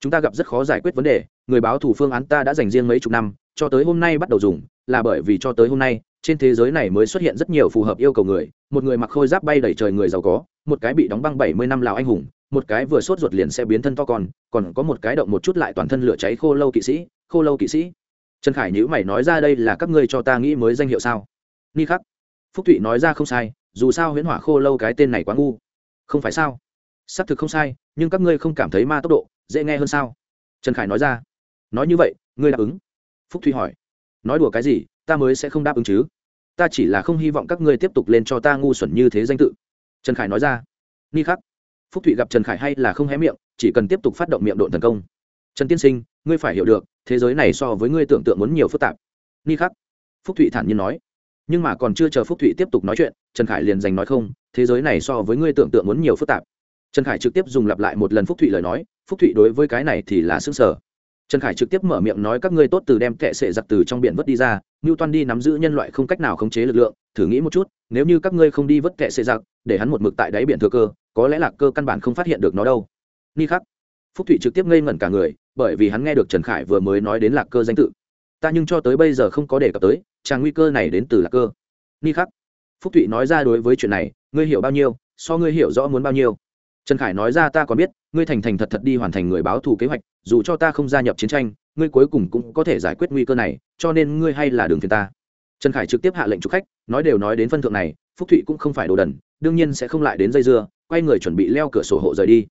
Chúng ta gặp rất khó giải quyết vấn đề, người báo thủ phương án ta đã dành riêng mấy chục năm, cho tới hôm nay bắt đầu dùng, là bởi vì cho tới hôm nay trên thế giới này mới xuất hiện rất nhiều phù hợp yêu cầu người, một người mặc khôi giáp bay đẩy trời người giàu có, một cái bị đóng băng bảy mươi năm lào anh hùng, một cái vừa sốt ruột liền sẽ biến thân to con, còn có một cái động một chút lại toàn thân lửa cháy khô lâu kỵ sĩ, khô lâu kỵ sĩ. Trần khải nhữ mày nói ra đây là các ngươi cho ta nghĩ mới danh hiệu sao? Ni khắc. Phúc thụy nói ra không sai, dù sao huyễn hỏa khô lâu cái tên này quá ngu. Không phải sao? Xác thực không sai, nhưng các ngươi không cảm thấy ma tốc độ, dễ nghe hơn sao? Trần khải nói ra. Nói như vậy, ngươi đáp ứng? Phúc thụy hỏi. Nói đùa cái gì? Ta mới sẽ không đáp ứng chứ. Ta chỉ là không hy vọng các ngươi tiếp tục lên cho ta ngu xuẩn như thế danh tự. Trần khải nói ra. Ni khắc. Phúc thụy gặp trần khải hay là không hé miệng, chỉ cần tiếp tục phát động miệng độn tấn công. Trần tiên sinh, ngươi phải hiểu được, thế giới này so với ngươi tưởng tượng muốn nhiều phức tạp. Ni khắc. Phúc thụy thản nhiên nói. Nhưng mà còn chưa chờ phúc thụy tiếp tục nói chuyện, trần khải liền giành nói không, thế giới này so với ngươi tưởng tượng muốn nhiều phức tạp. Trần khải trực tiếp dùng lặp lại một lần phúc thụy lời nói, phúc thụy đối với cái này thì là xứng sở trần khải trực tiếp mở miệng nói các ngươi tốt từ đem kệ sệ giặc từ trong biển vớt đi ra ngưu toan đi nắm giữ nhân loại không cách nào khống chế lực lượng, thử nghĩ một chút, nếu như các ngươi không đi vớt kệ sệ giặc, để hắn một mực tại đáy biển thừa cơ, có lẽ là cơ căn bản không phát hiện được nó đâu. Ni khắc. Phúc thụy trực tiếp ngây ngẩn cả người, bởi vì hắn nghe được trần khải vừa mới nói đến lạc cơ danh tự. Ta nhưng cho tới bây giờ không có đề cập tới, chàng nguy cơ này đến từ lạc cơ. Ni khắc. Phúc thụy nói ra đối với chuyện này, ngươi hiểu bao nhiêu, so ngươi hiểu rõ muốn bao nhiêu trần khải nói ra ta còn biết, ngươi thành thành thật thật đi hoàn thành người báo thù kế hoạch, dù cho ta không gia nhập chiến tranh, ngươi cuối cùng cũng có thể giải quyết nguy cơ này, cho nên ngươi hay là đường phiền ta. Trần khải trực tiếp hạ lệnh chụp khách, nói đều nói đến phân thượng này, phúc thụy cũng không phải đồ đần, đương nhiên sẽ không lại đến dây dưa, quay người chuẩn bị leo cửa sổ hộ rời đi.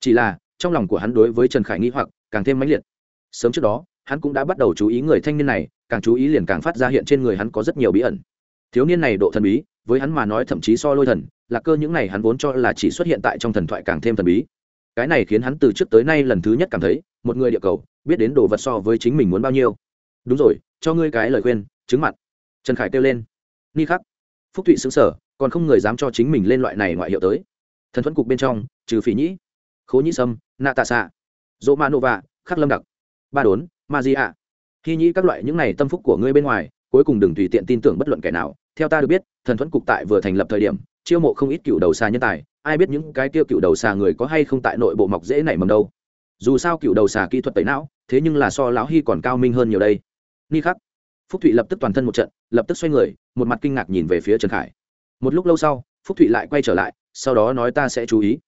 Chỉ là, trong lòng của hắn đối với trần khải nghĩ hoặc càng thêm mãnh liệt. Sớm trước đó, hắn cũng đã bắt đầu chú ý người thanh niên này, càng chú ý liền càng phát ra hiện trên người hắn có rất nhiều bí ẩn. Thiếu niên này độ thần bí với hắn mà nói thậm chí so lôi thần lạc cơ những này hắn vốn cho là chỉ xuất hiện tại trong thần thoại càng thêm thần bí. Cái này khiến hắn từ trước tới nay lần thứ nhất cảm thấy, một người địa cầu, biết đến đồ vật so với chính mình muốn bao nhiêu. Đúng rồi, cho ngươi cái lời khuyên chứng mặn trần khải kêu lên. Ni khắc. Phúc thụy xứng sở, còn không người dám cho chính mình lên loại này ngoại hiệu tới. Thần thuẫn cục bên trong, trừ phỉ nhĩ, khố nhĩ sâm nạ tạ xạ dỗ ma nova khắc lâm đặc, ba đốn, ma di ạ. Khi nhĩ các loại những này tâm phúc của ngươi bên ngoài cuối cùng đừng tùy tiện tin tưởng bất luận kẻ nào. Theo ta được biết, thần thuẫn cục tại vừa thành lập thời điểm, chiêu mộ không ít cựu đầu xà nhân tài. Ai biết những cái tiêu cựu đầu xà người có hay không tại nội bộ mọc dễ nảy mầm đâu. Dù sao cựu đầu xà kỹ thuật tẩy não, thế nhưng là so lão hy còn cao minh hơn nhiều đây. Ni khắc. Phúc thụy lập tức toàn thân một trận, lập tức xoay người, một mặt kinh ngạc nhìn về phía trần khải. Một lúc lâu sau, phúc thụy lại quay trở lại, sau đó nói ta sẽ chú ý.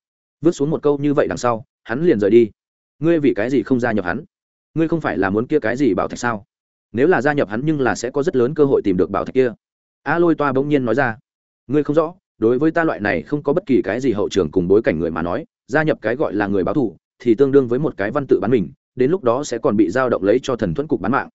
Vứt xuống một câu như vậy đằng sau, hắn liền rời đi. Ngươi vì cái gì không gia nhập hắn? Ngươi không phải là muốn kia cái gì bảo thạch sao? Nếu là gia nhập hắn nhưng là sẽ có rất lớn cơ hội tìm được bảo thạch kia. A lôi toa bỗng nhiên nói ra, ngươi không rõ, đối với ta loại này không có bất kỳ cái gì hậu trường cùng bối cảnh người mà nói, gia nhập cái gọi là người báo thù thì tương đương với một cái văn tự bán mình, đến lúc đó sẽ còn bị giao động lấy cho thần thuẫn cục bán mạng.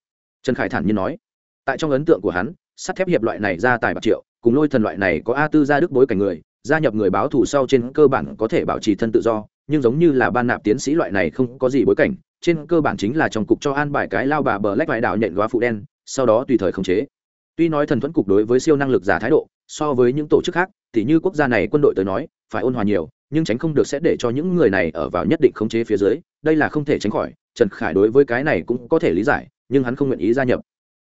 Trần khải thản nhiên nói, tại trong ấn tượng của hắn, sắt thép hiệp loại này ra tài bạc triệu, cùng lôi thần loại này có a tư gia đức bối cảnh người, gia nhập người báo thù sau trên cơ bản có thể bảo trì thân tự do, nhưng giống như là ban nạp tiến sĩ loại này không có gì bối cảnh trên cơ bản chính là trong cục cho an bài cái lao bà bờ lách vải đạo nhận góa phụ đen, sau đó tùy thời khống chế. Tuy nói thần thuẫn cục đối với siêu năng lực giả thái độ, so với những tổ chức khác, thì như quốc gia này quân đội tới nói, phải ôn hòa nhiều, nhưng tránh không được sẽ để cho những người này ở vào nhất định khống chế phía dưới, đây là không thể tránh khỏi, trần khải đối với cái này cũng có thể lý giải, nhưng hắn không nguyện ý gia nhập.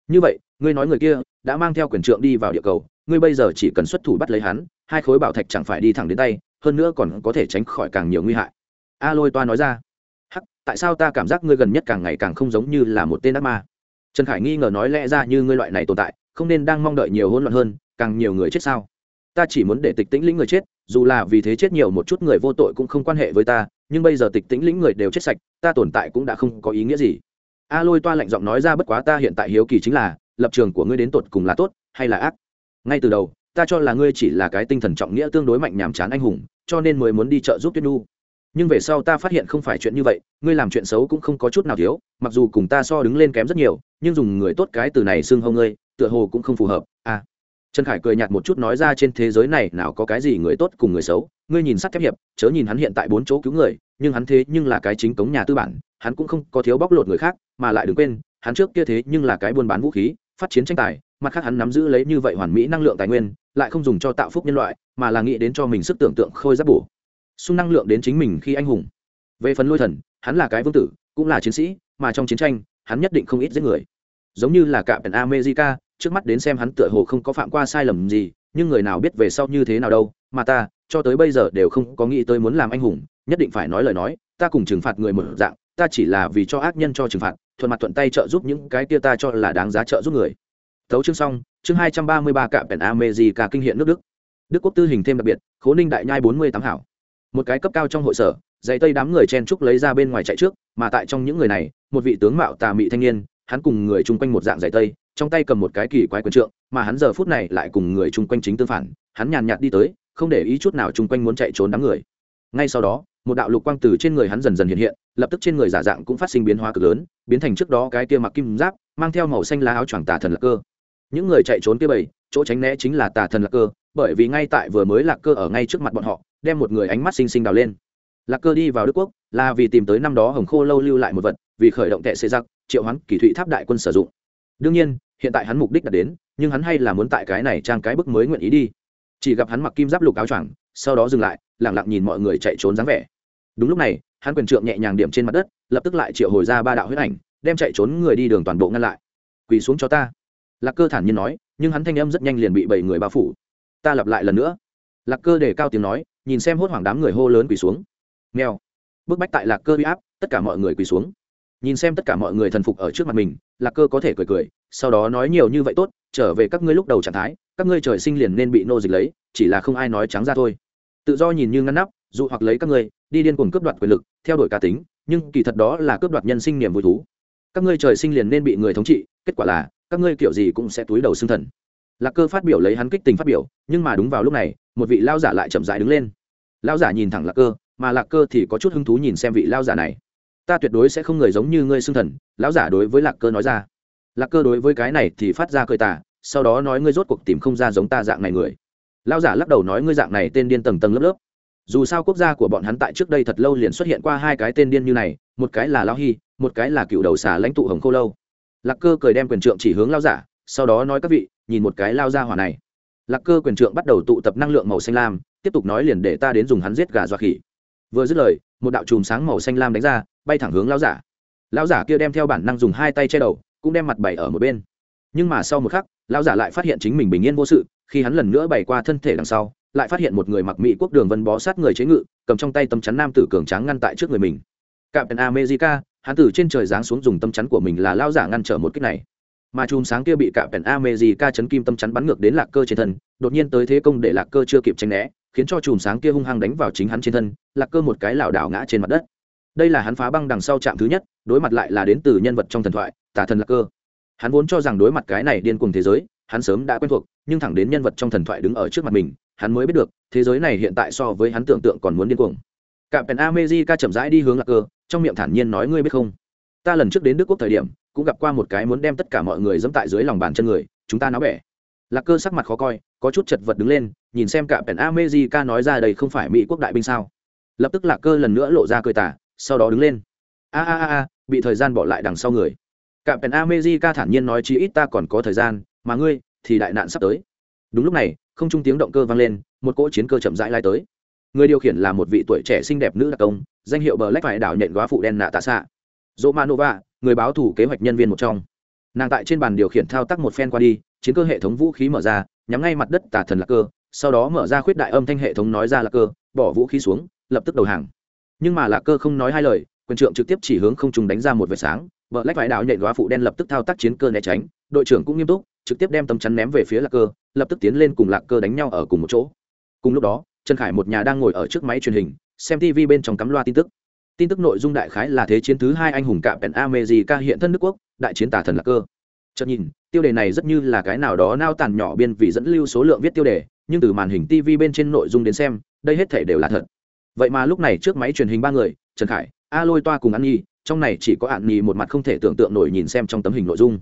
Như vậy, ngươi nói người kia đã mang theo quyền trượng đi vào địa cầu, ngươi bây giờ chỉ cần xuất thủ bắt lấy hắn, hai khối bảo thạch chẳng phải đi thẳng đến tay, hơn nữa còn có thể tránh khỏi càng nhiều nguy hại. A lôi toa nói ra tại sao ta cảm giác ngươi gần nhất càng ngày càng không giống như là một tên ác ma? Trần khải nghi ngờ nói lẽ ra như ngươi loại này tồn tại, không nên đang mong đợi nhiều hỗn loạn hơn, càng nhiều người chết sao? Ta chỉ muốn để tịch tĩnh lĩnh người chết, dù là vì thế chết nhiều một chút người vô tội cũng không quan hệ với ta, nhưng bây giờ tịch tĩnh lĩnh người đều chết sạch, ta tồn tại cũng đã không có ý nghĩa gì. A lôi toa lạnh giọng nói ra bất quá ta hiện tại hiếu kỳ chính là, lập trường của ngươi đến tột cùng là tốt hay là ác? Ngay từ đầu, ta cho là ngươi chỉ là cái tinh thần trọng nghĩa tương đối mạnh nhàm chán anh hùng, cho nên mới muốn đi chợ giúp tuyết nu nhưng về sau ta phát hiện không phải chuyện như vậy, ngươi làm chuyện xấu cũng không có chút nào thiếu, mặc dù cùng ta so đứng lên kém rất nhiều, nhưng dùng người tốt cái từ này xưng hông ngươi, tựa hồ cũng không phù hợp à. Trần khải cười nhạt một chút nói ra trên thế giới này nào có cái gì người tốt cùng người xấu, ngươi nhìn sắt thép hiệp, chớ nhìn hắn hiện tại bốn chỗ cứu người, nhưng hắn thế nhưng là cái chính cống nhà tư bản, hắn cũng không có thiếu bóc lột người khác, mà lại đừng quên, hắn trước kia thế nhưng là cái buôn bán vũ khí, phát chiến tranh tài, mặt khác hắn nắm giữ lấy như vậy hoàn mỹ năng lượng tài nguyên, lại không dùng cho tạo phúc nhân loại, mà là nghĩ đến cho mình sức tưởng tượng khôi giáp bổ xung năng lượng đến chính mình khi anh hùng. Về phần lôi thần, hắn là cái vương tử, cũng là chiến sĩ, mà trong chiến tranh, hắn nhất định không ít giết người. Giống như là cạm pèn america, trước mắt đến xem hắn tựa hồ không có phạm qua sai lầm gì, nhưng người nào biết về sau như thế nào đâu, mà ta, cho tới bây giờ đều không có nghĩ tới muốn làm anh hùng, nhất định phải nói lời nói, ta cùng trừng phạt người một dạng, ta chỉ là vì cho ác nhân cho trừng phạt, thuận mặt thuận tay trợ giúp những cái kia ta cho là đáng giá trợ giúp người. Thấu chương xong, chương hai trăm ba mươi ba cạm pèn america kinh hiện nước đức. Đức quốc tư hình thêm đặc biệt, khố ninh đại nhai bốn mươi tám hảo một cái cấp cao trong hội sở, dạy tây đám người chen trúc lấy ra bên ngoài chạy trước, mà tại trong những người này, một vị tướng mạo tà mị thanh niên, hắn cùng người chung quanh một dạng dạy tây, trong tay cầm một cái kỳ quái quyền trượng, mà hắn giờ phút này lại cùng người chung quanh chính tương phản, hắn nhàn nhạt đi tới, không để ý chút nào chung quanh muốn chạy trốn đám người. Ngay sau đó, một đạo lục quang từ trên người hắn dần dần hiện hiện, lập tức trên người giả dạng cũng phát sinh biến hóa cực lớn, biến thành trước đó cái kia mặc kim giáp, mang theo màu xanh lá áo choàng tà thần lạc cơ. Những người chạy trốn kia bảy, chỗ tránh né chính là tà thần lạc cơ bởi vì ngay tại vừa mới lạc cơ ở ngay trước mặt bọn họ, đem một người ánh mắt xinh xinh đào lên. Lạc cơ đi vào đức quốc, là vì tìm tới năm đó hồng khô lâu lưu lại một vật, vì khởi động tệ xê giặc, triệu hắn kỳ thụy tháp đại quân sử dụng. Đương nhiên, hiện tại hắn mục đích đã đến, nhưng hắn hay là muốn tại cái này trang cái bức mới nguyện ý đi. Chỉ gặp hắn mặc kim giáp lục áo choàng, sau đó dừng lại lẳng lặng nhìn mọi người chạy trốn dáng vẻ. Đúng lúc này, hắn quyền trượng nhẹ nhàng điểm trên mặt đất, lập tức lại triệu hồi ra ba đạo huyết ảnh, đem chạy trốn người đi đường toàn bộ ngăn lại. Quỳ xuống cho ta. Lạc cơ thản nhiên nói, nhưng hắn thanh âm rất nhanh liền bị bảy người bao phủ ta lặp lại lần nữa. Lạc cơ để cao tiếng nói, nhìn xem hốt hoảng đám người hô lớn quỳ xuống. Nghèo. Bức bách tại lạc cơ uy áp, tất cả mọi người quỳ xuống. Nhìn xem tất cả mọi người thần phục ở trước mặt mình, lạc cơ có thể cười cười, sau đó nói nhiều như vậy tốt, trở về các ngươi lúc đầu trạng thái, các ngươi trời sinh liền nên bị nô dịch lấy, chỉ là không ai nói trắng ra thôi. Tự do nhìn như ngăn nắp, dụ hoặc lấy các ngươi, đi điên cuồng cướp đoạt quyền lực, theo đuổi cá tính, nhưng kỳ thật đó là cướp đoạt nhân sinh niềm vui thú. Các ngươi trời sinh liền nên bị người thống trị, kết quả là, các ngươi kiểu gì cũng sẽ túi đầu xương thần lạc cơ phát biểu lấy hắn kích tình phát biểu, nhưng mà đúng vào lúc này, một vị lao giả lại chậm dại đứng lên. Lao giả nhìn thẳng lạc cơ, mà lạc cơ thì có chút hứng thú nhìn xem vị lao giả này. Ta tuyệt đối sẽ không người giống như ngươi xưng thần, lão giả đối với lạc cơ nói ra. Lạc cơ đối với cái này thì phát ra cười tả sau đó nói ngươi rốt cuộc tìm không ra giống ta dạng này người. Lão giả lắc đầu nói ngươi dạng này tên điên tầng tầng lớp lớp. Dù sao quốc gia của bọn hắn tại trước đây thật lâu liền xuất hiện qua hai cái tên điên như này, một cái là lão hy, một cái là cựu đầu xà lãnh tụ hồng khô lâu. Lạc cơ cười đem quyền trượng chỉ hướng lao giả, sau đó nói các vị nhìn một cái lao ra hỏa này. Lạc cơ quyền trượng bắt đầu tụ tập năng lượng màu xanh lam, tiếp tục nói liền để ta đến dùng hắn giết gà dọa khỉ. Vừa dứt lời, một đạo chùm sáng màu xanh lam đánh ra, bay thẳng hướng lao giả. Lao giả kia đem theo bản năng dùng hai tay che đầu, cũng đem mặt bày ở một bên. Nhưng mà sau một khắc lao giả lại phát hiện chính mình bình yên vô sự, khi hắn lần nữa bày qua thân thể đằng sau, lại phát hiện một người mặc mỹ quốc đường vân bó sát người chế ngự, cầm trong tay tấm chắn nam tử cường tráng ngăn tại trước người mình. Cạm pèn america, hắn từ trên trời giáng xuống dùng tâm chắn của mình là lao giả ngăn trở một cách này mà chùm sáng kia bị cả pèn america chấn kim tâm chắn bắn ngược đến lạc cơ trên thân, đột nhiên tới thế công để lạc cơ chưa kịp tranh né, khiến cho chùm sáng kia hung hăng đánh vào chính hắn trên thân, lạc cơ một cái lảo đảo ngã trên mặt đất. Đây là hắn phá băng đằng sau trạm thứ nhất, đối mặt lại là đến từ nhân vật trong thần thoại, tà thần lạc cơ. Hắn vốn cho rằng đối mặt cái này điên cuồng thế giới, hắn sớm đã quen thuộc, nhưng thẳng đến nhân vật trong thần thoại đứng ở trước mặt mình, hắn mới biết được, thế giới này hiện tại so với hắn tưởng tượng còn muốn điên cuồng. Cạm pèn amejica chậm rãi đi hướng lạc cơ, trong miệng thản nhiên nói, ngươi biết không? Ta lần trước đến đức quốc thời điểm cũng gặp qua một cái muốn đem tất cả mọi người dẫm tại dưới lòng bàn chân người, chúng ta náo bẻ. Lạc cơ sắc mặt khó coi, có chút chật vật đứng lên, nhìn xem cạm pèn amejica nói ra đây không phải mỹ quốc đại binh sao. Lập tức lạc cơ lần nữa lộ ra cười tả sau đó đứng lên. A a a bị thời gian bỏ lại đằng sau người. Cạm pèn amejica thản nhiên nói chí ít ta còn có thời gian, mà ngươi thì đại nạn sắp tới. Đúng lúc này, không trung tiếng động cơ vang lên, một cỗ chiến cơ chậm rãi lai tới. Người điều khiển là một vị tuổi trẻ xinh đẹp nữ đặc công, danh hiệu bờ lách phải đảo nhận góa phụ đen nạ tạ xạ. Romanova, người báo thủ kế hoạch nhân viên một trong. Nàng tại trên bàn điều khiển thao tác một phen qua đi chiến cơ hệ thống vũ khí mở ra nhắm ngay mặt đất tà thần lạc cơ sau đó mở ra khuyết đại âm thanh hệ thống nói ra lạc cơ bỏ vũ khí xuống lập tức đầu hàng. Nhưng mà lạc cơ không nói hai lời quyền trượng trực tiếp chỉ hướng không trùng đánh ra một vệt sáng vợ lách vải đạo nhện góa phụ đen lập tức thao tác chiến cơ né tránh đội trưởng cũng nghiêm túc trực tiếp đem tấm chắn ném về phía lạc cơ lập tức tiến lên cùng lạc cơ đánh nhau ở cùng một chỗ. Cùng lúc đó trần khải một nhà đang ngồi ở trước máy truyền hình xem tv bên trong cắm loa tin tức tin tức nội dung đại khái là thế chiến thứ hai anh hùng cạm pèn america hiện thân nước quốc, đại chiến tả thần lạc cơ. Chợt nhìn, tiêu đề này rất như là cái nào đó nao tàn nhỏ biên vì dẫn lưu số lượng viết tiêu đề, nhưng từ màn hình tv bên trên nội dung đến xem, đây hết thể đều là thật. Vậy mà lúc này trước máy truyền hình ba người, trần khải, a lôi toa cùng ăn nhi, trong này chỉ có ạn nhi một mặt không thể tưởng tượng nổi nhìn xem trong tấm hình nội dung.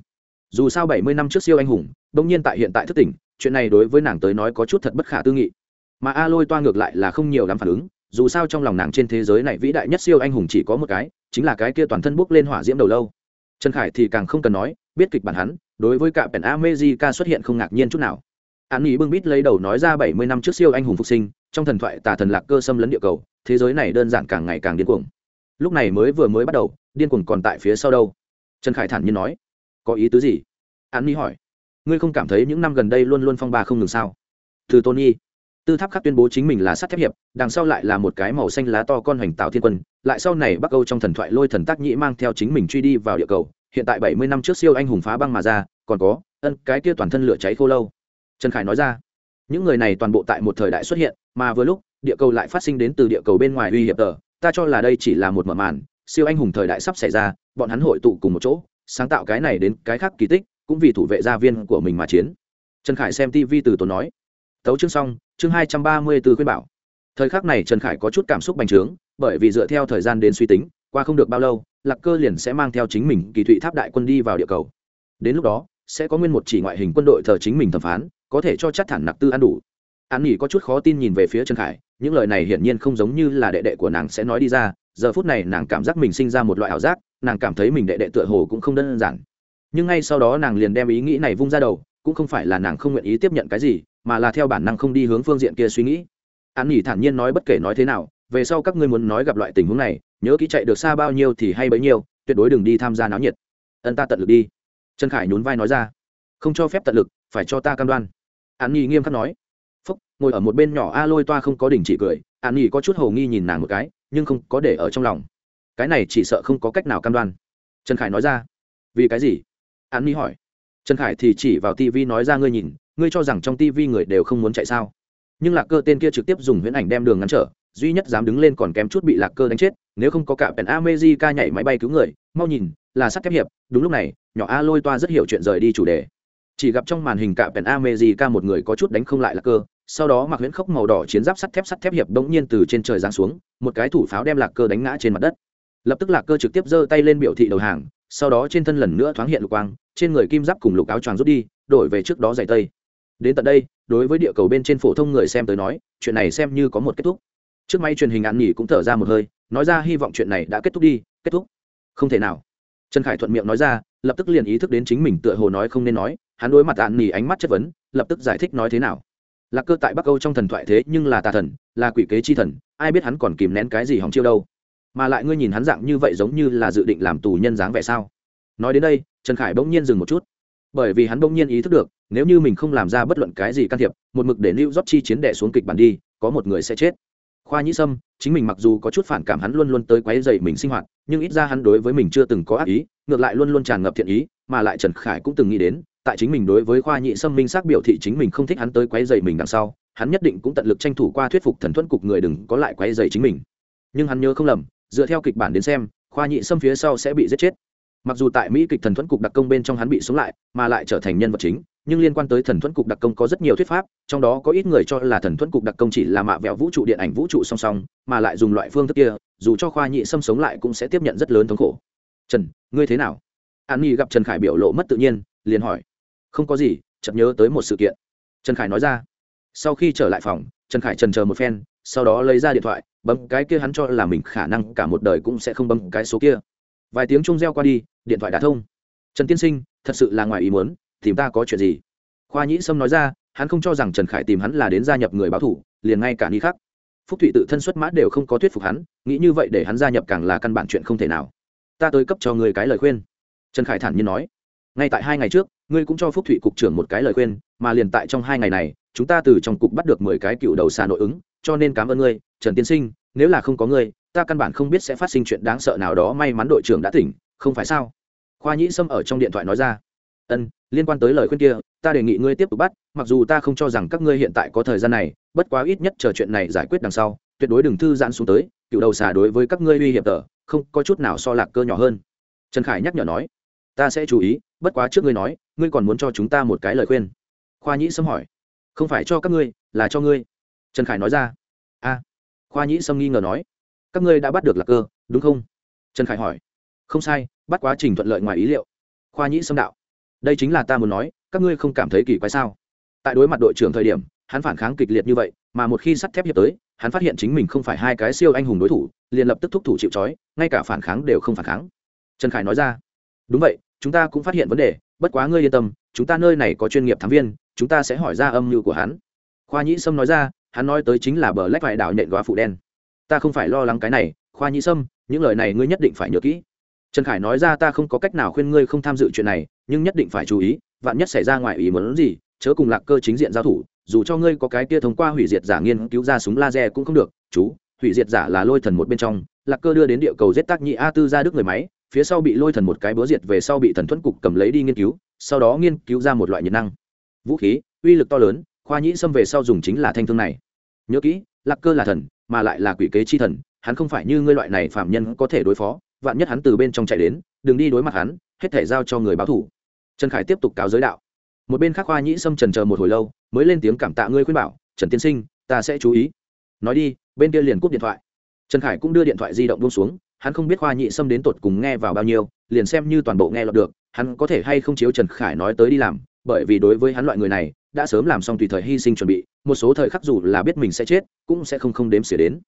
Dù sao bảy mươi năm trước siêu anh hùng, đông nhiên tại hiện tại thất tỉnh, chuyện này đối với nàng tới nói có chút thật bất khả tư nghị. Mà a lôi toa ngược lại là không nhiều lắm phản ứng dù sao trong lòng nàng trên thế giới này vĩ đại nhất siêu anh hùng chỉ có một cái, chính là cái kia toàn thân bốc lên hỏa diễm đầu lâu. Trần khải thì càng không cần nói, biết kịch bản hắn, đối với cả pèn amejica xuất hiện không ngạc nhiên chút nào. An nghỉ bưng bít lấy đầu nói ra bảy mươi năm trước siêu anh hùng phục sinh, trong thần thoại tà thần lạc cơ xâm lấn địa cầu, thế giới này đơn giản càng ngày càng điên cuồng. Lúc này mới vừa mới bắt đầu, điên cuồng còn tại phía sau đâu? Trần khải thản nhiên nói. Có ý tứ gì? An nghỉ hỏi. Ngươi không cảm thấy những năm gần đây luôn luôn phong ba không ngừng sao? Từ tony tư tháp khắc tuyên bố chính mình là sắt thép hiệp, đằng sau lại là một cái màu xanh lá to con hoành tạo thiên quân, lại sau này bắc âu trong thần thoại lôi thần tác nhĩ mang theo chính mình truy đi vào địa cầu, hiện tại bảy mươi năm trước siêu anh hùng phá băng mà ra, còn có, ân, cái kia toàn thân lửa cháy khô lâu. Trần khải nói ra, những người này toàn bộ tại một thời đại xuất hiện, mà vừa lúc, địa cầu lại phát sinh đến từ địa cầu bên ngoài uy hiểm tờ, ta cho là đây chỉ là một mở màn, siêu anh hùng thời đại sắp xảy ra, bọn hắn hội tụ cùng một chỗ, sáng tạo cái này đến cái khác kỳ tích, cũng vì thủ vệ gia viên của mình mà chiến. Trần khải xem tv từ tốn nói tấu chương xong, chương hai trăm ba mươi từ khuyên bảo. Thời khắc này trần khải có chút cảm xúc bành trướng, bởi vì dựa theo thời gian đến suy tính, qua không được bao lâu, lạc cơ liền sẽ mang theo chính mình kỳ thụy tháp đại quân đi vào địa cầu. Đến lúc đó, sẽ có nguyên một chỉ ngoại hình quân đội thờ chính mình thẩm phán, có thể cho chắc thản nặc tư ăn đủ. An nghỉ có chút khó tin nhìn về phía trần khải, những lời này hiển nhiên không giống như là đệ đệ của nàng sẽ nói đi ra, giờ phút này nàng cảm giác mình sinh ra một loại ảo giác, nàng cảm thấy mình đệ đệ tựa hồ cũng không đơn giản. Nhưng ngay sau đó nàng liền đem ý nghĩ này vung ra đầu, cũng không phải là nàng không nguyện ý tiếp nhận cái gì mà là theo bản năng không đi hướng phương diện kia suy nghĩ. An nghỉ thản nhiên nói bất kể nói thế nào, về sau các ngươi muốn nói gặp loại tình huống này, nhớ kỹ chạy được xa bao nhiêu thì hay bấy nhiêu, tuyệt đối đừng đi tham gia náo nhiệt. Ân ta tận lực đi. Trần khải nhún vai nói ra. Không cho phép tận lực, phải cho ta cam đoan. An nghỉ nghiêm khắc nói. Phúc, ngồi ở một bên nhỏ a lôi toa không có đỉnh chỉ cười, an nghỉ có chút hầu nghi nhìn nàng một cái, nhưng không có để ở trong lòng. Cái này chỉ sợ không có cách nào cam đoan. Trần khải nói ra. Vì cái gì? An nghỉ hỏi. Trần khải thì chỉ vào tv nói ra ngươi nhìn ngươi cho rằng trong tv người đều không muốn chạy sao? Nhưng lạc cơ tên kia trực tiếp dùng huyễn ảnh đem đường ngăn trở, duy nhất dám đứng lên còn kém chút bị lạc cơ đánh chết, nếu không có cả pèn amezi ca nhảy máy bay cứu người. Mau nhìn, là sắt thép hiệp. Đúng lúc này, nhỏ a lôi toa rất hiểu chuyện rời đi chủ đề. Chỉ gặp trong màn hình cả pèn amezi ca một người có chút đánh không lại lạc cơ, sau đó mặc huyễn khốc màu đỏ chiến giáp sắt thép sắt thép hiệp bỗng nhiên từ trên trời giáng xuống, một cái thủ pháo đem lạc cơ đánh ngã trên mặt đất. Lập tức lạc cơ trực tiếp giơ tay lên biểu thị đầu hàng, sau đó trên thân lần nữa thoáng hiện lục quang, trên người kim giáp cùng lục áo choàng rút đi, đổi về trước đó giày tây đến tận đây, đối với địa cầu bên trên phổ thông người xem tới nói, chuyện này xem như có một kết thúc. Trước máy truyền hình ăn nghỉ cũng thở ra một hơi, nói ra hy vọng chuyện này đã kết thúc đi, kết thúc. Không thể nào. Trần khải thuận miệng nói ra, lập tức liền ý thức đến chính mình tựa hồ nói không nên nói, hắn đối mặt ạn nỉ ánh mắt chất vấn, lập tức giải thích nói thế nào. Lạc cơ tại bắc âu trong thần thoại thế nhưng là tà thần, là quỷ kế chi thần, ai biết hắn còn kìm nén cái gì hỏng chiêu đâu. Mà lại ngươi nhìn hắn dạng như vậy giống như là dự định làm tù nhân dáng vẻ sao? Nói đến đây, trần khải bỗng nhiên dừng một chút bởi vì hắn bỗng nhiên ý thức được, nếu như mình không làm ra bất luận cái gì can thiệp, một mực để lưu rót chi chiến đệ xuống kịch bản đi, có một người sẽ chết. Khoa nhĩ sâm, chính mình mặc dù có chút phản cảm hắn luôn luôn tới quấy dậy mình sinh hoạt, nhưng ít ra hắn đối với mình chưa từng có ác ý, ngược lại luôn luôn tràn ngập thiện ý, mà lại trần khải cũng từng nghĩ đến, tại chính mình đối với khoa nhị sâm minh xác biểu thị chính mình không thích hắn tới quấy dậy mình đằng sau, hắn nhất định cũng tận lực tranh thủ qua thuyết phục thần thuẫn cục người đừng có lại quấy dậy chính mình. Nhưng hắn nhớ không lầm, dựa theo kịch bản đến xem, khoa nhị sâm phía sau sẽ bị giết chết mặc dù tại mỹ kịch thần thuẫn cục đặc công bên trong hắn bị sống lại, mà lại trở thành nhân vật chính, nhưng liên quan tới thần thuẫn cục đặc công có rất nhiều thuyết pháp, trong đó có ít người cho là thần thuẫn cục đặc công chỉ là mạ vẹo vũ trụ điện ảnh vũ trụ song song, mà lại dùng loại phương thức kia, dù cho khoa nhị xâm sống lại cũng sẽ tiếp nhận rất lớn thống khổ. Trần, ngươi thế nào? An nhi gặp trần khải biểu lộ mất tự nhiên, liền hỏi. Không có gì, chợt nhớ tới một sự kiện. Trần khải nói ra. Sau khi trở lại phòng, trần khải trần chờ một phen, sau đó lấy ra điện thoại, bấm cái kia hắn cho là mình khả năng cả một đời cũng sẽ không bấm cái số kia vài tiếng chung reo qua đi, điện thoại đã thông. Trần tiên sinh, thật sự là ngoài ý muốn, tìm ta có chuyện gì? Khoa nhĩ sâm nói ra, hắn không cho rằng trần khải tìm hắn là đến gia nhập người báo thủ, liền ngay cả ni khác phúc thụy tự thân xuất mã đều không có thuyết phục hắn, nghĩ như vậy để hắn gia nhập càng là căn bản chuyện không thể nào. Ta tới cấp cho người cái lời khuyên. Trần khải thản nhiên nói. Ngay tại hai ngày trước, ngươi cũng cho phúc thụy cục trưởng một cái lời khuyên, mà liền tại trong hai ngày này, chúng ta từ trong cục bắt được mười cái cựu đầu xà nội ứng, cho nên cảm ơn ngươi, trần tiên sinh, nếu là không có ngươi ta căn bản không biết sẽ phát sinh chuyện đáng sợ nào đó, may mắn đội trưởng đã tỉnh, không phải sao? Khoa nhĩ sâm ở trong điện thoại nói ra. Ân, liên quan tới lời khuyên kia, ta đề nghị ngươi tiếp tục bắt, mặc dù ta không cho rằng các ngươi hiện tại có thời gian này, bất quá ít nhất chờ chuyện này giải quyết đằng sau, tuyệt đối đừng thư giãn xuống tới, cựu đầu xà đối với các ngươi uy hiểm tở không có chút nào so lạc cơ nhỏ hơn. Trần khải nhắc nhở nói. Ta sẽ chú ý, bất quá trước ngươi nói, ngươi còn muốn cho chúng ta một cái lời khuyên. Khoa nhĩ sâm hỏi. Không phải cho các ngươi, là cho ngươi. Trần khải nói ra. A. Khoa nhĩ sâm nghi ngờ nói các ngươi đã bắt được lạc cơ, đúng không? Trần khải hỏi. Không sai, bắt quá trình thuận lợi ngoài ý liệu. Khoa nhĩ sâm đạo. Đây chính là ta muốn nói, các ngươi không cảm thấy kỳ quái sao? Tại đối mặt đội trưởng thời điểm, hắn phản kháng kịch liệt như vậy, mà một khi sắt thép hiệp tới, hắn phát hiện chính mình không phải hai cái siêu anh hùng đối thủ, liền lập tức thúc thủ chịu trói, ngay cả phản kháng đều không phản kháng. Trần khải nói ra. Đúng vậy, chúng ta cũng phát hiện vấn đề, bất quá ngươi yên tâm, chúng ta nơi này có chuyên nghiệp thám viên, chúng ta sẽ hỏi ra âm mưu của hắn. Khoa nhĩ sâm nói ra, hắn nói tới chính là bờ lách vải đảo nhện góa phụ đen ta không phải lo lắng cái này, khoa nhĩ sâm, những lời này ngươi nhất định phải nhớ kỹ. Trần khải nói ra ta không có cách nào khuyên ngươi không tham dự chuyện này, nhưng nhất định phải chú ý, vạn nhất xảy ra ngoài ý muốn gì, chớ cùng lạc cơ chính diện giao thủ, dù cho ngươi có cái kia thông qua hủy diệt giả nghiên cứu ra súng laser cũng không được, chú, hủy diệt giả là lôi thần một bên trong, lạc cơ đưa đến địa cầu giết tác nhị a tư ra đức người máy, phía sau bị lôi thần một cái búa diệt về sau bị thần thuẫn cục cầm lấy đi nghiên cứu, sau đó nghiên cứu ra một loại nhiệt năng. Vũ khí, uy lực to lớn, khoa nhĩ xâm về sau dùng chính là thanh thương này. Nhớ kỹ, lạc cơ là thần mà lại là quỷ kế chi thần, hắn không phải như ngươi loại này phạm nhân có thể đối phó, vạn nhất hắn từ bên trong chạy đến, đừng đi đối mặt hắn, hết thể giao cho người báo thủ trần khải tiếp tục cáo giới đạo. Một bên khác khoa nhĩ sâm trần chờ một hồi lâu, mới lên tiếng cảm tạ ngươi khuyên bảo, trần tiên sinh, ta sẽ chú ý. Nói đi, bên kia liền cúp điện thoại. Trần khải cũng đưa điện thoại di động buông xuống, hắn không biết khoa nhị sâm đến tột cùng nghe vào bao nhiêu, liền xem như toàn bộ nghe lọt được, hắn có thể hay không chiếu trần khải nói tới đi làm, bởi vì đối với hắn loại người này đã sớm làm xong tùy thời hy sinh chuẩn bị, một số thời khắc dù là biết mình sẽ chết, cũng sẽ không không đếm xỉa đến.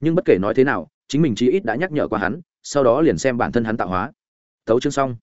Nhưng bất kể nói thế nào, chính mình chí ít đã nhắc nhở qua hắn, sau đó liền xem bản thân hắn tạo hóa. Thấu chương xong.